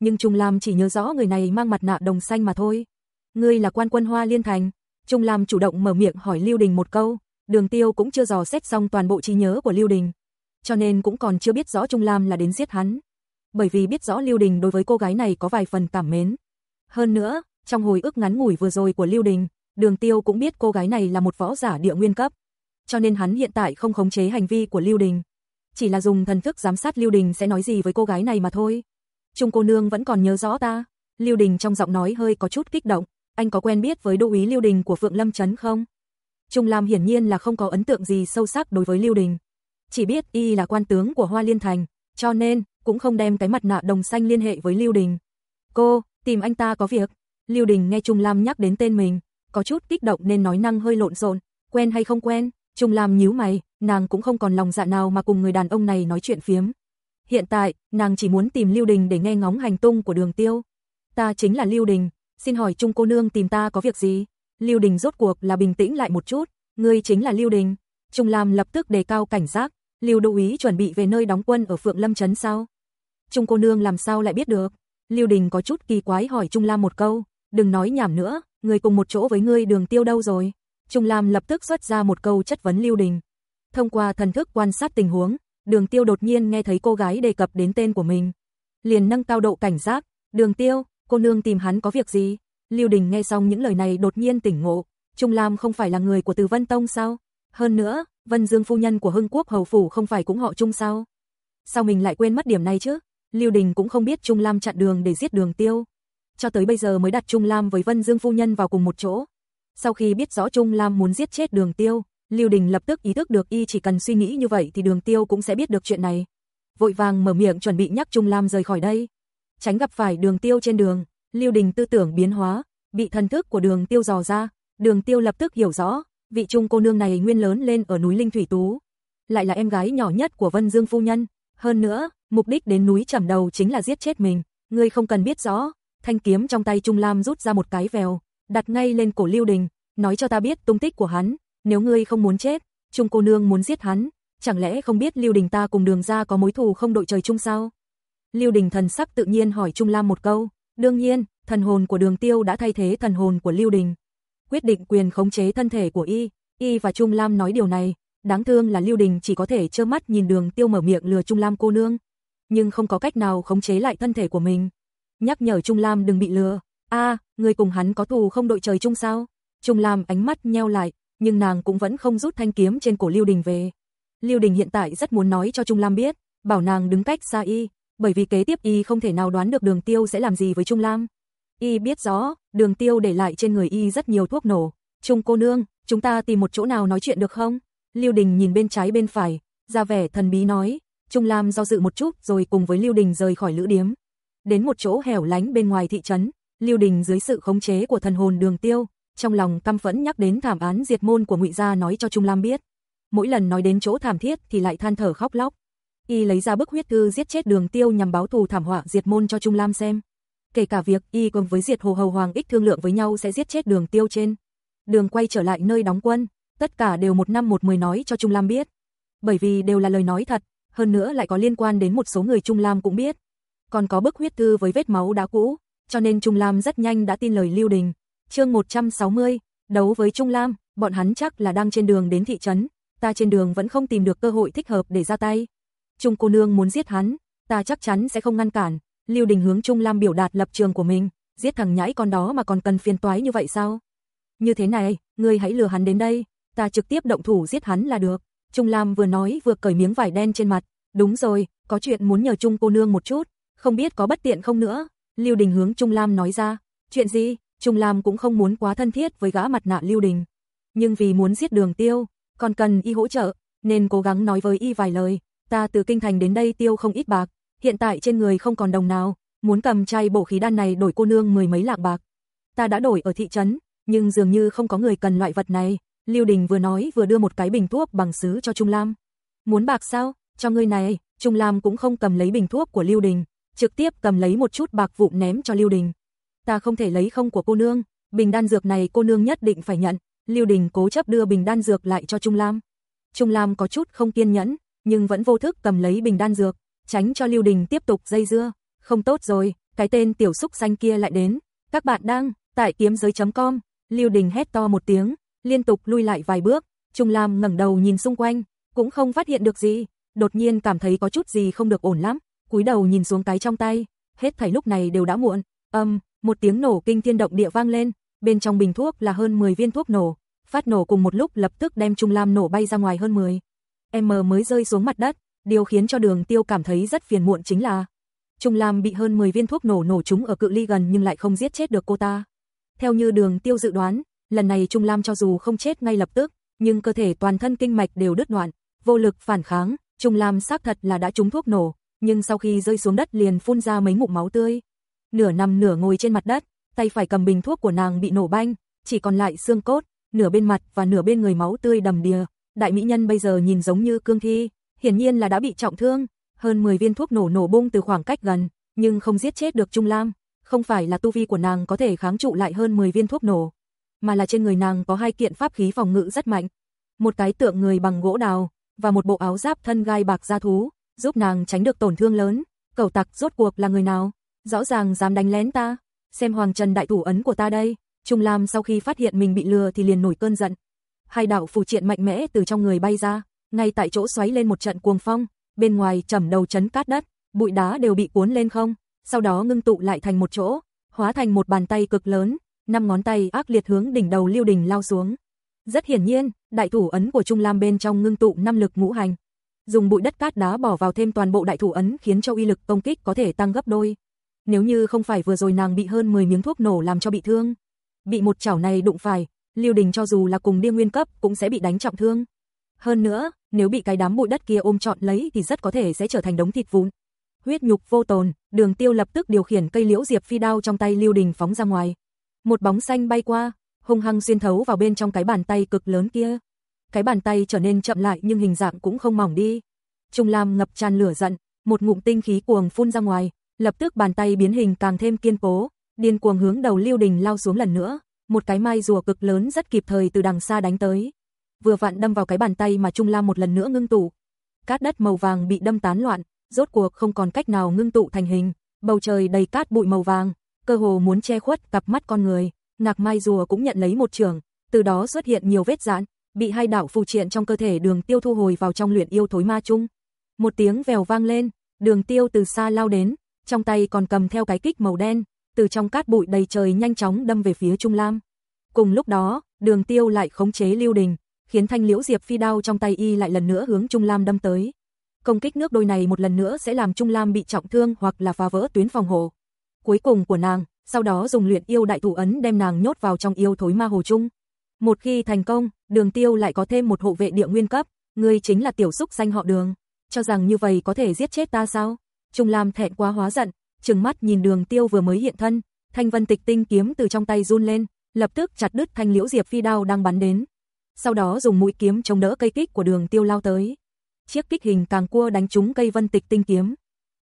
Speaker 1: nhưng Trung Lam chỉ nhớ rõ người này mang mặt nạ đồng xanh mà thôi. Ngươi là quan quân Hoa Liên thành? Trung Lam chủ động mở miệng hỏi Lưu Đình một câu, Đường Tiêu cũng chưa dò xét xong toàn bộ trí nhớ của Lưu Đình, cho nên cũng còn chưa biết rõ Trung Lam là đến giết hắn. Bởi vì biết rõ Lưu Đình đối với cô gái này có vài phần cảm mến. Hơn nữa, trong hồi ức ngắn ngủi vừa rồi của Lưu Đình, Đường Tiêu cũng biết cô gái này là một võ giả địa nguyên cấp, cho nên hắn hiện tại không khống chế hành vi của Lưu Đình, chỉ là dùng thần thức giám sát Lưu Đình sẽ nói gì với cô gái này mà thôi. Trung cô nương vẫn còn nhớ rõ ta. Lưu Đình trong giọng nói hơi có chút kích động, anh có quen biết với đô úy Lưu Đình của Phượng Lâm trấn không? Trung Lam hiển nhiên là không có ấn tượng gì sâu sắc đối với Lưu Đình. Chỉ biết y là quan tướng của Hoa Liên Thành, cho nên cũng không đem cái mặt nạ đồng xanh liên hệ với Lưu Đình. Cô, tìm anh ta có việc. Lưu Đình nghe Trung Lam nhắc đến tên mình, có chút kích động nên nói năng hơi lộn xộn, quen hay không quen, Trung Lam nhíu mày, nàng cũng không còn lòng dạ nào mà cùng người đàn ông này nói chuyện phiếm. Hiện tại, nàng chỉ muốn tìm Lưu Đình để nghe ngóng hành tung của đường tiêu. Ta chính là Lưu Đình, xin hỏi Trung cô nương tìm ta có việc gì? Lưu Đình rốt cuộc là bình tĩnh lại một chút, ngươi chính là Lưu Đình. Trung Lam lập tức đề cao cảnh giác, Lưu Đô Ý chuẩn bị về nơi đóng quân ở Phượng Lâm trấn sao? Trung cô nương làm sao lại biết được? Lưu Đình có chút kỳ quái hỏi Trung Lam một câu, đừng nói nhảm nữa, người cùng một chỗ với ngươi Đường Tiêu đâu rồi? Trung Lam lập tức xuất ra một câu chất vấn Lưu Đình. Thông qua thần thức quan sát tình huống, Đường Tiêu đột nhiên nghe thấy cô gái đề cập đến tên của mình, liền nâng cao độ cảnh giác, "Đường Tiêu, cô nương tìm hắn có việc gì?" Lưu Đình nghe xong những lời này đột nhiên tỉnh ngộ, Trung Lam không phải là người của Từ Vân Tông sao? Hơn nữa, Vân Dương phu nhân của Hưng Quốc hầu phủ không phải cũng họ Trung sao? Sao mình lại quên mất điểm này chứ? Lưu Đình cũng không biết Trung Lam chặn đường để giết Đường Tiêu, cho tới bây giờ mới đặt Trung Lam với Vân Dương phu nhân vào cùng một chỗ. Sau khi biết rõ Trung Lam muốn giết chết Đường Tiêu, Lưu Đình lập tức ý thức được y chỉ cần suy nghĩ như vậy thì Đường Tiêu cũng sẽ biết được chuyện này. Vội vàng mở miệng chuẩn bị nhắc Trung Lam rời khỏi đây, tránh gặp phải Đường Tiêu trên đường. Lưu Đình tư tưởng biến hóa, bị thần thức của đường tiêu dò ra, đường tiêu lập tức hiểu rõ, vị trung cô nương này nguyên lớn lên ở núi Linh Thủy Tú. Lại là em gái nhỏ nhất của Vân Dương Phu Nhân. Hơn nữa, mục đích đến núi trầm đầu chính là giết chết mình. Ngươi không cần biết rõ, thanh kiếm trong tay Trung Lam rút ra một cái vèo, đặt ngay lên cổ Lưu Đình, nói cho ta biết tung tích của hắn, nếu ngươi không muốn chết, Trung cô nương muốn giết hắn, chẳng lẽ không biết Lưu Đình ta cùng đường ra có mối thù không đội trời chung sao? Lưu Đình thần sắc tự nhiên hỏi Trung Lam một câu, Đương nhiên, thần hồn của Đường Tiêu đã thay thế thần hồn của Lưu Đình, quyết định quyền khống chế thân thể của y, y và Trung Lam nói điều này, đáng thương là Lưu Đình chỉ có thể trơ mắt nhìn Đường Tiêu mở miệng lừa Trung Lam cô nương, nhưng không có cách nào khống chế lại thân thể của mình. Nhắc nhở Trung Lam đừng bị lừa. A, người cùng hắn có thù không đội trời chung sao? Trung Lam ánh mắt nheo lại, nhưng nàng cũng vẫn không rút thanh kiếm trên cổ Lưu Đình về. Lưu Đình hiện tại rất muốn nói cho Trung Lam biết, bảo nàng đứng cách xa y, bởi vì kế tiếp y không thể nào đoán được đường tiêu sẽ làm gì với Trung Lam. Y biết rõ, đường tiêu để lại trên người y rất nhiều thuốc nổ. Trung cô nương, chúng ta tìm một chỗ nào nói chuyện được không? Lưu Đình nhìn bên trái bên phải, ra vẻ thần bí nói. Trung Lam do dự một chút rồi cùng với Lưu Đình rời khỏi lữ điếm. Đến một chỗ hẻo lánh bên ngoài thị trấn, Lưu Đình dưới sự khống chế của thần hồn đường tiêu, trong lòng căm phẫn nhắc đến thảm án diệt môn của ngụy Gia nói cho Trung Lam biết. Mỗi lần nói đến chỗ thảm thiết thì lại than thở khóc lóc y lấy ra bức huyết thư giết chết đường tiêu nhằm báo thù thảm họa diệt môn cho Trung Lam xem. Kể cả việc y cùng với diệt hồ hầu hoàng ích thương lượng với nhau sẽ giết chết đường tiêu trên. Đường quay trở lại nơi đóng quân, tất cả đều một năm một mười nói cho Trung Lam biết. Bởi vì đều là lời nói thật, hơn nữa lại có liên quan đến một số người Trung Lam cũng biết. Còn có bức huyết thư với vết máu đá cũ, cho nên Trung Lam rất nhanh đã tin lời Lưu Đình. Chương 160, đấu với Trung Lam, bọn hắn chắc là đang trên đường đến thị trấn, ta trên đường vẫn không tìm được cơ hội thích hợp để ra tay, Trung cô nương muốn giết hắn, ta chắc chắn sẽ không ngăn cản. Lưu Đình hướng Trung Lam biểu đạt lập trường của mình, giết thằng nhãi con đó mà còn cần phiền toái như vậy sao? Như thế này, ngươi hãy lừa hắn đến đây, ta trực tiếp động thủ giết hắn là được. Trung Lam vừa nói vừa cởi miếng vải đen trên mặt, đúng rồi, có chuyện muốn nhờ Trung cô nương một chút, không biết có bất tiện không nữa. Lưu Đình hướng Trung Lam nói ra, chuyện gì? Trung Lam cũng không muốn quá thân thiết với gã mặt nạ Lưu Đình. Nhưng vì muốn giết đường tiêu, còn cần y hỗ trợ, nên cố gắng nói với y vài lời ta từ kinh thành đến đây tiêu không ít bạc, hiện tại trên người không còn đồng nào, muốn cầm chai bổ khí đan này đổi cô nương mười mấy lạc bạc. Ta đã đổi ở thị trấn, nhưng dường như không có người cần loại vật này, Lưu Đình vừa nói vừa đưa một cái bình thuốc bằng sứ cho Trung Lam. Muốn bạc sao? Cho ngươi này, Trung Lam cũng không cầm lấy bình thuốc của Lưu Đình, trực tiếp cầm lấy một chút bạc vụn ném cho Lưu Đình. Ta không thể lấy không của cô nương, bình đan dược này cô nương nhất định phải nhận. Lưu Đình cố chấp đưa bình đan dược lại cho Trung Lam. Trung Lam có chút không kiên nhẫn, nhưng vẫn vô thức cầm lấy bình đan dược, tránh cho Lưu Đình tiếp tục dây dưa. Không tốt rồi, cái tên tiểu xúc xanh kia lại đến. Các bạn đang tại kiếm giới.com, Lưu Đình hét to một tiếng, liên tục lui lại vài bước, Trung Lam ngẩng đầu nhìn xung quanh, cũng không phát hiện được gì, đột nhiên cảm thấy có chút gì không được ổn lắm, cúi đầu nhìn xuống cái trong tay, hết thảy lúc này đều đã muộn. Âm, um, một tiếng nổ kinh thiên động địa vang lên, bên trong bình thuốc là hơn 10 viên thuốc nổ, phát nổ cùng một lúc lập tức đem Trung Lam nổ bay ra ngoài hơn 10 m mới rơi xuống mặt đất, điều khiến cho Đường Tiêu cảm thấy rất phiền muộn chính là Trung Lam bị hơn 10 viên thuốc nổ nổ chúng ở cự ly gần nhưng lại không giết chết được cô ta. Theo như Đường Tiêu dự đoán, lần này Trung Lam cho dù không chết ngay lập tức, nhưng cơ thể toàn thân kinh mạch đều đứt đoạn, vô lực phản kháng, Trung Lam xác thật là đã trúng thuốc nổ, nhưng sau khi rơi xuống đất liền phun ra mấy ngụm máu tươi. Nửa nằm nửa ngồi trên mặt đất, tay phải cầm bình thuốc của nàng bị nổ banh, chỉ còn lại xương cốt, nửa bên mặt và nửa bên người máu tươi đầm đìa, Đại mỹ nhân bây giờ nhìn giống như cương thi, hiển nhiên là đã bị trọng thương, hơn 10 viên thuốc nổ nổ bung từ khoảng cách gần, nhưng không giết chết được Trung Lam, không phải là tu vi của nàng có thể kháng trụ lại hơn 10 viên thuốc nổ, mà là trên người nàng có hai kiện pháp khí phòng ngự rất mạnh, một cái tượng người bằng gỗ đào và một bộ áo giáp thân gai bạc da thú, giúp nàng tránh được tổn thương lớn. Cẩu tặc rốt cuộc là người nào? Rõ ràng dám đánh lén ta, xem Hoàng Trần đại thủ ấn của ta đây. Trung Lam sau khi phát hiện mình bị lừa thì liền nổi cơn giận, hai đạo phù triện mạnh mẽ từ trong người bay ra, ngay tại chỗ xoáy lên một trận cuồng phong, bên ngoài chầm đầu chấn cát đất, bụi đá đều bị cuốn lên không, sau đó ngưng tụ lại thành một chỗ, hóa thành một bàn tay cực lớn, năm ngón tay ác liệt hướng đỉnh đầu Lưu Đình lao xuống. Rất hiển nhiên, đại thủ ấn của Trung Lam bên trong ngưng tụ năm lực ngũ hành, dùng bụi đất cát đá bỏ vào thêm toàn bộ đại thủ ấn khiến cho uy lực công kích có thể tăng gấp đôi. Nếu như không phải vừa rồi nàng bị hơn 10 miếng thuốc nổ làm cho bị thương, bị một chảo này đụng phải, Lưu Đình cho dù là cùng điên Nguyên cấp cũng sẽ bị đánh trọng thương. Hơn nữa, nếu bị cái đám bụi đất kia ôm trọn lấy thì rất có thể sẽ trở thành đống thịt vụn. Huyết nhục vô tồn, Đường Tiêu lập tức điều khiển cây liễu diệp phi đao trong tay Lưu Đình phóng ra ngoài. Một bóng xanh bay qua, hung hăng xuyên thấu vào bên trong cái bàn tay cực lớn kia. Cái bàn tay trở nên chậm lại nhưng hình dạng cũng không mỏng đi. Trung Lam ngập tràn lửa giận, một ngụm tinh khí cuồng phun ra ngoài, lập tức bàn tay biến hình càng thêm kiên cố, điên cuồng hướng đầu Lưu Đình lao xuống lần nữa một cái mai rùa cực lớn rất kịp thời từ đằng xa đánh tới. Vừa vặn đâm vào cái bàn tay mà Trung La một lần nữa ngưng tụ. Cát đất màu vàng bị đâm tán loạn, rốt cuộc không còn cách nào ngưng tụ thành hình, bầu trời đầy cát bụi màu vàng, cơ hồ muốn che khuất cặp mắt con người, ngạc mai rùa cũng nhận lấy một trường, từ đó xuất hiện nhiều vết giãn, bị hai đảo phù triện trong cơ thể đường tiêu thu hồi vào trong luyện yêu thối ma chung. Một tiếng vèo vang lên, đường tiêu từ xa lao đến, trong tay còn cầm theo cái kích màu đen, từ trong cát bụi đầy trời nhanh chóng đâm về phía Trung Lam. Cùng lúc đó, Đường Tiêu lại khống chế Lưu Đình, khiến thanh liễu diệp phi đao trong tay y lại lần nữa hướng Trung Lam đâm tới. Công kích nước đôi này một lần nữa sẽ làm Trung Lam bị trọng thương hoặc là phá vỡ tuyến phòng hộ. Cuối cùng của nàng, sau đó dùng luyện yêu đại thủ ấn đem nàng nhốt vào trong yêu thối ma hồ chung. Một khi thành công, Đường Tiêu lại có thêm một hộ vệ địa nguyên cấp, ngươi chính là tiểu xúc danh họ Đường, cho rằng như vậy có thể giết chết ta sao? Trung Lam thẹn quá hóa giận, trừng mắt nhìn đường tiêu vừa mới hiện thân, thanh vân tịch tinh kiếm từ trong tay run lên, lập tức chặt đứt thanh liễu diệp phi đao đang bắn đến. Sau đó dùng mũi kiếm chống đỡ cây kích của đường tiêu lao tới. Chiếc kích hình càng cua đánh trúng cây vân tịch tinh kiếm.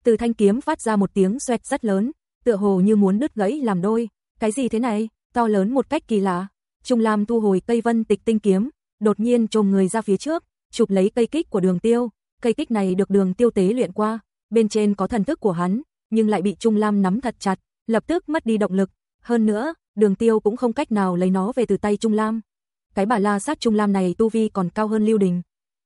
Speaker 1: Từ thanh kiếm phát ra một tiếng xoẹt rất lớn, tựa hồ như muốn đứt gãy làm đôi. Cái gì thế này, to lớn một cách kỳ lạ. Trung Lam thu hồi cây vân tịch tinh kiếm, đột nhiên trồm người ra phía trước, chụp lấy cây kích của đường tiêu. Cây kích này được đường tiêu tế luyện qua, bên trên có thần thức của hắn, nhưng lại bị Trung Lam nắm thật chặt, lập tức mất đi động lực. Hơn nữa, đường tiêu cũng không cách nào lấy nó về từ tay Trung Lam. Cái bà la sát Trung Lam này tu vi còn cao hơn Lưu Đình.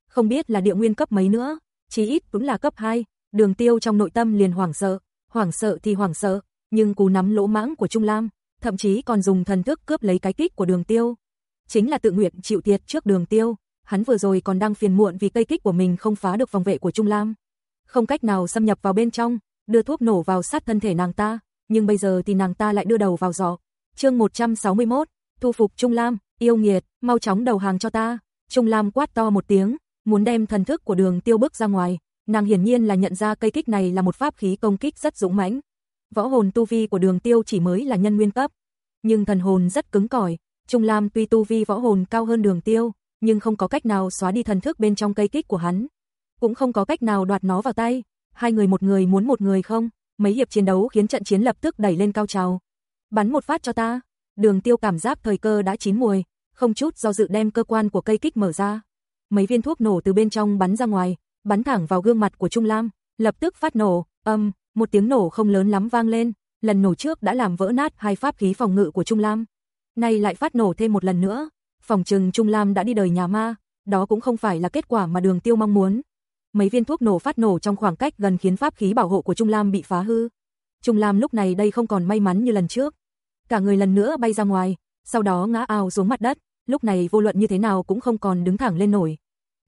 Speaker 1: Không biết là địa nguyên cấp mấy nữa, chí ít cũng là cấp 2. Đường tiêu trong nội tâm liền hoảng sợ, hoảng sợ thì hoảng sợ, nhưng cú nắm lỗ mãng của Trung Lam, thậm chí còn dùng thần thức cướp lấy cái kích của đường tiêu. Chính là tự nguyện chịu thiệt trước đường tiêu, hắn vừa rồi còn đang phiền muộn vì cây kích của mình không phá được phòng vệ của Trung Lam. Không cách nào xâm nhập vào bên trong, đưa thuốc nổ vào sát thân thể nàng ta, nhưng bây giờ thì nàng ta lại đưa đầu vào giỏ. Chương 161, thu phục Trung Lam, yêu nghiệt, mau chóng đầu hàng cho ta. Trung Lam quát to một tiếng, muốn đem thần thức của Đường Tiêu bước ra ngoài, nàng hiển nhiên là nhận ra cây kích này là một pháp khí công kích rất dũng mãnh. Võ hồn tu vi của Đường Tiêu chỉ mới là nhân nguyên cấp, nhưng thần hồn rất cứng cỏi, Trung Lam tuy tu vi võ hồn cao hơn Đường Tiêu, nhưng không có cách nào xóa đi thần thức bên trong cây kích của hắn, cũng không có cách nào đoạt nó vào tay, hai người một người muốn một người không? Mấy hiệp chiến đấu khiến trận chiến lập tức đẩy lên cao trào. Bắn một phát cho ta. Đường Tiêu cảm giác thời cơ đã chín mùi không chút do dự đem cơ quan của cây kích mở ra. Mấy viên thuốc nổ từ bên trong bắn ra ngoài, bắn thẳng vào gương mặt của Trung Lam, lập tức phát nổ, âm, một tiếng nổ không lớn lắm vang lên, lần nổ trước đã làm vỡ nát hai pháp khí phòng ngự của Trung Lam. Nay lại phát nổ thêm một lần nữa, phòng trừng Trung Lam đã đi đời nhà ma, đó cũng không phải là kết quả mà Đường Tiêu mong muốn. Mấy viên thuốc nổ phát nổ trong khoảng cách gần khiến pháp khí bảo hộ của Trung Lam bị phá hư. Trung Lam lúc này đây không còn may mắn như lần trước. Cả người lần nữa bay ra ngoài, sau đó ngã ao xuống mặt đất, lúc này vô luận như thế nào cũng không còn đứng thẳng lên nổi.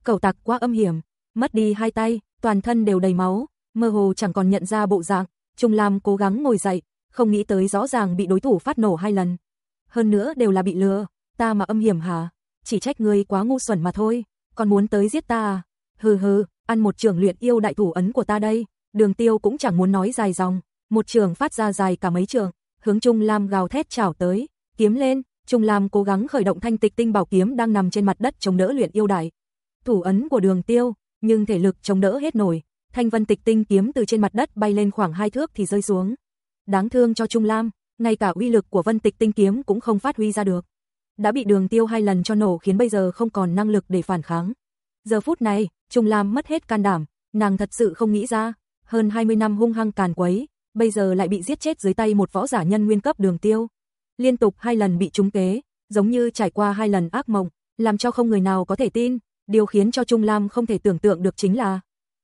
Speaker 1: Cẩu tặc quá âm hiểm, mất đi hai tay, toàn thân đều đầy máu, mơ hồ chẳng còn nhận ra bộ dạng, Trung Lam cố gắng ngồi dậy, không nghĩ tới rõ ràng bị đối thủ phát nổ hai lần. Hơn nữa đều là bị lừa, ta mà âm hiểm hả? Chỉ trách ngươi quá ngu xuẩn mà thôi, còn muốn tới giết ta à? Hừ hừ, ăn một trường luyện yêu đại thủ ấn của ta đây. Đường tiêu cũng chẳng muốn nói dài dòng, một trường phát ra dài cả mấy trường, hướng Trung Lam gào thét chảo tới, kiếm lên, Trung Lam cố gắng khởi động thanh tịch tinh bảo kiếm đang nằm trên mặt đất chống đỡ luyện yêu đại. Thủ ấn của đường tiêu, nhưng thể lực chống đỡ hết nổi, thanh vân tịch tinh kiếm từ trên mặt đất bay lên khoảng hai thước thì rơi xuống. Đáng thương cho Trung Lam, ngay cả uy lực của vân tịch tinh kiếm cũng không phát huy ra được. Đã bị đường tiêu hai lần cho nổ khiến bây giờ không còn năng lực để phản kháng. Giờ phút này, Trung Lam mất hết can đảm, nàng thật sự không nghĩ ra, hơn 20 năm hung hăng càn quấy, bây giờ lại bị giết chết dưới tay một võ giả nhân nguyên cấp đường tiêu. Liên tục hai lần bị trúng kế, giống như trải qua hai lần ác mộng, làm cho không người nào có thể tin, điều khiến cho Trung Lam không thể tưởng tượng được chính là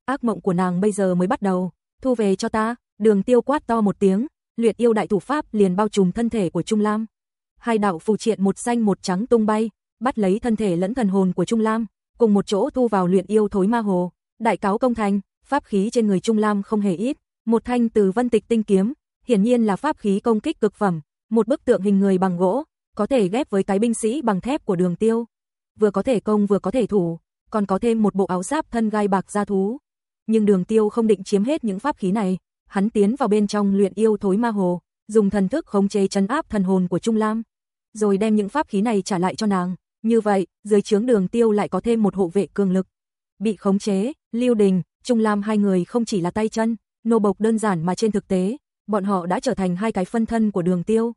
Speaker 1: ác mộng của nàng bây giờ mới bắt đầu, thu về cho ta, đường tiêu quát to một tiếng, luyện yêu đại thủ pháp liền bao trùm thân thể của Trung Lam. Hai đạo phù triện một xanh một trắng tung bay, bắt lấy thân thể lẫn thần hồn của Trung Lam, cùng một chỗ thu vào luyện yêu thối ma hồ. Đại cáo công thành, pháp khí trên người Trung Lam không hề ít, một thanh từ vân tịch tinh kiếm, hiển nhiên là pháp khí công kích cực phẩm, một bức tượng hình người bằng gỗ, có thể ghép với cái binh sĩ bằng thép của đường tiêu. Vừa có thể công vừa có thể thủ, còn có thêm một bộ áo giáp thân gai bạc da thú. Nhưng đường tiêu không định chiếm hết những pháp khí này, hắn tiến vào bên trong luyện yêu thối ma hồ, dùng thần thức khống chế chấn áp thần hồn của Trung Lam, rồi đem những pháp khí này trả lại cho nàng. Như vậy, dưới chướng đường tiêu lại có thêm một hộ vệ cường lực. Bị khống chế, Lưu Đình, Trung Lam hai người không chỉ là tay chân, nô bộc đơn giản mà trên thực tế, bọn họ đã trở thành hai cái phân thân của đường tiêu.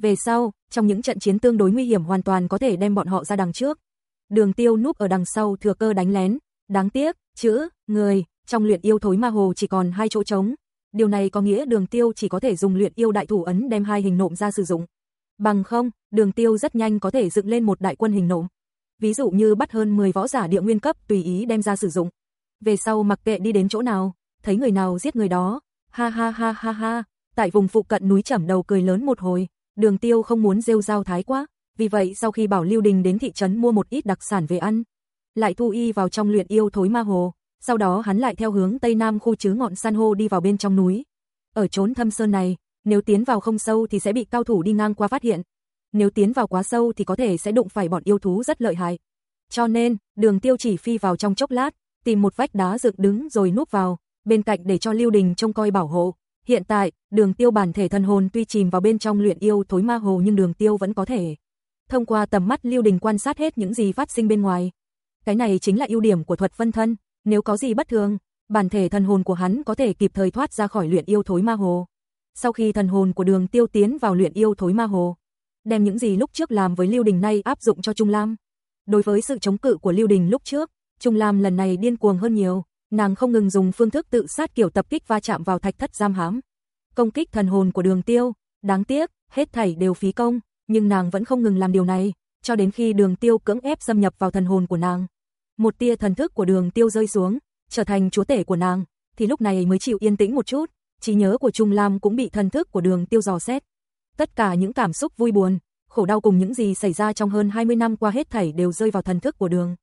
Speaker 1: Về sau, trong những trận chiến tương đối nguy hiểm hoàn toàn có thể đem bọn họ ra đằng trước. Đường tiêu núp ở đằng sau thừa cơ đánh lén. Đáng tiếc, chữ, người, trong luyện yêu thối ma hồ chỉ còn hai chỗ trống. Điều này có nghĩa đường tiêu chỉ có thể dùng luyện yêu đại thủ ấn đem hai hình nộm ra sử dụng. Bằng không, đường tiêu rất nhanh có thể dựng lên một đại quân hình nộm. Ví dụ như bắt hơn 10 võ giả địa nguyên cấp tùy ý đem ra sử dụng. Về sau mặc kệ đi đến chỗ nào, thấy người nào giết người đó. Ha ha ha ha ha, tại vùng phụ cận núi chẩm đầu cười lớn một hồi, đường tiêu không muốn rêu rao thái quá. Vì vậy sau khi bảo Lưu Đình đến thị trấn mua một ít đặc sản về ăn, lại thu y vào trong luyện yêu thối ma hồ, sau đó hắn lại theo hướng tây nam khu chứa ngọn san hô đi vào bên trong núi. Ở chốn thâm sơn này, nếu tiến vào không sâu thì sẽ bị cao thủ đi ngang qua phát hiện. Nếu tiến vào quá sâu thì có thể sẽ đụng phải bọn yêu thú rất lợi hại. Cho nên, đường tiêu chỉ phi vào trong chốc lát, tìm một vách đá rực đứng rồi núp vào, bên cạnh để cho Lưu Đình trông coi bảo hộ. Hiện tại, đường tiêu bản thể thần hồn tuy chìm vào bên trong luyện yêu thối ma hồ nhưng đường tiêu vẫn có thể. Thông qua tầm mắt Lưu Đình quan sát hết những gì phát sinh bên ngoài. Cái này chính là ưu điểm của thuật phân thân, nếu có gì bất thường, bản thể thần hồn của hắn có thể kịp thời thoát ra khỏi luyện yêu thối ma hồ. Sau khi thần hồn của đường tiêu tiến vào luyện yêu thối ma hồ, đem những gì lúc trước làm với Lưu Đình nay áp dụng cho Trung Lam. Đối với sự chống cự của Lưu Đình lúc trước, Trung Lam lần này điên cuồng hơn nhiều, nàng không ngừng dùng phương thức tự sát kiểu tập kích va chạm vào thạch thất giam hãm. Công kích thần hồn của đường tiêu, đáng tiếc, hết thảy đều phí công, nhưng nàng vẫn không ngừng làm điều này, cho đến khi đường tiêu cưỡng ép xâm nhập vào thần hồn của nàng. Một tia thần thức của đường tiêu rơi xuống, trở thành chúa tể của nàng, thì lúc này mới chịu yên tĩnh một chút, trí nhớ của Trung Lam cũng bị thần thức của đường tiêu dò xét. Tất cả những cảm xúc vui buồn, khổ đau cùng những gì xảy ra trong hơn 20 năm qua hết thảy đều rơi vào thần thức của đường.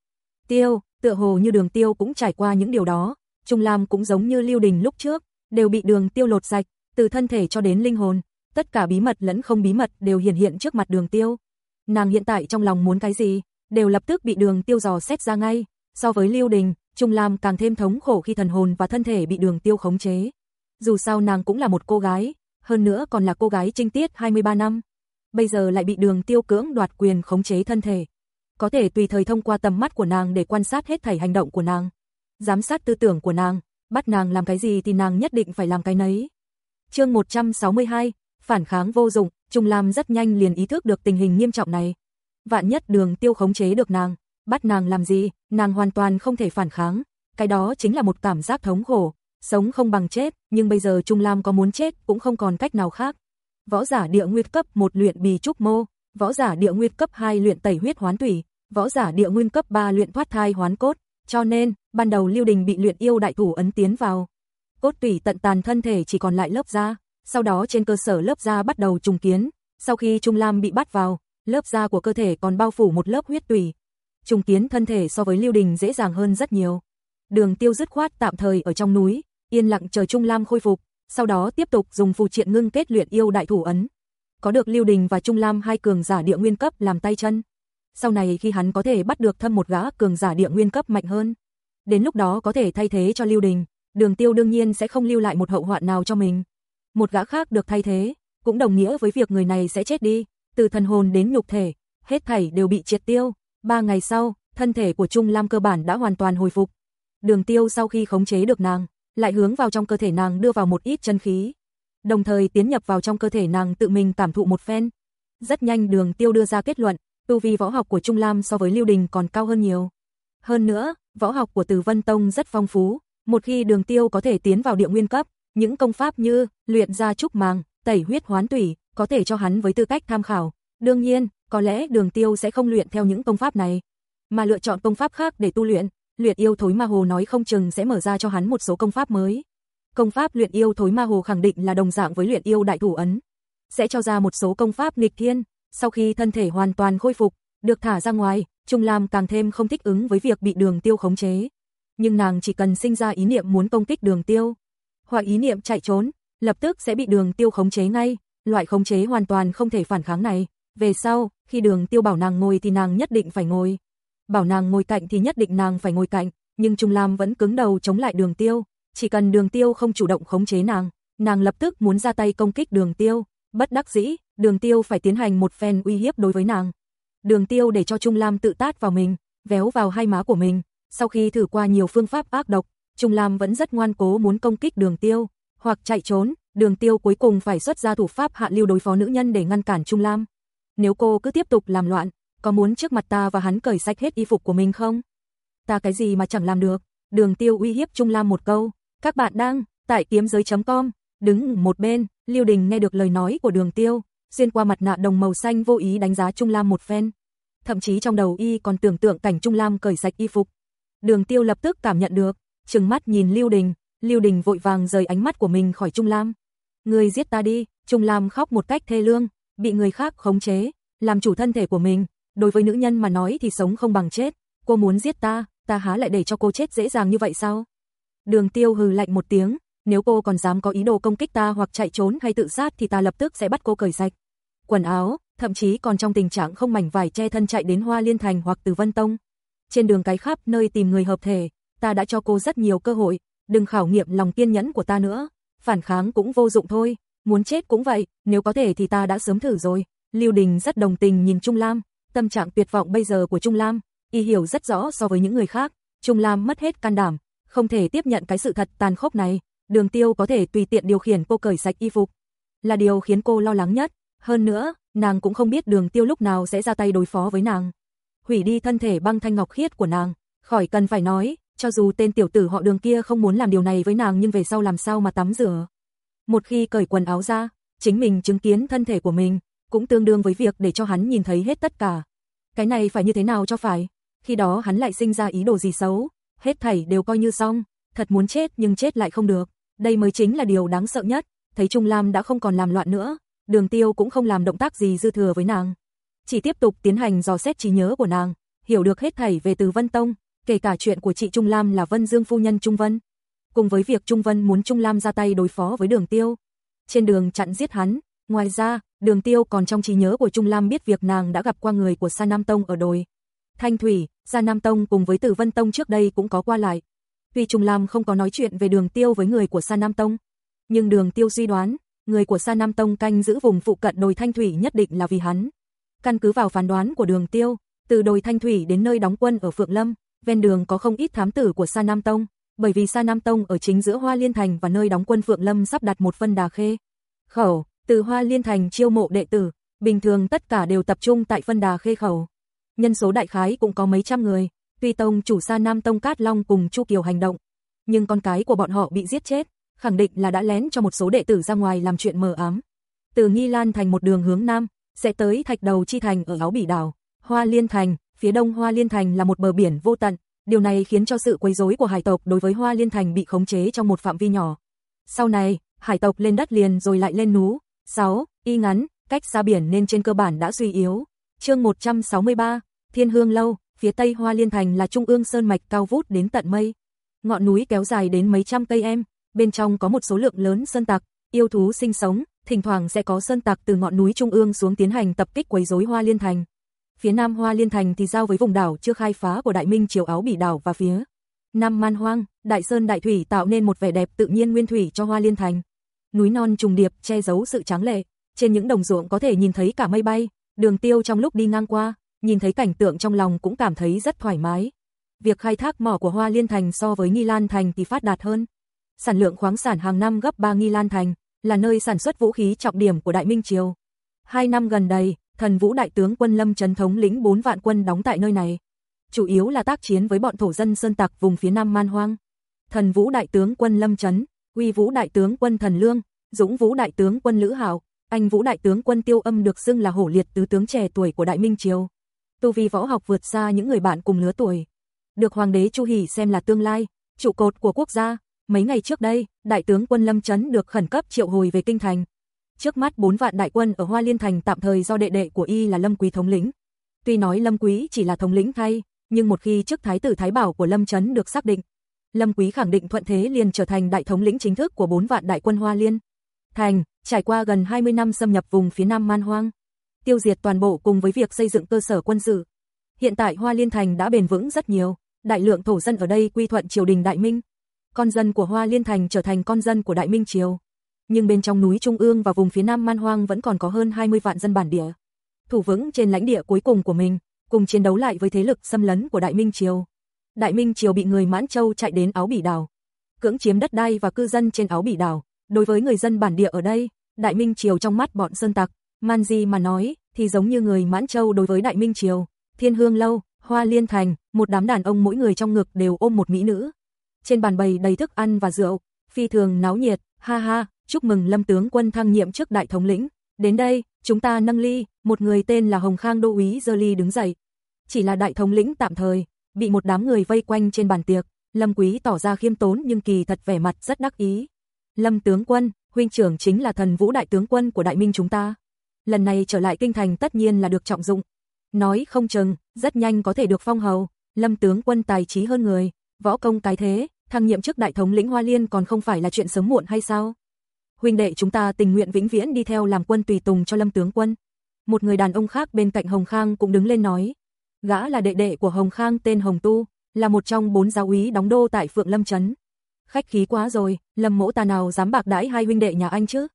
Speaker 1: Tiêu, tựa hồ như đường tiêu cũng trải qua những điều đó, Trung Lam cũng giống như Lưu Đình lúc trước, đều bị đường tiêu lột sạch, từ thân thể cho đến linh hồn, tất cả bí mật lẫn không bí mật đều hiện hiện trước mặt đường tiêu. Nàng hiện tại trong lòng muốn cái gì, đều lập tức bị đường tiêu dò xét ra ngay, so với Lưu Đình, Trung Lam càng thêm thống khổ khi thần hồn và thân thể bị đường tiêu khống chế dù sao nàng cũng là một cô gái, hơn nữa còn là cô gái trinh tiết 23 năm. Bây giờ lại bị đường tiêu cưỡng đoạt quyền khống chế thân thể. Có thể tùy thời thông qua tầm mắt của nàng để quan sát hết thảy hành động của nàng. Giám sát tư tưởng của nàng, bắt nàng làm cái gì thì nàng nhất định phải làm cái nấy. chương 162, phản kháng vô dụng, Trung Lam rất nhanh liền ý thức được tình hình nghiêm trọng này. Vạn nhất đường tiêu khống chế được nàng, bắt nàng làm gì, nàng hoàn toàn không thể phản kháng. Cái đó chính là một cảm giác thống khổ, Sống không bằng chết, nhưng bây giờ Trung Lam có muốn chết cũng không còn cách nào khác. Võ giả địa nguyên cấp 1 luyện bì trúc mô, võ giả địa nguyên cấp 2 luyện tẩy huyết hoán tủy, võ giả địa nguyên cấp 3 luyện thoát thai hoán cốt, cho nên, ban đầu Lưu Đình bị luyện yêu đại thủ ấn tiến vào. Cốt tủy tận tàn thân thể chỉ còn lại lớp da, sau đó trên cơ sở lớp da bắt đầu trùng kiến, sau khi Trung Lam bị bắt vào, lớp da của cơ thể còn bao phủ một lớp huyết tủy. Trùng kiến thân thể so với Lưu Đình dễ dàng hơn rất nhiều. Đường Tiêu dứt khoát tạm thời ở trong núi, yên lặng chờ Trung Lam khôi phục, sau đó tiếp tục dùng phù triện ngưng kết luyện yêu đại thủ ấn. Có được Lưu Đình và Trung Lam hai cường giả địa nguyên cấp làm tay chân. Sau này khi hắn có thể bắt được thâm một gã cường giả địa nguyên cấp mạnh hơn, đến lúc đó có thể thay thế cho Lưu Đình, Đường Tiêu đương nhiên sẽ không lưu lại một hậu hoạn nào cho mình. Một gã khác được thay thế, cũng đồng nghĩa với việc người này sẽ chết đi, từ thần hồn đến nhục thể, hết thảy đều bị triệt tiêu. Ba ngày sau, thân thể của Trung Lam cơ bản đã hoàn toàn hồi phục. Đường Tiêu sau khi khống chế được nàng, lại hướng vào trong cơ thể nàng đưa vào một ít chân khí, đồng thời tiến nhập vào trong cơ thể nàng tự mình cảm thụ một phen. Rất nhanh Đường Tiêu đưa ra kết luận, tu vi võ học của Trung Lam so với Lưu Đình còn cao hơn nhiều. Hơn nữa, võ học của Từ Vân Tông rất phong phú, một khi Đường Tiêu có thể tiến vào địa nguyên cấp, những công pháp như luyện ra trúc màng, tẩy huyết hoán tủy có thể cho hắn với tư cách tham khảo. Đương nhiên, có lẽ Đường Tiêu sẽ không luyện theo những công pháp này, mà lựa chọn công pháp khác để tu luyện, luyện yêu thối ma hồ nói không chừng sẽ mở ra cho hắn một số công pháp mới. Công pháp luyện yêu thối ma hồ khẳng định là đồng dạng với luyện yêu đại thủ ấn, sẽ cho ra một số công pháp nghịch thiên, sau khi thân thể hoàn toàn khôi phục, được thả ra ngoài, Trung Lam càng thêm không thích ứng với việc bị Đường Tiêu khống chế. Nhưng nàng chỉ cần sinh ra ý niệm muốn công kích Đường Tiêu, hoặc ý niệm chạy trốn, lập tức sẽ bị Đường Tiêu khống chế ngay, loại khống chế hoàn toàn không thể phản kháng này. Về sau, khi Đường Tiêu bảo nàng ngồi thì nàng nhất định phải ngồi bảo nàng ngồi cạnh thì nhất định nàng phải ngồi cạnh, nhưng Trung Lam vẫn cứng đầu chống lại đường tiêu, chỉ cần đường tiêu không chủ động khống chế nàng, nàng lập tức muốn ra tay công kích đường tiêu, bất đắc dĩ, đường tiêu phải tiến hành một phen uy hiếp đối với nàng. Đường tiêu để cho Trung Lam tự tát vào mình, véo vào hai má của mình, sau khi thử qua nhiều phương pháp ác độc, Trung Lam vẫn rất ngoan cố muốn công kích đường tiêu, hoặc chạy trốn, đường tiêu cuối cùng phải xuất ra thủ pháp hạ lưu đối phó nữ nhân để ngăn cản Trung Lam. Nếu cô cứ tiếp tục làm loạn, có muốn trước mặt ta và hắn cởi sạch hết y phục của mình không? Ta cái gì mà chẳng làm được, đường tiêu uy hiếp Trung Lam một câu, các bạn đang, tại kiếm giới.com, đứng một bên, Liêu Đình nghe được lời nói của đường tiêu, xuyên qua mặt nạ đồng màu xanh vô ý đánh giá Trung Lam một phen. Thậm chí trong đầu y còn tưởng tượng cảnh Trung Lam cởi sạch y phục. Đường tiêu lập tức cảm nhận được, trừng mắt nhìn Liêu Đình, Liêu Đình vội vàng rời ánh mắt của mình khỏi Trung Lam. Người giết ta đi, Trung Lam khóc một cách thê lương, bị người khác khống chế, làm chủ thân thể của mình, đối với nữ nhân mà nói thì sống không bằng chết, cô muốn giết ta, ta há lại để cho cô chết dễ dàng như vậy sao? Đường tiêu hừ lạnh một tiếng, nếu cô còn dám có ý đồ công kích ta hoặc chạy trốn hay tự sát thì ta lập tức sẽ bắt cô cởi sạch. Quần áo, thậm chí còn trong tình trạng không mảnh vải che thân chạy đến Hoa Liên Thành hoặc từ Vân Tông. Trên đường cái khắp nơi tìm người hợp thể, ta đã cho cô rất nhiều cơ hội, đừng khảo nghiệm lòng kiên nhẫn của ta nữa. Phản kháng cũng vô dụng thôi, muốn chết cũng vậy, nếu có thể thì ta đã sớm thử rồi. Lưu Đình rất đồng tình nhìn Trung Lam, Tâm trạng tuyệt vọng bây giờ của Trung Lam, y hiểu rất rõ so với những người khác, Trung Lam mất hết can đảm, không thể tiếp nhận cái sự thật tàn khốc này, Đường Tiêu có thể tùy tiện điều khiển cô cởi sạch y phục, là điều khiến cô lo lắng nhất, hơn nữa, nàng cũng không biết Đường Tiêu lúc nào sẽ ra tay đối phó với nàng. Hủy đi thân thể băng thanh ngọc khiết của nàng, khỏi cần phải nói, cho dù tên tiểu tử họ Đường kia không muốn làm điều này với nàng nhưng về sau làm sao mà tắm rửa. Một khi cởi quần áo ra, chính mình chứng kiến thân thể của mình, cũng tương đương với việc để cho hắn nhìn thấy hết tất cả. Cái này phải như thế nào cho phải? Khi đó hắn lại sinh ra ý đồ gì xấu, hết thảy đều coi như xong, thật muốn chết nhưng chết lại không được. Đây mới chính là điều đáng sợ nhất, thấy Trung Lam đã không còn làm loạn nữa, đường tiêu cũng không làm động tác gì dư thừa với nàng. Chỉ tiếp tục tiến hành dò xét trí nhớ của nàng, hiểu được hết thảy về từ Vân Tông, kể cả chuyện của chị Trung Lam là Vân Dương Phu Nhân Trung Vân. Cùng với việc Trung Vân muốn Trung Lam ra tay đối phó với đường tiêu, trên đường chặn giết hắn, Ngoài ra, đường tiêu còn trong trí nhớ của Trung Lam biết việc nàng đã gặp qua người của Sa Nam Tông ở đồi. Thanh Thủy, Sa Nam Tông cùng với Tử Vân Tông trước đây cũng có qua lại. Tuy Trung Lam không có nói chuyện về đường tiêu với người của Sa Nam Tông, nhưng đường tiêu suy đoán, người của Sa Nam Tông canh giữ vùng phụ cận đồi Thanh Thủy nhất định là vì hắn. Căn cứ vào phán đoán của đường tiêu, từ đồi Thanh Thủy đến nơi đóng quân ở Phượng Lâm, ven đường có không ít thám tử của Sa Nam Tông, bởi vì Sa Nam Tông ở chính giữa Hoa Liên Thành và nơi đóng quân Phượng Lâm sắp đặt một phân đà khê. Khẩu, từ Hoa Liên Thành chiêu mộ đệ tử, bình thường tất cả đều tập trung tại phân đà khê khẩu. Nhân số đại khái cũng có mấy trăm người, tuy tông chủ Sa Nam Tông Cát Long cùng Chu Kiều hành động, nhưng con cái của bọn họ bị giết chết, khẳng định là đã lén cho một số đệ tử ra ngoài làm chuyện mờ ám. Từ Nghi Lan Thành một đường hướng nam, sẽ tới Thạch Đầu Chi Thành ở Áo Bỉ Đảo, Hoa Liên Thành, phía đông Hoa Liên Thành là một bờ biển vô tận, điều này khiến cho sự quấy rối của hải tộc đối với Hoa Liên Thành bị khống chế trong một phạm vi nhỏ. Sau này, hải tộc lên đất liền rồi lại lên núi. 6. Y ngắn, cách xa biển nên trên cơ bản đã suy yếu. chương 163, Thiên Hương Lâu, phía tây Hoa Liên Thành là trung ương sơn mạch cao vút đến tận mây. Ngọn núi kéo dài đến mấy trăm cây em, bên trong có một số lượng lớn sơn tặc, yêu thú sinh sống, thỉnh thoảng sẽ có sơn tặc từ ngọn núi trung ương xuống tiến hành tập kích quấy rối Hoa Liên Thành. Phía nam Hoa Liên Thành thì giao với vùng đảo chưa khai phá của Đại Minh triều Áo Bỉ đảo và phía Nam Man Hoang, Đại Sơn Đại Thủy tạo nên một vẻ đẹp tự nhiên nguyên thủy cho Hoa Liên Thành núi non trùng điệp che giấu sự tráng lệ, trên những đồng ruộng có thể nhìn thấy cả mây bay, đường tiêu trong lúc đi ngang qua, nhìn thấy cảnh tượng trong lòng cũng cảm thấy rất thoải mái. Việc khai thác mỏ của Hoa Liên Thành so với Nghi Lan Thành thì phát đạt hơn. Sản lượng khoáng sản hàng năm gấp 3 Nghi Lan Thành, là nơi sản xuất vũ khí trọng điểm của Đại Minh Triều. Hai năm gần đây, thần vũ đại tướng quân Lâm Trấn thống lĩnh 4 vạn quân đóng tại nơi này. Chủ yếu là tác chiến với bọn thổ dân sơn tặc vùng phía Nam Man Hoang. Thần vũ đại tướng quân Lâm Trấn, Uy Vũ đại tướng quân Thần Lương, Dũng Vũ đại tướng quân Lữ hào anh Vũ đại tướng quân Tiêu Âm được xưng là hổ liệt tứ tướng trẻ tuổi của Đại Minh triều. Tu vi võ học vượt xa những người bạn cùng lứa tuổi, được hoàng đế Chu Hỉ xem là tương lai, trụ cột của quốc gia. Mấy ngày trước đây, đại tướng quân Lâm Chấn được khẩn cấp triệu hồi về kinh thành. Trước mắt bốn vạn đại quân ở Hoa Liên thành tạm thời do đệ đệ của y là Lâm Quý thống lĩnh. Tuy nói Lâm Quý chỉ là thống lĩnh thay, nhưng một khi chức thái tử thái bảo của Lâm Chấn được xác định, Lâm Quý khẳng định thuận thế liền trở thành đại thống lĩnh chính thức của bốn vạn đại quân Hoa Liên. Thành, trải qua gần 20 năm xâm nhập vùng phía Nam Man Hoang, tiêu diệt toàn bộ cùng với việc xây dựng cơ sở quân sự. Hiện tại Hoa Liên Thành đã bền vững rất nhiều, đại lượng thổ dân ở đây quy thuận triều đình Đại Minh. Con dân của Hoa Liên Thành trở thành con dân của Đại Minh Triều. Nhưng bên trong núi Trung ương và vùng phía Nam Man Hoang vẫn còn có hơn 20 vạn dân bản địa. Thủ vững trên lãnh địa cuối cùng của mình, cùng chiến đấu lại với thế lực xâm lấn của Đại Minh Triều. Đại Minh triều bị người Mãn Châu chạy đến Áo Bỉ Đảo, cưỡng chiếm đất đai và cư dân trên Áo Bỉ Đảo. Đối với người dân bản địa ở đây, Đại Minh triều trong mắt bọn sơn tặc, man gì mà nói, thì giống như người Mãn Châu đối với Đại Minh triều. Thiên Hương lâu, Hoa Liên thành, một đám đàn ông mỗi người trong ngực đều ôm một mỹ nữ. Trên bàn bày đầy thức ăn và rượu, phi thường náo nhiệt, ha ha, chúc mừng Lâm tướng quân thăng nhiệm trước đại thống lĩnh. Đến đây, chúng ta nâng ly, một người tên là Hồng Khang đô úy giơ ly đứng dậy. Chỉ là đại thống lĩnh tạm thời, bị một đám người vây quanh trên bàn tiệc, Lâm Quý tỏ ra khiêm tốn nhưng kỳ thật vẻ mặt rất đắc ý. Lâm tướng quân, huynh trưởng chính là thần vũ đại tướng quân của đại minh chúng ta. Lần này trở lại kinh thành tất nhiên là được trọng dụng. Nói không chừng, rất nhanh có thể được phong hầu, Lâm tướng quân tài trí hơn người, võ công cái thế, thăng nhiệm chức đại thống lĩnh Hoa Liên còn không phải là chuyện sớm muộn hay sao? Huynh đệ chúng ta tình nguyện vĩnh viễn đi theo làm quân tùy tùng cho Lâm tướng quân. Một người đàn ông khác bên cạnh Hồng Khang cũng đứng lên nói, Gã là đệ đệ của Hồng Khang tên Hồng Tu, là một trong bốn giáo úy đóng đô tại Phượng Lâm Trấn. Khách khí quá rồi, Lâm mỗ ta nào dám bạc đãi hai huynh đệ nhà anh chứ.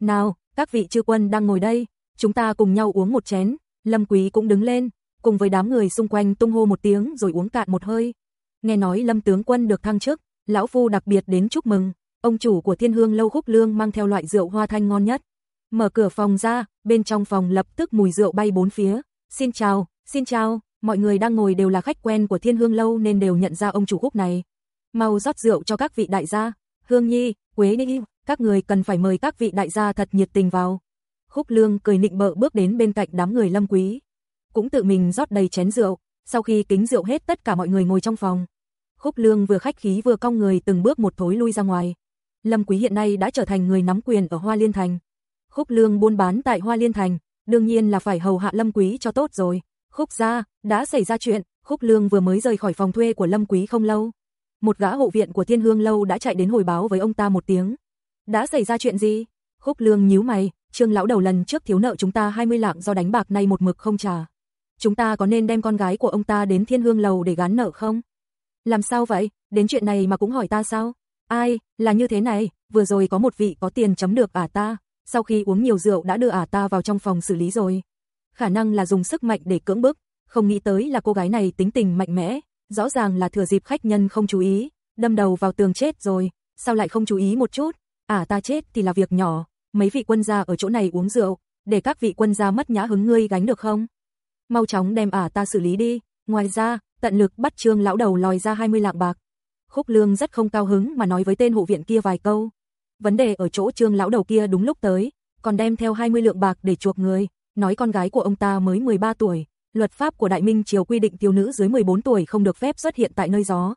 Speaker 1: Nào, các vị chư quân đang ngồi đây, chúng ta cùng nhau uống một chén. Lâm Quý cũng đứng lên, cùng với đám người xung quanh tung hô một tiếng rồi uống cạn một hơi. Nghe nói Lâm tướng quân được thăng chức, lão phu đặc biệt đến chúc mừng. Ông chủ của Thiên Hương lâu khúc lương mang theo loại rượu hoa thanh ngon nhất. Mở cửa phòng ra, bên trong phòng lập tức mùi rượu bay bốn phía. Xin chào, Xin chào, mọi người đang ngồi đều là khách quen của Thiên Hương lâu nên đều nhận ra ông chủ khúc này. Mau rót rượu cho các vị đại gia, Hương Nhi, Quế Nhi, các người cần phải mời các vị đại gia thật nhiệt tình vào. Khúc Lương cười nịnh bợ bước đến bên cạnh đám người Lâm Quý, cũng tự mình rót đầy chén rượu, sau khi kính rượu hết tất cả mọi người ngồi trong phòng. Khúc Lương vừa khách khí vừa cong người từng bước một thối lui ra ngoài. Lâm Quý hiện nay đã trở thành người nắm quyền ở Hoa Liên Thành. Khúc Lương buôn bán tại Hoa Liên Thành, đương nhiên là phải hầu hạ Lâm Quý cho tốt rồi. Khúc gia, đã xảy ra chuyện, Khúc Lương vừa mới rời khỏi phòng thuê của Lâm Quý không lâu. Một gã hộ viện của Thiên Hương lâu đã chạy đến hồi báo với ông ta một tiếng. Đã xảy ra chuyện gì? Khúc Lương nhíu mày, Trương lão đầu lần trước thiếu nợ chúng ta 20 lạng do đánh bạc nay một mực không trả. Chúng ta có nên đem con gái của ông ta đến Thiên Hương lầu để gán nợ không? Làm sao vậy? Đến chuyện này mà cũng hỏi ta sao? Ai, là như thế này, vừa rồi có một vị có tiền chấm được ả à ta, sau khi uống nhiều rượu đã đưa ả à ta vào trong phòng xử lý rồi khả năng là dùng sức mạnh để cưỡng bức, không nghĩ tới là cô gái này tính tình mạnh mẽ, rõ ràng là thừa dịp khách nhân không chú ý, đâm đầu vào tường chết rồi, sao lại không chú ý một chút, à ta chết thì là việc nhỏ, mấy vị quân gia ở chỗ này uống rượu, để các vị quân gia mất nhã hứng ngươi gánh được không? Mau chóng đem ả ta xử lý đi, ngoài ra, tận lực bắt trương lão đầu lòi ra 20 lạng bạc. Khúc lương rất không cao hứng mà nói với tên hộ viện kia vài câu. Vấn đề ở chỗ trương lão đầu kia đúng lúc tới, còn đem theo 20 lượng bạc để chuộc người, nói con gái của ông ta mới 13 tuổi, luật pháp của Đại Minh triều quy định thiếu nữ dưới 14 tuổi không được phép xuất hiện tại nơi gió.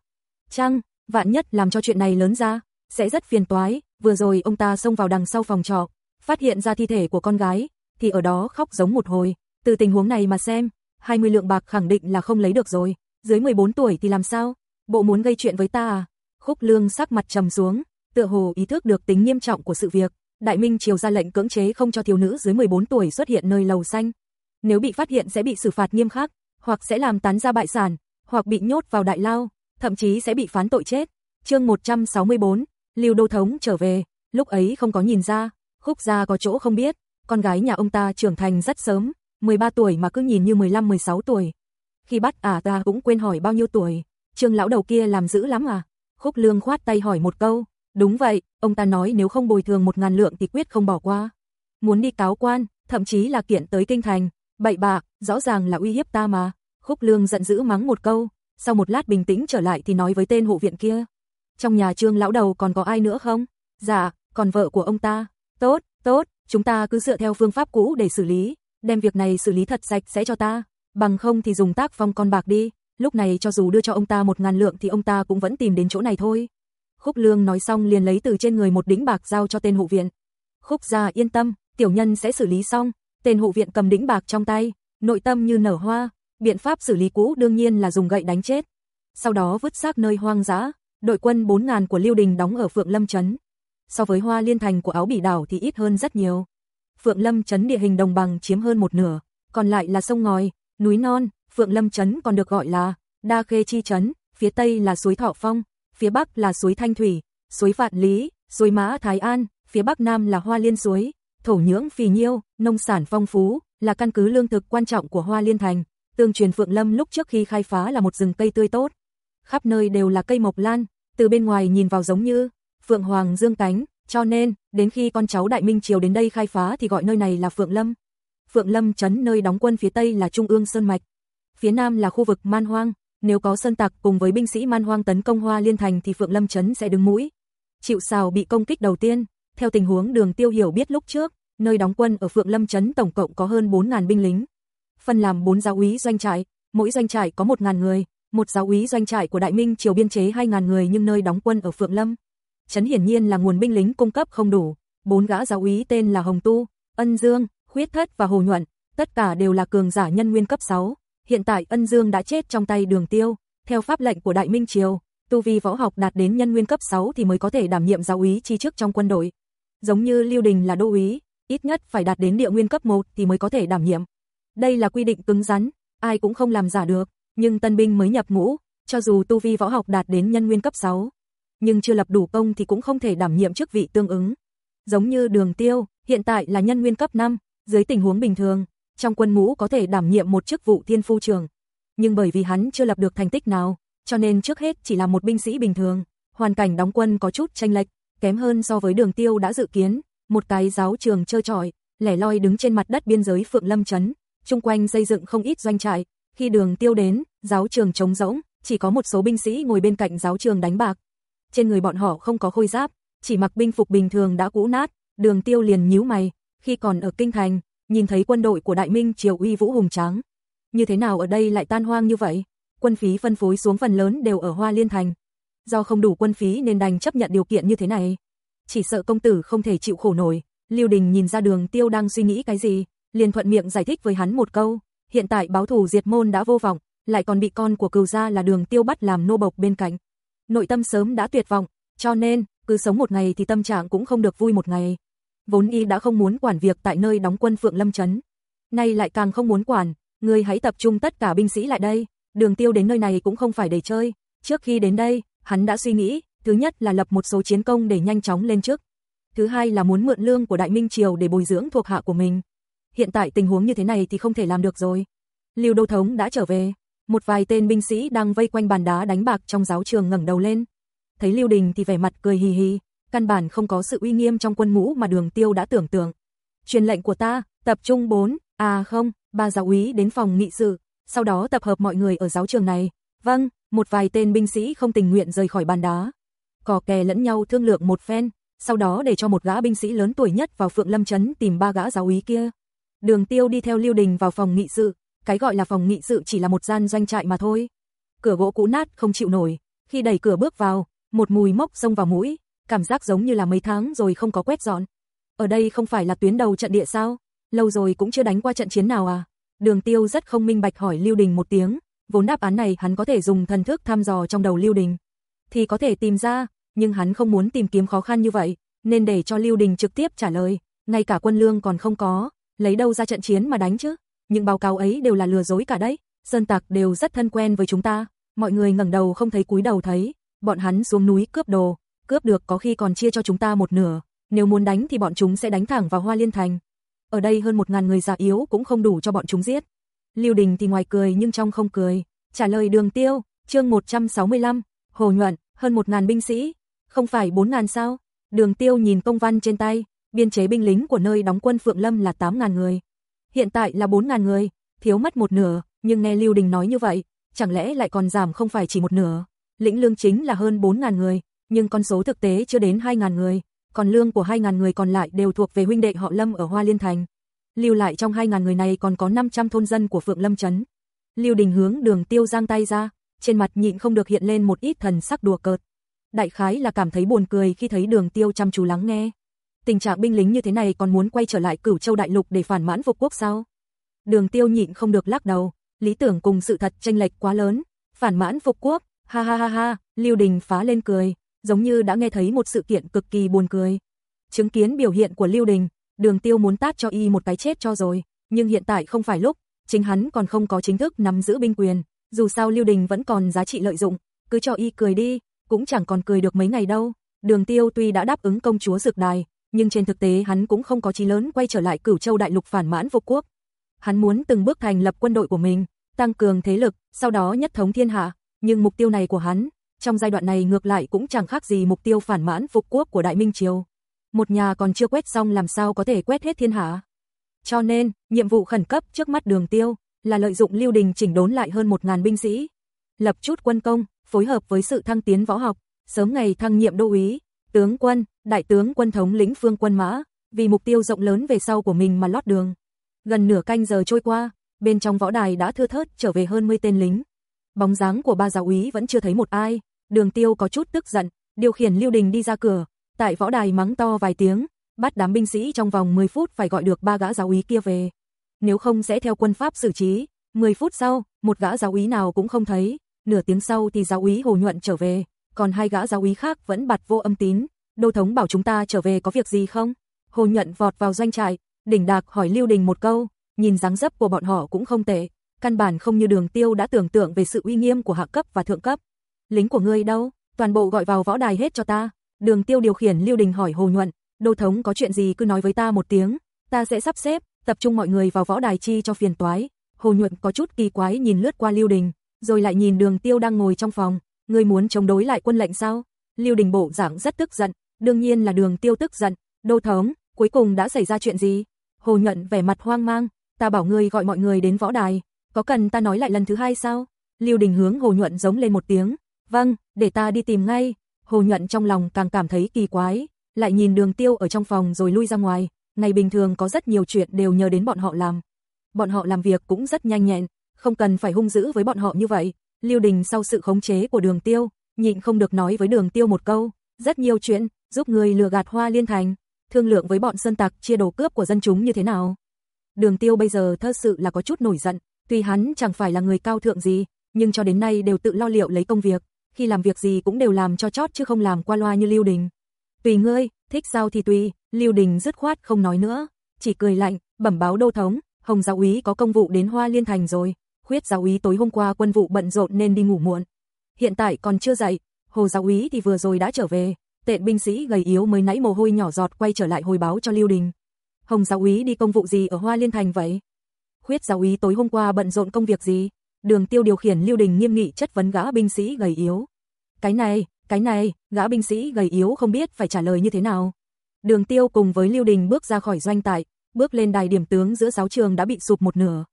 Speaker 1: Chăng, vạn nhất làm cho chuyện này lớn ra, sẽ rất phiền toái, vừa rồi ông ta xông vào đằng sau phòng trọ, phát hiện ra thi thể của con gái, thì ở đó khóc giống một hồi, từ tình huống này mà xem, 20 lượng bạc khẳng định là không lấy được rồi, dưới 14 tuổi thì làm sao? Bộ muốn gây chuyện với ta à? Khúc Lương sắc mặt trầm xuống, tựa hồ ý thức được tính nghiêm trọng của sự việc, Đại Minh triều ra lệnh cưỡng chế không cho thiếu nữ dưới 14 tuổi xuất hiện nơi lầu xanh. Nếu bị phát hiện sẽ bị xử phạt nghiêm khắc, hoặc sẽ làm tán ra bại sản, hoặc bị nhốt vào đại lao, thậm chí sẽ bị phán tội chết. Chương 164, Lưu Đô thống trở về, lúc ấy không có nhìn ra, Khúc gia có chỗ không biết, con gái nhà ông ta trưởng thành rất sớm, 13 tuổi mà cứ nhìn như 15-16 tuổi. Khi bắt à ta cũng quên hỏi bao nhiêu tuổi, Trương lão đầu kia làm dữ lắm à? Khúc Lương khoát tay hỏi một câu, Đúng vậy, ông ta nói nếu không bồi thường một ngàn lượng thì quyết không bỏ qua. Muốn đi cáo quan, thậm chí là kiện tới kinh thành, bậy bạ, rõ ràng là uy hiếp ta mà. Khúc Lương giận dữ mắng một câu, sau một lát bình tĩnh trở lại thì nói với tên hộ viện kia. Trong nhà trương lão đầu còn có ai nữa không? Dạ, còn vợ của ông ta. Tốt, tốt, chúng ta cứ dựa theo phương pháp cũ để xử lý, đem việc này xử lý thật sạch sẽ cho ta, bằng không thì dùng tác phong con bạc đi. Lúc này cho dù đưa cho ông ta một ngàn lượng thì ông ta cũng vẫn tìm đến chỗ này thôi. Khúc Lương nói xong liền lấy từ trên người một đĩnh bạc giao cho tên hộ viện. Khúc gia yên tâm, tiểu nhân sẽ xử lý xong. Tên hộ viện cầm đĩnh bạc trong tay, nội tâm như nở hoa, biện pháp xử lý cũ đương nhiên là dùng gậy đánh chết. Sau đó vứt xác nơi hoang dã, đội quân 4000 của Lưu Đình đóng ở Phượng Lâm trấn. So với Hoa Liên thành của Áo Bỉ đảo thì ít hơn rất nhiều. Phượng Lâm trấn địa hình đồng bằng chiếm hơn một nửa, còn lại là sông ngòi, núi non, Phượng Lâm trấn còn được gọi là Đa Khê chi trấn, phía tây là suối Thọ Phong, phía bắc là suối Thanh Thủy, suối Vạn Lý, suối Mã Thái An, phía bắc nam là Hoa Liên suối, thổ nhưỡng phì nhiêu, nông sản phong phú, là căn cứ lương thực quan trọng của Hoa Liên thành. Tương truyền Phượng Lâm lúc trước khi khai phá là một rừng cây tươi tốt, khắp nơi đều là cây mộc lan, từ bên ngoài nhìn vào giống như Phượng Hoàng dương cánh, cho nên đến khi con cháu Đại Minh triều đến đây khai phá thì gọi nơi này là Phượng Lâm. Phượng Lâm trấn nơi đóng quân phía tây là Trung ương Sơn mạch, phía nam là khu vực Man Hoang, nếu có sơn tặc cùng với binh sĩ man hoang tấn công Hoa Liên Thành thì Phượng Lâm Trấn sẽ đứng mũi. Chịu xào bị công kích đầu tiên, theo tình huống đường tiêu hiểu biết lúc trước, nơi đóng quân ở Phượng Lâm Trấn tổng cộng có hơn 4.000 binh lính. Phân làm 4 giáo úy doanh trại, mỗi doanh trại có 1.000 người, một giáo úy doanh trại của Đại Minh triều biên chế 2.000 người nhưng nơi đóng quân ở Phượng Lâm. Trấn hiển nhiên là nguồn binh lính cung cấp không đủ, bốn gã giáo úy tên là Hồng Tu, Ân Dương, Khuyết Thất và Hồ Nhuận, tất cả đều là cường giả nhân nguyên cấp 6 hiện tại Ân Dương đã chết trong tay Đường Tiêu. Theo pháp lệnh của Đại Minh Triều, tu vi võ học đạt đến nhân nguyên cấp 6 thì mới có thể đảm nhiệm giáo úy chi chức trong quân đội. Giống như Lưu Đình là đô úy, ít nhất phải đạt đến địa nguyên cấp 1 thì mới có thể đảm nhiệm. Đây là quy định cứng rắn, ai cũng không làm giả được, nhưng tân binh mới nhập ngũ, cho dù tu vi võ học đạt đến nhân nguyên cấp 6, nhưng chưa lập đủ công thì cũng không thể đảm nhiệm chức vị tương ứng. Giống như Đường Tiêu, hiện tại là nhân nguyên cấp 5, dưới tình huống bình thường, trong quân ngũ có thể đảm nhiệm một chức vụ thiên phu trường. Nhưng bởi vì hắn chưa lập được thành tích nào, cho nên trước hết chỉ là một binh sĩ bình thường, hoàn cảnh đóng quân có chút tranh lệch, kém hơn so với đường tiêu đã dự kiến, một cái giáo trường trơ trọi, lẻ loi đứng trên mặt đất biên giới Phượng Lâm Trấn, chung quanh xây dựng không ít doanh trại, khi đường tiêu đến, giáo trường trống rỗng, chỉ có một số binh sĩ ngồi bên cạnh giáo trường đánh bạc. Trên người bọn họ không có khôi giáp, chỉ mặc binh phục bình thường đã cũ nát, đường tiêu liền nhíu mày, khi còn ở Kinh Thành, nhìn thấy quân đội của Đại Minh triều uy vũ hùng tráng. Như thế nào ở đây lại tan hoang như vậy? Quân phí phân phối xuống phần lớn đều ở Hoa Liên Thành. Do không đủ quân phí nên đành chấp nhận điều kiện như thế này. Chỉ sợ công tử không thể chịu khổ nổi. Lưu Đình nhìn ra đường tiêu đang suy nghĩ cái gì, liền thuận miệng giải thích với hắn một câu. Hiện tại báo thù diệt môn đã vô vọng, lại còn bị con của cừu gia là đường tiêu bắt làm nô bộc bên cạnh. Nội tâm sớm đã tuyệt vọng, cho nên, cứ sống một ngày thì tâm trạng cũng không được vui một ngày, vốn y đã không muốn quản việc tại nơi đóng quân Phượng Lâm Trấn. Nay lại càng không muốn quản, ngươi hãy tập trung tất cả binh sĩ lại đây, đường tiêu đến nơi này cũng không phải để chơi. Trước khi đến đây, hắn đã suy nghĩ, thứ nhất là lập một số chiến công để nhanh chóng lên chức. Thứ hai là muốn mượn lương của Đại Minh Triều để bồi dưỡng thuộc hạ của mình. Hiện tại tình huống như thế này thì không thể làm được rồi. Lưu Đô Thống đã trở về, một vài tên binh sĩ đang vây quanh bàn đá đánh bạc trong giáo trường ngẩng đầu lên. Thấy Lưu Đình thì vẻ mặt cười hì hì, căn bản không có sự uy nghiêm trong quân ngũ mà đường tiêu đã tưởng tượng. Truyền lệnh của ta, tập trung 4, à không, ba giáo úy đến phòng nghị sự, sau đó tập hợp mọi người ở giáo trường này. Vâng, một vài tên binh sĩ không tình nguyện rời khỏi bàn đá. Cò kè lẫn nhau thương lượng một phen, sau đó để cho một gã binh sĩ lớn tuổi nhất vào Phượng Lâm Trấn tìm ba gã giáo úy kia. Đường tiêu đi theo Lưu Đình vào phòng nghị sự, cái gọi là phòng nghị sự chỉ là một gian doanh trại mà thôi. Cửa gỗ cũ nát không chịu nổi, khi đẩy cửa bước vào, một mùi mốc xông vào mũi, cảm giác giống như là mấy tháng rồi không có quét dọn. Ở đây không phải là tuyến đầu trận địa sao? Lâu rồi cũng chưa đánh qua trận chiến nào à? Đường Tiêu rất không minh bạch hỏi Lưu Đình một tiếng, vốn đáp án này hắn có thể dùng thần thức thăm dò trong đầu Lưu Đình thì có thể tìm ra, nhưng hắn không muốn tìm kiếm khó khăn như vậy, nên để cho Lưu Đình trực tiếp trả lời, ngay cả quân lương còn không có, lấy đâu ra trận chiến mà đánh chứ? Những báo cáo ấy đều là lừa dối cả đấy, sơn tặc đều rất thân quen với chúng ta. Mọi người ngẩng đầu không thấy cúi đầu thấy, bọn hắn xuống núi cướp đồ, cướp được có khi còn chia cho chúng ta một nửa, nếu muốn đánh thì bọn chúng sẽ đánh thẳng vào Hoa Liên Thành. Ở đây hơn một ngàn người già yếu cũng không đủ cho bọn chúng giết. Lưu Đình thì ngoài cười nhưng trong không cười, trả lời Đường Tiêu, chương 165, Hồ Nhuận, hơn một ngàn binh sĩ, không phải bốn ngàn sao? Đường Tiêu nhìn công văn trên tay, biên chế binh lính của nơi đóng quân Phượng Lâm là tám ngàn người. Hiện tại là bốn ngàn người, thiếu mất một nửa, nhưng nghe Lưu Đình nói như vậy, chẳng lẽ lại còn giảm không phải chỉ một nửa. Lĩnh lương chính là hơn bốn ngàn người, nhưng con số thực tế chưa đến 2.000 người, còn lương của 2.000 người còn lại đều thuộc về huynh đệ họ Lâm ở Hoa Liên Thành. Lưu lại trong 2.000 người này còn có 500 thôn dân của Phượng Lâm Trấn. Lưu Đình hướng đường tiêu giang tay ra, trên mặt nhịn không được hiện lên một ít thần sắc đùa cợt. Đại khái là cảm thấy buồn cười khi thấy đường tiêu chăm chú lắng nghe. Tình trạng binh lính như thế này còn muốn quay trở lại cửu châu đại lục để phản mãn phục quốc sao? Đường tiêu nhịn không được lắc đầu, lý tưởng cùng sự thật tranh lệch quá lớn, phản mãn phục quốc, ha ha ha ha, Lưu Đình phá lên cười, giống như đã nghe thấy một sự kiện cực kỳ buồn cười. Chứng kiến biểu hiện của Lưu Đình, Đường Tiêu muốn tát cho y một cái chết cho rồi, nhưng hiện tại không phải lúc, chính hắn còn không có chính thức nắm giữ binh quyền, dù sao Lưu Đình vẫn còn giá trị lợi dụng, cứ cho y cười đi, cũng chẳng còn cười được mấy ngày đâu. Đường Tiêu tuy đã đáp ứng công chúa Dược Đài, nhưng trên thực tế hắn cũng không có chí lớn quay trở lại Cửu Châu đại lục phản mãn vô quốc. Hắn muốn từng bước thành lập quân đội của mình, tăng cường thế lực, sau đó nhất thống thiên hạ, nhưng mục tiêu này của hắn trong giai đoạn này ngược lại cũng chẳng khác gì mục tiêu phản mãn phục quốc của Đại Minh Triều. Một nhà còn chưa quét xong làm sao có thể quét hết thiên hạ. Cho nên, nhiệm vụ khẩn cấp trước mắt đường tiêu là lợi dụng lưu đình chỉnh đốn lại hơn 1.000 binh sĩ. Lập chút quân công, phối hợp với sự thăng tiến võ học, sớm ngày thăng nhiệm đô úy, tướng quân, đại tướng quân thống lĩnh phương quân mã, vì mục tiêu rộng lớn về sau của mình mà lót đường. Gần nửa canh giờ trôi qua, bên trong võ đài đã thưa thớt trở về hơn 10 tên lính. Bóng dáng của ba giáo úy vẫn chưa thấy một ai, Đường tiêu có chút tức giận, điều khiển Lưu Đình đi ra cửa, tại võ đài mắng to vài tiếng, bắt đám binh sĩ trong vòng 10 phút phải gọi được ba gã giáo úy kia về. Nếu không sẽ theo quân pháp xử trí, 10 phút sau, một gã giáo úy nào cũng không thấy, nửa tiếng sau thì giáo úy Hồ Nhuận trở về, còn hai gã giáo úy khác vẫn bặt vô âm tín. Đô thống bảo chúng ta trở về có việc gì không? Hồ Nhuận vọt vào doanh trại, đỉnh đạc hỏi Lưu Đình một câu, nhìn dáng dấp của bọn họ cũng không tệ, căn bản không như đường tiêu đã tưởng tượng về sự uy nghiêm của hạ cấp và thượng cấp lính của ngươi đâu? Toàn bộ gọi vào võ đài hết cho ta. Đường Tiêu điều khiển Lưu Đình hỏi Hồ Nhuận, đô thống có chuyện gì cứ nói với ta một tiếng, ta sẽ sắp xếp, tập trung mọi người vào võ đài chi cho phiền toái. Hồ Nhuận có chút kỳ quái nhìn lướt qua Lưu Đình, rồi lại nhìn Đường Tiêu đang ngồi trong phòng, ngươi muốn chống đối lại quân lệnh sao? Lưu Đình bộ dạng rất tức giận, đương nhiên là Đường Tiêu tức giận, đô thống, cuối cùng đã xảy ra chuyện gì? Hồ Nhuận vẻ mặt hoang mang, ta bảo ngươi gọi mọi người đến võ đài, có cần ta nói lại lần thứ hai sao? Lưu Đình hướng Hồ Nhuận giống lên một tiếng, Vâng, để ta đi tìm ngay. Hồ Nhuận trong lòng càng cảm thấy kỳ quái, lại nhìn đường tiêu ở trong phòng rồi lui ra ngoài. Ngày bình thường có rất nhiều chuyện đều nhờ đến bọn họ làm. Bọn họ làm việc cũng rất nhanh nhẹn, không cần phải hung dữ với bọn họ như vậy. lưu đình sau sự khống chế của đường tiêu, nhịn không được nói với đường tiêu một câu. Rất nhiều chuyện, giúp người lừa gạt hoa liên thành, thương lượng với bọn sơn tặc chia đồ cướp của dân chúng như thế nào. Đường tiêu bây giờ thật sự là có chút nổi giận, tuy hắn chẳng phải là người cao thượng gì, nhưng cho đến nay đều tự lo liệu lấy công việc, khi làm việc gì cũng đều làm cho chót chứ không làm qua loa như Lưu Đình. Tùy ngươi, thích sao thì tùy, Lưu Đình dứt khoát không nói nữa, chỉ cười lạnh, bẩm báo đô thống, Hồng giáo úy có công vụ đến Hoa Liên Thành rồi, khuyết giáo úy tối hôm qua quân vụ bận rộn nên đi ngủ muộn. Hiện tại còn chưa dậy, Hồ giáo úy thì vừa rồi đã trở về, Tệ binh sĩ gầy yếu mới nãy mồ hôi nhỏ giọt quay trở lại hồi báo cho Lưu Đình. Hồng giáo úy đi công vụ gì ở Hoa Liên Thành vậy? Khuyết giáo úy tối hôm qua bận rộn công việc gì? Đường Tiêu điều khiển Lưu Đình nghiêm nghị chất vấn gã binh sĩ gầy yếu. Cái này, cái này, gã binh sĩ gầy yếu không biết phải trả lời như thế nào. Đường Tiêu cùng với Lưu Đình bước ra khỏi doanh tại, bước lên đài điểm tướng giữa giáo trường đã bị sụp một nửa.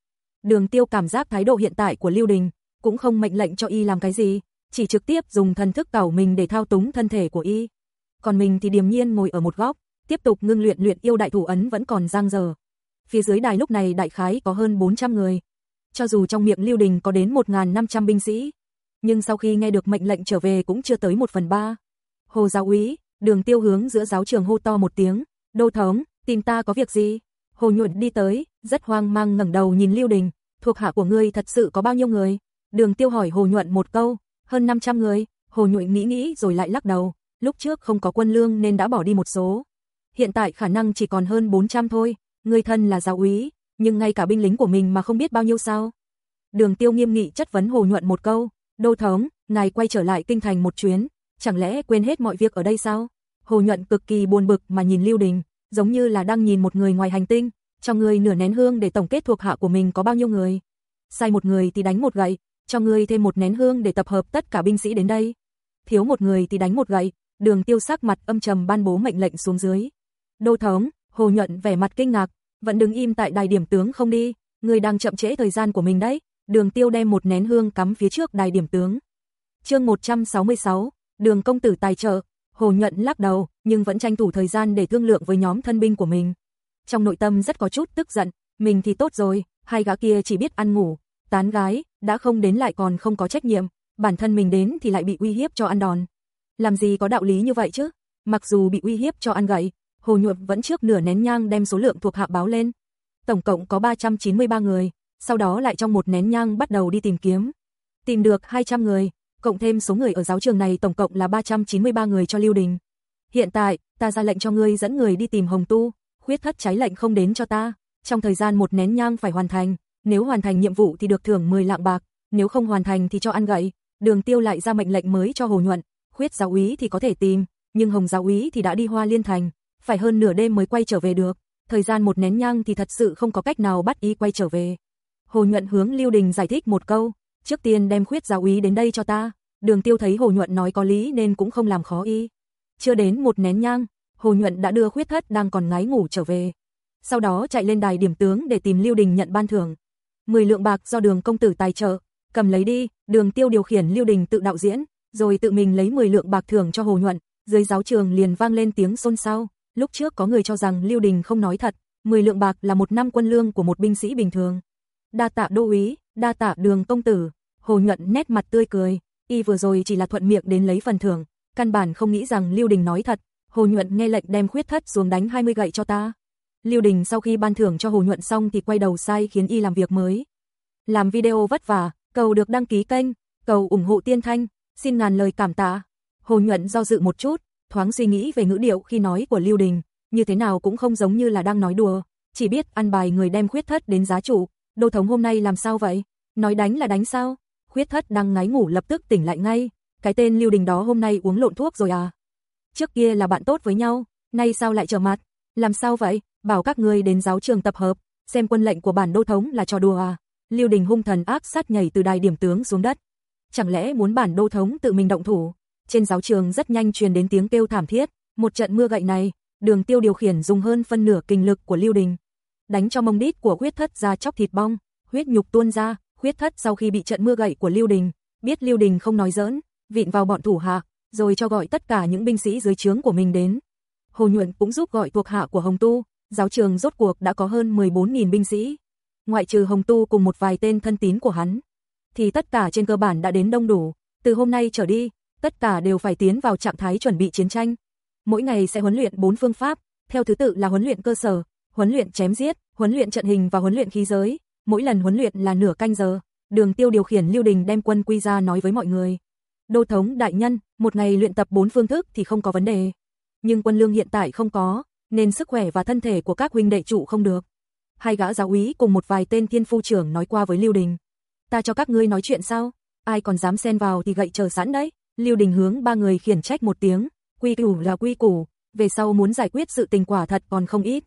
Speaker 1: Đường Tiêu cảm giác thái độ hiện tại của Lưu Đình, cũng không mệnh lệnh cho y làm cái gì, chỉ trực tiếp dùng thần thức cẩu mình để thao túng thân thể của y. Còn mình thì điềm nhiên ngồi ở một góc, tiếp tục ngưng luyện luyện yêu đại thủ ấn vẫn còn giang dở. Phía dưới đài lúc này đại khái có hơn 400 người, cho dù trong miệng Lưu Đình có đến 1.500 binh sĩ, nhưng sau khi nghe được mệnh lệnh trở về cũng chưa tới 1 phần ba. Hồ giáo úy, đường tiêu hướng giữa giáo trường hô to một tiếng, đô thống, tìm ta có việc gì? Hồ nhuận đi tới, rất hoang mang ngẩng đầu nhìn Lưu Đình, thuộc hạ của ngươi thật sự có bao nhiêu người? Đường tiêu hỏi Hồ nhuận một câu, hơn 500 người, Hồ nhuận nghĩ nghĩ rồi lại lắc đầu, lúc trước không có quân lương nên đã bỏ đi một số. Hiện tại khả năng chỉ còn hơn 400 thôi, người thân là giáo úy, nhưng ngay cả binh lính của mình mà không biết bao nhiêu sao. Đường tiêu nghiêm nghị chất vấn Hồ Nhuận một câu, đô thống, ngài quay trở lại kinh thành một chuyến, chẳng lẽ quên hết mọi việc ở đây sao? Hồ Nhuận cực kỳ buồn bực mà nhìn Lưu Đình, giống như là đang nhìn một người ngoài hành tinh, cho người nửa nén hương để tổng kết thuộc hạ của mình có bao nhiêu người. Sai một người thì đánh một gậy, cho người thêm một nén hương để tập hợp tất cả binh sĩ đến đây. Thiếu một người thì đánh một gậy, đường tiêu sắc mặt âm trầm ban bố mệnh lệnh xuống dưới. Đô thống, Hồ Nhuận vẻ mặt kinh ngạc, vẫn đứng im tại đài điểm tướng không đi, người đang chậm trễ thời gian của mình đấy. Đường tiêu đem một nén hương cắm phía trước đài điểm tướng. chương 166, đường công tử tài trợ, Hồ Nhuận lắc đầu, nhưng vẫn tranh thủ thời gian để thương lượng với nhóm thân binh của mình. Trong nội tâm rất có chút tức giận, mình thì tốt rồi, hai gã kia chỉ biết ăn ngủ, tán gái, đã không đến lại còn không có trách nhiệm, bản thân mình đến thì lại bị uy hiếp cho ăn đòn. Làm gì có đạo lý như vậy chứ? Mặc dù bị uy hiếp cho ăn gậy, Hồ Nhuộm vẫn trước nửa nén nhang đem số lượng thuộc hạ báo lên. Tổng cộng có 393 người, sau đó lại trong một nén nhang bắt đầu đi tìm kiếm. Tìm được 200 người, cộng thêm số người ở giáo trường này tổng cộng là 393 người cho Lưu Đình. Hiện tại, ta ra lệnh cho ngươi dẫn người đi tìm Hồng Tu, khuyết thất trái lệnh không đến cho ta, trong thời gian một nén nhang phải hoàn thành, nếu hoàn thành nhiệm vụ thì được thưởng 10 lạng bạc, nếu không hoàn thành thì cho ăn gậy. Đường Tiêu lại ra mệnh lệnh mới cho Hồ Nhuận, khuyết giáo úy thì có thể tìm, nhưng Hồng giáo úy thì đã đi Hoa Liên Thành, phải hơn nửa đêm mới quay trở về được, thời gian một nén nhang thì thật sự không có cách nào bắt y quay trở về. Hồ Nhuận hướng Lưu Đình giải thích một câu, trước tiên đem khuyết giáo úy đến đây cho ta, đường tiêu thấy Hồ Nhuận nói có lý nên cũng không làm khó y. Chưa đến một nén nhang, Hồ Nhuận đã đưa khuyết thất đang còn ngái ngủ trở về. Sau đó chạy lên đài điểm tướng để tìm Lưu Đình nhận ban thưởng. 10 lượng bạc do đường công tử tài trợ, cầm lấy đi, đường tiêu điều khiển Lưu Đình tự đạo diễn, rồi tự mình lấy 10 lượng bạc thưởng cho Hồ Nhuận, dưới giáo trường liền vang lên tiếng xôn xao. Lúc trước có người cho rằng Lưu Đình không nói thật, 10 lượng bạc là một năm quân lương của một binh sĩ bình thường. Đa tạ đô úy, đa tạ đường công tử, Hồ Nhuận nét mặt tươi cười, y vừa rồi chỉ là thuận miệng đến lấy phần thưởng, căn bản không nghĩ rằng Lưu Đình nói thật, Hồ Nhuận nghe lệnh đem khuyết thất xuống đánh 20 gậy cho ta. Lưu Đình sau khi ban thưởng cho Hồ Nhuận xong thì quay đầu sai khiến y làm việc mới. Làm video vất vả, cầu được đăng ký kênh, cầu ủng hộ tiên thanh, xin ngàn lời cảm tạ. Hồ Nhuận do dự một chút, thoáng suy nghĩ về ngữ điệu khi nói của Lưu Đình, như thế nào cũng không giống như là đang nói đùa, chỉ biết ăn bài người đem khuyết thất đến giá chủ, đô thống hôm nay làm sao vậy? Nói đánh là đánh sao? Khuyết thất đang ngáy ngủ lập tức tỉnh lại ngay, cái tên Lưu Đình đó hôm nay uống lộn thuốc rồi à? Trước kia là bạn tốt với nhau, nay sao lại trở mặt? Làm sao vậy? Bảo các ngươi đến giáo trường tập hợp, xem quân lệnh của bản đô thống là trò đùa à? Lưu Đình hung thần ác sát nhảy từ đài điểm tướng xuống đất. Chẳng lẽ muốn bản đô thống tự mình động thủ? trên giáo trường rất nhanh truyền đến tiếng kêu thảm thiết, một trận mưa gậy này, đường tiêu điều khiển dùng hơn phân nửa kinh lực của Lưu Đình. Đánh cho mông đít của huyết thất ra chóc thịt bong, huyết nhục tuôn ra, huyết thất sau khi bị trận mưa gậy của Lưu Đình, biết Lưu Đình không nói giỡn, vịn vào bọn thủ hạ, rồi cho gọi tất cả những binh sĩ dưới trướng của mình đến. Hồ Nhuận cũng giúp gọi thuộc hạ của Hồng Tu, giáo trường rốt cuộc đã có hơn 14.000 binh sĩ. Ngoại trừ Hồng Tu cùng một vài tên thân tín của hắn, thì tất cả trên cơ bản đã đến đông đủ. Từ hôm nay trở đi, tất cả đều phải tiến vào trạng thái chuẩn bị chiến tranh. Mỗi ngày sẽ huấn luyện 4 phương pháp, theo thứ tự là huấn luyện cơ sở, huấn luyện chém giết, huấn luyện trận hình và huấn luyện khí giới. Mỗi lần huấn luyện là nửa canh giờ. Đường Tiêu điều khiển Lưu Đình đem quân quy ra nói với mọi người. Đô thống đại nhân, một ngày luyện tập 4 phương thức thì không có vấn đề. Nhưng quân lương hiện tại không có, nên sức khỏe và thân thể của các huynh đệ trụ không được. Hai gã giáo úy cùng một vài tên thiên phu trưởng nói qua với Lưu Đình. Ta cho các ngươi nói chuyện sao? Ai còn dám xen vào thì gậy chờ sẵn đấy. Lưu Đình hướng ba người khiển trách một tiếng, quy củ là quy củ, về sau muốn giải quyết sự tình quả thật còn không ít.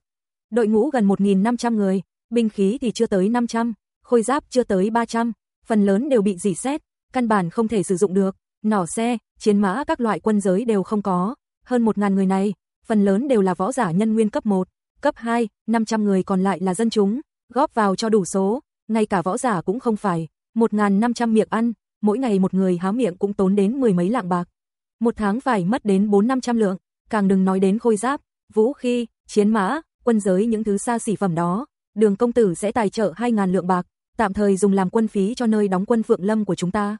Speaker 1: Đội ngũ gần 1.500 người, binh khí thì chưa tới 500, khôi giáp chưa tới 300, phần lớn đều bị dỉ xét, căn bản không thể sử dụng được, nỏ xe, chiến mã các loại quân giới đều không có, hơn 1.000 người này, phần lớn đều là võ giả nhân nguyên cấp 1, cấp 2, 500 người còn lại là dân chúng, góp vào cho đủ số, ngay cả võ giả cũng không phải, 1.500 miệng ăn, mỗi ngày một người há miệng cũng tốn đến mười mấy lạng bạc. Một tháng phải mất đến bốn năm trăm lượng, càng đừng nói đến khôi giáp, vũ khí, chiến mã, quân giới những thứ xa xỉ phẩm đó. Đường công tử sẽ tài trợ hai ngàn lượng bạc, tạm thời dùng làm quân phí cho nơi đóng quân Phượng Lâm của chúng ta.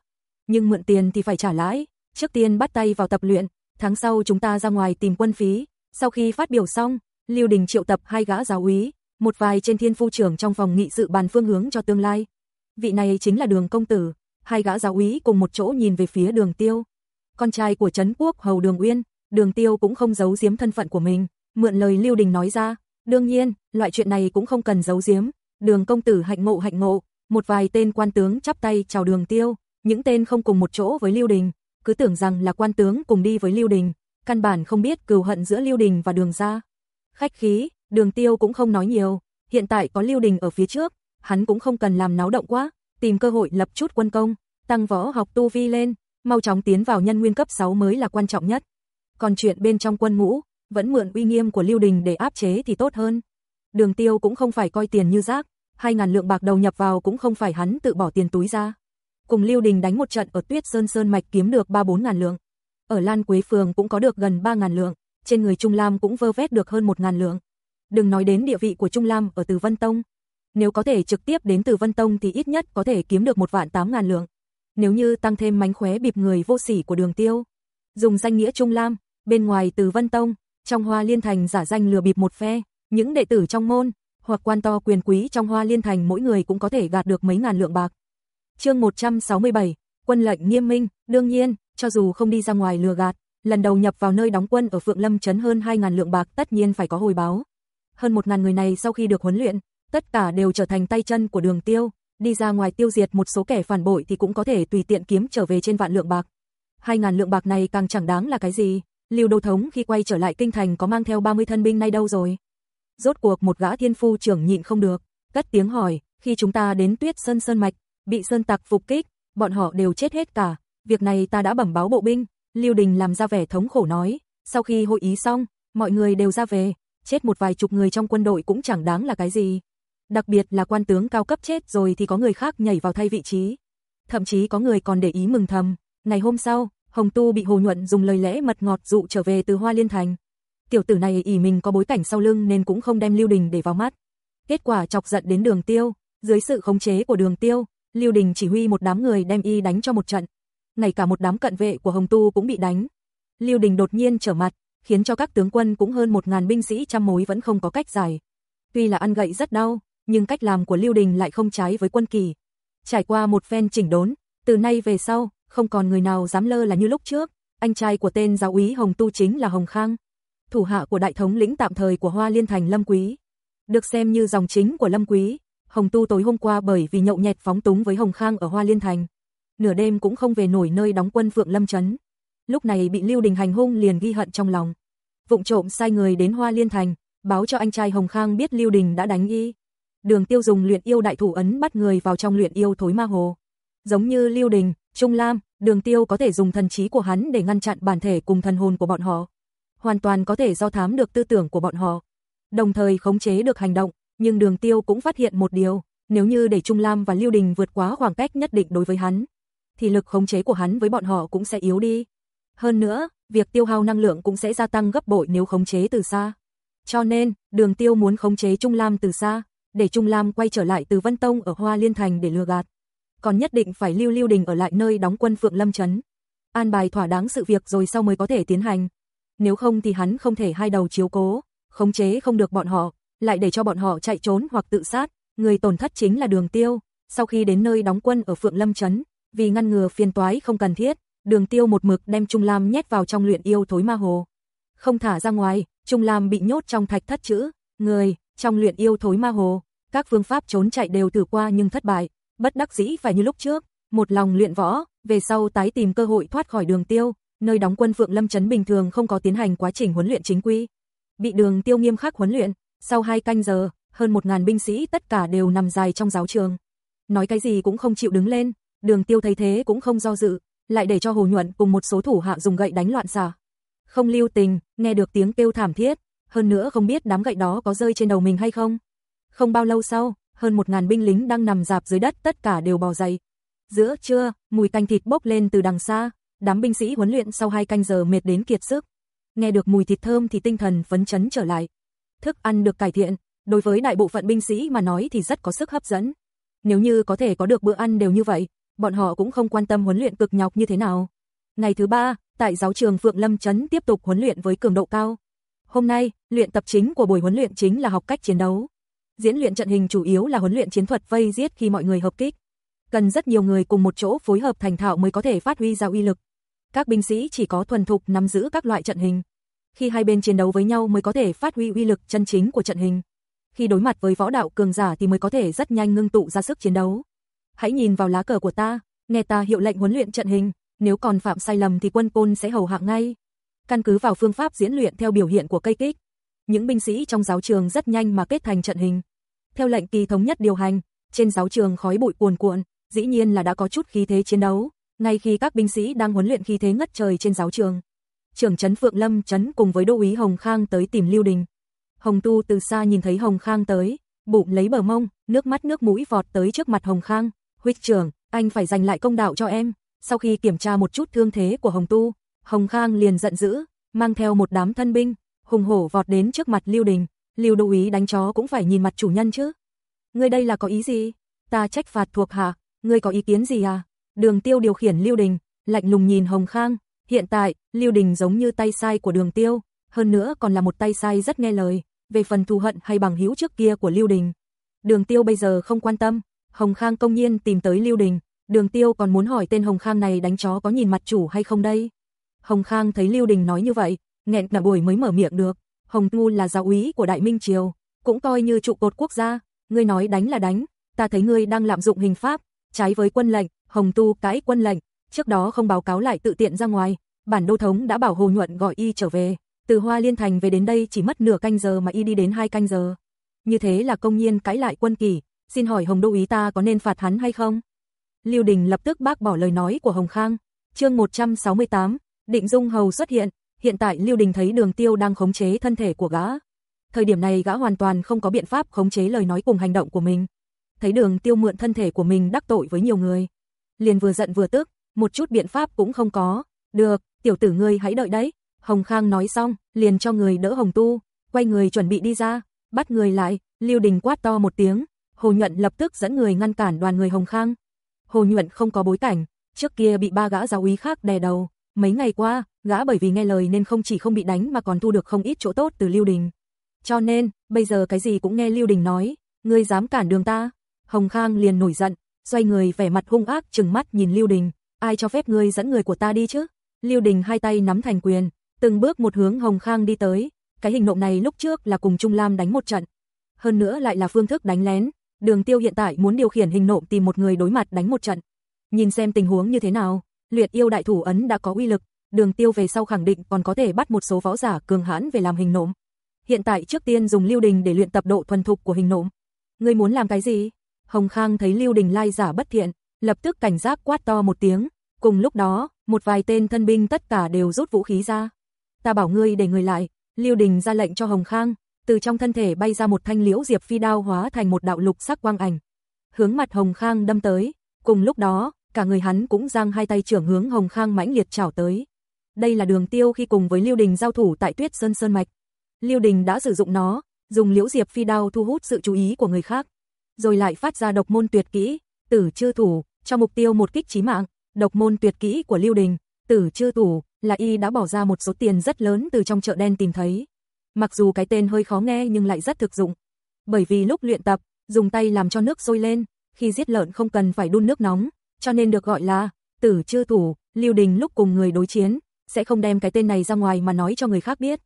Speaker 1: Nhưng mượn tiền thì phải trả lãi, trước tiên bắt tay vào tập luyện, tháng sau chúng ta ra ngoài tìm quân phí. Sau khi phát biểu xong, Lưu Đình triệu tập hai gã giáo úy, một vài trên thiên phu trưởng trong phòng nghị sự bàn phương hướng cho tương lai. Vị này chính là Đường công tử, hai gã giáo úy cùng một chỗ nhìn về phía đường tiêu. Con trai của Trấn Quốc Hầu Đường Uyên, đường tiêu cũng không giấu giếm thân phận của mình, mượn lời Lưu Đình nói ra. Đương nhiên, loại chuyện này cũng không cần giấu giếm. Đường công tử hạnh ngộ hạnh ngộ, một vài tên quan tướng chắp tay chào đường tiêu, những tên không cùng một chỗ với Lưu Đình, cứ tưởng rằng là quan tướng cùng đi với Lưu Đình, căn bản không biết cừu hận giữa Lưu Đình và đường gia. Khách khí, đường tiêu cũng không nói nhiều, hiện tại có Lưu Đình ở phía trước, hắn cũng không cần làm náo động quá, tìm cơ hội lập chút quân công, tăng võ học tu vi lên, mau chóng tiến vào nhân nguyên cấp 6 mới là quan trọng nhất. Còn chuyện bên trong quân ngũ, vẫn mượn uy nghiêm của Lưu Đình để áp chế thì tốt hơn. Đường Tiêu cũng không phải coi tiền như rác, 2000 lượng bạc đầu nhập vào cũng không phải hắn tự bỏ tiền túi ra. Cùng Lưu Đình đánh một trận ở Tuyết Sơn Sơn mạch kiếm được 3-4 ngàn lượng. Ở Lan Quế phường cũng có được gần 3 ngàn lượng, trên người Trung Lam cũng vơ vét được hơn 1 ngàn lượng. Đừng nói đến địa vị của Trung Lam ở Từ Vân Tông, nếu có thể trực tiếp đến từ Vân Tông thì ít nhất có thể kiếm được một vạn tám ngàn lượng. Nếu như tăng thêm mánh khóe bịp người vô sỉ của đường tiêu. Dùng danh nghĩa Trung Lam, bên ngoài từ Vân Tông, trong hoa liên thành giả danh lừa bịp một phe, những đệ tử trong môn, hoặc quan to quyền quý trong hoa liên thành mỗi người cũng có thể gạt được mấy ngàn lượng bạc. chương 167, quân lệnh nghiêm minh, đương nhiên, cho dù không đi ra ngoài lừa gạt, lần đầu nhập vào nơi đóng quân ở Phượng Lâm Trấn hơn 2.000 lượng bạc tất nhiên phải có hồi báo. Hơn 1.000 người này sau khi được huấn luyện, tất cả đều trở thành tay chân của đường tiêu, đi ra ngoài tiêu diệt một số kẻ phản bội thì cũng có thể tùy tiện kiếm trở về trên vạn lượng bạc. Hai ngàn lượng bạc này càng chẳng đáng là cái gì, Lưu Đô Thống khi quay trở lại kinh thành có mang theo 30 thân binh nay đâu rồi? Rốt cuộc một gã thiên phu trưởng nhịn không được, cất tiếng hỏi, khi chúng ta đến tuyết sơn sơn mạch, bị sơn tặc phục kích, bọn họ đều chết hết cả, việc này ta đã bẩm báo bộ binh, Lưu Đình làm ra vẻ thống khổ nói, sau khi hội ý xong, mọi người đều ra về, chết một vài chục người trong quân đội cũng chẳng đáng là cái gì. Đặc biệt là quan tướng cao cấp chết rồi thì có người khác nhảy vào thay vị trí. Thậm chí có người còn để ý mừng thầm. Ngày hôm sau, Hồng Tu bị Hồ Nhuận dùng lời lẽ mật ngọt dụ trở về từ Hoa Liên Thành. Tiểu tử này ỷ mình có bối cảnh sau lưng nên cũng không đem Lưu Đình để vào mắt. Kết quả chọc giận đến Đường Tiêu, dưới sự khống chế của Đường Tiêu, Lưu Đình chỉ huy một đám người đem y đánh cho một trận. Ngay cả một đám cận vệ của Hồng Tu cũng bị đánh. Lưu Đình đột nhiên trở mặt, khiến cho các tướng quân cũng hơn một ngàn binh sĩ trăm mối vẫn không có cách giải. Tuy là ăn gậy rất đau, nhưng cách làm của Lưu Đình lại không trái với quân kỳ. Trải qua một phen chỉnh đốn, từ nay về sau, không còn người nào dám lơ là như lúc trước, anh trai của tên giáo úy Hồng Tu chính là Hồng Khang, thủ hạ của đại thống lĩnh tạm thời của Hoa Liên Thành Lâm Quý. Được xem như dòng chính của Lâm Quý, Hồng Tu tối hôm qua bởi vì nhậu nhẹt phóng túng với Hồng Khang ở Hoa Liên Thành, nửa đêm cũng không về nổi nơi đóng quân Phượng Lâm trấn. Lúc này bị Lưu Đình hành hung liền ghi hận trong lòng. Vụng trộm sai người đến Hoa Liên Thành, báo cho anh trai Hồng Khang biết Lưu Đình đã đánh y đường tiêu dùng luyện yêu đại thủ ấn bắt người vào trong luyện yêu thối ma hồ. Giống như Lưu Đình, Trung Lam, đường tiêu có thể dùng thần trí của hắn để ngăn chặn bản thể cùng thần hồn của bọn họ. Hoàn toàn có thể do thám được tư tưởng của bọn họ. Đồng thời khống chế được hành động, nhưng đường tiêu cũng phát hiện một điều, nếu như để Trung Lam và Lưu Đình vượt quá khoảng cách nhất định đối với hắn, thì lực khống chế của hắn với bọn họ cũng sẽ yếu đi. Hơn nữa, việc tiêu hao năng lượng cũng sẽ gia tăng gấp bội nếu khống chế từ xa. Cho nên, đường tiêu muốn khống chế Trung Lam từ xa, để Trung Lam quay trở lại từ Vân Tông ở Hoa Liên Thành để lừa gạt. Còn nhất định phải lưu Lưu Đình ở lại nơi đóng quân Phượng Lâm Trấn. An bài thỏa đáng sự việc rồi sau mới có thể tiến hành. Nếu không thì hắn không thể hai đầu chiếu cố, khống chế không được bọn họ, lại để cho bọn họ chạy trốn hoặc tự sát. Người tổn thất chính là đường tiêu. Sau khi đến nơi đóng quân ở Phượng Lâm Trấn, vì ngăn ngừa phiền toái không cần thiết, đường tiêu một mực đem Trung Lam nhét vào trong luyện yêu thối ma hồ. Không thả ra ngoài, Trung Lam bị nhốt trong thạch thất chữ, người, trong luyện yêu thối ma hồ, các phương pháp trốn chạy đều thử qua nhưng thất bại, bất đắc dĩ phải như lúc trước, một lòng luyện võ, về sau tái tìm cơ hội thoát khỏi đường tiêu, nơi đóng quân Phượng Lâm Trấn bình thường không có tiến hành quá trình huấn luyện chính quy. Bị đường tiêu nghiêm khắc huấn luyện, sau hai canh giờ, hơn một ngàn binh sĩ tất cả đều nằm dài trong giáo trường. Nói cái gì cũng không chịu đứng lên, đường tiêu thấy thế cũng không do dự, lại để cho Hồ Nhuận cùng một số thủ hạ dùng gậy đánh loạn xả. Không lưu tình, nghe được tiếng kêu thảm thiết, hơn nữa không biết đám gậy đó có rơi trên đầu mình hay không. Không bao lâu sau, hơn một ngàn binh lính đang nằm dạp dưới đất tất cả đều bò dậy. Giữa trưa, mùi canh thịt bốc lên từ đằng xa, đám binh sĩ huấn luyện sau hai canh giờ mệt đến kiệt sức. Nghe được mùi thịt thơm thì tinh thần phấn chấn trở lại. Thức ăn được cải thiện, đối với đại bộ phận binh sĩ mà nói thì rất có sức hấp dẫn. Nếu như có thể có được bữa ăn đều như vậy, bọn họ cũng không quan tâm huấn luyện cực nhọc như thế nào. Ngày thứ ba, tại giáo trường Phượng Lâm Trấn tiếp tục huấn luyện với cường độ cao. Hôm nay, luyện tập chính của buổi huấn luyện chính là học cách chiến đấu. Diễn luyện trận hình chủ yếu là huấn luyện chiến thuật vây giết khi mọi người hợp kích. Cần rất nhiều người cùng một chỗ phối hợp thành thạo mới có thể phát huy ra uy lực. Các binh sĩ chỉ có thuần thục nắm giữ các loại trận hình. Khi hai bên chiến đấu với nhau mới có thể phát huy uy lực chân chính của trận hình. Khi đối mặt với võ đạo cường giả thì mới có thể rất nhanh ngưng tụ ra sức chiến đấu. Hãy nhìn vào lá cờ của ta, nghe ta hiệu lệnh huấn luyện trận hình, nếu còn phạm sai lầm thì quân côn sẽ hầu hạ ngay căn cứ vào phương pháp diễn luyện theo biểu hiện của cây kích. Những binh sĩ trong giáo trường rất nhanh mà kết thành trận hình. Theo lệnh kỳ thống nhất điều hành, trên giáo trường khói bụi cuồn cuộn, dĩ nhiên là đã có chút khí thế chiến đấu, ngay khi các binh sĩ đang huấn luyện khí thế ngất trời trên giáo trường. Trưởng trấn Phượng Lâm trấn cùng với đô úy Hồng Khang tới tìm Lưu Đình. Hồng Tu từ xa nhìn thấy Hồng Khang tới, bụng lấy bờ mông, nước mắt nước mũi vọt tới trước mặt Hồng Khang, "Huynh trưởng, anh phải giành lại công đạo cho em." Sau khi kiểm tra một chút thương thế của Hồng Tu, Hồng Khang liền giận dữ, mang theo một đám thân binh, hùng hổ vọt đến trước mặt Lưu Đình, Lưu Đô Ý đánh chó cũng phải nhìn mặt chủ nhân chứ. Ngươi đây là có ý gì? Ta trách phạt thuộc hạ, ngươi có ý kiến gì à? Đường Tiêu điều khiển Lưu Đình, lạnh lùng nhìn Hồng Khang, hiện tại, Lưu Đình giống như tay sai của Đường Tiêu, hơn nữa còn là một tay sai rất nghe lời, về phần thù hận hay bằng hữu trước kia của Lưu Đình. Đường Tiêu bây giờ không quan tâm, Hồng Khang công nhiên tìm tới Lưu Đình, Đường Tiêu còn muốn hỏi tên Hồng Khang này đánh chó có nhìn mặt chủ hay không đây? Hồng Khang thấy Lưu Đình nói như vậy, nghẹn cả buổi mới mở miệng được. Hồng Ngu là giáo úy của Đại Minh Triều, cũng coi như trụ cột quốc gia, ngươi nói đánh là đánh, ta thấy ngươi đang lạm dụng hình pháp, trái với quân lệnh, Hồng Tu cãi quân lệnh, trước đó không báo cáo lại tự tiện ra ngoài, bản đô thống đã bảo Hồ Nhuận gọi y trở về, từ Hoa Liên Thành về đến đây chỉ mất nửa canh giờ mà y đi đến hai canh giờ. Như thế là công nhiên cãi lại quân kỳ, xin hỏi Hồng Đô úy ta có nên phạt hắn hay không? Lưu Đình lập tức bác bỏ lời nói của Hồng Khang. Chương 168, Định Dung Hầu xuất hiện, hiện tại Lưu Đình thấy Đường Tiêu đang khống chế thân thể của gã. Thời điểm này gã hoàn toàn không có biện pháp khống chế lời nói cùng hành động của mình. Thấy Đường Tiêu mượn thân thể của mình đắc tội với nhiều người, liền vừa giận vừa tức, một chút biện pháp cũng không có. "Được, tiểu tử ngươi hãy đợi đấy." Hồng Khang nói xong, liền cho người đỡ Hồng Tu, quay người chuẩn bị đi ra, bắt người lại, Lưu Đình quát to một tiếng, Hồ Nhuận lập tức dẫn người ngăn cản đoàn người Hồng Khang. Hồ Nhuận không có bối cảnh, trước kia bị ba gã giáo úy khác đè đầu, Mấy ngày qua, gã bởi vì nghe lời nên không chỉ không bị đánh mà còn thu được không ít chỗ tốt từ Lưu Đình. Cho nên, bây giờ cái gì cũng nghe Lưu Đình nói, ngươi dám cản đường ta. Hồng Khang liền nổi giận, xoay người vẻ mặt hung ác trừng mắt nhìn Lưu Đình, ai cho phép ngươi dẫn người của ta đi chứ? Lưu Đình hai tay nắm thành quyền, từng bước một hướng Hồng Khang đi tới, cái hình nộm này lúc trước là cùng Trung Lam đánh một trận. Hơn nữa lại là phương thức đánh lén, đường tiêu hiện tại muốn điều khiển hình nộm tìm một người đối mặt đánh một trận. Nhìn xem tình huống như thế nào, Luyện yêu đại thủ ấn đã có uy lực, đường tiêu về sau khẳng định còn có thể bắt một số võ giả cường hãn về làm hình nộm. Hiện tại trước tiên dùng lưu đình để luyện tập độ thuần thục của hình nộm. Ngươi muốn làm cái gì? Hồng Khang thấy lưu đình lai giả bất thiện, lập tức cảnh giác quát to một tiếng. Cùng lúc đó, một vài tên thân binh tất cả đều rút vũ khí ra. Ta bảo ngươi để người lại, lưu đình ra lệnh cho Hồng Khang, từ trong thân thể bay ra một thanh liễu diệp phi đao hóa thành một đạo lục sắc quang ảnh. Hướng mặt Hồng Khang đâm tới, cùng lúc đó, cả người hắn cũng giang hai tay trưởng hướng Hồng Khang mãnh liệt chảo tới. Đây là đường tiêu khi cùng với Lưu Đình giao thủ tại Tuyết Sơn Sơn Mạch. Lưu Đình đã sử dụng nó, dùng liễu diệp phi đao thu hút sự chú ý của người khác, rồi lại phát ra độc môn tuyệt kỹ, tử chư thủ, cho mục tiêu một kích chí mạng. Độc môn tuyệt kỹ của Lưu Đình, tử chư thủ, là y đã bỏ ra một số tiền rất lớn từ trong chợ đen tìm thấy. Mặc dù cái tên hơi khó nghe nhưng lại rất thực dụng. Bởi vì lúc luyện tập, dùng tay làm cho nước sôi lên, khi giết lợn không cần phải đun nước nóng, cho nên được gọi là tử chư thủ, Lưu Đình lúc cùng người đối chiến, sẽ không đem cái tên này ra ngoài mà nói cho người khác biết.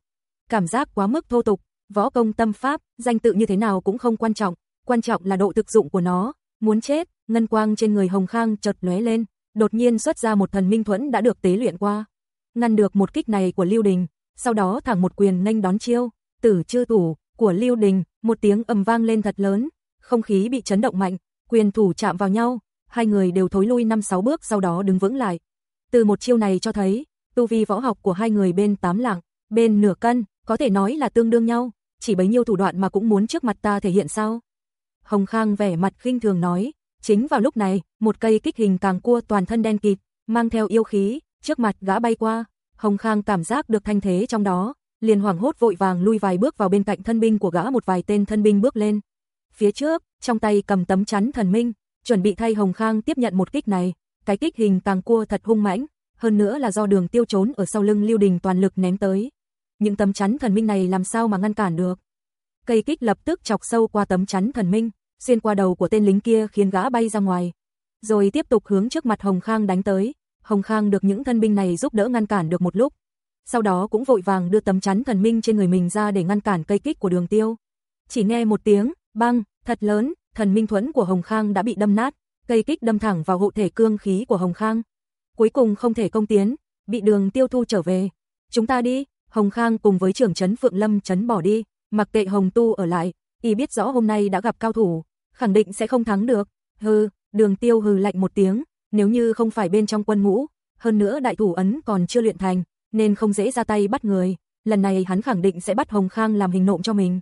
Speaker 1: Cảm giác quá mức thô tục, võ công tâm pháp, danh tự như thế nào cũng không quan trọng, quan trọng là độ thực dụng của nó. Muốn chết, ngân quang trên người Hồng Khang chợt lóe lên, đột nhiên xuất ra một thần minh thuẫn đã được tế luyện qua. Ngăn được một kích này của Lưu Đình, sau đó thẳng một quyền nhanh đón chiêu, tử chư thủ của Lưu Đình, một tiếng ầm vang lên thật lớn, không khí bị chấn động mạnh, quyền thủ chạm vào nhau, hai người đều thối lui 5-6 bước sau đó đứng vững lại. Từ một chiêu này cho thấy, tu vi võ học của hai người bên tám lạng, bên nửa cân, có thể nói là tương đương nhau, chỉ bấy nhiêu thủ đoạn mà cũng muốn trước mặt ta thể hiện sao. Hồng Khang vẻ mặt khinh thường nói, chính vào lúc này, một cây kích hình càng cua toàn thân đen kịt, mang theo yêu khí, trước mặt gã bay qua, Hồng Khang cảm giác được thanh thế trong đó, liền hoảng hốt vội vàng lui vài bước vào bên cạnh thân binh của gã một vài tên thân binh bước lên. Phía trước, trong tay cầm tấm chắn thần minh, chuẩn bị thay Hồng Khang tiếp nhận một kích này. Cái kích hình tàng cua thật hung mãnh, hơn nữa là do đường tiêu trốn ở sau lưng Lưu Đình toàn lực ném tới. Những tấm chắn thần minh này làm sao mà ngăn cản được. Cây kích lập tức chọc sâu qua tấm chắn thần minh, xuyên qua đầu của tên lính kia khiến gã bay ra ngoài. Rồi tiếp tục hướng trước mặt Hồng Khang đánh tới. Hồng Khang được những thân binh này giúp đỡ ngăn cản được một lúc. Sau đó cũng vội vàng đưa tấm chắn thần minh trên người mình ra để ngăn cản cây kích của đường tiêu. Chỉ nghe một tiếng, băng, thật lớn, thần minh thuẫn của Hồng Khang đã bị đâm nát, cây kích đâm thẳng vào hộ thể cương khí của Hồng Khang. Cuối cùng không thể công tiến, bị đường tiêu thu trở về. Chúng ta đi, Hồng Khang cùng với trưởng trấn Phượng Lâm trấn bỏ đi, mặc kệ Hồng Tu ở lại, y biết rõ hôm nay đã gặp cao thủ, khẳng định sẽ không thắng được. Hừ, đường tiêu hừ lạnh một tiếng, nếu như không phải bên trong quân ngũ, hơn nữa đại thủ ấn còn chưa luyện thành, nên không dễ ra tay bắt người. Lần này hắn khẳng định sẽ bắt Hồng Khang làm hình nộm cho mình.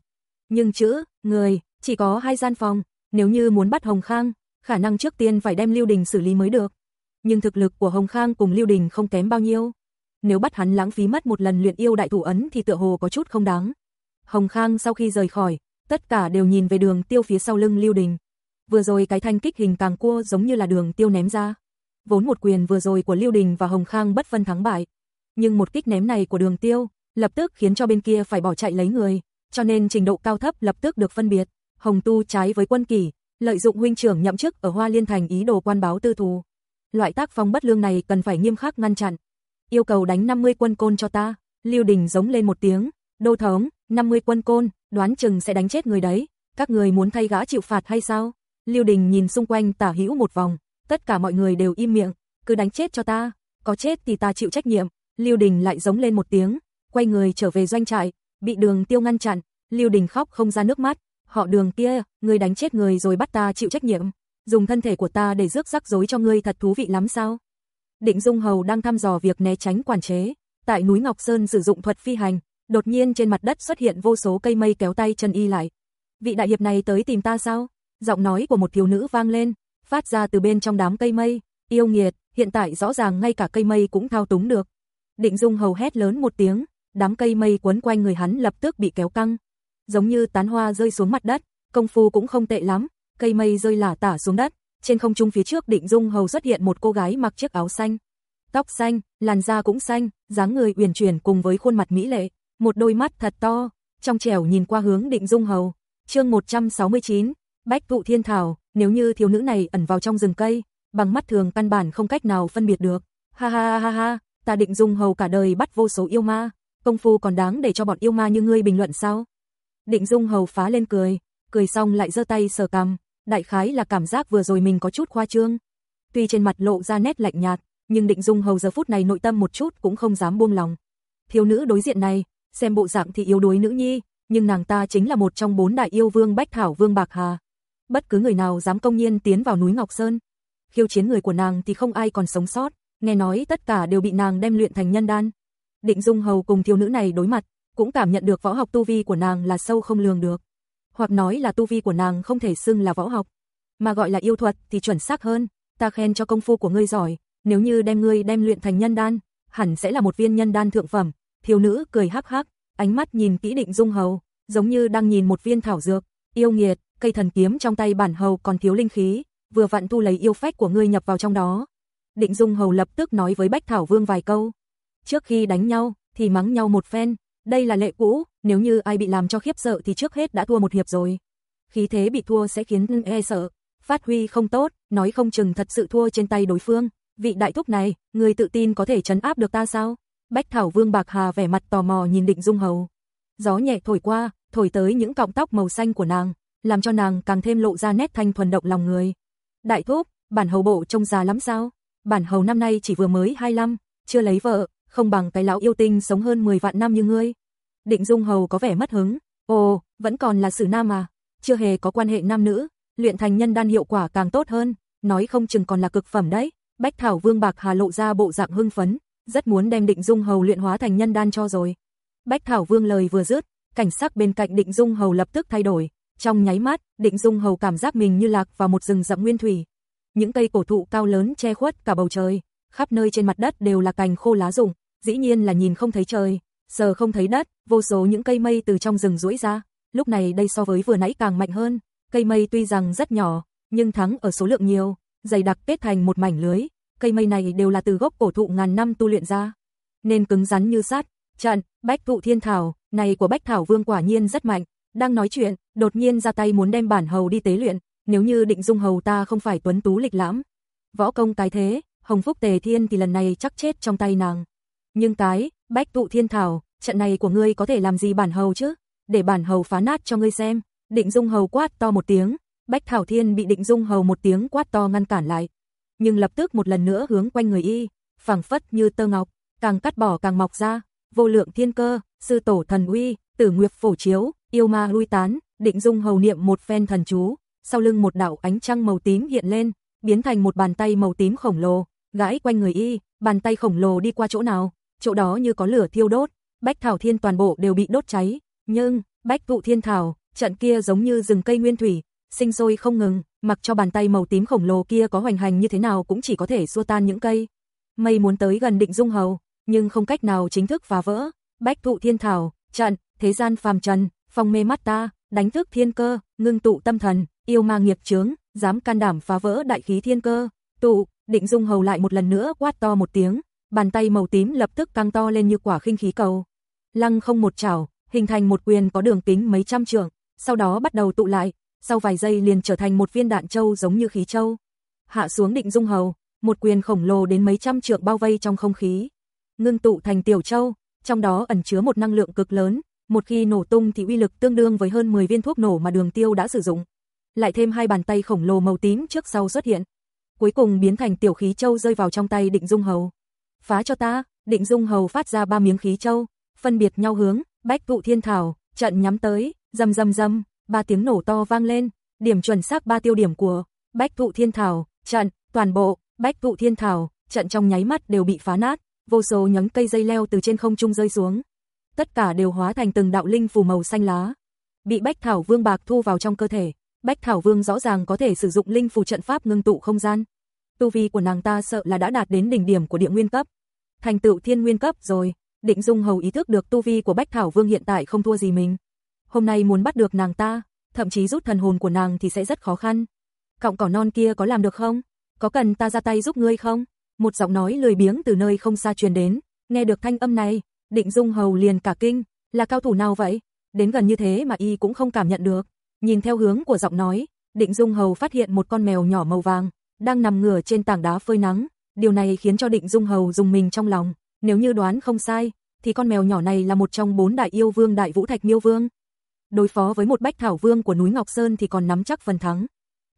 Speaker 1: Nhưng chữ, người, chỉ có hai gian phòng, nếu như muốn bắt Hồng Khang, khả năng trước tiên phải đem Lưu Đình xử lý mới được. Nhưng thực lực của Hồng Khang cùng Lưu Đình không kém bao nhiêu. Nếu bắt hắn lãng phí mất một lần luyện yêu đại thủ ấn thì tựa hồ có chút không đáng. Hồng Khang sau khi rời khỏi, tất cả đều nhìn về đường tiêu phía sau lưng Lưu Đình. Vừa rồi cái thanh kích hình càng cua giống như là đường tiêu ném ra. Vốn một quyền vừa rồi của Lưu Đình và Hồng Khang bất phân thắng bại. Nhưng một kích ném này của đường tiêu, lập tức khiến cho bên kia phải bỏ chạy lấy người, cho nên trình độ cao thấp lập tức được phân biệt. Hồng Tu trái với quân kỳ lợi dụng huynh trưởng nhậm chức ở Hoa Liên Thành ý đồ quan báo tư thù. Loại tác phong bất lương này cần phải nghiêm khắc ngăn chặn. Yêu cầu đánh 50 quân côn cho ta, Lưu Đình giống lên một tiếng, đô thống, 50 quân côn, đoán chừng sẽ đánh chết người đấy, các người muốn thay gã chịu phạt hay sao? Lưu Đình nhìn xung quanh tả hữu một vòng, tất cả mọi người đều im miệng, cứ đánh chết cho ta, có chết thì ta chịu trách nhiệm. Lưu Đình lại giống lên một tiếng, quay người trở về doanh trại, bị Đường Tiêu ngăn chặn, Lưu Đình khóc không ra nước mắt, họ đường kia, ngươi đánh chết người rồi bắt ta chịu trách nhiệm, dùng thân thể của ta để rước rắc rối cho ngươi thật thú vị lắm sao? Định Dung Hầu đang thăm dò việc né tránh quản chế, tại núi Ngọc Sơn sử dụng thuật phi hành, đột nhiên trên mặt đất xuất hiện vô số cây mây kéo tay chân y lại. Vị đại hiệp này tới tìm ta sao? Giọng nói của một thiếu nữ vang lên, phát ra từ bên trong đám cây mây, yêu nghiệt, hiện tại rõ ràng ngay cả cây mây cũng thao túng được. Định Dung Hầu hét lớn một tiếng, đám cây mây quấn quanh người hắn lập tức bị kéo căng, giống như tán hoa rơi xuống mặt đất, công phu cũng không tệ lắm, cây mây rơi lả tả xuống đất, trên không trung phía trước Định Dung Hầu xuất hiện một cô gái mặc chiếc áo xanh, tóc xanh, làn da cũng xanh, dáng người uyển chuyển cùng với khuôn mặt mỹ lệ, một đôi mắt thật to, trong trẻo nhìn qua hướng Định Dung Hầu. Chương 169, Bách Thụ Thiên Thảo, nếu như thiếu nữ này ẩn vào trong rừng cây, bằng mắt thường căn bản không cách nào phân biệt được. Ha ha ha ha, ta Định Dung Hầu cả đời bắt vô số yêu ma, công phu còn đáng để cho bọn yêu ma như ngươi bình luận sao? Định Dung Hầu phá lên cười, cười xong lại giơ tay sờ cằm, đại khái là cảm giác vừa rồi mình có chút khoa trương. Tuy trên mặt lộ ra nét lạnh nhạt, nhưng Định Dung Hầu giờ phút này nội tâm một chút cũng không dám buông lòng. Thiếu nữ đối diện này, xem bộ dạng thì yếu đuối nữ nhi, nhưng nàng ta chính là một trong bốn đại yêu vương Bách Thảo Vương Bạc Hà. Bất cứ người nào dám công nhiên tiến vào núi Ngọc Sơn, khiêu chiến người của nàng thì không ai còn sống sót, nghe nói tất cả đều bị nàng đem luyện thành nhân đan. Định Dung Hầu cùng thiếu nữ này đối mặt, cũng cảm nhận được võ học tu vi của nàng là sâu không lường được. Hoặc nói là tu vi của nàng không thể xưng là võ học, mà gọi là yêu thuật thì chuẩn xác hơn. Ta khen cho công phu của ngươi giỏi, nếu như đem ngươi đem luyện thành nhân đan, hẳn sẽ là một viên nhân đan thượng phẩm. Thiếu nữ cười hắc hắc, ánh mắt nhìn kỹ định dung hầu, giống như đang nhìn một viên thảo dược. Yêu nghiệt, cây thần kiếm trong tay bản hầu còn thiếu linh khí, vừa vặn thu lấy yêu phách của ngươi nhập vào trong đó. Định dung hầu lập tức nói với Bách Thảo Vương vài câu. Trước khi đánh nhau, thì mắng nhau một phen, đây là lệ cũ, nếu như ai bị làm cho khiếp sợ thì trước hết đã thua một hiệp rồi. Khí thế bị thua sẽ khiến e sợ, phát huy không tốt, nói không chừng thật sự thua trên tay đối phương. Vị đại thúc này, người tự tin có thể trấn áp được ta sao? Bách Thảo Vương Bạc Hà vẻ mặt tò mò nhìn Định Dung Hầu. Gió nhẹ thổi qua, thổi tới những cọng tóc màu xanh của nàng, làm cho nàng càng thêm lộ ra nét thanh thuần động lòng người. Đại thúc, bản hầu bộ trông già lắm sao? Bản hầu năm nay chỉ vừa mới 25, chưa lấy vợ, không bằng cái lão yêu tinh sống hơn 10 vạn năm như ngươi. Định Dung Hầu có vẻ mất hứng, ồ, vẫn còn là xử nam à, chưa hề có quan hệ nam nữ, luyện thành nhân đan hiệu quả càng tốt hơn, nói không chừng còn là cực phẩm đấy. Bách Thảo Vương Bạc Hà lộ ra bộ dạng hưng phấn, rất muốn đem Định Dung Hầu luyện hóa thành nhân đan cho rồi. Bách Thảo Vương lời vừa dứt, cảnh sắc bên cạnh Định Dung Hầu lập tức thay đổi, trong nháy mắt, Định Dung Hầu cảm giác mình như lạc vào một rừng rậm nguyên thủy. Những cây cổ thụ cao lớn che khuất cả bầu trời, khắp nơi trên mặt đất đều là cành khô lá rụng, dĩ nhiên là nhìn không thấy trời, giờ không thấy đất, vô số những cây mây từ trong rừng rũi ra, lúc này đây so với vừa nãy càng mạnh hơn, cây mây tuy rằng rất nhỏ, nhưng thắng ở số lượng nhiều, dày đặc kết thành một mảnh lưới, cây mây này đều là từ gốc cổ thụ ngàn năm tu luyện ra, nên cứng rắn như sắt. Trận, Bách Thụ Thiên Thảo, này của Bách Thảo Vương quả nhiên rất mạnh, đang nói chuyện, đột nhiên ra tay muốn đem bản hầu đi tế luyện, nếu như định dung hầu ta không phải tuấn tú lịch lãm. Võ công cái thế, Hồng Phúc Tề Thiên thì lần này chắc chết trong tay nàng. Nhưng cái, bách tụ thiên thảo, trận này của ngươi có thể làm gì bản hầu chứ? Để bản hầu phá nát cho ngươi xem. Định dung hầu quát to một tiếng, bách thảo thiên bị định dung hầu một tiếng quát to ngăn cản lại. Nhưng lập tức một lần nữa hướng quanh người y, phẳng phất như tơ ngọc, càng cắt bỏ càng mọc ra. Vô lượng thiên cơ, sư tổ thần uy, tử nguyệt phổ chiếu, yêu ma lui tán, định dung hầu niệm một phen thần chú. Sau lưng một đạo ánh trăng màu tím hiện lên, biến thành một bàn tay màu tím khổng lồ, gãi quanh người y, bàn tay khổng lồ đi qua chỗ nào, chỗ đó như có lửa thiêu đốt, bách thảo thiên toàn bộ đều bị đốt cháy, nhưng, bách thụ thiên thảo, trận kia giống như rừng cây nguyên thủy, sinh sôi không ngừng, mặc cho bàn tay màu tím khổng lồ kia có hoành hành như thế nào cũng chỉ có thể xua tan những cây. Mây muốn tới gần định dung hầu, nhưng không cách nào chính thức phá vỡ. Bách thụ thiên thảo, trận, thế gian phàm trần, phong mê mắt ta, đánh thức thiên cơ, ngưng tụ tâm thần, yêu ma nghiệp chướng, dám can đảm phá vỡ đại khí thiên cơ. Tụ, định dung hầu lại một lần nữa quát to một tiếng, bàn tay màu tím lập tức căng to lên như quả khinh khí cầu. Lăng không một chảo, hình thành một quyền có đường kính mấy trăm trượng, sau đó bắt đầu tụ lại, sau vài giây liền trở thành một viên đạn châu giống như khí châu. Hạ xuống định dung hầu, một quyền khổng lồ đến mấy trăm trượng bao vây trong không khí. Ngưng tụ thành tiểu châu, trong đó ẩn chứa một năng lượng cực lớn, một khi nổ tung thì uy lực tương đương với hơn 10 viên thuốc nổ mà đường tiêu đã sử dụng. Lại thêm hai bàn tay khổng lồ màu tím trước sau xuất hiện. Cuối cùng biến thành tiểu khí châu rơi vào trong tay định dung hầu phá cho ta, định dung hầu phát ra ba miếng khí châu, phân biệt nhau hướng, bách thụ thiên thảo, trận nhắm tới, rầm rầm rầm, ba tiếng nổ to vang lên, điểm chuẩn xác ba tiêu điểm của bách thụ thiên thảo, trận, toàn bộ, bách thụ thiên thảo, trận trong nháy mắt đều bị phá nát, vô số nhánh cây dây leo từ trên không trung rơi xuống. Tất cả đều hóa thành từng đạo linh phù màu xanh lá, bị Bách Thảo Vương bạc thu vào trong cơ thể. Bách Thảo Vương rõ ràng có thể sử dụng linh phù trận pháp ngưng tụ không gian. Tu vi của nàng ta sợ là đã đạt đến đỉnh điểm của địa nguyên cấp thành tựu thiên nguyên cấp rồi. Định Dung Hầu ý thức được tu vi của Bách Thảo Vương hiện tại không thua gì mình. Hôm nay muốn bắt được nàng ta, thậm chí rút thần hồn của nàng thì sẽ rất khó khăn. Cọng cỏ non kia có làm được không? Có cần ta ra tay giúp ngươi không? Một giọng nói lười biếng từ nơi không xa truyền đến, nghe được thanh âm này, Định Dung Hầu liền cả kinh, là cao thủ nào vậy? Đến gần như thế mà y cũng không cảm nhận được. Nhìn theo hướng của giọng nói, Định Dung Hầu phát hiện một con mèo nhỏ màu vàng, đang nằm ngửa trên tảng đá phơi nắng, điều này khiến cho định dung hầu dùng mình trong lòng, nếu như đoán không sai, thì con mèo nhỏ này là một trong bốn đại yêu vương đại vũ thạch miêu vương. Đối phó với một bách thảo vương của núi Ngọc Sơn thì còn nắm chắc phần thắng.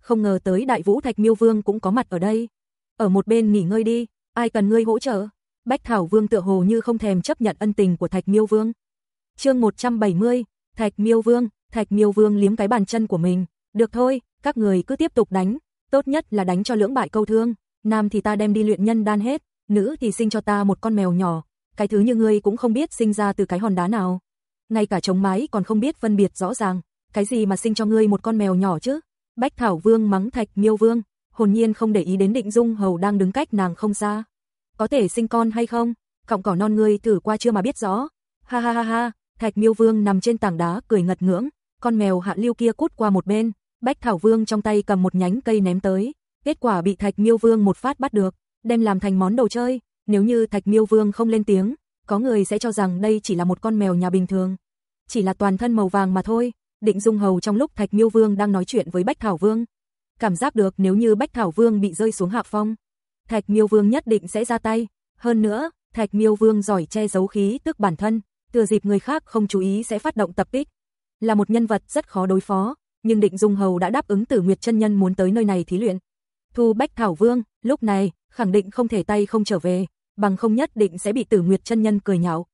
Speaker 1: Không ngờ tới đại vũ thạch miêu vương cũng có mặt ở đây. Ở một bên nghỉ ngơi đi, ai cần ngươi hỗ trợ? Bách thảo vương tựa hồ như không thèm chấp nhận ân tình của thạch miêu vương. chương 170, thạch miêu vương, thạch miêu vương liếm cái bàn chân của mình. Được thôi, các người cứ tiếp tục đánh, tốt nhất là đánh cho lưỡng bại câu thương nam thì ta đem đi luyện nhân đan hết, nữ thì sinh cho ta một con mèo nhỏ, cái thứ như ngươi cũng không biết sinh ra từ cái hòn đá nào. Ngay cả chống mái còn không biết phân biệt rõ ràng, cái gì mà sinh cho ngươi một con mèo nhỏ chứ? Bách Thảo Vương mắng Thạch Miêu Vương, hồn nhiên không để ý đến Định Dung Hầu đang đứng cách nàng không xa. Có thể sinh con hay không? Cọng cỏ non ngươi thử qua chưa mà biết rõ. Ha ha ha ha, Thạch Miêu Vương nằm trên tảng đá cười ngật ngưỡng, con mèo hạ lưu kia cút qua một bên, Bách Thảo Vương trong tay cầm một nhánh cây ném tới, kết quả bị Thạch Miêu Vương một phát bắt được, đem làm thành món đồ chơi, nếu như Thạch Miêu Vương không lên tiếng, có người sẽ cho rằng đây chỉ là một con mèo nhà bình thường, chỉ là toàn thân màu vàng mà thôi. Định Dung Hầu trong lúc Thạch Miêu Vương đang nói chuyện với Bách Thảo Vương, cảm giác được nếu như Bách Thảo Vương bị rơi xuống hạ phong, Thạch Miêu Vương nhất định sẽ ra tay, hơn nữa, Thạch Miêu Vương giỏi che giấu khí tức bản thân, thừa dịp người khác không chú ý sẽ phát động tập kích. Là một nhân vật rất khó đối phó, nhưng Định Dung Hầu đã đáp ứng Tử Nguyệt chân nhân muốn tới nơi này thí luyện, Thu Bách Thảo Vương, lúc này, khẳng định không thể tay không trở về, bằng không nhất định sẽ bị Tử Nguyệt chân nhân cười nhạo.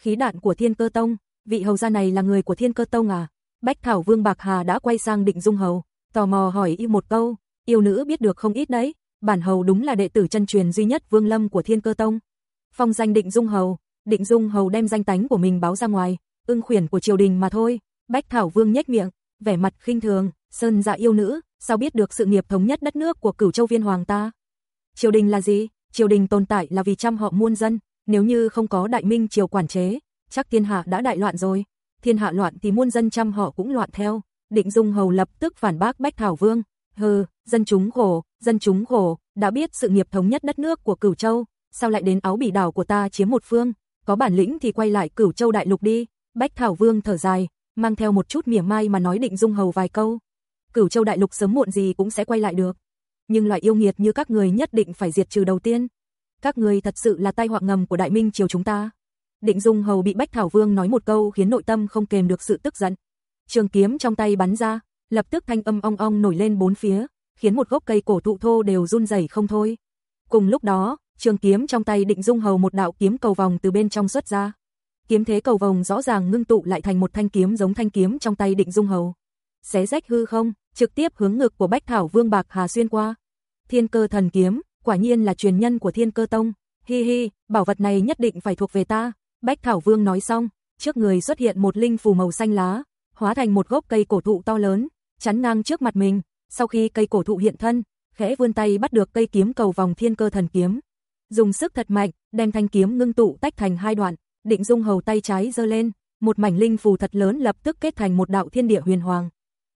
Speaker 1: Khí đạn của Thiên Cơ Tông, vị hầu gia này là người của Thiên Cơ Tông à? Bách Thảo Vương Bạc Hà đã quay sang Định Dung Hầu, tò mò hỏi yêu một câu, yêu nữ biết được không ít đấy, bản hầu đúng là đệ tử chân truyền duy nhất Vương Lâm của Thiên Cơ Tông. Phong danh Định Dung Hầu, Định Dung Hầu đem danh tánh của mình báo ra ngoài, ưng khuyển của triều đình mà thôi. Bách Thảo Vương nhếch miệng, vẻ mặt khinh thường, Sơn dạ yêu nữ, sao biết được sự nghiệp thống nhất đất nước của cửu châu viên hoàng ta? Triều đình là gì? Triều đình tồn tại là vì trăm họ muôn dân, nếu như không có đại minh triều quản chế, chắc thiên hạ đã đại loạn rồi. Thiên hạ loạn thì muôn dân trăm họ cũng loạn theo. Định Dung Hầu lập tức phản bác Bách Thảo Vương. Hừ, dân chúng khổ, dân chúng khổ, đã biết sự nghiệp thống nhất đất nước của Cửu Châu, sao lại đến áo bỉ đảo của ta chiếm một phương, có bản lĩnh thì quay lại Cửu Châu đại lục đi. Bách Thảo Vương thở dài, mang theo một chút mỉa mai mà nói Định Dung Hầu vài câu. Cửu Châu đại lục sớm muộn gì cũng sẽ quay lại được. Nhưng loại yêu nghiệt như các người nhất định phải diệt trừ đầu tiên. Các người thật sự là tai họa ngầm của Đại Minh triều chúng ta. Định Dung Hầu bị Bách Thảo Vương nói một câu khiến nội tâm không kềm được sự tức giận. Trường kiếm trong tay bắn ra, lập tức thanh âm ong ong nổi lên bốn phía, khiến một gốc cây cổ thụ thô đều run rẩy không thôi. Cùng lúc đó, trường kiếm trong tay Định Dung Hầu một đạo kiếm cầu vòng từ bên trong xuất ra. Kiếm thế cầu vòng rõ ràng ngưng tụ lại thành một thanh kiếm giống thanh kiếm trong tay Định Dung Hầu. Xé rách hư không, trực tiếp hướng ngực của Bách Thảo Vương Bạc Hà xuyên qua. Thiên cơ thần kiếm, quả nhiên là truyền nhân của Thiên cơ tông. Hi hi, bảo vật này nhất định phải thuộc về ta. Bách Thảo Vương nói xong, trước người xuất hiện một linh phù màu xanh lá, hóa thành một gốc cây cổ thụ to lớn, chắn ngang trước mặt mình. Sau khi cây cổ thụ hiện thân, khẽ vươn tay bắt được cây kiếm cầu vòng thiên cơ thần kiếm. Dùng sức thật mạnh, đem thanh kiếm ngưng tụ tách thành hai đoạn, định dung hầu tay trái giơ lên, một mảnh linh phù thật lớn lập tức kết thành một đạo thiên địa huyền hoàng.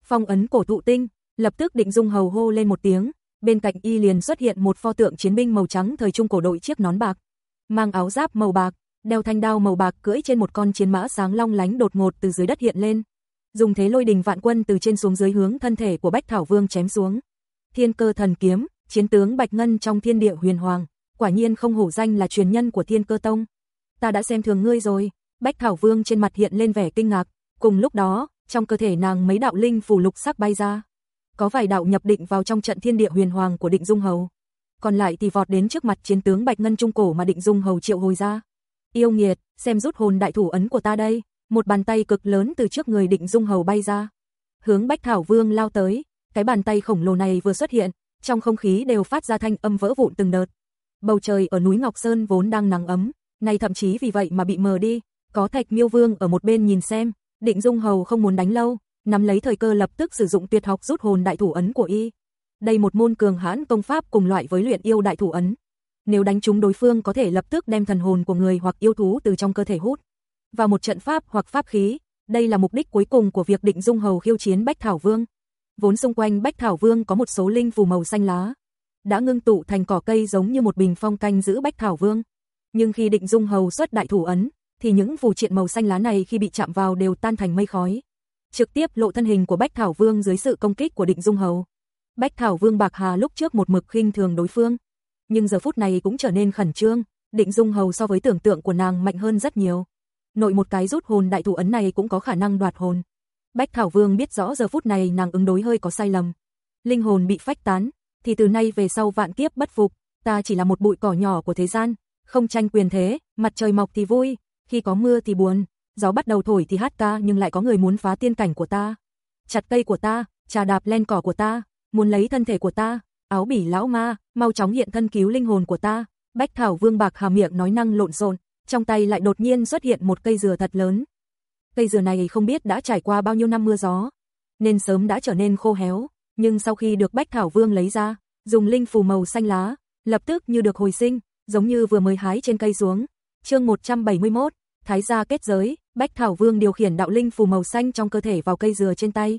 Speaker 1: Phong ấn cổ thụ tinh, lập tức định dung hầu hô lên một tiếng, bên cạnh y liền xuất hiện một pho tượng chiến binh màu trắng thời trung cổ đội chiếc nón bạc, mang áo giáp màu bạc, đeo thanh đao màu bạc cưỡi trên một con chiến mã sáng long lánh đột ngột từ dưới đất hiện lên. Dùng thế lôi đình vạn quân từ trên xuống dưới hướng thân thể của Bách Thảo Vương chém xuống. Thiên cơ thần kiếm, chiến tướng Bạch Ngân trong thiên địa huyền hoàng, quả nhiên không hổ danh là truyền nhân của Thiên Cơ Tông. Ta đã xem thường ngươi rồi, Bách Thảo Vương trên mặt hiện lên vẻ kinh ngạc, cùng lúc đó, trong cơ thể nàng mấy đạo linh phù lục sắc bay ra. Có vài đạo nhập định vào trong trận thiên địa huyền hoàng của Định Dung Hầu. Còn lại thì vọt đến trước mặt chiến tướng Bạch Ngân Trung Cổ mà Định Dung Hầu triệu hồi ra. Yêu nghiệt, xem rút hồn đại thủ ấn của ta đây. Một bàn tay cực lớn từ trước người Định Dung Hầu bay ra. Hướng Bách Thảo Vương lao tới. Cái bàn tay khổng lồ này vừa xuất hiện, trong không khí đều phát ra thanh âm vỡ vụn từng đợt. Bầu trời ở núi Ngọc Sơn vốn đang nắng ấm, nay thậm chí vì vậy mà bị mờ đi, có Thạch Miêu Vương ở một bên nhìn xem, Định Dung Hầu không muốn đánh lâu, nắm lấy thời cơ lập tức sử dụng tuyệt học rút hồn đại thủ ấn của y. Đây một môn cường hãn công pháp cùng loại với luyện yêu đại thủ ấn. Nếu đánh chúng đối phương có thể lập tức đem thần hồn của người hoặc yêu thú từ trong cơ thể hút vào một trận pháp hoặc pháp khí, đây là mục đích cuối cùng của việc Định Dung Hầu khiêu chiến Bách Thảo Vương. Vốn xung quanh Bách Thảo Vương có một số linh phù màu xanh lá, đã ngưng tụ thành cỏ cây giống như một bình phong canh giữ Bách Thảo Vương. Nhưng khi Định Dung Hầu xuất đại thủ ấn, thì những phù triện màu xanh lá này khi bị chạm vào đều tan thành mây khói. Trực tiếp lộ thân hình của Bách Thảo Vương dưới sự công kích của Định Dung Hầu. Bách Thảo Vương Bạc Hà lúc trước một mực khinh thường đối phương, nhưng giờ phút này cũng trở nên khẩn trương, Định Dung Hầu so với tưởng tượng của nàng mạnh hơn rất nhiều. Nội một cái rút hồn đại thủ ấn này cũng có khả năng đoạt hồn. Bách Thảo Vương biết rõ giờ phút này nàng ứng đối hơi có sai lầm. Linh hồn bị phách tán, thì từ nay về sau vạn kiếp bất phục, ta chỉ là một bụi cỏ nhỏ của thế gian, không tranh quyền thế, mặt trời mọc thì vui, khi có mưa thì buồn, gió bắt đầu thổi thì hát ca nhưng lại có người muốn phá tiên cảnh của ta. Chặt cây của ta, trà đạp lên cỏ của ta, muốn lấy thân thể của ta, áo bỉ lão ma, mau chóng hiện thân cứu linh hồn của ta. Bách Thảo Vương Bạc Hà miệng nói năng lộn xộn, trong tay lại đột nhiên xuất hiện một cây dừa thật lớn. Cây dừa này không biết đã trải qua bao nhiêu năm mưa gió, nên sớm đã trở nên khô héo, nhưng sau khi được Bách Thảo Vương lấy ra, dùng linh phù màu xanh lá, lập tức như được hồi sinh, giống như vừa mới hái trên cây xuống. Chương 171, thái gia kết giới, Bách Thảo Vương điều khiển đạo linh phù màu xanh trong cơ thể vào cây dừa trên tay.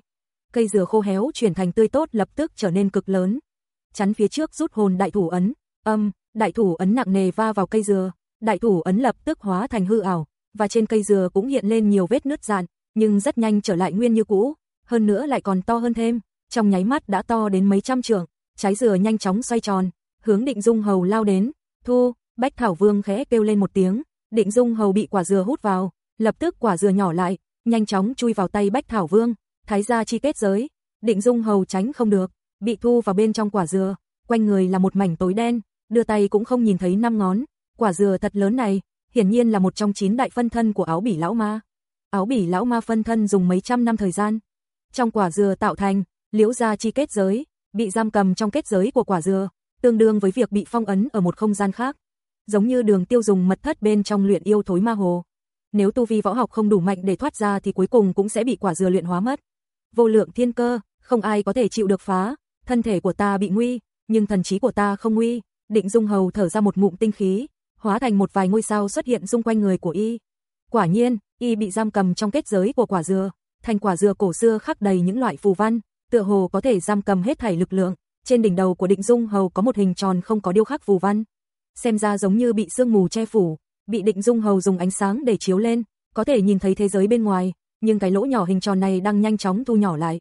Speaker 1: Cây dừa khô héo chuyển thành tươi tốt lập tức trở nên cực lớn. Chắn phía trước rút hồn đại thủ ấn, âm, đại thủ ấn nặng nề va vào cây dừa, đại thủ ấn lập tức hóa thành hư ảo, và trên cây dừa cũng hiện lên nhiều vết nứt rạn, nhưng rất nhanh trở lại nguyên như cũ, hơn nữa lại còn to hơn thêm, trong nháy mắt đã to đến mấy trăm trượng, trái dừa nhanh chóng xoay tròn, hướng Định Dung Hầu lao đến. Thu, Bách Thảo Vương khẽ kêu lên một tiếng, Định Dung Hầu bị quả dừa hút vào, lập tức quả dừa nhỏ lại, nhanh chóng chui vào tay Bách Thảo Vương, thái gia chi kết giới. Định Dung Hầu tránh không được, bị thu vào bên trong quả dừa, quanh người là một mảnh tối đen, đưa tay cũng không nhìn thấy năm ngón. Quả dừa thật lớn này, hiển nhiên là một trong chín đại phân thân của áo bỉ lão ma. Áo bỉ lão ma phân thân dùng mấy trăm năm thời gian. Trong quả dừa tạo thành, liễu gia chi kết giới, bị giam cầm trong kết giới của quả dừa, tương đương với việc bị phong ấn ở một không gian khác giống như đường tiêu dùng mật thất bên trong luyện yêu thối ma hồ. Nếu tu vi võ học không đủ mạnh để thoát ra thì cuối cùng cũng sẽ bị quả dừa luyện hóa mất. Vô lượng thiên cơ, không ai có thể chịu được phá, thân thể của ta bị nguy, nhưng thần trí của ta không nguy, định dung hầu thở ra một ngụm tinh khí, hóa thành một vài ngôi sao xuất hiện xung quanh người của y. Quả nhiên, y bị giam cầm trong kết giới của quả dừa, thành quả dừa cổ xưa khắc đầy những loại phù văn, tựa hồ có thể giam cầm hết thảy lực lượng. Trên đỉnh đầu của Định Dung Hầu có một hình tròn không có điêu khắc phù văn xem ra giống như bị sương mù che phủ, bị định dung hầu dùng ánh sáng để chiếu lên, có thể nhìn thấy thế giới bên ngoài, nhưng cái lỗ nhỏ hình tròn này đang nhanh chóng thu nhỏ lại.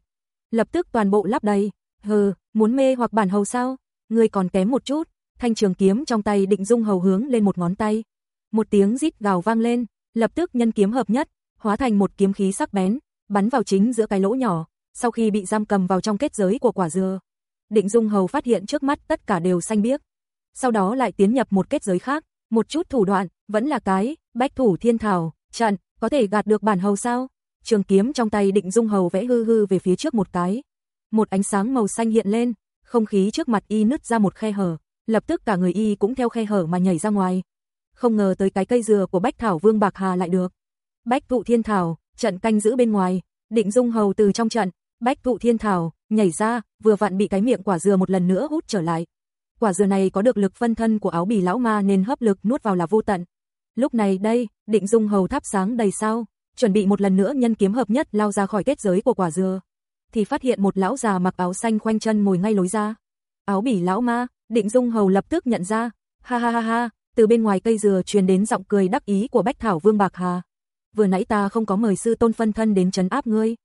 Speaker 1: Lập tức toàn bộ lắp đầy, hừ, muốn mê hoặc bản hầu sao, ngươi còn kém một chút, thanh trường kiếm trong tay định dung hầu hướng lên một ngón tay. Một tiếng rít gào vang lên, lập tức nhân kiếm hợp nhất, hóa thành một kiếm khí sắc bén, bắn vào chính giữa cái lỗ nhỏ, sau khi bị giam cầm vào trong kết giới của quả dừa. Định Dung Hầu phát hiện trước mắt tất cả đều xanh biếc, sau đó lại tiến nhập một kết giới khác, một chút thủ đoạn, vẫn là cái, bách thủ thiên thảo, trận có thể gạt được bản hầu sao? Trường kiếm trong tay định dung hầu vẽ hư hư về phía trước một cái. Một ánh sáng màu xanh hiện lên, không khí trước mặt y nứt ra một khe hở, lập tức cả người y cũng theo khe hở mà nhảy ra ngoài. Không ngờ tới cái cây dừa của Bách Thảo Vương Bạc Hà lại được. Bách Thụ Thiên Thảo, trận canh giữ bên ngoài, định dung hầu từ trong trận, Bách Thụ Thiên Thảo, nhảy ra, vừa vặn bị cái miệng quả dừa một lần nữa hút trở lại, Quả dừa này có được lực phân thân của áo bỉ lão ma nên hấp lực nuốt vào là vô tận. Lúc này đây, định dung hầu tháp sáng đầy sao, chuẩn bị một lần nữa nhân kiếm hợp nhất lao ra khỏi kết giới của quả dừa. Thì phát hiện một lão già mặc áo xanh khoanh chân ngồi ngay lối ra. Áo bỉ lão ma, định dung hầu lập tức nhận ra. Ha ha ha ha, từ bên ngoài cây dừa truyền đến giọng cười đắc ý của Bách Thảo Vương Bạc Hà. Vừa nãy ta không có mời sư tôn phân thân đến trấn áp ngươi.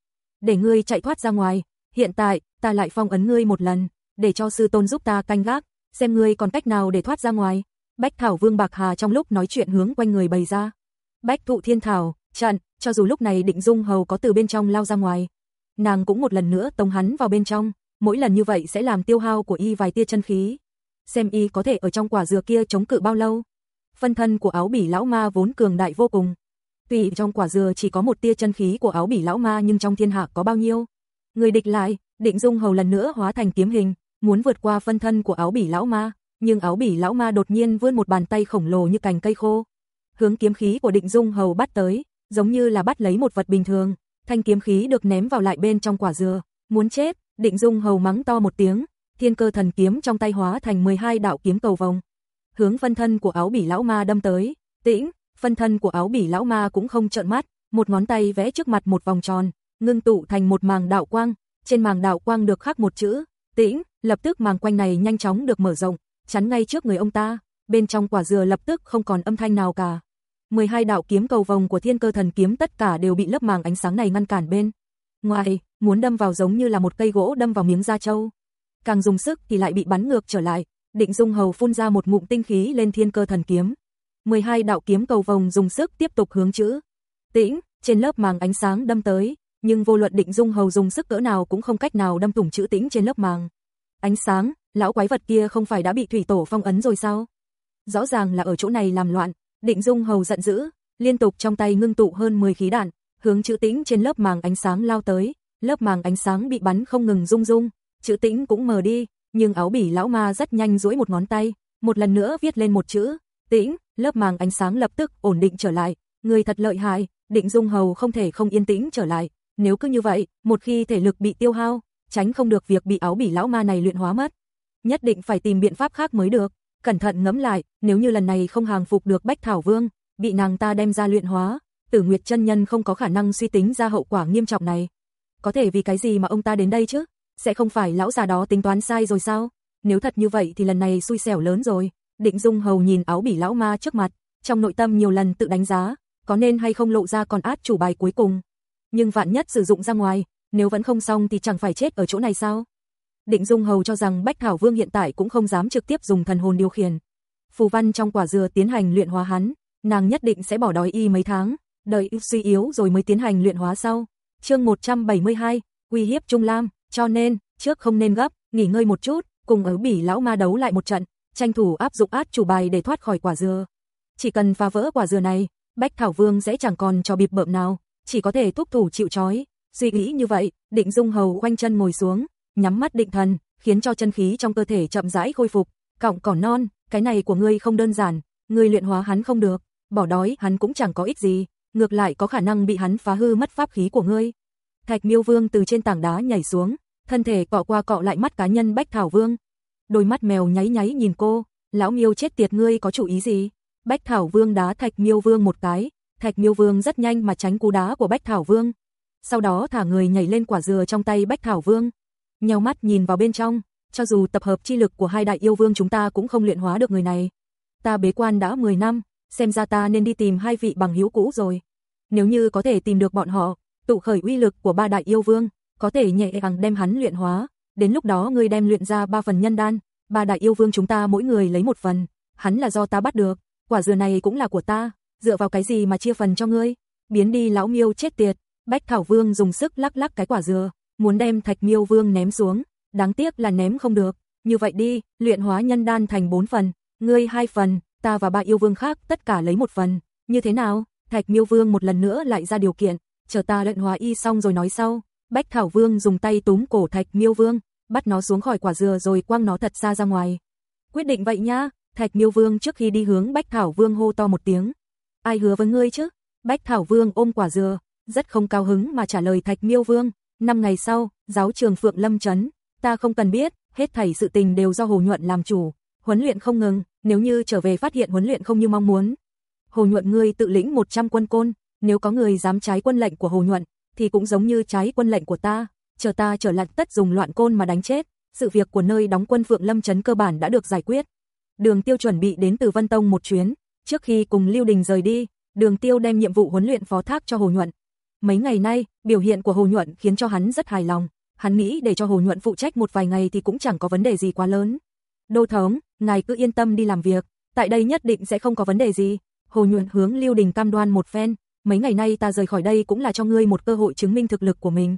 Speaker 1: Để ngươi chạy thoát ra ngoài, hiện tại, ta lại phong ấn ngươi một lần, để cho sư tôn giúp ta canh gác, xem ngươi còn cách nào để thoát ra ngoài. Bách Thảo Vương Bạc Hà trong lúc nói chuyện hướng quanh người bày ra. Bách Thụ Thiên Thảo, chặn. cho dù lúc này Định Dung Hầu có từ bên trong lao ra ngoài, nàng cũng một lần nữa tông hắn vào bên trong, mỗi lần như vậy sẽ làm tiêu hao của y vài tia chân khí. Xem y có thể ở trong quả dừa kia chống cự bao lâu. Phân thân của áo bỉ lão ma vốn cường đại vô cùng. Tuy trong quả dừa chỉ có một tia chân khí của áo bỉ lão ma nhưng trong thiên hạ có bao nhiêu. Người địch lại, Định Dung Hầu lần nữa hóa thành kiếm hình, muốn vượt qua phân thân của áo bỉ lão ma, nhưng áo bỉ lão ma đột nhiên vươn một bàn tay khổng lồ như cành cây khô, hướng kiếm khí của Định Dung Hầu bắt tới, giống như là bắt lấy một vật bình thường, thanh kiếm khí được ném vào lại bên trong quả dừa, muốn chết, Định Dung Hầu mắng to một tiếng, thiên cơ thần kiếm trong tay hóa thành 12 đạo kiếm cầu vòng, hướng phân thân của áo bỉ lão ma đâm tới, tĩnh, phân thân của áo bỉ lão ma cũng không trợn mắt, một ngón tay vẽ trước mặt một vòng tròn, ngưng tụ thành một màng đạo quang, trên màng đạo quang được khắc một chữ, tĩnh, lập tức màng quanh này nhanh chóng được mở rộng, chắn ngay trước người ông ta, bên trong quả dừa lập tức không còn âm thanh nào cả. 12 đạo kiếm cầu vòng của thiên cơ thần kiếm tất cả đều bị lớp màng ánh sáng này ngăn cản bên. Ngoài, muốn đâm vào giống như là một cây gỗ đâm vào miếng da trâu. Càng dùng sức thì lại bị bắn ngược trở lại, định dung hầu phun ra một ngụm tinh khí lên thiên cơ thần kiếm. 12 đạo kiếm cầu vòng dùng sức tiếp tục hướng chữ. Tĩnh, trên lớp màng ánh sáng đâm tới, nhưng vô luận định dung hầu dùng sức cỡ nào cũng không cách nào đâm thủng chữ tĩnh trên lớp màng. Ánh sáng, lão quái vật kia không phải đã bị thủy tổ phong ấn rồi sao? Rõ ràng là ở chỗ này làm loạn, định dung hầu giận dữ, liên tục trong tay ngưng tụ hơn 10 khí đạn, hướng chữ tĩnh trên lớp màng ánh sáng lao tới, lớp màng ánh sáng bị bắn không ngừng rung rung, chữ tĩnh cũng mờ đi, nhưng áo bỉ lão ma rất nhanh duỗi một ngón tay, một lần nữa viết lên một chữ, tĩnh, lớp màng ánh sáng lập tức ổn định trở lại, người thật lợi hại, định dung hầu không thể không yên tĩnh trở lại, nếu cứ như vậy, một khi thể lực bị tiêu hao, tránh không được việc bị áo bỉ lão ma này luyện hóa mất. Nhất định phải tìm biện pháp khác mới được. Cẩn thận ngẫm lại, nếu như lần này không hàng phục được Bách Thảo Vương, bị nàng ta đem ra luyện hóa, Tử Nguyệt chân nhân không có khả năng suy tính ra hậu quả nghiêm trọng này. Có thể vì cái gì mà ông ta đến đây chứ? Sẽ không phải lão già đó tính toán sai rồi sao? Nếu thật như vậy thì lần này xui xẻo lớn rồi. Định Dung Hầu nhìn áo bỉ lão ma trước mặt, trong nội tâm nhiều lần tự đánh giá, có nên hay không lộ ra còn át chủ bài cuối cùng. Nhưng vạn nhất sử dụng ra ngoài, nếu vẫn không xong thì chẳng phải chết ở chỗ này sao? Định Dung Hầu cho rằng Bách Thảo Vương hiện tại cũng không dám trực tiếp dùng thần hồn điều khiển. Phù văn trong quả dừa tiến hành luyện hóa hắn, nàng nhất định sẽ bỏ đói y mấy tháng, đợi y suy yếu rồi mới tiến hành luyện hóa sau. Chương 172, uy hiếp Trung Lam, cho nên, trước không nên gấp, nghỉ ngơi một chút, cùng ở bỉ lão ma đấu lại một trận, tranh thủ áp dụng át chủ bài để thoát khỏi quả dừa. Chỉ cần phá vỡ quả dừa này, Bách Thảo Vương sẽ chẳng còn cho bịp bợm nào, chỉ có thể thúc thủ chịu chói Suy nghĩ như vậy, Định Dung Hầu quanh chân ngồi xuống, nhắm mắt định thần, khiến cho chân khí trong cơ thể chậm rãi khôi phục. Cọng cỏ non, cái này của ngươi không đơn giản, ngươi luyện hóa hắn không được, bỏ đói hắn cũng chẳng có ích gì, ngược lại có khả năng bị hắn phá hư mất pháp khí của ngươi. Thạch Miêu Vương từ trên tảng đá nhảy xuống, thân thể cọ qua cọ lại mắt cá nhân Bách Thảo Vương. Đôi mắt mèo nháy nháy nhìn cô, lão Miêu chết tiệt ngươi có chủ ý gì? Bách Thảo Vương đá Thạch Miêu Vương một cái, Thạch Miêu Vương rất nhanh mà tránh cú đá của Bách Thảo Vương, sau đó thả người nhảy lên quả dừa trong tay Bách Thảo Vương. Nheo mắt nhìn vào bên trong, cho dù tập hợp chi lực của hai đại yêu vương chúng ta cũng không luyện hóa được người này. Ta bế quan đã 10 năm, xem ra ta nên đi tìm hai vị bằng hữu cũ rồi. Nếu như có thể tìm được bọn họ, tụ khởi uy lực của ba đại yêu vương, có thể nhẹ nhàng đem hắn luyện hóa, đến lúc đó người đem luyện ra ba phần nhân đan, ba đại yêu vương chúng ta mỗi người lấy một phần, hắn là do ta bắt được, quả dừa này cũng là của ta, dựa vào cái gì mà chia phần cho ngươi? Biến đi lão miêu chết tiệt. Bách Thảo Vương dùng sức lắc lắc cái quả dừa, muốn đem Thạch Miêu Vương ném xuống, đáng tiếc là ném không được. Như vậy đi, luyện hóa nhân đan thành bốn phần, ngươi hai phần, ta và ba yêu vương khác tất cả lấy một phần. Như thế nào? Thạch Miêu Vương một lần nữa lại ra điều kiện, chờ ta luyện hóa y xong rồi nói sau. Bách Thảo Vương dùng tay túm cổ Thạch Miêu Vương, bắt nó xuống khỏi quả dừa rồi quăng nó thật xa ra ngoài. Quyết định vậy nhá, Thạch Miêu Vương trước khi đi hướng Bách Thảo Vương hô to một tiếng. Ai hứa với ngươi chứ? Bách Thảo Vương ôm quả dừa, rất không cao hứng mà trả lời Thạch Miêu Vương, năm ngày sau, giáo trường Phượng Lâm Trấn, ta không cần biết, hết thảy sự tình đều do Hồ Nhuận làm chủ, huấn luyện không ngừng, nếu như trở về phát hiện huấn luyện không như mong muốn. Hồ Nhuận ngươi tự lĩnh 100 quân côn, nếu có người dám trái quân lệnh của Hồ Nhuận, thì cũng giống như trái quân lệnh của ta, chờ ta trở lại tất dùng loạn côn mà đánh chết, sự việc của nơi đóng quân Phượng Lâm Trấn cơ bản đã được giải quyết. Đường Tiêu chuẩn bị đến từ Vân Tông một chuyến, trước khi cùng Lưu Đình rời đi, Đường Tiêu đem nhiệm vụ huấn luyện phó thác cho Hồ Nhuận, Mấy ngày nay, biểu hiện của Hồ Nhuận khiến cho hắn rất hài lòng. Hắn nghĩ để cho Hồ Nhuận phụ trách một vài ngày thì cũng chẳng có vấn đề gì quá lớn. Đô thống, ngài cứ yên tâm đi làm việc, tại đây nhất định sẽ không có vấn đề gì. Hồ Nhuận hướng Lưu Đình cam đoan một phen, mấy ngày nay ta rời khỏi đây cũng là cho ngươi một cơ hội chứng minh thực lực của mình.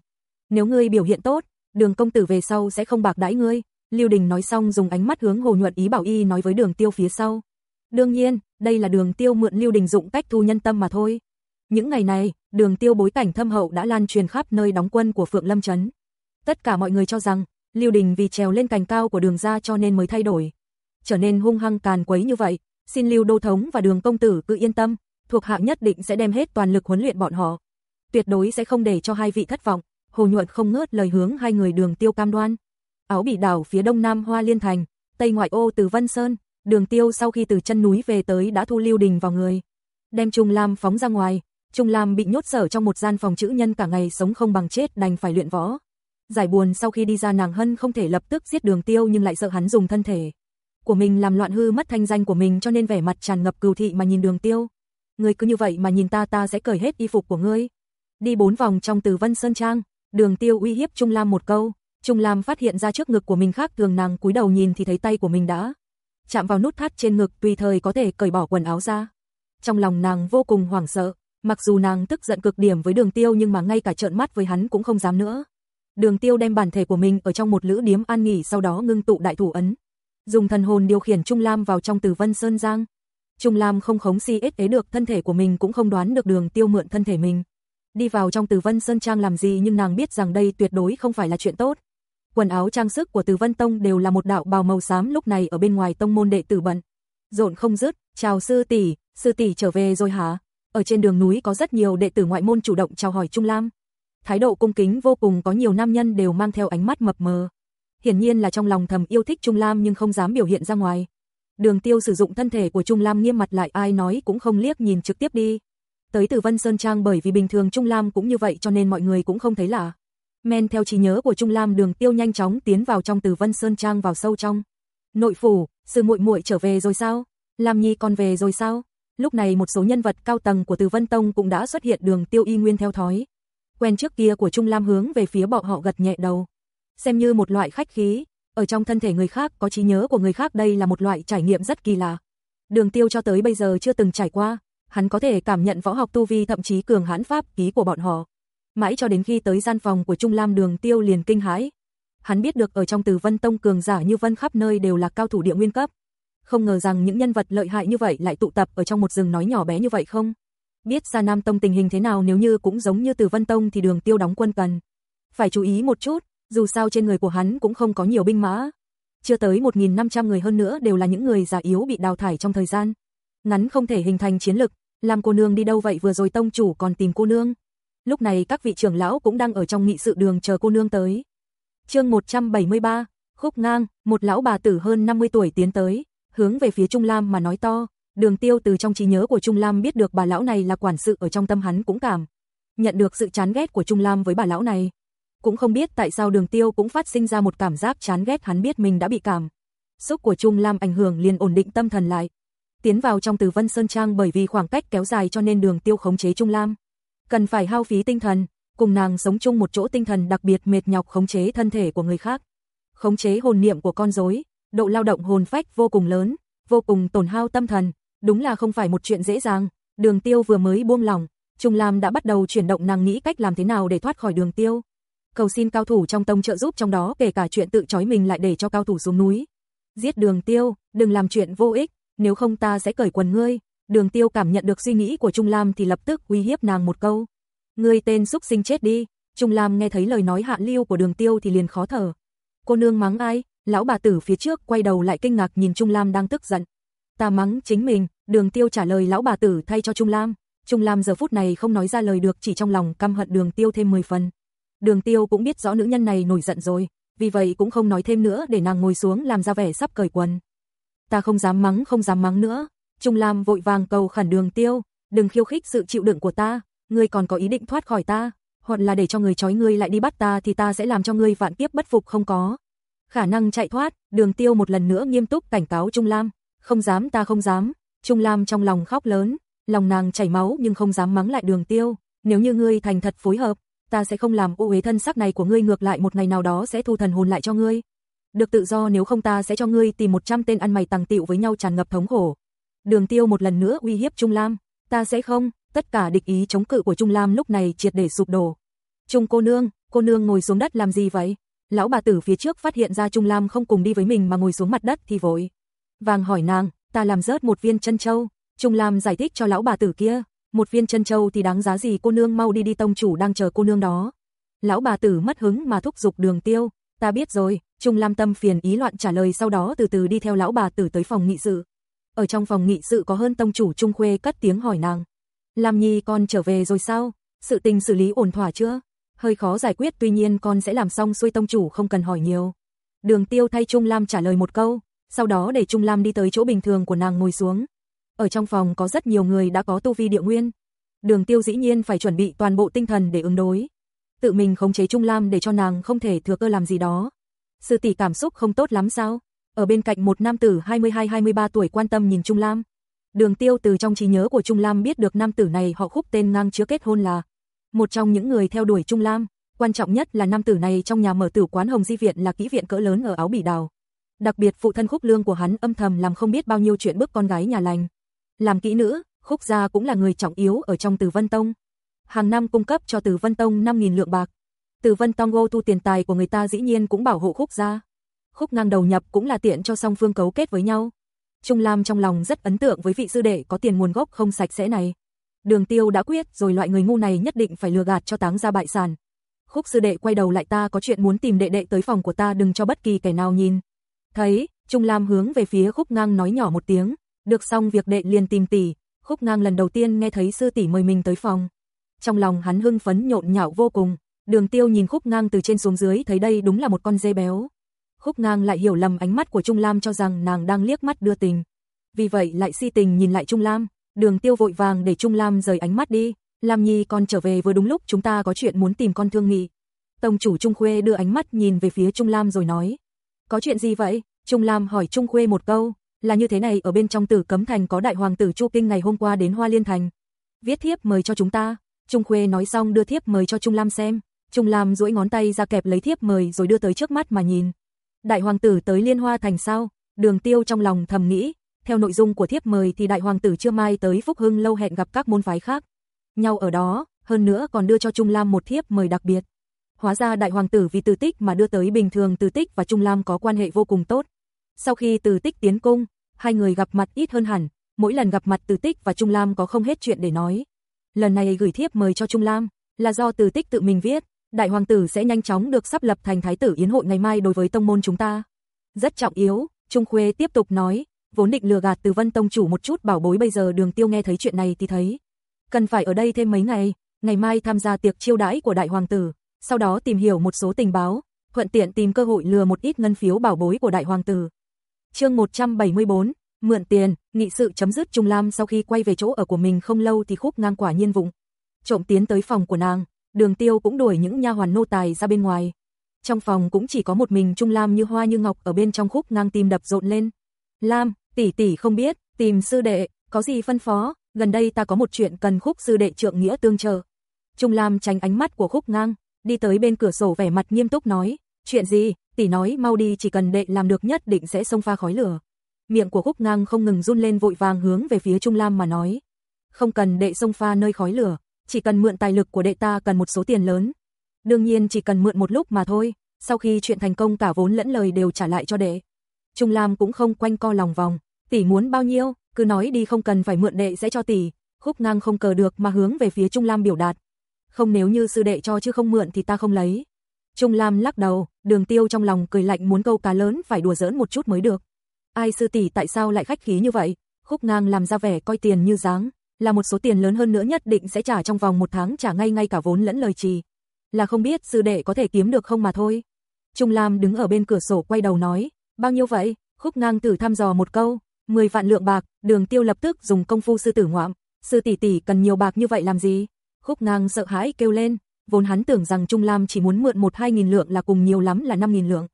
Speaker 1: Nếu ngươi biểu hiện tốt, đường công tử về sau sẽ không bạc đãi ngươi. Lưu Đình nói xong dùng ánh mắt hướng Hồ Nhuận ý bảo y nói với đường tiêu phía sau. Đương nhiên, đây là đường tiêu mượn Lưu Đình dụng cách thu nhân tâm mà thôi. Những ngày này, đường tiêu bối cảnh thâm hậu đã lan truyền khắp nơi đóng quân của Phượng Lâm Trấn. Tất cả mọi người cho rằng, Lưu Đình vì trèo lên cành cao của đường ra cho nên mới thay đổi. Trở nên hung hăng càn quấy như vậy, xin Lưu Đô Thống và đường công tử cứ yên tâm, thuộc hạ nhất định sẽ đem hết toàn lực huấn luyện bọn họ. Tuyệt đối sẽ không để cho hai vị thất vọng, Hồ Nhuận không ngớt lời hướng hai người đường tiêu cam đoan. Áo bị đảo phía đông nam Hoa Liên Thành, tây ngoại ô từ Vân Sơn, đường tiêu sau khi từ chân núi về tới đã thu Lưu Đình vào người. Đem Trung Lam phóng ra ngoài, Trung Lam bị nhốt sở trong một gian phòng chữ nhân cả ngày sống không bằng chết đành phải luyện võ. Giải buồn sau khi đi ra nàng hân không thể lập tức giết đường tiêu nhưng lại sợ hắn dùng thân thể của mình làm loạn hư mất thanh danh của mình cho nên vẻ mặt tràn ngập cừu thị mà nhìn đường tiêu. Ngươi cứ như vậy mà nhìn ta ta sẽ cởi hết y phục của ngươi. Đi bốn vòng trong từ vân sơn trang, đường tiêu uy hiếp Trung Lam một câu. Trung Lam phát hiện ra trước ngực của mình khác thường nàng cúi đầu nhìn thì thấy tay của mình đã chạm vào nút thắt trên ngực tùy thời có thể cởi bỏ quần áo ra. Trong lòng nàng vô cùng hoảng sợ, Mặc dù nàng tức giận cực điểm với đường tiêu nhưng mà ngay cả trợn mắt với hắn cũng không dám nữa. Đường tiêu đem bản thể của mình ở trong một lữ điếm an nghỉ sau đó ngưng tụ đại thủ ấn. Dùng thần hồn điều khiển Trung Lam vào trong Từ vân Sơn Giang. Trung Lam không khống si ết được thân thể của mình cũng không đoán được đường tiêu mượn thân thể mình. Đi vào trong Từ vân Sơn Trang làm gì nhưng nàng biết rằng đây tuyệt đối không phải là chuyện tốt. Quần áo trang sức của Từ vân tông đều là một đạo bào màu xám lúc này ở bên ngoài tông môn đệ tử bận. Rộn không dứt, chào sư tỷ, sư tỷ trở về rồi hả? Ở trên đường núi có rất nhiều đệ tử ngoại môn chủ động chào hỏi Trung Lam. Thái độ cung kính vô cùng có nhiều nam nhân đều mang theo ánh mắt mập mờ. Hiển nhiên là trong lòng thầm yêu thích Trung Lam nhưng không dám biểu hiện ra ngoài. Đường tiêu sử dụng thân thể của Trung Lam nghiêm mặt lại ai nói cũng không liếc nhìn trực tiếp đi. Tới từ Vân Sơn Trang bởi vì bình thường Trung Lam cũng như vậy cho nên mọi người cũng không thấy lạ. Men theo trí nhớ của Trung Lam đường tiêu nhanh chóng tiến vào trong từ Vân Sơn Trang vào sâu trong. Nội phủ, sư muội muội trở về rồi sao? Lam Nhi còn về rồi sao? Lúc này một số nhân vật cao tầng của Từ Vân Tông cũng đã xuất hiện đường tiêu y nguyên theo thói. Quen trước kia của Trung Lam hướng về phía bọn họ gật nhẹ đầu. Xem như một loại khách khí, ở trong thân thể người khác có trí nhớ của người khác đây là một loại trải nghiệm rất kỳ lạ. Đường tiêu cho tới bây giờ chưa từng trải qua, hắn có thể cảm nhận võ học tu vi thậm chí cường hãn pháp ký của bọn họ. Mãi cho đến khi tới gian phòng của Trung Lam đường tiêu liền kinh hãi. Hắn biết được ở trong từ Vân Tông cường giả như Vân khắp nơi đều là cao thủ địa nguyên cấp không ngờ rằng những nhân vật lợi hại như vậy lại tụ tập ở trong một rừng nói nhỏ bé như vậy không? Biết ra Nam Tông tình hình thế nào nếu như cũng giống như Từ Vân Tông thì đường tiêu đóng quân cần. Phải chú ý một chút, dù sao trên người của hắn cũng không có nhiều binh mã. Chưa tới 1.500 người hơn nữa đều là những người già yếu bị đào thải trong thời gian. Ngắn không thể hình thành chiến lực, làm cô nương đi đâu vậy vừa rồi tông chủ còn tìm cô nương. Lúc này các vị trưởng lão cũng đang ở trong nghị sự đường chờ cô nương tới. chương 173, khúc ngang, một lão bà tử hơn 50 tuổi tiến tới, hướng về phía Trung Lam mà nói to, đường tiêu từ trong trí nhớ của Trung Lam biết được bà lão này là quản sự ở trong tâm hắn cũng cảm. Nhận được sự chán ghét của Trung Lam với bà lão này. Cũng không biết tại sao đường tiêu cũng phát sinh ra một cảm giác chán ghét hắn biết mình đã bị cảm. Xúc của Trung Lam ảnh hưởng liền ổn định tâm thần lại. Tiến vào trong từ Vân Sơn Trang bởi vì khoảng cách kéo dài cho nên đường tiêu khống chế Trung Lam. Cần phải hao phí tinh thần, cùng nàng sống chung một chỗ tinh thần đặc biệt mệt nhọc khống chế thân thể của người khác. Khống chế hồn niệm của con rối, độ lao động hồn phách vô cùng lớn, vô cùng tổn hao tâm thần, đúng là không phải một chuyện dễ dàng. Đường Tiêu vừa mới buông lòng, Trung Lam đã bắt đầu chuyển động nàng nghĩ cách làm thế nào để thoát khỏi Đường Tiêu. Cầu xin cao thủ trong tông trợ giúp trong đó kể cả chuyện tự trói mình lại để cho cao thủ xuống núi. Giết Đường Tiêu, đừng làm chuyện vô ích, nếu không ta sẽ cởi quần ngươi. Đường Tiêu cảm nhận được suy nghĩ của Trung Lam thì lập tức uy hiếp nàng một câu. Ngươi tên xúc sinh chết đi. Trung Lam nghe thấy lời nói hạ lưu của Đường Tiêu thì liền khó thở. Cô nương mắng ai, lão bà tử phía trước quay đầu lại kinh ngạc nhìn Trung Lam đang tức giận. Ta mắng chính mình, đường tiêu trả lời lão bà tử thay cho Trung Lam. Trung Lam giờ phút này không nói ra lời được chỉ trong lòng căm hận đường tiêu thêm 10 phần. Đường tiêu cũng biết rõ nữ nhân này nổi giận rồi, vì vậy cũng không nói thêm nữa để nàng ngồi xuống làm ra vẻ sắp cởi quần. Ta không dám mắng không dám mắng nữa. Trung Lam vội vàng cầu khẩn đường tiêu, đừng khiêu khích sự chịu đựng của ta, ngươi còn có ý định thoát khỏi ta, hoặc là để cho người chói ngươi lại đi bắt ta thì ta sẽ làm cho ngươi vạn kiếp bất phục không có khả năng chạy thoát, đường tiêu một lần nữa nghiêm túc cảnh cáo Trung Lam, không dám ta không dám, Trung Lam trong lòng khóc lớn, lòng nàng chảy máu nhưng không dám mắng lại đường tiêu, nếu như ngươi thành thật phối hợp, ta sẽ không làm ô uế thân sắc này của ngươi ngược lại một ngày nào đó sẽ thu thần hồn lại cho ngươi. Được tự do nếu không ta sẽ cho ngươi tìm 100 tên ăn mày tàng tiệu với nhau tràn ngập thống khổ. Đường tiêu một lần nữa uy hiếp Trung Lam, ta sẽ không, tất cả địch ý chống cự của Trung Lam lúc này triệt để sụp đổ. Trung cô nương, cô nương ngồi xuống đất làm gì vậy? Lão bà tử phía trước phát hiện ra Trung Lam không cùng đi với mình mà ngồi xuống mặt đất thì vội. Vàng hỏi nàng, ta làm rớt một viên chân châu. Trung Lam giải thích cho lão bà tử kia, một viên chân châu thì đáng giá gì cô nương mau đi đi tông chủ đang chờ cô nương đó. Lão bà tử mất hứng mà thúc giục đường tiêu, ta biết rồi, Trung Lam tâm phiền ý loạn trả lời sau đó từ từ đi theo lão bà tử tới phòng nghị sự. Ở trong phòng nghị sự có hơn tông chủ Trung Khuê cất tiếng hỏi nàng. Lam Nhi con trở về rồi sao? Sự tình xử lý ổn thỏa chưa? hơi khó giải quyết tuy nhiên con sẽ làm xong xuôi tông chủ không cần hỏi nhiều. Đường tiêu thay Trung Lam trả lời một câu, sau đó để Trung Lam đi tới chỗ bình thường của nàng ngồi xuống. Ở trong phòng có rất nhiều người đã có tu vi địa nguyên. Đường tiêu dĩ nhiên phải chuẩn bị toàn bộ tinh thần để ứng đối. Tự mình khống chế Trung Lam để cho nàng không thể thừa cơ làm gì đó. Sư tỷ cảm xúc không tốt lắm sao? Ở bên cạnh một nam tử 22-23 tuổi quan tâm nhìn Trung Lam. Đường tiêu từ trong trí nhớ của Trung Lam biết được nam tử này họ khúc tên ngang chứa kết hôn là một trong những người theo đuổi Trung Lam. Quan trọng nhất là nam tử này trong nhà mở tử quán Hồng Di Viện là kỹ viện cỡ lớn ở áo bỉ đào. Đặc biệt phụ thân khúc lương của hắn âm thầm làm không biết bao nhiêu chuyện bước con gái nhà lành. Làm kỹ nữ, khúc gia cũng là người trọng yếu ở trong Từ Vân Tông. Hàng năm cung cấp cho Từ Vân Tông 5.000 lượng bạc. Từ Vân Tông gô thu tiền tài của người ta dĩ nhiên cũng bảo hộ khúc gia. Khúc ngang đầu nhập cũng là tiện cho song phương cấu kết với nhau. Trung Lam trong lòng rất ấn tượng với vị sư đệ có tiền nguồn gốc không sạch sẽ này. Đường tiêu đã quyết rồi loại người ngu này nhất định phải lừa gạt cho táng ra bại sản. Khúc sư đệ quay đầu lại ta có chuyện muốn tìm đệ đệ tới phòng của ta đừng cho bất kỳ kẻ nào nhìn. Thấy, Trung Lam hướng về phía khúc ngang nói nhỏ một tiếng, được xong việc đệ liền tìm tỷ, khúc ngang lần đầu tiên nghe thấy sư tỷ mời mình tới phòng. Trong lòng hắn hưng phấn nhộn nhạo vô cùng, đường tiêu nhìn khúc ngang từ trên xuống dưới thấy đây đúng là một con dê béo. Khúc ngang lại hiểu lầm ánh mắt của Trung Lam cho rằng nàng đang liếc mắt đưa tình. Vì vậy lại si tình nhìn lại Trung Lam, Đường tiêu vội vàng để Trung Lam rời ánh mắt đi. Lam Nhi con trở về vừa đúng lúc chúng ta có chuyện muốn tìm con thương nghị. Tông chủ Trung Khuê đưa ánh mắt nhìn về phía Trung Lam rồi nói. Có chuyện gì vậy? Trung Lam hỏi Trung Khuê một câu. Là như thế này ở bên trong tử cấm thành có đại hoàng tử Chu Kinh ngày hôm qua đến Hoa Liên Thành. Viết thiếp mời cho chúng ta. Trung Khuê nói xong đưa thiếp mời cho Trung Lam xem. Trung Lam duỗi ngón tay ra kẹp lấy thiếp mời rồi đưa tới trước mắt mà nhìn. Đại hoàng tử tới Liên Hoa Thành sao? Đường tiêu trong lòng thầm nghĩ, theo nội dung của thiếp mời thì đại hoàng tử chưa mai tới Phúc Hưng lâu hẹn gặp các môn phái khác nhau ở đó, hơn nữa còn đưa cho Trung Lam một thiếp mời đặc biệt. Hóa ra đại hoàng tử vì Từ Tích mà đưa tới bình thường Từ Tích và Trung Lam có quan hệ vô cùng tốt. Sau khi Từ Tích tiến cung, hai người gặp mặt ít hơn hẳn, mỗi lần gặp mặt Từ Tích và Trung Lam có không hết chuyện để nói. Lần này gửi thiếp mời cho Trung Lam là do Từ Tích tự mình viết, đại hoàng tử sẽ nhanh chóng được sắp lập thành thái tử yến hội ngày mai đối với tông môn chúng ta. Rất trọng yếu, Trung Khuê tiếp tục nói, Vốn định lừa gạt Từ Vân tông chủ một chút bảo bối bây giờ Đường Tiêu nghe thấy chuyện này thì thấy, cần phải ở đây thêm mấy ngày, ngày mai tham gia tiệc chiêu đãi của đại hoàng tử, sau đó tìm hiểu một số tình báo, thuận tiện tìm cơ hội lừa một ít ngân phiếu bảo bối của đại hoàng tử. Chương 174, mượn tiền, nghị sự chấm dứt Trung Lam sau khi quay về chỗ ở của mình không lâu thì khúc ngang quả nhiên vụng. Trộm tiến tới phòng của nàng, Đường Tiêu cũng đuổi những nha hoàn nô tài ra bên ngoài. Trong phòng cũng chỉ có một mình Trung Lam như hoa như ngọc ở bên trong khúc ngang tim đập rộn lên. Lam, tỷ tỷ không biết, tìm sư đệ, có gì phân phó, gần đây ta có một chuyện cần khúc sư đệ trượng nghĩa tương trợ Trung Lam tránh ánh mắt của khúc ngang, đi tới bên cửa sổ vẻ mặt nghiêm túc nói, chuyện gì, tỷ nói mau đi chỉ cần đệ làm được nhất định sẽ xông pha khói lửa. Miệng của khúc ngang không ngừng run lên vội vàng hướng về phía Trung Lam mà nói. Không cần đệ xông pha nơi khói lửa, chỉ cần mượn tài lực của đệ ta cần một số tiền lớn. Đương nhiên chỉ cần mượn một lúc mà thôi, sau khi chuyện thành công cả vốn lẫn lời đều trả lại cho đệ. Trung Lam cũng không quanh co lòng vòng, tỷ muốn bao nhiêu, cứ nói đi không cần phải mượn đệ sẽ cho tỷ. Khúc ngang không cờ được mà hướng về phía Trung Lam biểu đạt. Không nếu như sư đệ cho chứ không mượn thì ta không lấy. Trung Lam lắc đầu, đường tiêu trong lòng cười lạnh muốn câu cá lớn phải đùa giỡn một chút mới được. Ai sư tỷ tại sao lại khách khí như vậy? Khúc ngang làm ra vẻ coi tiền như dáng, là một số tiền lớn hơn nữa nhất định sẽ trả trong vòng một tháng trả ngay ngay cả vốn lẫn lời trì. Là không biết sư đệ có thể kiếm được không mà thôi. Trung Lam đứng ở bên cửa sổ quay đầu nói, Bao nhiêu vậy? Khúc ngang tử thăm dò một câu. 10 vạn lượng bạc, đường tiêu lập tức dùng công phu sư tử ngoạm. Sư tỷ tỷ cần nhiều bạc như vậy làm gì? Khúc ngang sợ hãi kêu lên. Vốn hắn tưởng rằng Trung Lam chỉ muốn mượn một hai nghìn lượng là cùng nhiều lắm là năm nghìn lượng.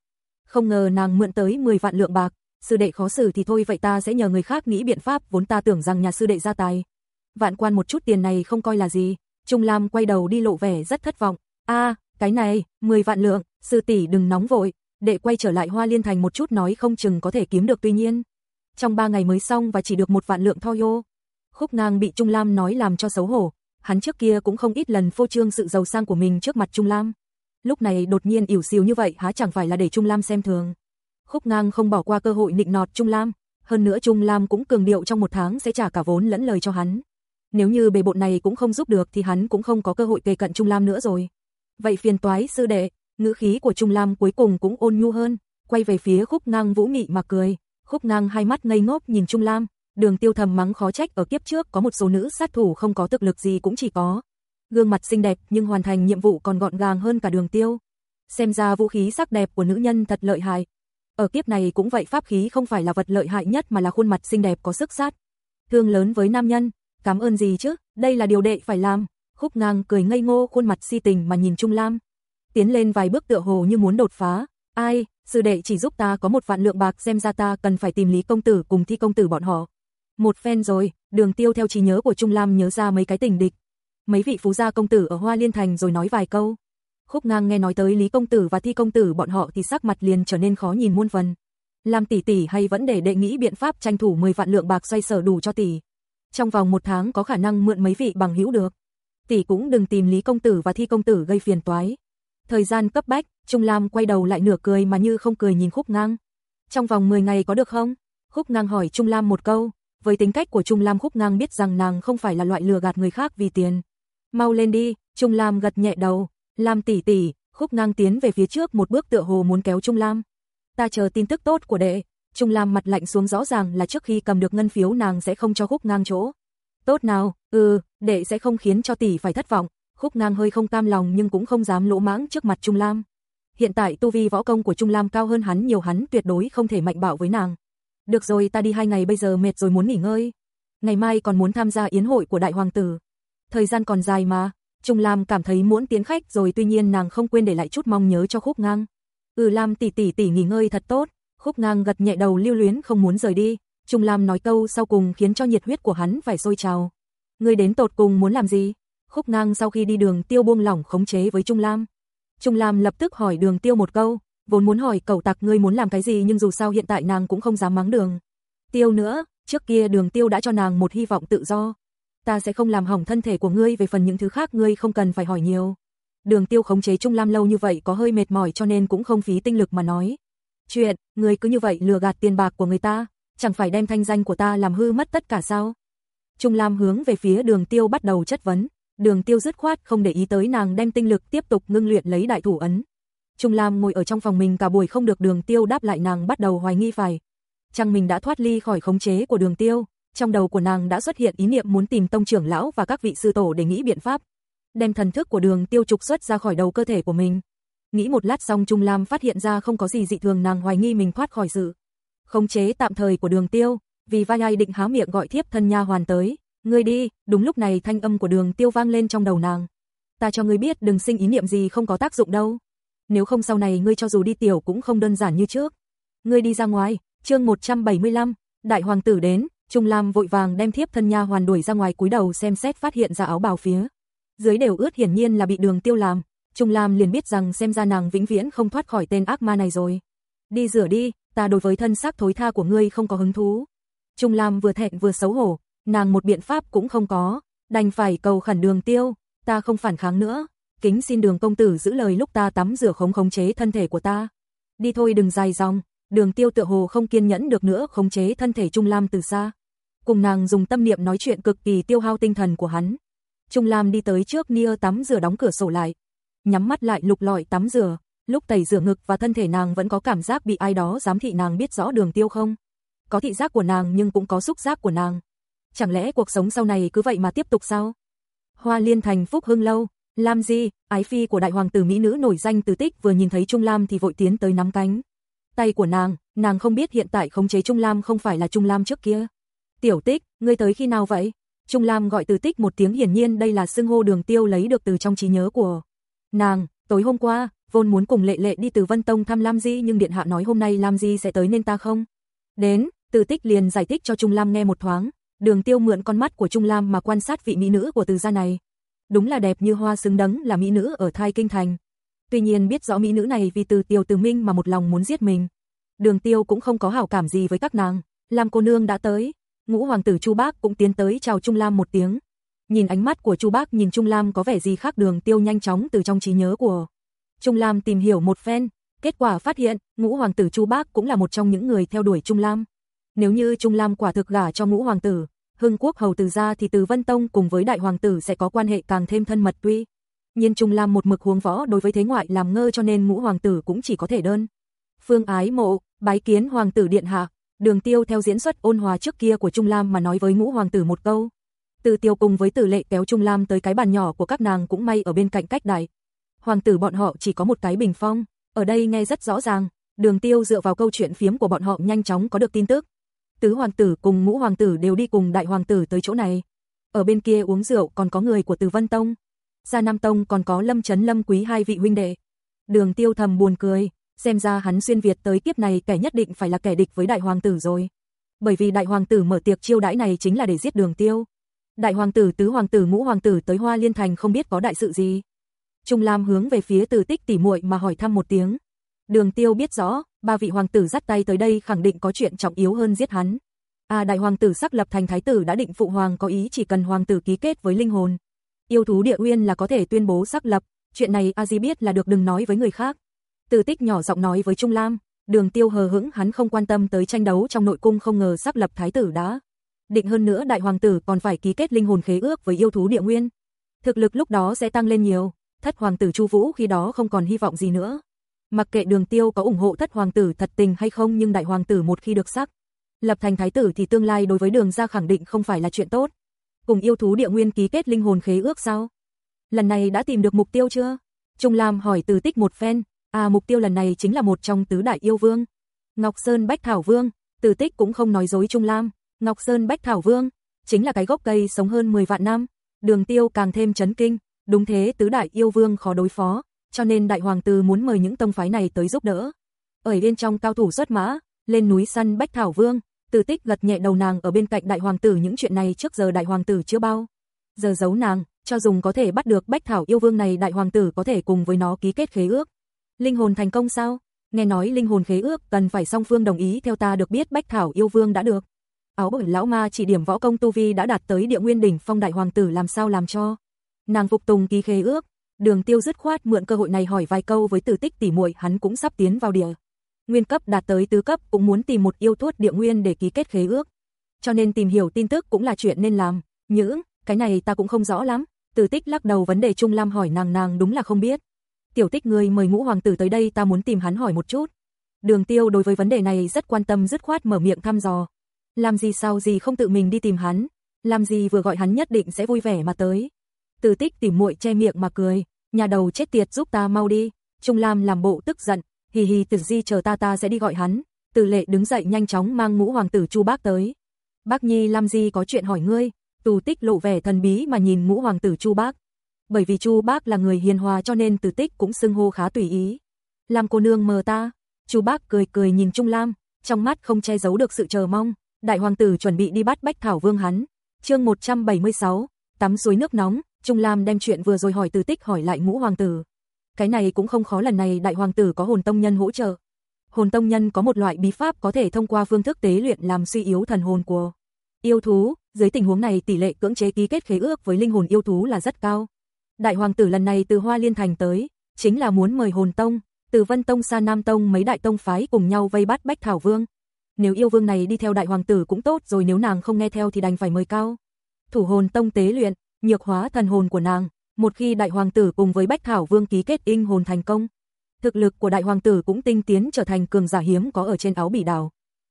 Speaker 1: Không ngờ nàng mượn tới 10 vạn lượng bạc. Sư đệ khó xử thì thôi vậy ta sẽ nhờ người khác nghĩ biện pháp vốn ta tưởng rằng nhà sư đệ ra tài. Vạn quan một chút tiền này không coi là gì. Trung Lam quay đầu đi lộ vẻ rất thất vọng. a cái này, 10 vạn lượng, sư tỷ đừng nóng vội, để quay trở lại Hoa Liên Thành một chút nói không chừng có thể kiếm được tuy nhiên. Trong ba ngày mới xong và chỉ được một vạn lượng Thoyo. Khúc ngang bị Trung Lam nói làm cho xấu hổ, hắn trước kia cũng không ít lần phô trương sự giàu sang của mình trước mặt Trung Lam. Lúc này đột nhiên ỉu xìu như vậy há chẳng phải là để Trung Lam xem thường. Khúc ngang không bỏ qua cơ hội nịnh nọt Trung Lam, hơn nữa Trung Lam cũng cường điệu trong một tháng sẽ trả cả vốn lẫn lời cho hắn. Nếu như bề bộn này cũng không giúp được thì hắn cũng không có cơ hội kề cận Trung Lam nữa rồi. Vậy phiền toái sư đệ, Ngữ khí của Trung Lam cuối cùng cũng ôn nhu hơn, quay về phía khúc ngang vũ mị mà cười. Khúc ngang hai mắt ngây ngốc nhìn Trung Lam, đường tiêu thầm mắng khó trách ở kiếp trước có một số nữ sát thủ không có thực lực gì cũng chỉ có. Gương mặt xinh đẹp nhưng hoàn thành nhiệm vụ còn gọn gàng hơn cả đường tiêu. Xem ra vũ khí sắc đẹp của nữ nhân thật lợi hại. Ở kiếp này cũng vậy pháp khí không phải là vật lợi hại nhất mà là khuôn mặt xinh đẹp có sức sát. Thương lớn với nam nhân, cảm ơn gì chứ, đây là điều đệ phải làm. Khúc ngang cười ngây ngô khuôn mặt si tình mà nhìn Trung Lam, tiến lên vài bước tựa hồ như muốn đột phá. Ai, sư đệ chỉ giúp ta có một vạn lượng bạc xem ra ta cần phải tìm Lý Công Tử cùng Thi Công Tử bọn họ. Một phen rồi, đường tiêu theo trí nhớ của Trung Lam nhớ ra mấy cái tình địch. Mấy vị phú gia công tử ở Hoa Liên Thành rồi nói vài câu. Khúc ngang nghe nói tới Lý Công Tử và Thi Công Tử bọn họ thì sắc mặt liền trở nên khó nhìn muôn phần. Làm tỷ tỷ hay vẫn để đệ nghĩ biện pháp tranh thủ 10 vạn lượng bạc xoay sở đủ cho tỷ. Trong vòng một tháng có khả năng mượn mấy vị bằng hữu được. Tỷ cũng đừng tìm Lý Công Tử và Thi Công Tử gây phiền toái. Thời gian cấp bách, Trung Lam quay đầu lại nửa cười mà như không cười nhìn Khúc Ngang. Trong vòng 10 ngày có được không? Khúc Ngang hỏi Trung Lam một câu, với tính cách của Trung Lam Khúc Ngang biết rằng nàng không phải là loại lừa gạt người khác vì tiền. Mau lên đi, Trung Lam gật nhẹ đầu, Lam tỷ tỷ, Khúc Ngang tiến về phía trước một bước tựa hồ muốn kéo Trung Lam. Ta chờ tin tức tốt của đệ. Trung Lam mặt lạnh xuống rõ ràng là trước khi cầm được ngân phiếu nàng sẽ không cho Khúc Ngang chỗ. Tốt nào, ừ, đệ sẽ không khiến cho tỷ phải thất vọng. Khúc ngang hơi không cam lòng nhưng cũng không dám lỗ mãng trước mặt Trung Lam. Hiện tại tu vi võ công của Trung Lam cao hơn hắn nhiều hắn tuyệt đối không thể mạnh bạo với nàng. Được rồi ta đi hai ngày bây giờ mệt rồi muốn nghỉ ngơi. Ngày mai còn muốn tham gia yến hội của đại hoàng tử. Thời gian còn dài mà. Trung Lam cảm thấy muốn tiến khách rồi tuy nhiên nàng không quên để lại chút mong nhớ cho khúc ngang. Ừ Lam tỷ tỷ tỷ nghỉ ngơi thật tốt. Khúc ngang gật nhẹ đầu lưu luyến không muốn rời đi. Trung Lam nói câu sau cùng khiến cho nhiệt huyết của hắn phải sôi trào. Ngươi đến tột cùng muốn làm gì? Khúc ngang sau khi đi đường tiêu buông lỏng khống chế với Trung Lam. Trung Lam lập tức hỏi đường tiêu một câu, vốn muốn hỏi cậu tặc ngươi muốn làm cái gì nhưng dù sao hiện tại nàng cũng không dám mắng đường. Tiêu nữa, trước kia đường tiêu đã cho nàng một hy vọng tự do. Ta sẽ không làm hỏng thân thể của ngươi về phần những thứ khác ngươi không cần phải hỏi nhiều. Đường tiêu khống chế Trung Lam lâu như vậy có hơi mệt mỏi cho nên cũng không phí tinh lực mà nói. Chuyện, ngươi cứ như vậy lừa gạt tiền bạc của người ta, chẳng phải đem thanh danh của ta làm hư mất tất cả sao? Trung Lam hướng về phía đường tiêu bắt đầu chất vấn. Đường tiêu dứt khoát không để ý tới nàng đem tinh lực tiếp tục ngưng luyện lấy đại thủ ấn. Trung Lam ngồi ở trong phòng mình cả buổi không được đường tiêu đáp lại nàng bắt đầu hoài nghi phải. Chăng mình đã thoát ly khỏi khống chế của đường tiêu, trong đầu của nàng đã xuất hiện ý niệm muốn tìm tông trưởng lão và các vị sư tổ để nghĩ biện pháp. Đem thần thức của đường tiêu trục xuất ra khỏi đầu cơ thể của mình. Nghĩ một lát xong Trung Lam phát hiện ra không có gì dị thường nàng hoài nghi mình thoát khỏi sự khống chế tạm thời của đường tiêu, vì vai ai định há miệng gọi thiếp thân nha hoàn tới, Ngươi đi, đúng lúc này thanh âm của đường tiêu vang lên trong đầu nàng. Ta cho ngươi biết đừng sinh ý niệm gì không có tác dụng đâu. Nếu không sau này ngươi cho dù đi tiểu cũng không đơn giản như trước. Ngươi đi ra ngoài, chương 175, đại hoàng tử đến, Trung Lam vội vàng đem thiếp thân nha hoàn đuổi ra ngoài cúi đầu xem xét phát hiện ra áo bào phía. Dưới đều ướt hiển nhiên là bị đường tiêu làm, Trung Lam liền biết rằng xem ra nàng vĩnh viễn không thoát khỏi tên ác ma này rồi. Đi rửa đi, ta đối với thân xác thối tha của ngươi không có hứng thú. Trung Lam vừa thẹn vừa xấu hổ, nàng một biện pháp cũng không có, đành phải cầu khẩn đường tiêu, ta không phản kháng nữa, kính xin đường công tử giữ lời lúc ta tắm rửa không khống chế thân thể của ta. Đi thôi đừng dài dòng, đường tiêu tựa hồ không kiên nhẫn được nữa khống chế thân thể Trung Lam từ xa. Cùng nàng dùng tâm niệm nói chuyện cực kỳ tiêu hao tinh thần của hắn. Trung Lam đi tới trước nia tắm rửa đóng cửa sổ lại, nhắm mắt lại lục lọi tắm rửa, lúc tẩy rửa ngực và thân thể nàng vẫn có cảm giác bị ai đó giám thị nàng biết rõ đường tiêu không. Có thị giác của nàng nhưng cũng có xúc giác của nàng, chẳng lẽ cuộc sống sau này cứ vậy mà tiếp tục sao? Hoa Liên thành phúc hưng lâu, Lam Di, ái phi của đại hoàng tử mỹ nữ nổi danh từ tích vừa nhìn thấy Trung Lam thì vội tiến tới nắm cánh. Tay của nàng, nàng không biết hiện tại khống chế Trung Lam không phải là Trung Lam trước kia. Tiểu tích, ngươi tới khi nào vậy? Trung Lam gọi từ tích một tiếng hiển nhiên đây là xưng hô đường tiêu lấy được từ trong trí nhớ của nàng. Tối hôm qua, vôn muốn cùng lệ lệ đi từ Vân Tông thăm Lam Di nhưng Điện Hạ nói hôm nay Lam Di sẽ tới nên ta không. Đến, từ tích liền giải thích cho Trung Lam nghe một thoáng, Đường Tiêu mượn con mắt của Trung Lam mà quan sát vị mỹ nữ của từ gia này. Đúng là đẹp như hoa xứng đấng là mỹ nữ ở thai kinh thành. Tuy nhiên biết rõ mỹ nữ này vì từ Tiêu Từ Minh mà một lòng muốn giết mình. Đường Tiêu cũng không có hảo cảm gì với các nàng. Lam cô nương đã tới. Ngũ hoàng tử Chu Bác cũng tiến tới chào Trung Lam một tiếng. Nhìn ánh mắt của Chu Bác nhìn Trung Lam có vẻ gì khác Đường Tiêu nhanh chóng từ trong trí nhớ của Trung Lam tìm hiểu một phen, kết quả phát hiện, Ngũ hoàng tử Chu Bác cũng là một trong những người theo đuổi Trung Lam. Nếu như Trung Lam quả thực gả cho ngũ hoàng tử, Hưng Quốc hầu từ gia thì Từ Vân Tông cùng với đại hoàng tử sẽ có quan hệ càng thêm thân mật tuy. Nhiên Trung Lam một mực huống võ đối với thế ngoại làm ngơ cho nên ngũ hoàng tử cũng chỉ có thể đơn. Phương Ái Mộ, bái kiến hoàng tử điện hạ, Đường Tiêu theo diễn xuất ôn hòa trước kia của Trung Lam mà nói với ngũ hoàng tử một câu. Từ Tiêu cùng với Tử Lệ kéo Trung Lam tới cái bàn nhỏ của các nàng cũng may ở bên cạnh cách đại Hoàng tử bọn họ chỉ có một cái bình phong, ở đây nghe rất rõ ràng, Đường Tiêu dựa vào câu chuyện phiếm của bọn họ nhanh chóng có được tin tức tứ hoàng tử cùng ngũ hoàng tử đều đi cùng đại hoàng tử tới chỗ này. Ở bên kia uống rượu còn có người của Từ Vân Tông, Gia Nam Tông còn có Lâm Chấn Lâm Quý hai vị huynh đệ. Đường Tiêu thầm buồn cười, xem ra hắn xuyên việt tới kiếp này kẻ nhất định phải là kẻ địch với đại hoàng tử rồi. Bởi vì đại hoàng tử mở tiệc chiêu đãi này chính là để giết Đường Tiêu. Đại hoàng tử, tứ hoàng tử, ngũ hoàng tử tới Hoa Liên Thành không biết có đại sự gì. Trung Lam hướng về phía Từ Tích tỉ muội mà hỏi thăm một tiếng. Đường Tiêu biết rõ, ba vị hoàng tử dắt tay tới đây khẳng định có chuyện trọng yếu hơn giết hắn. À đại hoàng tử sắc lập thành thái tử đã định phụ hoàng có ý chỉ cần hoàng tử ký kết với linh hồn. Yêu thú địa uyên là có thể tuyên bố sắc lập, chuyện này A Di biết là được đừng nói với người khác. Từ tích nhỏ giọng nói với Trung Lam, đường tiêu hờ hững hắn không quan tâm tới tranh đấu trong nội cung không ngờ sắc lập thái tử đã. Định hơn nữa đại hoàng tử còn phải ký kết linh hồn khế ước với yêu thú địa nguyên. Thực lực lúc đó sẽ tăng lên nhiều, thất hoàng tử Chu Vũ khi đó không còn hy vọng gì nữa. Mặc kệ đường tiêu có ủng hộ thất hoàng tử thật tình hay không nhưng đại hoàng tử một khi được sắc, lập thành thái tử thì tương lai đối với đường ra khẳng định không phải là chuyện tốt. Cùng yêu thú địa nguyên ký kết linh hồn khế ước sao? Lần này đã tìm được mục tiêu chưa? Trung Lam hỏi từ tích một phen, à mục tiêu lần này chính là một trong tứ đại yêu vương. Ngọc Sơn Bách Thảo Vương, từ tích cũng không nói dối Trung Lam, Ngọc Sơn Bách Thảo Vương, chính là cái gốc cây sống hơn 10 vạn năm. Đường tiêu càng thêm chấn kinh, đúng thế tứ đại yêu vương khó đối phó, cho nên đại hoàng tử muốn mời những tông phái này tới giúp đỡ. Ở bên trong cao thủ xuất mã, lên núi săn Bách Thảo Vương, Từ Tích gật nhẹ đầu nàng ở bên cạnh đại hoàng tử những chuyện này trước giờ đại hoàng tử chưa bao giờ giấu nàng, cho dùng có thể bắt được Bách Thảo yêu vương này đại hoàng tử có thể cùng với nó ký kết khế ước. Linh hồn thành công sao? Nghe nói linh hồn khế ước cần phải song phương đồng ý theo ta được biết Bách Thảo yêu vương đã được. Áo bẩn lão ma chỉ điểm võ công tu vi đã đạt tới địa nguyên đỉnh phong đại hoàng tử làm sao làm cho. Nàng phục tùng ký khế ước, Đường Tiêu dứt khoát mượn cơ hội này hỏi vài câu với Tử Tích tỉ muội, hắn cũng sắp tiến vào địa nguyên cấp đạt tới tứ cấp, cũng muốn tìm một yêu thuốc địa nguyên để ký kết khế ước. Cho nên tìm hiểu tin tức cũng là chuyện nên làm. Những cái này ta cũng không rõ lắm. Tử Tích lắc đầu vấn đề Trung Lam hỏi nàng nàng đúng là không biết. Tiểu Tích ngươi mời Ngũ hoàng tử tới đây, ta muốn tìm hắn hỏi một chút. Đường Tiêu đối với vấn đề này rất quan tâm dứt khoát mở miệng thăm dò. Làm gì sao gì không tự mình đi tìm hắn, làm gì vừa gọi hắn nhất định sẽ vui vẻ mà tới. Từ Tích tìm muội che miệng mà cười, nhà đầu chết tiệt giúp ta mau đi. Trung Lam làm bộ tức giận, hì hì tử di chờ ta ta sẽ đi gọi hắn. Tử lệ đứng dậy nhanh chóng mang mũ hoàng tử Chu Bác tới. Bác Nhi làm gì có chuyện hỏi ngươi, tù tích lộ vẻ thần bí mà nhìn mũ hoàng tử Chu Bác. Bởi vì Chu Bác là người hiền hòa cho nên tử tích cũng xưng hô khá tùy ý. Làm cô nương mờ ta, Chu Bác cười cười nhìn Trung Lam, trong mắt không che giấu được sự chờ mong. Đại hoàng tử chuẩn bị đi bắt Bách Thảo Vương hắn. Chương 176, tắm suối nước nóng, Trung Lam đem chuyện vừa rồi hỏi từ tích hỏi lại ngũ hoàng tử. Cái này cũng không khó lần này đại hoàng tử có hồn tông nhân hỗ trợ. Hồn tông nhân có một loại bí pháp có thể thông qua phương thức tế luyện làm suy yếu thần hồn của yêu thú, dưới tình huống này tỷ lệ cưỡng chế ký kết khế ước với linh hồn yêu thú là rất cao. Đại hoàng tử lần này từ Hoa Liên thành tới, chính là muốn mời hồn tông, từ Vân tông Sa Nam tông mấy đại tông phái cùng nhau vây bắt Bách Thảo Vương. Nếu yêu vương này đi theo đại hoàng tử cũng tốt rồi nếu nàng không nghe theo thì đành phải mời cao. Thủ hồn tông tế luyện, nhược hóa thần hồn của nàng. Một khi đại hoàng tử cùng với Bách Thảo Vương ký kết in hồn thành công, thực lực của đại hoàng tử cũng tinh tiến trở thành cường giả hiếm có ở trên áo bỉ đảo.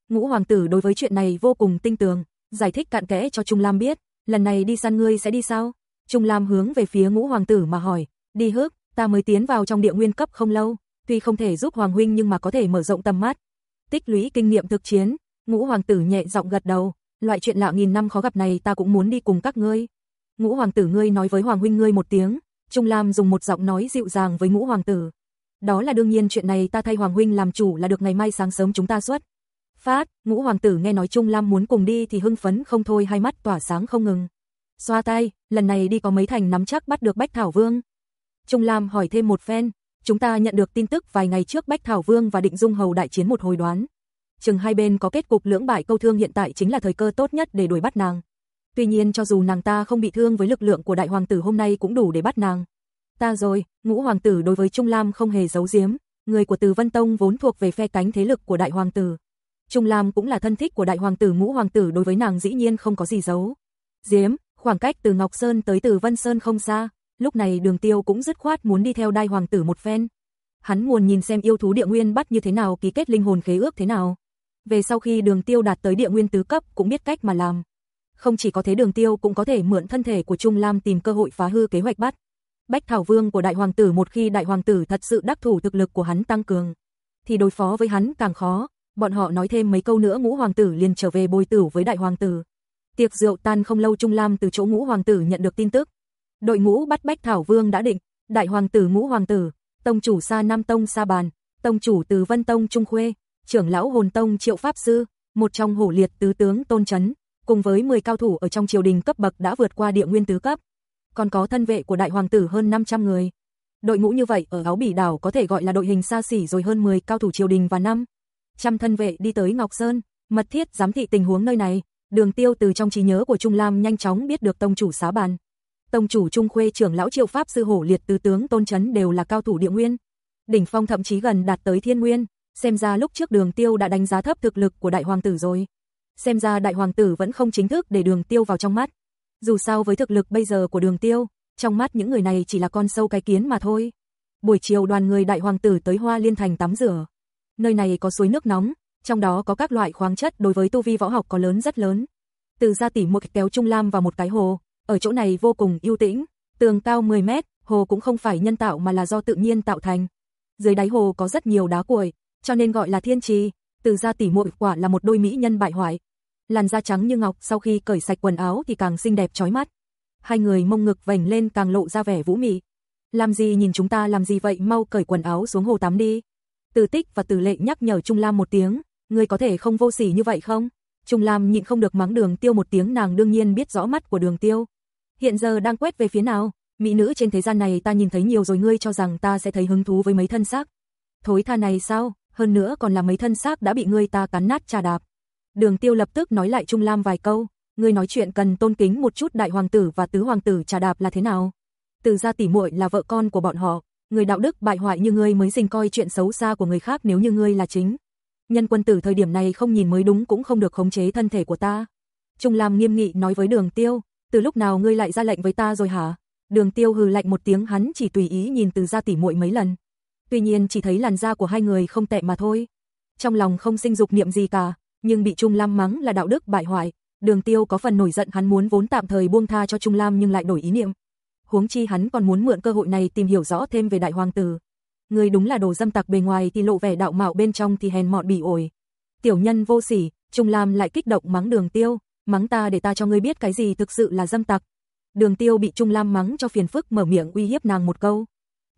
Speaker 1: Ngũ hoàng tử đối với chuyện này vô cùng tinh tường, giải thích cạn kẽ cho Trung Lam biết, lần này đi săn ngươi sẽ đi sao? Trung Lam hướng về phía ngũ hoàng tử mà hỏi, đi hước, ta mới tiến vào trong địa nguyên cấp không lâu, tuy không thể giúp hoàng huynh nhưng mà có thể mở rộng tầm mắt. Tích lũy kinh nghiệm thực chiến, ngũ hoàng tử nhẹ giọng gật đầu, loại chuyện lạ nghìn năm khó gặp này ta cũng muốn đi cùng các ngươi ngũ hoàng tử ngươi nói với hoàng huynh ngươi một tiếng, Trung Lam dùng một giọng nói dịu dàng với ngũ hoàng tử. Đó là đương nhiên chuyện này ta thay hoàng huynh làm chủ là được ngày mai sáng sớm chúng ta xuất. Phát, ngũ hoàng tử nghe nói Trung Lam muốn cùng đi thì hưng phấn không thôi hai mắt tỏa sáng không ngừng. Xoa tay, lần này đi có mấy thành nắm chắc bắt được Bách Thảo Vương. Trung Lam hỏi thêm một phen, chúng ta nhận được tin tức vài ngày trước Bách Thảo Vương và Định Dung Hầu đại chiến một hồi đoán. Chừng hai bên có kết cục lưỡng bại câu thương hiện tại chính là thời cơ tốt nhất để đuổi bắt nàng. Tuy nhiên cho dù nàng ta không bị thương với lực lượng của đại hoàng tử hôm nay cũng đủ để bắt nàng. Ta rồi, ngũ hoàng tử đối với Trung Lam không hề giấu giếm, người của Từ Vân Tông vốn thuộc về phe cánh thế lực của đại hoàng tử. Trung Lam cũng là thân thích của đại hoàng tử ngũ hoàng tử đối với nàng dĩ nhiên không có gì giấu. Diếm, khoảng cách từ Ngọc Sơn tới Từ Vân Sơn không xa, lúc này đường tiêu cũng dứt khoát muốn đi theo đai hoàng tử một phen. Hắn muốn nhìn xem yêu thú địa nguyên bắt như thế nào ký kết linh hồn khế ước thế nào. Về sau khi đường tiêu đạt tới địa nguyên tứ cấp cũng biết cách mà làm. Không chỉ có thế đường tiêu cũng có thể mượn thân thể của Trung Lam tìm cơ hội phá hư kế hoạch bắt. Bách Thảo Vương của Đại Hoàng Tử một khi Đại Hoàng Tử thật sự đắc thủ thực lực của hắn tăng cường, thì đối phó với hắn càng khó. Bọn họ nói thêm mấy câu nữa ngũ hoàng tử liền trở về bồi tử với đại hoàng tử. Tiệc rượu tan không lâu Trung Lam từ chỗ ngũ hoàng tử nhận được tin tức. Đội ngũ bắt Bách Thảo Vương đã định, đại hoàng tử ngũ hoàng tử, tông chủ Sa Nam Tông Sa Bàn, tông chủ Từ Vân Tông Trung Khuê, trưởng lão Hồn Tông Triệu Pháp Sư, một trong hổ liệt tứ tướng Tôn Trấn, cùng với 10 cao thủ ở trong triều đình cấp bậc đã vượt qua địa nguyên tứ cấp. Còn có thân vệ của đại hoàng tử hơn 500 người. Đội ngũ như vậy ở áo bỉ đảo có thể gọi là đội hình xa xỉ rồi hơn 10 cao thủ triều đình và năm. Trăm thân vệ đi tới Ngọc Sơn, mật thiết giám thị tình huống nơi này, đường tiêu từ trong trí nhớ của Trung Lam nhanh chóng biết được tông chủ xá bàn. Tông chủ Trung Khuê trưởng lão triệu pháp sư hổ liệt tư tướng tôn chấn đều là cao thủ địa nguyên. Đỉnh phong thậm chí gần đạt tới thiên nguyên, xem ra lúc trước đường tiêu đã đánh giá thấp thực lực của đại hoàng tử rồi. Xem ra đại hoàng tử vẫn không chính thức để đường tiêu vào trong mắt. Dù sao với thực lực bây giờ của đường tiêu, trong mắt những người này chỉ là con sâu cái kiến mà thôi. Buổi chiều đoàn người đại hoàng tử tới Hoa Liên Thành tắm rửa. Nơi này có suối nước nóng, trong đó có các loại khoáng chất đối với tu vi võ học có lớn rất lớn. Từ gia tỷ một kéo Trung Lam vào một cái hồ, ở chỗ này vô cùng yêu tĩnh, tường cao 10 mét, hồ cũng không phải nhân tạo mà là do tự nhiên tạo thành. Dưới đáy hồ có rất nhiều đá cuội, cho nên gọi là thiên trì, từ gia tỷ muội quả là một đôi mỹ nhân bại hoại. Làn da trắng như ngọc, sau khi cởi sạch quần áo thì càng xinh đẹp chói mắt. Hai người mông ngực vành lên càng lộ ra vẻ vũ mị. Làm gì nhìn chúng ta làm gì vậy, mau cởi quần áo xuống hồ tắm đi. Từ Tích và Từ Lệ nhắc nhở Trung Lam một tiếng, ngươi có thể không vô sỉ như vậy không? Trung Lam nhịn không được mắng Đường Tiêu một tiếng, nàng đương nhiên biết rõ mắt của Đường Tiêu. Hiện giờ đang quét về phía nào? Mỹ nữ trên thế gian này ta nhìn thấy nhiều rồi, ngươi cho rằng ta sẽ thấy hứng thú với mấy thân xác? Thối tha này sao? hơn nữa còn là mấy thân xác đã bị ngươi ta cắn nát trà đạp. Đường Tiêu lập tức nói lại Trung Lam vài câu, ngươi nói chuyện cần tôn kính một chút đại hoàng tử và tứ hoàng tử trà đạp là thế nào? Từ gia tỷ muội là vợ con của bọn họ, người đạo đức bại hoại như ngươi mới dình coi chuyện xấu xa của người khác nếu như ngươi là chính. Nhân quân tử thời điểm này không nhìn mới đúng cũng không được khống chế thân thể của ta. Trung Lam nghiêm nghị nói với Đường Tiêu, từ lúc nào ngươi lại ra lệnh với ta rồi hả? Đường Tiêu hừ lạnh một tiếng hắn chỉ tùy ý nhìn từ gia tỷ muội mấy lần tuy nhiên chỉ thấy làn da của hai người không tệ mà thôi. Trong lòng không sinh dục niệm gì cả, nhưng bị Trung Lam mắng là đạo đức bại hoại, Đường Tiêu có phần nổi giận hắn muốn vốn tạm thời buông tha cho Trung Lam nhưng lại đổi ý niệm. Huống chi hắn còn muốn mượn cơ hội này tìm hiểu rõ thêm về đại hoàng tử. Người đúng là đồ dâm tặc bề ngoài thì lộ vẻ đạo mạo bên trong thì hèn mọn bỉ ổi. Tiểu nhân vô sỉ, Trung Lam lại kích động mắng Đường Tiêu, mắng ta để ta cho ngươi biết cái gì thực sự là dâm tặc. Đường Tiêu bị Trung Lam mắng cho phiền phức mở miệng uy hiếp nàng một câu.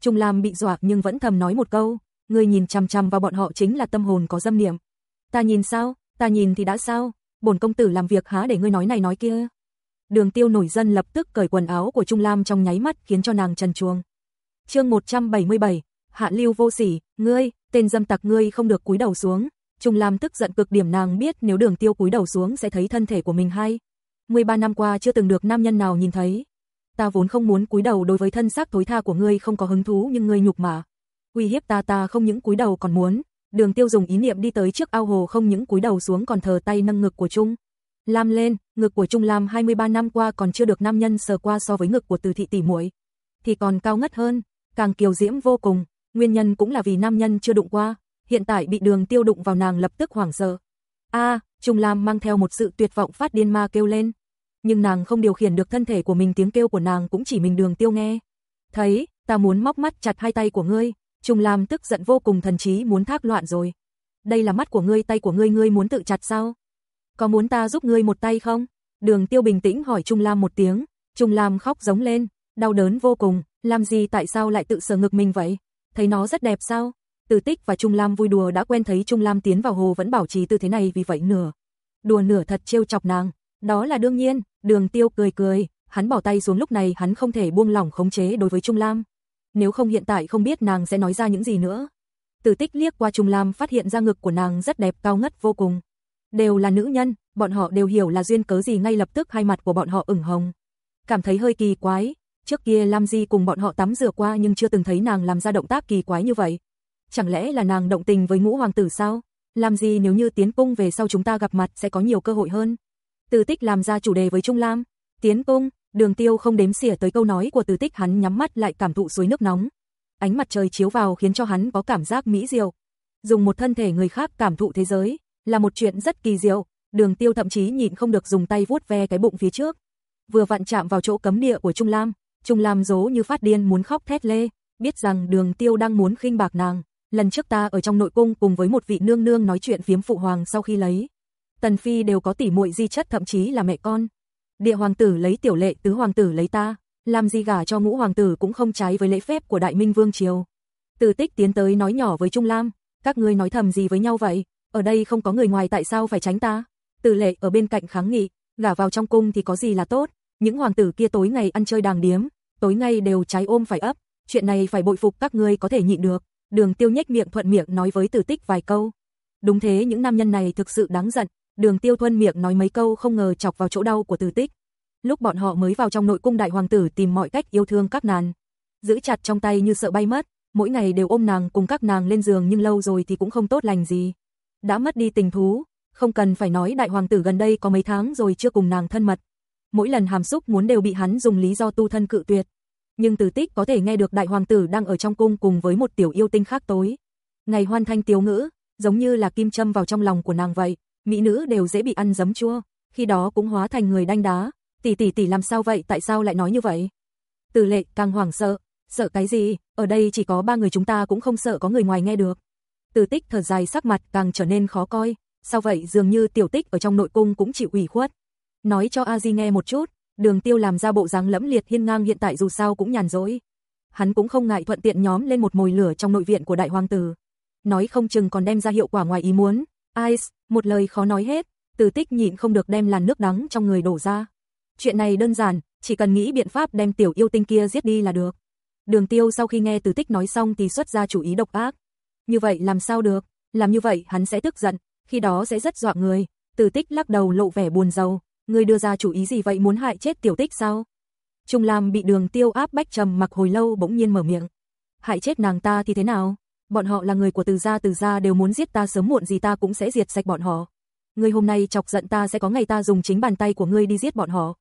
Speaker 1: Trung Lam bị dọa nhưng vẫn thầm nói một câu, ngươi nhìn chằm chằm vào bọn họ chính là tâm hồn có dâm niệm. Ta nhìn sao, ta nhìn thì đã sao, bổn công tử làm việc há để ngươi nói này nói kia. Đường Tiêu nổi dân lập tức cởi quần áo của Trung Lam trong nháy mắt khiến cho nàng trần chuồng. Chương 177, Hạ Lưu vô sỉ, ngươi, tên dâm tặc ngươi không được cúi đầu xuống. Trung Lam tức giận cực điểm nàng biết nếu Đường Tiêu cúi đầu xuống sẽ thấy thân thể của mình hay. 13 năm qua chưa từng được nam nhân nào nhìn thấy, ta vốn không muốn cúi đầu đối với thân xác thối tha của ngươi không có hứng thú nhưng ngươi nhục mà. Uy hiếp ta ta không những cúi đầu còn muốn. Đường Tiêu dùng ý niệm đi tới trước ao hồ không những cúi đầu xuống còn thờ tay nâng ngực của Trung. Lam lên, ngực của Trung Lam 23 năm qua còn chưa được nam nhân sờ qua so với ngực của Từ thị tỷ muội, thì còn cao ngất hơn, càng kiều diễm vô cùng, nguyên nhân cũng là vì nam nhân chưa đụng qua, hiện tại bị Đường Tiêu đụng vào nàng lập tức hoảng sợ. A, Trung Lam mang theo một sự tuyệt vọng phát điên ma kêu lên nhưng nàng không điều khiển được thân thể của mình tiếng kêu của nàng cũng chỉ mình đường tiêu nghe. Thấy, ta muốn móc mắt chặt hai tay của ngươi, Trùng Lam tức giận vô cùng thần trí muốn thác loạn rồi. Đây là mắt của ngươi, tay của ngươi, ngươi muốn tự chặt sao? Có muốn ta giúp ngươi một tay không? Đường tiêu bình tĩnh hỏi Trung Lam một tiếng, Trung Lam khóc giống lên, đau đớn vô cùng, làm gì tại sao lại tự sờ ngực mình vậy? Thấy nó rất đẹp sao? Từ tích và Trung Lam vui đùa đã quen thấy Trung Lam tiến vào hồ vẫn bảo trì tư thế này vì vậy nửa. Đùa nửa thật trêu chọc nàng, đó là đương nhiên, Đường tiêu cười cười, hắn bỏ tay xuống lúc này hắn không thể buông lỏng khống chế đối với Trung Lam. Nếu không hiện tại không biết nàng sẽ nói ra những gì nữa. Từ tích liếc qua Trung Lam phát hiện ra ngực của nàng rất đẹp cao ngất vô cùng. Đều là nữ nhân, bọn họ đều hiểu là duyên cớ gì ngay lập tức hai mặt của bọn họ ửng hồng. Cảm thấy hơi kỳ quái, trước kia Lam Di cùng bọn họ tắm rửa qua nhưng chưa từng thấy nàng làm ra động tác kỳ quái như vậy. Chẳng lẽ là nàng động tình với ngũ hoàng tử sao? Lam Di nếu như tiến cung về sau chúng ta gặp mặt sẽ có nhiều cơ hội hơn. Từ Tích làm ra chủ đề với Trung Lam. Tiến công, Đường Tiêu không đếm xỉa tới câu nói của Từ Tích, hắn nhắm mắt lại cảm thụ suối nước nóng. Ánh mặt trời chiếu vào khiến cho hắn có cảm giác mỹ diệu. Dùng một thân thể người khác cảm thụ thế giới là một chuyện rất kỳ diệu, Đường Tiêu thậm chí nhìn không được dùng tay vuốt ve cái bụng phía trước. Vừa vặn chạm vào chỗ cấm địa của Trung Lam, Trung Lam dố như phát điên muốn khóc thét lê, biết rằng Đường Tiêu đang muốn khinh bạc nàng. Lần trước ta ở trong nội cung cùng với một vị nương nương nói chuyện phiếm phụ hoàng sau khi lấy Tần Phi đều có tỉ muội di chất thậm chí là mẹ con. Địa hoàng tử lấy tiểu lệ tứ hoàng tử lấy ta, làm gì gả cho ngũ hoàng tử cũng không trái với lễ phép của Đại Minh Vương Triều. Từ tích tiến tới nói nhỏ với Trung Lam, các ngươi nói thầm gì với nhau vậy, ở đây không có người ngoài tại sao phải tránh ta. Từ lệ ở bên cạnh kháng nghị, gả vào trong cung thì có gì là tốt, những hoàng tử kia tối ngày ăn chơi đàng điếm, tối ngày đều trái ôm phải ấp, chuyện này phải bội phục các ngươi có thể nhịn được. Đường tiêu nhếch miệng thuận miệng nói với tử tích vài câu. Đúng thế những nam nhân này thực sự đáng giận, Đường Tiêu Thuân miệng nói mấy câu không ngờ chọc vào chỗ đau của Từ Tích. Lúc bọn họ mới vào trong nội cung đại hoàng tử tìm mọi cách yêu thương các nàng, giữ chặt trong tay như sợ bay mất, mỗi ngày đều ôm nàng cùng các nàng lên giường nhưng lâu rồi thì cũng không tốt lành gì. Đã mất đi tình thú, không cần phải nói đại hoàng tử gần đây có mấy tháng rồi chưa cùng nàng thân mật. Mỗi lần hàm xúc muốn đều bị hắn dùng lý do tu thân cự tuyệt. Nhưng Từ Tích có thể nghe được đại hoàng tử đang ở trong cung cùng với một tiểu yêu tinh khác tối. Ngày hoan thanh tiểu ngữ, giống như là kim châm vào trong lòng của nàng vậy mỹ nữ đều dễ bị ăn giấm chua, khi đó cũng hóa thành người đanh đá. Tỷ tỷ tỷ làm sao vậy, tại sao lại nói như vậy? Từ lệ càng hoảng sợ, sợ cái gì, ở đây chỉ có ba người chúng ta cũng không sợ có người ngoài nghe được. Từ tích thở dài sắc mặt càng trở nên khó coi, sao vậy dường như tiểu tích ở trong nội cung cũng chịu ủy khuất. Nói cho A Di nghe một chút, đường tiêu làm ra bộ dáng lẫm liệt hiên ngang hiện tại dù sao cũng nhàn dỗi. Hắn cũng không ngại thuận tiện nhóm lên một mồi lửa trong nội viện của đại hoàng tử. Nói không chừng còn đem ra hiệu quả ngoài ý muốn. Ice, một lời khó nói hết, Từ Tích nhịn không được đem làn nước đắng trong người đổ ra. Chuyện này đơn giản, chỉ cần nghĩ biện pháp đem tiểu yêu tinh kia giết đi là được. Đường Tiêu sau khi nghe Từ Tích nói xong thì xuất ra chủ ý độc ác. Như vậy làm sao được, làm như vậy hắn sẽ tức giận, khi đó sẽ rất dọa người. Từ Tích lắc đầu lộ vẻ buồn rầu, người đưa ra chủ ý gì vậy muốn hại chết tiểu Tích sao? Trung Lam bị Đường Tiêu áp bách trầm mặc hồi lâu bỗng nhiên mở miệng. Hại chết nàng ta thì thế nào? Bọn họ là người của từ gia từ gia đều muốn giết ta sớm muộn gì ta cũng sẽ diệt sạch bọn họ. Ngươi hôm nay chọc giận ta sẽ có ngày ta dùng chính bàn tay của ngươi đi giết bọn họ.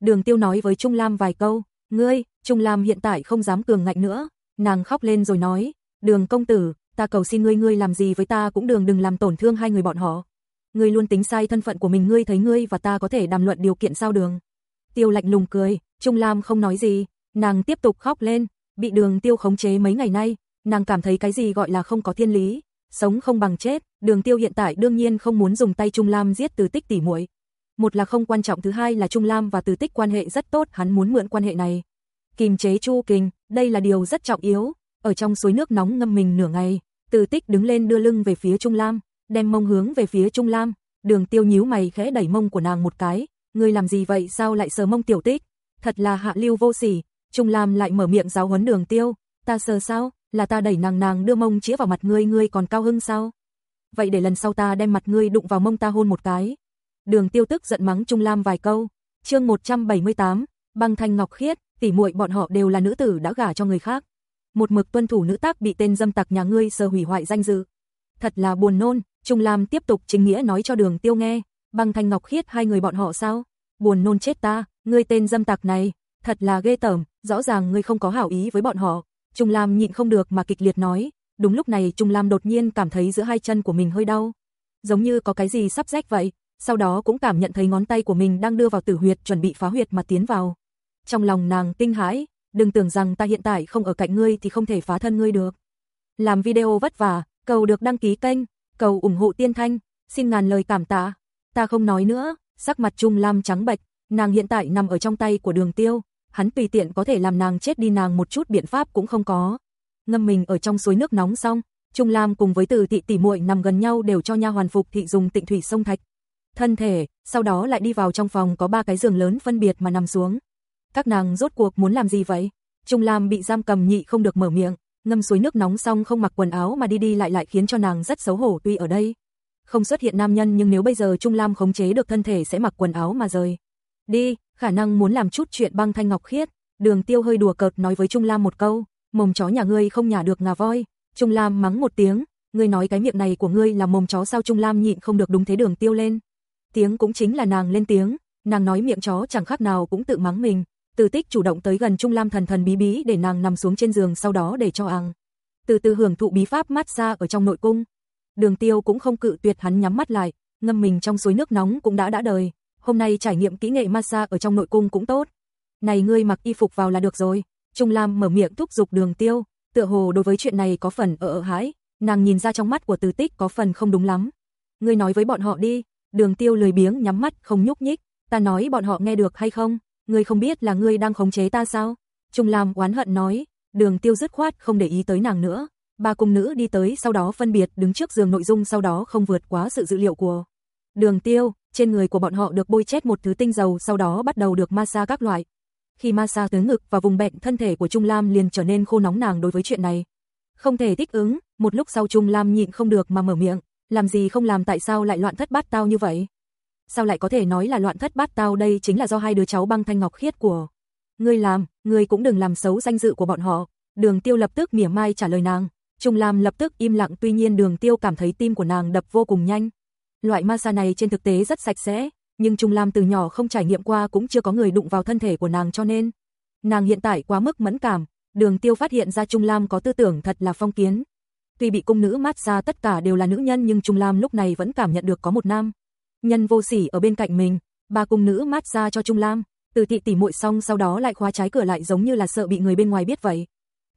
Speaker 1: Đường tiêu nói với Trung Lam vài câu. Ngươi, Trung Lam hiện tại không dám cường ngạnh nữa. Nàng khóc lên rồi nói. Đường công tử, ta cầu xin ngươi ngươi làm gì với ta cũng đường đừng làm tổn thương hai người bọn họ. Ngươi luôn tính sai thân phận của mình ngươi thấy ngươi và ta có thể đàm luận điều kiện sao đường. Tiêu lạnh lùng cười, Trung Lam không nói gì, nàng tiếp tục khóc lên, bị đường tiêu khống chế mấy ngày nay, Nàng cảm thấy cái gì gọi là không có thiên lý, sống không bằng chết, Đường Tiêu hiện tại đương nhiên không muốn dùng tay Trung Lam giết Từ Tích tỷ muội. Một là không quan trọng, thứ hai là Trung Lam và Từ Tích quan hệ rất tốt, hắn muốn mượn quan hệ này kìm chế Chu Kình, đây là điều rất trọng yếu. Ở trong suối nước nóng ngâm mình nửa ngày, Từ Tích đứng lên đưa lưng về phía Trung Lam, đem mông hướng về phía Trung Lam, Đường Tiêu nhíu mày khẽ đẩy mông của nàng một cái, ngươi làm gì vậy, sao lại sờ mông tiểu Tích? Thật là hạ lưu vô sỉ. Trung Lam lại mở miệng giáo huấn Đường Tiêu, ta sờ sao? là ta đẩy nàng nàng đưa mông chĩa vào mặt ngươi ngươi còn cao hưng sao? Vậy để lần sau ta đem mặt ngươi đụng vào mông ta hôn một cái. Đường Tiêu tức giận mắng Trung Lam vài câu. Chương 178, Băng Thanh Ngọc Khiết, tỷ muội bọn họ đều là nữ tử đã gả cho người khác. Một mực tuân thủ nữ tác bị tên dâm tặc nhà ngươi sờ hủy hoại danh dự. Thật là buồn nôn, Trung Lam tiếp tục chính nghĩa nói cho Đường Tiêu nghe, Băng Thanh Ngọc Khiết hai người bọn họ sao? Buồn nôn chết ta, ngươi tên dâm tặc này, thật là ghê tởm, rõ ràng ngươi không có hảo ý với bọn họ, Trung Lam nhịn không được mà kịch liệt nói, đúng lúc này Trung Lam đột nhiên cảm thấy giữa hai chân của mình hơi đau, giống như có cái gì sắp rách vậy, sau đó cũng cảm nhận thấy ngón tay của mình đang đưa vào tử huyệt chuẩn bị phá huyệt mà tiến vào. Trong lòng nàng kinh hãi, đừng tưởng rằng ta hiện tại không ở cạnh ngươi thì không thể phá thân ngươi được. Làm video vất vả, cầu được đăng ký kênh, cầu ủng hộ tiên thanh, xin ngàn lời cảm tạ. Ta không nói nữa, sắc mặt Trung Lam trắng bệch, nàng hiện tại nằm ở trong tay của đường tiêu, hắn tùy tiện có thể làm nàng chết đi nàng một chút biện pháp cũng không có. Ngâm mình ở trong suối nước nóng xong, Trung Lam cùng với Từ Thị tỷ muội nằm gần nhau đều cho nha hoàn phục thị dùng tịnh thủy sông thạch. Thân thể, sau đó lại đi vào trong phòng có ba cái giường lớn phân biệt mà nằm xuống. Các nàng rốt cuộc muốn làm gì vậy? Trung Lam bị giam cầm nhị không được mở miệng, ngâm suối nước nóng xong không mặc quần áo mà đi đi lại lại khiến cho nàng rất xấu hổ tuy ở đây. Không xuất hiện nam nhân nhưng nếu bây giờ Trung Lam khống chế được thân thể sẽ mặc quần áo mà rời. Đi, khả năng muốn làm chút chuyện băng thanh ngọc khiết, đường tiêu hơi đùa cợt nói với Trung Lam một câu, mồm chó nhà ngươi không nhả được ngà voi, Trung Lam mắng một tiếng, ngươi nói cái miệng này của ngươi là mồm chó sao Trung Lam nhịn không được đúng thế đường tiêu lên. Tiếng cũng chính là nàng lên tiếng, nàng nói miệng chó chẳng khác nào cũng tự mắng mình, từ tích chủ động tới gần Trung Lam thần thần bí bí để nàng nằm xuống trên giường sau đó để cho ăn. Từ từ hưởng thụ bí pháp mát xa ở trong nội cung. Đường tiêu cũng không cự tuyệt hắn nhắm mắt lại, ngâm mình trong suối nước nóng cũng đã đã đời, hôm nay trải nghiệm kỹ nghệ massage ở trong nội cung cũng tốt. Này ngươi mặc y phục vào là được rồi. Trung Lam mở miệng thúc giục đường tiêu, tựa hồ đối với chuyện này có phần ở ở hãi, nàng nhìn ra trong mắt của từ tích có phần không đúng lắm. Ngươi nói với bọn họ đi, đường tiêu lười biếng nhắm mắt không nhúc nhích, ta nói bọn họ nghe được hay không, ngươi không biết là ngươi đang khống chế ta sao? Trung Lam oán hận nói, đường tiêu dứt khoát không để ý tới nàng nữa. Ba cung nữ đi tới sau đó phân biệt đứng trước giường nội dung sau đó không vượt quá sự dữ liệu của đường tiêu, trên người của bọn họ được bôi chét một thứ tinh dầu sau đó bắt đầu được massage các loại. Khi massage tới ngực và vùng bệnh thân thể của Trung Lam liền trở nên khô nóng nàng đối với chuyện này. Không thể thích ứng, một lúc sau Trung Lam nhịn không được mà mở miệng, làm gì không làm tại sao lại loạn thất bát tao như vậy? Sao lại có thể nói là loạn thất bát tao đây chính là do hai đứa cháu băng thanh ngọc khiết của. Ngươi làm, ngươi cũng đừng làm xấu danh dự của bọn họ. Đường tiêu lập tức mỉa mai trả lời nàng. Trung Lam lập tức im lặng tuy nhiên đường tiêu cảm thấy tim của nàng đập vô cùng nhanh. Loại massage này trên thực tế rất sạch sẽ, nhưng Trung Lam từ nhỏ không trải nghiệm qua cũng chưa có người đụng vào thân thể của nàng cho nên. Nàng hiện tại quá mức mẫn cảm, đường tiêu phát hiện ra Trung Lam có tư tưởng thật là phong kiến. Tuy bị cung nữ mát ra tất cả đều là nữ nhân nhưng Trung Lam lúc này vẫn cảm nhận được có một nam. Nhân vô sỉ ở bên cạnh mình, ba cung nữ mát ra cho Trung Lam, từ thị tỉ muội xong sau đó lại khóa trái cửa lại giống như là sợ bị người bên ngoài biết vậy.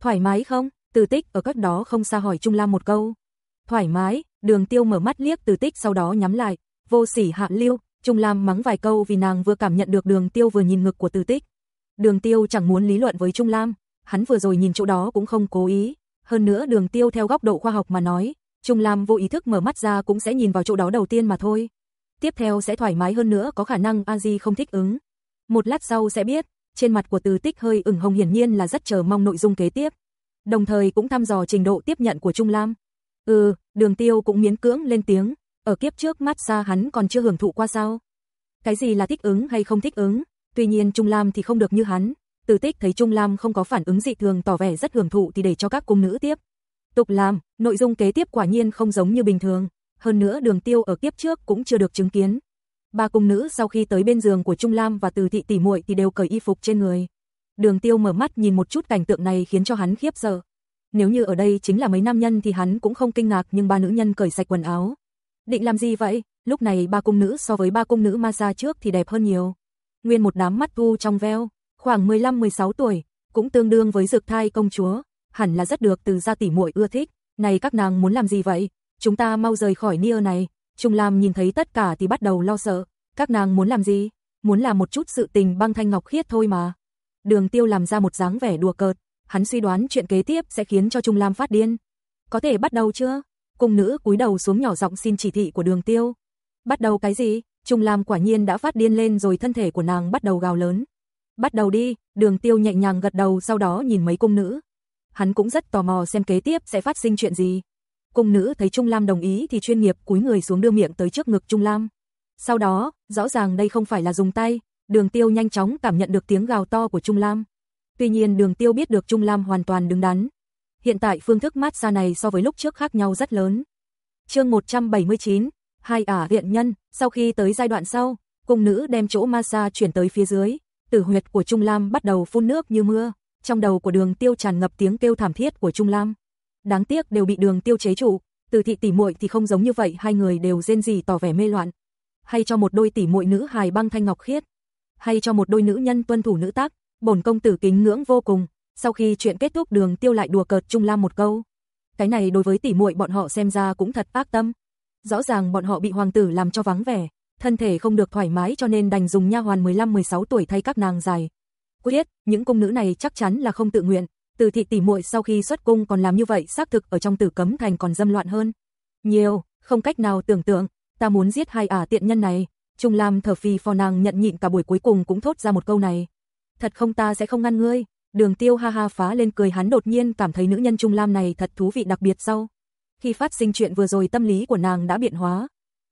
Speaker 1: Thoải mái không? Từ tích ở cách đó không xa hỏi Trung Lam một câu. Thoải mái, Đường tiêu mở mắt liếc từ tích sau đó nhắm lại, vô sỉ hạ lưu, Trung Lam mắng vài câu vì nàng vừa cảm nhận được đường tiêu vừa nhìn ngực của từ tích. Đường tiêu chẳng muốn lý luận với Trung Lam, hắn vừa rồi nhìn chỗ đó cũng không cố ý. Hơn nữa đường tiêu theo góc độ khoa học mà nói, Trung Lam vô ý thức mở mắt ra cũng sẽ nhìn vào chỗ đó đầu tiên mà thôi. Tiếp theo sẽ thoải mái hơn nữa có khả năng Aji không thích ứng. Một lát sau sẽ biết, trên mặt của từ tích hơi ửng hồng hiển nhiên là rất chờ mong nội dung kế tiếp. Đồng thời cũng thăm dò trình độ tiếp nhận của Trung Lam. Ừ, đường tiêu cũng miến cưỡng lên tiếng, ở kiếp trước mát xa hắn còn chưa hưởng thụ qua sao. Cái gì là thích ứng hay không thích ứng, tuy nhiên Trung Lam thì không được như hắn, từ tích thấy Trung Lam không có phản ứng dị thường tỏ vẻ rất hưởng thụ thì để cho các cung nữ tiếp. Tục làm, nội dung kế tiếp quả nhiên không giống như bình thường, hơn nữa đường tiêu ở kiếp trước cũng chưa được chứng kiến. Ba cung nữ sau khi tới bên giường của Trung Lam và từ thị tỉ muội thì đều cởi y phục trên người. Đường tiêu mở mắt nhìn một chút cảnh tượng này khiến cho hắn khiếp sợ. Nếu như ở đây chính là mấy nam nhân thì hắn cũng không kinh ngạc nhưng ba nữ nhân cởi sạch quần áo. Định làm gì vậy? Lúc này ba cung nữ so với ba cung nữ ma Masa trước thì đẹp hơn nhiều. Nguyên một đám mắt tu trong veo, khoảng 15-16 tuổi, cũng tương đương với dược thai công chúa, hẳn là rất được từ gia tỷ muội ưa thích. Này các nàng muốn làm gì vậy? Chúng ta mau rời khỏi Nia này. Trung Lam nhìn thấy tất cả thì bắt đầu lo sợ. Các nàng muốn làm gì? Muốn làm một chút sự tình băng thanh ngọc khiết thôi mà. Đường tiêu làm ra một dáng vẻ đùa cợt hắn suy đoán chuyện kế tiếp sẽ khiến cho Trung Lam phát điên. Có thể bắt đầu chưa? Cung nữ cúi đầu xuống nhỏ giọng xin chỉ thị của đường tiêu. Bắt đầu cái gì? Trung Lam quả nhiên đã phát điên lên rồi thân thể của nàng bắt đầu gào lớn. Bắt đầu đi, đường tiêu nhẹ nhàng gật đầu sau đó nhìn mấy cung nữ. Hắn cũng rất tò mò xem kế tiếp sẽ phát sinh chuyện gì. Cung nữ thấy Trung Lam đồng ý thì chuyên nghiệp cúi người xuống đưa miệng tới trước ngực Trung Lam. Sau đó, rõ ràng đây không phải là dùng tay, đường tiêu nhanh chóng cảm nhận được tiếng gào to của Trung Lam. Tuy nhiên đường tiêu biết được Trung Lam hoàn toàn đứng đắn. Hiện tại phương thức massage này so với lúc trước khác nhau rất lớn. chương 179, hai ả hiện nhân, sau khi tới giai đoạn sau, cung nữ đem chỗ massage chuyển tới phía dưới, tử huyệt của Trung Lam bắt đầu phun nước như mưa, trong đầu của đường tiêu tràn ngập tiếng kêu thảm thiết của Trung Lam. Đáng tiếc đều bị đường tiêu chế trụ, từ thị tỉ muội thì không giống như vậy, hai người đều rên gì tỏ vẻ mê loạn. Hay cho một đôi tỉ muội nữ hài băng thanh ngọc khiết, hay cho một đôi nữ nhân tuân thủ nữ tác, bổn công tử kính ngưỡng vô cùng. Sau khi chuyện kết thúc Đường Tiêu lại đùa cợt Trung Lam một câu. Cái này đối với tỷ muội bọn họ xem ra cũng thật ác tâm. Rõ ràng bọn họ bị hoàng tử làm cho vắng vẻ, thân thể không được thoải mái cho nên đành dùng nha hoàn 15-16 tuổi thay các nàng dài. Quyết, những cung nữ này chắc chắn là không tự nguyện, từ thị tỷ muội sau khi xuất cung còn làm như vậy xác thực ở trong tử cấm thành còn dâm loạn hơn. Nhiều, không cách nào tưởng tượng, ta muốn giết hai ả tiện nhân này. Trung Lam thở phì phò nàng nhận nhịn cả buổi cuối cùng cũng thốt ra một câu này thật không ta sẽ không ngăn ngươi. Đường tiêu ha ha phá lên cười hắn đột nhiên cảm thấy nữ nhân Trung Lam này thật thú vị đặc biệt sau. Khi phát sinh chuyện vừa rồi tâm lý của nàng đã biện hóa.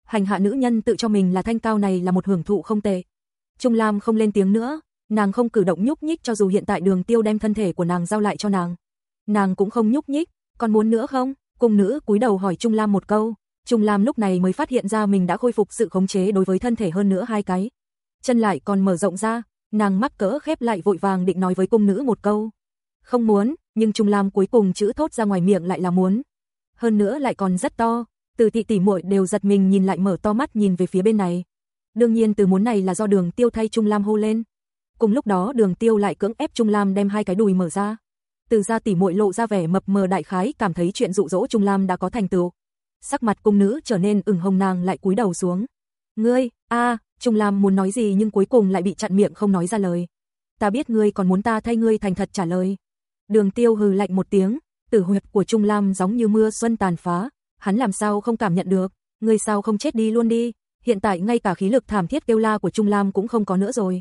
Speaker 1: Hành hạ nữ nhân tự cho mình là thanh cao này là một hưởng thụ không tệ. Trung Lam không lên tiếng nữa, nàng không cử động nhúc nhích cho dù hiện tại đường tiêu đem thân thể của nàng giao lại cho nàng. Nàng cũng không nhúc nhích, còn muốn nữa không? cùng nữ cúi đầu hỏi Trung Lam một câu. Trung Lam lúc này mới phát hiện ra mình đã khôi phục sự khống chế đối với thân thể hơn nữa hai cái. Chân lại còn mở rộng ra, Nàng mắc cỡ khép lại vội vàng định nói với cung nữ một câu. Không muốn, nhưng Trung Lam cuối cùng chữ thốt ra ngoài miệng lại là muốn. Hơn nữa lại còn rất to, từ thị tỷ muội đều giật mình nhìn lại mở to mắt nhìn về phía bên này. Đương nhiên từ muốn này là do đường tiêu thay Trung Lam hô lên. Cùng lúc đó đường tiêu lại cưỡng ép Trung Lam đem hai cái đùi mở ra. Từ ra tỷ muội lộ ra vẻ mập mờ đại khái cảm thấy chuyện dụ dỗ Trung Lam đã có thành tựu. Sắc mặt cung nữ trở nên ửng hồng nàng lại cúi đầu xuống. Ngươi, a Trung Lam muốn nói gì nhưng cuối cùng lại bị chặn miệng không nói ra lời. Ta biết ngươi còn muốn ta thay ngươi thành thật trả lời. Đường tiêu hừ lạnh một tiếng, tử huyệt của Trung Lam giống như mưa xuân tàn phá. Hắn làm sao không cảm nhận được, ngươi sao không chết đi luôn đi. Hiện tại ngay cả khí lực thảm thiết kêu la của Trung Lam cũng không có nữa rồi.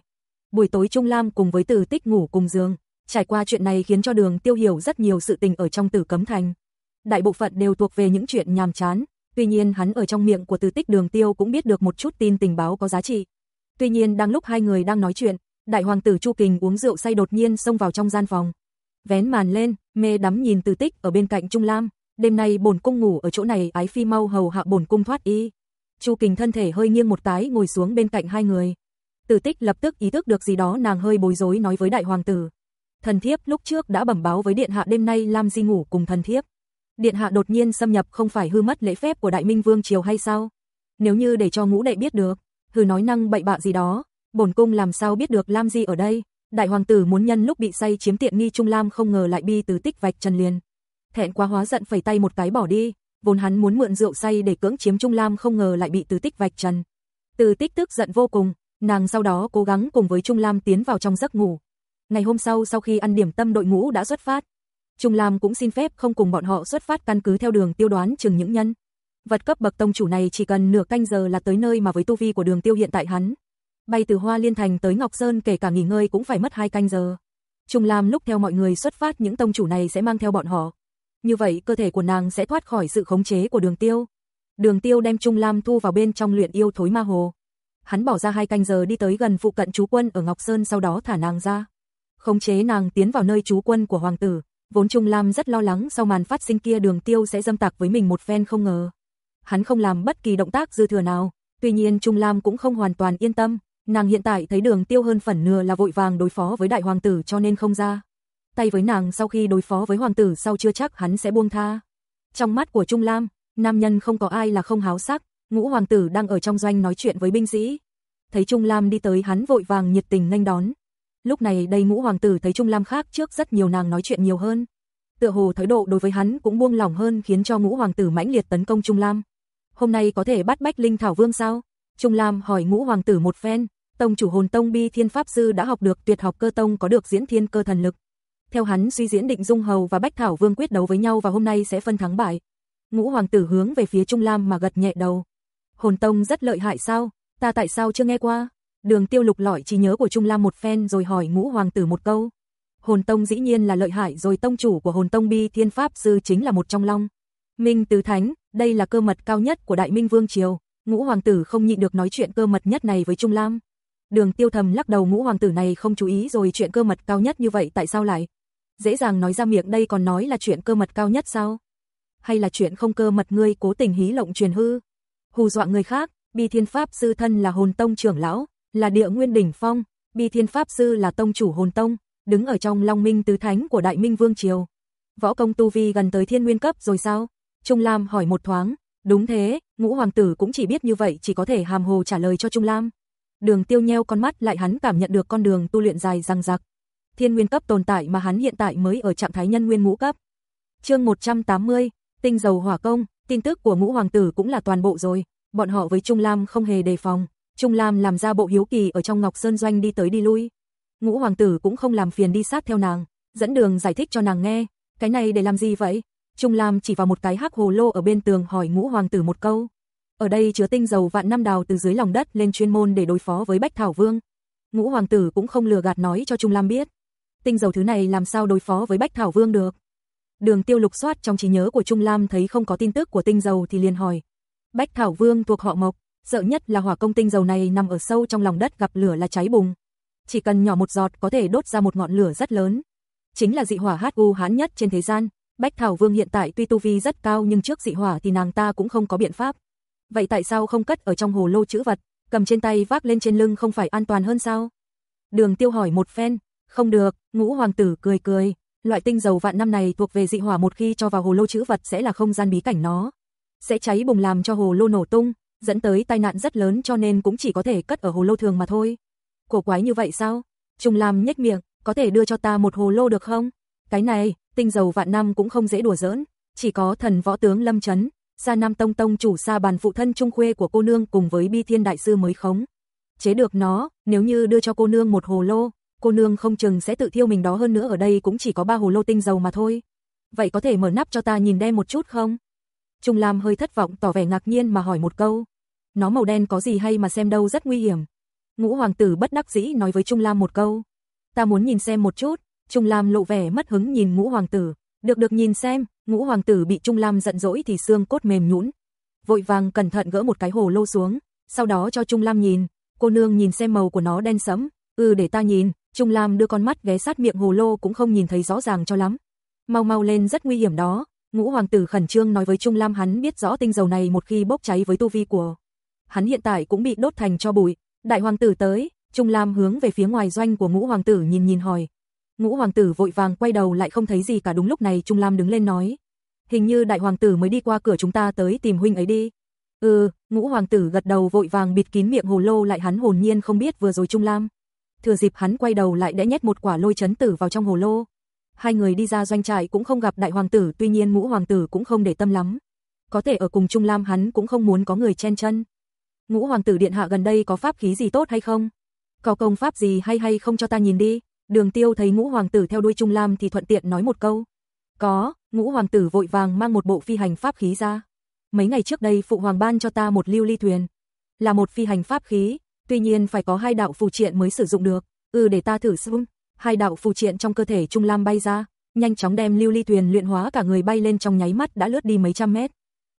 Speaker 1: Buổi tối Trung Lam cùng với tử tích ngủ cùng giường. Trải qua chuyện này khiến cho đường tiêu hiểu rất nhiều sự tình ở trong tử cấm thành. Đại bộ phận đều thuộc về những chuyện nhàm chán, Tuy nhiên hắn ở trong miệng của từ tích đường tiêu cũng biết được một chút tin tình báo có giá trị. Tuy nhiên đang lúc hai người đang nói chuyện, đại hoàng tử Chu Kình uống rượu say đột nhiên xông vào trong gian phòng. Vén màn lên, mê đắm nhìn từ tích ở bên cạnh Trung Lam, đêm nay bổn cung ngủ ở chỗ này ái phi mau hầu hạ bổn cung thoát y. Chu Kình thân thể hơi nghiêng một cái ngồi xuống bên cạnh hai người. Từ tích lập tức ý thức được gì đó nàng hơi bối rối nói với đại hoàng tử. Thần thiếp lúc trước đã bẩm báo với điện hạ đêm nay Lam Di ngủ cùng thần thiếp điện hạ đột nhiên xâm nhập không phải hư mất lễ phép của Đại Minh Vương triều hay sao? Nếu như để cho ngũ đệ biết được, hừ nói năng bậy bạ gì đó, bổn cung làm sao biết được Lam Di ở đây? Đại hoàng tử muốn nhân lúc bị say chiếm tiện nghi Trung Lam không ngờ lại bi từ tích vạch trần liền. Thẹn quá hóa giận phẩy tay một cái bỏ đi, vốn hắn muốn mượn rượu say để cưỡng chiếm Trung Lam không ngờ lại bị Từ Tích vạch trần. Từ Tích tức giận vô cùng, nàng sau đó cố gắng cùng với Trung Lam tiến vào trong giấc ngủ. Ngày hôm sau sau khi ăn điểm tâm đội ngũ đã xuất phát, Trung Lam cũng xin phép không cùng bọn họ xuất phát căn cứ theo đường tiêu đoán chừng những nhân. Vật cấp bậc tông chủ này chỉ cần nửa canh giờ là tới nơi mà với tu vi của đường tiêu hiện tại hắn. Bay từ Hoa Liên Thành tới Ngọc Sơn kể cả nghỉ ngơi cũng phải mất hai canh giờ. Trung Lam lúc theo mọi người xuất phát những tông chủ này sẽ mang theo bọn họ. Như vậy cơ thể của nàng sẽ thoát khỏi sự khống chế của đường tiêu. Đường tiêu đem Trung Lam thu vào bên trong luyện yêu thối ma hồ. Hắn bỏ ra hai canh giờ đi tới gần phụ cận chú quân ở Ngọc Sơn sau đó thả nàng ra. Khống chế nàng tiến vào nơi chú quân của hoàng tử. Vốn Trung Lam rất lo lắng sau màn phát sinh kia đường tiêu sẽ dâm tạc với mình một phen không ngờ. Hắn không làm bất kỳ động tác dư thừa nào, tuy nhiên Trung Lam cũng không hoàn toàn yên tâm, nàng hiện tại thấy đường tiêu hơn phần nửa là vội vàng đối phó với đại hoàng tử cho nên không ra. Tay với nàng sau khi đối phó với hoàng tử sau chưa chắc hắn sẽ buông tha. Trong mắt của Trung Lam, nam nhân không có ai là không háo sắc, ngũ hoàng tử đang ở trong doanh nói chuyện với binh sĩ. Thấy Trung Lam đi tới hắn vội vàng nhiệt tình nghênh đón, Lúc này đây ngũ hoàng tử thấy Trung Lam khác trước rất nhiều nàng nói chuyện nhiều hơn. Tựa hồ thái độ đối với hắn cũng buông lỏng hơn khiến cho ngũ hoàng tử mãnh liệt tấn công Trung Lam. Hôm nay có thể bắt Bách Linh Thảo Vương sao? Trung Lam hỏi ngũ hoàng tử một phen, tông chủ hồn tông bi thiên pháp sư đã học được tuyệt học cơ tông có được diễn thiên cơ thần lực. Theo hắn suy diễn định dung hầu và Bách Thảo Vương quyết đấu với nhau và hôm nay sẽ phân thắng bại. Ngũ hoàng tử hướng về phía Trung Lam mà gật nhẹ đầu. Hồn tông rất lợi hại sao? Ta tại sao chưa nghe qua? Đường tiêu lục lõi trí nhớ của Trung Lam một phen rồi hỏi ngũ hoàng tử một câu. Hồn Tông dĩ nhiên là lợi hại rồi tông chủ của Hồn Tông Bi Thiên Pháp Sư chính là một trong long. Minh Tứ Thánh, đây là cơ mật cao nhất của Đại Minh Vương Triều. Ngũ hoàng tử không nhịn được nói chuyện cơ mật nhất này với Trung Lam. Đường tiêu thầm lắc đầu ngũ hoàng tử này không chú ý rồi chuyện cơ mật cao nhất như vậy tại sao lại? Dễ dàng nói ra miệng đây còn nói là chuyện cơ mật cao nhất sao? Hay là chuyện không cơ mật ngươi cố tình hí lộng truyền hư? Hù dọa người khác, Bi Thiên Pháp Sư thân là hồn tông trưởng lão, là địa nguyên đỉnh phong, Bi Thiên Pháp Sư là tông chủ hồn tông, đứng ở trong Long Minh tứ thánh của Đại Minh Vương Triều. Võ công tu vi gần tới thiên nguyên cấp rồi sao? Trung Lam hỏi một thoáng, đúng thế, ngũ hoàng tử cũng chỉ biết như vậy chỉ có thể hàm hồ trả lời cho Trung Lam. Đường tiêu nheo con mắt lại hắn cảm nhận được con đường tu luyện dài răng rạc. Thiên nguyên cấp tồn tại mà hắn hiện tại mới ở trạng thái nhân nguyên ngũ cấp. chương 180, tinh dầu hỏa công, tin tức của ngũ hoàng tử cũng là toàn bộ rồi, bọn họ với Trung Lam không hề đề phòng, Trung Lam làm ra bộ hiếu kỳ ở trong Ngọc Sơn Doanh đi tới đi lui. Ngũ hoàng tử cũng không làm phiền đi sát theo nàng, dẫn đường giải thích cho nàng nghe, cái này để làm gì vậy? Trung Lam chỉ vào một cái hắc hồ lô ở bên tường hỏi ngũ hoàng tử một câu. Ở đây chứa tinh dầu vạn năm đào từ dưới lòng đất lên chuyên môn để đối phó với Bách Thảo Vương. Ngũ hoàng tử cũng không lừa gạt nói cho Trung Lam biết. Tinh dầu thứ này làm sao đối phó với Bách Thảo Vương được? Đường tiêu lục soát trong trí nhớ của Trung Lam thấy không có tin tức của tinh dầu thì liền hỏi. Bách Thảo Vương thuộc họ Mộc, Sợ nhất là hỏa công tinh dầu này nằm ở sâu trong lòng đất gặp lửa là cháy bùng. Chỉ cần nhỏ một giọt có thể đốt ra một ngọn lửa rất lớn. Chính là dị hỏa hát u hán nhất trên thế gian. Bách Thảo Vương hiện tại tuy tu vi rất cao nhưng trước dị hỏa thì nàng ta cũng không có biện pháp. Vậy tại sao không cất ở trong hồ lô chữ vật, cầm trên tay vác lên trên lưng không phải an toàn hơn sao? Đường tiêu hỏi một phen, không được, ngũ hoàng tử cười cười, loại tinh dầu vạn năm này thuộc về dị hỏa một khi cho vào hồ lô chữ vật sẽ là không gian bí cảnh nó. Sẽ cháy bùng làm cho hồ lô nổ tung, dẫn tới tai nạn rất lớn cho nên cũng chỉ có thể cất ở hồ lô thường mà thôi. Cổ quái như vậy sao? Trung Lam nhếch miệng, có thể đưa cho ta một hồ lô được không? Cái này, tinh dầu vạn năm cũng không dễ đùa giỡn, chỉ có thần võ tướng Lâm Chấn, gia Nam Tông Tông chủ Sa bàn phụ thân Trung Khuê của cô nương cùng với Bi Thiên Đại Sư mới khống. Chế được nó, nếu như đưa cho cô nương một hồ lô, cô nương không chừng sẽ tự thiêu mình đó hơn nữa ở đây cũng chỉ có ba hồ lô tinh dầu mà thôi. Vậy có thể mở nắp cho ta nhìn đem một chút không? Trung Lam hơi thất vọng tỏ vẻ ngạc nhiên mà hỏi một câu. Nó màu đen có gì hay mà xem đâu rất nguy hiểm. Ngũ hoàng tử bất đắc dĩ nói với Trung Lam một câu. Ta muốn nhìn xem một chút, Trung Lam lộ vẻ mất hứng nhìn ngũ hoàng tử. Được được nhìn xem, ngũ hoàng tử bị Trung Lam giận dỗi thì xương cốt mềm nhũn. Vội vàng cẩn thận gỡ một cái hồ lô xuống, sau đó cho Trung Lam nhìn. Cô nương nhìn xem màu của nó đen sẫm, ừ để ta nhìn. Trung Lam đưa con mắt ghé sát miệng hồ lô cũng không nhìn thấy rõ ràng cho lắm. Mau mau lên rất nguy hiểm đó, Ngũ hoàng tử khẩn trương nói với Trung Lam hắn biết rõ tinh dầu này một khi bốc cháy với tu vi của hắn hiện tại cũng bị đốt thành cho bụi. Đại hoàng tử tới, Trung Lam hướng về phía ngoài doanh của ngũ hoàng tử nhìn nhìn hỏi. Ngũ hoàng tử vội vàng quay đầu lại không thấy gì cả đúng lúc này Trung Lam đứng lên nói. Hình như đại hoàng tử mới đi qua cửa chúng ta tới tìm huynh ấy đi. Ừ, ngũ hoàng tử gật đầu vội vàng bịt kín miệng hồ lô lại hắn hồn nhiên không biết vừa rồi Trung Lam. Thừa dịp hắn quay đầu lại đã nhét một quả lôi chấn tử vào trong hồ lô hai người đi ra doanh trại cũng không gặp đại hoàng tử, tuy nhiên Ngũ hoàng tử cũng không để tâm lắm. Có thể ở cùng Trung Lam hắn cũng không muốn có người chen chân. Ngũ hoàng tử điện hạ gần đây có pháp khí gì tốt hay không? Có công pháp gì hay hay không cho ta nhìn đi? Đường Tiêu thấy Ngũ hoàng tử theo đuôi Trung Lam thì thuận tiện nói một câu. Có, Ngũ hoàng tử vội vàng mang một bộ phi hành pháp khí ra. Mấy ngày trước đây phụ hoàng ban cho ta một lưu ly thuyền, là một phi hành pháp khí, tuy nhiên phải có hai đạo phù triện mới sử dụng được. Ừ để ta thử xem hai đạo phù triện trong cơ thể Trung Lam bay ra, nhanh chóng đem lưu ly Tuyền luyện hóa cả người bay lên trong nháy mắt đã lướt đi mấy trăm mét.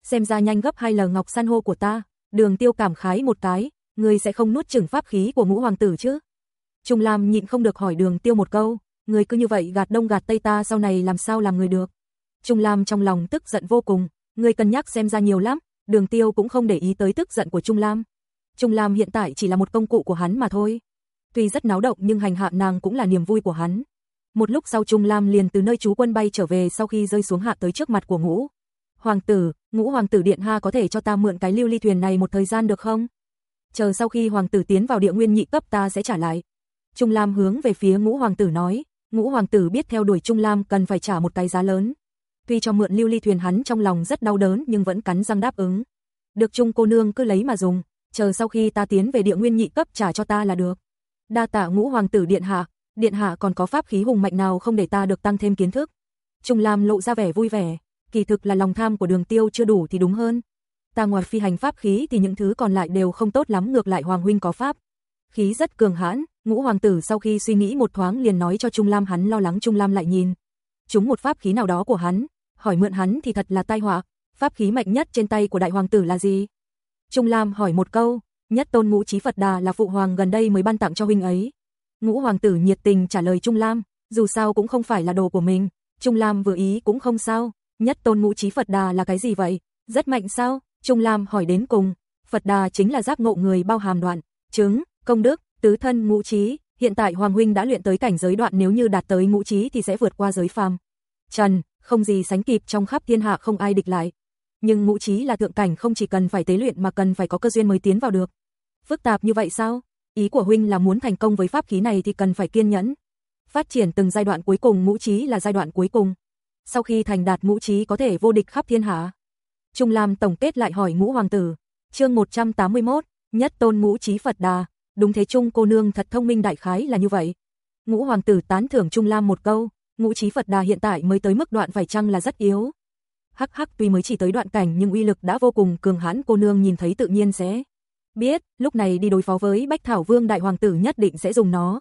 Speaker 1: Xem ra nhanh gấp hai lần ngọc san hô của ta, đường tiêu cảm khái một cái, người sẽ không nuốt chửng pháp khí của ngũ hoàng tử chứ. Trung Lam nhịn không được hỏi đường tiêu một câu, người cứ như vậy gạt đông gạt tây ta sau này làm sao làm người được. Trung Lam trong lòng tức giận vô cùng, người cân nhắc xem ra nhiều lắm, đường tiêu cũng không để ý tới tức giận của Trung Lam. Trung Lam hiện tại chỉ là một công cụ của hắn mà thôi. Tuy rất náo động nhưng hành hạ nàng cũng là niềm vui của hắn. Một lúc sau Trung Lam liền từ nơi chú quân bay trở về sau khi rơi xuống hạ tới trước mặt của ngũ. Hoàng tử, ngũ hoàng tử điện ha có thể cho ta mượn cái lưu ly thuyền này một thời gian được không? Chờ sau khi hoàng tử tiến vào địa nguyên nhị cấp ta sẽ trả lại. Trung Lam hướng về phía ngũ hoàng tử nói, ngũ hoàng tử biết theo đuổi Trung Lam cần phải trả một cái giá lớn. Tuy cho mượn lưu ly thuyền hắn trong lòng rất đau đớn nhưng vẫn cắn răng đáp ứng. Được Trung cô nương cứ lấy mà dùng, chờ sau khi ta tiến về địa nguyên nhị cấp trả cho ta là được đa tạ ngũ hoàng tử điện hạ, điện hạ còn có pháp khí hùng mạnh nào không để ta được tăng thêm kiến thức. Trung Lam lộ ra vẻ vui vẻ, kỳ thực là lòng tham của đường tiêu chưa đủ thì đúng hơn. Ta ngoài phi hành pháp khí thì những thứ còn lại đều không tốt lắm ngược lại Hoàng Huynh có pháp. Khí rất cường hãn, ngũ hoàng tử sau khi suy nghĩ một thoáng liền nói cho Trung Lam hắn lo lắng Trung Lam lại nhìn. Chúng một pháp khí nào đó của hắn, hỏi mượn hắn thì thật là tai họa, pháp khí mạnh nhất trên tay của đại hoàng tử là gì? Trung Lam hỏi một câu, Nhất tôn ngũ trí Phật Đà là phụ hoàng gần đây mới ban tặng cho huynh ấy. Ngũ hoàng tử nhiệt tình trả lời Trung Lam, dù sao cũng không phải là đồ của mình, Trung Lam vừa ý cũng không sao, nhất tôn ngũ trí Phật Đà là cái gì vậy, rất mạnh sao, Trung Lam hỏi đến cùng, Phật Đà chính là giác ngộ người bao hàm đoạn, chứng, công đức, tứ thân ngũ trí, hiện tại Hoàng Huynh đã luyện tới cảnh giới đoạn nếu như đạt tới ngũ trí thì sẽ vượt qua giới phàm. Trần, không gì sánh kịp trong khắp thiên hạ không ai địch lại. Nhưng ngũ trí là thượng cảnh không chỉ cần phải tế luyện mà cần phải có cơ duyên mới tiến vào được. Phức tạp như vậy sao? Ý của huynh là muốn thành công với pháp khí này thì cần phải kiên nhẫn. Phát triển từng giai đoạn cuối cùng ngũ trí là giai đoạn cuối cùng. Sau khi thành đạt ngũ trí có thể vô địch khắp thiên hạ. Trung Lam tổng kết lại hỏi ngũ hoàng tử. Chương 181, nhất tôn ngũ trí Phật Đà. Đúng thế Trung cô nương thật thông minh đại khái là như vậy. Ngũ hoàng tử tán thưởng Trung Lam một câu, ngũ trí Phật Đà hiện tại mới tới mức đoạn phải chăng là rất yếu. Hắc hắc tuy mới chỉ tới đoạn cảnh nhưng uy lực đã vô cùng cường hãn cô nương nhìn thấy tự nhiên sẽ biết, lúc này đi đối phó với Bách Thảo Vương đại hoàng tử nhất định sẽ dùng nó.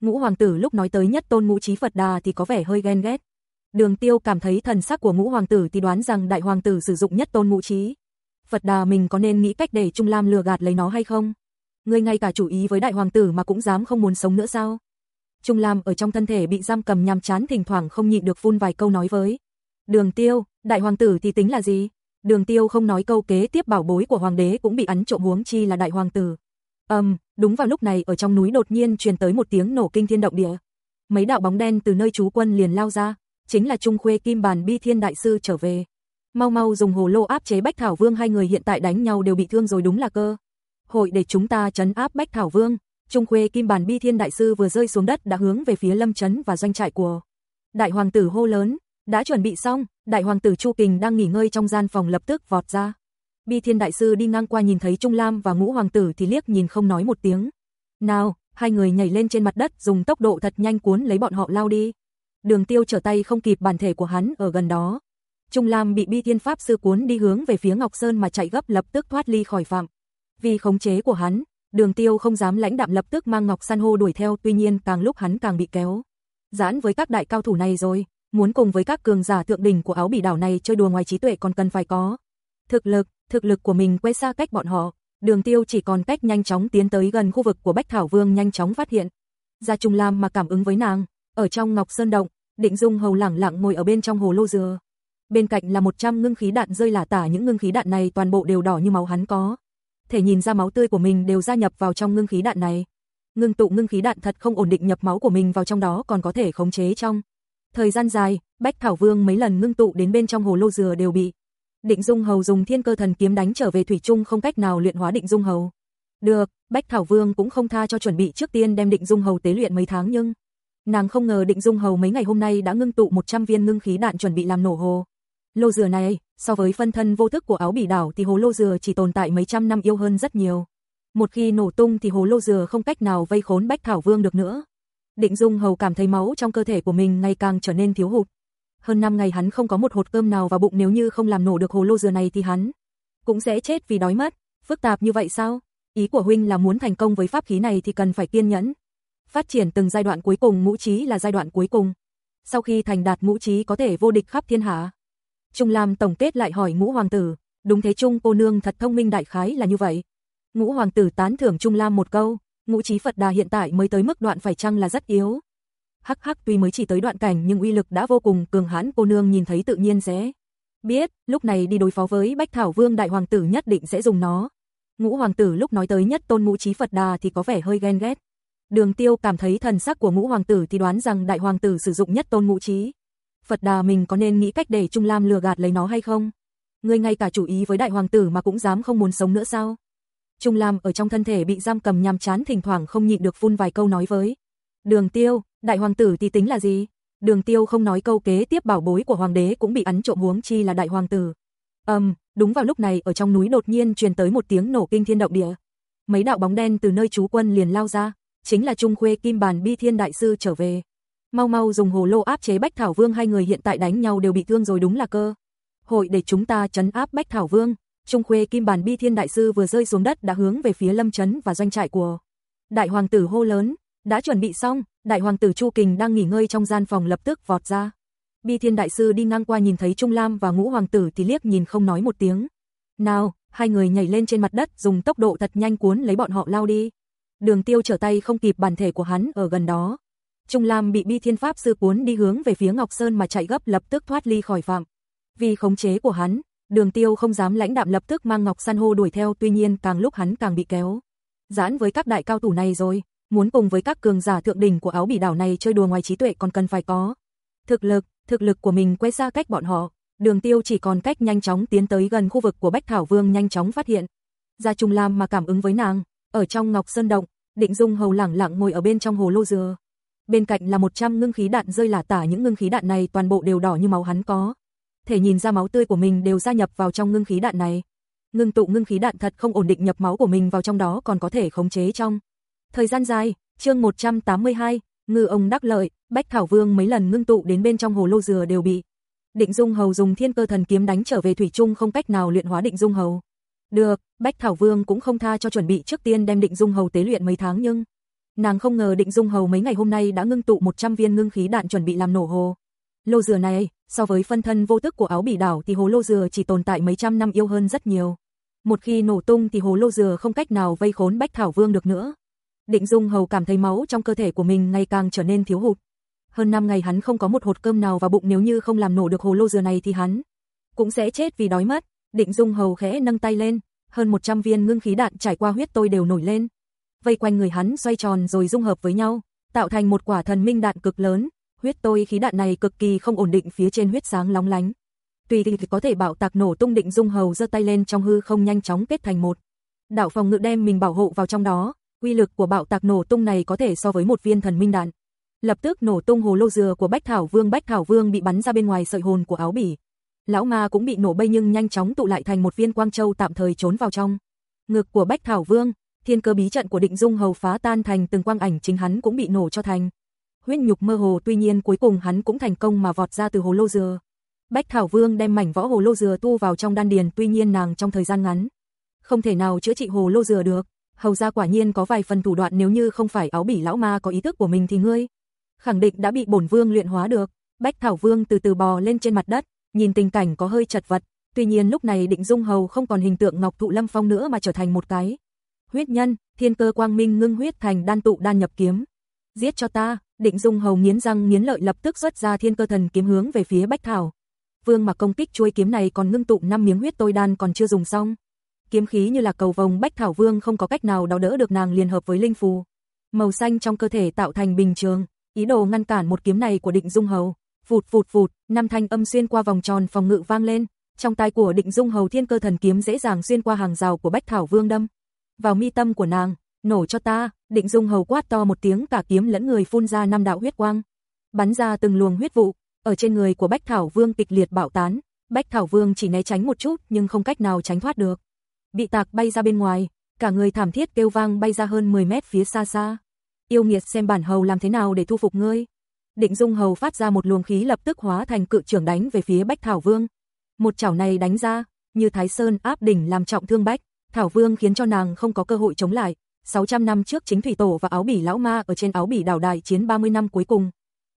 Speaker 1: Ngũ hoàng tử lúc nói tới nhất tôn ngũ trí Phật Đà thì có vẻ hơi ghen ghét. Đường Tiêu cảm thấy thần sắc của ngũ hoàng tử thì đoán rằng đại hoàng tử sử dụng nhất tôn ngũ trí. Phật Đà mình có nên nghĩ cách để Trung Lam lừa gạt lấy nó hay không? người ngay cả chủ ý với đại hoàng tử mà cũng dám không muốn sống nữa sao? Trung Lam ở trong thân thể bị giam cầm nhằm chán thỉnh thoảng không nhịn được phun vài câu nói với. Đường Tiêu, đại hoàng tử thì tính là gì? Đường tiêu không nói câu kế tiếp bảo bối của hoàng đế cũng bị ấn trộm huống chi là đại hoàng tử. Âm, um, đúng vào lúc này ở trong núi đột nhiên truyền tới một tiếng nổ kinh thiên động địa. Mấy đạo bóng đen từ nơi chú quân liền lao ra, chính là Trung Khuê Kim Bàn Bi Thiên Đại Sư trở về. Mau mau dùng hồ lô áp chế Bách Thảo Vương hai người hiện tại đánh nhau đều bị thương rồi đúng là cơ. Hội để chúng ta chấn áp Bách Thảo Vương. Trung Khuê Kim Bàn Bi Thiên Đại Sư vừa rơi xuống đất đã hướng về phía lâm chấn và doanh trại của. Đại Hoàng tử hô lớn, đã chuẩn bị xong, đại hoàng tử Chu Kình đang nghỉ ngơi trong gian phòng lập tức vọt ra. Bi Thiên đại sư đi ngang qua nhìn thấy Trung Lam và Ngũ hoàng tử thì liếc nhìn không nói một tiếng. "Nào, hai người nhảy lên trên mặt đất, dùng tốc độ thật nhanh cuốn lấy bọn họ lao đi." Đường Tiêu trở tay không kịp bản thể của hắn ở gần đó. Trung Lam bị Bi Thiên pháp sư cuốn đi hướng về phía Ngọc Sơn mà chạy gấp lập tức thoát ly khỏi phạm. Vì khống chế của hắn, Đường Tiêu không dám lãnh đạm lập tức mang Ngọc San hô đuổi theo, tuy nhiên càng lúc hắn càng bị kéo. Giãn với các đại cao thủ này rồi, muốn cùng với các cường giả thượng đỉnh của áo bỉ đảo này chơi đùa ngoài trí tuệ còn cần phải có thực lực, thực lực của mình quay xa cách bọn họ. Đường Tiêu chỉ còn cách nhanh chóng tiến tới gần khu vực của Bách Thảo Vương nhanh chóng phát hiện. Gia Trung Lam mà cảm ứng với nàng, ở trong Ngọc Sơn động, Định Dung hầu lẳng lặng ngồi ở bên trong hồ lô dừa. Bên cạnh là 100 ngưng khí đạn rơi lả tả, những ngưng khí đạn này toàn bộ đều đỏ như máu hắn có. Thể nhìn ra máu tươi của mình đều gia nhập vào trong ngưng khí đạn này. Ngưng tụ ngưng khí đạn thật không ổn định nhập máu của mình vào trong đó còn có thể khống chế trong Thời gian dài, Bách Thảo Vương mấy lần ngưng tụ đến bên trong hồ lô dừa đều bị Định Dung Hầu dùng Thiên Cơ Thần kiếm đánh trở về thủy chung không cách nào luyện hóa Định Dung Hầu. Được, Bách Thảo Vương cũng không tha cho chuẩn bị trước tiên đem Định Dung Hầu tế luyện mấy tháng nhưng nàng không ngờ Định Dung Hầu mấy ngày hôm nay đã ngưng tụ 100 viên ngưng khí đạn chuẩn bị làm nổ hồ. Lô dừa này, so với phân thân vô thức của áo bỉ đảo thì hồ lô dừa chỉ tồn tại mấy trăm năm yêu hơn rất nhiều. Một khi nổ tung thì hồ lô dừa không cách nào vây khốn Bách Thảo Vương được nữa. Định Dung Hầu cảm thấy máu trong cơ thể của mình ngày càng trở nên thiếu hụt. Hơn 5 ngày hắn không có một hột cơm nào vào bụng nếu như không làm nổ được hồ lô dừa này thì hắn cũng sẽ chết vì đói mất. Phức tạp như vậy sao? Ý của huynh là muốn thành công với pháp khí này thì cần phải kiên nhẫn. Phát triển từng giai đoạn cuối cùng ngũ trí là giai đoạn cuối cùng. Sau khi thành đạt ngũ trí có thể vô địch khắp thiên hạ. Trung Lam tổng kết lại hỏi ngũ hoàng tử, đúng thế Trung cô nương thật thông minh đại khái là như vậy. Ngũ hoàng tử tán thưởng Trung Lam một câu, ngũ trí Phật Đà hiện tại mới tới mức đoạn phải chăng là rất yếu. Hắc hắc tuy mới chỉ tới đoạn cảnh nhưng uy lực đã vô cùng cường hãn cô nương nhìn thấy tự nhiên sẽ biết, lúc này đi đối phó với Bách Thảo Vương đại hoàng tử nhất định sẽ dùng nó. Ngũ hoàng tử lúc nói tới nhất tôn ngũ trí Phật Đà thì có vẻ hơi ghen ghét. Đường Tiêu cảm thấy thần sắc của ngũ hoàng tử thì đoán rằng đại hoàng tử sử dụng nhất tôn ngũ trí. Phật Đà mình có nên nghĩ cách để Trung Lam lừa gạt lấy nó hay không? Ngươi ngay cả chủ ý với đại hoàng tử mà cũng dám không muốn sống nữa sao? Trung Lam ở trong thân thể bị giam cầm nhằm chán thỉnh thoảng không nhịn được phun vài câu nói với. Đường tiêu, đại hoàng tử thì tính là gì? Đường tiêu không nói câu kế tiếp bảo bối của hoàng đế cũng bị ấn trộm huống chi là đại hoàng tử. Ầm, um, đúng vào lúc này ở trong núi đột nhiên truyền tới một tiếng nổ kinh thiên động địa. Mấy đạo bóng đen từ nơi chú quân liền lao ra, chính là Trung Khuê Kim Bàn Bi Thiên đại sư trở về. Mau mau dùng hồ lô áp chế Bách Thảo Vương hai người hiện tại đánh nhau đều bị thương rồi đúng là cơ. Hội để chúng ta trấn áp Bách Thảo Vương, Trung khuê kim bản bi thiên đại sư vừa rơi xuống đất đã hướng về phía lâm Trấn và doanh trại của đại hoàng tử hô lớn, đã chuẩn bị xong, đại hoàng tử Chu Kình đang nghỉ ngơi trong gian phòng lập tức vọt ra. Bi thiên đại sư đi ngang qua nhìn thấy Trung Lam và ngũ hoàng tử thì liếc nhìn không nói một tiếng. Nào, hai người nhảy lên trên mặt đất dùng tốc độ thật nhanh cuốn lấy bọn họ lao đi. Đường tiêu trở tay không kịp bản thể của hắn ở gần đó. Trung Lam bị bi thiên pháp sư cuốn đi hướng về phía Ngọc Sơn mà chạy gấp lập tức thoát ly khỏi phạm. Vì khống chế của hắn, Đường tiêu không dám lãnh đạm lập tức mang ngọc san hô đuổi theo tuy nhiên càng lúc hắn càng bị kéo. Giãn với các đại cao thủ này rồi, muốn cùng với các cường giả thượng đỉnh của áo bỉ đảo này chơi đùa ngoài trí tuệ còn cần phải có. Thực lực, thực lực của mình quét xa cách bọn họ, đường tiêu chỉ còn cách nhanh chóng tiến tới gần khu vực của Bách Thảo Vương nhanh chóng phát hiện. Gia Trung Lam mà cảm ứng với nàng, ở trong Ngọc Sơn Động, Định Dung hầu lẳng lặng ngồi ở bên trong hồ lô dừa. Bên cạnh là 100 ngưng khí đạn rơi lả tả những ngưng khí đạn này toàn bộ đều đỏ như máu hắn có thể nhìn ra máu tươi của mình đều gia nhập vào trong ngưng khí đạn này. Ngưng tụ ngưng khí đạn thật không ổn định nhập máu của mình vào trong đó còn có thể khống chế trong. Thời gian dài, chương 182, ngư ông đắc lợi, Bách Thảo Vương mấy lần ngưng tụ đến bên trong hồ lô dừa đều bị Định Dung Hầu dùng Thiên Cơ Thần kiếm đánh trở về thủy chung không cách nào luyện hóa Định Dung Hầu. Được, Bách Thảo Vương cũng không tha cho chuẩn bị trước tiên đem Định Dung Hầu tế luyện mấy tháng nhưng nàng không ngờ Định Dung Hầu mấy ngày hôm nay đã ngưng tụ 100 viên ngưng khí đạn chuẩn bị làm nổ hồ. Lô dừa này, So với phân thân vô thức của áo bỉ đảo thì hồ lô dừa chỉ tồn tại mấy trăm năm yêu hơn rất nhiều. Một khi nổ tung thì hồ lô dừa không cách nào vây khốn Bách Thảo Vương được nữa. Định Dung Hầu cảm thấy máu trong cơ thể của mình ngày càng trở nên thiếu hụt. Hơn 5 ngày hắn không có một hột cơm nào vào bụng nếu như không làm nổ được hồ lô dừa này thì hắn cũng sẽ chết vì đói mất. Định Dung Hầu khẽ nâng tay lên, hơn 100 viên ngưng khí đạn trải qua huyết tôi đều nổi lên. Vây quanh người hắn xoay tròn rồi dung hợp với nhau, tạo thành một quả thần minh đạn cực lớn, Huyết tôi khí đạn này cực kỳ không ổn định phía trên huyết sáng lóng lánh. Tùy thì có thể bảo tạc nổ tung định dung hầu giơ tay lên trong hư không nhanh chóng kết thành một. Đạo phòng ngự đem mình bảo hộ vào trong đó, uy lực của bạo tạc nổ tung này có thể so với một viên thần minh đạn. Lập tức nổ tung hồ lô dừa của Bách Thảo Vương, Bách Thảo Vương bị bắn ra bên ngoài sợi hồn của áo bỉ. Lão ma cũng bị nổ bay nhưng nhanh chóng tụ lại thành một viên quang châu tạm thời trốn vào trong. Ngực của Bách Thảo Vương, thiên cơ bí trận của Định Dung hầu phá tan thành từng quang ảnh chính hắn cũng bị nổ cho thành huyết nhục mơ hồ tuy nhiên cuối cùng hắn cũng thành công mà vọt ra từ hồ lô dừa. Bách Thảo Vương đem mảnh võ hồ lô dừa tu vào trong đan điền tuy nhiên nàng trong thời gian ngắn. Không thể nào chữa trị hồ lô dừa được, hầu ra quả nhiên có vài phần thủ đoạn nếu như không phải áo bỉ lão ma có ý thức của mình thì ngươi. Khẳng định đã bị bổn vương luyện hóa được, Bách Thảo Vương từ từ bò lên trên mặt đất, nhìn tình cảnh có hơi chật vật, tuy nhiên lúc này định dung hầu không còn hình tượng ngọc thụ lâm phong nữa mà trở thành một cái. Huyết nhân, thiên cơ quang minh ngưng huyết thành đan tụ đan nhập kiếm. Giết cho ta, Định Dung Hầu nghiến răng nghiến lợi lập tức xuất ra Thiên Cơ Thần kiếm hướng về phía Bách Thảo. Vương mà công kích chuôi kiếm này còn ngưng tụ năm miếng huyết tôi đan còn chưa dùng xong. Kiếm khí như là cầu vồng Bách Thảo Vương không có cách nào đỡ được nàng liên hợp với linh phù. Màu xanh trong cơ thể tạo thành bình trường, ý đồ ngăn cản một kiếm này của Định Dung Hầu. Phụt phụt phụt năm thanh âm xuyên qua vòng tròn phòng ngự vang lên, trong tay của Định Dung Hầu Thiên Cơ Thần kiếm dễ dàng xuyên qua hàng rào của Bách Thảo Vương đâm vào mi tâm của nàng, nổ cho ta, định dung hầu quát to một tiếng cả kiếm lẫn người phun ra năm đạo huyết quang, bắn ra từng luồng huyết vụ, ở trên người của Bách Thảo Vương kịch liệt bạo tán, Bách Thảo Vương chỉ né tránh một chút nhưng không cách nào tránh thoát được. Bị tạc bay ra bên ngoài, cả người thảm thiết kêu vang bay ra hơn 10 mét phía xa xa. Yêu nghiệt xem bản hầu làm thế nào để thu phục ngươi. Định Dung Hầu phát ra một luồng khí lập tức hóa thành cự trưởng đánh về phía Bách Thảo Vương. Một chảo này đánh ra, như Thái Sơn áp đỉnh làm trọng thương Bách, Thảo Vương khiến cho nàng không có cơ hội chống lại, 600 năm trước chính Thủy Tổ và Áo Bỉ Lão Ma ở trên Áo Bỉ đảo đại chiến 30 năm cuối cùng.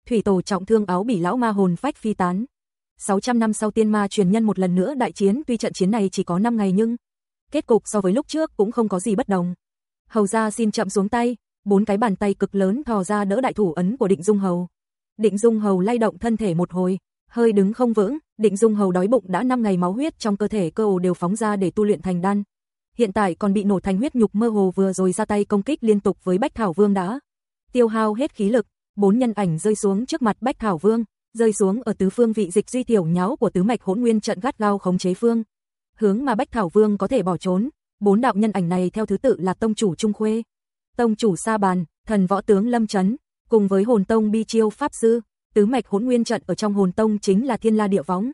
Speaker 1: Thủy Tổ trọng thương Áo Bỉ Lão Ma hồn phách phi tán. 600 năm sau tiên ma truyền nhân một lần nữa đại chiến tuy trận chiến này chỉ có 5 ngày nhưng kết cục so với lúc trước cũng không có gì bất đồng. Hầu ra xin chậm xuống tay, bốn cái bàn tay cực lớn thò ra đỡ đại thủ ấn của Định Dung Hầu. Định Dung Hầu lay động thân thể một hồi, hơi đứng không vững, Định Dung Hầu đói bụng đã 5 ngày máu huyết trong cơ thể cơ đều phóng ra để tu luyện thành đan hiện tại còn bị nổ thành huyết nhục mơ hồ vừa rồi ra tay công kích liên tục với Bách Thảo Vương đã. Tiêu hao hết khí lực, bốn nhân ảnh rơi xuống trước mặt Bách Thảo Vương, rơi xuống ở tứ phương vị dịch duy tiểu nháo của tứ mạch hỗn nguyên trận gắt gao khống chế phương. Hướng mà Bách Thảo Vương có thể bỏ trốn, bốn đạo nhân ảnh này theo thứ tự là tông chủ Trung Khuê, tông chủ Sa Bàn, thần võ tướng Lâm Chấn, cùng với hồn tông Bi Chiêu Pháp Sư, tứ mạch hỗn nguyên trận ở trong hồn tông chính là thiên la địa võng.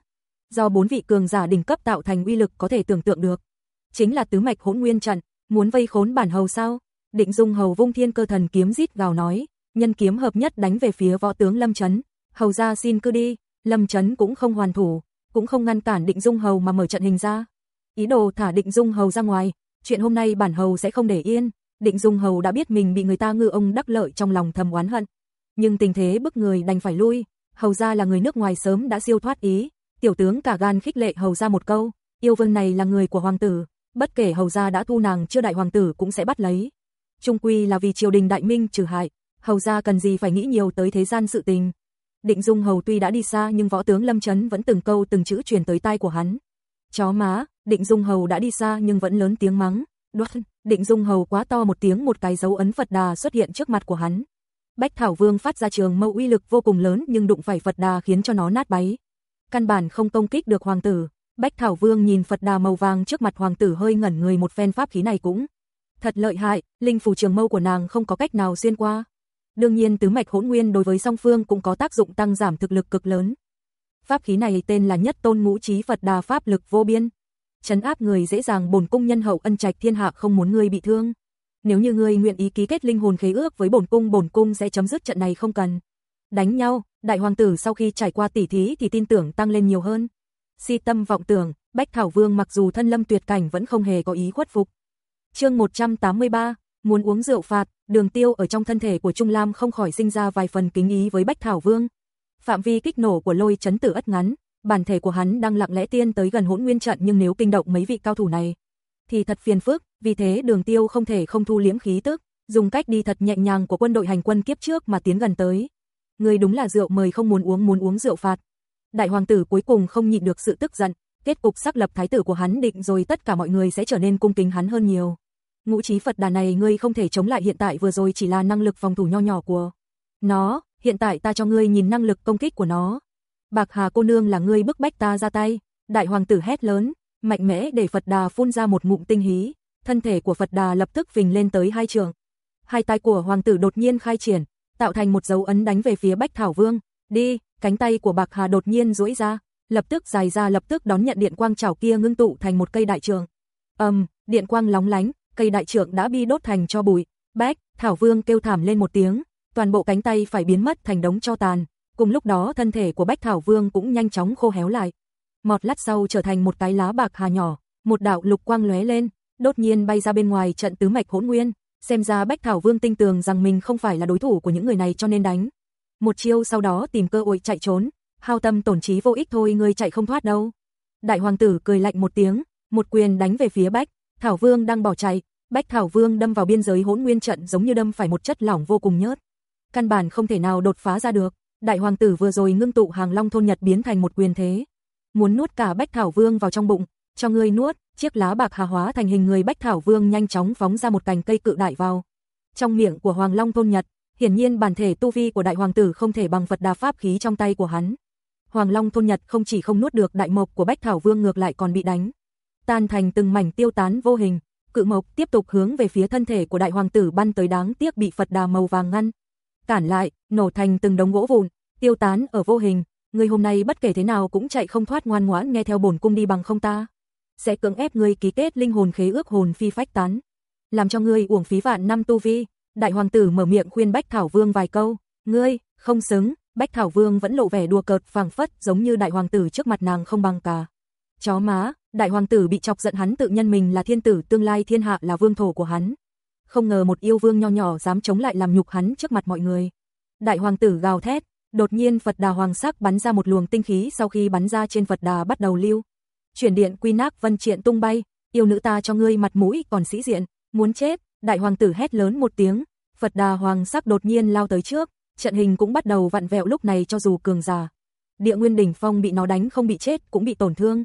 Speaker 1: Do bốn vị cường giả đỉnh cấp tạo thành uy lực có thể tưởng tượng được chính là tứ mạch hỗn nguyên trận, muốn vây khốn bản hầu sao? Định Dung hầu vung thiên cơ thần kiếm rít gào nói, nhân kiếm hợp nhất đánh về phía võ tướng Lâm Chấn. Hầu gia xin cứ đi, Lâm Chấn cũng không hoàn thủ, cũng không ngăn cản Định Dung hầu mà mở trận hình ra. Ý đồ thả Định Dung hầu ra ngoài, chuyện hôm nay bản hầu sẽ không để yên. Định Dung hầu đã biết mình bị người ta ngư ông đắc lợi trong lòng thầm oán hận, nhưng tình thế bức người đành phải lui. Hầu gia là người nước ngoài sớm đã siêu thoát ý, tiểu tướng cả gan khích lệ hầu gia một câu, yêu vương này là người của hoàng tử, bất kể hầu gia đã thu nàng chưa đại hoàng tử cũng sẽ bắt lấy. Trung quy là vì triều đình đại minh trừ hại, hầu gia cần gì phải nghĩ nhiều tới thế gian sự tình. Định Dung hầu tuy đã đi xa nhưng võ tướng Lâm Chấn vẫn từng câu từng chữ truyền tới tai của hắn. Chó má, Định Dung hầu đã đi xa nhưng vẫn lớn tiếng mắng. Đoát, Định Dung hầu quá to một tiếng một cái dấu ấn Phật Đà xuất hiện trước mặt của hắn. Bách Thảo Vương phát ra trường mâu uy lực vô cùng lớn nhưng đụng phải Phật Đà khiến cho nó nát bấy. Căn bản không công kích được hoàng tử, Bách Thảo Vương nhìn Phật đà màu vàng trước mặt hoàng tử hơi ngẩn người một phen pháp khí này cũng thật lợi hại, linh phù trường mâu của nàng không có cách nào xuyên qua. Đương nhiên tứ mạch hỗn nguyên đối với song phương cũng có tác dụng tăng giảm thực lực cực lớn. Pháp khí này tên là Nhất Tôn Ngũ Chí Phật Đà pháp lực vô biên. Trấn áp người dễ dàng bổn cung nhân hậu ân trạch thiên hạ không muốn ngươi bị thương. Nếu như ngươi nguyện ý ký kết linh hồn khế ước với bổn cung, bổn cung sẽ chấm dứt trận này không cần đánh nhau. Đại hoàng tử sau khi trải qua tỉ thí thì tin tưởng tăng lên nhiều hơn si tâm vọng tưởng, Bách Thảo Vương mặc dù thân lâm tuyệt cảnh vẫn không hề có ý khuất phục. chương 183, muốn uống rượu phạt, đường tiêu ở trong thân thể của Trung Lam không khỏi sinh ra vài phần kính ý với Bách Thảo Vương. Phạm vi kích nổ của lôi chấn tử ất ngắn, bản thể của hắn đang lặng lẽ tiên tới gần hỗn nguyên trận nhưng nếu kinh động mấy vị cao thủ này, thì thật phiền phức, vì thế đường tiêu không thể không thu liếm khí tức, dùng cách đi thật nhẹ nhàng của quân đội hành quân kiếp trước mà tiến gần tới. Người đúng là rượu mời không muốn uống muốn uống rượu phạt, Đại hoàng tử cuối cùng không nhịn được sự tức giận, kết cục xác lập thái tử của hắn định rồi tất cả mọi người sẽ trở nên cung kính hắn hơn nhiều. Ngũ trí Phật đà này ngươi không thể chống lại hiện tại vừa rồi chỉ là năng lực phòng thủ nho nhỏ của nó, hiện tại ta cho ngươi nhìn năng lực công kích của nó. Bạc Hà cô nương là ngươi bức bách ta ra tay, đại hoàng tử hét lớn, mạnh mẽ để Phật đà phun ra một ngụm tinh hí, thân thể của Phật đà lập tức phình lên tới hai trường. Hai tay của hoàng tử đột nhiên khai triển, tạo thành một dấu ấn đánh về phía Bách Thảo Vương, đi, cánh tay của Bạc Hà đột nhiên duỗi ra, lập tức dài ra lập tức đón nhận điện quang chảo kia ngưng tụ thành một cây đại trượng. Ầm, um, điện quang lóng lánh, cây đại trượng đã bị đốt thành cho bụi. Bách, Thảo Vương kêu thảm lên một tiếng, toàn bộ cánh tay phải biến mất thành đống cho tàn. Cùng lúc đó thân thể của Bách Thảo Vương cũng nhanh chóng khô héo lại. Mọt lát sau trở thành một cái lá bạc hà nhỏ, một đạo lục quang lóe lên, đột nhiên bay ra bên ngoài trận tứ mạch hỗn nguyên. Xem ra Bách Thảo Vương tinh tường rằng mình không phải là đối thủ của những người này cho nên đánh một chiêu sau đó tìm cơ hội chạy trốn, hao tâm tổn trí vô ích thôi ngươi chạy không thoát đâu. Đại hoàng tử cười lạnh một tiếng, một quyền đánh về phía Bách, Thảo Vương đang bỏ chạy, Bách Thảo Vương đâm vào biên giới hỗn nguyên trận giống như đâm phải một chất lỏng vô cùng nhớt. Căn bản không thể nào đột phá ra được, đại hoàng tử vừa rồi ngưng tụ hàng long thôn nhật biến thành một quyền thế. Muốn nuốt cả Bách Thảo Vương vào trong bụng, cho ngươi nuốt, chiếc lá bạc hà hóa thành hình người Bách Thảo Vương nhanh chóng phóng ra một cành cây cự đại vào. Trong miệng của Hoàng Long thôn nhật, Hiển nhiên bản thể tu vi của đại hoàng tử không thể bằng Phật Đà pháp khí trong tay của hắn. Hoàng Long thôn Nhật không chỉ không nuốt được đại mộc của Bách Thảo Vương ngược lại còn bị đánh, tan thành từng mảnh tiêu tán vô hình. Cự mộc tiếp tục hướng về phía thân thể của đại hoàng tử ban tới đáng tiếc bị Phật Đà màu vàng ngăn cản lại, nổ thành từng đống gỗ vụn, tiêu tán ở vô hình, ngươi hôm nay bất kể thế nào cũng chạy không thoát ngoan ngoãn nghe theo bổn cung đi bằng không ta. Sẽ cưỡng ép ngươi ký kết linh hồn khế ước hồn phi phách tán, làm cho ngươi uổng phí vạn năm tu vi. Đại hoàng tử mở miệng khuyên Bách Thảo Vương vài câu, "Ngươi không xứng." Bách Thảo Vương vẫn lộ vẻ đùa cợt phảng phất, giống như đại hoàng tử trước mặt nàng không bằng cả. Chó má, đại hoàng tử bị chọc giận hắn tự nhân mình là thiên tử, tương lai thiên hạ là vương thổ của hắn. Không ngờ một yêu vương nho nhỏ dám chống lại làm nhục hắn trước mặt mọi người. Đại hoàng tử gào thét, đột nhiên Phật Đà hoàng sắc bắn ra một luồng tinh khí sau khi bắn ra trên Phật Đà bắt đầu lưu. Chuyển điện quy nác vân triện tung bay, yêu nữ ta cho ngươi mặt mũi còn sĩ diện, muốn chết, Đại hoàng tử hét lớn một tiếng, Phật Đà Hoàng sắc đột nhiên lao tới trước, trận hình cũng bắt đầu vặn vẹo lúc này cho dù cường già, Địa Nguyên đỉnh phong bị nó đánh không bị chết cũng bị tổn thương.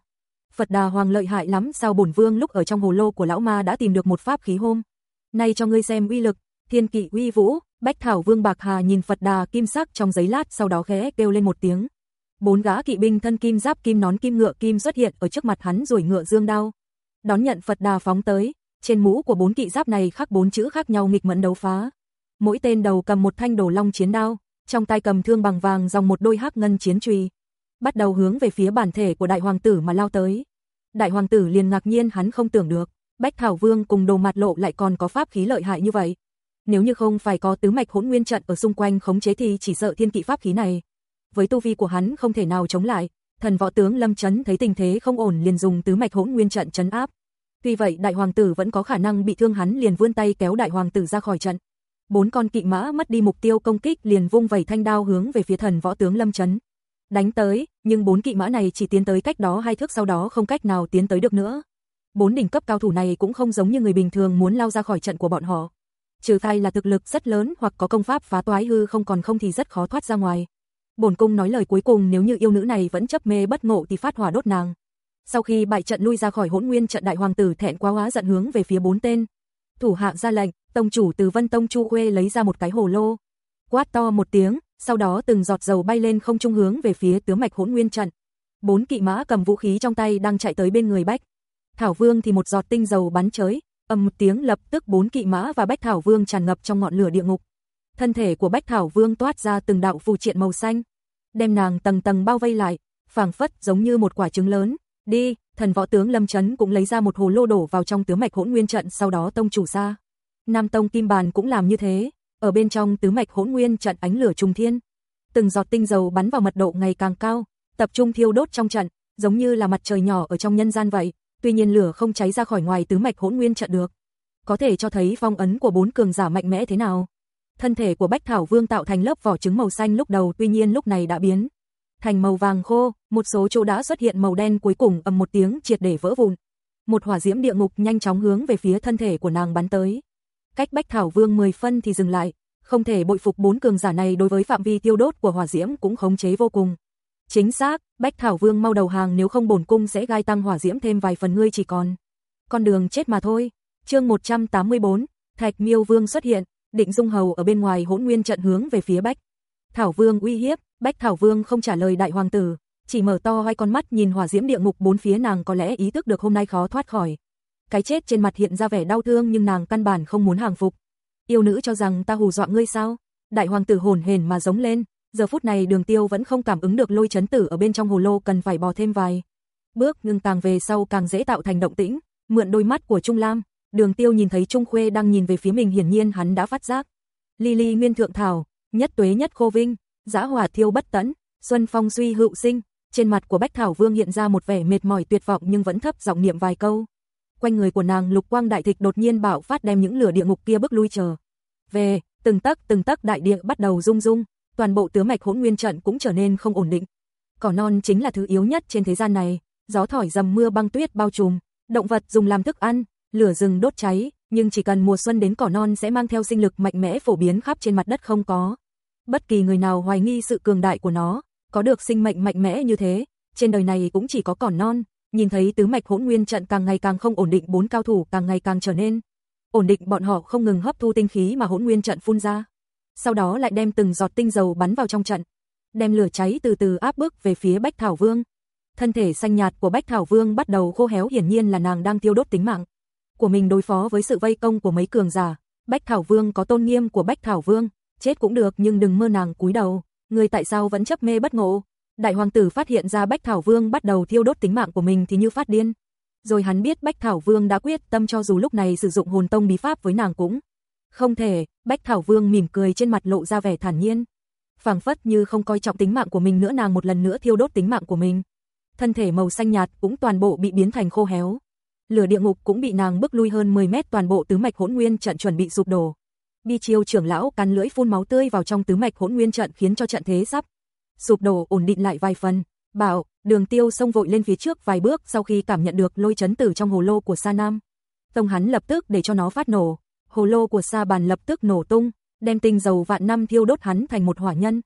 Speaker 1: Phật Đà Hoàng lợi hại lắm, sao bổn vương lúc ở trong hồ lô của lão ma đã tìm được một pháp khí hôm. Nay cho ngươi xem uy lực, Thiên Kỵ uy vũ, Bách Thảo Vương Bạc Hà nhìn Phật Đà kim sắc trong giấy lát sau đó khẽ kêu lên một tiếng. Bốn gã kỵ binh thân kim giáp kim nón kim ngựa kim xuất hiện ở trước mặt hắn rồi ngựa dương đao. Đón nhận Phật Đà phóng tới, trên mũ của bốn kỵ giáp này khắc bốn chữ khác nhau nghịch mẫn đấu phá. Mỗi tên đầu cầm một thanh đổ long chiến đao, trong tay cầm thương bằng vàng dòng một đôi hắc ngân chiến truy. Bắt đầu hướng về phía bản thể của đại hoàng tử mà lao tới. Đại hoàng tử liền ngạc nhiên hắn không tưởng được, Bách Thảo Vương cùng đồ mặt lộ lại còn có pháp khí lợi hại như vậy. Nếu như không phải có tứ mạch hỗn nguyên trận ở xung quanh khống chế thì chỉ sợ thiên kỵ pháp khí này. Với tu vi của hắn không thể nào chống lại, thần võ tướng Lâm Chấn thấy tình thế không ổn liền dùng tứ mạch hỗn nguyên trận chấn áp. Tuy vậy đại hoàng tử vẫn có khả năng bị thương hắn liền vươn tay kéo đại hoàng tử ra khỏi trận. Bốn con kỵ mã mất đi mục tiêu công kích liền vung vẩy thanh đao hướng về phía thần võ tướng Lâm Chấn. Đánh tới, nhưng bốn kỵ mã này chỉ tiến tới cách đó hai thước sau đó không cách nào tiến tới được nữa. Bốn đỉnh cấp cao thủ này cũng không giống như người bình thường muốn lao ra khỏi trận của bọn họ. Trừ thay là thực lực rất lớn hoặc có công pháp phá toái hư không còn không thì rất khó thoát ra ngoài. Bổn cung nói lời cuối cùng nếu như yêu nữ này vẫn chấp mê bất ngộ thì phát hỏa đốt nàng. Sau khi bại trận lui ra khỏi hỗn nguyên trận đại hoàng tử thẹn quá hóa giận hướng về phía bốn tên. Thủ hạ ra lệnh, tông chủ từ Vân Tông Chu Khuê lấy ra một cái hồ lô. Quát to một tiếng, sau đó từng giọt dầu bay lên không trung hướng về phía tứ mạch hỗn nguyên trận. Bốn kỵ mã cầm vũ khí trong tay đang chạy tới bên người Bách. Thảo Vương thì một giọt tinh dầu bắn chới, ầm một tiếng lập tức bốn kỵ mã và Bách Thảo Vương tràn ngập trong ngọn lửa địa ngục. Thân thể của Bách Thảo Vương toát ra từng đạo phù triện màu xanh, đem nàng tầng tầng bao vây lại, phảng phất giống như một quả trứng lớn. Đi, thần võ tướng Lâm Chấn cũng lấy ra một hồ lô đổ vào trong tứ mạch hỗn nguyên trận sau đó tông chủ ra. Nam tông kim bàn cũng làm như thế, ở bên trong tứ mạch hỗn nguyên trận ánh lửa trùng thiên. Từng giọt tinh dầu bắn vào mật độ ngày càng cao, tập trung thiêu đốt trong trận, giống như là mặt trời nhỏ ở trong nhân gian vậy, tuy nhiên lửa không cháy ra khỏi ngoài tứ mạch hỗn nguyên trận được. Có thể cho thấy phong ấn của bốn cường giả mạnh mẽ thế nào. Thân thể của Bách Thảo Vương tạo thành lớp vỏ trứng màu xanh lúc đầu tuy nhiên lúc này đã biến thành màu vàng khô, một số chỗ đã xuất hiện màu đen cuối cùng ầm một tiếng triệt để vỡ vụn. Một hỏa diễm địa ngục nhanh chóng hướng về phía thân thể của nàng bắn tới. Cách Bách Thảo Vương 10 phân thì dừng lại, không thể bội phục bốn cường giả này đối với phạm vi tiêu đốt của hỏa diễm cũng khống chế vô cùng. Chính xác, Bách Thảo Vương mau đầu hàng nếu không bổn cung sẽ gai tăng hỏa diễm thêm vài phần ngươi chỉ còn. Con đường chết mà thôi. Chương 184, Thạch Miêu Vương xuất hiện, Định Dung Hầu ở bên ngoài hỗn nguyên trận hướng về phía Bách. Thảo Vương uy hiếp, Bách Thảo Vương không trả lời đại hoàng tử, chỉ mở to hai con mắt nhìn hỏa diễm địa ngục bốn phía nàng có lẽ ý thức được hôm nay khó thoát khỏi. Cái chết trên mặt hiện ra vẻ đau thương nhưng nàng căn bản không muốn hàng phục. Yêu nữ cho rằng ta hù dọa ngươi sao? Đại hoàng tử hồn hển mà giống lên, giờ phút này đường tiêu vẫn không cảm ứng được lôi chấn tử ở bên trong hồ lô cần phải bò thêm vài. Bước Ngưng càng về sau càng dễ tạo thành động tĩnh, mượn đôi mắt của Trung Lam, đường tiêu nhìn thấy Trung Khuê đang nhìn về phía mình hiển nhiên hắn đã phát giác. Lily nguyên thượng thảo, nhất tuế nhất khô vinh, giã hỏa thiêu bất tấn, xuân phong suy hữu sinh, trên mặt của Bách Thảo Vương hiện ra một vẻ mệt mỏi tuyệt vọng nhưng vẫn thấp giọng niệm vài câu. Quanh người của nàng lục quang đại thịch đột nhiên bạo phát đem những lửa địa ngục kia bước lui chờ. Về, từng tấc từng tấc đại địa bắt đầu rung rung, toàn bộ tứ mạch hỗn nguyên trận cũng trở nên không ổn định. Cỏ non chính là thứ yếu nhất trên thế gian này, gió thổi dầm mưa băng tuyết bao trùm, động vật dùng làm thức ăn, lửa rừng đốt cháy, nhưng chỉ cần mùa xuân đến cỏ non sẽ mang theo sinh lực mạnh mẽ phổ biến khắp trên mặt đất không có bất kỳ người nào hoài nghi sự cường đại của nó, có được sinh mệnh mạnh mẽ như thế, trên đời này cũng chỉ có còn non. Nhìn thấy tứ mạch hỗn nguyên trận càng ngày càng không ổn định, bốn cao thủ càng ngày càng trở nên ổn định, bọn họ không ngừng hấp thu tinh khí mà hỗn nguyên trận phun ra. Sau đó lại đem từng giọt tinh dầu bắn vào trong trận, đem lửa cháy từ từ áp bức về phía Bách Thảo Vương. Thân thể xanh nhạt của Bách Thảo Vương bắt đầu khô héo, hiển nhiên là nàng đang tiêu đốt tính mạng của mình đối phó với sự vây công của mấy cường giả. Bách Thảo Vương có tôn nghiêm của Bách Thảo Vương, chết cũng được nhưng đừng mơ nàng cúi đầu, người tại sao vẫn chấp mê bất ngộ. Đại hoàng tử phát hiện ra Bách Thảo Vương bắt đầu thiêu đốt tính mạng của mình thì như phát điên. Rồi hắn biết Bách Thảo Vương đã quyết tâm cho dù lúc này sử dụng hồn tông bí pháp với nàng cũng. Không thể, Bách Thảo Vương mỉm cười trên mặt lộ ra vẻ thản nhiên. phảng phất như không coi trọng tính mạng của mình nữa nàng một lần nữa thiêu đốt tính mạng của mình. Thân thể màu xanh nhạt cũng toàn bộ bị biến thành khô héo. Lửa địa ngục cũng bị nàng bước lui hơn 10 mét toàn bộ tứ mạch hỗn nguyên trận chuẩn bị sụp đổ. Bi Chiêu trưởng lão cắn lưỡi phun máu tươi vào trong tứ mạch hỗn nguyên trận khiến cho trận thế sắp sụp đổ ổn định lại vài phần. Bảo, Đường Tiêu xông vội lên phía trước vài bước sau khi cảm nhận được lôi chấn từ trong hồ lô của Sa Nam. Tông hắn lập tức để cho nó phát nổ, hồ lô của Sa Bàn lập tức nổ tung, đem tinh dầu vạn năm thiêu đốt hắn thành một hỏa nhân.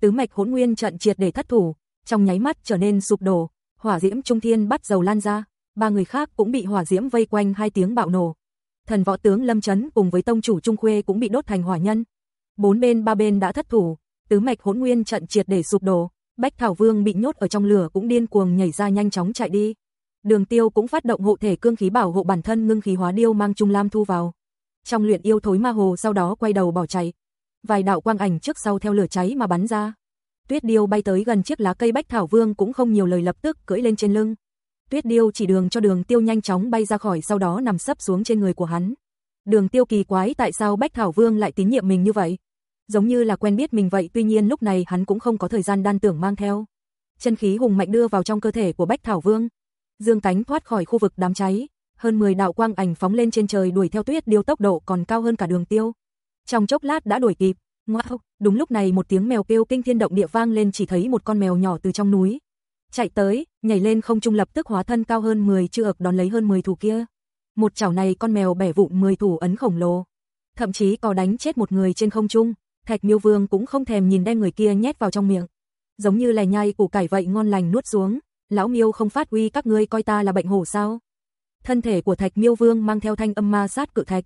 Speaker 1: Tứ mạch hỗn nguyên trận triệt để thất thủ, trong nháy mắt trở nên sụp đổ, hỏa diễm trung thiên bắt dầu lan ra, ba người khác cũng bị hỏa diễm vây quanh hai tiếng bạo nổ, thần võ tướng Lâm Chấn cùng với tông chủ Trung Khuê cũng bị đốt thành hỏa nhân. Bốn bên ba bên đã thất thủ, tứ mạch hỗn nguyên trận triệt để sụp đổ, Bách Thảo Vương bị nhốt ở trong lửa cũng điên cuồng nhảy ra nhanh chóng chạy đi. Đường Tiêu cũng phát động hộ thể cương khí bảo hộ bản thân ngưng khí hóa điêu mang Trung Lam thu vào. Trong luyện yêu thối ma hồ sau đó quay đầu bỏ chạy. Vài đạo quang ảnh trước sau theo lửa cháy mà bắn ra. Tuyết điêu bay tới gần chiếc lá cây Bách Thảo Vương cũng không nhiều lời lập tức cưỡi lên trên lưng. Tuyết Điêu chỉ đường cho Đường Tiêu nhanh chóng bay ra khỏi sau đó nằm sấp xuống trên người của hắn. Đường Tiêu kỳ quái tại sao Bách Thảo Vương lại tín nhiệm mình như vậy? Giống như là quen biết mình vậy, tuy nhiên lúc này hắn cũng không có thời gian đan tưởng mang theo. Chân khí hùng mạnh đưa vào trong cơ thể của Bách Thảo Vương. Dương cánh thoát khỏi khu vực đám cháy, hơn 10 đạo quang ảnh phóng lên trên trời đuổi theo Tuyết Điêu tốc độ còn cao hơn cả Đường Tiêu. Trong chốc lát đã đuổi kịp. Ngoao, đúng lúc này một tiếng mèo kêu kinh thiên động địa vang lên chỉ thấy một con mèo nhỏ từ trong núi chạy tới, nhảy lên không trung lập tức hóa thân cao hơn 10 chư ực đón lấy hơn 10 thủ kia. Một chảo này con mèo bẻ vụn 10 thủ ấn khổng lồ, thậm chí có đánh chết một người trên không trung, Thạch Miêu Vương cũng không thèm nhìn đem người kia nhét vào trong miệng. Giống như lè nhai củ cải vậy ngon lành nuốt xuống, lão Miêu không phát huy các ngươi coi ta là bệnh hổ sao? Thân thể của Thạch Miêu Vương mang theo thanh âm ma sát cự thạch,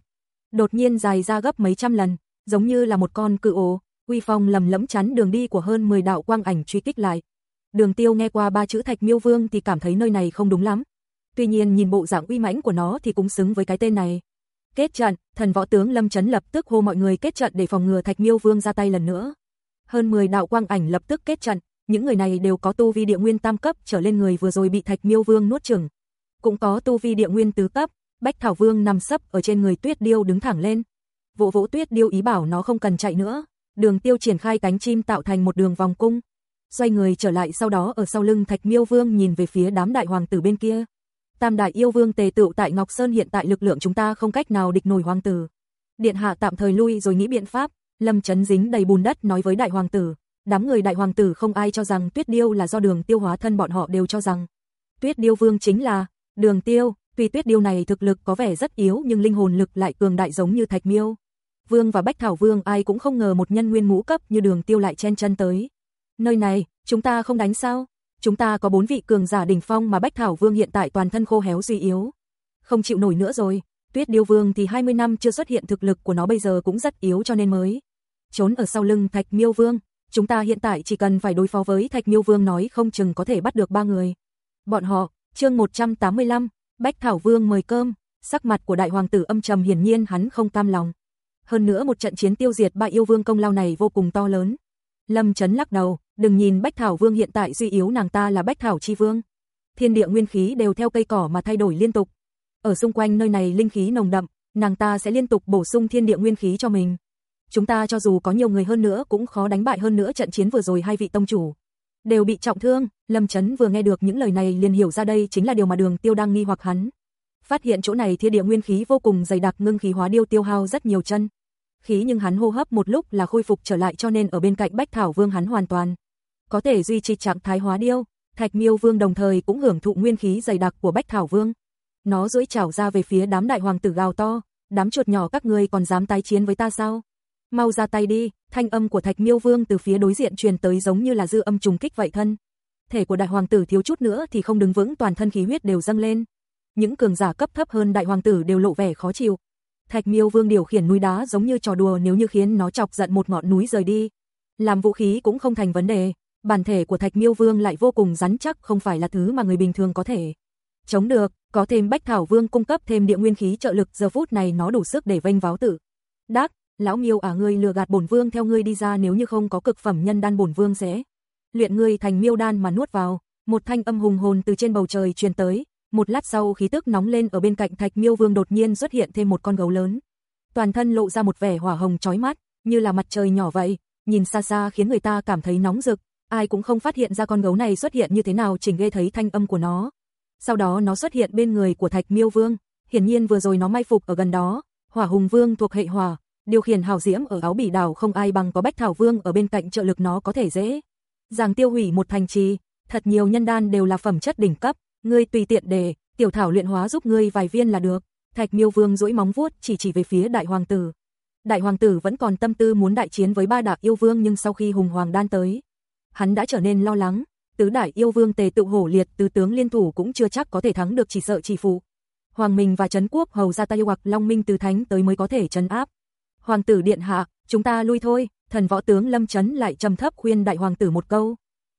Speaker 1: đột nhiên dài ra gấp mấy trăm lần, giống như là một con cự ổ, uy phong lầm lẫm chắn đường đi của hơn 10 đạo quang ảnh truy kích lại. Đường tiêu nghe qua ba chữ thạch miêu vương thì cảm thấy nơi này không đúng lắm. Tuy nhiên nhìn bộ dạng uy mãnh của nó thì cũng xứng với cái tên này. Kết trận, thần võ tướng Lâm Chấn lập tức hô mọi người kết trận để phòng ngừa Thạch Miêu Vương ra tay lần nữa. Hơn 10 đạo quang ảnh lập tức kết trận, những người này đều có tu vi địa nguyên tam cấp trở lên người vừa rồi bị Thạch Miêu Vương nuốt chửng. Cũng có tu vi địa nguyên tứ cấp, Bách Thảo Vương nằm sấp ở trên người Tuyết Điêu đứng thẳng lên. vũ vũ Tuyết Điêu ý bảo nó không cần chạy nữa. Đường Tiêu triển khai cánh chim tạo thành một đường vòng cung, xoay người trở lại sau đó ở sau lưng Thạch Miêu Vương nhìn về phía đám đại hoàng tử bên kia. Tam đại yêu vương tề tựu tại Ngọc Sơn hiện tại lực lượng chúng ta không cách nào địch nổi hoàng tử. Điện hạ tạm thời lui rồi nghĩ biện pháp, Lâm Chấn dính đầy bùn đất nói với đại hoàng tử, đám người đại hoàng tử không ai cho rằng Tuyết Điêu là do Đường Tiêu hóa thân bọn họ đều cho rằng Tuyết Điêu vương chính là Đường Tiêu, tuy Tuyết Điêu này thực lực có vẻ rất yếu nhưng linh hồn lực lại cường đại giống như Thạch Miêu. Vương và Bách Thảo Vương ai cũng không ngờ một nhân nguyên ngũ cấp như Đường Tiêu lại chen chân tới. Nơi này, chúng ta không đánh sao? Chúng ta có bốn vị cường giả đỉnh phong mà Bách Thảo Vương hiện tại toàn thân khô héo suy yếu. Không chịu nổi nữa rồi. Tuyết Điêu Vương thì 20 năm chưa xuất hiện thực lực của nó bây giờ cũng rất yếu cho nên mới. Trốn ở sau lưng Thạch Miêu Vương. Chúng ta hiện tại chỉ cần phải đối phó với Thạch Miêu Vương nói không chừng có thể bắt được ba người. Bọn họ, chương 185, Bách Thảo Vương mời cơm, sắc mặt của đại hoàng tử âm trầm hiển nhiên hắn không cam lòng. Hơn nữa một trận chiến tiêu diệt ba yêu vương công lao này vô cùng to lớn. Lâm Chấn lắc đầu, Đừng nhìn Bách Thảo Vương hiện tại duy yếu nàng ta là Bách Thảo Chi Vương. Thiên địa nguyên khí đều theo cây cỏ mà thay đổi liên tục. Ở xung quanh nơi này linh khí nồng đậm, nàng ta sẽ liên tục bổ sung thiên địa nguyên khí cho mình. Chúng ta cho dù có nhiều người hơn nữa cũng khó đánh bại hơn nữa trận chiến vừa rồi hai vị tông chủ. Đều bị trọng thương, Lâm Chấn vừa nghe được những lời này liền hiểu ra đây chính là điều mà đường tiêu đang nghi hoặc hắn. Phát hiện chỗ này thiên địa nguyên khí vô cùng dày đặc ngưng khí hóa điêu tiêu hao rất nhiều chân. Khí nhưng hắn hô hấp một lúc là khôi phục trở lại cho nên ở bên cạnh Bách Thảo Vương hắn hoàn toàn có thể duy trì trạng thái hóa điêu. Thạch Miêu Vương đồng thời cũng hưởng thụ nguyên khí dày đặc của Bách Thảo Vương. Nó duỗi chảo ra về phía đám đại hoàng tử gào to, đám chuột nhỏ các ngươi còn dám tái chiến với ta sao? Mau ra tay đi, thanh âm của Thạch Miêu Vương từ phía đối diện truyền tới giống như là dư âm trùng kích vậy thân. Thể của đại hoàng tử thiếu chút nữa thì không đứng vững, toàn thân khí huyết đều dâng lên. Những cường giả cấp thấp hơn đại hoàng tử đều lộ vẻ khó chịu. Thạch Miêu Vương điều khiển núi đá giống như trò đùa, nếu như khiến nó chọc giận một ngọn núi rời đi, làm vũ khí cũng không thành vấn đề, bản thể của Thạch Miêu Vương lại vô cùng rắn chắc không phải là thứ mà người bình thường có thể chống được, có thêm Bách Thảo Vương cung cấp thêm địa nguyên khí trợ lực giờ phút này nó đủ sức để vênh váo tử. Đắc, lão Miêu à ngươi lừa gạt bổn vương theo ngươi đi ra nếu như không có cực phẩm nhân đan bổn vương sẽ luyện ngươi thành miêu đan mà nuốt vào. Một thanh âm hùng hồn từ trên bầu trời truyền tới, một lát sau khí tức nóng lên ở bên cạnh Thạch Miêu Vương đột nhiên xuất hiện thêm một con gấu lớn. Toàn thân lộ ra một vẻ hỏa hồng chói mắt, như là mặt trời nhỏ vậy, nhìn xa xa khiến người ta cảm thấy nóng rực, ai cũng không phát hiện ra con gấu này xuất hiện như thế nào chỉ ghê thấy thanh âm của nó. Sau đó nó xuất hiện bên người của Thạch Miêu Vương, hiển nhiên vừa rồi nó may phục ở gần đó. Hỏa Hùng Vương thuộc hệ hỏa, điều khiển hào diễm ở áo bỉ đảo không ai bằng có Bách Thảo Vương ở bên cạnh trợ lực nó có thể dễ. Giàng tiêu hủy một thành trì, thật nhiều nhân đan đều là phẩm chất đỉnh cấp, ngươi tùy tiện đề tiểu thảo luyện hóa giúp ngươi vài viên là được. Thạch Miêu Vương duỗi móng vuốt chỉ chỉ về phía đại hoàng tử. Đại hoàng tử vẫn còn tâm tư muốn đại chiến với ba đạc yêu vương nhưng sau khi hùng hoàng đan tới, hắn đã trở nên lo lắng, tứ đại yêu vương tề tự hổ liệt tứ tướng liên thủ cũng chưa chắc có thể thắng được chỉ sợ chỉ phụ. Hoàng Minh và Trấn Quốc hầu ra tay hoặc Long Minh tứ thánh tới mới có thể trấn áp. Hoàng tử điện hạ, chúng ta lui thôi, thần võ tướng Lâm Trấn lại trầm thấp khuyên đại hoàng tử một câu.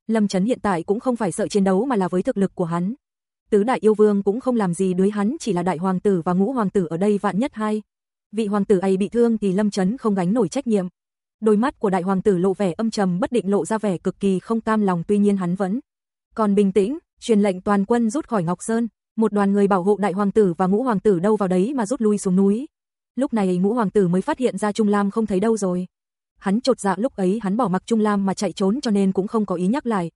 Speaker 1: Lâm Trấn hiện tại cũng không phải sợ chiến đấu mà là với thực lực của hắn. Tứ đại yêu vương cũng không làm gì đối hắn chỉ là đại hoàng tử và ngũ hoàng tử ở đây vạn nhất hai. Vị hoàng tử ấy bị thương thì Lâm Trấn không gánh nổi trách nhiệm. Đôi mắt của đại hoàng tử lộ vẻ âm trầm bất định lộ ra vẻ cực kỳ không cam lòng tuy nhiên hắn vẫn còn bình tĩnh, truyền lệnh toàn quân rút khỏi Ngọc Sơn, một đoàn người bảo hộ đại hoàng tử và ngũ hoàng tử đâu vào đấy mà rút lui xuống núi. Lúc này ngũ hoàng tử mới phát hiện ra Trung Lam không thấy đâu rồi. Hắn trột dạ lúc ấy hắn bỏ mặc Trung Lam mà chạy trốn cho nên cũng không có ý nhắc lại.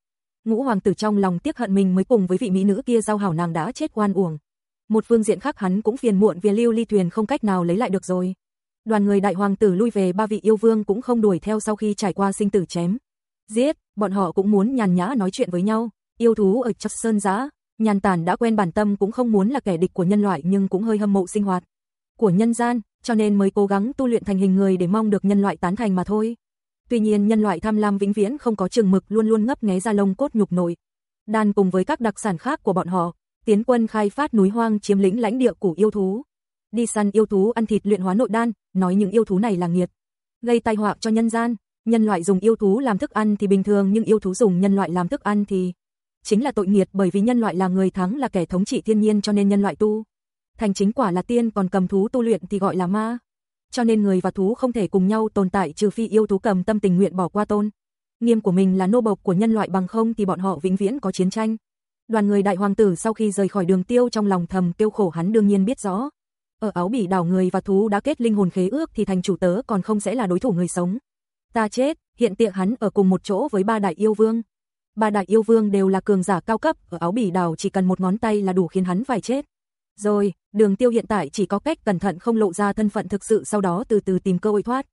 Speaker 1: Ngũ hoàng tử trong lòng tiếc hận mình mới cùng với vị mỹ nữ kia giao hảo nàng đã chết oan uổng. Một phương diện khác hắn cũng phiền muộn vì Lưu Ly Thuyền không cách nào lấy lại được rồi đoàn người đại hoàng tử lui về ba vị yêu vương cũng không đuổi theo sau khi trải qua sinh tử chém. Giết, bọn họ cũng muốn nhàn nhã nói chuyện với nhau, yêu thú ở chọc sơn giã, nhàn tản đã quen bản tâm cũng không muốn là kẻ địch của nhân loại nhưng cũng hơi hâm mộ sinh hoạt của nhân gian, cho nên mới cố gắng tu luyện thành hình người để mong được nhân loại tán thành mà thôi. Tuy nhiên nhân loại tham lam vĩnh viễn không có chừng mực luôn luôn ngấp nghé ra lông cốt nhục nội Đan cùng với các đặc sản khác của bọn họ, tiến quân khai phát núi hoang chiếm lĩnh lãnh địa của yêu thú đi săn yêu thú ăn thịt luyện hóa nội đan, nói những yêu thú này là nghiệt, gây tai họa cho nhân gian. Nhân loại dùng yêu thú làm thức ăn thì bình thường nhưng yêu thú dùng nhân loại làm thức ăn thì chính là tội nghiệt bởi vì nhân loại là người thắng là kẻ thống trị thiên nhiên cho nên nhân loại tu. Thành chính quả là tiên còn cầm thú tu luyện thì gọi là ma. Cho nên người và thú không thể cùng nhau tồn tại trừ phi yêu thú cầm tâm tình nguyện bỏ qua tôn. Nghiêm của mình là nô bộc của nhân loại bằng không thì bọn họ vĩnh viễn có chiến tranh. Đoàn người đại hoàng tử sau khi rời khỏi đường tiêu trong lòng thầm tiêu khổ hắn đương nhiên biết rõ. Ở áo bỉ đảo người và thú đã kết linh hồn khế ước thì thành chủ tớ còn không sẽ là đối thủ người sống. Ta chết, hiện tiện hắn ở cùng một chỗ với ba đại yêu vương. Ba đại yêu vương đều là cường giả cao cấp, ở áo bỉ đảo chỉ cần một ngón tay là đủ khiến hắn phải chết. Rồi, đường tiêu hiện tại chỉ có cách cẩn thận không lộ ra thân phận thực sự sau đó từ từ tìm cơ hội thoát.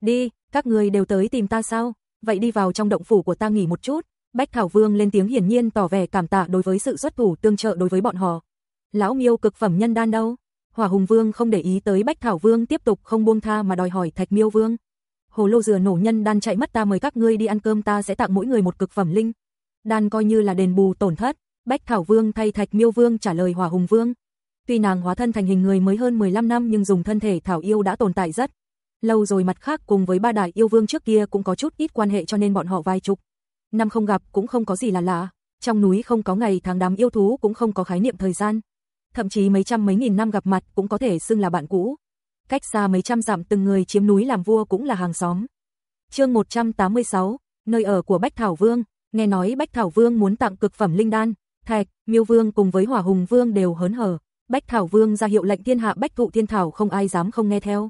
Speaker 1: Đi, các người đều tới tìm ta sao? Vậy đi vào trong động phủ của ta nghỉ một chút. Bách Thảo Vương lên tiếng hiển nhiên tỏ vẻ cảm tạ đối với sự xuất thủ tương trợ đối với bọn họ. Lão miêu cực phẩm nhân đan đâu? Hỏa Hùng Vương không để ý tới Bách Thảo Vương tiếp tục không buông tha mà đòi hỏi Thạch Miêu Vương. Hồ lô dừa nổ nhân đan chạy mất ta mời các ngươi đi ăn cơm ta sẽ tặng mỗi người một cực phẩm linh. Đan coi như là đền bù tổn thất, Bách Thảo Vương thay Thạch Miêu Vương trả lời Hỏa Hùng Vương. Tuy nàng hóa thân thành hình người mới hơn 15 năm nhưng dùng thân thể Thảo Yêu đã tồn tại rất lâu rồi mặt khác cùng với ba đại yêu vương trước kia cũng có chút ít quan hệ cho nên bọn họ vài chục. Năm không gặp cũng không có gì là lạ, trong núi không có ngày tháng đám yêu thú cũng không có khái niệm thời gian thậm chí mấy trăm mấy nghìn năm gặp mặt cũng có thể xưng là bạn cũ. Cách xa mấy trăm dặm từng người chiếm núi làm vua cũng là hàng xóm. Chương 186, nơi ở của Bách Thảo Vương, nghe nói Bách Thảo Vương muốn tặng cực phẩm linh đan, Thạch, Miêu Vương cùng với Hỏa Hùng Vương đều hớn hở. Bách Thảo Vương ra hiệu lệnh thiên hạ Bách Thụ Thiên Thảo không ai dám không nghe theo.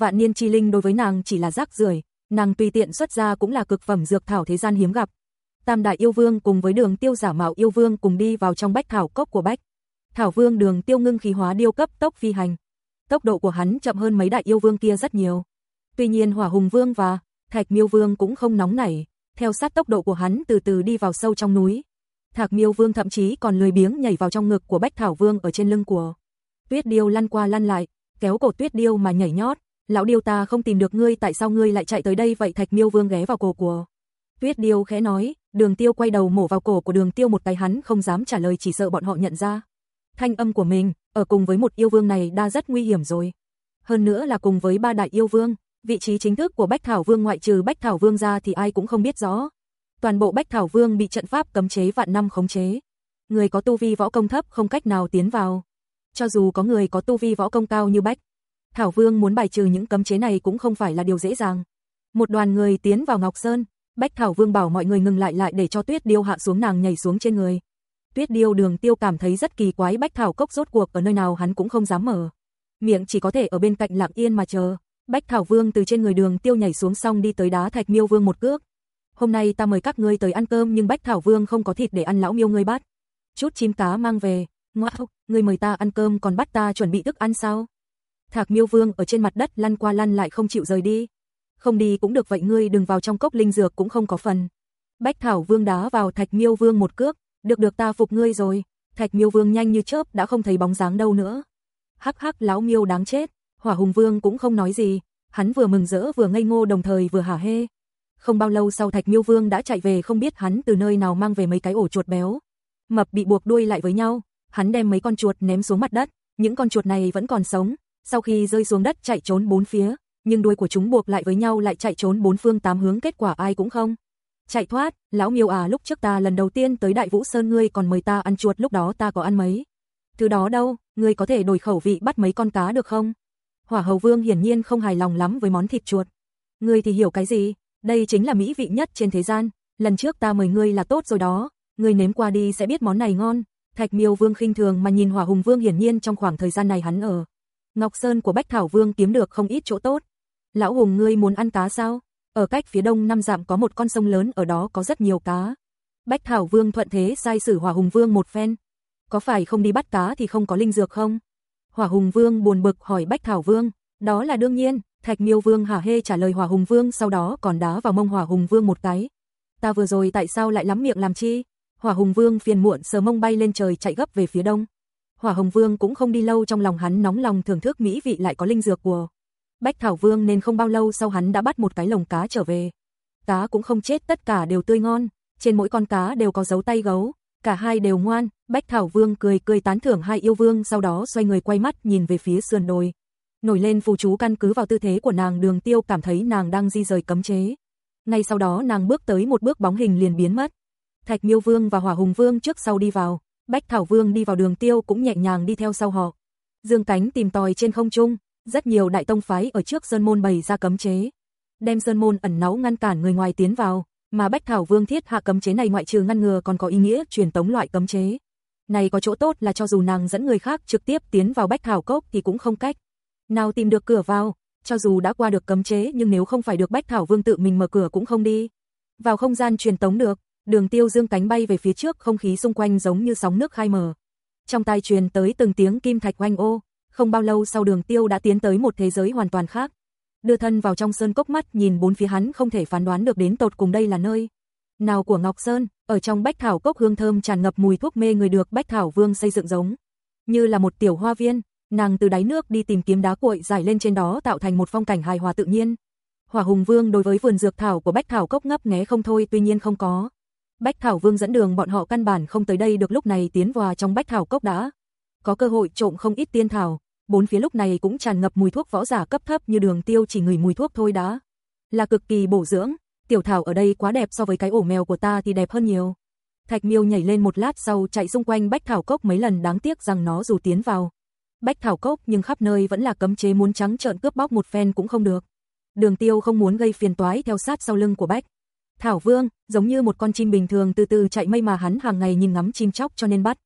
Speaker 1: Vạn niên chi linh đối với nàng chỉ là rác rưởi, nàng tùy tiện xuất ra cũng là cực phẩm dược thảo thế gian hiếm gặp. Tam đại yêu vương cùng với Đường Tiêu giả mạo yêu vương cùng đi vào trong Bách Thảo cốc của Bách Thảo Vương Đường Tiêu ngưng khí hóa điêu cấp tốc phi hành. Tốc độ của hắn chậm hơn mấy đại yêu vương kia rất nhiều. Tuy nhiên Hỏa Hùng Vương và Thạch Miêu Vương cũng không nóng nảy, theo sát tốc độ của hắn từ từ đi vào sâu trong núi. Thạc Miêu Vương thậm chí còn lười biếng nhảy vào trong ngực của Bách Thảo Vương ở trên lưng của Tuyết Điêu lăn qua lăn lại, kéo cổ Tuyết Điêu mà nhảy nhót. Lão Điêu ta không tìm được ngươi tại sao ngươi lại chạy tới đây vậy Thạch Miêu Vương ghé vào cổ của Tuyết Điêu khẽ nói, Đường Tiêu quay đầu mổ vào cổ của Đường Tiêu một cái hắn không dám trả lời chỉ sợ bọn họ nhận ra. Thanh âm của mình, ở cùng với một yêu vương này đã rất nguy hiểm rồi. Hơn nữa là cùng với ba đại yêu vương, vị trí chính thức của Bách Thảo Vương ngoại trừ Bách Thảo Vương ra thì ai cũng không biết rõ. Toàn bộ Bách Thảo Vương bị trận pháp cấm chế vạn năm khống chế. Người có tu vi võ công thấp không cách nào tiến vào. Cho dù có người có tu vi võ công cao như Bách, Thảo Vương muốn bài trừ những cấm chế này cũng không phải là điều dễ dàng. Một đoàn người tiến vào Ngọc Sơn, Bách Thảo Vương bảo mọi người ngừng lại lại để cho Tuyết Điêu hạ xuống nàng nhảy xuống trên người, Tuyết Điêu Đường Tiêu cảm thấy rất kỳ quái Bách Thảo Cốc rốt cuộc ở nơi nào hắn cũng không dám mở. Miệng chỉ có thể ở bên cạnh lặng yên mà chờ. Bách Thảo Vương từ trên người Đường Tiêu nhảy xuống xong đi tới đá Thạch Miêu Vương một cước. "Hôm nay ta mời các ngươi tới ăn cơm nhưng Bách Thảo Vương không có thịt để ăn lão miêu ngươi bắt. Chút chim cá mang về, ngoao, ngươi mời ta ăn cơm còn bắt ta chuẩn bị thức ăn sao?" Thạc Miêu Vương ở trên mặt đất lăn qua lăn lại không chịu rời đi. "Không đi cũng được vậy ngươi đừng vào trong cốc linh dược cũng không có phần." Bách Thảo Vương đá vào Thạch Miêu Vương một cước, được được ta phục ngươi rồi, Thạch Miêu Vương nhanh như chớp đã không thấy bóng dáng đâu nữa. Hắc hắc lão miêu đáng chết, Hỏa Hùng Vương cũng không nói gì, hắn vừa mừng rỡ vừa ngây ngô đồng thời vừa hả hê. Không bao lâu sau Thạch Miêu Vương đã chạy về không biết hắn từ nơi nào mang về mấy cái ổ chuột béo. Mập bị buộc đuôi lại với nhau, hắn đem mấy con chuột ném xuống mặt đất, những con chuột này vẫn còn sống, sau khi rơi xuống đất chạy trốn bốn phía, nhưng đuôi của chúng buộc lại với nhau lại chạy trốn bốn phương tám hướng kết quả ai cũng không Chạy thoát, lão miêu à lúc trước ta lần đầu tiên tới Đại Vũ Sơn ngươi còn mời ta ăn chuột lúc đó ta có ăn mấy. Thứ đó đâu, ngươi có thể đổi khẩu vị bắt mấy con cá được không? Hỏa hầu vương hiển nhiên không hài lòng lắm với món thịt chuột. Ngươi thì hiểu cái gì, đây chính là mỹ vị nhất trên thế gian, lần trước ta mời ngươi là tốt rồi đó, ngươi nếm qua đi sẽ biết món này ngon. Thạch Miêu Vương khinh thường mà nhìn Hỏa Hùng Vương hiển nhiên trong khoảng thời gian này hắn ở Ngọc Sơn của Bách Thảo Vương kiếm được không ít chỗ tốt. Lão Hùng ngươi muốn ăn cá sao? Ở cách phía đông năm dặm có một con sông lớn ở đó có rất nhiều cá. Bách Thảo Vương thuận thế sai sử Hỏa Hùng Vương một phen. Có phải không đi bắt cá thì không có linh dược không? Hỏa Hùng Vương buồn bực hỏi Bách Thảo Vương. Đó là đương nhiên, Thạch Miêu Vương hả hê trả lời Hỏa Hùng Vương sau đó còn đá vào mông Hỏa Hùng Vương một cái. Ta vừa rồi tại sao lại lắm miệng làm chi? Hỏa Hùng Vương phiền muộn sờ mông bay lên trời chạy gấp về phía đông. Hỏa Hồng Vương cũng không đi lâu trong lòng hắn nóng lòng thưởng thức mỹ vị lại có linh dược của Bách Thảo Vương nên không bao lâu sau hắn đã bắt một cái lồng cá trở về. Cá cũng không chết tất cả đều tươi ngon, trên mỗi con cá đều có dấu tay gấu, cả hai đều ngoan, Bách Thảo Vương cười cười tán thưởng hai yêu vương sau đó xoay người quay mắt nhìn về phía sườn đồi. Nổi lên phù chú căn cứ vào tư thế của nàng đường tiêu cảm thấy nàng đang di rời cấm chế. Ngay sau đó nàng bước tới một bước bóng hình liền biến mất. Thạch Miêu Vương và Hỏa Hùng Vương trước sau đi vào, Bách Thảo Vương đi vào đường tiêu cũng nhẹ nhàng đi theo sau họ. Dương cánh tìm tòi trên không trung, rất nhiều đại tông phái ở trước Sơn Môn bày ra cấm chế, đem Sơn Môn ẩn náu ngăn cản người ngoài tiến vào, mà Bách Thảo Vương thiết hạ cấm chế này ngoại trừ ngăn ngừa còn có ý nghĩa truyền tống loại cấm chế. Này có chỗ tốt là cho dù nàng dẫn người khác trực tiếp tiến vào Bách Thảo Cốc thì cũng không cách. Nào tìm được cửa vào, cho dù đã qua được cấm chế nhưng nếu không phải được Bách Thảo Vương tự mình mở cửa cũng không đi. Vào không gian truyền tống được, đường tiêu dương cánh bay về phía trước không khí xung quanh giống như sóng nước khai mở. Trong tai truyền tới từng tiếng kim thạch oanh ô, không bao lâu sau đường tiêu đã tiến tới một thế giới hoàn toàn khác. Đưa thân vào trong sơn cốc mắt nhìn bốn phía hắn không thể phán đoán được đến tột cùng đây là nơi. Nào của Ngọc Sơn, ở trong bách thảo cốc hương thơm tràn ngập mùi thuốc mê người được bách thảo vương xây dựng giống. Như là một tiểu hoa viên, nàng từ đáy nước đi tìm kiếm đá cuội giải lên trên đó tạo thành một phong cảnh hài hòa tự nhiên. Hỏa Hùng Vương đối với vườn dược thảo của Bách Thảo Cốc ngấp nghé không thôi, tuy nhiên không có. Bách Thảo Vương dẫn đường bọn họ căn bản không tới đây được lúc này tiến vào trong Bách Thảo Cốc đã. Có cơ hội trộm không ít tiên thảo, bốn phía lúc này cũng tràn ngập mùi thuốc võ giả cấp thấp như đường tiêu chỉ ngửi mùi thuốc thôi đã. Là cực kỳ bổ dưỡng, tiểu thảo ở đây quá đẹp so với cái ổ mèo của ta thì đẹp hơn nhiều. Thạch miêu nhảy lên một lát sau chạy xung quanh bách thảo cốc mấy lần đáng tiếc rằng nó dù tiến vào. Bách thảo cốc nhưng khắp nơi vẫn là cấm chế muốn trắng trợn cướp bóc một phen cũng không được. Đường tiêu không muốn gây phiền toái theo sát sau lưng của bách. Thảo Vương, giống như một con chim bình thường từ từ chạy mây mà hắn hàng ngày nhìn ngắm chim chóc cho nên bắt.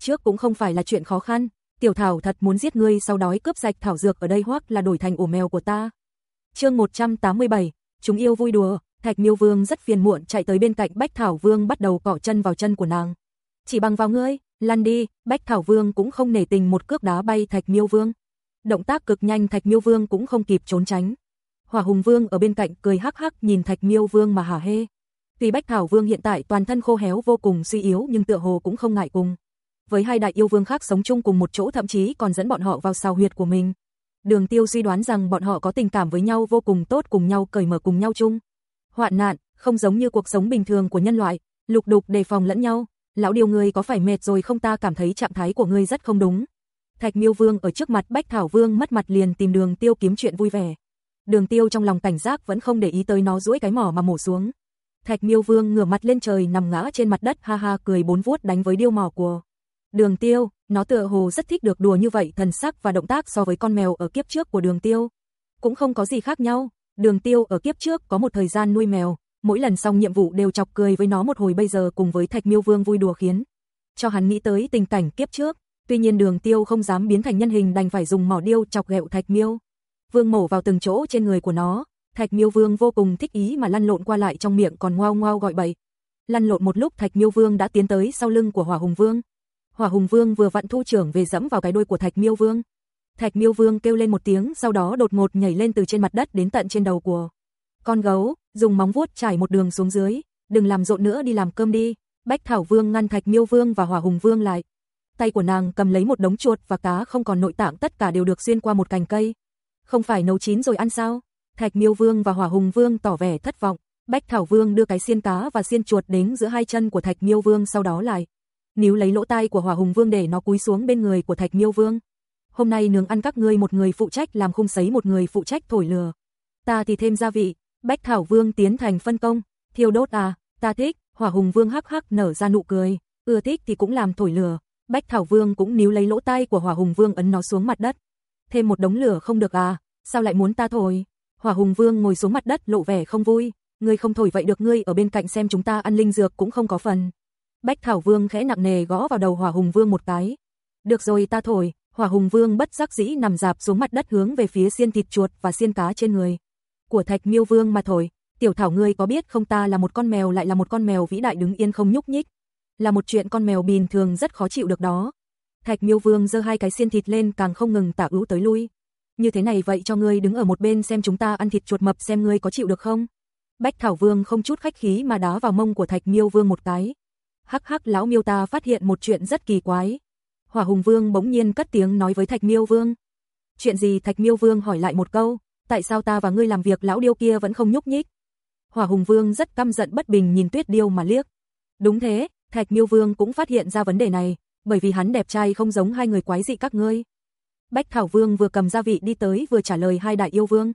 Speaker 1: Trước cũng không phải là chuyện khó khăn, Tiểu Thảo thật muốn giết ngươi sau đói cướp sạch thảo dược ở đây hoặc là đổi thành ổ mèo của ta. chương 187, chúng yêu vui đùa, Thạch Miêu Vương rất phiền muộn chạy tới bên cạnh Bách Thảo Vương bắt đầu cỏ chân vào chân của nàng. Chỉ bằng vào ngươi, lăn đi, Bách Thảo Vương cũng không nể tình một cước đá bay Thạch Miêu Vương. Động tác cực nhanh Thạch Miêu Vương cũng không kịp trốn tránh. Hỏa Hùng Vương ở bên cạnh cười hắc hắc nhìn Thạch Miêu Vương mà hả hê. Tuy Bách Thảo Vương hiện tại toàn thân khô héo vô cùng suy yếu nhưng tựa hồ cũng không ngại cùng với hai đại yêu vương khác sống chung cùng một chỗ thậm chí còn dẫn bọn họ vào sao huyệt của mình. Đường tiêu suy đoán rằng bọn họ có tình cảm với nhau vô cùng tốt cùng nhau cởi mở cùng nhau chung. Hoạn nạn, không giống như cuộc sống bình thường của nhân loại, lục đục đề phòng lẫn nhau. Lão điều người có phải mệt rồi không ta cảm thấy trạng thái của người rất không đúng. Thạch miêu vương ở trước mặt Bách Thảo vương mất mặt liền tìm đường tiêu kiếm chuyện vui vẻ. Đường tiêu trong lòng cảnh giác vẫn không để ý tới nó duỗi cái mỏ mà mổ xuống. Thạch miêu vương ngửa mặt lên trời nằm ngã trên mặt đất ha ha cười bốn vuốt đánh với điêu mỏ của. Đường tiêu, nó tựa hồ rất thích được đùa như vậy thần sắc và động tác so với con mèo ở kiếp trước của đường tiêu. Cũng không có gì khác nhau, đường tiêu ở kiếp trước có một thời gian nuôi mèo, mỗi lần xong nhiệm vụ đều chọc cười với nó một hồi bây giờ cùng với thạch miêu vương vui đùa khiến. Cho hắn nghĩ tới tình cảnh kiếp trước, tuy nhiên đường tiêu không dám biến thành nhân hình đành phải dùng mỏ điêu chọc ghẹo thạch miêu. Vương mổ vào từng chỗ trên người của nó, thạch miêu vương vô cùng thích ý mà lăn lộn qua lại trong miệng còn ngoao ngoao gọi bậy. Lăn lộn một lúc thạch miêu vương đã tiến tới sau lưng của hỏa hùng vương, Hỏa Hùng Vương vừa vặn thu trưởng về dẫm vào cái đuôi của Thạch Miêu Vương. Thạch Miêu Vương kêu lên một tiếng, sau đó đột ngột nhảy lên từ trên mặt đất đến tận trên đầu của con gấu, dùng móng vuốt trải một đường xuống dưới, "Đừng làm rộn nữa đi làm cơm đi." Bách Thảo Vương ngăn Thạch Miêu Vương và Hỏa Hùng Vương lại. Tay của nàng cầm lấy một đống chuột và cá không còn nội tạng tất cả đều được xuyên qua một cành cây. "Không phải nấu chín rồi ăn sao?" Thạch Miêu Vương và Hỏa Hùng Vương tỏ vẻ thất vọng. Bách Thảo Vương đưa cái xiên cá và xiên chuột đến giữa hai chân của Thạch Miêu Vương sau đó lại níu lấy lỗ tai của Hỏa Hùng Vương để nó cúi xuống bên người của Thạch Miêu Vương. Hôm nay nướng ăn các ngươi một người phụ trách làm khung sấy một người phụ trách thổi lửa. Ta thì thêm gia vị, Bách Thảo Vương tiến thành phân công, thiêu đốt à, ta thích, Hỏa Hùng Vương hắc hắc nở ra nụ cười, ưa thích thì cũng làm thổi lửa. Bách Thảo Vương cũng níu lấy lỗ tai của Hỏa Hùng Vương ấn nó xuống mặt đất. Thêm một đống lửa không được à, sao lại muốn ta thổi? Hỏa Hùng Vương ngồi xuống mặt đất lộ vẻ không vui, ngươi không thổi vậy được ngươi ở bên cạnh xem chúng ta ăn linh dược cũng không có phần. Bách Thảo Vương khẽ nặng nề gõ vào đầu Hỏa Hùng Vương một cái. Được rồi ta thổi, Hỏa Hùng Vương bất giác dĩ nằm dạp xuống mặt đất hướng về phía xiên thịt chuột và xiên cá trên người. Của Thạch Miêu Vương mà thổi, tiểu thảo ngươi có biết không ta là một con mèo lại là một con mèo vĩ đại đứng yên không nhúc nhích. Là một chuyện con mèo bình thường rất khó chịu được đó. Thạch Miêu Vương giơ hai cái xiên thịt lên càng không ngừng tả ưu tới lui. Như thế này vậy cho ngươi đứng ở một bên xem chúng ta ăn thịt chuột mập xem ngươi có chịu được không? Bách Thảo Vương không chút khách khí mà đá vào mông của Thạch Miêu Vương một cái hắc hắc lão miêu ta phát hiện một chuyện rất kỳ quái. Hỏa Hùng Vương bỗng nhiên cất tiếng nói với Thạch Miêu Vương. Chuyện gì Thạch Miêu Vương hỏi lại một câu, tại sao ta và ngươi làm việc lão điêu kia vẫn không nhúc nhích? Hỏa Hùng Vương rất căm giận bất bình nhìn Tuyết Điêu mà liếc. Đúng thế, Thạch Miêu Vương cũng phát hiện ra vấn đề này, bởi vì hắn đẹp trai không giống hai người quái dị các ngươi. Bách Thảo Vương vừa cầm gia vị đi tới vừa trả lời hai đại yêu vương.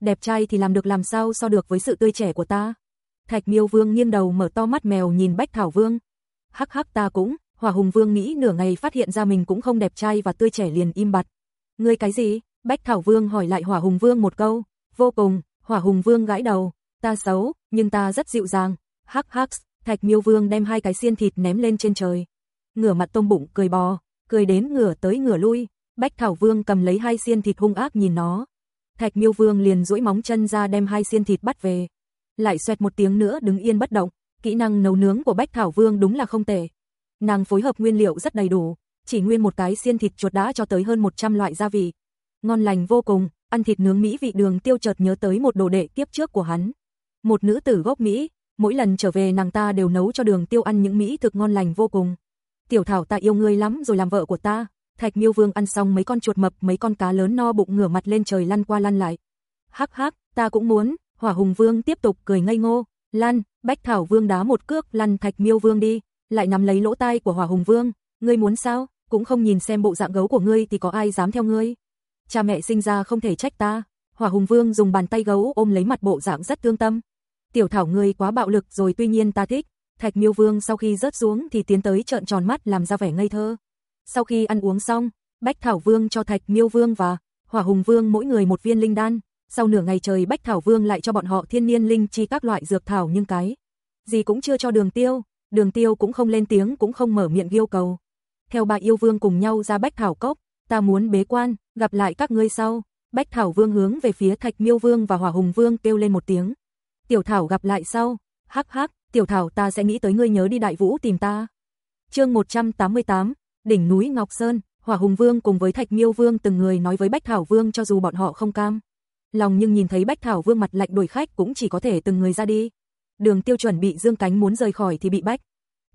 Speaker 1: Đẹp trai thì làm được làm sao so được với sự tươi trẻ của ta. Thạch Miêu Vương nghiêng đầu mở to mắt mèo nhìn Bách Thảo Vương hắc hắc ta cũng, hỏa hùng vương nghĩ nửa ngày phát hiện ra mình cũng không đẹp trai và tươi trẻ liền im bặt. Ngươi cái gì? Bách Thảo Vương hỏi lại hỏa hùng vương một câu, vô cùng, hỏa hùng vương gãi đầu, ta xấu, nhưng ta rất dịu dàng, hắc hắc, thạch miêu vương đem hai cái xiên thịt ném lên trên trời. Ngửa mặt tôm bụng cười bò, cười đến ngửa tới ngửa lui, Bách Thảo Vương cầm lấy hai xiên thịt hung ác nhìn nó. Thạch Miêu Vương liền duỗi móng chân ra đem hai xiên thịt bắt về. Lại xoẹt một tiếng nữa đứng yên bất động, kỹ năng nấu nướng của Bách Thảo Vương đúng là không tệ. Nàng phối hợp nguyên liệu rất đầy đủ, chỉ nguyên một cái xiên thịt chuột đã cho tới hơn 100 loại gia vị. Ngon lành vô cùng, ăn thịt nướng Mỹ vị đường tiêu chợt nhớ tới một đồ đệ kiếp trước của hắn. Một nữ tử gốc Mỹ, mỗi lần trở về nàng ta đều nấu cho đường tiêu ăn những Mỹ thực ngon lành vô cùng. Tiểu Thảo ta yêu ngươi lắm rồi làm vợ của ta. Thạch Miêu Vương ăn xong mấy con chuột mập, mấy con cá lớn no bụng ngửa mặt lên trời lăn qua lăn lại. Hắc hắc, ta cũng muốn, Hỏa Hùng Vương tiếp tục cười ngây ngô, "Lan, Bách Thảo Vương đá một cước lăn Thạch Miêu Vương đi, lại nắm lấy lỗ tai của Hỏa Hùng Vương, ngươi muốn sao, cũng không nhìn xem bộ dạng gấu của ngươi thì có ai dám theo ngươi. Cha mẹ sinh ra không thể trách ta. Hỏa Hùng Vương dùng bàn tay gấu ôm lấy mặt bộ dạng rất thương tâm. Tiểu Thảo ngươi quá bạo lực rồi tuy nhiên ta thích. Thạch Miêu Vương sau khi rớt xuống thì tiến tới trợn tròn mắt làm ra vẻ ngây thơ. Sau khi ăn uống xong, Bách Thảo Vương cho Thạch Miêu Vương và Hỏa Hùng Vương mỗi người một viên linh đan, sau nửa ngày trời Bách Thảo Vương lại cho bọn họ thiên niên linh chi các loại dược thảo nhưng cái. Gì cũng chưa cho đường tiêu, đường tiêu cũng không lên tiếng cũng không mở miệng yêu cầu. Theo bà yêu vương cùng nhau ra Bách Thảo Cốc, ta muốn bế quan, gặp lại các ngươi sau. Bách Thảo Vương hướng về phía Thạch Miêu Vương và Hỏa Hùng Vương kêu lên một tiếng. Tiểu Thảo gặp lại sau, hắc hắc, Tiểu Thảo ta sẽ nghĩ tới ngươi nhớ đi Đại Vũ tìm ta. chương 188, đỉnh núi Ngọc Sơn, Hỏa Hùng Vương cùng với Thạch Miêu Vương từng người nói với Bách Thảo Vương cho dù bọn họ không cam lòng nhưng nhìn thấy Bách Thảo Vương mặt lạnh đổi khách cũng chỉ có thể từng người ra đi. Đường Tiêu chuẩn bị dương cánh muốn rời khỏi thì bị Bách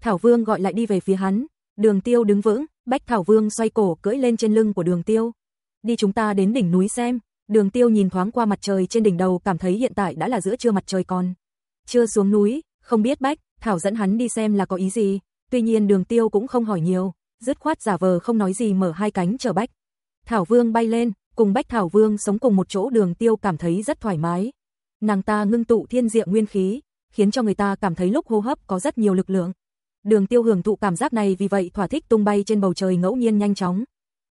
Speaker 1: Thảo Vương gọi lại đi về phía hắn. Đường Tiêu đứng vững, Bách Thảo Vương xoay cổ cưỡi lên trên lưng của Đường Tiêu. Đi chúng ta đến đỉnh núi xem. Đường Tiêu nhìn thoáng qua mặt trời trên đỉnh đầu cảm thấy hiện tại đã là giữa trưa mặt trời còn chưa xuống núi, không biết Bách Thảo dẫn hắn đi xem là có ý gì. Tuy nhiên Đường Tiêu cũng không hỏi nhiều, dứt khoát giả vờ không nói gì mở hai cánh chờ Bách Thảo Vương bay lên, cùng Bách Thảo Vương sống cùng một chỗ đường tiêu cảm thấy rất thoải mái. Nàng ta ngưng tụ thiên diệu nguyên khí, khiến cho người ta cảm thấy lúc hô hấp có rất nhiều lực lượng. Đường tiêu hưởng thụ cảm giác này vì vậy thỏa thích tung bay trên bầu trời ngẫu nhiên nhanh chóng.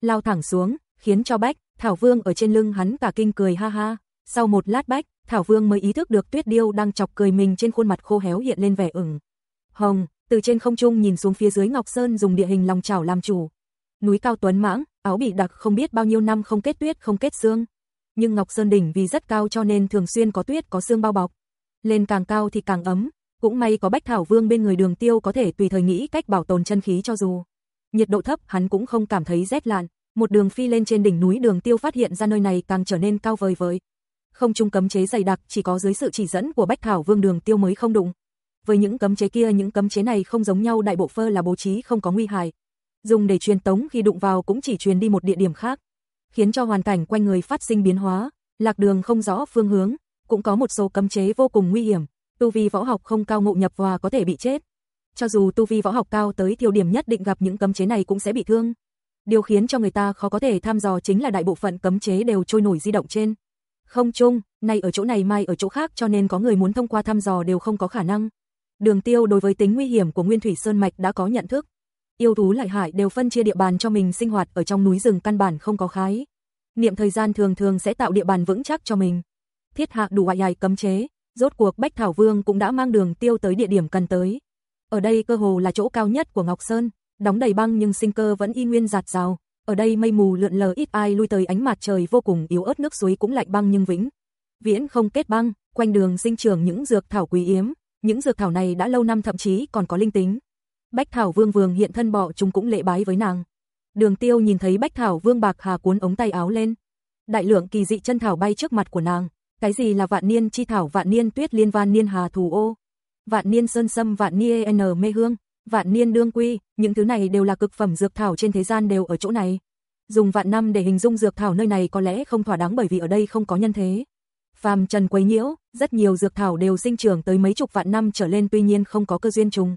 Speaker 1: Lao thẳng xuống, khiến cho Bách, Thảo Vương ở trên lưng hắn cả kinh cười ha ha. Sau một lát Bách, Thảo Vương mới ý thức được tuyết điêu đang chọc cười mình trên khuôn mặt khô héo hiện lên vẻ ửng. Hồng, từ trên không trung nhìn xuống phía dưới Ngọc Sơn dùng địa hình lòng chảo làm chủ. Núi cao tuấn mãng, Áo bị đặc không biết bao nhiêu năm không kết tuyết không kết xương. Nhưng Ngọc Sơn Đỉnh vì rất cao cho nên thường xuyên có tuyết có xương bao bọc. Lên càng cao thì càng ấm, cũng may có Bách Thảo Vương bên người đường tiêu có thể tùy thời nghĩ cách bảo tồn chân khí cho dù. Nhiệt độ thấp hắn cũng không cảm thấy rét lạn, một đường phi lên trên đỉnh núi đường tiêu phát hiện ra nơi này càng trở nên cao vời vời. Không trung cấm chế dày đặc chỉ có dưới sự chỉ dẫn của Bách Thảo Vương đường tiêu mới không đụng. Với những cấm chế kia những cấm chế này không giống nhau đại bộ phơ là bố trí không có nguy hại, dùng để truyền tống khi đụng vào cũng chỉ truyền đi một địa điểm khác, khiến cho hoàn cảnh quanh người phát sinh biến hóa, lạc đường không rõ phương hướng, cũng có một số cấm chế vô cùng nguy hiểm, tu vi võ học không cao ngộ nhập hòa có thể bị chết. Cho dù tu vi võ học cao tới thiểu điểm nhất định gặp những cấm chế này cũng sẽ bị thương. Điều khiến cho người ta khó có thể thăm dò chính là đại bộ phận cấm chế đều trôi nổi di động trên. Không chung, nay ở chỗ này mai ở chỗ khác cho nên có người muốn thông qua thăm dò đều không có khả năng. Đường tiêu đối với tính nguy hiểm của Nguyên Thủy Sơn Mạch đã có nhận thức, yêu thú lại hại đều phân chia địa bàn cho mình sinh hoạt ở trong núi rừng căn bản không có khái. Niệm thời gian thường thường sẽ tạo địa bàn vững chắc cho mình. Thiết hạ đủ hoại dài cấm chế, rốt cuộc Bách Thảo Vương cũng đã mang đường tiêu tới địa điểm cần tới. Ở đây cơ hồ là chỗ cao nhất của Ngọc Sơn, đóng đầy băng nhưng sinh cơ vẫn y nguyên giạt rào. Ở đây mây mù lượn lờ ít ai lui tới ánh mặt trời vô cùng yếu ớt nước suối cũng lạnh băng nhưng vĩnh. Viễn không kết băng, quanh đường sinh trưởng những dược thảo quý hiếm, những dược thảo này đã lâu năm thậm chí còn có linh tính. Bách Thảo Vương Vương hiện thân bọ chúng cũng lễ bái với nàng. Đường Tiêu nhìn thấy Bách Thảo Vương Bạc Hà cuốn ống tay áo lên. Đại lượng kỳ dị chân thảo bay trước mặt của nàng. Cái gì là vạn niên chi thảo, vạn niên tuyết liên vạn niên hà thù ô, vạn niên sơn sâm, vạn niên e n mê hương, vạn niên đương quy, những thứ này đều là cực phẩm dược thảo trên thế gian đều ở chỗ này. Dùng vạn năm để hình dung dược thảo nơi này có lẽ không thỏa đáng bởi vì ở đây không có nhân thế. Phàm trần quấy nhiễu, rất nhiều dược thảo đều sinh trưởng tới mấy chục vạn năm trở lên tuy nhiên không có cơ duyên trùng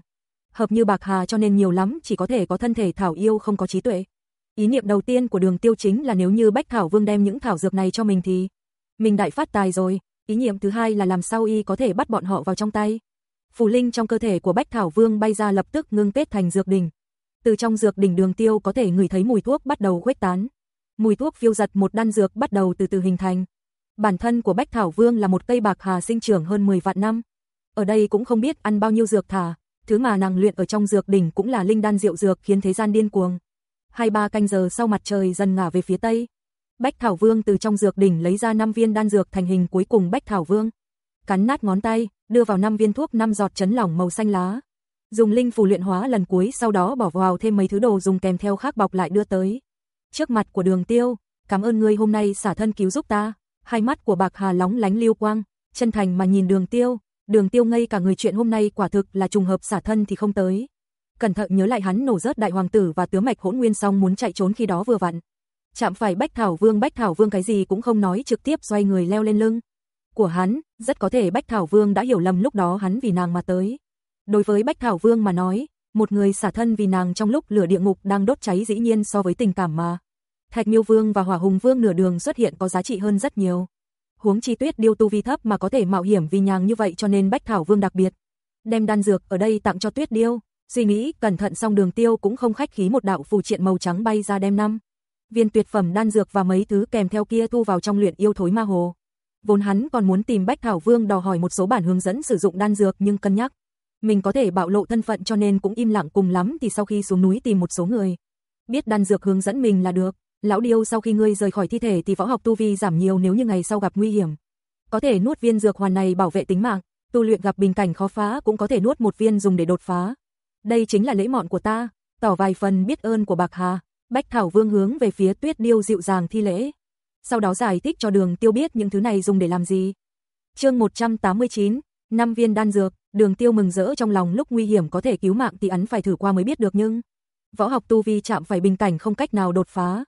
Speaker 1: hợp như bạc hà cho nên nhiều lắm chỉ có thể có thân thể thảo yêu không có trí tuệ. Ý niệm đầu tiên của đường tiêu chính là nếu như Bách Thảo Vương đem những thảo dược này cho mình thì mình đại phát tài rồi. Ý niệm thứ hai là làm sao y có thể bắt bọn họ vào trong tay. Phù linh trong cơ thể của Bách Thảo Vương bay ra lập tức ngưng kết thành dược đỉnh. Từ trong dược đỉnh đường tiêu có thể ngửi thấy mùi thuốc bắt đầu khuếch tán. Mùi thuốc phiêu giật một đan dược bắt đầu từ từ hình thành. Bản thân của Bách Thảo Vương là một cây bạc hà sinh trưởng hơn 10 vạn năm. Ở đây cũng không biết ăn bao nhiêu dược thả, thứ mà nàng luyện ở trong dược đỉnh cũng là linh đan diệu dược khiến thế gian điên cuồng. Hai ba canh giờ sau mặt trời dần ngả về phía tây, Bách Thảo Vương từ trong dược đỉnh lấy ra 5 viên đan dược thành hình cuối cùng Bách Thảo Vương, cắn nát ngón tay, đưa vào 5 viên thuốc 5 giọt chấn lỏng màu xanh lá. Dùng linh phù luyện hóa lần cuối sau đó bỏ vào thêm mấy thứ đồ dùng kèm theo khác bọc lại đưa tới. Trước mặt của Đường Tiêu, cảm ơn ngươi hôm nay xả thân cứu giúp ta. Hai mắt của Bạc Hà lóng lánh liêu quang, chân thành mà nhìn Đường Tiêu, Đường tiêu ngây cả người chuyện hôm nay quả thực là trùng hợp xả thân thì không tới. Cẩn thận nhớ lại hắn nổ rớt đại hoàng tử và tướng mạch hỗn nguyên xong muốn chạy trốn khi đó vừa vặn. Chạm phải Bách Thảo Vương Bách Thảo Vương cái gì cũng không nói trực tiếp xoay người leo lên lưng. Của hắn, rất có thể Bách Thảo Vương đã hiểu lầm lúc đó hắn vì nàng mà tới. Đối với Bách Thảo Vương mà nói, một người xả thân vì nàng trong lúc lửa địa ngục đang đốt cháy dĩ nhiên so với tình cảm mà. Thạch Miêu Vương và Hỏa Hùng Vương nửa đường xuất hiện có giá trị hơn rất nhiều huống chi Tuyết Điêu tu vi thấp mà có thể mạo hiểm vì nhàng như vậy cho nên Bách Thảo Vương đặc biệt đem đan dược ở đây tặng cho Tuyết Điêu. Suy nghĩ cẩn thận xong Đường Tiêu cũng không khách khí một đạo phù triện màu trắng bay ra đem năm viên tuyệt phẩm đan dược và mấy thứ kèm theo kia thu vào trong luyện yêu thối ma hồ. Vốn hắn còn muốn tìm Bách Thảo Vương đòi hỏi một số bản hướng dẫn sử dụng đan dược nhưng cân nhắc mình có thể bạo lộ thân phận cho nên cũng im lặng cùng lắm thì sau khi xuống núi tìm một số người biết đan dược hướng dẫn mình là được. Lão Điêu sau khi ngươi rời khỏi thi thể thì võ học tu vi giảm nhiều nếu như ngày sau gặp nguy hiểm. Có thể nuốt viên dược hoàn này bảo vệ tính mạng, tu luyện gặp bình cảnh khó phá cũng có thể nuốt một viên dùng để đột phá. Đây chính là lễ mọn của ta, tỏ vài phần biết ơn của Bạc Hà. Bách Thảo Vương hướng về phía Tuyết Điêu dịu dàng thi lễ. Sau đó giải thích cho Đường Tiêu biết những thứ này dùng để làm gì. Chương 189, năm viên đan dược, Đường Tiêu mừng rỡ trong lòng lúc nguy hiểm có thể cứu mạng thì ấn phải thử qua mới biết được nhưng võ học tu vi chạm phải bình cảnh không cách nào đột phá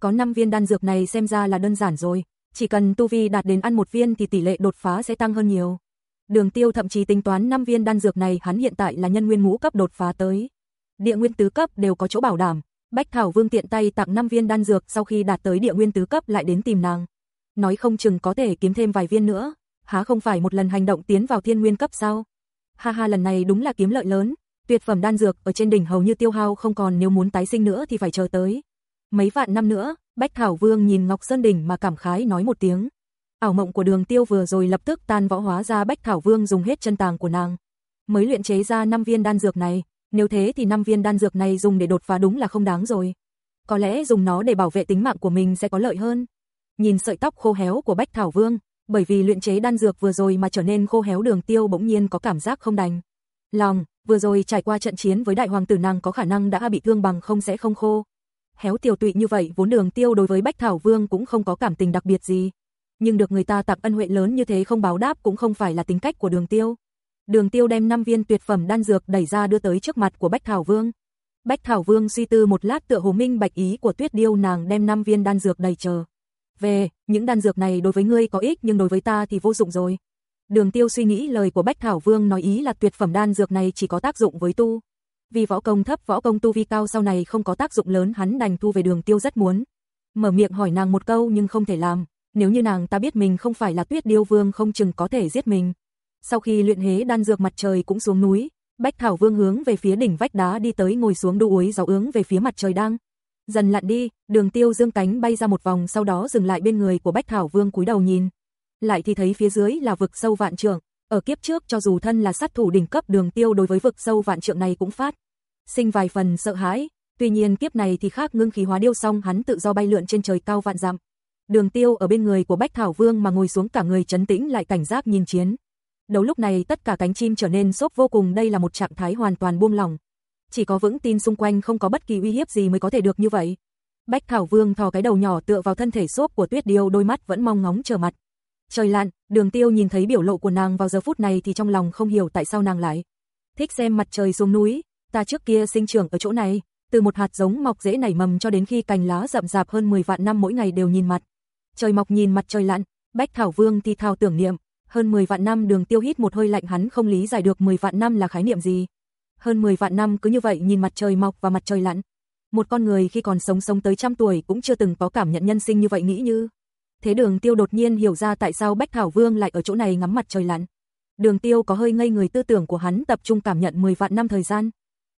Speaker 1: có 5 viên đan dược này xem ra là đơn giản rồi, chỉ cần tu vi đạt đến ăn một viên thì tỷ lệ đột phá sẽ tăng hơn nhiều. Đường Tiêu thậm chí tính toán 5 viên đan dược này hắn hiện tại là nhân nguyên ngũ cấp đột phá tới. Địa nguyên tứ cấp đều có chỗ bảo đảm, Bách Thảo Vương tiện tay tặng 5 viên đan dược sau khi đạt tới địa nguyên tứ cấp lại đến tìm nàng. Nói không chừng có thể kiếm thêm vài viên nữa, há không phải một lần hành động tiến vào thiên nguyên cấp sao? Ha ha lần này đúng là kiếm lợi lớn, tuyệt phẩm đan dược ở trên đỉnh hầu như tiêu hao không còn nếu muốn tái sinh nữa thì phải chờ tới. Mấy vạn năm nữa, Bách Thảo Vương nhìn Ngọc Sơn Đỉnh mà cảm khái nói một tiếng. Ảo mộng của đường tiêu vừa rồi lập tức tan võ hóa ra Bách Thảo Vương dùng hết chân tàng của nàng. Mới luyện chế ra 5 viên đan dược này, nếu thế thì 5 viên đan dược này dùng để đột phá đúng là không đáng rồi. Có lẽ dùng nó để bảo vệ tính mạng của mình sẽ có lợi hơn. Nhìn sợi tóc khô héo của Bách Thảo Vương, bởi vì luyện chế đan dược vừa rồi mà trở nên khô héo đường tiêu bỗng nhiên có cảm giác không đành. Lòng, vừa rồi trải qua trận chiến với đại hoàng tử nàng có khả năng đã bị thương bằng không sẽ không khô héo tiều tụy như vậy vốn đường tiêu đối với Bách Thảo Vương cũng không có cảm tình đặc biệt gì. Nhưng được người ta tặng ân huệ lớn như thế không báo đáp cũng không phải là tính cách của đường tiêu. Đường tiêu đem 5 viên tuyệt phẩm đan dược đẩy ra đưa tới trước mặt của Bách Thảo Vương. Bách Thảo Vương suy tư một lát tựa hồ minh bạch ý của tuyết điêu nàng đem 5 viên đan dược đầy chờ. Về, những đan dược này đối với ngươi có ích nhưng đối với ta thì vô dụng rồi. Đường tiêu suy nghĩ lời của Bách Thảo Vương nói ý là tuyệt phẩm đan dược này chỉ có tác dụng với tu vì võ công thấp võ công tu vi cao sau này không có tác dụng lớn hắn đành thu về đường tiêu rất muốn. Mở miệng hỏi nàng một câu nhưng không thể làm, nếu như nàng ta biết mình không phải là tuyết điêu vương không chừng có thể giết mình. Sau khi luyện hế đan dược mặt trời cũng xuống núi, Bách Thảo Vương hướng về phía đỉnh vách đá đi tới ngồi xuống đu uối gió hướng về phía mặt trời đang. Dần lặn đi, đường tiêu dương cánh bay ra một vòng sau đó dừng lại bên người của Bách Thảo Vương cúi đầu nhìn. Lại thì thấy phía dưới là vực sâu vạn trượng, ở kiếp trước cho dù thân là sát thủ đỉnh cấp đường tiêu đối với vực sâu vạn trượng này cũng phát. Sinh vài phần sợ hãi, tuy nhiên kiếp này thì khác ngưng khí hóa điêu xong hắn tự do bay lượn trên trời cao vạn dặm. Đường tiêu ở bên người của Bách Thảo Vương mà ngồi xuống cả người chấn tĩnh lại cảnh giác nhìn chiến. Đầu lúc này tất cả cánh chim trở nên sốc vô cùng đây là một trạng thái hoàn toàn buông lỏng. Chỉ có vững tin xung quanh không có bất kỳ uy hiếp gì mới có thể được như vậy. Bách Thảo Vương thò cái đầu nhỏ tựa vào thân thể xốp của Tuyết Điêu đôi mắt vẫn mong ngóng chờ mặt. Trời lặn, đường tiêu nhìn thấy biểu lộ của nàng vào giờ phút này thì trong lòng không hiểu tại sao nàng lại. Thích xem mặt trời xuống núi, ta trước kia sinh trưởng ở chỗ này, từ một hạt giống mọc dễ nảy mầm cho đến khi cành lá rậm rạp hơn 10 vạn năm mỗi ngày đều nhìn mặt. Trời mọc nhìn mặt trời lặn, Bách Thảo Vương thì thao tưởng niệm, hơn 10 vạn năm đường tiêu hít một hơi lạnh hắn không lý giải được 10 vạn năm là khái niệm gì. Hơn 10 vạn năm cứ như vậy nhìn mặt trời mọc và mặt trời lặn. Một con người khi còn sống sống tới trăm tuổi cũng chưa từng có cảm nhận nhân sinh như vậy nghĩ như thế đường tiêu đột nhiên hiểu ra tại sao Bách Thảo Vương lại ở chỗ này ngắm mặt trời lặn. Đường tiêu có hơi ngây người tư tưởng của hắn tập trung cảm nhận 10 vạn năm thời gian.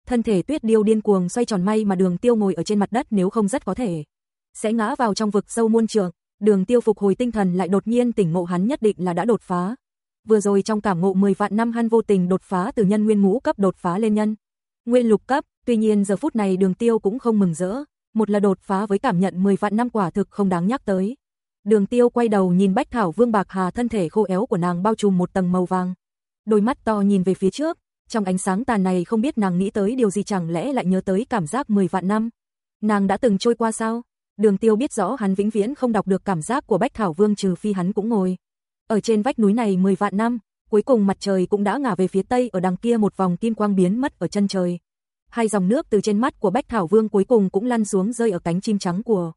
Speaker 1: Thân thể tuyết điêu điên cuồng xoay tròn may mà đường tiêu ngồi ở trên mặt đất nếu không rất có thể. Sẽ ngã vào trong vực sâu muôn trường, đường tiêu phục hồi tinh thần lại đột nhiên tỉnh ngộ hắn nhất định là đã đột phá. Vừa rồi trong cảm ngộ 10 vạn năm hắn vô tình đột phá từ nhân nguyên ngũ cấp đột phá lên nhân. Nguyên lục cấp, tuy nhiên giờ phút này đường tiêu cũng không mừng rỡ. Một là đột phá với cảm nhận 10 vạn năm quả thực không đáng nhắc tới Đường tiêu quay đầu nhìn Bách Thảo Vương Bạc Hà thân thể khô éo của nàng bao trùm một tầng màu vàng. Đôi mắt to nhìn về phía trước, trong ánh sáng tàn này không biết nàng nghĩ tới điều gì chẳng lẽ lại nhớ tới cảm giác 10 vạn năm. Nàng đã từng trôi qua sao? Đường tiêu biết rõ hắn vĩnh viễn không đọc được cảm giác của Bách Thảo Vương trừ phi hắn cũng ngồi. Ở trên vách núi này 10 vạn năm, cuối cùng mặt trời cũng đã ngả về phía tây ở đằng kia một vòng kim quang biến mất ở chân trời. Hai dòng nước từ trên mắt của Bách Thảo Vương cuối cùng cũng lăn xuống rơi ở cánh chim trắng của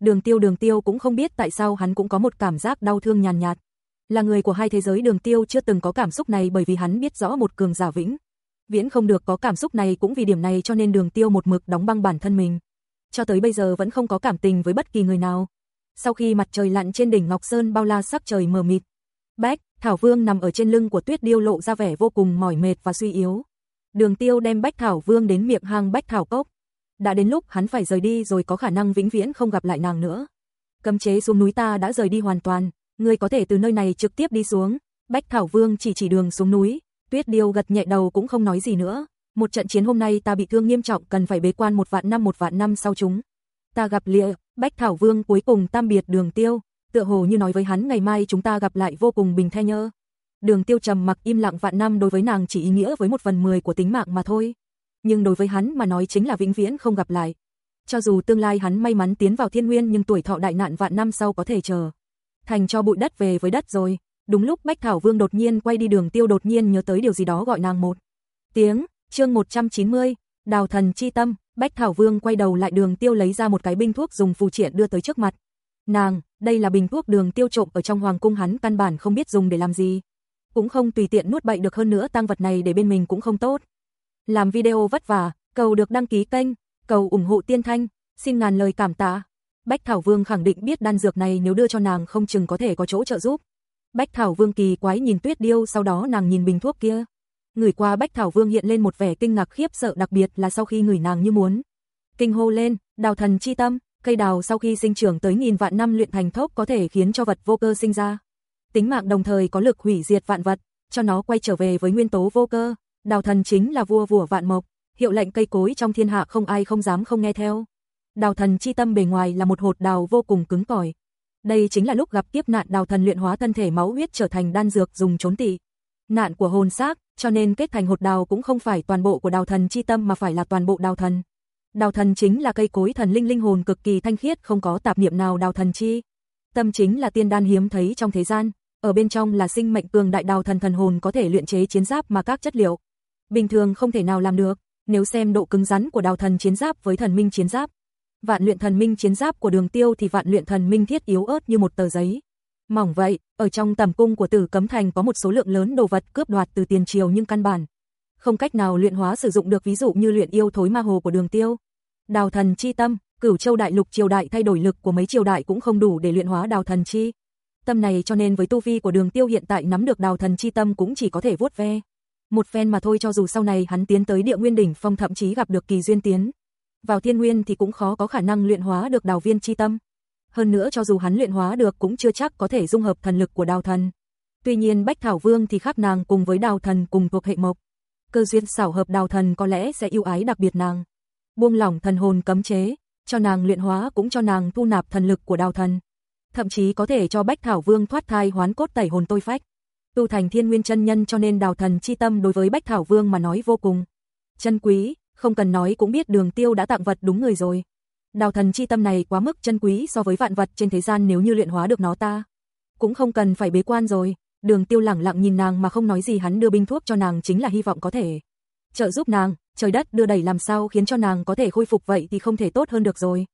Speaker 1: Đường tiêu đường tiêu cũng không biết tại sao hắn cũng có một cảm giác đau thương nhàn nhạt, Là người của hai thế giới đường tiêu chưa từng có cảm xúc này bởi vì hắn biết rõ một cường giả vĩnh. Viễn không được có cảm xúc này cũng vì điểm này cho nên đường tiêu một mực đóng băng bản thân mình. Cho tới bây giờ vẫn không có cảm tình với bất kỳ người nào. Sau khi mặt trời lặn trên đỉnh Ngọc Sơn bao la sắc trời mờ mịt. Bách, Thảo Vương nằm ở trên lưng của Tuyết Điêu lộ ra vẻ vô cùng mỏi mệt và suy yếu. Đường tiêu đem Bách Thảo Vương đến miệng hang Bách Thảo Cốc đã đến lúc hắn phải rời đi rồi có khả năng vĩnh viễn không gặp lại nàng nữa. Cấm chế xuống núi ta đã rời đi hoàn toàn, ngươi có thể từ nơi này trực tiếp đi xuống. Bách Thảo Vương chỉ chỉ đường xuống núi, Tuyết Điêu gật nhẹ đầu cũng không nói gì nữa. Một trận chiến hôm nay ta bị thương nghiêm trọng cần phải bế quan một vạn năm một vạn năm sau chúng. Ta gặp lịa, Bách Thảo Vương cuối cùng tam biệt đường tiêu, tựa hồ như nói với hắn ngày mai chúng ta gặp lại vô cùng bình the nhơ. Đường tiêu trầm mặc im lặng vạn năm đối với nàng chỉ ý nghĩa với một phần mười của tính mạng mà thôi nhưng đối với hắn mà nói chính là vĩnh viễn không gặp lại. Cho dù tương lai hắn may mắn tiến vào thiên nguyên nhưng tuổi thọ đại nạn vạn năm sau có thể chờ. Thành cho bụi đất về với đất rồi. Đúng lúc Bách Thảo Vương đột nhiên quay đi đường tiêu đột nhiên nhớ tới điều gì đó gọi nàng một. Tiếng, chương 190, đào thần chi tâm, Bách Thảo Vương quay đầu lại đường tiêu lấy ra một cái bình thuốc dùng phù triển đưa tới trước mặt. Nàng, đây là bình thuốc đường tiêu trộm ở trong hoàng cung hắn căn bản không biết dùng để làm gì. Cũng không tùy tiện nuốt bậy được hơn nữa tăng vật này để bên mình cũng không tốt làm video vất vả, cầu được đăng ký kênh, cầu ủng hộ Tiên Thanh, xin ngàn lời cảm tạ. Bách Thảo Vương khẳng định biết đan dược này nếu đưa cho nàng không chừng có thể có chỗ trợ giúp. Bách Thảo Vương kỳ quái nhìn Tuyết Điêu, sau đó nàng nhìn bình thuốc kia. Người qua Bách Thảo Vương hiện lên một vẻ kinh ngạc khiếp sợ đặc biệt là sau khi người nàng như muốn. Kinh hô lên, đào thần chi tâm, cây đào sau khi sinh trưởng tới nghìn vạn năm luyện thành thốc có thể khiến cho vật vô cơ sinh ra. Tính mạng đồng thời có lực hủy diệt vạn vật, cho nó quay trở về với nguyên tố vô cơ. Đào thần chính là vua vua vạn mộc, hiệu lệnh cây cối trong thiên hạ không ai không dám không nghe theo. Đào thần chi tâm bề ngoài là một hột đào vô cùng cứng cỏi. Đây chính là lúc gặp kiếp nạn đào thần luyện hóa thân thể máu huyết trở thành đan dược dùng trốn tị. Nạn của hồn xác, cho nên kết thành hột đào cũng không phải toàn bộ của đào thần chi tâm mà phải là toàn bộ đào thần. Đào thần chính là cây cối thần linh linh hồn cực kỳ thanh khiết không có tạp niệm nào đào thần chi. Tâm chính là tiên đan hiếm thấy trong thế gian, ở bên trong là sinh mệnh cường đại đào thần thần hồn có thể luyện chế chiến giáp mà các chất liệu bình thường không thể nào làm được. Nếu xem độ cứng rắn của đào thần chiến giáp với thần minh chiến giáp, vạn luyện thần minh chiến giáp của đường tiêu thì vạn luyện thần minh thiết yếu ớt như một tờ giấy. Mỏng vậy, ở trong tầm cung của tử cấm thành có một số lượng lớn đồ vật cướp đoạt từ tiền triều nhưng căn bản. Không cách nào luyện hóa sử dụng được ví dụ như luyện yêu thối ma hồ của đường tiêu. Đào thần chi tâm, cửu châu đại lục triều đại thay đổi lực của mấy triều đại cũng không đủ để luyện hóa đào thần chi. Tâm này cho nên với tu vi của đường tiêu hiện tại nắm được đào thần chi tâm cũng chỉ có thể vuốt ve. Một phen mà thôi cho dù sau này hắn tiến tới địa nguyên đỉnh phong thậm chí gặp được kỳ duyên tiến. Vào thiên nguyên thì cũng khó có khả năng luyện hóa được đào viên chi tâm. Hơn nữa cho dù hắn luyện hóa được cũng chưa chắc có thể dung hợp thần lực của đào thần. Tuy nhiên Bách Thảo Vương thì khác nàng cùng với đào thần cùng thuộc hệ mộc. Cơ duyên xảo hợp đào thần có lẽ sẽ yêu ái đặc biệt nàng. Buông lỏng thần hồn cấm chế, cho nàng luyện hóa cũng cho nàng thu nạp thần lực của đào thần. Thậm chí có thể cho Bách Thảo Vương thoát thai hoán cốt tẩy hồn tôi phách tu thành thiên nguyên chân nhân cho nên đào thần chi tâm đối với Bách Thảo Vương mà nói vô cùng. Chân quý, không cần nói cũng biết đường tiêu đã tặng vật đúng người rồi. Đào thần chi tâm này quá mức chân quý so với vạn vật trên thế gian nếu như luyện hóa được nó ta. Cũng không cần phải bế quan rồi, đường tiêu lẳng lặng nhìn nàng mà không nói gì hắn đưa binh thuốc cho nàng chính là hy vọng có thể. Trợ giúp nàng, trời đất đưa đẩy làm sao khiến cho nàng có thể khôi phục vậy thì không thể tốt hơn được rồi.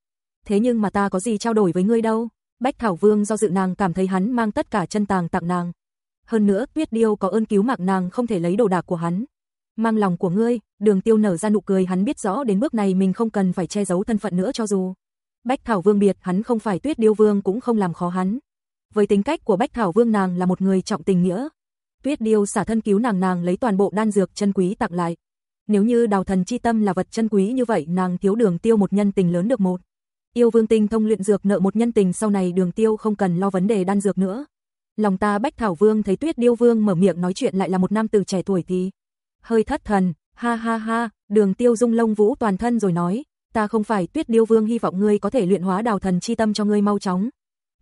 Speaker 1: Thế nhưng mà ta có gì trao đổi với ngươi đâu. Bách Thảo Vương do dự nàng cảm thấy hắn mang tất cả chân tàng tặng nàng hơn nữa Tuyết Điêu có ơn cứu mạng nàng không thể lấy đồ đạc của hắn. Mang lòng của ngươi, đường tiêu nở ra nụ cười hắn biết rõ đến bước này mình không cần phải che giấu thân phận nữa cho dù. Bách Thảo Vương biệt hắn không phải Tuyết Điêu Vương cũng không làm khó hắn. Với tính cách của Bách Thảo Vương nàng là một người trọng tình nghĩa. Tuyết Điêu xả thân cứu nàng nàng lấy toàn bộ đan dược chân quý tặng lại. Nếu như đào thần chi tâm là vật chân quý như vậy nàng thiếu đường tiêu một nhân tình lớn được một. Yêu vương tinh thông luyện dược nợ một nhân tình sau này đường tiêu không cần lo vấn đề đan dược nữa. Lòng ta Bách Thảo Vương thấy Tuyết Điêu Vương mở miệng nói chuyện lại là một nam từ trẻ tuổi thì hơi thất thần, ha ha ha, Đường Tiêu Dung lông vũ toàn thân rồi nói, ta không phải Tuyết Điêu Vương hy vọng ngươi có thể luyện hóa đào thần chi tâm cho ngươi mau chóng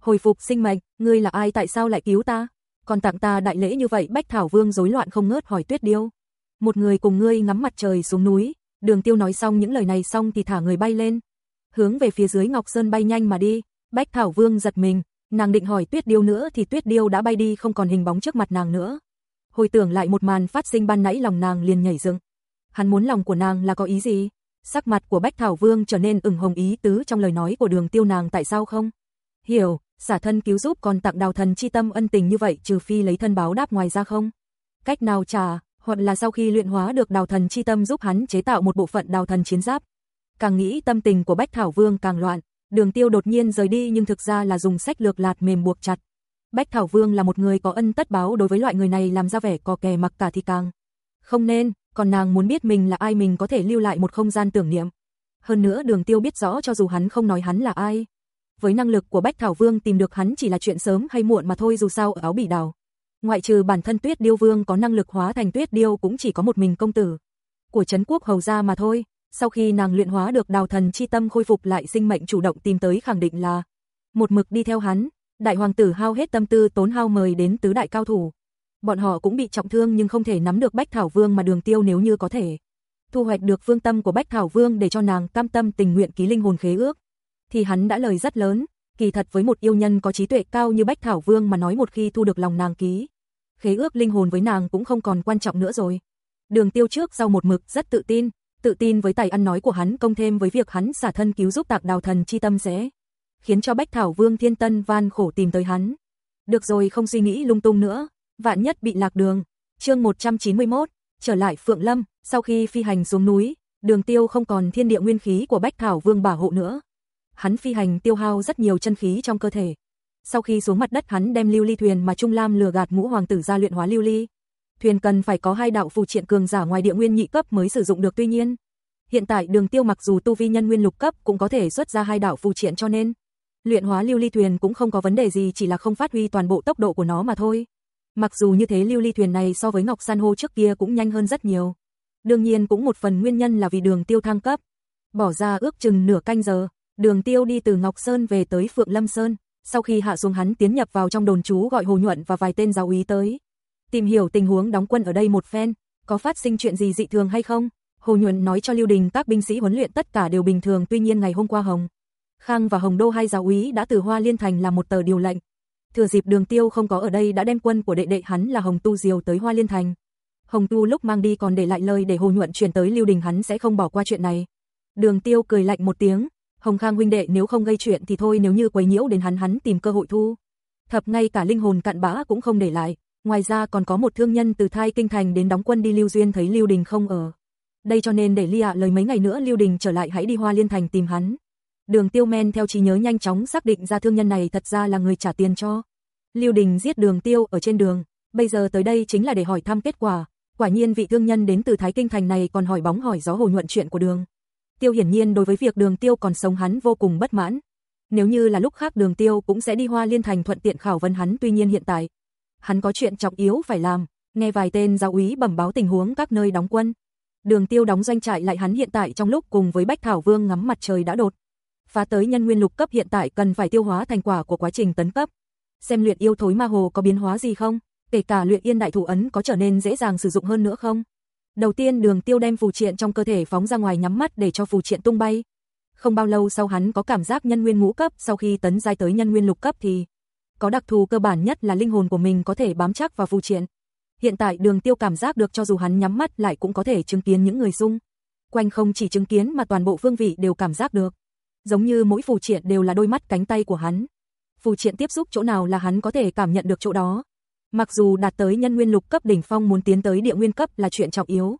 Speaker 1: hồi phục sinh mệnh, ngươi là ai tại sao lại cứu ta? Còn tặng ta đại lễ như vậy, Bách Thảo Vương rối loạn không ngớt hỏi Tuyết Điêu. Một người cùng ngươi ngắm mặt trời xuống núi, Đường Tiêu nói xong những lời này xong thì thả người bay lên, hướng về phía dưới Ngọc Sơn bay nhanh mà đi. Bách Thảo Vương giật mình, Nàng định hỏi tuyết điêu nữa thì tuyết điêu đã bay đi không còn hình bóng trước mặt nàng nữa. Hồi tưởng lại một màn phát sinh ban nãy lòng nàng liền nhảy dựng. Hắn muốn lòng của nàng là có ý gì? Sắc mặt của Bách Thảo Vương trở nên ửng hồng ý tứ trong lời nói của đường tiêu nàng tại sao không? Hiểu, xả thân cứu giúp còn tặng đào thần chi tâm ân tình như vậy trừ phi lấy thân báo đáp ngoài ra không? Cách nào trả, hoặc là sau khi luyện hóa được đào thần chi tâm giúp hắn chế tạo một bộ phận đào thần chiến giáp. Càng nghĩ tâm tình của Bách Thảo Vương càng loạn, Đường tiêu đột nhiên rời đi nhưng thực ra là dùng sách lược lạt mềm buộc chặt. Bách Thảo Vương là một người có ân tất báo đối với loại người này làm ra vẻ có kè mặc cả thì càng. Không nên, còn nàng muốn biết mình là ai mình có thể lưu lại một không gian tưởng niệm. Hơn nữa đường tiêu biết rõ cho dù hắn không nói hắn là ai. Với năng lực của Bách Thảo Vương tìm được hắn chỉ là chuyện sớm hay muộn mà thôi dù sao ở áo bỉ đào. Ngoại trừ bản thân tuyết điêu vương có năng lực hóa thành tuyết điêu cũng chỉ có một mình công tử. Của Trấn quốc hầu gia mà thôi. Sau khi nàng luyện hóa được đào thần chi tâm khôi phục lại sinh mệnh chủ động tìm tới khẳng định là một mực đi theo hắn, đại hoàng tử hao hết tâm tư tốn hao mời đến tứ đại cao thủ. Bọn họ cũng bị trọng thương nhưng không thể nắm được Bách Thảo Vương mà đường tiêu nếu như có thể. Thu hoạch được vương tâm của Bách Thảo Vương để cho nàng cam tâm tình nguyện ký linh hồn khế ước. Thì hắn đã lời rất lớn, kỳ thật với một yêu nhân có trí tuệ cao như Bách Thảo Vương mà nói một khi thu được lòng nàng ký. Khế ước linh hồn với nàng cũng không còn quan trọng nữa rồi. Đường tiêu trước sau một mực rất tự tin, Tự tin với tài ăn nói của hắn công thêm với việc hắn xả thân cứu giúp tạc đào thần chi tâm sẽ khiến cho Bách Thảo Vương Thiên Tân van khổ tìm tới hắn. Được rồi không suy nghĩ lung tung nữa, vạn nhất bị lạc đường. chương 191, trở lại Phượng Lâm, sau khi phi hành xuống núi, đường tiêu không còn thiên địa nguyên khí của Bách Thảo Vương bảo hộ nữa. Hắn phi hành tiêu hao rất nhiều chân khí trong cơ thể. Sau khi xuống mặt đất hắn đem lưu ly thuyền mà Trung Lam lừa gạt ngũ hoàng tử ra luyện hóa lưu ly, thuyền cần phải có hai đạo phù triện cường giả ngoài địa nguyên nhị cấp mới sử dụng được tuy nhiên. Hiện tại đường tiêu mặc dù tu vi nhân nguyên lục cấp cũng có thể xuất ra hai đạo phù triện cho nên. Luyện hóa lưu ly thuyền cũng không có vấn đề gì chỉ là không phát huy toàn bộ tốc độ của nó mà thôi. Mặc dù như thế lưu ly thuyền này so với ngọc san hô trước kia cũng nhanh hơn rất nhiều. Đương nhiên cũng một phần nguyên nhân là vì đường tiêu thăng cấp. Bỏ ra ước chừng nửa canh giờ, đường tiêu đi từ Ngọc Sơn về tới Phượng Lâm Sơn. Sau khi hạ xuống hắn tiến nhập vào trong đồn trú gọi Hồ Nhuận và vài tên giáo úy tới tìm hiểu tình huống đóng quân ở đây một phen, có phát sinh chuyện gì dị thường hay không. Hồ Nhuận nói cho Lưu Đình các binh sĩ huấn luyện tất cả đều bình thường, tuy nhiên ngày hôm qua Hồng Khang và Hồng Đô hai giáo úy đã từ Hoa Liên Thành làm một tờ điều lệnh. Thừa dịp Đường Tiêu không có ở đây đã đem quân của đệ đệ hắn là Hồng Tu Diều tới Hoa Liên Thành. Hồng Tu lúc mang đi còn để lại lời để Hồ Nhuận truyền tới Lưu Đình hắn sẽ không bỏ qua chuyện này. Đường Tiêu cười lạnh một tiếng, Hồng Khang huynh đệ nếu không gây chuyện thì thôi, nếu như quấy nhiễu đến hắn hắn tìm cơ hội thu. Thập ngay cả linh hồn cạn bã cũng không để lại. Ngoài ra còn có một thương nhân từ thai kinh thành đến đóng quân đi Lưu Duyên thấy Lưu Đình không ở. Đây cho nên để Ly ạ lời mấy ngày nữa Lưu Đình trở lại hãy đi Hoa Liên Thành tìm hắn. Đường Tiêu Men theo trí nhớ nhanh chóng xác định ra thương nhân này thật ra là người trả tiền cho. Lưu Đình giết Đường Tiêu ở trên đường, bây giờ tới đây chính là để hỏi thăm kết quả. Quả nhiên vị thương nhân đến từ Thái Kinh Thành này còn hỏi bóng hỏi gió hồ nhuận chuyện của đường. Tiêu hiển nhiên đối với việc đường tiêu còn sống hắn vô cùng bất mãn. Nếu như là lúc khác đường tiêu cũng sẽ đi hoa liên thành thuận tiện khảo vấn hắn tuy nhiên hiện tại, hắn có chuyện trọng yếu phải làm, nghe vài tên giáo úy bẩm báo tình huống các nơi đóng quân. Đường Tiêu đóng doanh trại lại hắn hiện tại trong lúc cùng với Bách Thảo Vương ngắm mặt trời đã đột. Phá tới nhân nguyên lục cấp hiện tại cần phải tiêu hóa thành quả của quá trình tấn cấp. Xem luyện yêu thối ma hồ có biến hóa gì không, kể cả luyện yên đại thủ ấn có trở nên dễ dàng sử dụng hơn nữa không. Đầu tiên Đường Tiêu đem phù triện trong cơ thể phóng ra ngoài nhắm mắt để cho phù triện tung bay. Không bao lâu sau hắn có cảm giác nhân nguyên ngũ cấp sau khi tấn giai tới nhân nguyên lục cấp thì có đặc thù cơ bản nhất là linh hồn của mình có thể bám chắc vào phù triện. Hiện tại đường tiêu cảm giác được cho dù hắn nhắm mắt lại cũng có thể chứng kiến những người xung. Quanh không chỉ chứng kiến mà toàn bộ phương vị đều cảm giác được. Giống như mỗi phù triện đều là đôi mắt cánh tay của hắn. Phù triện tiếp xúc chỗ nào là hắn có thể cảm nhận được chỗ đó. Mặc dù đạt tới nhân nguyên lục cấp đỉnh phong muốn tiến tới địa nguyên cấp là chuyện trọng yếu.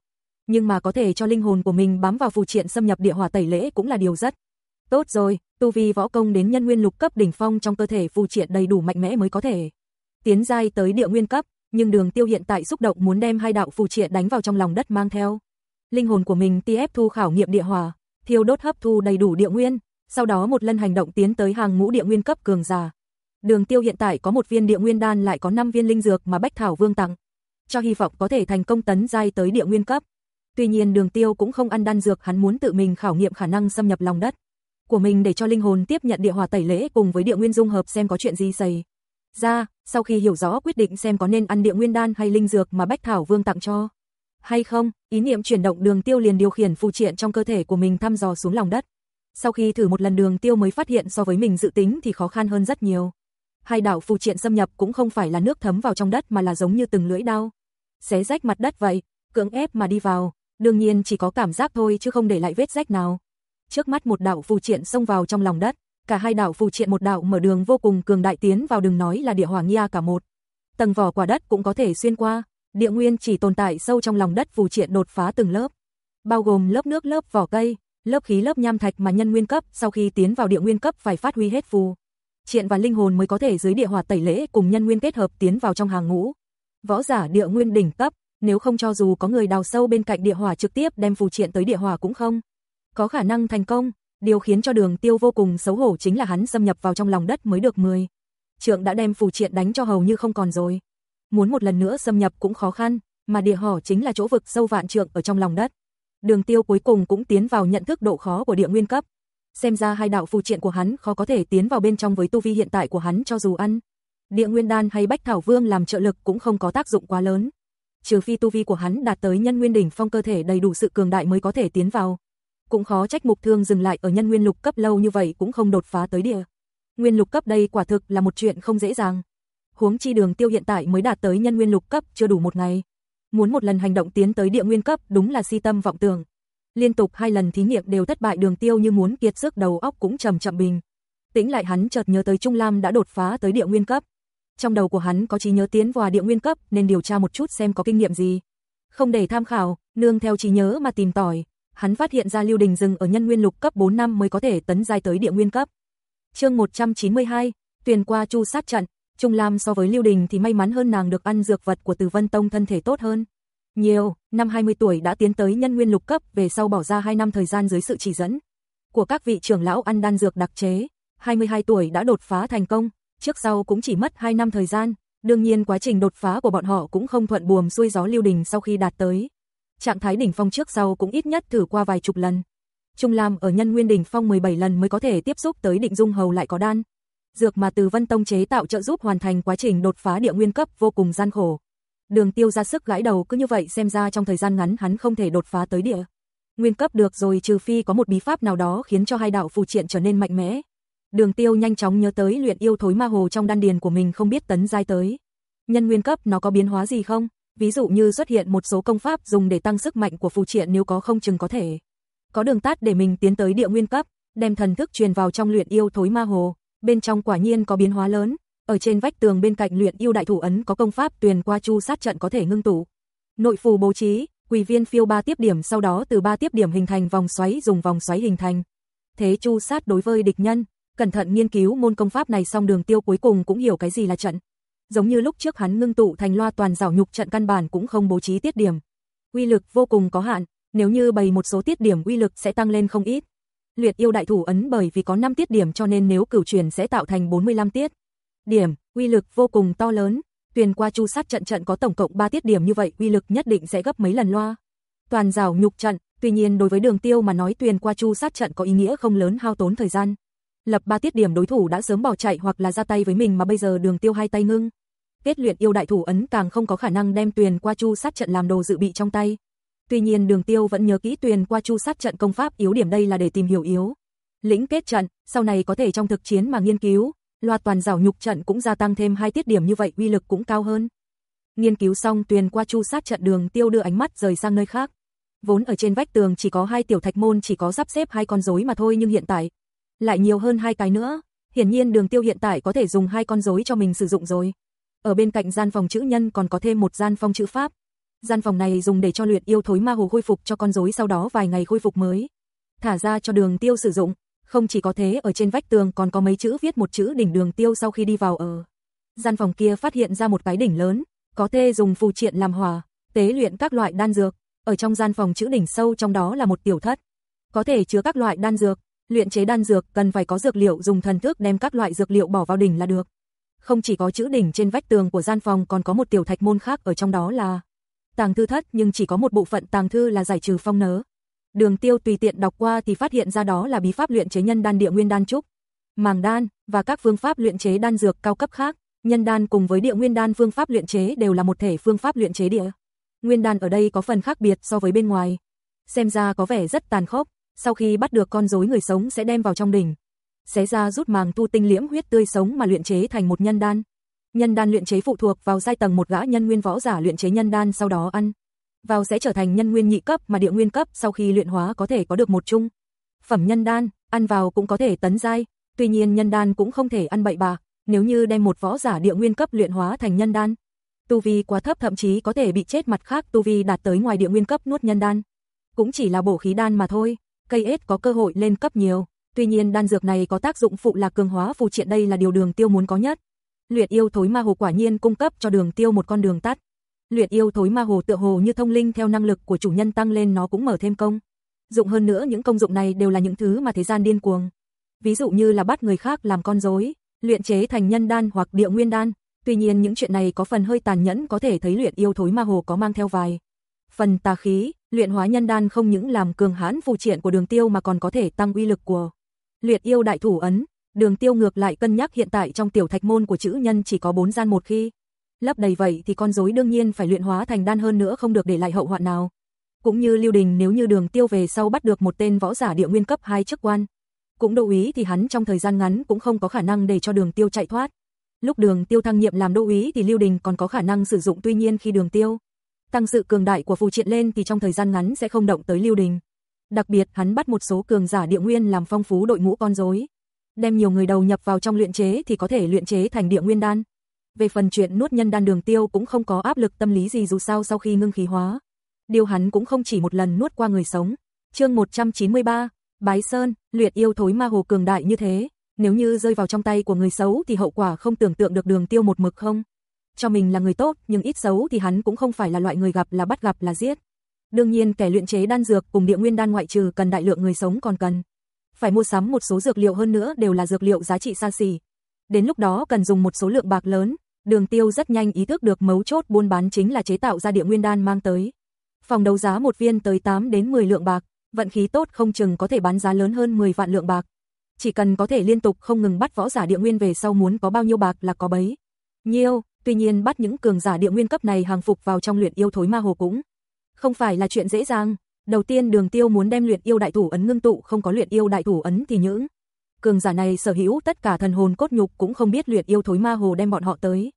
Speaker 1: Nhưng mà có thể cho linh hồn của mình bám vào phù triện xâm nhập địa hỏa tẩy lễ cũng là điều rất Tốt rồi, tu vi võ công đến nhân nguyên lục cấp đỉnh phong trong cơ thể phù triện đầy đủ mạnh mẽ mới có thể tiến giai tới địa nguyên cấp, nhưng Đường Tiêu hiện tại xúc động muốn đem hai đạo phù triện đánh vào trong lòng đất mang theo. Linh hồn của mình TF thu khảo nghiệm địa hòa thiêu đốt hấp thu đầy đủ địa nguyên, sau đó một lần hành động tiến tới hàng ngũ địa nguyên cấp cường giả. Đường Tiêu hiện tại có một viên địa nguyên đan lại có 5 viên linh dược mà Bách Thảo Vương tặng, cho hy vọng có thể thành công tấn giai tới địa nguyên cấp. Tuy nhiên Đường Tiêu cũng không ăn đan dược, hắn muốn tự mình khảo nghiệm khả năng xâm nhập lòng đất của mình để cho linh hồn tiếp nhận địa hòa tẩy lễ cùng với địa nguyên dung hợp xem có chuyện gì xảy ra, sau khi hiểu rõ quyết định xem có nên ăn địa nguyên đan hay linh dược mà Bách Thảo Vương tặng cho. Hay không, ý niệm chuyển động đường tiêu liền điều khiển phù triện trong cơ thể của mình thăm dò xuống lòng đất. Sau khi thử một lần đường tiêu mới phát hiện so với mình dự tính thì khó khăn hơn rất nhiều. Hai đảo phù triện xâm nhập cũng không phải là nước thấm vào trong đất mà là giống như từng lưỡi đao. Xé rách mặt đất vậy, cưỡng ép mà đi vào, đương nhiên chỉ có cảm giác thôi chứ không để lại vết rách nào trước mắt một đảo phù triện xông vào trong lòng đất, cả hai đảo phù triện một đảo mở đường vô cùng cường đại tiến vào đừng nói là địa hỏa nghi cả một. Tầng vỏ quả đất cũng có thể xuyên qua, địa nguyên chỉ tồn tại sâu trong lòng đất phù triện đột phá từng lớp, bao gồm lớp nước, lớp vỏ cây, lớp khí, lớp nham thạch mà nhân nguyên cấp sau khi tiến vào địa nguyên cấp phải phát huy hết phù triện và linh hồn mới có thể dưới địa hỏa tẩy lễ cùng nhân nguyên kết hợp tiến vào trong hàng ngũ. Võ giả địa nguyên đỉnh cấp, nếu không cho dù có người đào sâu bên cạnh địa hỏa trực tiếp đem phù triện tới địa hỏa cũng không có khả năng thành công. Điều khiến cho đường tiêu vô cùng xấu hổ chính là hắn xâm nhập vào trong lòng đất mới được 10. Trượng đã đem phù triện đánh cho hầu như không còn rồi. Muốn một lần nữa xâm nhập cũng khó khăn, mà địa hỏa chính là chỗ vực sâu vạn trượng ở trong lòng đất. Đường tiêu cuối cùng cũng tiến vào nhận thức độ khó của địa nguyên cấp. Xem ra hai đạo phù triện của hắn khó có thể tiến vào bên trong với tu vi hiện tại của hắn cho dù ăn. Địa nguyên đan hay bách thảo vương làm trợ lực cũng không có tác dụng quá lớn. Trừ phi tu vi của hắn đạt tới nhân nguyên đỉnh phong cơ thể đầy đủ sự cường đại mới có thể tiến vào. Cũng khó trách mục thương dừng lại ở nhân nguyên lục cấp lâu như vậy cũng không đột phá tới địa. Nguyên lục cấp đây quả thực là một chuyện không dễ dàng. Huống chi đường tiêu hiện tại mới đạt tới nhân nguyên lục cấp chưa đủ một ngày. Muốn một lần hành động tiến tới địa nguyên cấp đúng là si tâm vọng tưởng. Liên tục hai lần thí nghiệm đều thất bại đường tiêu như muốn kiệt sức đầu óc cũng chầm chậm bình. Tĩnh lại hắn chợt nhớ tới Trung Lam đã đột phá tới địa nguyên cấp. Trong đầu của hắn có trí nhớ tiến vào địa nguyên cấp nên điều tra một chút xem có kinh nghiệm gì. Không để tham khảo, nương theo trí nhớ mà tìm tòi, hắn phát hiện ra Lưu Đình dừng ở nhân nguyên lục cấp 4 năm mới có thể tấn giai tới địa nguyên cấp. Chương 192, Tuyền qua Chu sát trận, Trung Lam so với Lưu Đình thì may mắn hơn nàng được ăn dược vật của Từ Vân Tông thân thể tốt hơn. Nhiều, năm 20 tuổi đã tiến tới nhân nguyên lục cấp, về sau bỏ ra 2 năm thời gian dưới sự chỉ dẫn của các vị trưởng lão ăn đan dược đặc chế, 22 tuổi đã đột phá thành công, trước sau cũng chỉ mất 2 năm thời gian. Đương nhiên quá trình đột phá của bọn họ cũng không thuận buồm xuôi gió Lưu Đình sau khi đạt tới trạng thái đỉnh phong trước sau cũng ít nhất thử qua vài chục lần. Trung Lam ở nhân nguyên đỉnh phong 17 lần mới có thể tiếp xúc tới định dung hầu lại có đan. Dược mà từ Vân Tông chế tạo trợ giúp hoàn thành quá trình đột phá địa nguyên cấp vô cùng gian khổ. Đường Tiêu ra sức gãi đầu cứ như vậy xem ra trong thời gian ngắn hắn không thể đột phá tới địa nguyên cấp được rồi trừ phi có một bí pháp nào đó khiến cho hai đạo phù triện trở nên mạnh mẽ. Đường Tiêu nhanh chóng nhớ tới luyện yêu thối ma hồ trong đan điền của mình không biết tấn giai tới. Nhân nguyên cấp nó có biến hóa gì không? ví dụ như xuất hiện một số công pháp dùng để tăng sức mạnh của phù triện nếu có không chừng có thể. Có đường tắt để mình tiến tới địa nguyên cấp, đem thần thức truyền vào trong luyện yêu thối ma hồ, bên trong quả nhiên có biến hóa lớn, ở trên vách tường bên cạnh luyện yêu đại thủ ấn có công pháp tuyền qua chu sát trận có thể ngưng tụ. Nội phù bố trí, quỷ viên phiêu ba tiếp điểm sau đó từ ba tiếp điểm hình thành vòng xoáy dùng vòng xoáy hình thành. Thế chu sát đối với địch nhân, cẩn thận nghiên cứu môn công pháp này xong đường tiêu cuối cùng cũng hiểu cái gì là trận giống như lúc trước hắn ngưng tụ thành loa toàn rảo nhục trận căn bản cũng không bố trí tiết điểm. Uy lực vô cùng có hạn, nếu như bày một số tiết điểm uy lực sẽ tăng lên không ít. Luyện yêu đại thủ ấn bởi vì có 5 tiết điểm cho nên nếu cửu truyền sẽ tạo thành 45 tiết. Điểm, uy lực vô cùng to lớn, tuyền qua chu sát trận trận có tổng cộng 3 tiết điểm như vậy, uy lực nhất định sẽ gấp mấy lần loa. Toàn rào nhục trận, tuy nhiên đối với Đường Tiêu mà nói tuyền qua chu sát trận có ý nghĩa không lớn hao tốn thời gian. Lập 3 tiết điểm đối thủ đã sớm bỏ chạy hoặc là ra tay với mình mà bây giờ Đường Tiêu hai tay ngưng kết luyện yêu đại thủ ấn càng không có khả năng đem tuyền qua chu sát trận làm đồ dự bị trong tay. Tuy nhiên Đường Tiêu vẫn nhớ kỹ tuyền qua chu sát trận công pháp yếu điểm đây là để tìm hiểu yếu. Lĩnh kết trận, sau này có thể trong thực chiến mà nghiên cứu, loạt toàn rào nhục trận cũng gia tăng thêm hai tiết điểm như vậy uy lực cũng cao hơn. Nghiên cứu xong tuyền qua chu sát trận Đường Tiêu đưa ánh mắt rời sang nơi khác. Vốn ở trên vách tường chỉ có hai tiểu thạch môn chỉ có sắp xếp hai con rối mà thôi nhưng hiện tại lại nhiều hơn hai cái nữa. Hiển nhiên Đường Tiêu hiện tại có thể dùng hai con rối cho mình sử dụng rồi. Ở bên cạnh gian phòng chữ nhân còn có thêm một gian phòng chữ pháp. Gian phòng này dùng để cho luyện yêu thối ma hồ khôi phục cho con rối sau đó vài ngày khôi phục mới. Thả ra cho đường tiêu sử dụng. Không chỉ có thế ở trên vách tường còn có mấy chữ viết một chữ đỉnh đường tiêu sau khi đi vào ở. Gian phòng kia phát hiện ra một cái đỉnh lớn, có thê dùng phù triện làm hòa, tế luyện các loại đan dược. Ở trong gian phòng chữ đỉnh sâu trong đó là một tiểu thất. Có thể chứa các loại đan dược, luyện chế đan dược cần phải có dược liệu dùng thần thức đem các loại dược liệu bỏ vào đỉnh là được không chỉ có chữ đỉnh trên vách tường của gian phòng còn có một tiểu thạch môn khác ở trong đó là tàng thư thất nhưng chỉ có một bộ phận tàng thư là giải trừ phong nớ. Đường tiêu tùy tiện đọc qua thì phát hiện ra đó là bí pháp luyện chế nhân đan địa nguyên đan trúc, màng đan và các phương pháp luyện chế đan dược cao cấp khác. Nhân đan cùng với địa nguyên đan phương pháp luyện chế đều là một thể phương pháp luyện chế địa. Nguyên đan ở đây có phần khác biệt so với bên ngoài. Xem ra có vẻ rất tàn khốc, sau khi bắt được con rối người sống sẽ đem vào trong đỉnh xé ra rút màng tu tinh liễm huyết tươi sống mà luyện chế thành một nhân đan. Nhân đan luyện chế phụ thuộc vào giai tầng một gã nhân nguyên võ giả luyện chế nhân đan sau đó ăn. Vào sẽ trở thành nhân nguyên nhị cấp mà địa nguyên cấp sau khi luyện hóa có thể có được một chung. Phẩm nhân đan, ăn vào cũng có thể tấn giai, tuy nhiên nhân đan cũng không thể ăn bậy bà nếu như đem một võ giả địa nguyên cấp luyện hóa thành nhân đan, tu vi quá thấp thậm chí có thể bị chết mặt khác tu vi đạt tới ngoài địa nguyên cấp nuốt nhân đan. Cũng chỉ là bổ khí đan mà thôi, cây ết có cơ hội lên cấp nhiều, Tuy nhiên đan dược này có tác dụng phụ là cường hóa phù triện đây là điều đường tiêu muốn có nhất. Luyện yêu thối ma hồ quả nhiên cung cấp cho đường tiêu một con đường tắt. Luyện yêu thối ma hồ tựa hồ như thông linh theo năng lực của chủ nhân tăng lên nó cũng mở thêm công. Dụng hơn nữa những công dụng này đều là những thứ mà thế gian điên cuồng. Ví dụ như là bắt người khác làm con rối, luyện chế thành nhân đan hoặc địa nguyên đan. Tuy nhiên những chuyện này có phần hơi tàn nhẫn có thể thấy luyện yêu thối ma hồ có mang theo vài. Phần tà khí, luyện hóa nhân đan không những làm cường hãn phù triện của đường tiêu mà còn có thể tăng uy lực của Liệt yêu đại thủ ấn, đường tiêu ngược lại cân nhắc hiện tại trong tiểu thạch môn của chữ nhân chỉ có 4 gian một khi. Lấp đầy vậy thì con rối đương nhiên phải luyện hóa thành đan hơn nữa không được để lại hậu hoạn nào. Cũng như Lưu Đình nếu như đường tiêu về sau bắt được một tên võ giả địa nguyên cấp 2 chức quan. Cũng đô úy thì hắn trong thời gian ngắn cũng không có khả năng để cho đường tiêu chạy thoát. Lúc đường tiêu thăng nhiệm làm đô úy thì Lưu Đình còn có khả năng sử dụng tuy nhiên khi đường tiêu. Tăng sự cường đại của phù triện lên thì trong thời gian ngắn sẽ không động tới Lưu Đình. Đặc biệt, hắn bắt một số cường giả địa nguyên làm phong phú đội ngũ con rối. Đem nhiều người đầu nhập vào trong luyện chế thì có thể luyện chế thành địa nguyên đan. Về phần chuyện nuốt nhân đan đường tiêu cũng không có áp lực tâm lý gì dù sao sau khi ngưng khí hóa. Điều hắn cũng không chỉ một lần nuốt qua người sống. chương 193, Bái Sơn, luyện yêu thối ma hồ cường đại như thế. Nếu như rơi vào trong tay của người xấu thì hậu quả không tưởng tượng được đường tiêu một mực không. Cho mình là người tốt nhưng ít xấu thì hắn cũng không phải là loại người gặp là bắt gặp là giết. Đương nhiên kẻ luyện chế đan dược cùng địa nguyên đan ngoại trừ cần đại lượng người sống còn cần phải mua sắm một số dược liệu hơn nữa đều là dược liệu giá trị xa xỉ. Đến lúc đó cần dùng một số lượng bạc lớn, Đường Tiêu rất nhanh ý thức được mấu chốt buôn bán chính là chế tạo ra địa nguyên đan mang tới. Phòng đấu giá một viên tới 8 đến 10 lượng bạc, vận khí tốt không chừng có thể bán giá lớn hơn 10 vạn lượng bạc. Chỉ cần có thể liên tục không ngừng bắt võ giả địa nguyên về sau muốn có bao nhiêu bạc là có bấy. nhiêu tuy nhiên bắt những cường giả địa nguyên cấp này hàng phục vào trong luyện yêu thối ma hồ cũng không phải là chuyện dễ dàng. Đầu tiên Đường Tiêu muốn đem luyện yêu đại thủ ấn ngưng tụ, không có luyện yêu đại thủ ấn thì những cường giả này sở hữu tất cả thần hồn cốt nhục cũng không biết luyện yêu thối ma hồ đem bọn họ tới.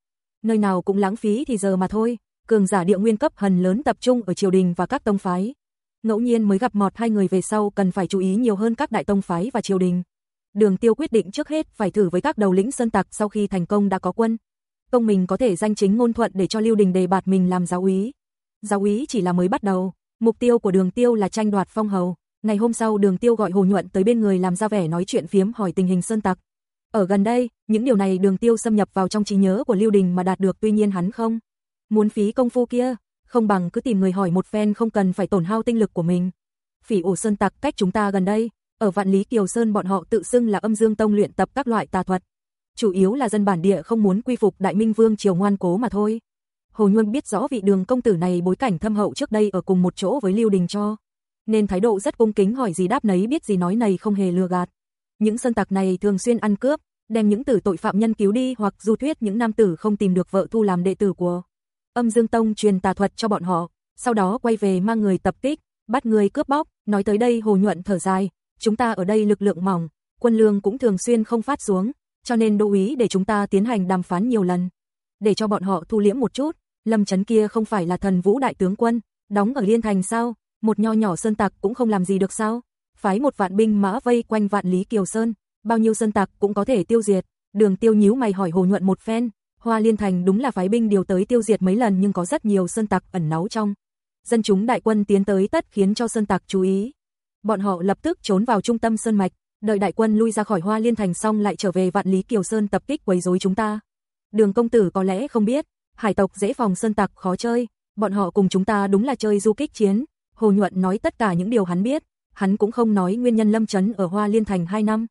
Speaker 1: Nơi nào cũng lãng phí thì giờ mà thôi, cường giả địa nguyên cấp hần lớn tập trung ở triều đình và các tông phái. Ngẫu nhiên mới gặp mọt hai người về sau cần phải chú ý nhiều hơn các đại tông phái và triều đình. Đường Tiêu quyết định trước hết phải thử với các đầu lĩnh sơn tặc sau khi thành công đã có quân. Công mình có thể danh chính ngôn thuận để cho Lưu Đình đề bạt mình làm giáo úy. Giáo úy chỉ là mới bắt đầu, mục tiêu của Đường Tiêu là tranh đoạt phong hầu. Ngày hôm sau Đường Tiêu gọi Hồ Nhuận tới bên người làm ra vẻ nói chuyện phiếm hỏi tình hình sơn tặc. Ở gần đây, những điều này Đường Tiêu xâm nhập vào trong trí nhớ của Lưu Đình mà đạt được tuy nhiên hắn không muốn phí công phu kia, không bằng cứ tìm người hỏi một phen không cần phải tổn hao tinh lực của mình. Phỉ ổ sơn tặc cách chúng ta gần đây, ở vạn lý Kiều Sơn bọn họ tự xưng là âm dương tông luyện tập các loại tà thuật. Chủ yếu là dân bản địa không muốn quy phục Đại Minh Vương triều ngoan cố mà thôi. Hồ Nhuân biết rõ vị đường công tử này bối cảnh thâm hậu trước đây ở cùng một chỗ với Lưu Đình cho, nên thái độ rất cung kính hỏi gì đáp nấy biết gì nói này không hề lừa gạt. Những sân tặc này thường xuyên ăn cướp, đem những tử tội phạm nhân cứu đi hoặc du thuyết những nam tử không tìm được vợ thu làm đệ tử của âm dương tông truyền tà thuật cho bọn họ, sau đó quay về mang người tập kích, bắt người cướp bóc, nói tới đây Hồ Nhuận thở dài, chúng ta ở đây lực lượng mỏng, quân lương cũng thường xuyên không phát xuống, cho nên đô úy để chúng ta tiến hành đàm phán nhiều lần, để cho bọn họ thu liễm một chút, Lâm Chấn kia không phải là thần vũ đại tướng quân, đóng ở Liên Thành sao, một nho nhỏ sơn tặc cũng không làm gì được sao? Phái một vạn binh mã vây quanh vạn lý Kiều Sơn, bao nhiêu sơn tặc cũng có thể tiêu diệt. Đường Tiêu nhíu mày hỏi Hồ Nhuận một phen, Hoa Liên Thành đúng là phái binh điều tới tiêu diệt mấy lần nhưng có rất nhiều sơn tặc ẩn náu trong. Dân chúng đại quân tiến tới tất khiến cho sơn tặc chú ý. Bọn họ lập tức trốn vào trung tâm sơn mạch, đợi đại quân lui ra khỏi Hoa Liên Thành xong lại trở về Vạn Lý Kiều Sơn tập kích quấy rối chúng ta. Đường công tử có lẽ không biết, hải tộc dễ phòng sơn tặc khó chơi, bọn họ cùng chúng ta đúng là chơi du kích chiến. Hồ Nhuận nói tất cả những điều hắn biết, hắn cũng không nói nguyên nhân Lâm chấn ở Hoa Liên Thành 2 năm.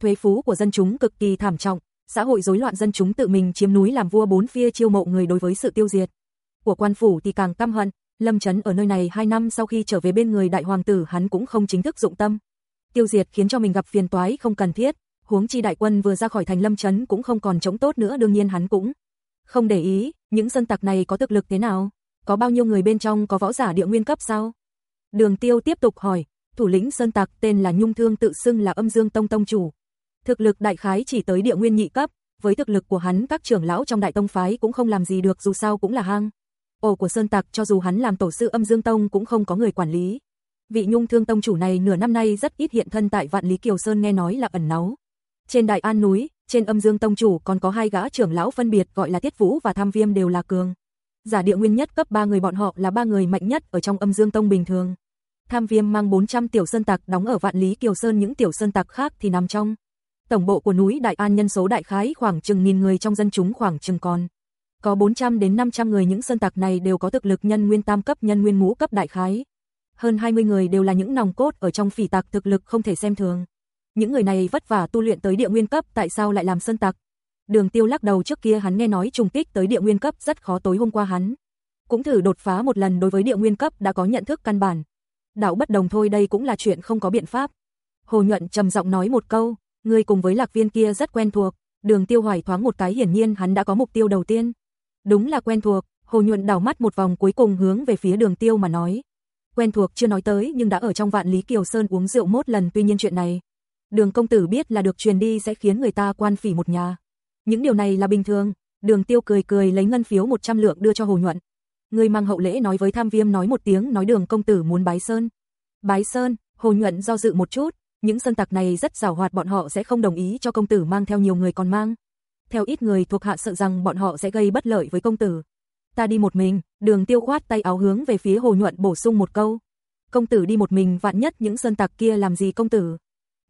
Speaker 1: Thuế phú của dân chúng cực kỳ thảm trọng, xã hội rối loạn dân chúng tự mình chiếm núi làm vua bốn phía chiêu mộ người đối với sự tiêu diệt. Của quan phủ thì càng căm hận, Lâm chấn ở nơi này 2 năm sau khi trở về bên người đại hoàng tử hắn cũng không chính thức dụng tâm. Tiêu diệt khiến cho mình gặp phiền toái không cần thiết, huống chi đại quân vừa ra khỏi thành Lâm chấn cũng không còn chống tốt nữa đương nhiên hắn cũng không để ý, những dân tặc này có thực lực thế nào? Có bao nhiêu người bên trong có võ giả địa nguyên cấp sao? Đường tiêu tiếp tục hỏi, thủ lĩnh sơn tặc tên là Nhung Thương tự xưng là âm dương tông tông chủ. Thực lực đại khái chỉ tới địa nguyên nhị cấp, với thực lực của hắn các trưởng lão trong đại tông phái cũng không làm gì được dù sao cũng là hang. Ổ của sơn tặc cho dù hắn làm tổ sư âm dương tông cũng không có người quản lý. Vị Nhung Thương tông chủ này nửa năm nay rất ít hiện thân tại Vạn Lý Kiều Sơn nghe nói là ẩn náu. Trên đại an núi, trên âm dương tông chủ còn có hai gã trưởng lão phân biệt gọi là Tiết Vũ và Tham Viêm đều là cường. Giả địa nguyên nhất cấp 3 người bọn họ là ba người mạnh nhất ở trong âm dương tông bình thường. Tham Viêm mang 400 tiểu sơn tặc đóng ở vạn lý Kiều Sơn những tiểu sơn tặc khác thì nằm trong. Tổng bộ của núi Đại An nhân số đại khái khoảng chừng nghìn người trong dân chúng khoảng chừng còn. Có 400 đến 500 người những sơn tặc này đều có thực lực nhân nguyên tam cấp nhân nguyên ngũ cấp đại khái. Hơn 20 người đều là những nòng cốt ở trong phỉ tặc thực lực không thể xem thường. Những người này vất vả tu luyện tới địa nguyên cấp tại sao lại làm sơn tặc? Đường tiêu lắc đầu trước kia hắn nghe nói trùng kích tới địa nguyên cấp rất khó tối hôm qua hắn. Cũng thử đột phá một lần đối với địa nguyên cấp đã có nhận thức căn bản. Đạo bất đồng thôi đây cũng là chuyện không có biện pháp. Hồ Nhuận trầm giọng nói một câu, người cùng với lạc viên kia rất quen thuộc. Đường tiêu hoài thoáng một cái hiển nhiên hắn đã có mục tiêu đầu tiên. Đúng là quen thuộc, Hồ Nhuận đảo mắt một vòng cuối cùng hướng về phía đường tiêu mà nói. Quen thuộc chưa nói tới nhưng đã ở trong vạn Lý Kiều Sơn uống rượu mốt lần tuy nhiên chuyện này, đường công tử biết là được truyền đi sẽ khiến người ta quan phỉ một nhà. Những điều này là bình thường, đường tiêu cười cười lấy ngân phiếu 100 lượng đưa cho Hồ Nhuận. Người mang hậu lễ nói với tham viêm nói một tiếng nói đường công tử muốn bái sơn. Bái sơn, Hồ Nhuận do dự một chút, những sơn tặc này rất rào hoạt bọn họ sẽ không đồng ý cho công tử mang theo nhiều người còn mang. Theo ít người thuộc hạ sợ rằng bọn họ sẽ gây bất lợi với công tử. Ta đi một mình, đường tiêu khoát tay áo hướng về phía Hồ Nhuận bổ sung một câu. Công tử đi một mình vạn nhất những sơn tặc kia làm gì công tử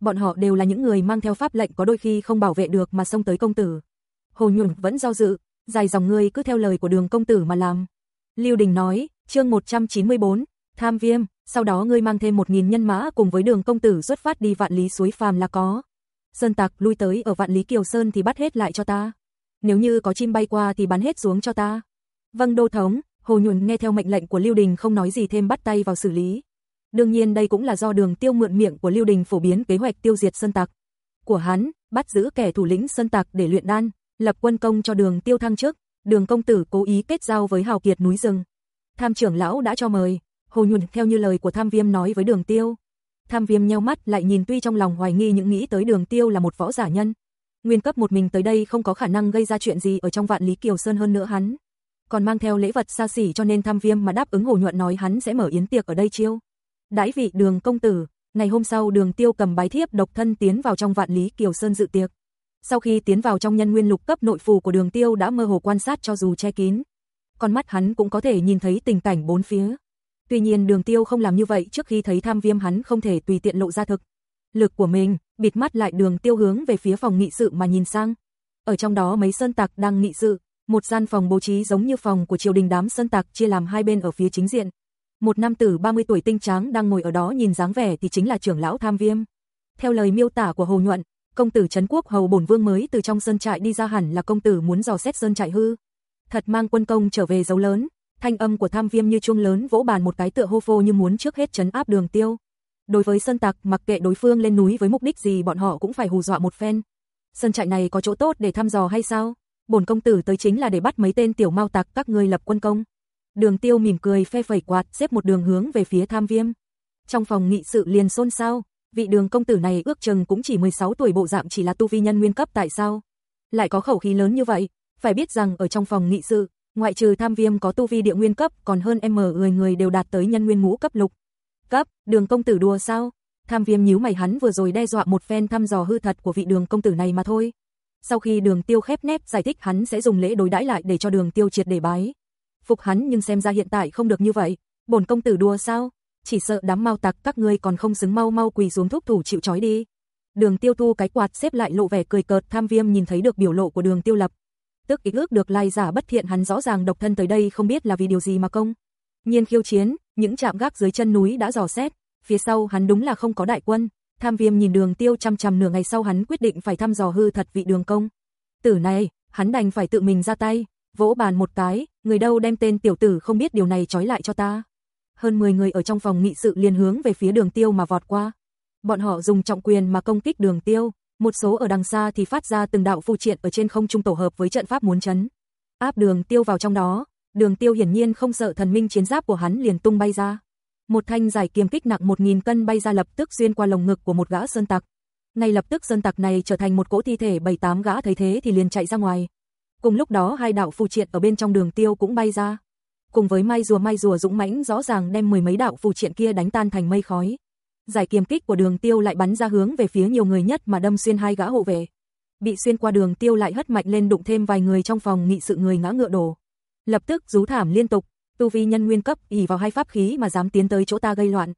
Speaker 1: bọn họ đều là những người mang theo pháp lệnh có đôi khi không bảo vệ được mà xông tới công tử. Hồ Nhuẩn vẫn do dự, dài dòng người cứ theo lời của đường công tử mà làm. Lưu Đình nói, chương 194, tham viêm, sau đó ngươi mang thêm 1.000 nhân mã cùng với đường công tử xuất phát đi vạn lý suối phàm là có. Sơn tạc lui tới ở vạn lý kiều sơn thì bắt hết lại cho ta. Nếu như có chim bay qua thì bắn hết xuống cho ta. Vâng đô thống, Hồ nhuẩn nghe theo mệnh lệnh của Lưu Đình không nói gì thêm bắt tay vào xử lý. Đương nhiên đây cũng là do đường tiêu mượn miệng của Lưu Đình phổ biến kế hoạch tiêu diệt Sơn Tặc của hắn, bắt giữ kẻ thủ lĩnh Sơn Tặc để luyện đan, lập quân công cho đường tiêu thăng trước. Đường công tử cố ý kết giao với hào kiệt núi rừng. Tham trưởng lão đã cho mời, Hồ nhuận theo như lời của Tham Viêm nói với Đường Tiêu. Tham Viêm nheo mắt lại nhìn tuy trong lòng hoài nghi những nghĩ tới Đường Tiêu là một võ giả nhân. Nguyên cấp một mình tới đây không có khả năng gây ra chuyện gì ở trong vạn lý kiều sơn hơn nữa hắn. Còn mang theo lễ vật xa xỉ cho nên Tham Viêm mà đáp ứng Hồ Nhuận nói hắn sẽ mở yến tiệc ở đây chiêu đãi vị đường công tử. Ngày hôm sau đường tiêu cầm bái thiếp độc thân tiến vào trong vạn lý kiều sơn dự tiệc. Sau khi tiến vào trong nhân nguyên lục cấp nội phù của đường tiêu đã mơ hồ quan sát cho dù che kín. Con mắt hắn cũng có thể nhìn thấy tình cảnh bốn phía. Tuy nhiên đường tiêu không làm như vậy trước khi thấy tham viêm hắn không thể tùy tiện lộ ra thực. Lực của mình, bịt mắt lại đường tiêu hướng về phía phòng nghị sự mà nhìn sang. Ở trong đó mấy sơn tạc đang nghị sự, một gian phòng bố trí giống như phòng của triều đình đám sơn tạc chia làm hai bên ở phía chính diện, một nam tử 30 tuổi tinh tráng đang ngồi ở đó nhìn dáng vẻ thì chính là trưởng lão Tham Viêm. Theo lời miêu tả của Hồ Nhuận, công tử Trấn Quốc Hầu Bổn Vương mới từ trong sơn trại đi ra hẳn là công tử muốn dò xét sơn trại hư. Thật mang quân công trở về dấu lớn, thanh âm của Tham Viêm như chuông lớn vỗ bàn một cái tựa hô phô như muốn trước hết trấn áp Đường Tiêu. Đối với sơn tặc, mặc kệ đối phương lên núi với mục đích gì bọn họ cũng phải hù dọa một phen. Sơn trại này có chỗ tốt để thăm dò hay sao? Bổn công tử tới chính là để bắt mấy tên tiểu mau tặc các ngươi lập quân công. Đường tiêu mỉm cười phe phẩy quạt xếp một đường hướng về phía tham viêm. Trong phòng nghị sự liền xôn xao, vị đường công tử này ước chừng cũng chỉ 16 tuổi bộ dạng chỉ là tu vi nhân nguyên cấp tại sao? Lại có khẩu khí lớn như vậy, phải biết rằng ở trong phòng nghị sự, ngoại trừ tham viêm có tu vi địa nguyên cấp còn hơn em mở người người đều đạt tới nhân nguyên ngũ cấp lục. Cấp, đường công tử đùa sao? Tham viêm nhíu mày hắn vừa rồi đe dọa một phen thăm dò hư thật của vị đường công tử này mà thôi. Sau khi đường tiêu khép nép giải thích hắn sẽ dùng lễ đối đãi lại để cho đường tiêu triệt để bái phục hắn nhưng xem ra hiện tại không được như vậy, bổn công tử đùa sao? Chỉ sợ đám mau tặc các ngươi còn không xứng mau mau quỳ xuống thúc thủ chịu trói đi. Đường Tiêu Thu cái quạt xếp lại lộ vẻ cười cợt, Tham Viêm nhìn thấy được biểu lộ của Đường Tiêu Lập, tức ý ước được lai giả bất thiện hắn rõ ràng độc thân tới đây không biết là vì điều gì mà công. Nhiên khiêu chiến, những chạm gác dưới chân núi đã dò xét, phía sau hắn đúng là không có đại quân. Tham Viêm nhìn Đường Tiêu chăm chằm nửa ngày sau hắn quyết định phải thăm dò hư thật vị Đường công. Tử này, hắn đành phải tự mình ra tay, vỗ bàn một cái, người đâu đem tên tiểu tử không biết điều này trói lại cho ta. Hơn 10 người ở trong phòng nghị sự liền hướng về phía đường tiêu mà vọt qua. Bọn họ dùng trọng quyền mà công kích đường tiêu, một số ở đằng xa thì phát ra từng đạo phù triện ở trên không trung tổ hợp với trận pháp muốn chấn. Áp đường tiêu vào trong đó, đường tiêu hiển nhiên không sợ thần minh chiến giáp của hắn liền tung bay ra. Một thanh giải kiềm kích nặng 1.000 cân bay ra lập tức xuyên qua lồng ngực của một gã sơn tặc. Ngay lập tức sơn tặc này trở thành một cỗ thi thể bảy tám gã thấy thế thì liền chạy ra ngoài, Cùng lúc đó hai đạo phù triện ở bên trong đường tiêu cũng bay ra. Cùng với mai rùa mai rùa dũng mãnh rõ ràng đem mười mấy đạo phù triện kia đánh tan thành mây khói. Giải kiềm kích của đường tiêu lại bắn ra hướng về phía nhiều người nhất mà đâm xuyên hai gã hộ vệ. Bị xuyên qua đường tiêu lại hất mạnh lên đụng thêm vài người trong phòng nghị sự người ngã ngựa đổ. Lập tức rú thảm liên tục, tu vi nhân nguyên cấp ỉ vào hai pháp khí mà dám tiến tới chỗ ta gây loạn.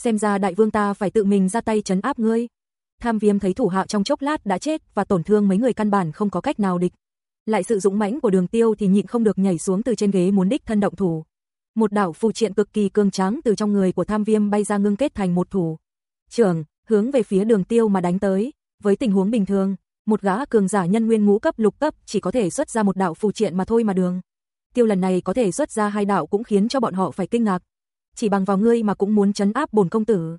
Speaker 1: Xem ra đại vương ta phải tự mình ra tay trấn áp ngươi. Tham Viêm thấy thủ hạ trong chốc lát đã chết và tổn thương mấy người căn bản không có cách nào địch. Lại sự dũng mãnh của Đường Tiêu thì nhịn không được nhảy xuống từ trên ghế muốn đích thân động thủ. Một đạo phù triện cực kỳ cường tráng từ trong người của Tham Viêm bay ra ngưng kết thành một thủ. Trưởng, hướng về phía Đường Tiêu mà đánh tới. Với tình huống bình thường, một gã cường giả nhân nguyên ngũ cấp lục cấp chỉ có thể xuất ra một đạo phù triện mà thôi mà Đường. Tiêu lần này có thể xuất ra hai đạo cũng khiến cho bọn họ phải kinh ngạc. Chỉ bằng vào ngươi mà cũng muốn chấn áp bổn công tử.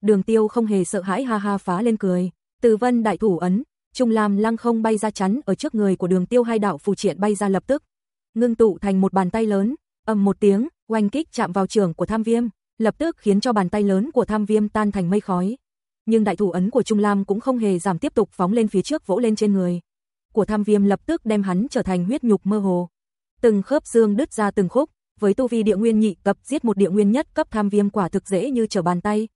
Speaker 1: Đường Tiêu không hề sợ hãi ha ha phá lên cười. Từ Vân đại thủ ấn, Trung Lam lăng không bay ra chắn ở trước người của đường tiêu hai đạo phù triển bay ra lập tức. Ngưng tụ thành một bàn tay lớn, ầm một tiếng, oanh kích chạm vào trường của tham viêm, lập tức khiến cho bàn tay lớn của tham viêm tan thành mây khói. Nhưng đại thủ ấn của Trung Lam cũng không hề giảm tiếp tục phóng lên phía trước vỗ lên trên người. Của tham viêm lập tức đem hắn trở thành huyết nhục mơ hồ. Từng khớp xương đứt ra từng khúc, với tu vi địa nguyên nhị cấp giết một địa nguyên nhất cấp tham viêm quả thực dễ như trở bàn tay,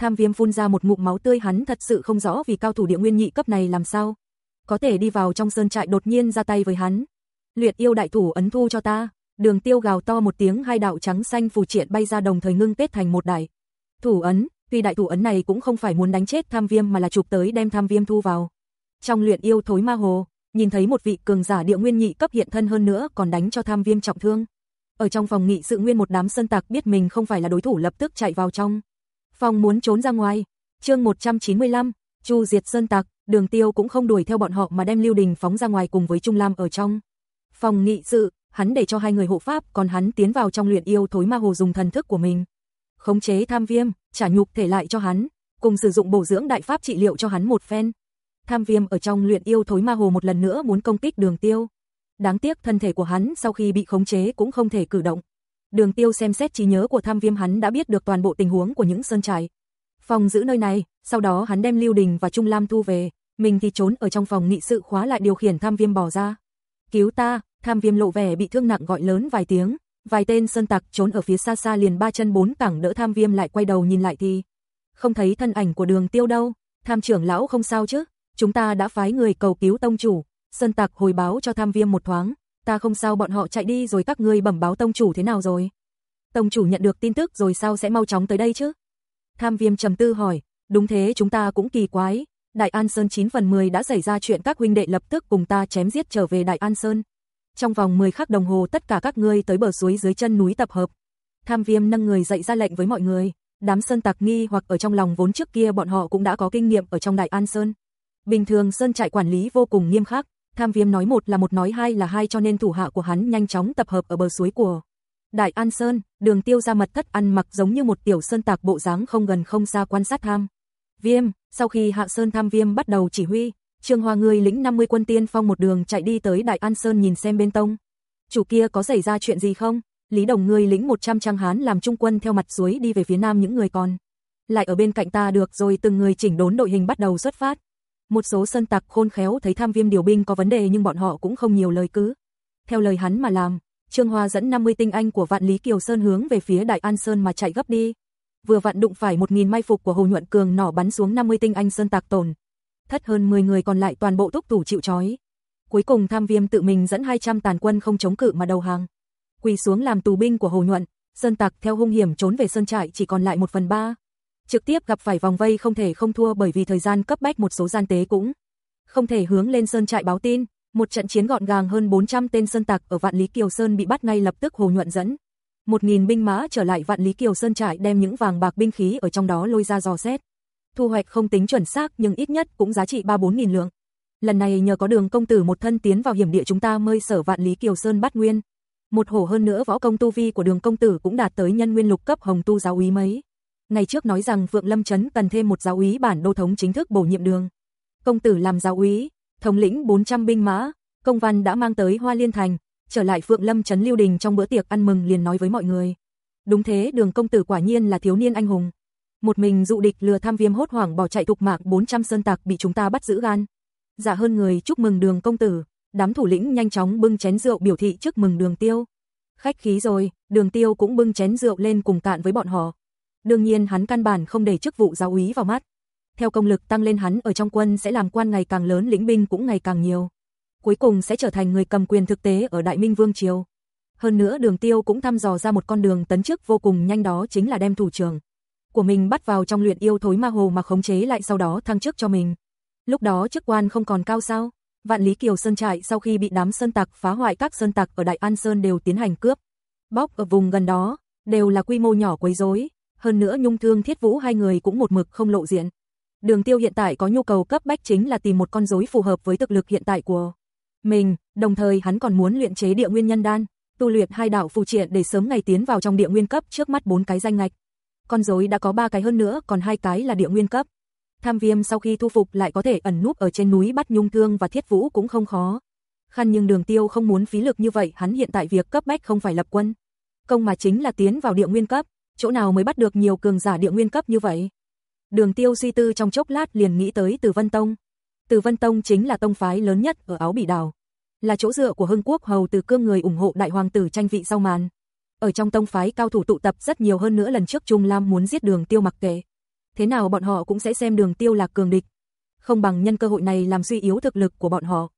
Speaker 1: Tham Viêm phun ra một ngụm máu tươi, hắn thật sự không rõ vì cao thủ địa nguyên nhị cấp này làm sao có thể đi vào trong sơn trại đột nhiên ra tay với hắn. Luyện yêu đại thủ ấn thu cho ta. Đường Tiêu gào to một tiếng, hai đạo trắng xanh phù triện bay ra đồng thời ngưng kết thành một đại thủ ấn, tuy đại thủ ấn này cũng không phải muốn đánh chết Tham Viêm mà là chụp tới đem Tham Viêm thu vào. Trong luyện yêu thối ma hồ, nhìn thấy một vị cường giả địa nguyên nhị cấp hiện thân hơn nữa còn đánh cho Tham Viêm trọng thương. Ở trong phòng nghị sự nguyên một đám sơn tạc biết mình không phải là đối thủ lập tức chạy vào trong. Phong muốn trốn ra ngoài. chương 195, Chu diệt sơn tặc, đường tiêu cũng không đuổi theo bọn họ mà đem Lưu Đình phóng ra ngoài cùng với Trung Lam ở trong. Phong nghị sự, hắn để cho hai người hộ pháp, còn hắn tiến vào trong luyện yêu thối ma hồ dùng thần thức của mình. Khống chế tham viêm, trả nhục thể lại cho hắn, cùng sử dụng bổ dưỡng đại pháp trị liệu cho hắn một phen. Tham viêm ở trong luyện yêu thối ma hồ một lần nữa muốn công kích đường tiêu. Đáng tiếc thân thể của hắn sau khi bị khống chế cũng không thể cử động. Đường tiêu xem xét trí nhớ của tham viêm hắn đã biết được toàn bộ tình huống của những sơn trải Phòng giữ nơi này, sau đó hắn đem Lưu Đình và Trung Lam thu về, mình thì trốn ở trong phòng nghị sự khóa lại điều khiển tham viêm bỏ ra. Cứu ta, tham viêm lộ vẻ bị thương nặng gọi lớn vài tiếng, vài tên sơn tặc trốn ở phía xa xa liền ba chân bốn cẳng đỡ tham viêm lại quay đầu nhìn lại thì. Không thấy thân ảnh của đường tiêu đâu, tham trưởng lão không sao chứ, chúng ta đã phái người cầu cứu tông chủ, sơn tặc hồi báo cho tham viêm một thoáng, Ta không sao bọn họ chạy đi rồi các ngươi bẩm báo tông chủ thế nào rồi? Tông chủ nhận được tin tức rồi sao sẽ mau chóng tới đây chứ? Tham viêm trầm tư hỏi, đúng thế chúng ta cũng kỳ quái. Đại An Sơn 9 phần 10 đã xảy ra chuyện các huynh đệ lập tức cùng ta chém giết trở về Đại An Sơn. Trong vòng 10 khắc đồng hồ tất cả các ngươi tới bờ suối dưới chân núi tập hợp. Tham viêm nâng người dậy ra lệnh với mọi người. Đám sơn Tạc nghi hoặc ở trong lòng vốn trước kia bọn họ cũng đã có kinh nghiệm ở trong Đại An Sơn. Bình thường sơn trại quản lý vô cùng nghiêm khắc, Tham Viêm nói một là một nói hai là hai cho nên thủ hạ của hắn nhanh chóng tập hợp ở bờ suối của Đại An Sơn, đường tiêu ra mật thất ăn mặc giống như một tiểu sơn tạc bộ dáng không gần không xa quan sát tham. Viêm, sau khi hạ sơn tham viêm bắt đầu chỉ huy, Trương Hoa người lĩnh 50 quân tiên phong một đường chạy đi tới Đại An Sơn nhìn xem bên tông. Chủ kia có xảy ra chuyện gì không? Lý Đồng người lĩnh 100 trang hán làm trung quân theo mặt suối đi về phía nam những người còn. Lại ở bên cạnh ta được rồi từng người chỉnh đốn đội hình bắt đầu xuất phát. Một số sơn tặc khôn khéo thấy tham viêm điều binh có vấn đề nhưng bọn họ cũng không nhiều lời cứ. Theo lời hắn mà làm, Trương Hoa dẫn 50 tinh anh của vạn lý Kiều Sơn hướng về phía Đại An Sơn mà chạy gấp đi. Vừa vặn đụng phải 1.000 mai phục của Hồ Nhuận Cường nỏ bắn xuống 50 tinh anh sơn tạc tồn. Thất hơn 10 người còn lại toàn bộ túc thủ chịu chói Cuối cùng tham viêm tự mình dẫn 200 tàn quân không chống cự mà đầu hàng. Quỳ xuống làm tù binh của Hồ Nhuận, sơn tạc theo hung hiểm trốn về sơn trại chỉ còn lại 1 phần 3 trực tiếp gặp phải vòng vây không thể không thua bởi vì thời gian cấp bách một số gian tế cũng không thể hướng lên sơn trại báo tin, một trận chiến gọn gàng hơn 400 tên sơn tặc ở Vạn Lý Kiều Sơn bị bắt ngay lập tức Hồ Nhuận dẫn 1000 binh mã trở lại Vạn Lý Kiều Sơn trại đem những vàng bạc binh khí ở trong đó lôi ra dò xét. Thu hoạch không tính chuẩn xác nhưng ít nhất cũng giá trị 3-4000 lượng. Lần này nhờ có Đường công tử một thân tiến vào hiểm địa chúng ta mới sở Vạn Lý Kiều Sơn bắt nguyên. Một hổ hơn nữa võ công tu vi của Đường công tử cũng đạt tới nhân nguyên lục cấp hồng tu giáo úy mấy. Ngày trước nói rằng Phượng Lâm Trấn cần thêm một giáo úy bản đô thống chính thức bổ nhiệm đường. Công tử làm giáo úy, thống lĩnh 400 binh mã, công văn đã mang tới Hoa Liên Thành, trở lại Phượng Lâm Trấn Lưu Đình trong bữa tiệc ăn mừng liền nói với mọi người. Đúng thế đường công tử quả nhiên là thiếu niên anh hùng. Một mình dụ địch lừa tham viêm hốt hoảng bỏ chạy thục mạc 400 sơn tạc bị chúng ta bắt giữ gan. Dạ hơn người chúc mừng đường công tử. Đám thủ lĩnh nhanh chóng bưng chén rượu biểu thị chúc mừng đường tiêu. Khách khí rồi, đường tiêu cũng bưng chén rượu lên cùng cạn với bọn họ. Đương nhiên hắn căn bản không để chức vụ giáo úy vào mắt. Theo công lực tăng lên hắn ở trong quân sẽ làm quan ngày càng lớn lĩnh binh cũng ngày càng nhiều. Cuối cùng sẽ trở thành người cầm quyền thực tế ở Đại Minh Vương Triều. Hơn nữa đường tiêu cũng thăm dò ra một con đường tấn chức vô cùng nhanh đó chính là đem thủ trưởng của mình bắt vào trong luyện yêu thối ma hồ mà khống chế lại sau đó thăng chức cho mình. Lúc đó chức quan không còn cao sao? Vạn Lý Kiều Sơn trại sau khi bị đám sơn tặc phá hoại các sơn tặc ở Đại An Sơn đều tiến hành cướp. Bóc ở vùng gần đó, đều là quy mô nhỏ quấy rối, hơn nữa Nhung Thương Thiết Vũ hai người cũng một mực không lộ diện. Đường Tiêu hiện tại có nhu cầu cấp bách chính là tìm một con rối phù hợp với thực lực hiện tại của mình, đồng thời hắn còn muốn luyện chế địa nguyên nhân đan, tu luyện hai đạo phù triện để sớm ngày tiến vào trong địa nguyên cấp trước mắt bốn cái danh ngạch. Con rối đã có ba cái hơn nữa, còn hai cái là địa nguyên cấp. Tham Viêm sau khi thu phục lại có thể ẩn núp ở trên núi bắt Nhung Thương và Thiết Vũ cũng không khó. Khăn nhưng Đường Tiêu không muốn phí lực như vậy, hắn hiện tại việc cấp bách không phải lập quân, công mà chính là tiến vào địa nguyên cấp chỗ nào mới bắt được nhiều cường giả địa nguyên cấp như vậy? Đường tiêu suy tư trong chốc lát liền nghĩ tới Từ Vân Tông. Từ Vân Tông chính là tông phái lớn nhất ở Áo Bỉ Đảo. Là chỗ dựa của Hưng Quốc Hầu Từ Cương người ủng hộ đại hoàng tử tranh vị sau màn. Ở trong tông phái cao thủ tụ tập rất nhiều hơn nữa lần trước Trung Lam muốn giết đường tiêu mặc kệ. Thế nào bọn họ cũng sẽ xem đường tiêu là cường địch. Không bằng nhân cơ hội này làm suy yếu thực lực của bọn họ.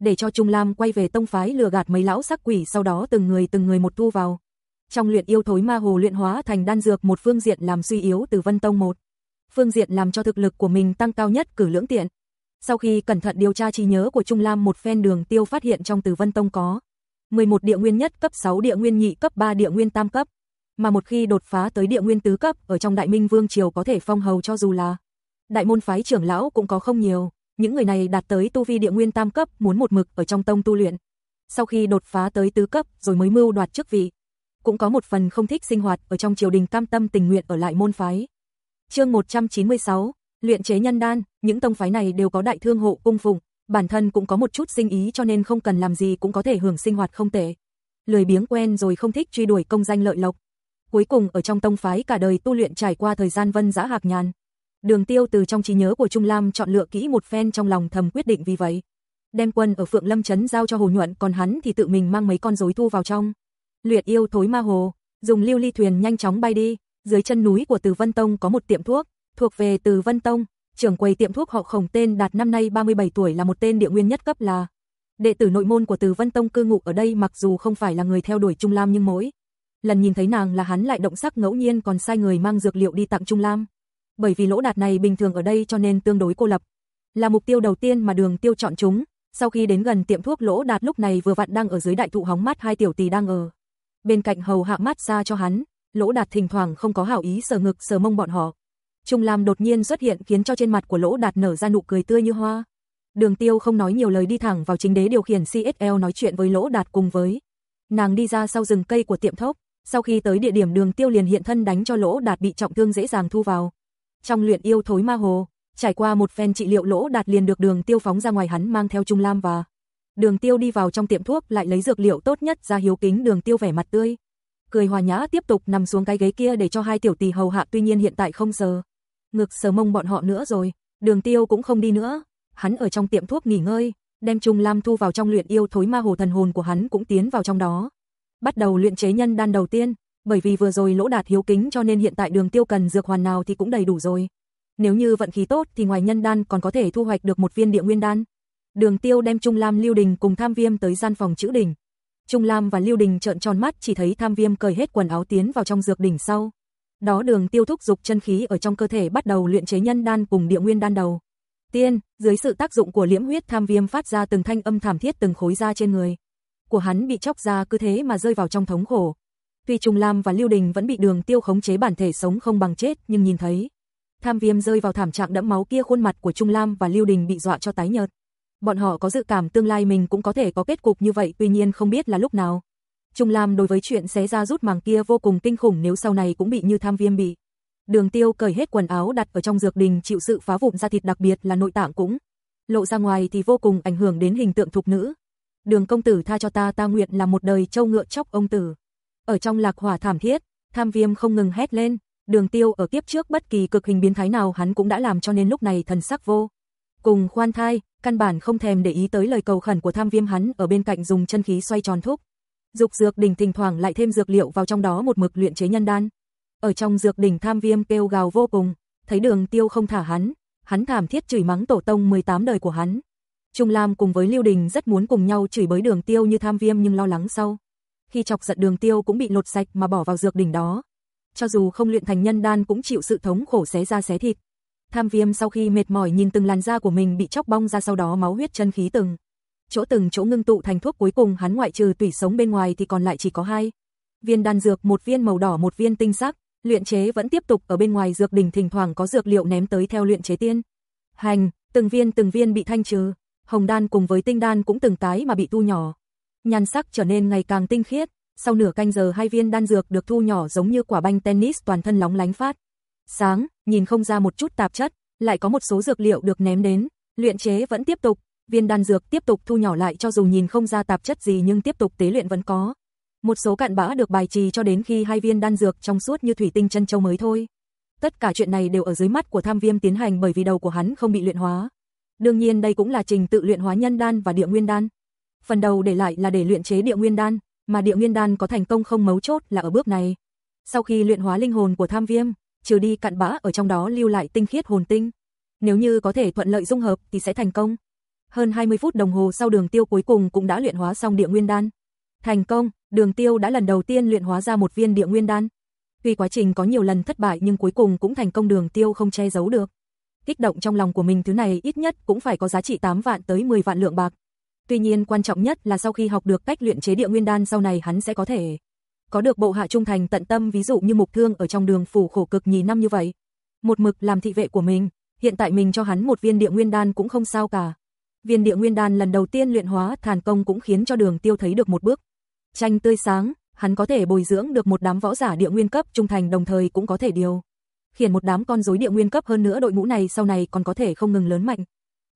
Speaker 1: Để cho Trung Lam quay về tông phái lừa gạt mấy lão sắc quỷ sau đó từng người từng người một thu vào trong luyện yêu thối ma hồ luyện hóa thành đan dược một phương diện làm suy yếu từ Vân Tông một. Phương diện làm cho thực lực của mình tăng cao nhất cử lưỡng tiện. Sau khi cẩn thận điều tra trí nhớ của Trung Lam một phen đường tiêu phát hiện trong Từ Vân Tông có 11 địa nguyên nhất cấp 6 địa nguyên nhị cấp 3 địa nguyên tam cấp, mà một khi đột phá tới địa nguyên tứ cấp ở trong Đại Minh Vương Triều có thể phong hầu cho dù là đại môn phái trưởng lão cũng có không nhiều, những người này đạt tới tu vi địa nguyên tam cấp muốn một mực ở trong tông tu luyện. Sau khi đột phá tới tứ cấp rồi mới mưu đoạt chức vị, cũng có một phần không thích sinh hoạt ở trong triều đình cam tâm tình nguyện ở lại môn phái. Chương 196, luyện chế nhân đan, những tông phái này đều có đại thương hộ cung phụng, bản thân cũng có một chút sinh ý cho nên không cần làm gì cũng có thể hưởng sinh hoạt không tệ. Lười biếng quen rồi không thích truy đuổi công danh lợi lộc. Cuối cùng ở trong tông phái cả đời tu luyện trải qua thời gian vân dã hạc nhàn. Đường Tiêu từ trong trí nhớ của Trung Lam chọn lựa kỹ một phen trong lòng thầm quyết định vì vậy. Đem quân ở Phượng Lâm trấn giao cho Hồ Nhuận, còn hắn thì tự mình mang mấy con rối thu vào trong. Luyện yêu thối ma hồ, dùng lưu ly thuyền nhanh chóng bay đi, dưới chân núi của Từ Vân Tông có một tiệm thuốc, thuộc về Từ Vân Tông, trưởng quầy tiệm thuốc họ Khổng tên Đạt năm nay 37 tuổi là một tên địa nguyên nhất cấp là đệ tử nội môn của Từ Vân Tông cư ngụ ở đây, mặc dù không phải là người theo đuổi Trung Lam nhưng mỗi lần nhìn thấy nàng là hắn lại động sắc ngẫu nhiên còn sai người mang dược liệu đi tặng Trung Lam. Bởi vì lỗ đạt này bình thường ở đây cho nên tương đối cô lập, là mục tiêu đầu tiên mà Đường Tiêu chọn chúng. Sau khi đến gần tiệm thuốc lỗ đạt lúc này vừa vặn đang ở dưới đại thụ hóng mát hai tiểu tỷ đang ở bên cạnh hầu hạ mát ra cho hắn, Lỗ Đạt thỉnh thoảng không có hảo ý sờ ngực sờ mông bọn họ. Trung Lam đột nhiên xuất hiện khiến cho trên mặt của Lỗ Đạt nở ra nụ cười tươi như hoa. Đường Tiêu không nói nhiều lời đi thẳng vào chính đế điều khiển CSL nói chuyện với Lỗ Đạt cùng với. Nàng đi ra sau rừng cây của tiệm thốc, sau khi tới địa điểm Đường Tiêu liền hiện thân đánh cho Lỗ Đạt bị trọng thương dễ dàng thu vào. Trong luyện yêu thối ma hồ, trải qua một phen trị liệu Lỗ Đạt liền được Đường Tiêu phóng ra ngoài hắn mang theo Trung Lam và Đường Tiêu đi vào trong tiệm thuốc lại lấy dược liệu tốt nhất ra hiếu kính Đường Tiêu vẻ mặt tươi. Cười hòa nhã tiếp tục nằm xuống cái ghế kia để cho hai tiểu tỷ hầu hạ tuy nhiên hiện tại không sờ. Ngực sờ mông bọn họ nữa rồi, đường tiêu cũng không đi nữa. Hắn ở trong tiệm thuốc nghỉ ngơi, đem Trung Lam Thu vào trong luyện yêu thối ma hồ thần hồn của hắn cũng tiến vào trong đó. Bắt đầu luyện chế nhân đan đầu tiên, bởi vì vừa rồi lỗ đạt hiếu kính cho nên hiện tại đường tiêu cần dược hoàn nào thì cũng đầy đủ rồi. Nếu như vận khí tốt thì ngoài nhân đan còn có thể thu hoạch được một viên địa nguyên đan. Đường Tiêu đem Trung Lam Lưu Đình cùng Tham Viêm tới gian phòng chữ đỉnh. Trung Lam và Lưu Đình trợn tròn mắt chỉ thấy Tham Viêm cởi hết quần áo tiến vào trong dược đỉnh sau. Đó Đường Tiêu thúc dục chân khí ở trong cơ thể bắt đầu luyện chế nhân đan cùng địa nguyên đan đầu. Tiên, dưới sự tác dụng của liễm huyết Tham Viêm phát ra từng thanh âm thảm thiết từng khối da trên người của hắn bị chóc ra cứ thế mà rơi vào trong thống khổ. Tuy Trung Lam và Lưu Đình vẫn bị Đường Tiêu khống chế bản thể sống không bằng chết, nhưng nhìn thấy Tham Viêm rơi vào thảm trạng đẫm máu kia khuôn mặt của Trung Lam và Lưu Đình bị dọa cho tái nhợt. Bọn họ có dự cảm tương lai mình cũng có thể có kết cục như vậy, tuy nhiên không biết là lúc nào. Trung Lam đối với chuyện xé ra rút màng kia vô cùng kinh khủng nếu sau này cũng bị như tham viêm bị. Đường tiêu cởi hết quần áo đặt ở trong dược đình chịu sự phá vụn ra thịt đặc biệt là nội tạng cũng. Lộ ra ngoài thì vô cùng ảnh hưởng đến hình tượng thục nữ. Đường công tử tha cho ta ta nguyện là một đời trâu ngựa chóc ông tử. Ở trong lạc hỏa thảm thiết, tham viêm không ngừng hét lên. Đường tiêu ở kiếp trước bất kỳ cực hình biến thái nào hắn cũng đã làm cho nên lúc này thần sắc vô cùng khoan thai, căn bản không thèm để ý tới lời cầu khẩn của tham viêm hắn ở bên cạnh dùng chân khí xoay tròn thúc. Dục dược đỉnh thỉnh thoảng lại thêm dược liệu vào trong đó một mực luyện chế nhân đan. Ở trong dược đỉnh tham viêm kêu gào vô cùng, thấy đường tiêu không thả hắn, hắn thảm thiết chửi mắng tổ tông 18 đời của hắn. Trung Lam cùng với Lưu Đình rất muốn cùng nhau chửi bới đường tiêu như tham viêm nhưng lo lắng sau. Khi chọc giận đường tiêu cũng bị lột sạch mà bỏ vào dược đỉnh đó. Cho dù không luyện thành nhân đan cũng chịu sự thống khổ xé ra xé thịt. Tham Viêm sau khi mệt mỏi nhìn từng làn da của mình bị chóc bong ra sau đó máu huyết chân khí từng chỗ từng chỗ ngưng tụ thành thuốc cuối cùng hắn ngoại trừ tủy sống bên ngoài thì còn lại chỉ có hai viên đan dược, một viên màu đỏ, một viên tinh sắc, luyện chế vẫn tiếp tục ở bên ngoài dược đỉnh thỉnh thoảng có dược liệu ném tới theo luyện chế tiên. Hành, từng viên từng viên bị thanh trừ, hồng đan cùng với tinh đan cũng từng tái mà bị thu nhỏ. nhàn sắc trở nên ngày càng tinh khiết, sau nửa canh giờ hai viên đan dược được thu nhỏ giống như quả banh tennis toàn thân lóng lánh phát. Sáng, nhìn không ra một chút tạp chất, lại có một số dược liệu được ném đến, luyện chế vẫn tiếp tục, viên đan dược tiếp tục thu nhỏ lại cho dù nhìn không ra tạp chất gì nhưng tiếp tục tế luyện vẫn có. Một số cặn bã được bài trì cho đến khi hai viên đan dược trong suốt như thủy tinh chân châu mới thôi. Tất cả chuyện này đều ở dưới mắt của Tham Viêm tiến hành bởi vì đầu của hắn không bị luyện hóa. Đương nhiên đây cũng là trình tự luyện hóa nhân đan và địa nguyên đan. Phần đầu để lại là để luyện chế địa nguyên đan, mà địa nguyên đan có thành công không mấu chốt là ở bước này. Sau khi luyện hóa linh hồn của Tham Viêm, trừ đi cặn bã ở trong đó lưu lại tinh khiết hồn tinh. Nếu như có thể thuận lợi dung hợp thì sẽ thành công. Hơn 20 phút đồng hồ sau đường tiêu cuối cùng cũng đã luyện hóa xong địa nguyên đan. Thành công, đường tiêu đã lần đầu tiên luyện hóa ra một viên địa nguyên đan. Tuy quá trình có nhiều lần thất bại nhưng cuối cùng cũng thành công đường tiêu không che giấu được. Kích động trong lòng của mình thứ này ít nhất cũng phải có giá trị 8 vạn tới 10 vạn lượng bạc. Tuy nhiên quan trọng nhất là sau khi học được cách luyện chế địa nguyên đan sau này hắn sẽ có thể có được bộ hạ trung thành tận tâm ví dụ như mục thương ở trong đường phủ khổ cực nhì năm như vậy. Một mực làm thị vệ của mình, hiện tại mình cho hắn một viên địa nguyên đan cũng không sao cả. Viên địa nguyên đan lần đầu tiên luyện hóa thàn công cũng khiến cho đường tiêu thấy được một bước. Tranh tươi sáng, hắn có thể bồi dưỡng được một đám võ giả địa nguyên cấp trung thành đồng thời cũng có thể điều. Khiển một đám con rối địa nguyên cấp hơn nữa đội ngũ này sau này còn có thể không ngừng lớn mạnh.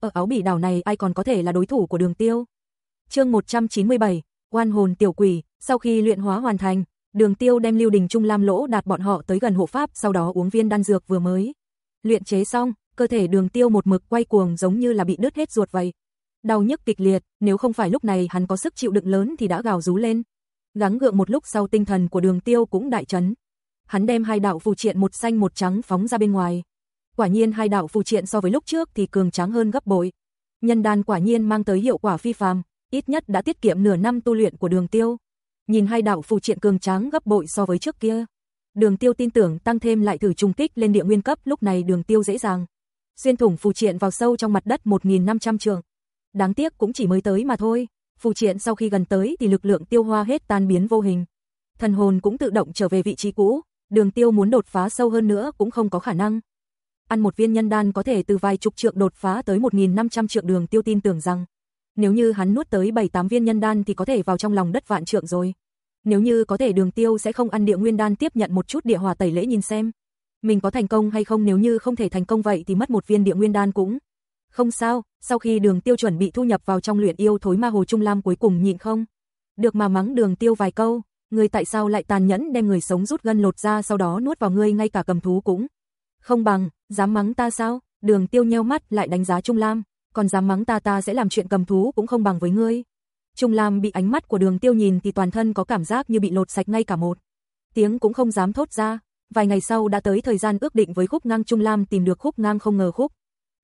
Speaker 1: Ở áo bỉ đảo này ai còn có thể là đối thủ của đường tiêu. Chương 197, quan hồn tiểu quỷ, sau khi luyện hóa hoàn thành, Đường Tiêu đem Lưu Đình Trung Lam Lỗ đạt bọn họ tới gần hộ pháp, sau đó uống viên đan dược vừa mới luyện chế xong, cơ thể Đường Tiêu một mực quay cuồng giống như là bị đứt hết ruột vậy. Đau nhức kịch liệt, nếu không phải lúc này hắn có sức chịu đựng lớn thì đã gào rú lên. Gắng gượng một lúc sau tinh thần của Đường Tiêu cũng đại chấn. Hắn đem hai đạo phù triện một xanh một trắng phóng ra bên ngoài. Quả nhiên hai đạo phù triện so với lúc trước thì cường tráng hơn gấp bội. Nhân đan quả nhiên mang tới hiệu quả phi phàm, ít nhất đã tiết kiệm nửa năm tu luyện của đường tiêu. Nhìn hai đạo phù triện cường tráng gấp bội so với trước kia. Đường tiêu tin tưởng tăng thêm lại thử trùng kích lên địa nguyên cấp lúc này đường tiêu dễ dàng. Xuyên thủng phù triện vào sâu trong mặt đất 1.500 trường. Đáng tiếc cũng chỉ mới tới mà thôi. Phù triện sau khi gần tới thì lực lượng tiêu hoa hết tan biến vô hình. Thần hồn cũng tự động trở về vị trí cũ. Đường tiêu muốn đột phá sâu hơn nữa cũng không có khả năng. Ăn một viên nhân đan có thể từ vài chục trượng đột phá tới 1.500 trượng đường tiêu tin tưởng rằng nếu như hắn nuốt tới 7-8 viên nhân đan thì có thể vào trong lòng đất vạn trượng rồi. Nếu như có thể đường tiêu sẽ không ăn địa nguyên đan tiếp nhận một chút địa hòa tẩy lễ nhìn xem. Mình có thành công hay không nếu như không thể thành công vậy thì mất một viên địa nguyên đan cũng. Không sao, sau khi đường tiêu chuẩn bị thu nhập vào trong luyện yêu thối ma hồ Trung Lam cuối cùng nhịn không. Được mà mắng đường tiêu vài câu, người tại sao lại tàn nhẫn đem người sống rút gân lột ra sau đó nuốt vào ngươi ngay cả cầm thú cũng. Không bằng, dám mắng ta sao, đường tiêu nheo mắt lại đánh giá Trung Lam, còn dám mắng ta ta sẽ làm chuyện cầm thú cũng không bằng với ngươi. Trung Lam bị ánh mắt của đường tiêu nhìn thì toàn thân có cảm giác như bị lột sạch ngay cả một. Tiếng cũng không dám thốt ra, vài ngày sau đã tới thời gian ước định với khúc ngang Trung Lam tìm được khúc ngang không ngờ khúc.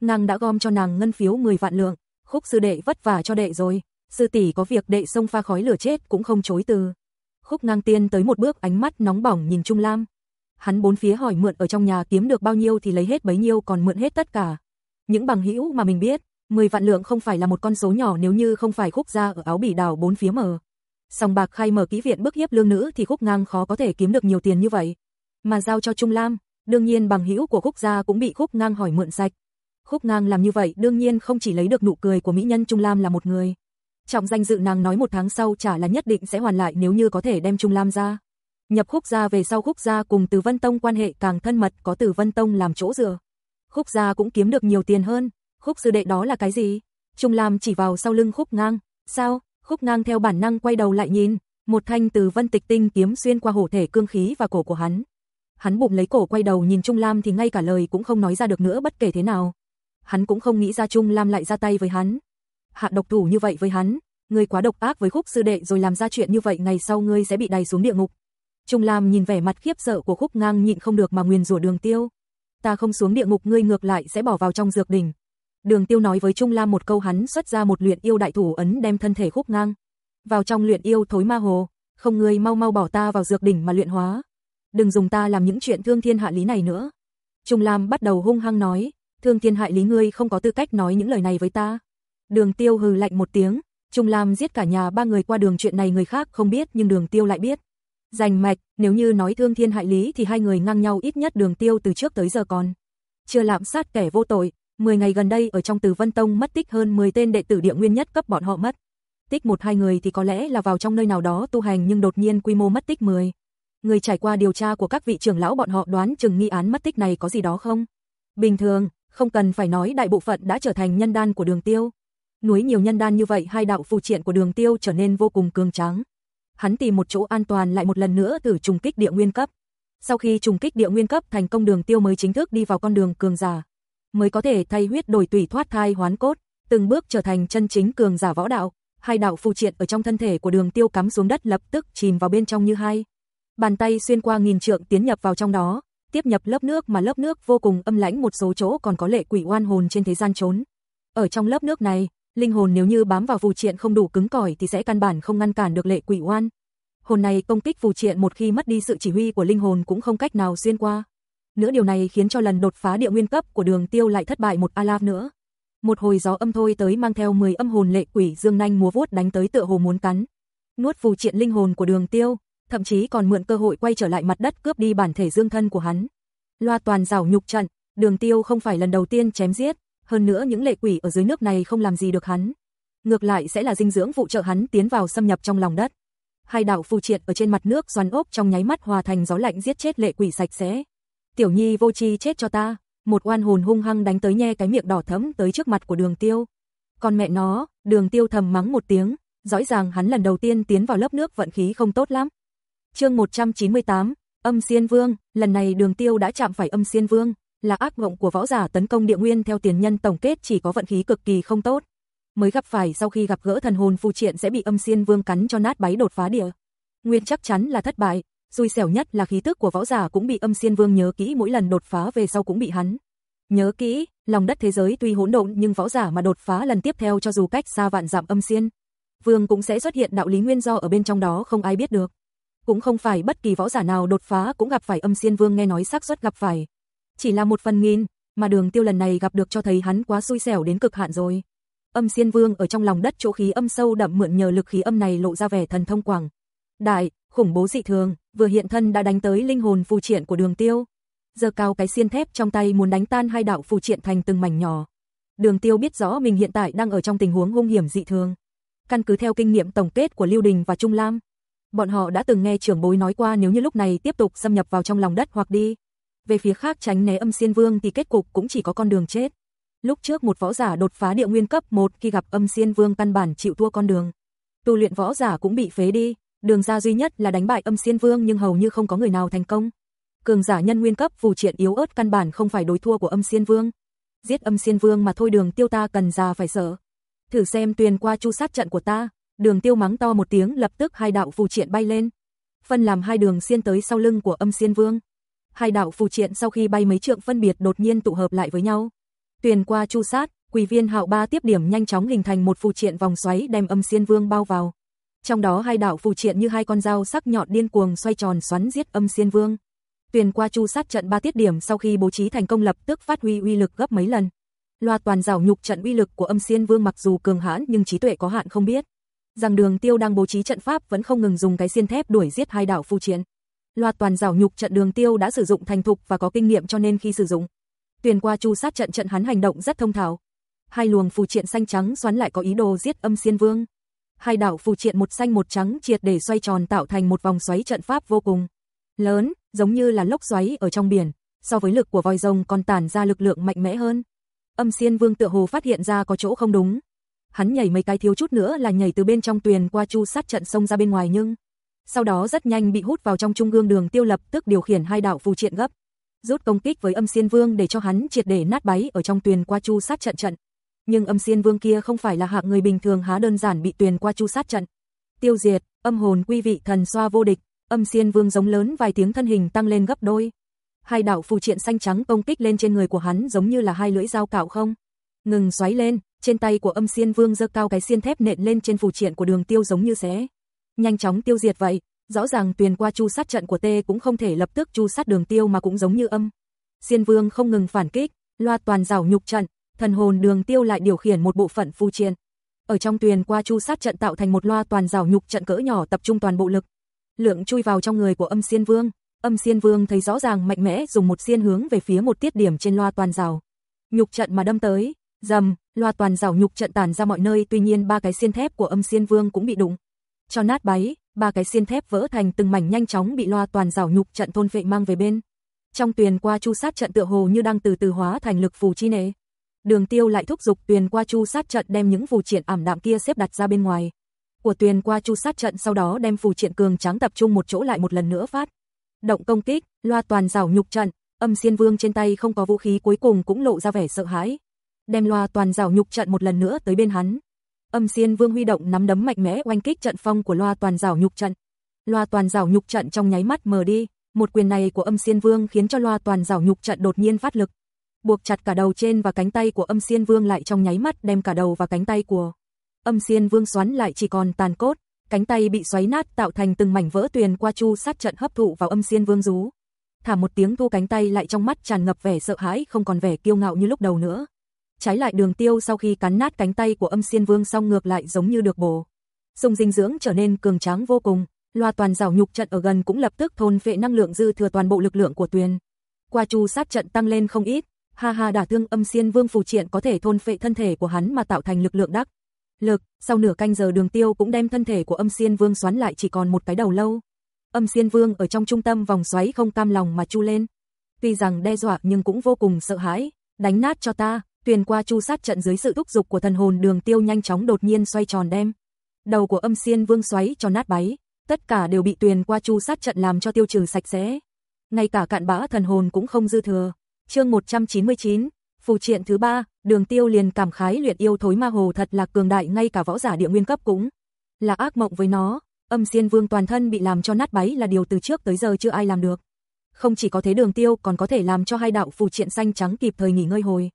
Speaker 1: Ngang đã gom cho nàng ngân phiếu 10 vạn lượng, khúc sư đệ vất vả cho đệ rồi, sư tỷ có việc đệ xông pha khói lửa chết cũng không chối từ. Khúc ngang tiên tới một bước ánh mắt nóng bỏng nhìn Trung Lam. Hắn bốn phía hỏi mượn ở trong nhà kiếm được bao nhiêu thì lấy hết bấy nhiêu còn mượn hết tất cả. Những bằng hữu mà mình biết, 10 vạn lượng không phải là một con số nhỏ nếu như không phải khúc gia ở áo bỉ đảo bốn phía mở. Song bạc khai mở kỹ viện bức hiếp lương nữ thì khúc ngang khó có thể kiếm được nhiều tiền như vậy. Mà giao cho Trung Lam, đương nhiên bằng hữu của khúc gia cũng bị khúc ngang hỏi mượn sạch. Khúc ngang làm như vậy đương nhiên không chỉ lấy được nụ cười của mỹ nhân Trung Lam là một người. Trọng danh dự nàng nói một tháng sau chả là nhất định sẽ hoàn lại nếu như có thể đem Trung Lam ra. Nhập khúc gia về sau khúc gia cùng Từ Vân Tông quan hệ càng thân mật có Từ Vân Tông làm chỗ dựa. Khúc gia cũng kiếm được nhiều tiền hơn, khúc sư đệ đó là cái gì? Trung Lam chỉ vào sau lưng khúc ngang, sao? Khúc ngang theo bản năng quay đầu lại nhìn, một thanh từ vân tịch tinh kiếm xuyên qua hổ thể cương khí và cổ của hắn. Hắn bụng lấy cổ quay đầu nhìn Trung Lam thì ngay cả lời cũng không nói ra được nữa bất kể thế nào. Hắn cũng không nghĩ ra Trung Lam lại ra tay với hắn. Hạ độc thủ như vậy với hắn, ngươi quá độc ác với khúc sư đệ rồi làm ra chuyện như vậy ngày sau ngươi sẽ bị đày xuống địa ngục. Trung Lam nhìn vẻ mặt khiếp sợ của khúc ngang nhịn không được mà nguyền rủa đường tiêu. Ta không xuống địa ngục ngươi ngược lại sẽ bỏ vào trong dược đỉnh. Đường tiêu nói với Trung Lam một câu hắn xuất ra một luyện yêu đại thủ ấn đem thân thể khúc ngang. Vào trong luyện yêu thối ma hồ, không ngươi mau mau bỏ ta vào dược đỉnh mà luyện hóa. Đừng dùng ta làm những chuyện thương thiên hạ lý này nữa. Trung Lam bắt đầu hung hăng nói, thương thiên hại lý ngươi không có tư cách nói những lời này với ta. Đường tiêu hừ lạnh một tiếng, Trung Lam giết cả nhà ba người qua đường chuyện này người khác không biết nhưng đường tiêu lại biết. Rành mạch, nếu như nói thương thiên hại lý thì hai người ngang nhau ít nhất đường tiêu từ trước tới giờ còn. Chưa lạm sát kẻ vô tội, 10 ngày gần đây ở trong Từ Vân Tông mất tích hơn 10 tên đệ tử địa nguyên nhất cấp bọn họ mất. Tích một hai người thì có lẽ là vào trong nơi nào đó tu hành nhưng đột nhiên quy mô mất tích 10. Người trải qua điều tra của các vị trưởng lão bọn họ đoán chừng nghi án mất tích này có gì đó không? Bình thường, không cần phải nói đại bộ phận đã trở thành nhân đan của đường tiêu. Núi nhiều nhân đan như vậy hai đạo phù triện của đường tiêu trở nên vô cùng cường tráng. Hắn tìm một chỗ an toàn lại một lần nữa thử trùng kích địa nguyên cấp. Sau khi trùng kích địa nguyên cấp thành công đường tiêu mới chính thức đi vào con đường cường giả mới có thể thay huyết đổi tủy thoát thai hoán cốt, từng bước trở thành chân chính cường giả võ đạo. Hai đạo phù triện ở trong thân thể của Đường Tiêu cắm xuống đất lập tức chìm vào bên trong như hai bàn tay xuyên qua nghìn trượng tiến nhập vào trong đó, tiếp nhập lớp nước mà lớp nước vô cùng âm lãnh một số chỗ còn có lệ quỷ oan hồn trên thế gian trốn. Ở trong lớp nước này, linh hồn nếu như bám vào phù triện không đủ cứng cỏi thì sẽ căn bản không ngăn cản được lệ quỷ oan. Hồn này công kích phù triện một khi mất đi sự chỉ huy của linh hồn cũng không cách nào xuyên qua. Nữa điều này khiến cho lần đột phá địa nguyên cấp của đường tiêu lại thất bại một Alav nữa. Một hồi gió âm thôi tới mang theo 10 âm hồn lệ quỷ dương nanh múa vuốt đánh tới tựa hồ muốn cắn. Nuốt phù triện linh hồn của đường tiêu, thậm chí còn mượn cơ hội quay trở lại mặt đất cướp đi bản thể dương thân của hắn. Loa toàn rào nhục trận, đường tiêu không phải lần đầu tiên chém giết, hơn nữa những lệ quỷ ở dưới nước này không làm gì được hắn. Ngược lại sẽ là dinh dưỡng phụ trợ hắn tiến vào xâm nhập trong lòng đất. Hai đạo phù triệt ở trên mặt nước doan ốc trong nháy mắt hòa thành gió lạnh giết chết lệ quỷ sạch sẽ tiểu nhi vô chi chết cho ta, một oan hồn hung hăng đánh tới nhe cái miệng đỏ thẫm tới trước mặt của đường tiêu. Con mẹ nó, đường tiêu thầm mắng một tiếng, rõ ràng hắn lần đầu tiên tiến vào lớp nước vận khí không tốt lắm. chương 198, âm xiên vương, lần này đường tiêu đã chạm phải âm xiên vương, là ác mộng của võ giả tấn công địa nguyên theo tiền nhân tổng kết chỉ có vận khí cực kỳ không tốt. Mới gặp phải sau khi gặp gỡ thần hồn phù triện sẽ bị âm xiên vương cắn cho nát báy đột phá địa. Nguyên chắc chắn là thất bại, Xui xẻo nhất là khí tức của võ giả cũng bị âm xiên vương nhớ kỹ mỗi lần đột phá về sau cũng bị hắn. Nhớ kỹ, lòng đất thế giới tuy hỗn độn nhưng võ giả mà đột phá lần tiếp theo cho dù cách xa vạn dặm âm xiên, vương cũng sẽ xuất hiện đạo lý nguyên do ở bên trong đó không ai biết được. Cũng không phải bất kỳ võ giả nào đột phá cũng gặp phải âm xiên vương nghe nói xác suất gặp phải. Chỉ là một phần nghìn, mà đường tiêu lần này gặp được cho thấy hắn quá xui xẻo đến cực hạn rồi. Âm xiên vương ở trong lòng đất chỗ khí âm sâu đậm mượn nhờ lực khí âm này lộ ra vẻ thần thông quảng. Đại, khủng bố dị thường, vừa hiện thân đã đánh tới linh hồn phù triện của Đường Tiêu. Giờ cao cái xiên thép trong tay muốn đánh tan hai đạo phù triện thành từng mảnh nhỏ. Đường Tiêu biết rõ mình hiện tại đang ở trong tình huống hung hiểm dị thường. Căn cứ theo kinh nghiệm tổng kết của Lưu Đình và Trung Lam, bọn họ đã từng nghe trưởng bối nói qua nếu như lúc này tiếp tục xâm nhập vào trong lòng đất hoặc đi về phía khác tránh né âm xiên vương thì kết cục cũng chỉ có con đường chết. Lúc trước một võ giả đột phá địa nguyên cấp 1 khi gặp âm xiên vương căn bản chịu thua con đường. Tu luyện võ giả cũng bị phế đi, Đường ra duy nhất là đánh bại âm xiên vương nhưng hầu như không có người nào thành công. Cường giả nhân nguyên cấp phù triện yếu ớt căn bản không phải đối thua của âm xiên vương. Giết âm xiên vương mà thôi đường tiêu ta cần ra phải sợ. Thử xem tuyền qua chu sát trận của ta. Đường tiêu mắng to một tiếng lập tức hai đạo phù triện bay lên. Phân làm hai đường xiên tới sau lưng của âm xiên vương. Hai đạo phù triện sau khi bay mấy trượng phân biệt đột nhiên tụ hợp lại với nhau. Tuyền qua chu sát, quỷ viên hạo ba tiếp điểm nhanh chóng hình thành một phù triện vòng xoáy đem âm xiên vương bao vào trong đó hai đảo phù triện như hai con dao sắc nhọn điên cuồng xoay tròn xoắn giết âm xiên vương. Tuyền qua chu sát trận ba tiết điểm sau khi bố trí thành công lập tức phát huy uy lực gấp mấy lần. Loa toàn rào nhục trận uy lực của âm xiên vương mặc dù cường hãn nhưng trí tuệ có hạn không biết. Rằng đường tiêu đang bố trí trận pháp vẫn không ngừng dùng cái xiên thép đuổi giết hai đảo phù triện. Loa toàn rào nhục trận đường tiêu đã sử dụng thành thục và có kinh nghiệm cho nên khi sử dụng. Tuyền qua chu sát trận trận hắn hành động rất thông thảo. Hai luồng phù triện xanh trắng xoắn lại có ý đồ giết âm xiên vương hai đảo phù triện một xanh một trắng triệt để xoay tròn tạo thành một vòng xoáy trận pháp vô cùng lớn, giống như là lốc xoáy ở trong biển, so với lực của voi rồng còn tản ra lực lượng mạnh mẽ hơn. Âm Xiên Vương tựa hồ phát hiện ra có chỗ không đúng. Hắn nhảy mấy cái thiếu chút nữa là nhảy từ bên trong tuyền qua chu sát trận sông ra bên ngoài nhưng sau đó rất nhanh bị hút vào trong trung gương đường tiêu lập tức điều khiển hai đảo phù triện gấp rút công kích với âm xiên vương để cho hắn triệt để nát bấy ở trong tuyền qua chu sát trận trận nhưng âm xiên vương kia không phải là hạng người bình thường há đơn giản bị tuyền qua chu sát trận. Tiêu diệt, âm hồn quy vị thần xoa vô địch, âm xiên vương giống lớn vài tiếng thân hình tăng lên gấp đôi. Hai đạo phù triện xanh trắng công kích lên trên người của hắn giống như là hai lưỡi dao cạo không. Ngừng xoáy lên, trên tay của âm xiên vương giơ cao cái xiên thép nện lên trên phù triện của đường tiêu giống như xé. Nhanh chóng tiêu diệt vậy, rõ ràng tuyền qua chu sát trận của tê cũng không thể lập tức chu sát đường tiêu mà cũng giống như âm. Xiên vương không ngừng phản kích, loa toàn rào nhục trận, thần hồn đường tiêu lại điều khiển một bộ phận phu triền. Ở trong tuyền qua chu sát trận tạo thành một loa toàn rào nhục trận cỡ nhỏ tập trung toàn bộ lực. Lượng chui vào trong người của âm xiên vương, âm xiên vương thấy rõ ràng mạnh mẽ dùng một xiên hướng về phía một tiết điểm trên loa toàn rào. Nhục trận mà đâm tới, dầm, loa toàn rào nhục trận tàn ra mọi nơi tuy nhiên ba cái xiên thép của âm xiên vương cũng bị đụng. Cho nát báy, ba cái xiên thép vỡ thành từng mảnh nhanh chóng bị loa toàn rào nhục trận thôn vệ mang về bên. Trong tuyền qua chu sát trận tựa hồ như đang từ từ hóa thành lực phù chi nệ. Đường Tiêu lại thúc giục Tuyền Qua Chu sát trận đem những phù triện ảm đạm kia xếp đặt ra bên ngoài. Của Tuyền Qua Chu sát trận sau đó đem phù triện cường trắng tập trung một chỗ lại một lần nữa phát. Động công kích, loa toàn rào nhục trận, âm xiên vương trên tay không có vũ khí cuối cùng cũng lộ ra vẻ sợ hãi. Đem loa toàn rào nhục trận một lần nữa tới bên hắn. Âm xiên vương huy động nắm đấm mạnh mẽ oanh kích trận phong của loa toàn rào nhục trận. Loa toàn rào nhục trận trong nháy mắt mờ đi, một quyền này của âm xiên vương khiến cho loa toàn rào nhục trận đột nhiên phát lực, buộc chặt cả đầu trên và cánh tay của âm xiên vương lại trong nháy mắt đem cả đầu và cánh tay của âm xiên vương xoắn lại chỉ còn tàn cốt, cánh tay bị xoáy nát tạo thành từng mảnh vỡ tuyền qua chu sát trận hấp thụ vào âm xiên vương rú. Thả một tiếng thu cánh tay lại trong mắt tràn ngập vẻ sợ hãi không còn vẻ kiêu ngạo như lúc đầu nữa. Trái lại đường tiêu sau khi cắn nát cánh tay của âm xiên vương xong ngược lại giống như được bổ. Dùng dinh dưỡng trở nên cường tráng vô cùng, loa toàn rào nhục trận ở gần cũng lập tức thôn vệ năng lượng dư thừa toàn bộ lực lượng của tuyền. Qua chu sát trận tăng lên không ít, Ha ha đả thương âm xiên vương phù triện có thể thôn phệ thân thể của hắn mà tạo thành lực lượng đắc. Lực, sau nửa canh giờ đường tiêu cũng đem thân thể của âm xiên vương xoắn lại chỉ còn một cái đầu lâu. Âm xiên vương ở trong trung tâm vòng xoáy không cam lòng mà chu lên. Tuy rằng đe dọa nhưng cũng vô cùng sợ hãi, đánh nát cho ta, tuyền qua chu sát trận dưới sự thúc dục của thần hồn đường tiêu nhanh chóng đột nhiên xoay tròn đem. Đầu của âm xiên vương xoáy cho nát bấy, tất cả đều bị tuyền qua chu sát trận làm cho tiêu trừ sạch sẽ. Ngay cả cạn bã thần hồn cũng không dư thừa chương 199, phù triện thứ ba, đường tiêu liền cảm khái luyện yêu thối ma hồ thật là cường đại ngay cả võ giả địa nguyên cấp cũng là ác mộng với nó, âm diên vương toàn thân bị làm cho nát bấy là điều từ trước tới giờ chưa ai làm được. Không chỉ có thế đường tiêu còn có thể làm cho hai đạo phù triện xanh trắng kịp thời nghỉ ngơi hồi.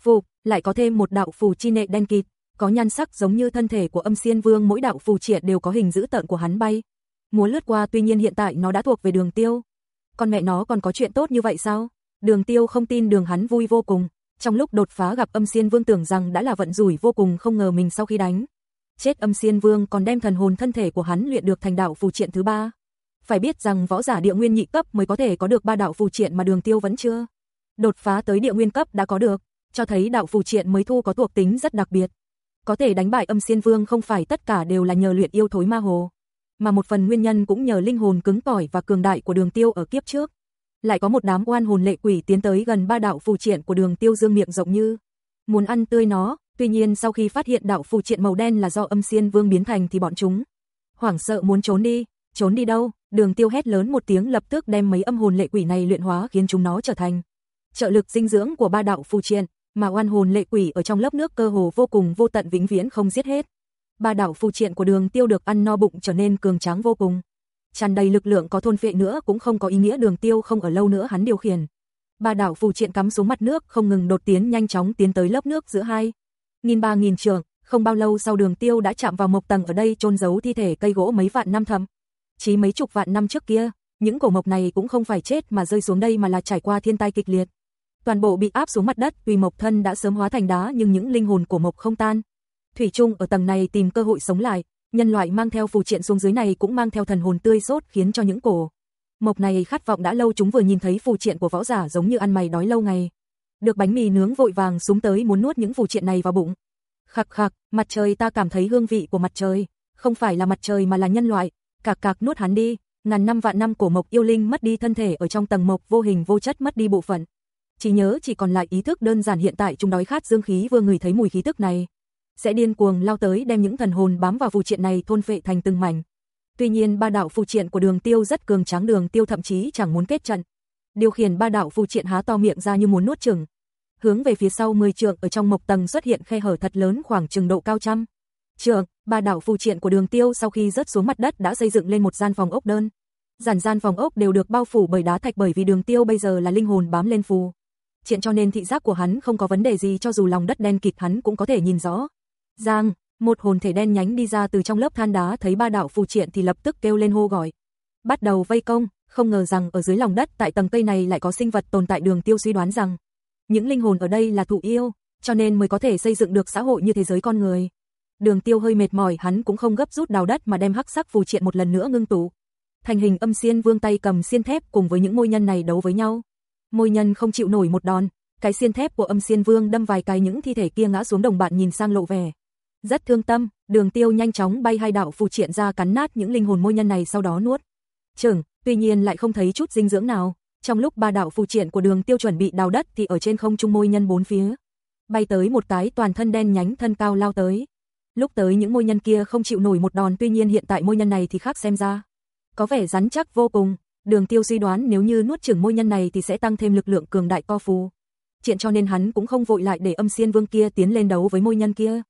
Speaker 1: Phục, lại có thêm một đạo phù chi nệ đen kịt, có nhan sắc giống như thân thể của âm diên vương mỗi đạo phù triện đều có hình dữ tợn của hắn bay. muốn lướt qua tuy nhiên hiện tại nó đã thuộc về đường tiêu. Con mẹ nó còn có chuyện tốt như vậy sao? Đường tiêu không tin đường hắn vui vô cùng. Trong lúc đột phá gặp âm xiên vương tưởng rằng đã là vận rủi vô cùng không ngờ mình sau khi đánh. Chết âm xiên vương còn đem thần hồn thân thể của hắn luyện được thành đạo phù triện thứ ba. Phải biết rằng võ giả địa nguyên nhị cấp mới có thể có được ba đạo phù triện mà đường tiêu vẫn chưa. Đột phá tới địa nguyên cấp đã có được, cho thấy đạo phù triện mới thu có thuộc tính rất đặc biệt. Có thể đánh bại âm xiên vương không phải tất cả đều là nhờ luyện yêu thối ma hồ, mà một phần nguyên nhân cũng nhờ linh hồn cứng cỏi và cường đại của đường tiêu ở kiếp trước lại có một đám oan hồn lệ quỷ tiến tới gần ba đạo phù triện của đường tiêu dương miệng rộng như muốn ăn tươi nó, tuy nhiên sau khi phát hiện đạo phù triện màu đen là do âm xiên vương biến thành thì bọn chúng hoảng sợ muốn trốn đi, trốn đi đâu, đường tiêu hét lớn một tiếng lập tức đem mấy âm hồn lệ quỷ này luyện hóa khiến chúng nó trở thành trợ lực dinh dưỡng của ba đạo phù triện, mà oan hồn lệ quỷ ở trong lớp nước cơ hồ vô cùng vô tận vĩnh viễn không giết hết. Ba đảo phù triện của đường tiêu được ăn no bụng trở nên cường tráng vô cùng tràn đầy lực lượng có thôn phệ nữa cũng không có ý nghĩa đường tiêu không ở lâu nữa hắn điều khiển. ba đảo phù triện cắm xuống mặt nước không ngừng đột tiến nhanh chóng tiến tới lớp nước giữa hai. Nghìn ba nghìn trường, không bao lâu sau đường tiêu đã chạm vào mộc tầng ở đây chôn giấu thi thể cây gỗ mấy vạn năm thầm. Chí mấy chục vạn năm trước kia, những cổ mộc này cũng không phải chết mà rơi xuống đây mà là trải qua thiên tai kịch liệt. Toàn bộ bị áp xuống mặt đất, tuy mộc thân đã sớm hóa thành đá nhưng những linh hồn của mộc không tan. Thủy chung ở tầng này tìm cơ hội sống lại, Nhân loại mang theo phù triện xuống dưới này cũng mang theo thần hồn tươi sốt khiến cho những cổ mộc này khát vọng đã lâu chúng vừa nhìn thấy phù triện của võ giả giống như ăn mày đói lâu ngày. Được bánh mì nướng vội vàng xuống tới muốn nuốt những phù triện này vào bụng. Khạc khạc, mặt trời ta cảm thấy hương vị của mặt trời, không phải là mặt trời mà là nhân loại, cạc cạc nuốt hắn đi, ngàn năm vạn năm cổ mộc yêu linh mất đi thân thể ở trong tầng mộc vô hình vô chất mất đi bộ phận. Chỉ nhớ chỉ còn lại ý thức đơn giản hiện tại chúng đói khát dương khí vừa ngửi thấy mùi khí tức này sẽ điên cuồng lao tới đem những thần hồn bám vào phù triện này thôn phệ thành từng mảnh. Tuy nhiên ba đạo phù triện của Đường Tiêu rất cường tráng, Đường Tiêu thậm chí chẳng muốn kết trận. Điều khiển ba đạo phù triện há to miệng ra như muốn nuốt chửng. Hướng về phía sau 10 trượng ở trong mộc tầng xuất hiện khe hở thật lớn khoảng chừng độ cao trăm. Trượng, ba đạo phù triện của Đường Tiêu sau khi rớt xuống mặt đất đã xây dựng lên một gian phòng ốc đơn. Giản gian phòng ốc đều được bao phủ bởi đá thạch bởi vì Đường Tiêu bây giờ là linh hồn bám lên phù triện cho nên thị giác của hắn không có vấn đề gì cho dù lòng đất đen kịt hắn cũng có thể nhìn rõ. Giang, một hồn thể đen nhánh đi ra từ trong lớp than đá thấy ba đạo phù triện thì lập tức kêu lên hô gọi. Bắt đầu vây công, không ngờ rằng ở dưới lòng đất tại tầng cây này lại có sinh vật tồn tại đường tiêu suy đoán rằng những linh hồn ở đây là thụ yêu, cho nên mới có thể xây dựng được xã hội như thế giới con người. Đường tiêu hơi mệt mỏi hắn cũng không gấp rút đào đất mà đem hắc sắc phù triện một lần nữa ngưng tụ. Thành hình âm xiên vương tay cầm xiên thép cùng với những môi nhân này đấu với nhau. Môi nhân không chịu nổi một đòn, cái xiên thép của âm xiên vương đâm vài cái những thi thể kia ngã xuống đồng bạn nhìn sang lộ vẻ rất thương tâm, đường tiêu nhanh chóng bay hai đạo phù triện ra cắn nát những linh hồn môi nhân này sau đó nuốt. trưởng, tuy nhiên lại không thấy chút dinh dưỡng nào. Trong lúc ba đạo phù triện của đường tiêu chuẩn bị đào đất thì ở trên không trung môi nhân bốn phía. Bay tới một cái toàn thân đen nhánh thân cao lao tới. Lúc tới những môi nhân kia không chịu nổi một đòn tuy nhiên hiện tại môi nhân này thì khác xem ra. Có vẻ rắn chắc vô cùng, đường tiêu suy đoán nếu như nuốt trưởng môi nhân này thì sẽ tăng thêm lực lượng cường đại co phù. Chuyện cho nên hắn cũng không vội lại để âm xiên vương kia tiến lên đấu với môi nhân kia.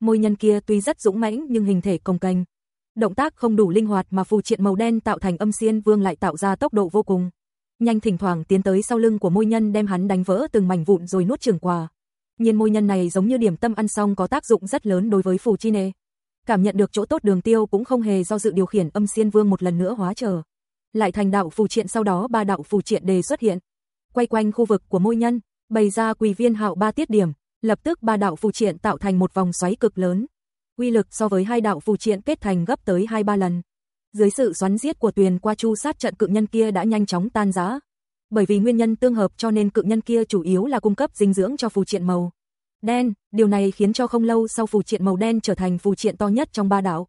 Speaker 1: Môi nhân kia tuy rất dũng mãnh nhưng hình thể cồng cành, động tác không đủ linh hoạt mà phù triện màu đen tạo thành âm xiên vương lại tạo ra tốc độ vô cùng. Nhanh thỉnh thoảng tiến tới sau lưng của môi nhân đem hắn đánh vỡ từng mảnh vụn rồi nuốt chửng quả. Nhiên môi nhân này giống như điểm tâm ăn xong có tác dụng rất lớn đối với phù chi nê Cảm nhận được chỗ tốt đường tiêu cũng không hề do dự điều khiển âm xiên vương một lần nữa hóa trở. Lại thành đạo phù triện sau đó ba đạo phù triện đề xuất hiện. Quay quanh khu vực của môi nhân, bày ra quỳ viên hạo ba tiết điểm, lập tức ba đạo phù triện tạo thành một vòng xoáy cực lớn. Quy lực so với hai đạo phù triện kết thành gấp tới 2-3 lần. Dưới sự xoắn giết của tuyền qua chu sát trận cự nhân kia đã nhanh chóng tan rã. Bởi vì nguyên nhân tương hợp cho nên cự nhân kia chủ yếu là cung cấp dinh dưỡng cho phù triện màu đen, điều này khiến cho không lâu sau phù triện màu đen trở thành phù triện to nhất trong ba đạo.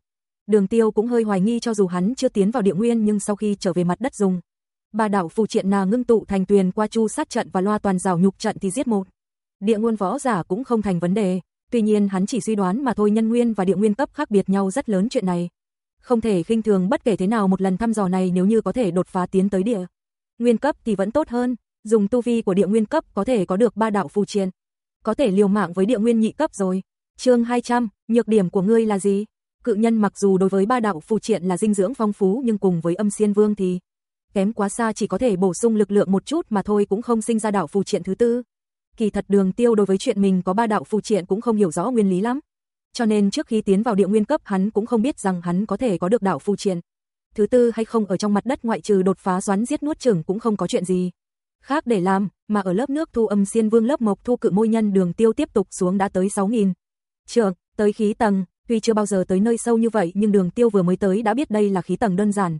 Speaker 1: Đường Tiêu cũng hơi hoài nghi cho dù hắn chưa tiến vào địa nguyên nhưng sau khi trở về mặt đất dùng, ba đạo phù triện nà ngưng tụ thành tuyền qua chu sát trận và loa toàn rào nhục trận thì giết một địa nguyên võ giả cũng không thành vấn đề, tuy nhiên hắn chỉ suy đoán mà thôi nhân nguyên và địa nguyên cấp khác biệt nhau rất lớn chuyện này. Không thể khinh thường bất kể thế nào một lần thăm dò này nếu như có thể đột phá tiến tới địa. Nguyên cấp thì vẫn tốt hơn, dùng tu vi của địa nguyên cấp có thể có được ba đạo phù triền. Có thể liều mạng với địa nguyên nhị cấp rồi. chương 200, nhược điểm của ngươi là gì? Cự nhân mặc dù đối với ba đạo phù triện là dinh dưỡng phong phú nhưng cùng với âm xiên vương thì kém quá xa chỉ có thể bổ sung lực lượng một chút mà thôi cũng không sinh ra đạo phù triện thứ tư kỳ thật đường tiêu đối với chuyện mình có ba đạo phù triện cũng không hiểu rõ nguyên lý lắm. Cho nên trước khi tiến vào địa nguyên cấp hắn cũng không biết rằng hắn có thể có được đạo phù triện. Thứ tư hay không ở trong mặt đất ngoại trừ đột phá xoắn giết nuốt trưởng cũng không có chuyện gì. Khác để làm, mà ở lớp nước thu âm xiên vương lớp mộc thu cự môi nhân đường tiêu tiếp tục xuống đã tới 6.000. Trường, tới khí tầng, tuy chưa bao giờ tới nơi sâu như vậy nhưng đường tiêu vừa mới tới đã biết đây là khí tầng đơn giản.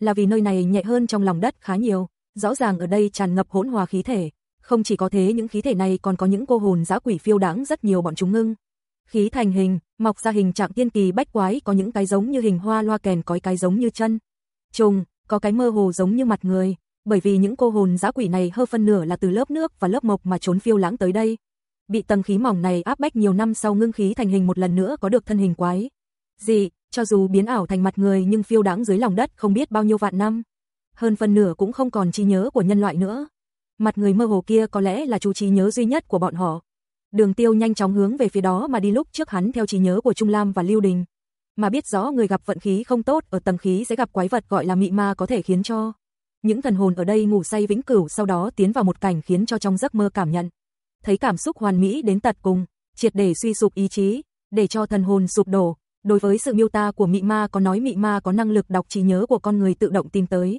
Speaker 1: Là vì nơi này nhẹ hơn trong lòng đất khá nhiều, rõ ràng ở đây tràn ngập hỗn hòa khí thể, không chỉ có thế những khí thể này còn có những cô hồn dã quỷ phiêu đáng rất nhiều bọn chúng ngưng. Khí thành hình, mọc ra hình trạng tiên kỳ bách quái có những cái giống như hình hoa loa kèn có cái giống như chân. Trùng, có cái mơ hồ giống như mặt người, bởi vì những cô hồn dã quỷ này hơn phân nửa là từ lớp nước và lớp mộc mà trốn phiêu lãng tới đây. Bị tầng khí mỏng này áp bách nhiều năm sau ngưng khí thành hình một lần nữa có được thân hình quái. Dị, cho dù biến ảo thành mặt người nhưng phiêu đáng dưới lòng đất không biết bao nhiêu vạn năm. Hơn phân nửa cũng không còn chi nhớ của nhân loại nữa. Mặt người mơ hồ kia có lẽ là chú trí nhớ duy nhất của bọn họ. Đường tiêu nhanh chóng hướng về phía đó mà đi lúc trước hắn theo trí nhớ của Trung Lam và Lưu Đình. Mà biết rõ người gặp vận khí không tốt ở tầng khí sẽ gặp quái vật gọi là mị ma có thể khiến cho những thần hồn ở đây ngủ say vĩnh cửu sau đó tiến vào một cảnh khiến cho trong giấc mơ cảm nhận. Thấy cảm xúc hoàn mỹ đến tận cùng, triệt để suy sụp ý chí, để cho thần hồn sụp đổ. Đối với sự miêu tả của mị ma có nói mị ma có năng lực đọc trí nhớ của con người tự động tìm tới.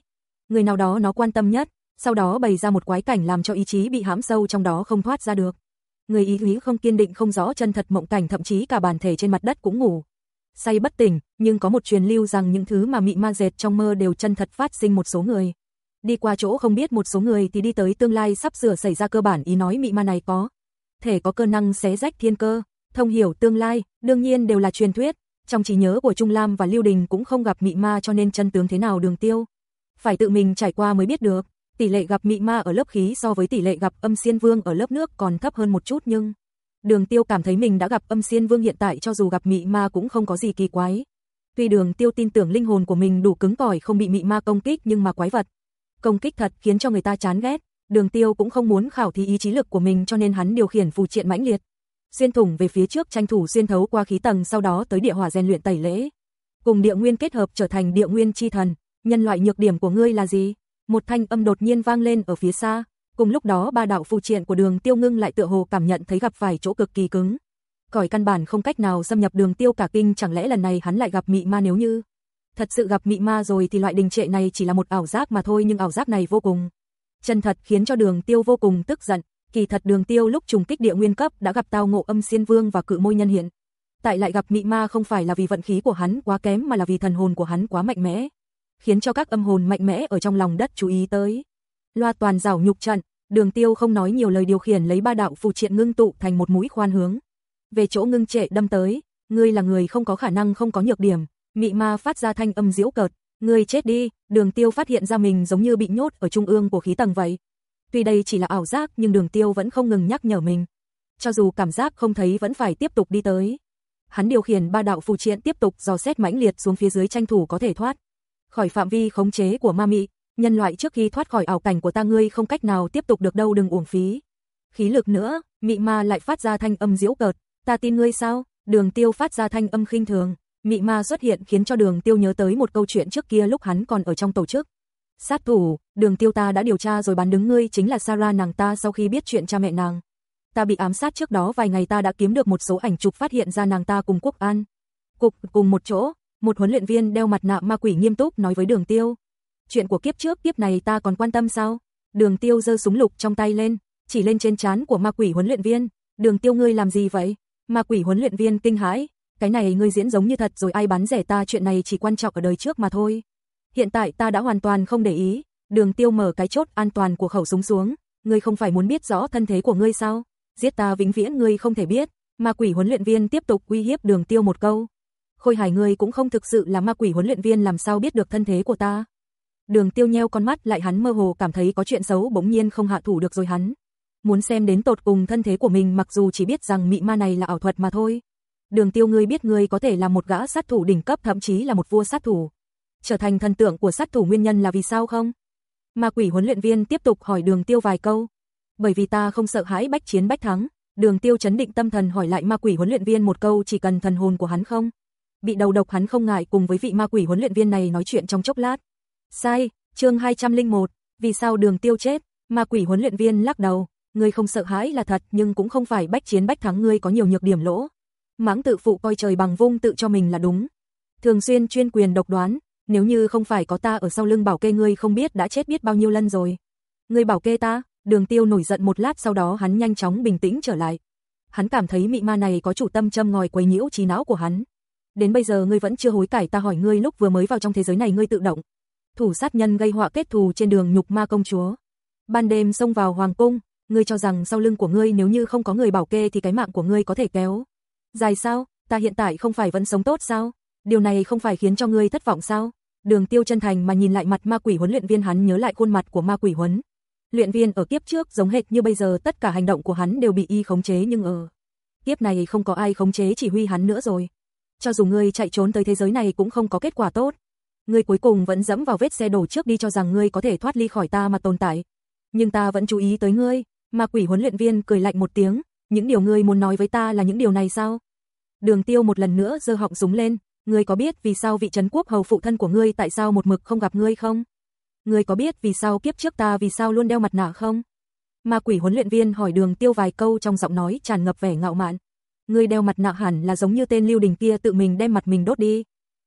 Speaker 1: Người nào đó nó quan tâm nhất, sau đó bày ra một quái cảnh làm cho ý chí bị hãm sâu trong đó không thoát ra được. Người ý lý không kiên định không rõ chân thật mộng cảnh thậm chí cả bản thể trên mặt đất cũng ngủ. Say bất tỉnh, nhưng có một truyền lưu rằng những thứ mà mị ma dệt trong mơ đều chân thật phát sinh một số người. Đi qua chỗ không biết một số người thì đi tới tương lai sắp sửa xảy ra cơ bản ý nói mị ma này có. Thể có cơ năng xé rách thiên cơ, thông hiểu tương lai, đương nhiên đều là truyền thuyết. Trong trí nhớ của Trung Lam và Lưu Đình cũng không gặp mị ma cho nên chân tướng thế nào đường tiêu. Phải tự mình trải qua mới biết được tỷ lệ gặp mị ma ở lớp khí so với tỷ lệ gặp âm xiên vương ở lớp nước còn thấp hơn một chút nhưng Đường Tiêu cảm thấy mình đã gặp âm xiên vương hiện tại cho dù gặp mị ma cũng không có gì kỳ quái. Tuy Đường Tiêu tin tưởng linh hồn của mình đủ cứng cỏi không bị mị ma công kích nhưng mà quái vật công kích thật khiến cho người ta chán ghét. Đường Tiêu cũng không muốn khảo thí ý chí lực của mình cho nên hắn điều khiển phù triện mãnh liệt, xuyên thủng về phía trước tranh thủ xuyên thấu qua khí tầng sau đó tới địa hỏa rèn luyện tẩy lễ. Cùng địa nguyên kết hợp trở thành địa nguyên chi thần, nhân loại nhược điểm của ngươi là gì? một thanh âm đột nhiên vang lên ở phía xa, cùng lúc đó ba đạo phù triện của đường tiêu ngưng lại tựa hồ cảm nhận thấy gặp phải chỗ cực kỳ cứng. Còi căn bản không cách nào xâm nhập đường tiêu cả kinh chẳng lẽ lần này hắn lại gặp mị ma nếu như... Thật sự gặp mị ma rồi thì loại đình trệ này chỉ là một ảo giác mà thôi nhưng ảo giác này vô cùng. Chân thật khiến cho đường tiêu vô cùng tức giận, kỳ thật đường tiêu lúc trùng kích địa nguyên cấp đã gặp tao ngộ âm xiên vương và cự môi nhân hiện. Tại lại gặp mị ma không phải là vì vận khí của hắn quá kém mà là vì thần hồn của hắn quá mạnh mẽ khiến cho các âm hồn mạnh mẽ ở trong lòng đất chú ý tới. Loa toàn rào nhục trận, đường tiêu không nói nhiều lời điều khiển lấy ba đạo phù triện ngưng tụ thành một mũi khoan hướng. Về chỗ ngưng trệ đâm tới, ngươi là người không có khả năng không có nhược điểm, mị ma phát ra thanh âm diễu cợt, ngươi chết đi, đường tiêu phát hiện ra mình giống như bị nhốt ở trung ương của khí tầng vậy. Tuy đây chỉ là ảo giác nhưng đường tiêu vẫn không ngừng nhắc nhở mình. Cho dù cảm giác không thấy vẫn phải tiếp tục đi tới. Hắn điều khiển ba đạo phù triện tiếp tục dò xét mãnh liệt xuống phía dưới tranh thủ có thể thoát khỏi phạm vi khống chế của ma mị, nhân loại trước khi thoát khỏi ảo cảnh của ta ngươi không cách nào tiếp tục được đâu đừng uổng phí. Khí lực nữa, mị ma lại phát ra thanh âm diễu cợt, ta tin ngươi sao, đường tiêu phát ra thanh âm khinh thường, mị ma xuất hiện khiến cho đường tiêu nhớ tới một câu chuyện trước kia lúc hắn còn ở trong tổ chức. Sát thủ, đường tiêu ta đã điều tra rồi bán đứng ngươi chính là Sarah nàng ta sau khi biết chuyện cha mẹ nàng. Ta bị ám sát trước đó vài ngày ta đã kiếm được một số ảnh chụp phát hiện ra nàng ta cùng quốc an. Cục cùng một chỗ, một huấn luyện viên đeo mặt nạ ma quỷ nghiêm túc nói với đường tiêu. Chuyện của kiếp trước kiếp này ta còn quan tâm sao? Đường tiêu giơ súng lục trong tay lên, chỉ lên trên trán của ma quỷ huấn luyện viên. Đường tiêu ngươi làm gì vậy? Ma quỷ huấn luyện viên kinh hãi. Cái này ngươi diễn giống như thật rồi ai bán rẻ ta chuyện này chỉ quan trọng ở đời trước mà thôi. Hiện tại ta đã hoàn toàn không để ý. Đường tiêu mở cái chốt an toàn của khẩu súng xuống. Ngươi không phải muốn biết rõ thân thế của ngươi sao? Giết ta vĩnh viễn ngươi không thể biết. Ma quỷ huấn luyện viên tiếp tục uy hiếp đường tiêu một câu. Khôi hài ngươi cũng không thực sự là ma quỷ huấn luyện viên làm sao biết được thân thế của ta? Đường Tiêu nheo con mắt lại hắn mơ hồ cảm thấy có chuyện xấu bỗng nhiên không hạ thủ được rồi hắn. Muốn xem đến tột cùng thân thế của mình mặc dù chỉ biết rằng mị ma này là ảo thuật mà thôi. Đường Tiêu ngươi biết ngươi có thể là một gã sát thủ đỉnh cấp thậm chí là một vua sát thủ. Trở thành thần tượng của sát thủ nguyên nhân là vì sao không? Ma quỷ huấn luyện viên tiếp tục hỏi Đường Tiêu vài câu. Bởi vì ta không sợ hãi bách chiến bách thắng. Đường Tiêu chấn định tâm thần hỏi lại ma quỷ huấn luyện viên một câu chỉ cần thần hồn của hắn không? bị đầu độc hắn không ngại cùng với vị ma quỷ huấn luyện viên này nói chuyện trong chốc lát. Sai, chương 201, vì sao đường tiêu chết, ma quỷ huấn luyện viên lắc đầu, ngươi không sợ hãi là thật nhưng cũng không phải bách chiến bách thắng ngươi có nhiều nhược điểm lỗ. Mãng tự phụ coi trời bằng vung tự cho mình là đúng. Thường xuyên chuyên quyền độc đoán, nếu như không phải có ta ở sau lưng bảo kê ngươi không biết đã chết biết bao nhiêu lần rồi. Ngươi bảo kê ta, đường tiêu nổi giận một lát sau đó hắn nhanh chóng bình tĩnh trở lại. Hắn cảm thấy mị ma này có chủ tâm châm ngòi quấy nhiễu trí não của hắn. Đến bây giờ ngươi vẫn chưa hối cải ta hỏi ngươi lúc vừa mới vào trong thế giới này ngươi tự động. Thủ sát nhân gây họa kết thù trên đường nhục ma công chúa. Ban đêm xông vào hoàng cung, ngươi cho rằng sau lưng của ngươi nếu như không có người bảo kê thì cái mạng của ngươi có thể kéo. Dài sao, ta hiện tại không phải vẫn sống tốt sao? Điều này không phải khiến cho ngươi thất vọng sao? Đường tiêu chân thành mà nhìn lại mặt ma quỷ huấn luyện viên hắn nhớ lại khuôn mặt của ma quỷ huấn. Luyện viên ở kiếp trước giống hệt như bây giờ tất cả hành động của hắn đều bị y khống chế nhưng ở. Kiếp này không có ai khống chế chỉ huy hắn nữa rồi cho dù ngươi chạy trốn tới thế giới này cũng không có kết quả tốt. Ngươi cuối cùng vẫn dẫm vào vết xe đổ trước đi cho rằng ngươi có thể thoát ly khỏi ta mà tồn tại. Nhưng ta vẫn chú ý tới ngươi, mà quỷ huấn luyện viên cười lạnh một tiếng, những điều ngươi muốn nói với ta là những điều này sao? Đường tiêu một lần nữa giơ họng súng lên, ngươi có biết vì sao vị trấn quốc hầu phụ thân của ngươi tại sao một mực không gặp ngươi không? Ngươi có biết vì sao kiếp trước ta vì sao luôn đeo mặt nạ không? Mà quỷ huấn luyện viên hỏi đường tiêu vài câu trong giọng nói tràn ngập vẻ ngạo mạn ngươi đeo mặt nạ hẳn là giống như tên Lưu Đình kia tự mình đem mặt mình đốt đi.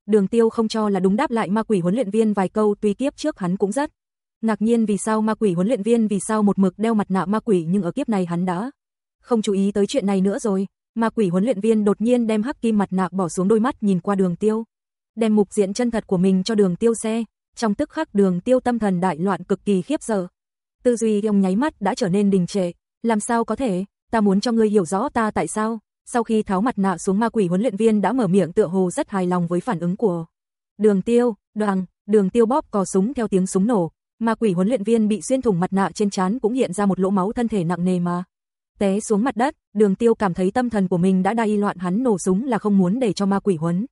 Speaker 1: Đường Tiêu không cho là đúng đáp lại ma quỷ huấn luyện viên vài câu, tuy kiếp trước hắn cũng rất ngạc nhiên vì sao ma quỷ huấn luyện viên vì sao một mực đeo mặt nạ ma quỷ nhưng ở kiếp này hắn đã không chú ý tới chuyện này nữa rồi. Ma quỷ huấn luyện viên đột nhiên đem hắc kim mặt nạ bỏ xuống đôi mắt nhìn qua Đường Tiêu, đem mục diện chân thật của mình cho Đường Tiêu xe, trong tức khắc Đường Tiêu tâm thần đại loạn cực kỳ khiếp sợ. Tư duy ông nháy mắt đã trở nên đình trệ, làm sao có thể, ta muốn cho ngươi hiểu rõ ta tại sao sau khi tháo mặt nạ xuống ma quỷ huấn luyện viên đã mở miệng tựa hồ rất hài lòng với phản ứng của Đường Tiêu, đoàn, Đường Tiêu bóp cò súng theo tiếng súng nổ, ma quỷ huấn luyện viên bị xuyên thủng mặt nạ trên trán cũng hiện ra một lỗ máu thân thể nặng nề mà té xuống mặt đất, Đường Tiêu cảm thấy tâm thần của mình đã đai loạn hắn nổ súng là không muốn để cho ma quỷ huấn.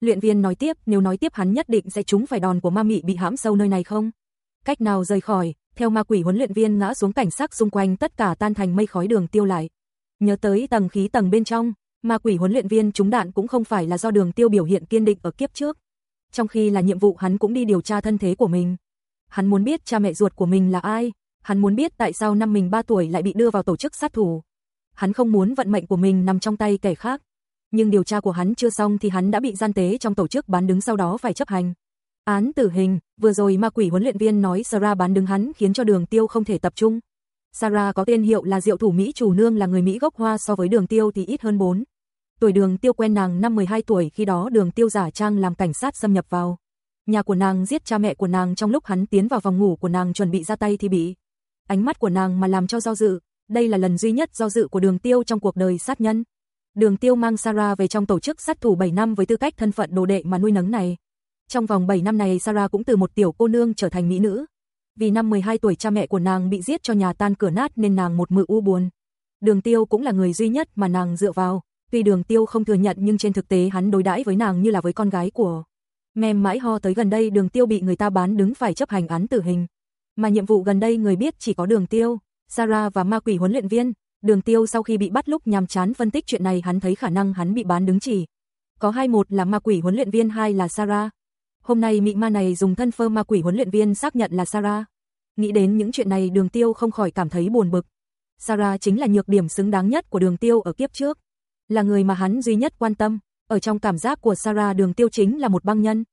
Speaker 1: Luyện viên nói tiếp, nếu nói tiếp hắn nhất định sẽ trúng phải đòn của ma mị bị hãm sâu nơi này không? Cách nào rời khỏi, theo ma quỷ huấn luyện viên ngã xuống cảnh sắc xung quanh tất cả tan thành mây khói đường tiêu lại nhớ tới tầng khí tầng bên trong, ma quỷ huấn luyện viên chúng đạn cũng không phải là do đường tiêu biểu hiện kiên định ở kiếp trước. Trong khi là nhiệm vụ hắn cũng đi điều tra thân thế của mình. Hắn muốn biết cha mẹ ruột của mình là ai, hắn muốn biết tại sao năm mình 3 tuổi lại bị đưa vào tổ chức sát thủ. Hắn không muốn vận mệnh của mình nằm trong tay kẻ khác. Nhưng điều tra của hắn chưa xong thì hắn đã bị gian tế trong tổ chức bán đứng sau đó phải chấp hành. Án tử hình, vừa rồi ma quỷ huấn luyện viên nói Sarah bán đứng hắn khiến cho đường tiêu không thể tập trung. Sarah có tên hiệu là Diệu thủ Mỹ chủ nương là người Mỹ gốc Hoa so với Đường Tiêu thì ít hơn 4. Tuổi Đường Tiêu quen nàng năm 12 tuổi khi đó Đường Tiêu giả trang làm cảnh sát xâm nhập vào. Nhà của nàng giết cha mẹ của nàng trong lúc hắn tiến vào vòng ngủ của nàng chuẩn bị ra tay thì bị ánh mắt của nàng mà làm cho do dự, đây là lần duy nhất do dự của Đường Tiêu trong cuộc đời sát nhân. Đường Tiêu mang Sarah về trong tổ chức sát thủ 7 năm với tư cách thân phận đồ đệ mà nuôi nấng này. Trong vòng 7 năm này Sarah cũng từ một tiểu cô nương trở thành mỹ nữ, vì năm 12 tuổi cha mẹ của nàng bị giết cho nhà tan cửa nát nên nàng một mực u buồn. Đường Tiêu cũng là người duy nhất mà nàng dựa vào, tuy Đường Tiêu không thừa nhận nhưng trên thực tế hắn đối đãi với nàng như là với con gái của. Mem mãi ho tới gần đây Đường Tiêu bị người ta bán đứng phải chấp hành án tử hình. Mà nhiệm vụ gần đây người biết chỉ có Đường Tiêu, Sarah và ma quỷ huấn luyện viên. Đường Tiêu sau khi bị bắt lúc nhàm chán phân tích chuyện này hắn thấy khả năng hắn bị bán đứng chỉ. Có hai một là ma quỷ huấn luyện viên hai là Sarah. Hôm nay mị ma này dùng thân phơ ma quỷ huấn luyện viên xác nhận là Sarah. Nghĩ đến những chuyện này đường tiêu không khỏi cảm thấy buồn bực. Sarah chính là nhược điểm xứng đáng nhất của đường tiêu ở kiếp trước. Là người mà hắn duy nhất quan tâm. Ở trong cảm giác của Sarah đường tiêu chính là một băng nhân.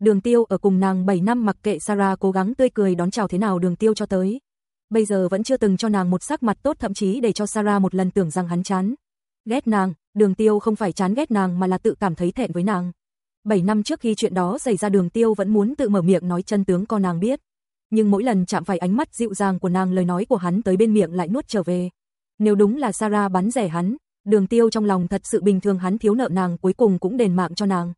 Speaker 1: Đường tiêu ở cùng nàng 7 năm mặc kệ Sarah cố gắng tươi cười đón chào thế nào đường tiêu cho tới. Bây giờ vẫn chưa từng cho nàng một sắc mặt tốt thậm chí để cho Sarah một lần tưởng rằng hắn chán. Ghét nàng, đường tiêu không phải chán ghét nàng mà là tự cảm thấy thẹn với nàng. 7 năm trước khi chuyện đó xảy ra đường tiêu vẫn muốn tự mở miệng nói chân tướng con nàng biết. Nhưng mỗi lần chạm phải ánh mắt dịu dàng của nàng lời nói của hắn tới bên miệng lại nuốt trở về. Nếu đúng là Sarah bắn rẻ hắn, đường tiêu trong lòng thật sự bình thường hắn thiếu nợ nàng cuối cùng cũng đền mạng cho nàng.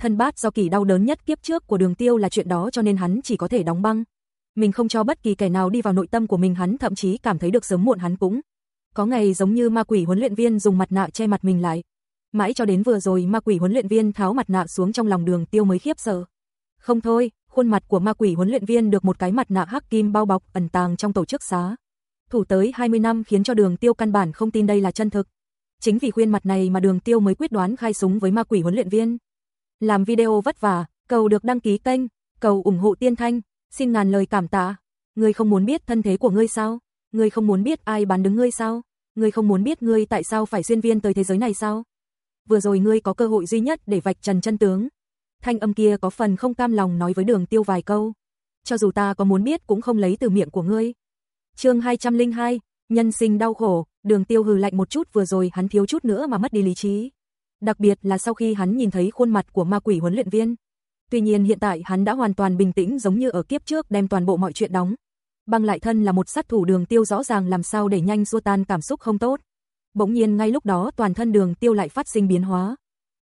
Speaker 1: Thân bát do kỳ đau đớn nhất kiếp trước của đường tiêu là chuyện đó cho nên hắn chỉ có thể đóng băng. Mình không cho bất kỳ kẻ nào đi vào nội tâm của mình hắn thậm chí cảm thấy được sớm muộn hắn cũng. Có ngày giống như ma quỷ huấn luyện viên dùng mặt nạ che mặt mình lại, Mãi cho đến vừa rồi ma quỷ huấn luyện viên tháo mặt nạ xuống trong lòng đường tiêu mới khiếp sợ. Không thôi, khuôn mặt của ma quỷ huấn luyện viên được một cái mặt nạ hắc kim bao bọc ẩn tàng trong tổ chức xá. Thủ tới 20 năm khiến cho đường tiêu căn bản không tin đây là chân thực. Chính vì khuyên mặt này mà đường tiêu mới quyết đoán khai súng với ma quỷ huấn luyện viên. Làm video vất vả, cầu được đăng ký kênh, cầu ủng hộ tiên thanh, xin ngàn lời cảm tạ. người không muốn biết thân thế của ngươi sao? người không muốn biết ai bán đứng ngươi sao? người không muốn biết ngươi tại sao phải xuyên viên tới thế giới này sao? vừa rồi ngươi có cơ hội duy nhất để vạch trần chân tướng. Thanh âm kia có phần không cam lòng nói với đường tiêu vài câu. Cho dù ta có muốn biết cũng không lấy từ miệng của ngươi. chương 202, nhân sinh đau khổ, đường tiêu hừ lạnh một chút vừa rồi hắn thiếu chút nữa mà mất đi lý trí. Đặc biệt là sau khi hắn nhìn thấy khuôn mặt của ma quỷ huấn luyện viên. Tuy nhiên hiện tại hắn đã hoàn toàn bình tĩnh giống như ở kiếp trước đem toàn bộ mọi chuyện đóng. Băng lại thân là một sát thủ đường tiêu rõ ràng làm sao để nhanh xua tan cảm xúc không tốt. Bỗng nhiên ngay lúc đó toàn thân đường tiêu lại phát sinh biến hóa.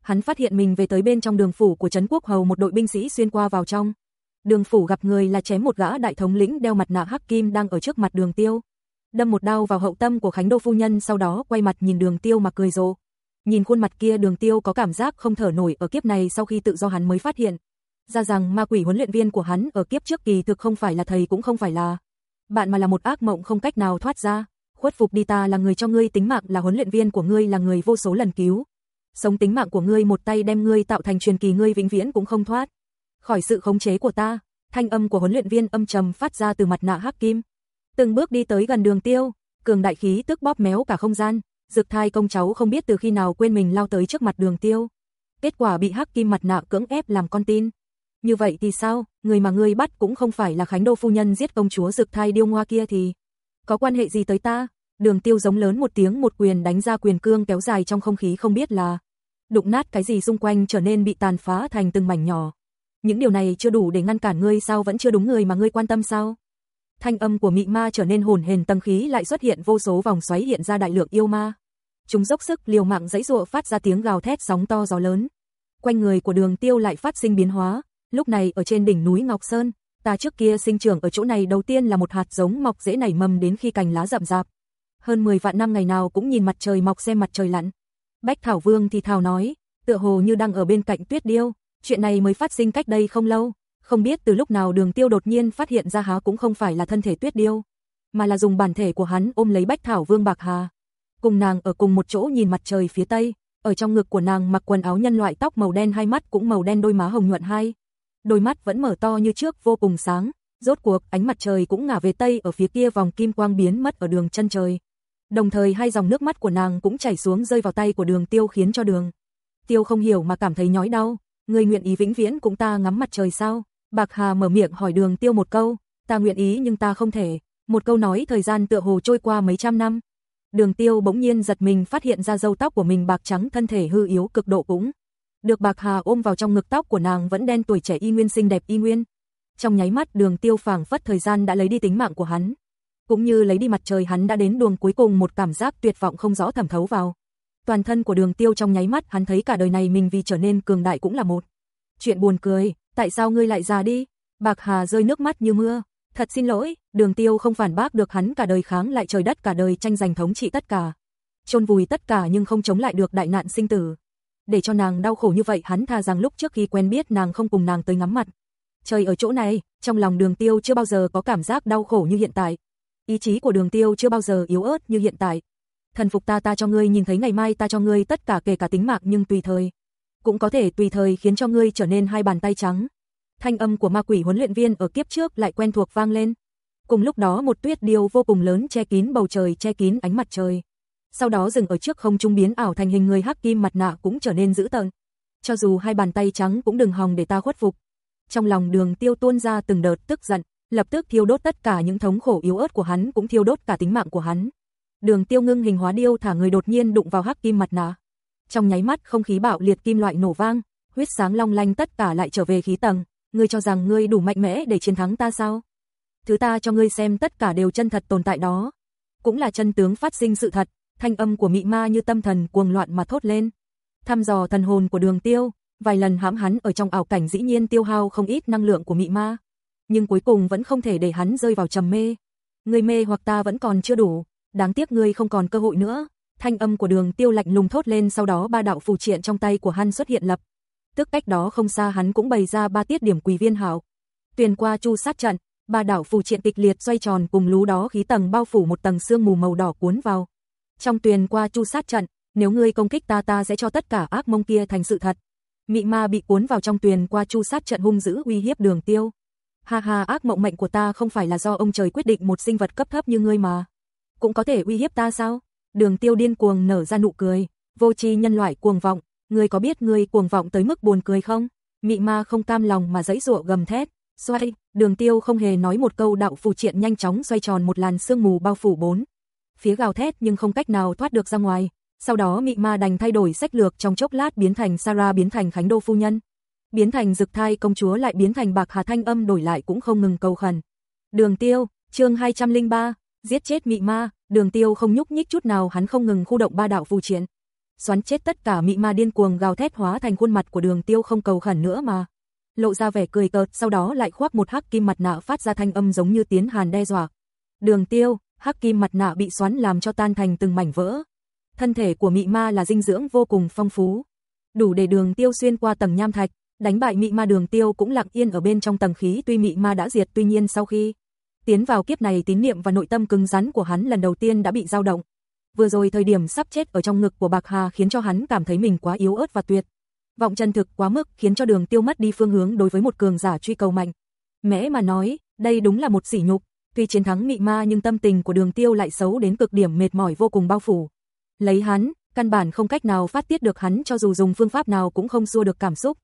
Speaker 1: Hắn phát hiện mình về tới bên trong đường phủ của Trấn Quốc Hầu một đội binh sĩ xuyên qua vào trong. Đường phủ gặp người là chém một gã đại thống lĩnh đeo mặt nạ hắc kim đang ở trước mặt đường tiêu. Đâm một đao vào hậu tâm của Khánh Đô Phu Nhân sau đó quay mặt nhìn đường tiêu mà cười rộ. Nhìn khuôn mặt kia đường tiêu có cảm giác không thở nổi ở kiếp này sau khi tự do hắn mới phát hiện. Ra rằng ma quỷ huấn luyện viên của hắn ở kiếp trước kỳ thực không phải là thầy cũng không phải là bạn mà là một ác mộng không cách nào thoát ra khuất phục đi ta là người cho ngươi tính mạng, là huấn luyện viên của ngươi, là người vô số lần cứu. Sống tính mạng của ngươi một tay đem ngươi tạo thành truyền kỳ ngươi vĩnh viễn cũng không thoát. Khỏi sự khống chế của ta, thanh âm của huấn luyện viên âm trầm phát ra từ mặt nạ hắc kim. Từng bước đi tới gần đường tiêu, cường đại khí tức bóp méo cả không gian, dược thai công cháu không biết từ khi nào quên mình lao tới trước mặt đường tiêu. Kết quả bị hắc kim mặt nạ cưỡng ép làm con tin. Như vậy thì sao, người mà ngươi bắt cũng không phải là Khánh Đô Phu Nhân giết công chúa dược thai điêu ngoa kia thì có quan hệ gì tới ta? Đường tiêu giống lớn một tiếng một quyền đánh ra quyền cương kéo dài trong không khí không biết là đụng nát cái gì xung quanh trở nên bị tàn phá thành từng mảnh nhỏ. Những điều này chưa đủ để ngăn cản ngươi sao vẫn chưa đúng người mà ngươi quan tâm sao? Thanh âm của mị ma trở nên hồn hền tầng khí lại xuất hiện vô số vòng xoáy hiện ra đại lượng yêu ma. Chúng dốc sức liều mạng dãy dụa phát ra tiếng gào thét sóng to gió lớn. Quanh người của đường tiêu lại phát sinh biến hóa, lúc này ở trên đỉnh núi Ngọc Sơn, ta trước kia sinh trưởng ở chỗ này đầu tiên là một hạt giống mọc dễ nảy mầm đến khi cành lá rậm rạp, hơn 10 vạn năm ngày nào cũng nhìn mặt trời mọc xem mặt trời lặn. Bách Thảo Vương thì thào nói, tựa hồ như đang ở bên cạnh Tuyết Điêu, chuyện này mới phát sinh cách đây không lâu, không biết từ lúc nào Đường Tiêu đột nhiên phát hiện ra há cũng không phải là thân thể Tuyết Điêu, mà là dùng bản thể của hắn ôm lấy Bách Thảo Vương Bạc Hà. Cùng nàng ở cùng một chỗ nhìn mặt trời phía tây, ở trong ngực của nàng mặc quần áo nhân loại tóc màu đen hai mắt cũng màu đen đôi má hồng nhuận hai. Đôi mắt vẫn mở to như trước vô cùng sáng, rốt cuộc ánh mặt trời cũng ngả về tây ở phía kia vòng kim quang biến mất ở đường chân trời. Đồng thời hai dòng nước mắt của nàng cũng chảy xuống rơi vào tay của đường tiêu khiến cho đường. Tiêu không hiểu mà cảm thấy nhói đau. Người nguyện ý vĩnh viễn cũng ta ngắm mặt trời sao? Bạc Hà mở miệng hỏi đường tiêu một câu. Ta nguyện ý nhưng ta không thể. Một câu nói thời gian tựa hồ trôi qua mấy trăm năm. Đường tiêu bỗng nhiên giật mình phát hiện ra dâu tóc của mình bạc trắng thân thể hư yếu cực độ cũng. Được bạc hà ôm vào trong ngực tóc của nàng vẫn đen tuổi trẻ y nguyên xinh đẹp y nguyên. Trong nháy mắt đường tiêu phảng phất thời gian đã lấy đi tính mạng của hắn cũng như lấy đi mặt trời hắn đã đến đường cuối cùng một cảm giác tuyệt vọng không rõ thẩm thấu vào. Toàn thân của đường tiêu trong nháy mắt hắn thấy cả đời này mình vì trở nên cường đại cũng là một. Chuyện buồn cười, tại sao ngươi lại già đi? Bạc Hà rơi nước mắt như mưa. Thật xin lỗi, đường tiêu không phản bác được hắn cả đời kháng lại trời đất cả đời tranh giành thống trị tất cả. chôn vùi tất cả nhưng không chống lại được đại nạn sinh tử. Để cho nàng đau khổ như vậy hắn tha rằng lúc trước khi quen biết nàng không cùng nàng tới ngắm mặt. Trời ở chỗ này, trong lòng đường tiêu chưa bao giờ có cảm giác đau khổ như hiện tại, Ý chí của đường tiêu chưa bao giờ yếu ớt như hiện tại. Thần phục ta ta cho ngươi nhìn thấy ngày mai ta cho ngươi tất cả kể cả tính mạng nhưng tùy thời. Cũng có thể tùy thời khiến cho ngươi trở nên hai bàn tay trắng. Thanh âm của ma quỷ huấn luyện viên ở kiếp trước lại quen thuộc vang lên. Cùng lúc đó một tuyết điêu vô cùng lớn che kín bầu trời che kín ánh mặt trời. Sau đó dừng ở trước không trung biến ảo thành hình người hắc kim mặt nạ cũng trở nên dữ tợn. Cho dù hai bàn tay trắng cũng đừng hòng để ta khuất phục. Trong lòng đường tiêu tuôn ra từng đợt tức giận lập tức thiêu đốt tất cả những thống khổ yếu ớt của hắn cũng thiêu đốt cả tính mạng của hắn. Đường Tiêu ngưng hình hóa điêu thả người đột nhiên đụng vào hắc kim mặt nạ. Trong nháy mắt không khí bạo liệt kim loại nổ vang, huyết sáng long lanh tất cả lại trở về khí tầng, ngươi cho rằng ngươi đủ mạnh mẽ để chiến thắng ta sao? Thứ ta cho ngươi xem tất cả đều chân thật tồn tại đó. Cũng là chân tướng phát sinh sự thật, thanh âm của mị ma như tâm thần cuồng loạn mà thốt lên. Thăm dò thần hồn của đường tiêu, vài lần hãm hắn ở trong ảo cảnh dĩ nhiên tiêu hao không ít năng lượng của mị ma nhưng cuối cùng vẫn không thể để hắn rơi vào trầm mê. Người mê hoặc ta vẫn còn chưa đủ, đáng tiếc ngươi không còn cơ hội nữa. Thanh âm của đường tiêu lạnh lùng thốt lên sau đó ba đạo phù triện trong tay của hắn xuất hiện lập. Tức cách đó không xa hắn cũng bày ra ba tiết điểm quỳ viên hảo. Tuyền qua chu sát trận, ba đạo phù triện kịch liệt xoay tròn cùng lú đó khí tầng bao phủ một tầng sương mù màu đỏ cuốn vào. Trong tuyền qua chu sát trận, nếu ngươi công kích ta ta sẽ cho tất cả ác mông kia thành sự thật. Mị ma bị cuốn vào trong tuyền qua chu sát trận hung dữ uy hiếp đường tiêu. Ha ha, ác mộng mệnh của ta không phải là do ông trời quyết định một sinh vật cấp thấp như ngươi mà. Cũng có thể uy hiếp ta sao? Đường tiêu điên cuồng nở ra nụ cười. Vô tri nhân loại cuồng vọng, ngươi có biết ngươi cuồng vọng tới mức buồn cười không? Mị ma không cam lòng mà dãy ruộng gầm thét. Xoay, đường tiêu không hề nói một câu đạo phù triện nhanh chóng xoay tròn một làn sương mù bao phủ bốn. Phía gào thét nhưng không cách nào thoát được ra ngoài. Sau đó mị ma đành thay đổi sách lược trong chốc lát biến thành Sarah biến thành Khánh Đô Phu Nhân biến thành rực thai công chúa lại biến thành bạc hà thanh âm đổi lại cũng không ngừng cầu khẩn. Đường tiêu, chương 203, giết chết mị ma, đường tiêu không nhúc nhích chút nào hắn không ngừng khu động ba đạo phù chiến. Xoắn chết tất cả mị ma điên cuồng gào thét hóa thành khuôn mặt của đường tiêu không cầu khẩn nữa mà. Lộ ra vẻ cười cợt sau đó lại khoác một hắc kim mặt nạ phát ra thanh âm giống như tiến hàn đe dọa. Đường tiêu, hắc kim mặt nạ bị xoắn làm cho tan thành từng mảnh vỡ. Thân thể của mị ma là dinh dưỡng vô cùng phong phú. Đủ để đường tiêu xuyên qua tầng nham thạch, Đánh bại mị ma đường tiêu cũng lặng yên ở bên trong tầng khí tuy mị ma đã diệt tuy nhiên sau khi tiến vào kiếp này tín niệm và nội tâm cứng rắn của hắn lần đầu tiên đã bị dao động. Vừa rồi thời điểm sắp chết ở trong ngực của Bạc Hà khiến cho hắn cảm thấy mình quá yếu ớt và tuyệt. Vọng chân thực quá mức khiến cho đường tiêu mất đi phương hướng đối với một cường giả truy cầu mạnh. Mẽ mà nói, đây đúng là một sỉ nhục, tuy chiến thắng mị ma nhưng tâm tình của đường tiêu lại xấu đến cực điểm mệt mỏi vô cùng bao phủ. Lấy hắn, căn bản không cách nào phát tiết được hắn cho dù dùng phương pháp nào cũng không xua được cảm xúc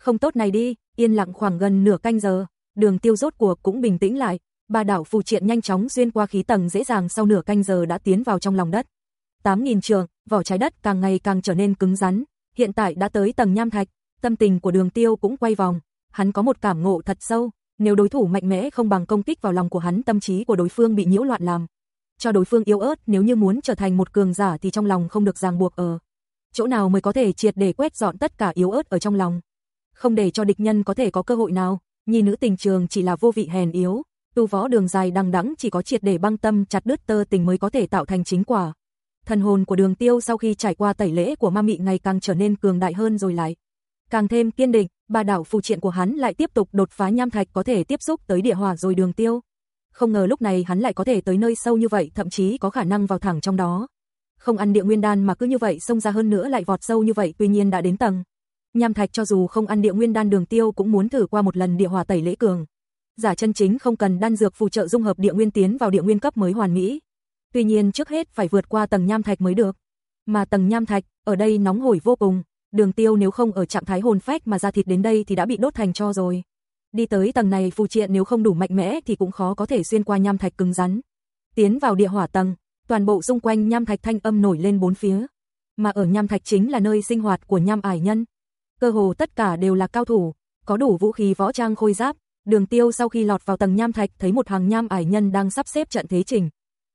Speaker 1: không tốt này đi, yên lặng khoảng gần nửa canh giờ, đường tiêu rốt cuộc cũng bình tĩnh lại, ba đảo phù triện nhanh chóng xuyên qua khí tầng dễ dàng sau nửa canh giờ đã tiến vào trong lòng đất. 8.000 trường, vỏ trái đất càng ngày càng trở nên cứng rắn, hiện tại đã tới tầng nham thạch, tâm tình của đường tiêu cũng quay vòng, hắn có một cảm ngộ thật sâu, nếu đối thủ mạnh mẽ không bằng công kích vào lòng của hắn tâm trí của đối phương bị nhiễu loạn làm. Cho đối phương yếu ớt nếu như muốn trở thành một cường giả thì trong lòng không được ràng buộc ở. Chỗ nào mới có thể triệt để quét dọn tất cả yếu ớt ở trong lòng không để cho địch nhân có thể có cơ hội nào, nhi nữ tình trường chỉ là vô vị hèn yếu, tu võ đường dài đằng đẵng chỉ có triệt để băng tâm chặt đứt tơ tình mới có thể tạo thành chính quả. Thần hồn của Đường Tiêu sau khi trải qua tẩy lễ của ma mị ngày càng trở nên cường đại hơn rồi lại càng thêm kiên định, bà đảo phù triện của hắn lại tiếp tục đột phá nham thạch có thể tiếp xúc tới địa hỏa rồi đường tiêu. Không ngờ lúc này hắn lại có thể tới nơi sâu như vậy, thậm chí có khả năng vào thẳng trong đó. Không ăn địa nguyên đan mà cứ như vậy xông ra hơn nữa lại vọt sâu như vậy, tuy nhiên đã đến tầng Nham Thạch cho dù không ăn địa nguyên đan đường tiêu cũng muốn thử qua một lần địa hỏa tẩy lễ cường. Giả chân chính không cần đan dược phù trợ dung hợp địa nguyên tiến vào địa nguyên cấp mới hoàn mỹ. Tuy nhiên trước hết phải vượt qua tầng nham thạch mới được. Mà tầng nham thạch ở đây nóng hổi vô cùng, đường tiêu nếu không ở trạng thái hồn phách mà ra thịt đến đây thì đã bị đốt thành cho rồi. Đi tới tầng này phù triện nếu không đủ mạnh mẽ thì cũng khó có thể xuyên qua nham thạch cứng rắn. Tiến vào địa hỏa tầng, toàn bộ xung quanh nham thạch thanh âm nổi lên bốn phía. Mà ở nham thạch chính là nơi sinh hoạt của nham ải nhân, cơ hồ tất cả đều là cao thủ, có đủ vũ khí võ trang khôi giáp. Đường Tiêu sau khi lọt vào tầng nham thạch thấy một hàng nham ải nhân đang sắp xếp trận thế trình.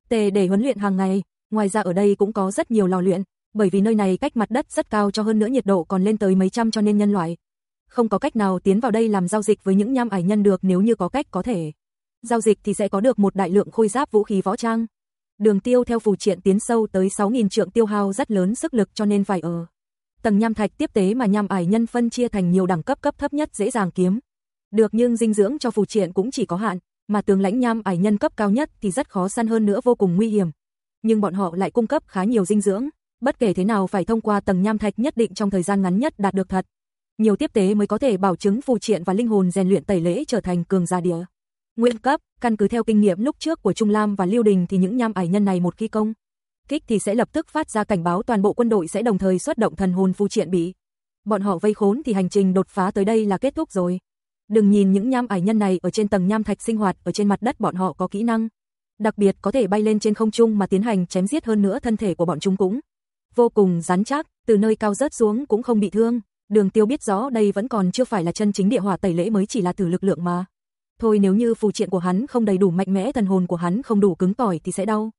Speaker 1: Tề để huấn luyện hàng ngày, ngoài ra ở đây cũng có rất nhiều lò luyện, bởi vì nơi này cách mặt đất rất cao cho hơn nữa nhiệt độ còn lên tới mấy trăm cho nên nhân loại không có cách nào tiến vào đây làm giao dịch với những nham ải nhân được nếu như có cách có thể. Giao dịch thì sẽ có được một đại lượng khôi giáp vũ khí võ trang. Đường tiêu theo phù triện tiến sâu tới 6.000 trượng tiêu hao rất lớn sức lực cho nên phải ở tầng nham thạch tiếp tế mà nham ải nhân phân chia thành nhiều đẳng cấp cấp thấp nhất dễ dàng kiếm. Được nhưng dinh dưỡng cho phù triện cũng chỉ có hạn, mà tường lãnh nham ải nhân cấp cao nhất thì rất khó săn hơn nữa vô cùng nguy hiểm. Nhưng bọn họ lại cung cấp khá nhiều dinh dưỡng, bất kể thế nào phải thông qua tầng nham thạch nhất định trong thời gian ngắn nhất đạt được thật. Nhiều tiếp tế mới có thể bảo chứng phù triện và linh hồn rèn luyện tẩy lễ trở thành cường gia địa. Nguyên cấp, căn cứ theo kinh nghiệm lúc trước của Trung Lam và Lưu Đình thì những nham ải nhân này một khi công kích thì sẽ lập tức phát ra cảnh báo toàn bộ quân đội sẽ đồng thời xuất động thần hồn phù triện bị. Bọn họ vây khốn thì hành trình đột phá tới đây là kết thúc rồi. Đừng nhìn những nham ải nhân này ở trên tầng nham thạch sinh hoạt, ở trên mặt đất bọn họ có kỹ năng. Đặc biệt có thể bay lên trên không trung mà tiến hành chém giết hơn nữa thân thể của bọn chúng cũng. Vô cùng rắn chắc, từ nơi cao rớt xuống cũng không bị thương. Đường tiêu biết rõ đây vẫn còn chưa phải là chân chính địa hỏa tẩy lễ mới chỉ là từ lực lượng mà. Thôi nếu như phù triện của hắn không đầy đủ mạnh mẽ thần hồn của hắn không đủ cứng tỏi thì sẽ đau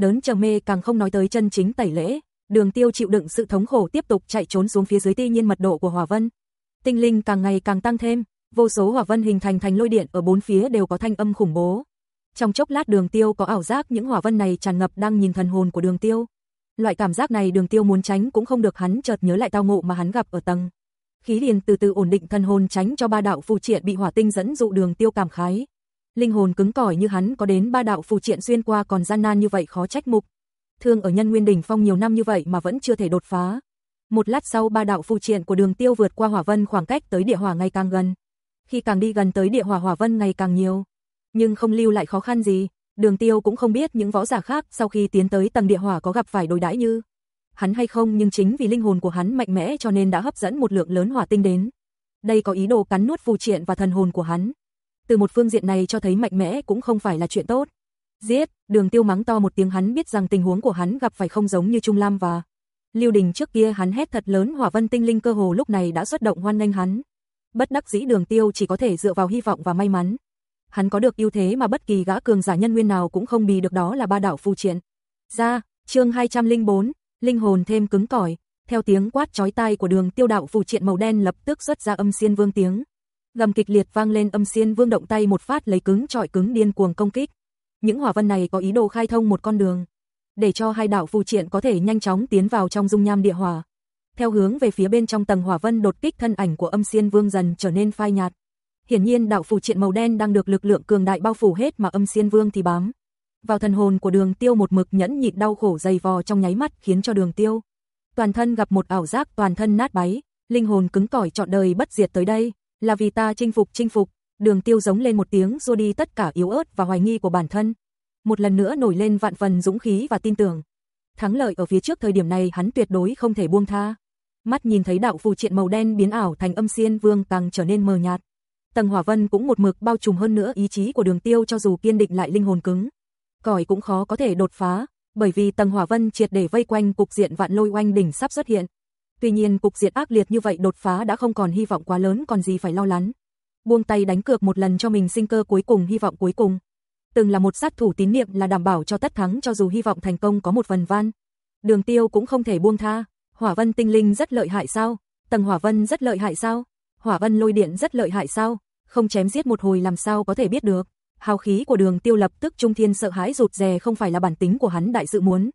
Speaker 1: đớn trầm mê càng không nói tới chân chính tẩy lễ. Đường tiêu chịu đựng sự thống khổ tiếp tục chạy trốn xuống phía dưới tuy nhiên mật độ của hỏa vân. Tinh linh càng ngày càng tăng thêm, vô số hỏa vân hình thành thành lôi điện ở bốn phía đều có thanh âm khủng bố. Trong chốc lát đường tiêu có ảo giác những hỏa vân này tràn ngập đang nhìn thần hồn của đường tiêu. Loại cảm giác này đường tiêu muốn tránh cũng không được hắn chợt nhớ lại tao ngộ mà hắn gặp ở tầng. Khí điền từ từ ổn định thần hồn tránh cho ba đạo phù triện bị hỏa tinh dẫn dụ đường tiêu cảm khái. Linh hồn cứng cỏi như hắn có đến ba đạo phù triện xuyên qua còn gian nan như vậy khó trách mục. Thương ở nhân nguyên đỉnh phong nhiều năm như vậy mà vẫn chưa thể đột phá. Một lát sau ba đạo phù triện của đường tiêu vượt qua hỏa vân khoảng cách tới địa hỏa ngày càng gần. Khi càng đi gần tới địa hỏa hỏa vân ngày càng nhiều. Nhưng không lưu lại khó khăn gì, đường tiêu cũng không biết những võ giả khác sau khi tiến tới tầng địa hỏa có gặp phải đối đãi như hắn hay không nhưng chính vì linh hồn của hắn mạnh mẽ cho nên đã hấp dẫn một lượng lớn hỏa tinh đến. Đây có ý đồ cắn nuốt phù triện và thần hồn của hắn từ một phương diện này cho thấy mạnh mẽ cũng không phải là chuyện tốt. Giết, đường tiêu mắng to một tiếng hắn biết rằng tình huống của hắn gặp phải không giống như Trung Lam và Lưu Đình trước kia hắn hét thật lớn hỏa vân tinh linh cơ hồ lúc này đã xuất động hoan nghênh hắn. Bất đắc dĩ đường tiêu chỉ có thể dựa vào hy vọng và may mắn. Hắn có được ưu thế mà bất kỳ gã cường giả nhân nguyên nào cũng không bì được đó là ba đảo phù triển. Ra, chương 204, linh hồn thêm cứng cỏi, theo tiếng quát chói tai của đường tiêu đạo phù triện màu đen lập tức xuất ra âm xiên vương tiếng gầm kịch liệt vang lên âm xiên vương động tay một phát lấy cứng trọi cứng điên cuồng công kích. Những hỏa văn này có ý đồ khai thông một con đường, để cho hai đảo phù triện có thể nhanh chóng tiến vào trong dung nham địa hỏa. Theo hướng về phía bên trong tầng hỏa vân đột kích thân ảnh của âm xiên vương dần trở nên phai nhạt. Hiển nhiên đạo phù triện màu đen đang được lực lượng cường đại bao phủ hết mà âm xiên vương thì bám. Vào thần hồn của đường tiêu một mực nhẫn nhịn đau khổ dày vò trong nháy mắt khiến cho đường tiêu. Toàn thân gặp một ảo giác toàn thân nát báy, linh hồn cứng cỏi trọn đời bất diệt tới đây là vì ta chinh phục chinh phục, đường tiêu giống lên một tiếng rồi đi tất cả yếu ớt và hoài nghi của bản thân. Một lần nữa nổi lên vạn phần dũng khí và tin tưởng. Thắng lợi ở phía trước thời điểm này hắn tuyệt đối không thể buông tha. Mắt nhìn thấy đạo phù triện màu đen biến ảo thành âm xiên vương càng trở nên mờ nhạt. Tầng hỏa vân cũng một mực bao trùm hơn nữa ý chí của đường tiêu cho dù kiên định lại linh hồn cứng. Còi cũng khó có thể đột phá, bởi vì tầng hỏa vân triệt để vây quanh cục diện vạn lôi oanh đỉnh sắp xuất hiện. Tuy nhiên cục diện ác liệt như vậy đột phá đã không còn hy vọng quá lớn còn gì phải lo lắng. Buông tay đánh cược một lần cho mình sinh cơ cuối cùng hy vọng cuối cùng. Từng là một sát thủ tín niệm là đảm bảo cho tất thắng cho dù hy vọng thành công có một phần van. Đường tiêu cũng không thể buông tha. Hỏa vân tinh linh rất lợi hại sao? Tầng hỏa vân rất lợi hại sao? Hỏa vân lôi điện rất lợi hại sao? Không chém giết một hồi làm sao có thể biết được. Hào khí của đường tiêu lập tức trung thiên sợ hãi rụt rè không phải là bản tính của hắn đại sự muốn.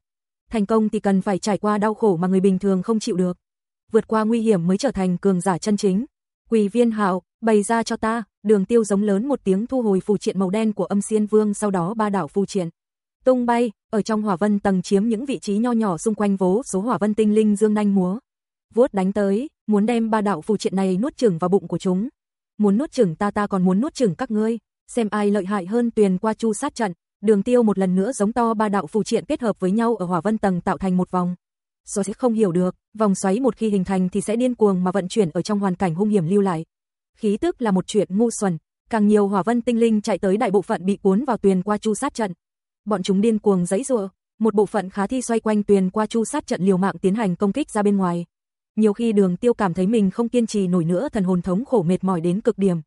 Speaker 1: Thành công thì cần phải trải qua đau khổ mà người bình thường không chịu được vượt qua nguy hiểm mới trở thành cường giả chân chính. Quỳ viên hạo, bày ra cho ta, đường tiêu giống lớn một tiếng thu hồi phù triện màu đen của âm xiên vương sau đó ba đảo phù triện. Tung bay, ở trong hỏa vân tầng chiếm những vị trí nho nhỏ xung quanh vố số hỏa vân tinh linh dương nanh múa. Vuốt đánh tới, muốn đem ba đảo phù triện này nuốt chửng vào bụng của chúng. Muốn nuốt chửng ta ta còn muốn nuốt chửng các ngươi, xem ai lợi hại hơn tuyền qua chu sát trận. Đường tiêu một lần nữa giống to ba đạo phù triện kết hợp với nhau ở hỏa vân tầng tạo thành một vòng rồi sẽ không hiểu được, vòng xoáy một khi hình thành thì sẽ điên cuồng mà vận chuyển ở trong hoàn cảnh hung hiểm lưu lại. Khí tức là một chuyện ngu xuẩn, càng nhiều hỏa vân tinh linh chạy tới đại bộ phận bị cuốn vào tuyền qua chu sát trận. Bọn chúng điên cuồng giãy giụa, một bộ phận khá thi xoay quanh tuyền qua chu sát trận liều mạng tiến hành công kích ra bên ngoài. Nhiều khi Đường Tiêu cảm thấy mình không kiên trì nổi nữa, thần hồn thống khổ mệt mỏi đến cực điểm.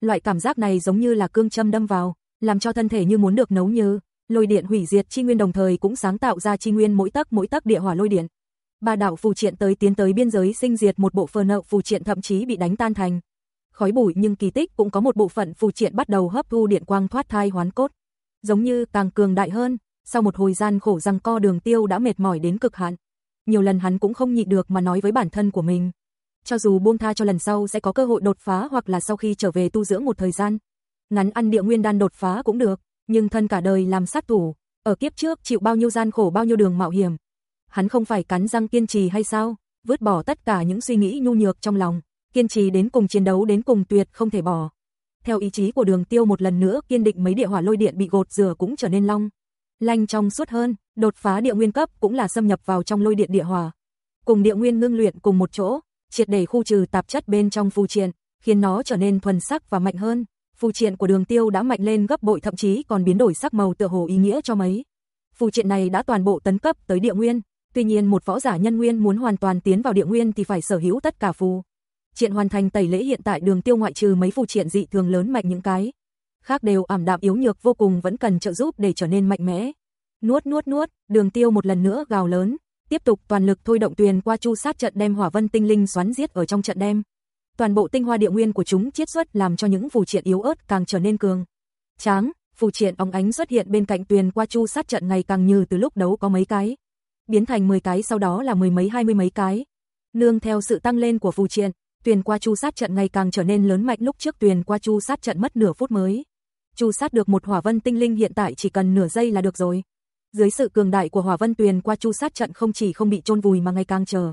Speaker 1: Loại cảm giác này giống như là cương châm đâm vào, làm cho thân thể như muốn được nấu như lôi điện hủy diệt chi nguyên đồng thời cũng sáng tạo ra chi nguyên mỗi tấc mỗi tấc địa hỏa lôi điện ba đạo phù triện tới tiến tới biên giới sinh diệt một bộ phờ nợ phù triện thậm chí bị đánh tan thành khói bụi nhưng kỳ tích cũng có một bộ phận phù triện bắt đầu hấp thu điện quang thoát thai hoán cốt. Giống như càng cường đại hơn, sau một hồi gian khổ răng co đường tiêu đã mệt mỏi đến cực hạn. Nhiều lần hắn cũng không nhịn được mà nói với bản thân của mình. Cho dù buông tha cho lần sau sẽ có cơ hội đột phá hoặc là sau khi trở về tu dưỡng một thời gian. Ngắn ăn địa nguyên đan đột phá cũng được, nhưng thân cả đời làm sát thủ. Ở kiếp trước chịu bao nhiêu gian khổ bao nhiêu đường mạo hiểm, hắn không phải cắn răng kiên trì hay sao, vứt bỏ tất cả những suy nghĩ nhu nhược trong lòng, kiên trì đến cùng chiến đấu đến cùng tuyệt không thể bỏ. Theo ý chí của đường tiêu một lần nữa kiên định mấy địa hỏa lôi điện bị gột rửa cũng trở nên long. Lanh trong suốt hơn, đột phá địa nguyên cấp cũng là xâm nhập vào trong lôi điện địa hỏa. Cùng địa nguyên ngưng luyện cùng một chỗ, triệt để khu trừ tạp chất bên trong phù triện, khiến nó trở nên thuần sắc và mạnh hơn. Phù triện của đường tiêu đã mạnh lên gấp bội thậm chí còn biến đổi sắc màu tựa hồ ý nghĩa cho mấy. Phù triện này đã toàn bộ tấn cấp tới địa nguyên, Tuy nhiên một võ giả nhân nguyên muốn hoàn toàn tiến vào địa nguyên thì phải sở hữu tất cả phù. Triện hoàn thành tẩy lễ hiện tại đường tiêu ngoại trừ mấy phù triện dị thường lớn mạnh những cái. Khác đều ảm đạm yếu nhược vô cùng vẫn cần trợ giúp để trở nên mạnh mẽ. Nuốt nuốt nuốt, đường tiêu một lần nữa gào lớn, tiếp tục toàn lực thôi động tuyền qua chu sát trận đem hỏa vân tinh linh xoắn giết ở trong trận đem. Toàn bộ tinh hoa địa nguyên của chúng chiết xuất làm cho những phù triện yếu ớt càng trở nên cường. Tráng, phù triện óng ánh xuất hiện bên cạnh tuyền qua chu sát trận ngày càng như từ lúc đấu có mấy cái biến thành 10 cái sau đó là mười mấy hai mươi mấy cái. Nương theo sự tăng lên của phù triện, tuyền qua chu sát trận ngày càng trở nên lớn mạnh lúc trước tuyền qua chu sát trận mất nửa phút mới. Chu sát được một hỏa vân tinh linh hiện tại chỉ cần nửa giây là được rồi. Dưới sự cường đại của hỏa vân tuyền qua chu sát trận không chỉ không bị chôn vùi mà ngày càng trở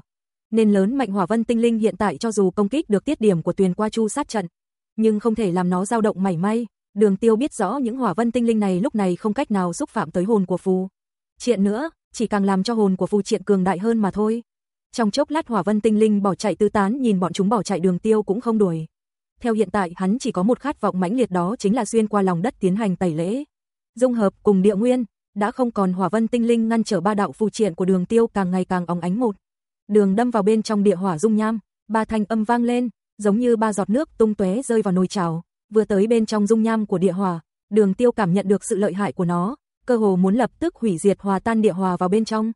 Speaker 1: Nên lớn mạnh hỏa vân tinh linh hiện tại cho dù công kích được tiết điểm của tuyền qua chu sát trận, nhưng không thể làm nó dao động mảy may. Đường tiêu biết rõ những hỏa vân tinh linh này lúc này không cách nào xúc phạm tới hồn của phù. Chuyện nữa, chỉ càng làm cho hồn của Phù Triện cường đại hơn mà thôi. Trong chốc lát Hỏa Vân Tinh Linh bỏ chạy tứ tán, nhìn bọn chúng bỏ chạy đường tiêu cũng không đuổi. Theo hiện tại, hắn chỉ có một khát vọng mãnh liệt đó chính là xuyên qua lòng đất tiến hành tẩy lễ. Dung hợp cùng địa nguyên, đã không còn Hỏa Vân Tinh Linh ngăn trở ba đạo phù triện của Đường Tiêu càng ngày càng óng ánh một. Đường đâm vào bên trong địa hỏa dung nham, ba thanh âm vang lên, giống như ba giọt nước tung tóe rơi vào nồi chảo. Vừa tới bên trong dung nham của địa hỏa, Đường Tiêu cảm nhận được sự lợi hại của nó, cơ hồ muốn lập tức hủy diệt hòa tan địa hòa vào bên trong.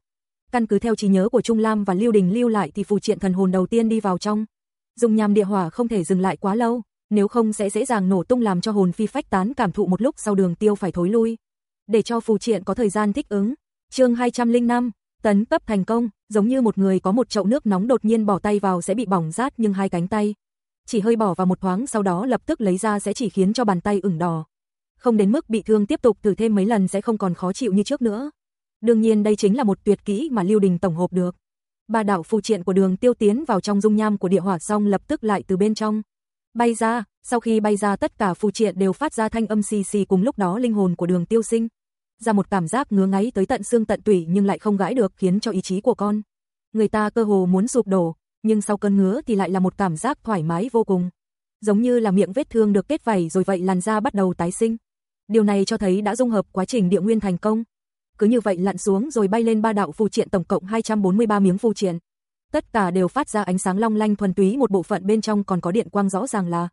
Speaker 1: Căn cứ theo trí nhớ của Trung Lam và Lưu Đình lưu lại thì phù triện thần hồn đầu tiên đi vào trong. Dùng nhằm địa hỏa không thể dừng lại quá lâu, nếu không sẽ dễ dàng nổ tung làm cho hồn phi phách tán cảm thụ một lúc sau đường tiêu phải thối lui. Để cho phù triện có thời gian thích ứng, chương 205, tấn cấp thành công, giống như một người có một chậu nước nóng đột nhiên bỏ tay vào sẽ bị bỏng rát nhưng hai cánh tay. Chỉ hơi bỏ vào một thoáng sau đó lập tức lấy ra sẽ chỉ khiến cho bàn tay ửng đỏ không đến mức bị thương tiếp tục thử thêm mấy lần sẽ không còn khó chịu như trước nữa. Đương nhiên đây chính là một tuyệt kỹ mà Lưu Đình tổng hợp được. Ba đạo phù triện của đường tiêu tiến vào trong dung nham của địa hỏa xong lập tức lại từ bên trong. Bay ra, sau khi bay ra tất cả phù triện đều phát ra thanh âm xì xì cùng lúc đó linh hồn của đường tiêu sinh. Ra một cảm giác ngứa ngáy tới tận xương tận tủy nhưng lại không gãi được khiến cho ý chí của con. Người ta cơ hồ muốn sụp đổ, nhưng sau cơn ngứa thì lại là một cảm giác thoải mái vô cùng. Giống như là miệng vết thương được kết vảy rồi vậy làn da bắt đầu tái sinh. Điều này cho thấy đã dung hợp quá trình địa nguyên thành công. Cứ như vậy lặn xuống rồi bay lên ba đạo phù triện tổng cộng 243 miếng phù triện. Tất cả đều phát ra ánh sáng long lanh thuần túy một bộ phận bên trong còn có điện quang rõ ràng là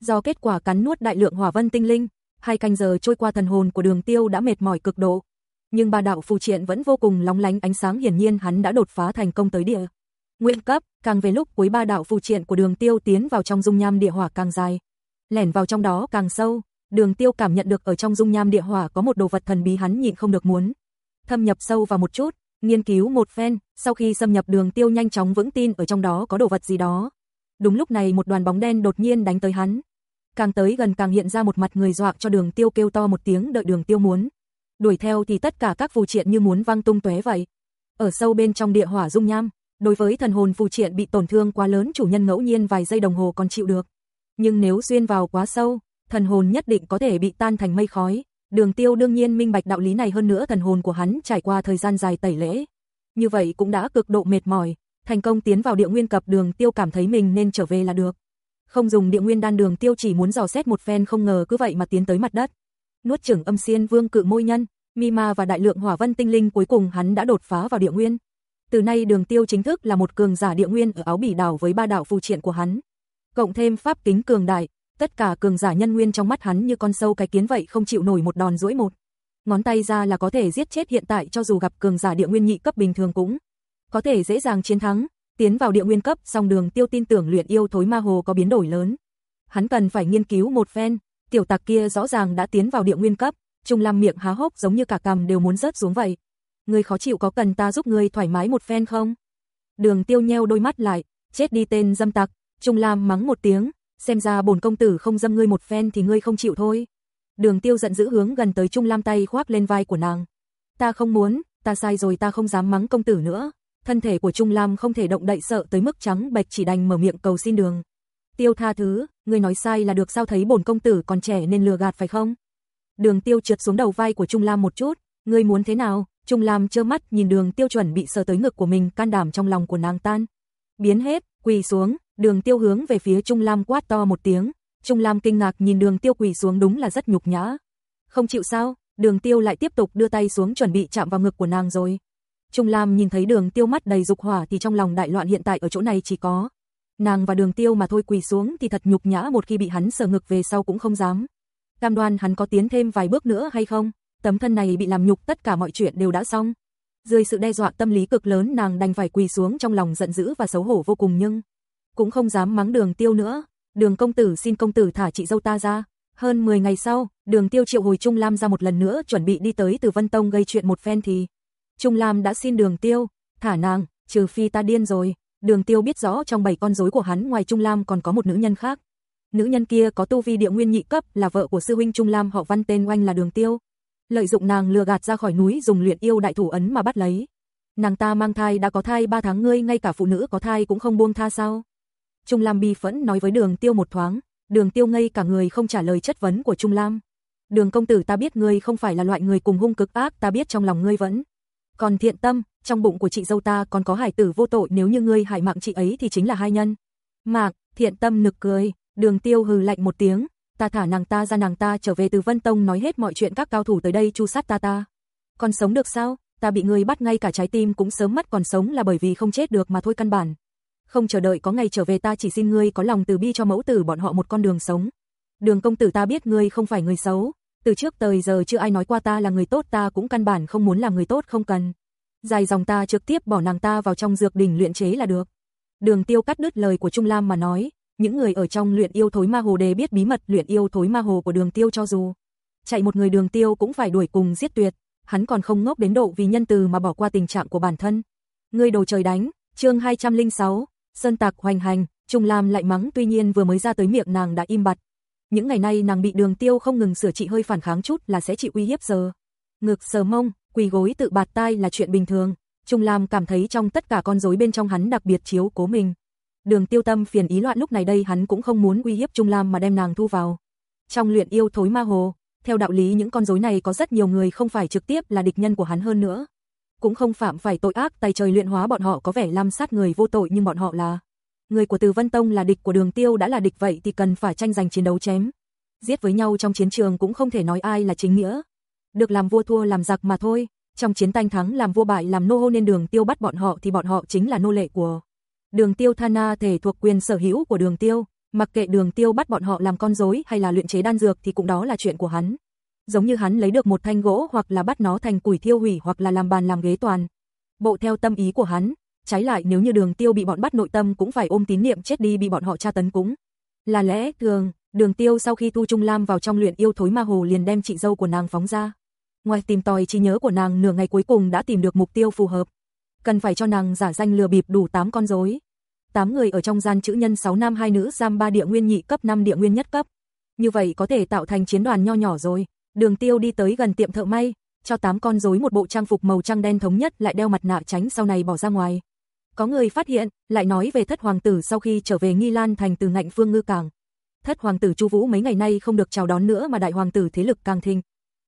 Speaker 1: do kết quả cắn nuốt đại lượng hỏa vân tinh linh, hai canh giờ trôi qua thần hồn của Đường Tiêu đã mệt mỏi cực độ, nhưng ba đạo phù triện vẫn vô cùng long lánh ánh sáng hiển nhiên hắn đã đột phá thành công tới địa nguyên cấp, càng về lúc cuối ba đạo phù triện của Đường Tiêu tiến vào trong dung nham địa hỏa càng dài, lẻn vào trong đó càng sâu, Đường tiêu cảm nhận được ở trong dung nham địa hỏa có một đồ vật thần bí hắn nhịn không được muốn. Thâm nhập sâu vào một chút, nghiên cứu một phen, sau khi xâm nhập đường tiêu nhanh chóng vững tin ở trong đó có đồ vật gì đó. Đúng lúc này một đoàn bóng đen đột nhiên đánh tới hắn. Càng tới gần càng hiện ra một mặt người dọa cho đường tiêu kêu to một tiếng đợi đường tiêu muốn. Đuổi theo thì tất cả các phù triện như muốn văng tung tóe vậy. Ở sâu bên trong địa hỏa dung nham, đối với thần hồn phù triện bị tổn thương quá lớn chủ nhân ngẫu nhiên vài giây đồng hồ còn chịu được. Nhưng nếu xuyên vào quá sâu, thần hồn nhất định có thể bị tan thành mây khói. Đường tiêu đương nhiên minh bạch đạo lý này hơn nữa thần hồn của hắn trải qua thời gian dài tẩy lễ. Như vậy cũng đã cực độ mệt mỏi, thành công tiến vào địa nguyên cập đường tiêu cảm thấy mình nên trở về là được. Không dùng địa nguyên đan đường tiêu chỉ muốn dò xét một phen không ngờ cứ vậy mà tiến tới mặt đất. Nuốt trưởng âm xiên vương cự môi nhân, Mima và đại lượng hỏa vân tinh linh cuối cùng hắn đã đột phá vào địa nguyên. Từ nay đường tiêu chính thức là một cường giả địa nguyên ở áo bỉ đảo với ba đảo phù triện của hắn. Cộng thêm pháp kính cường đại, Tất cả cường giả nhân nguyên trong mắt hắn như con sâu cái kiến vậy không chịu nổi một đòn rũi một. Ngón tay ra là có thể giết chết hiện tại cho dù gặp cường giả địa nguyên nhị cấp bình thường cũng có thể dễ dàng chiến thắng. Tiến vào địa nguyên cấp, song đường tiêu tin tưởng luyện yêu thối ma hồ có biến đổi lớn. Hắn cần phải nghiên cứu một phen, tiểu tặc kia rõ ràng đã tiến vào địa nguyên cấp, Trung Lam miệng há hốc giống như cả cằm đều muốn rớt xuống vậy. người khó chịu có cần ta giúp người thoải mái một phen không? Đường Tiêu nheo đôi mắt lại, chết đi tên dâm tặc, Trung Lam mắng một tiếng, xem ra bổn công tử không dâm ngươi một phen thì ngươi không chịu thôi. Đường tiêu giận dữ hướng gần tới Trung Lam tay khoác lên vai của nàng. Ta không muốn, ta sai rồi ta không dám mắng công tử nữa. Thân thể của Trung Lam không thể động đậy sợ tới mức trắng bạch chỉ đành mở miệng cầu xin đường. Tiêu tha thứ, ngươi nói sai là được sao thấy bổn công tử còn trẻ nên lừa gạt phải không? Đường tiêu trượt xuống đầu vai của Trung Lam một chút, ngươi muốn thế nào? Trung Lam trơ mắt nhìn đường tiêu chuẩn bị sờ tới ngực của mình can đảm trong lòng của nàng tan. Biến hết, quỳ xuống, Đường tiêu hướng về phía Trung Lam quát to một tiếng, Trung Lam kinh ngạc nhìn đường tiêu quỳ xuống đúng là rất nhục nhã. Không chịu sao, đường tiêu lại tiếp tục đưa tay xuống chuẩn bị chạm vào ngực của nàng rồi. Trung Lam nhìn thấy đường tiêu mắt đầy dục hỏa thì trong lòng đại loạn hiện tại ở chỗ này chỉ có. Nàng và đường tiêu mà thôi quỳ xuống thì thật nhục nhã một khi bị hắn sờ ngực về sau cũng không dám. Cam đoan hắn có tiến thêm vài bước nữa hay không, tấm thân này bị làm nhục tất cả mọi chuyện đều đã xong. Dưới sự đe dọa tâm lý cực lớn nàng đành phải quỳ xuống trong lòng giận dữ và xấu hổ vô cùng nhưng cũng không dám mắng đường tiêu nữa. Đường công tử xin công tử thả chị dâu ta ra. Hơn 10 ngày sau, đường tiêu triệu hồi Trung Lam ra một lần nữa chuẩn bị đi tới từ Vân Tông gây chuyện một phen thì. Trung Lam đã xin đường tiêu, thả nàng, trừ phi ta điên rồi. Đường tiêu biết rõ trong bảy con rối của hắn ngoài Trung Lam còn có một nữ nhân khác. Nữ nhân kia có tu vi địa nguyên nhị cấp là vợ của sư huynh Trung Lam họ văn tên oanh là đường tiêu. Lợi dụng nàng lừa gạt ra khỏi núi dùng luyện yêu đại thủ ấn mà bắt lấy. Nàng ta mang thai đã có thai 3 tháng ngươi ngay cả phụ nữ có thai cũng không buông tha sao? Trung Lam bi phẫn nói với đường tiêu một thoáng, đường tiêu ngây cả người không trả lời chất vấn của Trung Lam. Đường công tử ta biết ngươi không phải là loại người cùng hung cực ác ta biết trong lòng ngươi vẫn. Còn thiện tâm, trong bụng của chị dâu ta còn có hải tử vô tội nếu như ngươi hại mạng chị ấy thì chính là hai nhân. Mạc, thiện tâm nực cười, đường tiêu hừ lạnh một tiếng, ta thả nàng ta ra nàng ta trở về từ Vân Tông nói hết mọi chuyện các cao thủ tới đây chu sát ta ta. Còn sống được sao, ta bị ngươi bắt ngay cả trái tim cũng sớm mất còn sống là bởi vì không chết được mà thôi căn bản không chờ đợi có ngày trở về ta chỉ xin ngươi có lòng từ bi cho mẫu tử bọn họ một con đường sống. Đường công tử ta biết ngươi không phải người xấu, từ trước tới giờ chưa ai nói qua ta là người tốt ta cũng căn bản không muốn làm người tốt không cần. Dài dòng ta trực tiếp bỏ nàng ta vào trong dược đỉnh luyện chế là được. Đường tiêu cắt đứt lời của Trung Lam mà nói, những người ở trong luyện yêu thối ma hồ đề biết bí mật luyện yêu thối ma hồ của đường tiêu cho dù. Chạy một người đường tiêu cũng phải đuổi cùng giết tuyệt, hắn còn không ngốc đến độ vì nhân từ mà bỏ qua tình trạng của bản thân. Người đồ trời đánh, chương 206, sơn tạc hoành hành, Trung Lam lại mắng tuy nhiên vừa mới ra tới miệng nàng đã im bặt. Những ngày nay nàng bị đường tiêu không ngừng sửa trị hơi phản kháng chút là sẽ chịu uy hiếp giờ. Ngực sờ mông, quỳ gối tự bạt tai là chuyện bình thường. Trung Lam cảm thấy trong tất cả con rối bên trong hắn đặc biệt chiếu cố mình. Đường tiêu tâm phiền ý loạn lúc này đây hắn cũng không muốn uy hiếp Trung Lam mà đem nàng thu vào. Trong luyện yêu thối ma hồ, theo đạo lý những con rối này có rất nhiều người không phải trực tiếp là địch nhân của hắn hơn nữa cũng không phạm phải tội ác tay trời luyện hóa bọn họ có vẻ lam sát người vô tội nhưng bọn họ là người của Từ Vân Tông là địch của Đường Tiêu đã là địch vậy thì cần phải tranh giành chiến đấu chém. Giết với nhau trong chiến trường cũng không thể nói ai là chính nghĩa. Được làm vua thua làm giặc mà thôi, trong chiến tranh thắng làm vua bại làm nô hô nên Đường Tiêu bắt bọn họ thì bọn họ chính là nô lệ của Đường Tiêu Thana thể thuộc quyền sở hữu của Đường Tiêu, mặc kệ Đường Tiêu bắt bọn họ làm con rối hay là luyện chế đan dược thì cũng đó là chuyện của hắn giống như hắn lấy được một thanh gỗ hoặc là bắt nó thành củi thiêu hủy hoặc là làm bàn làm ghế toàn. Bộ theo tâm ý của hắn, trái lại nếu như đường tiêu bị bọn bắt nội tâm cũng phải ôm tín niệm chết đi bị bọn họ tra tấn cũng. Là lẽ thường, đường tiêu sau khi thu Trung Lam vào trong luyện yêu thối ma hồ liền đem chị dâu của nàng phóng ra. Ngoài tìm tòi trí nhớ của nàng nửa ngày cuối cùng đã tìm được mục tiêu phù hợp. Cần phải cho nàng giả danh lừa bịp đủ 8 con rối. 8 người ở trong gian chữ nhân 6 nam 2 nữ giam 3 địa nguyên nhị cấp 5 địa nguyên nhất cấp. Như vậy có thể tạo thành chiến đoàn nho nhỏ rồi. Đường tiêu đi tới gần tiệm thợ may, cho tám con rối một bộ trang phục màu trắng đen thống nhất lại đeo mặt nạ tránh sau này bỏ ra ngoài. Có người phát hiện, lại nói về thất hoàng tử sau khi trở về Nghi Lan thành từ ngạnh phương ngư cảng. Thất hoàng tử Chu Vũ mấy ngày nay không được chào đón nữa mà đại hoàng tử thế lực càng thịnh.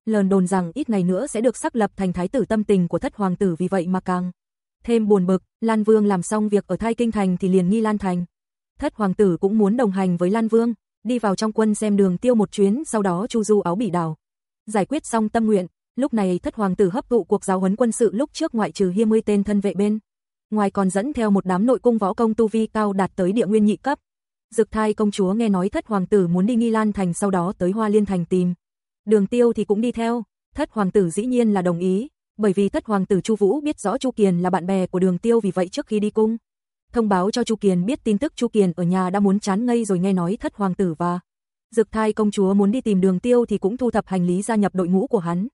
Speaker 1: Lờn đồn rằng ít ngày nữa sẽ được xác lập thành thái tử tâm tình của thất hoàng tử vì vậy mà càng thêm buồn bực, Lan Vương làm xong việc ở Thai Kinh thành thì liền Nghi Lan thành. Thất hoàng tử cũng muốn đồng hành với Lan Vương, đi vào trong quân xem đường tiêu một chuyến, sau đó Chu Du áo bị đào Giải quyết xong tâm nguyện, lúc này thất hoàng tử hấp thụ cuộc giáo huấn quân sự lúc trước ngoại trừ hiêm mươi tên thân vệ bên. Ngoài còn dẫn theo một đám nội cung võ công tu vi cao đạt tới địa nguyên nhị cấp. Dực thai công chúa nghe nói thất hoàng tử muốn đi nghi lan thành sau đó tới hoa liên thành tìm. Đường tiêu thì cũng đi theo, thất hoàng tử dĩ nhiên là đồng ý, bởi vì thất hoàng tử Chu Vũ biết rõ Chu Kiền là bạn bè của Đường Tiêu vì vậy trước khi đi cung, thông báo cho Chu Kiền biết tin tức Chu Kiền ở nhà đã muốn chán ngây rồi nghe nói thất hoàng tử và Dực thai công chúa muốn đi tìm đường tiêu thì cũng thu thập hành lý gia nhập đội ngũ của hắn.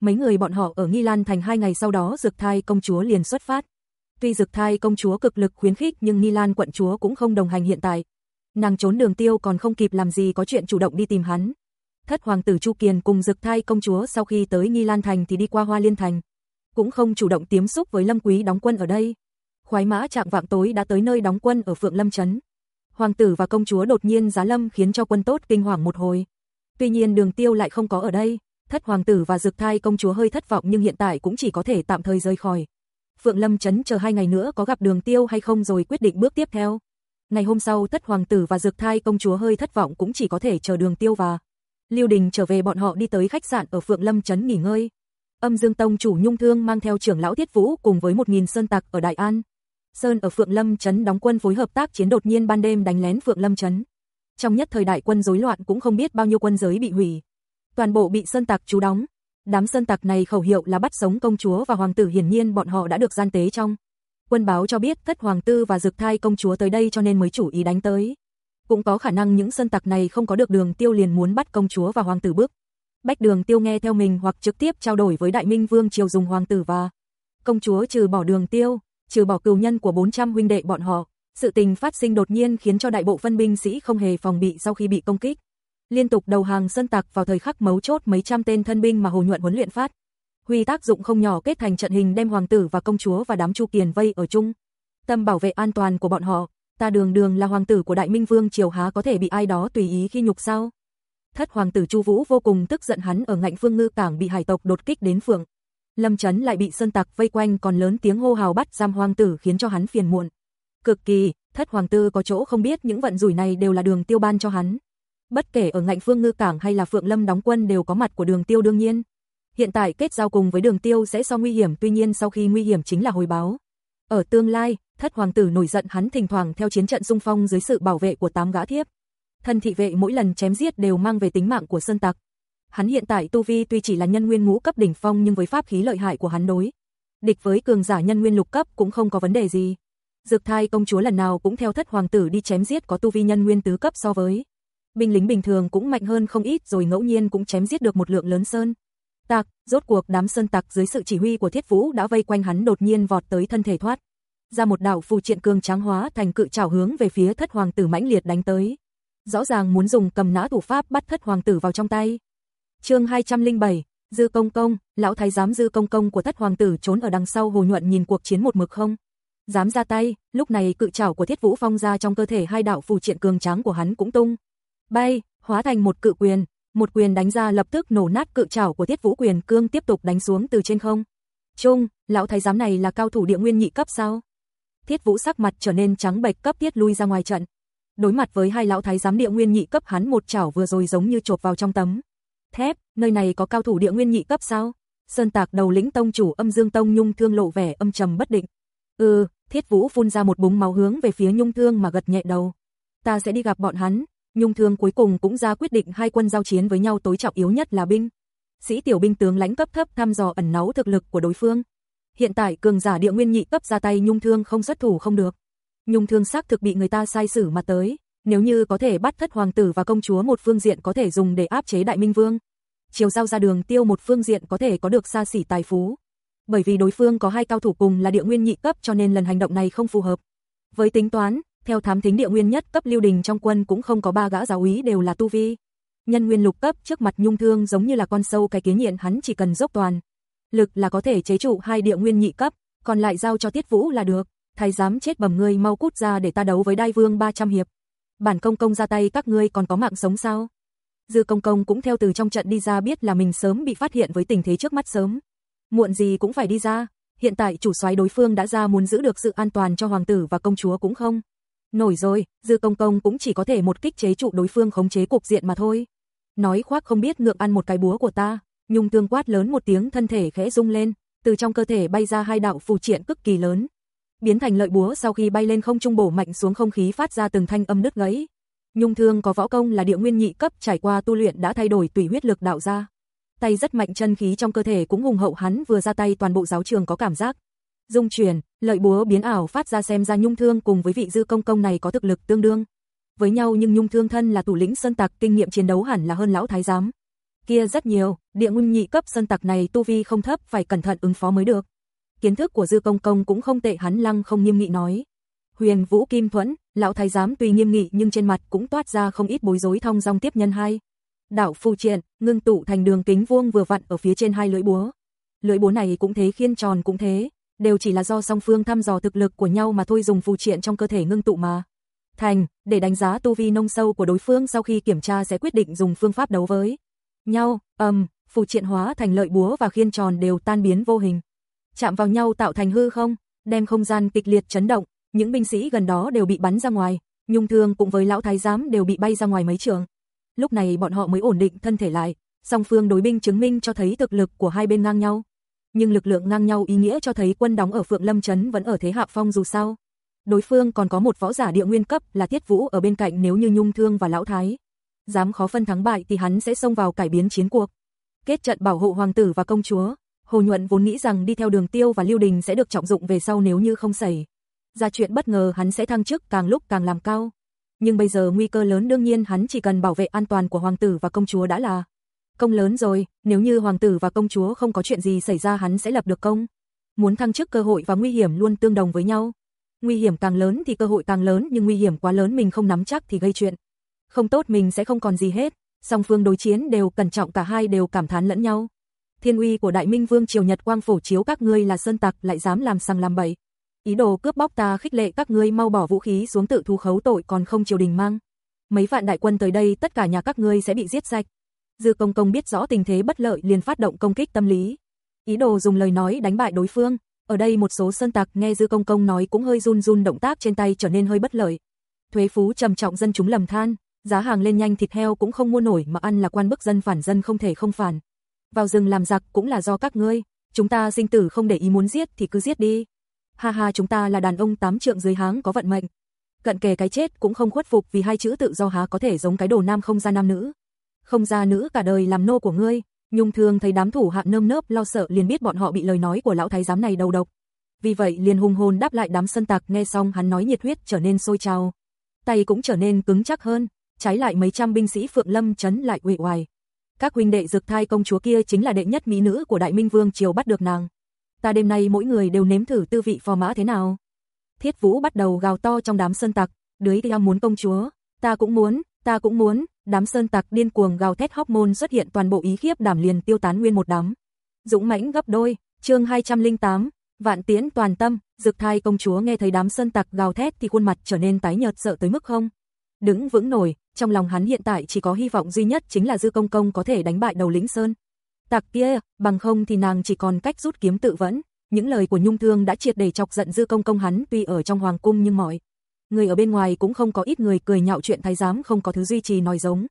Speaker 1: Mấy người bọn họ ở Nghi Lan Thành hai ngày sau đó dực thai công chúa liền xuất phát. Tuy dực thai công chúa cực lực khuyến khích nhưng Nghi Lan quận chúa cũng không đồng hành hiện tại. Nàng trốn đường tiêu còn không kịp làm gì có chuyện chủ động đi tìm hắn. Thất hoàng tử Chu Kiền cùng dực thai công chúa sau khi tới Nghi Lan Thành thì đi qua Hoa Liên Thành. Cũng không chủ động tiếm xúc với Lâm Quý đóng quân ở đây. Khoái mã trạng vạng tối đã tới nơi đóng quân ở Phượng Lâm Trấn hoàng tử và công chúa đột nhiên giá lâm khiến cho quân tốt kinh hoàng một hồi. Tuy nhiên đường tiêu lại không có ở đây, thất hoàng tử và dực thai công chúa hơi thất vọng nhưng hiện tại cũng chỉ có thể tạm thời rời khỏi. Phượng Lâm Trấn chờ hai ngày nữa có gặp đường tiêu hay không rồi quyết định bước tiếp theo. Ngày hôm sau thất hoàng tử và dược thai công chúa hơi thất vọng cũng chỉ có thể chờ đường tiêu và. Lưu Đình trở về bọn họ đi tới khách sạn ở Phượng Lâm Trấn nghỉ ngơi. Âm Dương Tông chủ Nhung Thương mang theo trưởng lão Thiết Vũ cùng với một nghìn sơn tặc ở Đại An. Sơn ở Phượng Lâm Trấn đóng quân phối hợp tác chiến đột nhiên ban đêm đánh lén Phượng Lâm Trấn. Trong nhất thời đại quân rối loạn cũng không biết bao nhiêu quân giới bị hủy. Toàn bộ bị Sơn Tạc trú đóng. Đám Sơn Tạc này khẩu hiệu là bắt sống công chúa và hoàng tử hiển nhiên bọn họ đã được gian tế trong. Quân báo cho biết thất hoàng tư và dực thai công chúa tới đây cho nên mới chủ ý đánh tới. Cũng có khả năng những Sơn Tạc này không có được đường tiêu liền muốn bắt công chúa và hoàng tử bước. Bách đường tiêu nghe theo mình hoặc trực tiếp trao đổi với đại minh vương triều dùng hoàng tử và công chúa trừ bỏ đường tiêu trừ bỏ cừu nhân của 400 huynh đệ bọn họ. Sự tình phát sinh đột nhiên khiến cho đại bộ phân binh sĩ không hề phòng bị sau khi bị công kích. Liên tục đầu hàng sơn tặc vào thời khắc mấu chốt mấy trăm tên thân binh mà Hồ Nhuận huấn luyện phát. Huy tác dụng không nhỏ kết thành trận hình đem hoàng tử và công chúa và đám chu kiền vây ở chung. Tâm bảo vệ an toàn của bọn họ, ta đường đường là hoàng tử của Đại Minh Vương Triều Há có thể bị ai đó tùy ý khi nhục sao? Thất hoàng tử Chu Vũ vô cùng tức giận hắn ở ngạnh phương ngư cảng bị hải tộc đột kích đến phượng, Lâm Chấn lại bị sơn tặc vây quanh còn lớn tiếng hô hào bắt giam hoàng tử khiến cho hắn phiền muộn. Cực kỳ, thất hoàng tư có chỗ không biết những vận rủi này đều là đường tiêu ban cho hắn. Bất kể ở ngạnh phương ngư cảng hay là phượng lâm đóng quân đều có mặt của đường tiêu đương nhiên. Hiện tại kết giao cùng với đường tiêu sẽ so nguy hiểm tuy nhiên sau khi nguy hiểm chính là hồi báo. Ở tương lai, thất hoàng tử nổi giận hắn thỉnh thoảng theo chiến trận xung phong dưới sự bảo vệ của tám gã thiếp. Thân thị vệ mỗi lần chém giết đều mang về tính mạng của sơn tặc. Hắn hiện tại tu vi tuy chỉ là nhân nguyên ngũ cấp đỉnh phong nhưng với pháp khí lợi hại của hắn đối, địch với cường giả nhân nguyên lục cấp cũng không có vấn đề gì. Dược thai công chúa lần nào cũng theo thất hoàng tử đi chém giết có tu vi nhân nguyên tứ cấp so với binh lính bình thường cũng mạnh hơn không ít rồi ngẫu nhiên cũng chém giết được một lượng lớn sơn. Tạc, rốt cuộc đám sơn tặc dưới sự chỉ huy của Thiết Vũ đã vây quanh hắn đột nhiên vọt tới thân thể thoát. Ra một đạo phù triện cương tráng hóa thành cự trảo hướng về phía thất hoàng tử mãnh liệt đánh tới. Rõ ràng muốn dùng cầm nã thủ pháp bắt thất hoàng tử vào trong tay chương 207, Dư Công Công, lão thái giám Dư Công Công của thất hoàng tử trốn ở đằng sau Hồ Nhuận nhìn cuộc chiến một mực không. Dám ra tay, lúc này cự trảo của Thiết Vũ Phong ra trong cơ thể hai đạo phù triện cường tráng của hắn cũng tung. Bay, hóa thành một cự quyền, một quyền đánh ra lập tức nổ nát cự trảo của Thiết Vũ quyền cương tiếp tục đánh xuống từ trên không. Trung, lão thái giám này là cao thủ địa nguyên nhị cấp sao? Thiết Vũ sắc mặt trở nên trắng bệch cấp tiết lui ra ngoài trận. Đối mặt với hai lão thái giám địa nguyên nhị cấp hắn một chảo vừa rồi giống như chộp vào trong tấm. Thép, nơi này có cao thủ địa nguyên nhị cấp sao? Sơn Tạc đầu lĩnh tông chủ Âm Dương Tông Nhung Thương lộ vẻ âm trầm bất định. Ừ, Thiết Vũ phun ra một búng máu hướng về phía Nhung Thương mà gật nhẹ đầu. Ta sẽ đi gặp bọn hắn. Nhung Thương cuối cùng cũng ra quyết định hai quân giao chiến với nhau tối trọng yếu nhất là binh. Sĩ tiểu binh tướng lãnh cấp thấp thăm dò ẩn náu thực lực của đối phương. Hiện tại cường giả địa nguyên nhị cấp ra tay Nhung Thương không xuất thủ không được. Nhung Thương xác thực bị người ta sai xử mà tới, nếu như có thể bắt thất hoàng tử và công chúa một phương diện có thể dùng để áp chế đại minh vương. Chiều giao ra đường tiêu một phương diện có thể có được xa xỉ tài phú. Bởi vì đối phương có hai cao thủ cùng là địa nguyên nhị cấp cho nên lần hành động này không phù hợp. Với tính toán, theo thám thính địa nguyên nhất cấp lưu đình trong quân cũng không có ba gã giáo úy đều là tu vi. Nhân nguyên lục cấp trước mặt nhung thương giống như là con sâu cái kiến nhện hắn chỉ cần dốc toàn. Lực là có thể chế trụ hai địa nguyên nhị cấp, còn lại giao cho tiết vũ là được. Thái giám chết bầm ngươi mau cút ra để ta đấu với đai vương 300 hiệp bản công công ra tay các ngươi còn có mạng sống sao? Dư công công cũng theo từ trong trận đi ra biết là mình sớm bị phát hiện với tình thế trước mắt sớm. Muộn gì cũng phải đi ra, hiện tại chủ soái đối phương đã ra muốn giữ được sự an toàn cho hoàng tử và công chúa cũng không. Nổi rồi, dư công công cũng chỉ có thể một kích chế trụ đối phương khống chế cục diện mà thôi. Nói khoác không biết ngượng ăn một cái búa của ta, nhung tương quát lớn một tiếng thân thể khẽ rung lên, từ trong cơ thể bay ra hai đạo phù triện cực kỳ lớn, biến thành lợi búa sau khi bay lên không trung bổ mạnh xuống không khí phát ra từng thanh âm đứt gãy. Nhung Thương có võ công là địa nguyên nhị cấp, trải qua tu luyện đã thay đổi tùy huyết lực đạo ra. Tay rất mạnh chân khí trong cơ thể cũng hùng hậu hắn vừa ra tay toàn bộ giáo trường có cảm giác. Dung chuyển, lợi búa biến ảo phát ra xem ra Nhung Thương cùng với vị dư công công này có thực lực tương đương. Với nhau nhưng Nhung Thương thân là thủ lĩnh sơn tặc, kinh nghiệm chiến đấu hẳn là hơn lão thái giám. Kia rất nhiều, địa nguyên nhị cấp sơn tặc này tu vi không thấp, phải cẩn thận ứng phó mới được kiến thức của Dư Công Công cũng không tệ hắn lăng không nghiêm nghị nói. Huyền Vũ Kim Thuẫn, lão thái giám tuy nghiêm nghị nhưng trên mặt cũng toát ra không ít bối rối thong dong tiếp nhân hai. Đảo phù triện, ngưng tụ thành đường kính vuông vừa vặn ở phía trên hai lưỡi búa. Lưỡi búa này cũng thế khiên tròn cũng thế, đều chỉ là do song phương thăm dò thực lực của nhau mà thôi dùng phù triện trong cơ thể ngưng tụ mà. Thành, để đánh giá tu vi nông sâu của đối phương sau khi kiểm tra sẽ quyết định dùng phương pháp đấu với nhau, ầm, um, phù triện hóa thành lợi búa và khiên tròn đều tan biến vô hình chạm vào nhau tạo thành hư không, đem không gian kịch liệt chấn động, những binh sĩ gần đó đều bị bắn ra ngoài, Nhung Thương cùng với lão thái giám đều bị bay ra ngoài mấy trường. Lúc này bọn họ mới ổn định thân thể lại, song phương đối binh chứng minh cho thấy thực lực của hai bên ngang nhau. Nhưng lực lượng ngang nhau ý nghĩa cho thấy quân đóng ở Phượng Lâm trấn vẫn ở thế hạ phong dù sao. Đối phương còn có một võ giả địa nguyên cấp là Tiết Vũ ở bên cạnh nếu như Nhung Thương và lão thái dám khó phân thắng bại thì hắn sẽ xông vào cải biến chiến cuộc. Kết trận bảo hộ hoàng tử và công chúa, Hồ Nhuận vốn nghĩ rằng đi theo đường tiêu và Lưu Đình sẽ được trọng dụng về sau nếu như không xảy. Ra chuyện bất ngờ hắn sẽ thăng chức càng lúc càng làm cao. Nhưng bây giờ nguy cơ lớn đương nhiên hắn chỉ cần bảo vệ an toàn của hoàng tử và công chúa đã là công lớn rồi, nếu như hoàng tử và công chúa không có chuyện gì xảy ra hắn sẽ lập được công. Muốn thăng chức cơ hội và nguy hiểm luôn tương đồng với nhau. Nguy hiểm càng lớn thì cơ hội càng lớn nhưng nguy hiểm quá lớn mình không nắm chắc thì gây chuyện. Không tốt mình sẽ không còn gì hết, song phương đối chiến đều cẩn trọng cả hai đều cảm thán lẫn nhau thiên uy của Đại Minh Vương triều Nhật Quang phổ chiếu các ngươi là sơn tặc lại dám làm sằng làm bậy. Ý đồ cướp bóc ta khích lệ các ngươi mau bỏ vũ khí xuống tự thu khấu tội còn không triều đình mang. Mấy vạn đại quân tới đây tất cả nhà các ngươi sẽ bị giết sạch. Dư Công Công biết rõ tình thế bất lợi liền phát động công kích tâm lý. Ý đồ dùng lời nói đánh bại đối phương. Ở đây một số sơn tặc nghe Dư Công Công nói cũng hơi run run động tác trên tay trở nên hơi bất lợi. Thuế phú trầm trọng dân chúng lầm than, giá hàng lên nhanh thịt heo cũng không mua nổi mà ăn là quan bức dân phản dân không thể không phản vào rừng làm giặc cũng là do các ngươi, chúng ta sinh tử không để ý muốn giết thì cứ giết đi. Ha ha chúng ta là đàn ông tám trượng dưới háng có vận mệnh. Cận kề cái chết cũng không khuất phục vì hai chữ tự do há có thể giống cái đồ nam không ra nam nữ. Không ra nữ cả đời làm nô của ngươi, nhung thương thấy đám thủ hạ nơm nớp lo sợ liền biết bọn họ bị lời nói của lão thái giám này đầu độc. Vì vậy liền hùng hồn đáp lại đám sân tạc nghe xong hắn nói nhiệt huyết trở nên sôi trào. Tay cũng trở nên cứng chắc hơn, trái lại mấy trăm binh sĩ Phượng Lâm chấn lại uể oải các huynh đệ dược thai công chúa kia chính là đệ nhất mỹ nữ của Đại Minh Vương triều bắt được nàng. Ta đêm nay mỗi người đều nếm thử tư vị phò mã thế nào. Thiết Vũ bắt đầu gào to trong đám sơn tặc, đưới kia muốn công chúa, ta cũng muốn, ta cũng muốn, đám sơn tặc điên cuồng gào thét hóc môn xuất hiện toàn bộ ý khiếp đảm liền tiêu tán nguyên một đám. Dũng mãnh gấp đôi, chương 208, vạn tiến toàn tâm, dược thai công chúa nghe thấy đám sơn tặc gào thét thì khuôn mặt trở nên tái nhợt sợ tới mức không đứng vững nổi, trong lòng hắn hiện tại chỉ có hy vọng duy nhất chính là Dư Công Công có thể đánh bại đầu lĩnh Sơn. Tạc kia, bằng không thì nàng chỉ còn cách rút kiếm tự vẫn. Những lời của Nhung Thương đã triệt để chọc giận Dư Công Công hắn tuy ở trong hoàng cung nhưng mọi người ở bên ngoài cũng không có ít người cười nhạo chuyện thái giám không có thứ duy trì nói giống.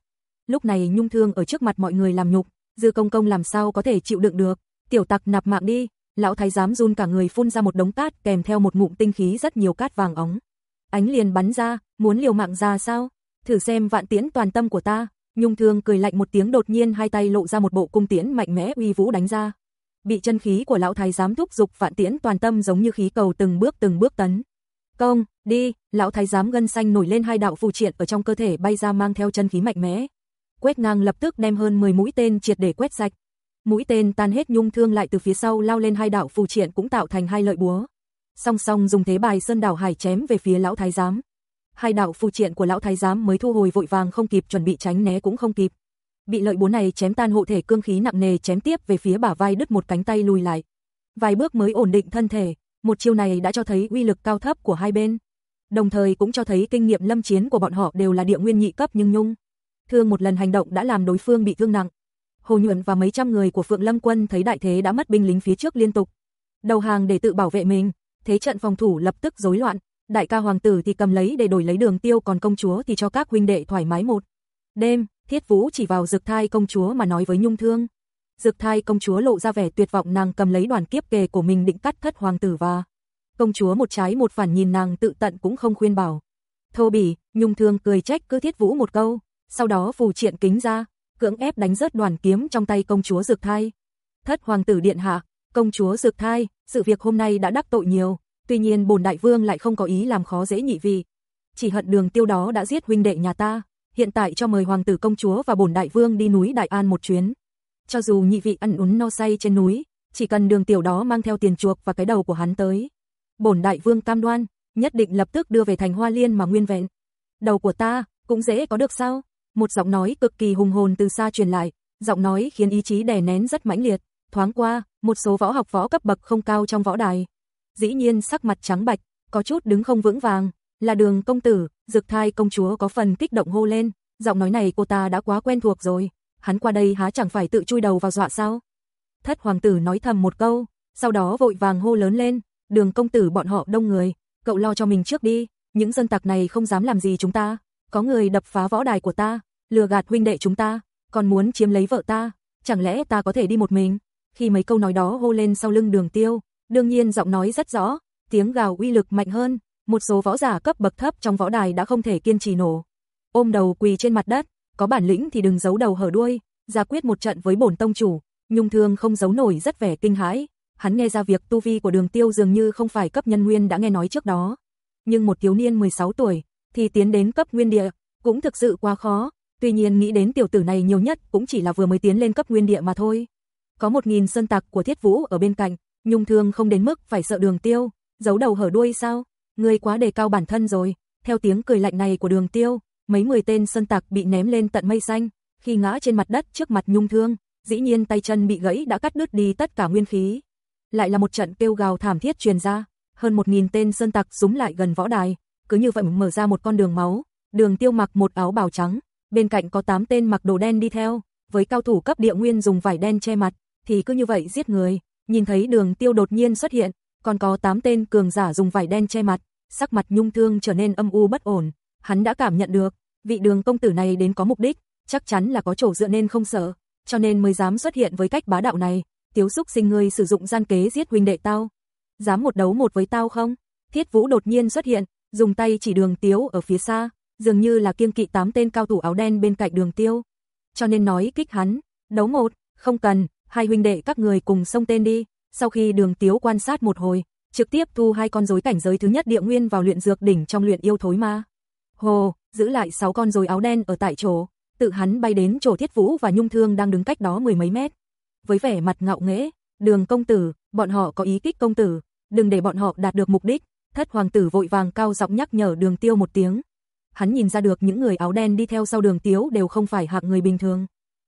Speaker 1: Lúc này Nhung Thương ở trước mặt mọi người làm nhục, Dư Công Công làm sao có thể chịu đựng được, tiểu tặc nạp mạng đi, lão thái giám run cả người phun ra một đống cát kèm theo một ngụm tinh khí rất nhiều cát vàng óng ánh liền bắn ra, muốn liều mạng ra sao? Thử xem vạn tiễn toàn tâm của ta. Nhung Thương cười lạnh một tiếng đột nhiên hai tay lộ ra một bộ cung tiễn mạnh mẽ uy vũ đánh ra. Bị chân khí của lão thái giám thúc dục vạn tiễn toàn tâm giống như khí cầu từng bước từng bước tấn. Công, đi, lão thái giám gân xanh nổi lên hai đạo phù triện ở trong cơ thể bay ra mang theo chân khí mạnh mẽ. Quét ngang lập tức đem hơn 10 mũi tên triệt để quét sạch. Mũi tên tan hết nhung thương lại từ phía sau lao lên hai đạo phù triện cũng tạo thành hai lợi búa song song dùng thế bài sơn đảo hải chém về phía lão thái giám. Hai đạo phù triện của lão thái giám mới thu hồi vội vàng không kịp chuẩn bị tránh né cũng không kịp. Bị lợi búa này chém tan hộ thể cương khí nặng nề chém tiếp về phía bả vai đứt một cánh tay lùi lại. Vài bước mới ổn định thân thể, một chiêu này đã cho thấy uy lực cao thấp của hai bên. Đồng thời cũng cho thấy kinh nghiệm lâm chiến của bọn họ đều là địa nguyên nhị cấp nhưng nhung. Thương một lần hành động đã làm đối phương bị thương nặng. Hồ Nhuận và mấy trăm người của Phượng Lâm Quân thấy đại thế đã mất binh lính phía trước liên tục. Đầu hàng để tự bảo vệ mình, thế trận phòng thủ lập tức rối loạn, đại ca hoàng tử thì cầm lấy để đổi lấy đường tiêu còn công chúa thì cho các huynh đệ thoải mái một. Đêm, Thiết Vũ chỉ vào dược thai công chúa mà nói với Nhung Thương. Dược thai công chúa lộ ra vẻ tuyệt vọng nàng cầm lấy đoàn kiếp kề của mình định cắt thất hoàng tử và. Công chúa một trái một phản nhìn nàng tự tận cũng không khuyên bảo. Thô bỉ, Nhung Thương cười trách cứ Thiết Vũ một câu, sau đó phù triện kính ra, cưỡng ép đánh rớt đoàn kiếm trong tay công chúa dược thai. Thất hoàng tử điện hạ, công chúa dược thai, sự việc hôm nay đã đắc tội nhiều, tuy nhiên bổn đại vương lại không có ý làm khó dễ nhị vị. Chỉ hận đường tiêu đó đã giết huynh đệ nhà ta, hiện tại cho mời hoàng tử công chúa và bổn đại vương đi núi Đại An một chuyến. Cho dù nhị vị ăn uống no say trên núi, chỉ cần đường tiểu đó mang theo tiền chuộc và cái đầu của hắn tới. Bổn đại vương tam đoan, nhất định lập tức đưa về thành hoa liên mà nguyên vẹn. Đầu của ta, cũng dễ có được sao? Một giọng nói cực kỳ hùng hồn từ xa truyền lại, giọng nói khiến ý chí đè nén rất mãnh liệt thoáng qua, một số võ học võ cấp bậc không cao trong võ đài. Dĩ nhiên sắc mặt trắng bạch, có chút đứng không vững vàng, là đường công tử, dực thai công chúa có phần kích động hô lên, giọng nói này cô ta đã quá quen thuộc rồi, hắn qua đây há chẳng phải tự chui đầu vào dọa sao. Thất hoàng tử nói thầm một câu, sau đó vội vàng hô lớn lên, đường công tử bọn họ đông người, cậu lo cho mình trước đi, những dân tặc này không dám làm gì chúng ta, có người đập phá võ đài của ta, lừa gạt huynh đệ chúng ta, còn muốn chiếm lấy vợ ta, chẳng lẽ ta có thể đi một mình khi mấy câu nói đó hô lên sau lưng đường tiêu, đương nhiên giọng nói rất rõ, tiếng gào uy lực mạnh hơn, một số võ giả cấp bậc thấp trong võ đài đã không thể kiên trì nổ. Ôm đầu quỳ trên mặt đất, có bản lĩnh thì đừng giấu đầu hở đuôi, ra quyết một trận với bổn tông chủ, nhung thương không giấu nổi rất vẻ kinh hãi. Hắn nghe ra việc tu vi của đường tiêu dường như không phải cấp nhân nguyên đã nghe nói trước đó. Nhưng một thiếu niên 16 tuổi, thì tiến đến cấp nguyên địa, cũng thực sự quá khó. Tuy nhiên nghĩ đến tiểu tử này nhiều nhất cũng chỉ là vừa mới tiến lên cấp nguyên địa mà thôi có một nghìn sơn tặc của Thiết Vũ ở bên cạnh, Nhung Thương không đến mức phải sợ Đường Tiêu, giấu đầu hở đuôi sao? người quá đề cao bản thân rồi. Theo tiếng cười lạnh này của Đường Tiêu, mấy mười tên sơn tặc bị ném lên tận mây xanh, khi ngã trên mặt đất trước mặt Nhung Thương, dĩ nhiên tay chân bị gãy đã cắt đứt đi tất cả nguyên khí. Lại là một trận kêu gào thảm thiết truyền ra, hơn một nghìn tên sơn tặc súng lại gần võ đài, cứ như vậy mở ra một con đường máu. Đường Tiêu mặc một áo bào trắng, bên cạnh có 8 tên mặc đồ đen đi theo, với cao thủ cấp địa nguyên dùng vải đen che mặt, thì cứ như vậy giết người. Nhìn thấy đường tiêu đột nhiên xuất hiện, còn có 8 tên cường giả dùng vải đen che mặt, sắc mặt nhung thương trở nên âm u bất ổn. Hắn đã cảm nhận được, vị đường công tử này đến có mục đích, chắc chắn là có chỗ dựa nên không sợ, cho nên mới dám xuất hiện với cách bá đạo này. Tiếu xúc sinh người sử dụng gian kế giết huynh đệ tao. Dám một đấu một với tao không? Thiết vũ đột nhiên xuất hiện, dùng tay chỉ đường tiếu ở phía xa, dường như là kiêng kỵ tám tên cao thủ áo đen bên cạnh đường tiêu. Cho nên nói kích hắn, đấu một, không cần, hai huynh đệ các người cùng sông tên đi. Sau khi đường tiếu quan sát một hồi, trực tiếp thu hai con rối cảnh giới thứ nhất địa nguyên vào luyện dược đỉnh trong luyện yêu thối ma. Hồ, giữ lại sáu con rối áo đen ở tại chỗ, tự hắn bay đến chỗ thiết vũ và nhung thương đang đứng cách đó mười mấy mét. Với vẻ mặt ngạo nghễ, đường công tử, bọn họ có ý kích công tử, đừng để bọn họ đạt được mục đích. Thất hoàng tử vội vàng cao giọng nhắc nhở đường tiêu một tiếng. Hắn nhìn ra được những người áo đen đi theo sau đường tiếu đều không phải hạng người bình thường.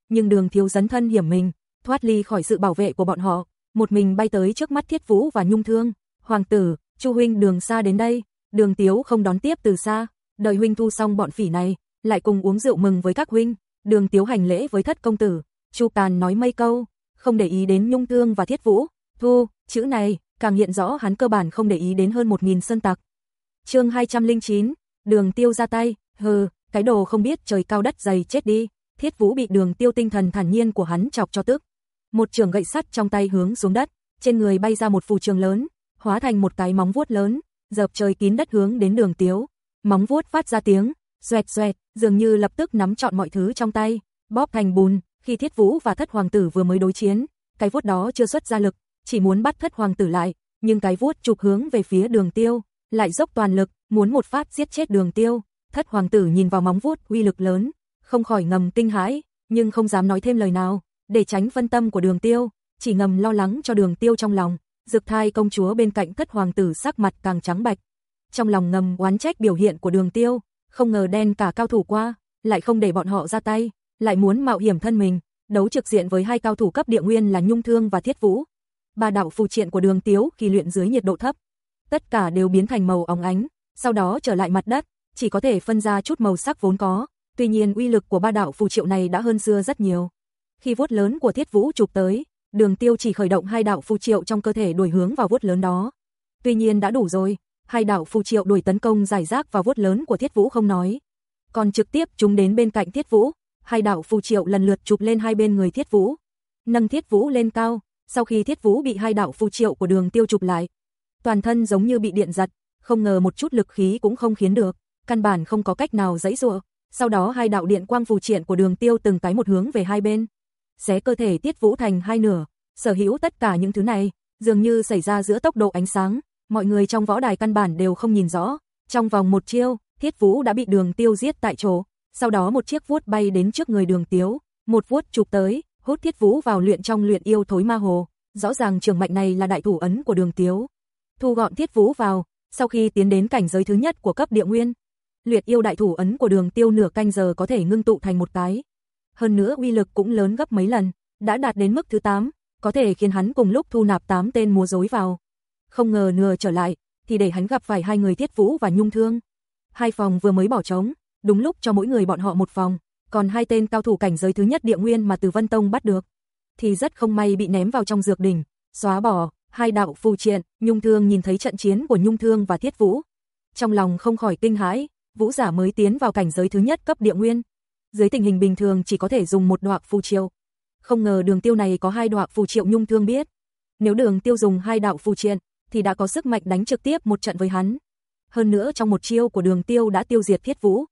Speaker 1: Nhưng đường thiếu dấn thân hiểm mình, thoát ly khỏi sự bảo vệ của bọn họ, một mình bay tới trước mắt Thiết Vũ và Nhung Thương. "Hoàng tử, Chu huynh đường xa đến đây." Đường Tiếu không đón tiếp từ xa, đợi huynh thu xong bọn phỉ này, lại cùng uống rượu mừng với các huynh. Đường Tiếu hành lễ với thất công tử, Chu Càn nói mây câu, không để ý đến Nhung Thương và Thiết Vũ. Thu, chữ này càng hiện rõ hắn cơ bản không để ý đến hơn 1000 sơn tặc. Chương 209, Đường Tiêu ra tay, hừ, cái đồ không biết trời cao đất dày chết đi. Thiết Vũ bị Đường Tiêu tinh thần thản nhiên của hắn chọc cho tức, một trường gậy sắt trong tay hướng xuống đất, trên người bay ra một phù trường lớn, hóa thành một cái móng vuốt lớn, dập trời kín đất hướng đến đường tiếu. Móng vuốt phát ra tiếng, xoẹt xoẹt, dường như lập tức nắm trọn mọi thứ trong tay, bóp thành bùn, khi thiết vũ và thất hoàng tử vừa mới đối chiến, cái vuốt đó chưa xuất ra lực, chỉ muốn bắt thất hoàng tử lại, nhưng cái vuốt chụp hướng về phía đường tiêu, lại dốc toàn lực, muốn một phát giết chết đường tiêu. Thất hoàng tử nhìn vào móng vuốt uy lực lớn, không khỏi ngầm kinh hãi, nhưng không dám nói thêm lời nào để tránh phân tâm của đường tiêu, chỉ ngầm lo lắng cho đường tiêu trong lòng, dược thai công chúa bên cạnh thất hoàng tử sắc mặt càng trắng bạch. Trong lòng ngầm oán trách biểu hiện của đường tiêu, không ngờ đen cả cao thủ qua, lại không để bọn họ ra tay, lại muốn mạo hiểm thân mình, đấu trực diện với hai cao thủ cấp địa nguyên là Nhung Thương và Thiết Vũ. Ba đạo phù triện của đường tiếu khi luyện dưới nhiệt độ thấp, tất cả đều biến thành màu óng ánh, sau đó trở lại mặt đất, chỉ có thể phân ra chút màu sắc vốn có, tuy nhiên uy lực của ba đạo phù triệu này đã hơn xưa rất nhiều. Khi vuốt lớn của Thiết Vũ chụp tới, Đường Tiêu chỉ khởi động hai đạo phù triệu trong cơ thể đuổi hướng vào vuốt lớn đó. Tuy nhiên đã đủ rồi, hai đạo phù triệu đuổi tấn công giải rác vào vuốt lớn của Thiết Vũ không nói, còn trực tiếp chúng đến bên cạnh Thiết Vũ, hai đạo phù triệu lần lượt chụp lên hai bên người Thiết Vũ, nâng Thiết Vũ lên cao, sau khi Thiết Vũ bị hai đạo phù triệu của Đường Tiêu chụp lại, toàn thân giống như bị điện giật, không ngờ một chút lực khí cũng không khiến được, căn bản không có cách nào giãy giụa. Sau đó hai đạo điện quang phù triển của Đường Tiêu từng cái một hướng về hai bên xé cơ thể Tiết Vũ thành hai nửa. Sở hữu tất cả những thứ này, dường như xảy ra giữa tốc độ ánh sáng, mọi người trong võ đài căn bản đều không nhìn rõ. Trong vòng một chiêu, Thiết Vũ đã bị Đường Tiêu giết tại chỗ, sau đó một chiếc vuốt bay đến trước người Đường Tiếu, một vuốt chụp tới, hút Thiết Vũ vào luyện trong luyện yêu thối ma hồ, rõ ràng trường mạnh này là đại thủ ấn của Đường Tiếu. Thu gọn Thiết Vũ vào, sau khi tiến đến cảnh giới thứ nhất của cấp địa nguyên, luyện yêu đại thủ ấn của Đường Tiêu nửa canh giờ có thể ngưng tụ thành một cái, hơn nữa uy lực cũng lớn gấp mấy lần, đã đạt đến mức thứ 8, có thể khiến hắn cùng lúc thu nạp 8 tên múa dối vào. Không ngờ nửa trở lại, thì để hắn gặp phải hai người Thiết Vũ và Nhung Thương. Hai phòng vừa mới bỏ trống, đúng lúc cho mỗi người bọn họ một phòng, còn hai tên cao thủ cảnh giới thứ nhất địa nguyên mà Từ Vân Tông bắt được, thì rất không may bị ném vào trong dược đỉnh, xóa bỏ, hai đạo phù triện, Nhung Thương nhìn thấy trận chiến của Nhung Thương và Thiết Vũ. Trong lòng không khỏi kinh hãi, Vũ giả mới tiến vào cảnh giới thứ nhất cấp địa nguyên, dưới tình hình bình thường chỉ có thể dùng một đoạn phù triều. Không ngờ đường tiêu này có hai đoạn phù triệu nhung thương biết. Nếu đường tiêu dùng hai đạo phù triện, thì đã có sức mạnh đánh trực tiếp một trận với hắn. Hơn nữa trong một chiêu của đường tiêu đã tiêu diệt thiết vũ.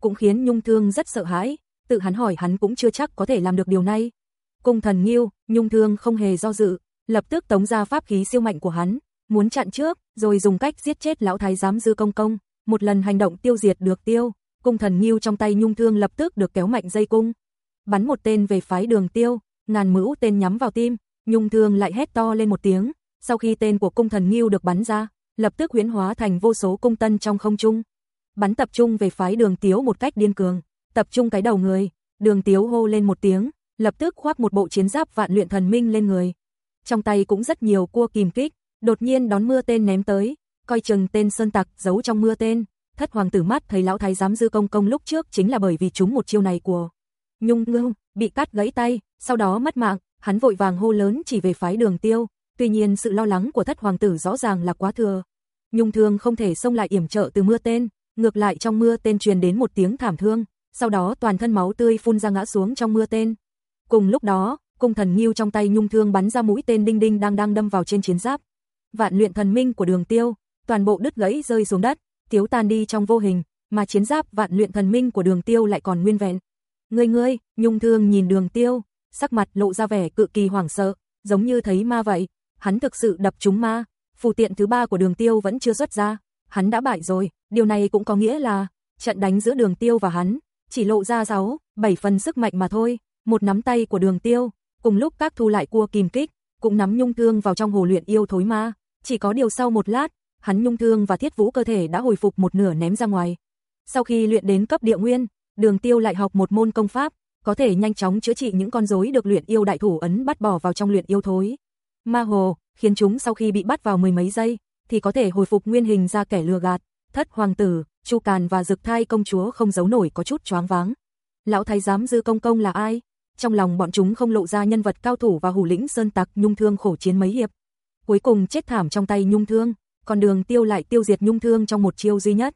Speaker 1: Cũng khiến nhung thương rất sợ hãi, tự hắn hỏi hắn cũng chưa chắc có thể làm được điều này. Cung thần nghiêu, nhung thương không hề do dự, lập tức tống ra pháp khí siêu mạnh của hắn, muốn chặn trước, rồi dùng cách giết chết lão thái giám dư công công, một lần hành động tiêu diệt được tiêu cung thần nghiêu trong tay nhung thương lập tức được kéo mạnh dây cung. Bắn một tên về phái đường tiêu, ngàn mữu tên nhắm vào tim, nhung thương lại hét to lên một tiếng, sau khi tên của cung thần nghiêu được bắn ra, lập tức huyễn hóa thành vô số cung tân trong không trung. Bắn tập trung về phái đường tiếu một cách điên cường, tập trung cái đầu người, đường tiếu hô lên một tiếng, lập tức khoác một bộ chiến giáp vạn luyện thần minh lên người. Trong tay cũng rất nhiều cua kìm kích, đột nhiên đón mưa tên ném tới, coi chừng tên sơn tặc giấu trong mưa tên thất hoàng tử mắt thấy lão thái giám dư công công lúc trước chính là bởi vì chúng một chiêu này của Nhung Ngưng, bị cắt gãy tay, sau đó mất mạng, hắn vội vàng hô lớn chỉ về phái đường tiêu, tuy nhiên sự lo lắng của thất hoàng tử rõ ràng là quá thừa. Nhung thương không thể xông lại yểm trợ từ mưa tên, ngược lại trong mưa tên truyền đến một tiếng thảm thương, sau đó toàn thân máu tươi phun ra ngã xuống trong mưa tên. Cùng lúc đó, cung thần nghiêu trong tay nhung thương bắn ra mũi tên đinh đinh đang đang đâm vào trên chiến giáp. Vạn luyện thần minh của đường tiêu, toàn bộ đứt gãy rơi xuống đất, tiếu tan đi trong vô hình, mà chiến giáp vạn luyện thần minh của đường tiêu lại còn nguyên vẹn. Ngươi ngươi, nhung thương nhìn đường tiêu, sắc mặt lộ ra vẻ cực kỳ hoảng sợ, giống như thấy ma vậy, hắn thực sự đập chúng ma, phù tiện thứ ba của đường tiêu vẫn chưa xuất ra, hắn đã bại rồi, điều này cũng có nghĩa là, trận đánh giữa đường tiêu và hắn, chỉ lộ ra 6, 7 phần sức mạnh mà thôi, một nắm tay của đường tiêu, cùng lúc các thu lại cua kìm kích, cũng nắm nhung thương vào trong hồ luyện yêu thối ma, chỉ có điều sau một lát, hắn nhung thương và thiết vũ cơ thể đã hồi phục một nửa ném ra ngoài. Sau khi luyện đến cấp địa nguyên, Đường Tiêu lại học một môn công pháp, có thể nhanh chóng chữa trị những con rối được luyện yêu đại thủ ấn bắt bỏ vào trong luyện yêu thối. Ma hồ, khiến chúng sau khi bị bắt vào mười mấy giây, thì có thể hồi phục nguyên hình ra kẻ lừa gạt. Thất hoàng tử, Chu Càn và Dực Thai công chúa không giấu nổi có chút choáng váng. Lão thái giám Dư Công Công là ai? Trong lòng bọn chúng không lộ ra nhân vật cao thủ và hủ lĩnh sơn tặc nhung thương khổ chiến mấy hiệp. Cuối cùng chết thảm trong tay nhung thương còn đường tiêu lại tiêu diệt nhung thương trong một chiêu duy nhất.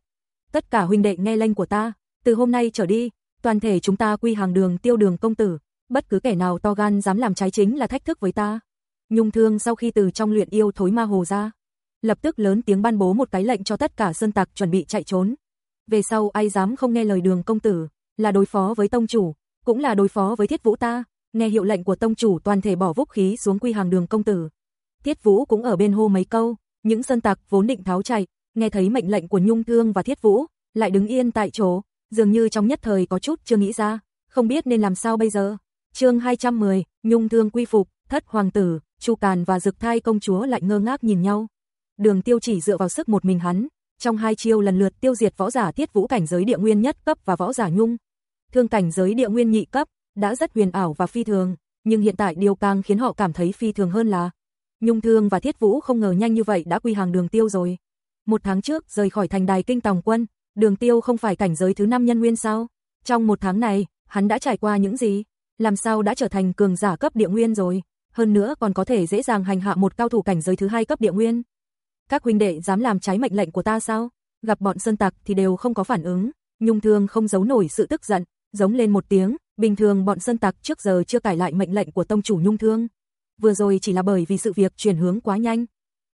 Speaker 1: Tất cả huynh đệ nghe lệnh của ta, từ hôm nay trở đi, toàn thể chúng ta quy hàng đường tiêu đường công tử, bất cứ kẻ nào to gan dám làm trái chính là thách thức với ta. Nhung thương sau khi từ trong luyện yêu thối ma hồ ra, lập tức lớn tiếng ban bố một cái lệnh cho tất cả sơn tặc chuẩn bị chạy trốn. Về sau ai dám không nghe lời đường công tử, là đối phó với tông chủ, cũng là đối phó với thiết vũ ta, nghe hiệu lệnh của tông chủ toàn thể bỏ vũ khí xuống quy hàng đường công tử. Thiết vũ cũng ở bên hô mấy câu, những sơn tặc vốn định tháo chạy, nghe thấy mệnh lệnh của Nhung Thương và Thiết Vũ, lại đứng yên tại chỗ, dường như trong nhất thời có chút chưa nghĩ ra, không biết nên làm sao bây giờ. Chương 210, Nhung Thương quy phục, thất hoàng tử, Chu Càn và Dực Thai công chúa lại ngơ ngác nhìn nhau. Đường Tiêu chỉ dựa vào sức một mình hắn, trong hai chiêu lần lượt tiêu diệt võ giả Thiết Vũ cảnh giới địa nguyên nhất cấp và võ giả Nhung Thương cảnh giới địa nguyên nhị cấp, đã rất huyền ảo và phi thường, nhưng hiện tại điều càng khiến họ cảm thấy phi thường hơn là Nhung Thương và Thiết Vũ không ngờ nhanh như vậy đã quy hàng Đường Tiêu rồi. Một tháng trước, rời khỏi thành đài kinh tòng quân, Đường Tiêu không phải cảnh giới thứ năm nhân nguyên sao? Trong một tháng này, hắn đã trải qua những gì? Làm sao đã trở thành cường giả cấp địa nguyên rồi? Hơn nữa còn có thể dễ dàng hành hạ một cao thủ cảnh giới thứ hai cấp địa nguyên. Các huynh đệ dám làm trái mệnh lệnh của ta sao? Gặp bọn sơn tặc thì đều không có phản ứng. Nhung Thương không giấu nổi sự tức giận, giống lên một tiếng, bình thường bọn sơn tặc trước giờ chưa cải lại mệnh lệnh của tông chủ Nhung Thương vừa rồi chỉ là bởi vì sự việc chuyển hướng quá nhanh.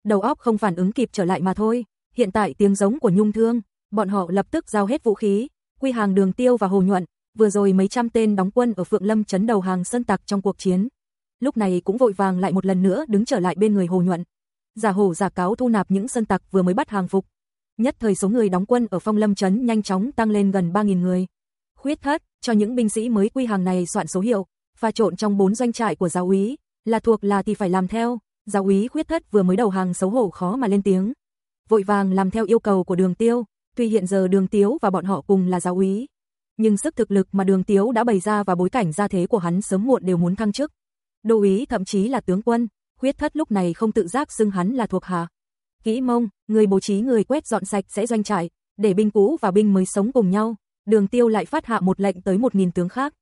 Speaker 1: Đầu óc không phản ứng kịp trở lại mà thôi. Hiện tại tiếng giống của nhung thương, bọn họ lập tức giao hết vũ khí, quy hàng đường tiêu và hồ nhuận, vừa rồi mấy trăm tên đóng quân ở Phượng Lâm chấn đầu hàng sơn tặc trong cuộc chiến. Lúc này cũng vội vàng lại một lần nữa đứng trở lại bên người hồ nhuận. Giả hồ giả cáo thu nạp những sơn tặc vừa mới bắt hàng phục. Nhất thời số người đóng quân ở phong lâm chấn nhanh chóng tăng lên gần 3.000 người. Khuyết thất, cho những binh sĩ mới quy hàng này soạn số hiệu, pha trộn trong bốn doanh trại của giáo úy, là thuộc là thì phải làm theo, giáo úy khuyết thất vừa mới đầu hàng xấu hổ khó mà lên tiếng. Vội vàng làm theo yêu cầu của đường tiêu, tuy hiện giờ đường tiếu và bọn họ cùng là giáo úy. Nhưng sức thực lực mà đường tiếu đã bày ra và bối cảnh gia thế của hắn sớm muộn đều muốn thăng chức. Đô úy thậm chí là tướng quân, khuyết thất lúc này không tự giác xưng hắn là thuộc hạ. Kỹ mông, người bố trí người quét dọn sạch sẽ doanh trại, để binh cũ và binh mới sống cùng nhau. Đường tiêu lại phát hạ một lệnh tới một nghìn tướng khác.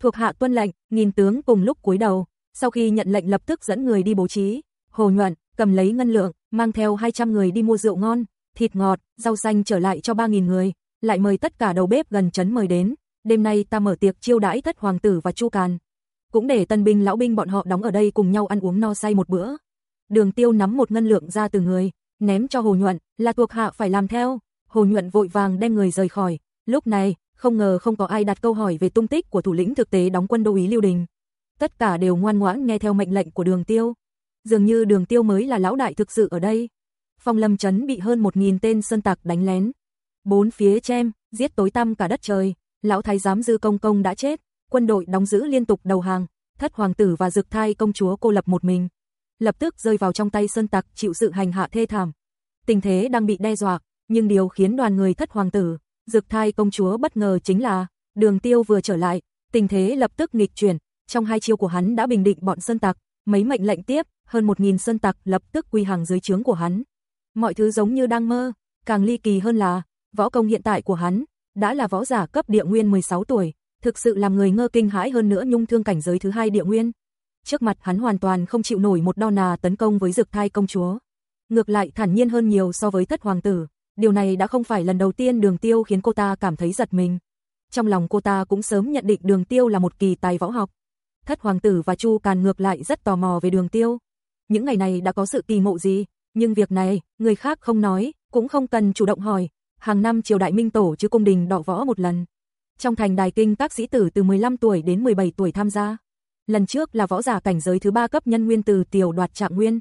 Speaker 1: Thuộc hạ tuân lệnh, nghìn tướng cùng lúc cúi đầu, sau khi nhận lệnh lập tức dẫn người đi bố trí, Hồ Nhuận cầm lấy ngân lượng, mang theo 200 người đi mua rượu ngon, thịt ngọt, rau xanh trở lại cho 3.000 người, lại mời tất cả đầu bếp gần chấn mời đến, đêm nay ta mở tiệc chiêu đãi thất hoàng tử và chu càn. Cũng để tân binh lão binh bọn họ đóng ở đây cùng nhau ăn uống no say một bữa. Đường tiêu nắm một ngân lượng ra từ người, ném cho Hồ Nhuận, là thuộc hạ phải làm theo. Hồ Nhuận vội vàng đem người rời khỏi, lúc này, không ngờ không có ai đặt câu hỏi về tung tích của thủ lĩnh thực tế đóng quân đô ý Lưu Đình tất cả đều ngoan ngoãn nghe theo mệnh lệnh của đường tiêu. Dường như đường tiêu mới là lão đại thực sự ở đây. Phong lâm chấn bị hơn 1.000 tên sơn tặc đánh lén. Bốn phía chem, giết tối tăm cả đất trời, lão thái giám dư công công đã chết, quân đội đóng giữ liên tục đầu hàng, thất hoàng tử và dực thai công chúa cô lập một mình. Lập tức rơi vào trong tay sơn tặc chịu sự hành hạ thê thảm. Tình thế đang bị đe dọa, nhưng điều khiến đoàn người thất hoàng tử, dực thai công chúa bất ngờ chính là, đường tiêu vừa trở lại, tình thế lập tức nghịch chuyển, trong hai chiêu của hắn đã bình định bọn sơn tặc, mấy mệnh lệnh tiếp, hơn 1000 sơn tặc lập tức quy hàng dưới trướng của hắn. Mọi thứ giống như đang mơ, càng ly kỳ hơn là, võ công hiện tại của hắn đã là võ giả cấp địa nguyên 16 tuổi, thực sự làm người ngơ kinh hãi hơn nữa nhung thương cảnh giới thứ hai địa nguyên. Trước mặt hắn hoàn toàn không chịu nổi một đo nà tấn công với Dực Thai công chúa. Ngược lại thản nhiên hơn nhiều so với thất hoàng tử, điều này đã không phải lần đầu tiên Đường Tiêu khiến cô ta cảm thấy giật mình. Trong lòng cô ta cũng sớm nhận định Đường Tiêu là một kỳ tài võ học, thất hoàng tử và Chu Càn ngược lại rất tò mò về đường tiêu. Những ngày này đã có sự kỳ ngộ gì, nhưng việc này, người khác không nói, cũng không cần chủ động hỏi. Hàng năm triều đại minh tổ chứ cung đình đọ võ một lần. Trong thành đài kinh các sĩ tử từ 15 tuổi đến 17 tuổi tham gia. Lần trước là võ giả cảnh giới thứ ba cấp nhân nguyên từ tiểu đoạt trạng nguyên.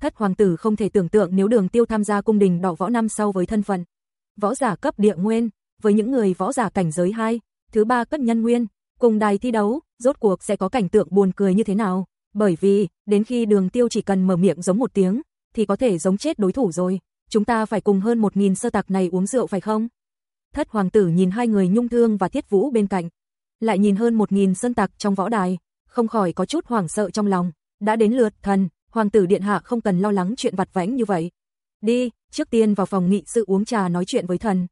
Speaker 1: Thất hoàng tử không thể tưởng tượng nếu đường tiêu tham gia cung đình đọ võ năm sau với thân phận. Võ giả cấp địa nguyên, với những người võ giả cảnh giới 2, thứ ba cấp nhân nguyên, Cùng đài thi đấu, rốt cuộc sẽ có cảnh tượng buồn cười như thế nào? Bởi vì, đến khi đường tiêu chỉ cần mở miệng giống một tiếng, thì có thể giống chết đối thủ rồi. Chúng ta phải cùng hơn một nghìn sơ tạc này uống rượu phải không? Thất hoàng tử nhìn hai người nhung thương và thiết vũ bên cạnh. Lại nhìn hơn một nghìn sơn tạc trong võ đài, không khỏi có chút hoảng sợ trong lòng. Đã đến lượt, thần, hoàng tử điện hạ không cần lo lắng chuyện vặt vãnh như vậy. Đi, trước tiên vào phòng nghị sự uống trà nói chuyện với thần.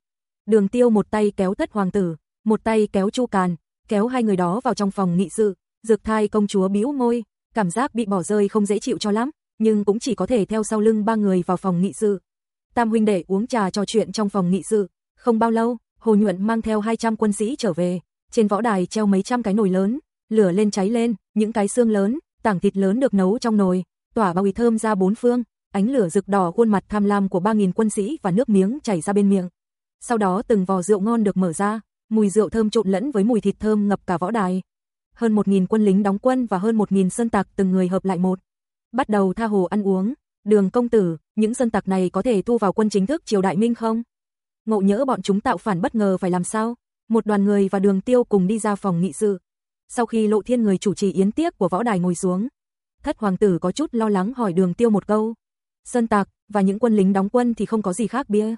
Speaker 1: Đường tiêu một tay kéo thất hoàng tử, một tay kéo chu càn, kéo hai người đó vào trong phòng nghị sự. Dược thai công chúa bĩu môi, cảm giác bị bỏ rơi không dễ chịu cho lắm, nhưng cũng chỉ có thể theo sau lưng ba người vào phòng nghị sự. Tam huynh đệ uống trà trò chuyện trong phòng nghị sự, không bao lâu, Hồ Nhuận mang theo 200 quân sĩ trở về, trên võ đài treo mấy trăm cái nồi lớn, lửa lên cháy lên, những cái xương lớn, tảng thịt lớn được nấu trong nồi, tỏa bao ý thơm ra bốn phương, ánh lửa rực đỏ khuôn mặt tham lam của 3000 quân sĩ và nước miếng chảy ra bên miệng. Sau đó từng vò rượu ngon được mở ra, mùi rượu thơm trộn lẫn với mùi thịt thơm ngập cả võ đài. Hơn 1000 quân lính đóng quân và hơn 1000 sơn tặc từng người hợp lại một, bắt đầu tha hồ ăn uống. Đường công tử, những sơn tặc này có thể thu vào quân chính thức triều đại Minh không? Ngộ nhỡ bọn chúng tạo phản bất ngờ phải làm sao? Một đoàn người và Đường Tiêu cùng đi ra phòng nghị sự. Sau khi Lộ Thiên người chủ trì yến tiệc của võ đài ngồi xuống, Thất hoàng tử có chút lo lắng hỏi Đường Tiêu một câu. Sơn tặc và những quân lính đóng quân thì không có gì khác bia.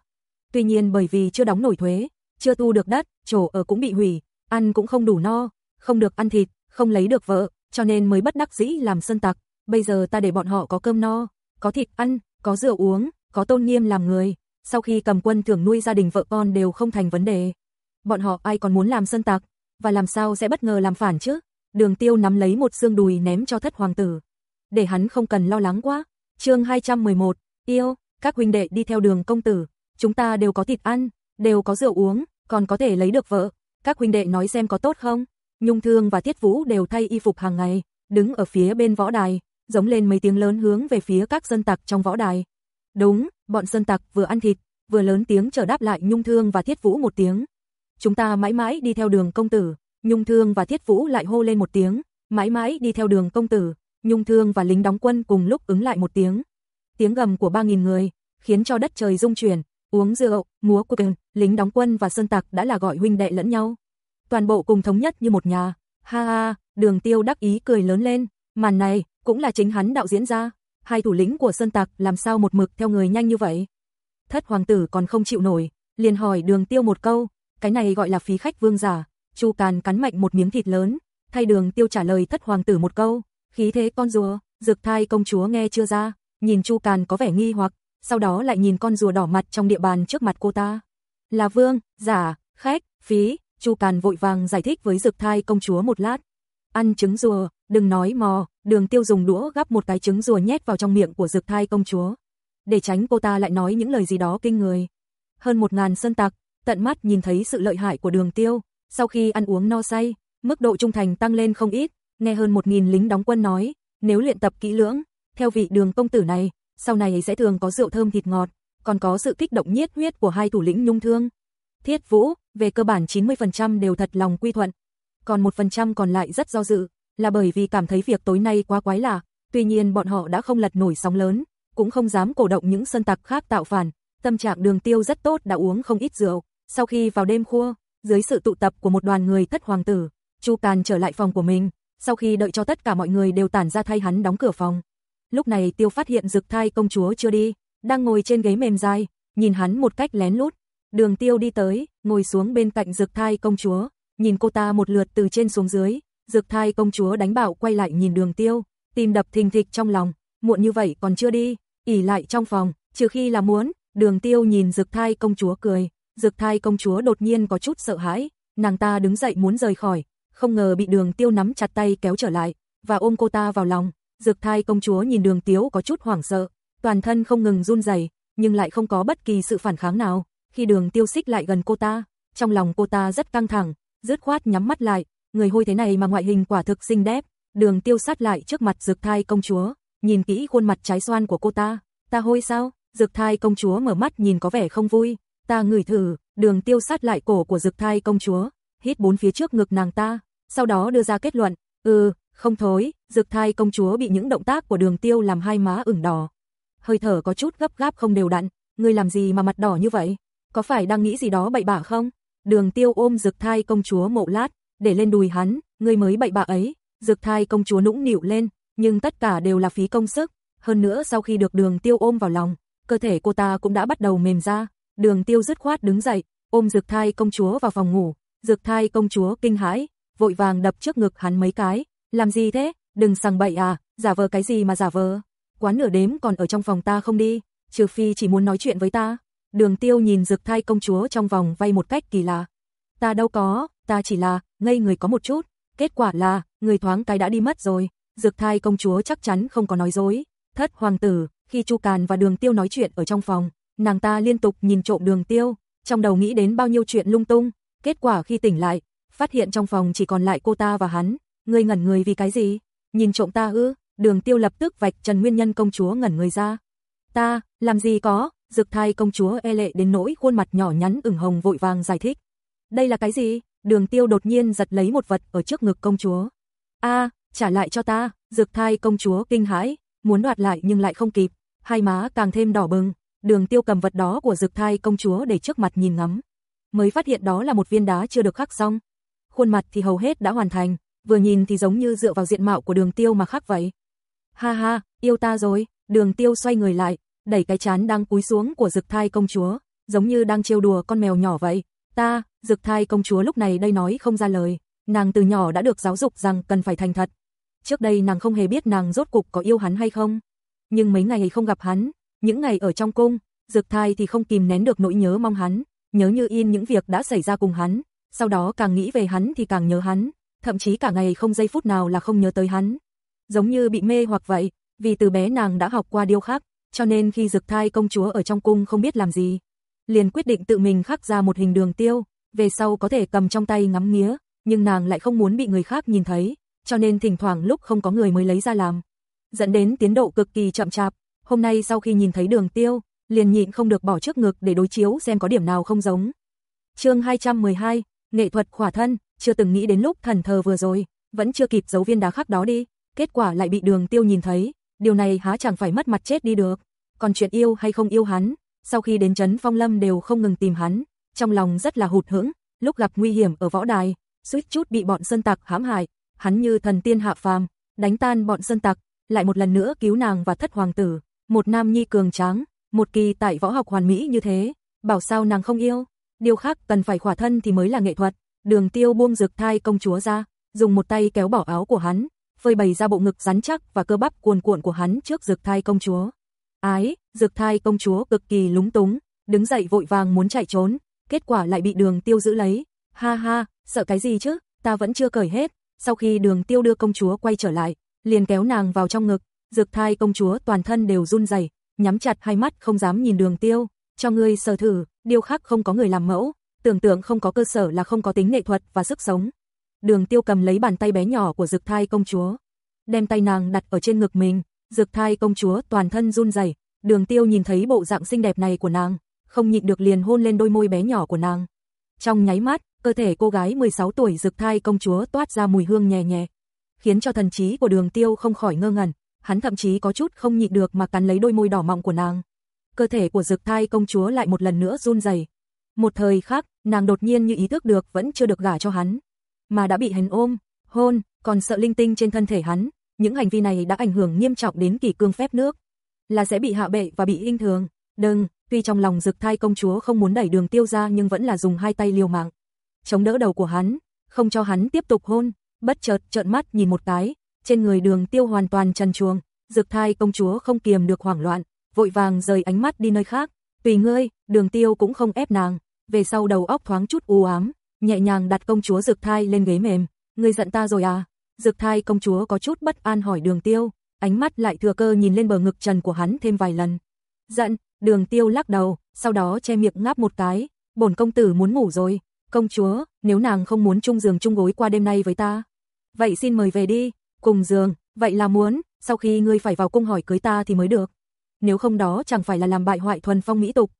Speaker 1: Tuy nhiên bởi vì chưa đóng nổi thuế, chưa thu được đất, chỗ ở cũng bị hủy, ăn cũng không đủ no, không được ăn thịt, không lấy được vợ, cho nên mới bất đắc dĩ làm sơn tặc, bây giờ ta để bọn họ có cơm no, có thịt ăn, có rượu uống, có tôn nghiêm làm người, sau khi cầm quân thưởng nuôi gia đình vợ con đều không thành vấn đề. Bọn họ ai còn muốn làm sơn tặc, và làm sao sẽ bất ngờ làm phản chứ? Đường Tiêu nắm lấy một xương đùi ném cho thất hoàng tử, để hắn không cần lo lắng quá. Chương 211, yêu, các huynh đệ đi theo đường công tử, chúng ta đều có thịt ăn, đều có rượu uống, còn có thể lấy được vợ. Các huynh đệ nói xem có tốt không? Nhung Thương và Tiết Vũ đều thay y phục hàng ngày, đứng ở phía bên võ đài, giống lên mấy tiếng lớn hướng về phía các dân tặc trong võ đài. Đúng, bọn dân tặc vừa ăn thịt, vừa lớn tiếng trở đáp lại Nhung Thương và Thiết Vũ một tiếng. Chúng ta mãi mãi đi theo đường công tử, Nhung Thương và Thiết Vũ lại hô lên một tiếng, mãi mãi đi theo đường công tử, Nhung Thương và lính đóng quân cùng lúc ứng lại một tiếng. Tiếng gầm của 3.000 người, khiến cho đất trời rung chuyển, uống rượu, múa quân, lính đóng quân và sơn tặc đã là gọi huynh đệ lẫn nhau. Toàn bộ cùng thống nhất như một nhà. Ha ha, đường tiêu đắc ý cười lớn lên, màn này cũng là chính hắn đạo diễn ra. Hai thủ lĩnh của sơn tặc làm sao một mực theo người nhanh như vậy? Thất hoàng tử còn không chịu nổi, liền hỏi đường tiêu một câu, cái này gọi là phí khách vương giả. Chu Càn cắn mạnh một miếng thịt lớn, thay đường tiêu trả lời thất hoàng tử một câu, khí thế con rùa, rực thai công chúa nghe chưa ra, nhìn Chu Càn có vẻ nghi hoặc, sau đó lại nhìn con rùa đỏ mặt trong địa bàn trước mặt cô ta. Là vương, giả, khách, phí, Chu Càn vội vàng giải thích với dược thai công chúa một lát. Ăn trứng rùa, đừng nói mò, đường tiêu dùng đũa gắp một cái trứng rùa nhét vào trong miệng của dược thai công chúa. Để tránh cô ta lại nói những lời gì đó kinh người. Hơn một ngàn sơn tặc, tận mắt nhìn thấy sự lợi hại của đường tiêu. Sau khi ăn uống no say, mức độ trung thành tăng lên không ít. Nghe hơn một nghìn lính đóng quân nói, nếu luyện tập kỹ lưỡng, theo vị đường công tử này, sau này sẽ thường có rượu thơm thịt ngọt, còn có sự kích động nhiệt huyết của hai thủ lĩnh nhung thương. Thiết Vũ, về cơ bản 90% đều thật lòng quy thuận, còn 1% còn lại rất do dự, là bởi vì cảm thấy việc tối nay quá quái lạ, tuy nhiên bọn họ đã không lật nổi sóng lớn, cũng không dám cổ động những sơn tặc khác tạo phản, tâm trạng đường tiêu rất tốt đã uống không ít rượu, sau khi vào đêm khua, dưới sự tụ tập của một đoàn người thất hoàng tử, Chu Càn trở lại phòng của mình, sau khi đợi cho tất cả mọi người đều tản ra thay hắn đóng cửa phòng, Lúc này tiêu phát hiện rực thai công chúa chưa đi, đang ngồi trên ghế mềm dài, nhìn hắn một cách lén lút. Đường tiêu đi tới, ngồi xuống bên cạnh rực thai công chúa, nhìn cô ta một lượt từ trên xuống dưới, rực thai công chúa đánh bảo quay lại nhìn đường tiêu, tim đập thình thịch trong lòng, muộn như vậy còn chưa đi, ỉ lại trong phòng, trừ khi là muốn, đường tiêu nhìn rực thai công chúa cười, rực thai công chúa đột nhiên có chút sợ hãi, nàng ta đứng dậy muốn rời khỏi, không ngờ bị đường tiêu nắm chặt tay kéo trở lại, và ôm cô ta vào lòng, Dược thai công chúa nhìn đường tiếu có chút hoảng sợ, toàn thân không ngừng run rẩy nhưng lại không có bất kỳ sự phản kháng nào. Khi đường tiêu xích lại gần cô ta, trong lòng cô ta rất căng thẳng, dứt khoát nhắm mắt lại, người hôi thế này mà ngoại hình quả thực xinh đẹp. Đường tiêu sát lại trước mặt dược thai công chúa, nhìn kỹ khuôn mặt trái xoan của cô ta. Ta hôi sao? Dược thai công chúa mở mắt nhìn có vẻ không vui. Ta ngửi thử, đường tiêu sát lại cổ của dược thai công chúa, hít bốn phía trước ngực nàng ta, sau đó đưa ra kết luận. Ừ, không thối, Dực thai công chúa bị những động tác của đường tiêu làm hai má ửng đỏ. Hơi thở có chút gấp gáp không đều đặn, ngươi làm gì mà mặt đỏ như vậy? Có phải đang nghĩ gì đó bậy bạ không? Đường tiêu ôm dực thai công chúa mộ lát, để lên đùi hắn, ngươi mới bậy bạ ấy. Dực thai công chúa nũng nịu lên, nhưng tất cả đều là phí công sức. Hơn nữa sau khi được đường tiêu ôm vào lòng, cơ thể cô ta cũng đã bắt đầu mềm ra. Đường tiêu dứt khoát đứng dậy, ôm dực thai công chúa vào phòng ngủ. Dực thai công chúa kinh hãi, vội vàng đập trước ngực hắn mấy cái. Làm gì thế? Đừng sằng bậy à, giả vờ cái gì mà giả vờ. Quán nửa đếm còn ở trong phòng ta không đi, trừ phi chỉ muốn nói chuyện với ta. Đường tiêu nhìn dược thai công chúa trong vòng vay một cách kỳ lạ. Ta đâu có, ta chỉ là, ngây người có một chút. Kết quả là, người thoáng cái đã đi mất rồi. Dược thai công chúa chắc chắn không có nói dối. Thất hoàng tử, khi Chu Càn và đường tiêu nói chuyện ở trong phòng, nàng ta liên tục nhìn trộm đường tiêu, trong đầu nghĩ đến bao nhiêu chuyện lung tung. Kết quả khi tỉnh lại, phát hiện trong phòng chỉ còn lại cô ta và hắn. Ngươi ngẩn người vì cái gì? Nhìn trộm ta ư, đường tiêu lập tức vạch trần nguyên nhân công chúa ngẩn người ra. Ta, làm gì có, dực thai công chúa e lệ đến nỗi khuôn mặt nhỏ nhắn ửng hồng vội vàng giải thích. Đây là cái gì? Đường tiêu đột nhiên giật lấy một vật ở trước ngực công chúa. a trả lại cho ta, dực thai công chúa kinh hãi, muốn đoạt lại nhưng lại không kịp, hai má càng thêm đỏ bừng. Đường tiêu cầm vật đó của dực thai công chúa để trước mặt nhìn ngắm. Mới phát hiện đó là một viên đá chưa được khắc xong. Khuôn mặt thì hầu hết đã hoàn thành, vừa nhìn thì giống như dựa vào diện mạo của đường tiêu mà khác vậy. Ha ha, yêu ta rồi, đường tiêu xoay người lại, đẩy cái chán đang cúi xuống của rực thai công chúa, giống như đang trêu đùa con mèo nhỏ vậy. Ta, rực thai công chúa lúc này đây nói không ra lời, nàng từ nhỏ đã được giáo dục rằng cần phải thành thật. Trước đây nàng không hề biết nàng rốt cục có yêu hắn hay không. Nhưng mấy ngày không gặp hắn, những ngày ở trong cung, rực thai thì không kìm nén được nỗi nhớ mong hắn, nhớ như in những việc đã xảy ra cùng hắn, sau đó càng nghĩ về hắn thì càng nhớ hắn thậm chí cả ngày không giây phút nào là không nhớ tới hắn. Giống như bị mê hoặc vậy, vì từ bé nàng đã học qua điêu khắc, cho nên khi rực thai công chúa ở trong cung không biết làm gì, liền quyết định tự mình khắc ra một hình đường tiêu, về sau có thể cầm trong tay ngắm nghía, nhưng nàng lại không muốn bị người khác nhìn thấy, cho nên thỉnh thoảng lúc không có người mới lấy ra làm. Dẫn đến tiến độ cực kỳ chậm chạp, hôm nay sau khi nhìn thấy đường tiêu, liền nhịn không được bỏ trước ngực để đối chiếu xem có điểm nào không giống. chương 212, Nghệ thuật khỏa thân, chưa từng nghĩ đến lúc thần thờ vừa rồi, vẫn chưa kịp giấu viên đá khắc đó đi, kết quả lại bị đường tiêu nhìn thấy, điều này há chẳng phải mất mặt chết đi được. Còn chuyện yêu hay không yêu hắn, sau khi đến chấn Phong Lâm đều không ngừng tìm hắn, trong lòng rất là hụt hẫng, lúc gặp nguy hiểm ở võ đài, suýt chút bị bọn sơn tặc hãm hại, hắn như thần tiên hạ phàm, đánh tan bọn sơn tặc, lại một lần nữa cứu nàng và thất hoàng tử, một nam nhi cường tráng, một kỳ tại võ học hoàn mỹ như thế, bảo sao nàng không yêu, điều khác cần phải khỏa thân thì mới là nghệ thuật, Đường tiêu buông rực thai công chúa ra, dùng một tay kéo bỏ áo của hắn, phơi bày ra bộ ngực rắn chắc và cơ bắp cuồn cuộn của hắn trước rực thai công chúa. Ái, rực thai công chúa cực kỳ lúng túng, đứng dậy vội vàng muốn chạy trốn, kết quả lại bị đường tiêu giữ lấy. Ha ha, sợ cái gì chứ, ta vẫn chưa cởi hết. Sau khi đường tiêu đưa công chúa quay trở lại, liền kéo nàng vào trong ngực, rực thai công chúa toàn thân đều run rẩy nhắm chặt hai mắt không dám nhìn đường tiêu. Cho ngươi sờ thử, điều khác không có người làm mẫu, tưởng tượng không có cơ sở là không có tính nghệ thuật và sức sống. Đường tiêu cầm lấy bàn tay bé nhỏ của dực thai công chúa, đem tay nàng đặt ở trên ngực mình, dực thai công chúa toàn thân run rẩy đường tiêu nhìn thấy bộ dạng xinh đẹp này của nàng, không nhịn được liền hôn lên đôi môi bé nhỏ của nàng. Trong nháy mắt, cơ thể cô gái 16 tuổi dực thai công chúa toát ra mùi hương nhẹ nhẹ, khiến cho thần trí của đường tiêu không khỏi ngơ ngẩn, hắn thậm chí có chút không nhịn được mà cắn lấy đôi môi đỏ mọng của nàng. Cơ thể của dực thai công chúa lại một lần nữa run rẩy một thời khác, nàng đột nhiên như ý thức được vẫn chưa được gả cho hắn, mà đã bị hắn ôm, hôn, còn sợ linh tinh trên thân thể hắn, những hành vi này đã ảnh hưởng nghiêm trọng đến kỳ cương phép nước, là sẽ bị hạ bệ và bị khinh thường. Đừng, tuy trong lòng Dực Thai công chúa không muốn đẩy Đường Tiêu ra nhưng vẫn là dùng hai tay liều mạng chống đỡ đầu của hắn, không cho hắn tiếp tục hôn, bất chợt trợn mắt nhìn một cái, trên người Đường Tiêu hoàn toàn trần chuồng Dực Thai công chúa không kiềm được hoảng loạn, vội vàng rời ánh mắt đi nơi khác. Tùy ngươi, Đường Tiêu cũng không ép nàng, về sau đầu óc thoáng chút u ám, nhẹ nhàng đặt công chúa Dược Thai lên ghế mềm, người giận ta rồi à?" Dược Thai công chúa có chút bất an hỏi Đường Tiêu, ánh mắt lại thừa cơ nhìn lên bờ ngực trần của hắn thêm vài lần. "Giận?" Đường Tiêu lắc đầu, sau đó che miệng ngáp một cái, "Bổn công tử muốn ngủ rồi, công chúa, nếu nàng không muốn chung giường chung gối qua đêm nay với ta, vậy xin mời về đi." Cùng giường, vậy là muốn, sau khi ngươi phải vào cung hỏi cưới ta thì mới được. Nếu không đó chẳng phải là làm bại hoại thuần phong mỹ tục,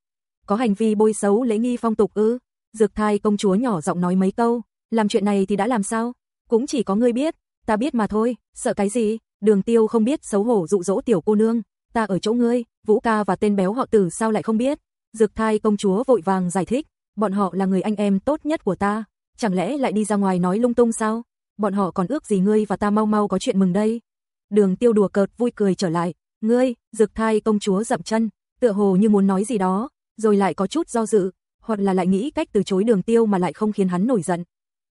Speaker 1: có hành vi bôi xấu lễ nghi phong tục ư? Dược thai công chúa nhỏ giọng nói mấy câu, làm chuyện này thì đã làm sao? Cũng chỉ có ngươi biết, ta biết mà thôi, sợ cái gì? Đường tiêu không biết xấu hổ dụ dỗ tiểu cô nương, ta ở chỗ ngươi, Vũ ca và tên béo họ tử sao lại không biết? Dược thai công chúa vội vàng giải thích, bọn họ là người anh em tốt nhất của ta, chẳng lẽ lại đi ra ngoài nói lung tung sao? Bọn họ còn ước gì ngươi và ta mau mau có chuyện mừng đây. Đường tiêu đùa cợt vui cười trở lại, ngươi, dược thai công chúa dậm chân, tựa hồ như muốn nói gì đó, rồi lại có chút do dự, hoặc là lại nghĩ cách từ chối đường tiêu mà lại không khiến hắn nổi giận.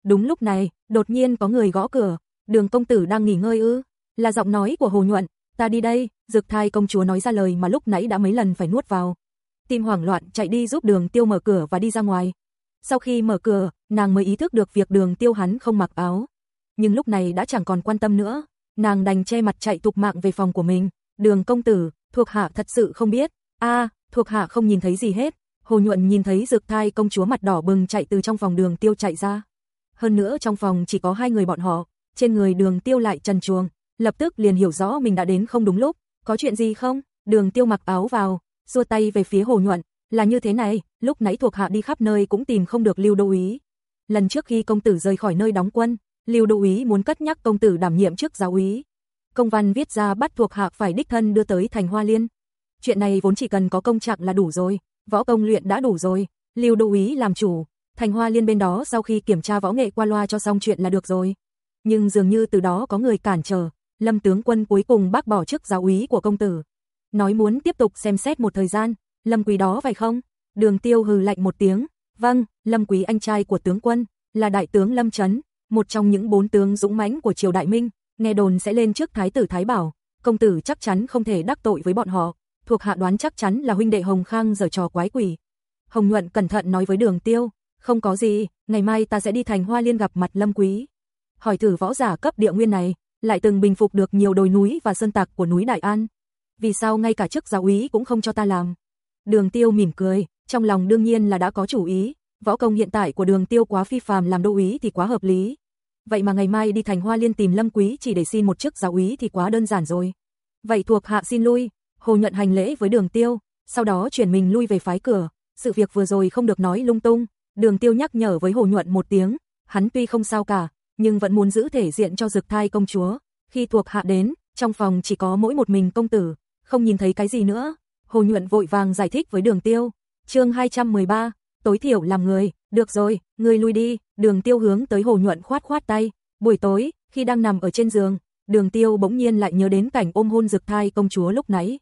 Speaker 1: Đúng lúc này, đột nhiên có người gõ cửa, đường công tử đang nghỉ ngơi ư, là giọng nói của Hồ Nhuận, ta đi đây, dược thai công chúa nói ra lời mà lúc nãy đã mấy lần phải nuốt vào. Tim hoảng loạn chạy đi giúp đường tiêu mở cửa và đi ra ngoài. Sau khi mở cửa, nàng mới ý thức được việc đường tiêu hắn không mặc áo. Nhưng lúc này đã chẳng còn quan tâm nữa, nàng đành che mặt chạy tục mạng về phòng của mình. Đường công tử, thuộc hạ thật sự không biết. a thuộc hạ không nhìn thấy gì hết. Hồ Nhuận nhìn thấy Dược Thai công chúa mặt đỏ bừng chạy từ trong phòng Đường Tiêu chạy ra. Hơn nữa trong phòng chỉ có hai người bọn họ, trên người Đường Tiêu lại trần chuồng, lập tức liền hiểu rõ mình đã đến không đúng lúc, có chuyện gì không? Đường Tiêu mặc áo vào, xua tay về phía Hồ Nhuận, là như thế này, lúc nãy thuộc hạ đi khắp nơi cũng tìm không được Lưu Đô úy. Lần trước khi công tử rời khỏi nơi đóng quân, Lưu Đô úy muốn cất nhắc công tử đảm nhiệm trước giáo úy. Công văn viết ra bắt thuộc hạ phải đích thân đưa tới Thành Hoa Liên, chuyện này vốn chỉ cần có công trạng là đủ rồi, võ công luyện đã đủ rồi, Lưu Đô úy làm chủ, Thành Hoa Liên bên đó sau khi kiểm tra võ nghệ qua loa cho xong chuyện là được rồi. Nhưng dường như từ đó có người cản trở, Lâm tướng quân cuối cùng bác bỏ chức giáo úy của công tử, nói muốn tiếp tục xem xét một thời gian, Lâm Quý đó phải không? Đường Tiêu hừ lạnh một tiếng, "Vâng, Lâm Quý anh trai của tướng quân, là đại tướng Lâm Chấn, một trong những bốn tướng dũng mãnh của triều Đại Minh, nghe đồn sẽ lên trước thái tử Thái Bảo, công tử chắc chắn không thể đắc tội với bọn họ." thuộc hạ đoán chắc chắn là huynh đệ Hồng Khang giở trò quái quỷ. Hồng Nhuận cẩn thận nói với Đường Tiêu, không có gì, ngày mai ta sẽ đi thành Hoa Liên gặp mặt Lâm Quý. Hỏi thử võ giả cấp địa nguyên này, lại từng bình phục được nhiều đồi núi và sơn tạc của núi Đại An. Vì sao ngay cả chức giáo úy cũng không cho ta làm? Đường Tiêu mỉm cười, trong lòng đương nhiên là đã có chủ ý, võ công hiện tại của Đường Tiêu quá phi phàm làm đô úy thì quá hợp lý. Vậy mà ngày mai đi thành Hoa Liên tìm Lâm Quý chỉ để xin một chức giáo úy thì quá đơn giản rồi. Vậy thuộc hạ xin lui, Hồ Nhuận hành lễ với Đường Tiêu, sau đó chuyển mình lui về phái cửa, sự việc vừa rồi không được nói lung tung, Đường Tiêu nhắc nhở với Hồ Nhuận một tiếng, hắn tuy không sao cả, nhưng vẫn muốn giữ thể diện cho Dực Thai công chúa. Khi thuộc hạ đến, trong phòng chỉ có mỗi một mình công tử, không nhìn thấy cái gì nữa. Hồ Nhuận vội vàng giải thích với Đường Tiêu. Chương 213, tối thiểu làm người, được rồi, người lui đi. Đường Tiêu hướng tới Hồ Nhuận khoát khoát tay. Buổi tối, khi đang nằm ở trên giường, Đường Tiêu bỗng nhiên lại nhớ đến cảnh ôm hôn Dực Thai công chúa lúc nãy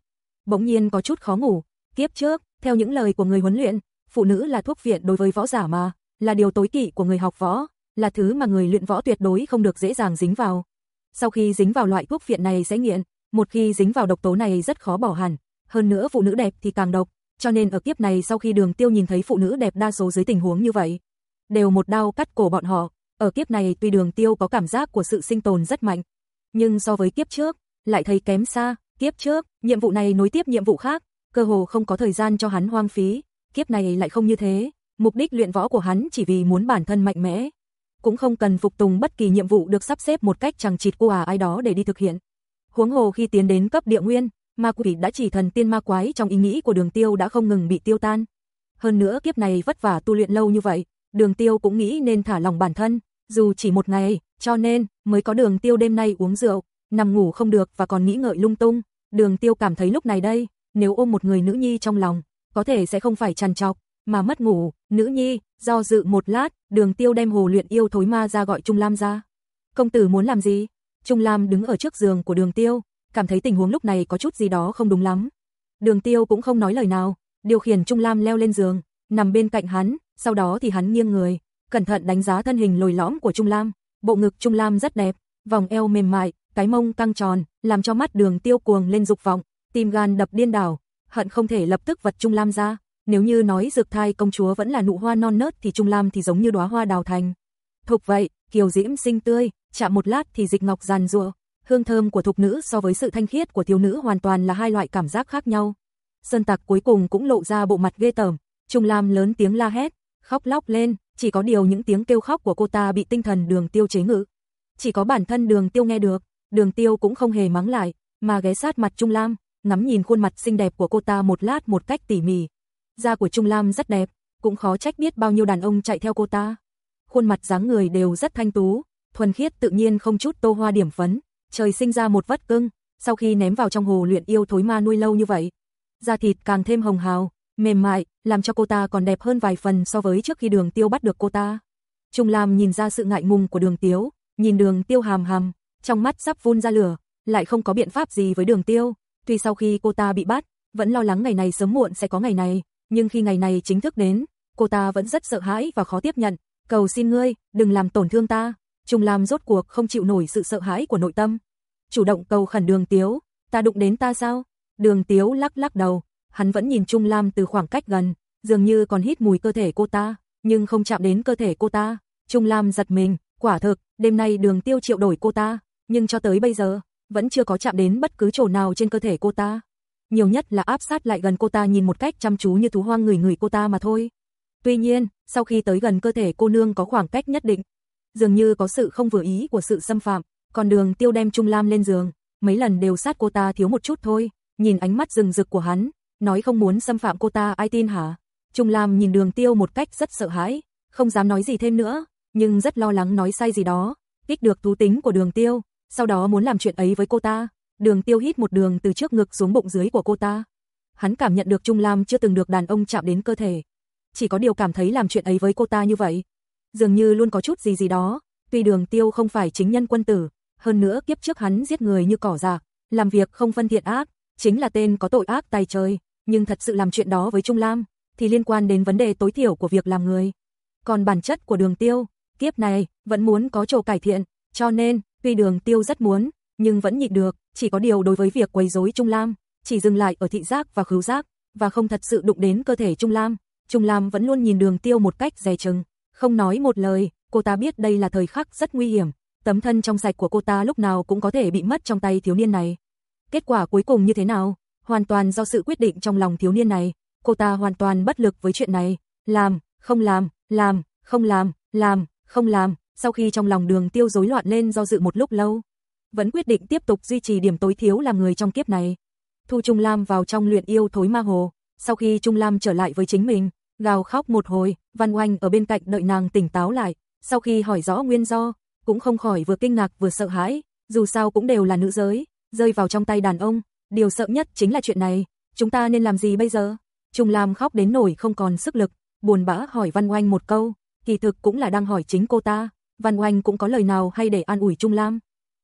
Speaker 1: bỗng nhiên có chút khó ngủ. Kiếp trước, theo những lời của người huấn luyện, phụ nữ là thuốc viện đối với võ giả mà, là điều tối kỵ của người học võ, là thứ mà người luyện võ tuyệt đối không được dễ dàng dính vào. Sau khi dính vào loại thuốc viện này sẽ nghiện, một khi dính vào độc tố này rất khó bỏ hẳn, hơn nữa phụ nữ đẹp thì càng độc, cho nên ở kiếp này sau khi Đường Tiêu nhìn thấy phụ nữ đẹp đa số dưới tình huống như vậy, đều một đau cắt cổ bọn họ. Ở kiếp này tuy Đường Tiêu có cảm giác của sự sinh tồn rất mạnh, nhưng so với kiếp trước, lại thấy kém xa, Kiếp trước, nhiệm vụ này nối tiếp nhiệm vụ khác, cơ hồ không có thời gian cho hắn hoang phí, kiếp này lại không như thế, mục đích luyện võ của hắn chỉ vì muốn bản thân mạnh mẽ, cũng không cần phục tùng bất kỳ nhiệm vụ được sắp xếp một cách chẳng chịt của ai đó để đi thực hiện. Huống hồ khi tiến đến cấp địa nguyên, ma quỷ đã chỉ thần tiên ma quái trong ý nghĩ của Đường Tiêu đã không ngừng bị tiêu tan. Hơn nữa kiếp này vất vả tu luyện lâu như vậy, Đường Tiêu cũng nghĩ nên thả lòng bản thân, dù chỉ một ngày, cho nên mới có Đường Tiêu đêm nay uống rượu nằm ngủ không được và còn nghĩ ngợi lung tung. Đường tiêu cảm thấy lúc này đây, nếu ôm một người nữ nhi trong lòng, có thể sẽ không phải trằn trọc, mà mất ngủ, nữ nhi, do dự một lát, đường tiêu đem hồ luyện yêu thối ma ra gọi Trung Lam ra. Công tử muốn làm gì? Trung Lam đứng ở trước giường của đường tiêu, cảm thấy tình huống lúc này có chút gì đó không đúng lắm. Đường tiêu cũng không nói lời nào, điều khiển Trung Lam leo lên giường, nằm bên cạnh hắn, sau đó thì hắn nghiêng người, cẩn thận đánh giá thân hình lồi lõm của Trung Lam. Bộ ngực Trung Lam rất đẹp, vòng eo mềm mại, cái mông căng tròn, làm cho mắt đường tiêu cuồng lên dục vọng, tim gan đập điên đảo, hận không thể lập tức vật Trung Lam ra. Nếu như nói dược thai công chúa vẫn là nụ hoa non nớt thì Trung Lam thì giống như đóa hoa đào thành. Thục vậy, kiều diễm xinh tươi, chạm một lát thì dịch ngọc giàn rùa. Hương thơm của thục nữ so với sự thanh khiết của thiếu nữ hoàn toàn là hai loại cảm giác khác nhau. Sơn tặc cuối cùng cũng lộ ra bộ mặt ghê tởm, Trung Lam lớn tiếng la hét, khóc lóc lên, chỉ có điều những tiếng kêu khóc của cô ta bị tinh thần đường tiêu chế ngự. Chỉ có bản thân đường tiêu nghe được, đường tiêu cũng không hề mắng lại, mà ghé sát mặt Trung Lam, ngắm nhìn khuôn mặt xinh đẹp của cô ta một lát một cách tỉ mỉ. Da của Trung Lam rất đẹp, cũng khó trách biết bao nhiêu đàn ông chạy theo cô ta. Khuôn mặt dáng người đều rất thanh tú, thuần khiết tự nhiên không chút tô hoa điểm phấn, trời sinh ra một vất cưng, sau khi ném vào trong hồ luyện yêu thối ma nuôi lâu như vậy. Da thịt càng thêm hồng hào, mềm mại, làm cho cô ta còn đẹp hơn vài phần so với trước khi đường tiêu bắt được cô ta. Trung Lam nhìn ra sự ngại ngùng của đường tiếu, nhìn đường tiêu hàm hàm, trong mắt sắp vun ra lửa, lại không có biện pháp gì với đường tiêu. Tuy sau khi cô ta bị bắt, vẫn lo lắng ngày này sớm muộn sẽ có ngày này, nhưng khi ngày này chính thức đến, cô ta vẫn rất sợ hãi và khó tiếp nhận. Cầu xin ngươi, đừng làm tổn thương ta. Trung Lam rốt cuộc không chịu nổi sự sợ hãi của nội tâm. Chủ động cầu khẩn đường tiếu, ta đụng đến ta sao? Đường tiếu lắc lắc đầu, hắn vẫn nhìn Trung Lam từ khoảng cách gần, dường như còn hít mùi cơ thể cô ta, nhưng không chạm đến cơ thể cô ta. Trung Lam giật mình, quả thực, đêm nay đường tiêu triệu đổi cô ta, nhưng cho tới bây giờ, vẫn chưa có chạm đến bất cứ chỗ nào trên cơ thể cô ta. Nhiều nhất là áp sát lại gần cô ta nhìn một cách chăm chú như thú hoang người người cô ta mà thôi. Tuy nhiên, sau khi tới gần cơ thể cô nương có khoảng cách nhất định, dường như có sự không vừa ý của sự xâm phạm, còn đường tiêu đem Trung Lam lên giường, mấy lần đều sát cô ta thiếu một chút thôi, nhìn ánh mắt rừng rực của hắn, nói không muốn xâm phạm cô ta ai tin hả? Trung Lam nhìn đường tiêu một cách rất sợ hãi, không dám nói gì thêm nữa, nhưng rất lo lắng nói sai gì đó, kích được thú tính của đường tiêu, sau đó muốn làm chuyện ấy với cô ta. Đường tiêu hít một đường từ trước ngực xuống bụng dưới của cô ta. Hắn cảm nhận được Trung Lam chưa từng được đàn ông chạm đến cơ thể. Chỉ có điều cảm thấy làm chuyện ấy với cô ta như vậy. Dường như luôn có chút gì gì đó. Tuy đường tiêu không phải chính nhân quân tử. Hơn nữa kiếp trước hắn giết người như cỏ rạc. Làm việc không phân thiện ác. Chính là tên có tội ác tay trời. Nhưng thật sự làm chuyện đó với Trung Lam. Thì liên quan đến vấn đề tối thiểu của việc làm người. Còn bản chất của đường tiêu. Kiếp này vẫn muốn có chỗ cải thiện. Cho nên Tuy đường tiêu rất muốn, nhưng vẫn nhịn được, chỉ có điều đối với việc quấy rối Trung Lam, chỉ dừng lại ở thị giác và khứu giác, và không thật sự đụng đến cơ thể Trung Lam. Trung Lam vẫn luôn nhìn đường tiêu một cách dè chừng, không nói một lời, cô ta biết đây là thời khắc rất nguy hiểm, tấm thân trong sạch của cô ta lúc nào cũng có thể bị mất trong tay thiếu niên này. Kết quả cuối cùng như thế nào, hoàn toàn do sự quyết định trong lòng thiếu niên này, cô ta hoàn toàn bất lực với chuyện này, làm, không làm, làm, không làm, làm, không làm, sau khi trong lòng đường tiêu rối loạn lên do dự một lúc lâu, vẫn quyết định tiếp tục duy trì điểm tối thiếu làm người trong kiếp này. Thu Trung Lam vào trong luyện yêu thối ma hồ, sau khi Trung Lam trở lại với chính mình, gào khóc một hồi, Văn Oanh ở bên cạnh đợi nàng tỉnh táo lại, sau khi hỏi rõ nguyên do, cũng không khỏi vừa kinh ngạc vừa sợ hãi, dù sao cũng đều là nữ giới, rơi vào trong tay đàn ông, điều sợ nhất chính là chuyện này, chúng ta nên làm gì bây giờ? Trung Lam khóc đến nổi không còn sức lực, buồn bã hỏi Văn Oanh một câu, kỳ thực cũng là đang hỏi chính cô ta, Văn Oanh cũng có lời nào hay để an ủi Trung Lam.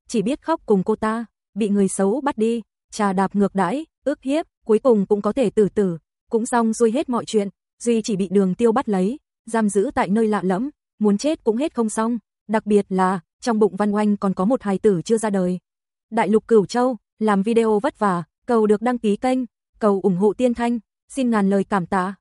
Speaker 1: Chỉ biết khóc cùng cô ta, bị người xấu bắt đi, trà đạp ngược đãi, ước hiếp, cuối cùng cũng có thể tử tử, cũng xong xuôi hết mọi chuyện, Duy chỉ bị đường tiêu bắt lấy, giam giữ tại nơi lạ lẫm, muốn chết cũng hết không xong, đặc biệt là, trong bụng Văn Oanh còn có một hài tử chưa ra đời. Đại lục Cửu Châu, làm video vất vả, cầu được đăng ký kênh, cầu ủng hộ Tiên Thanh, xin ngàn lời cảm tạ.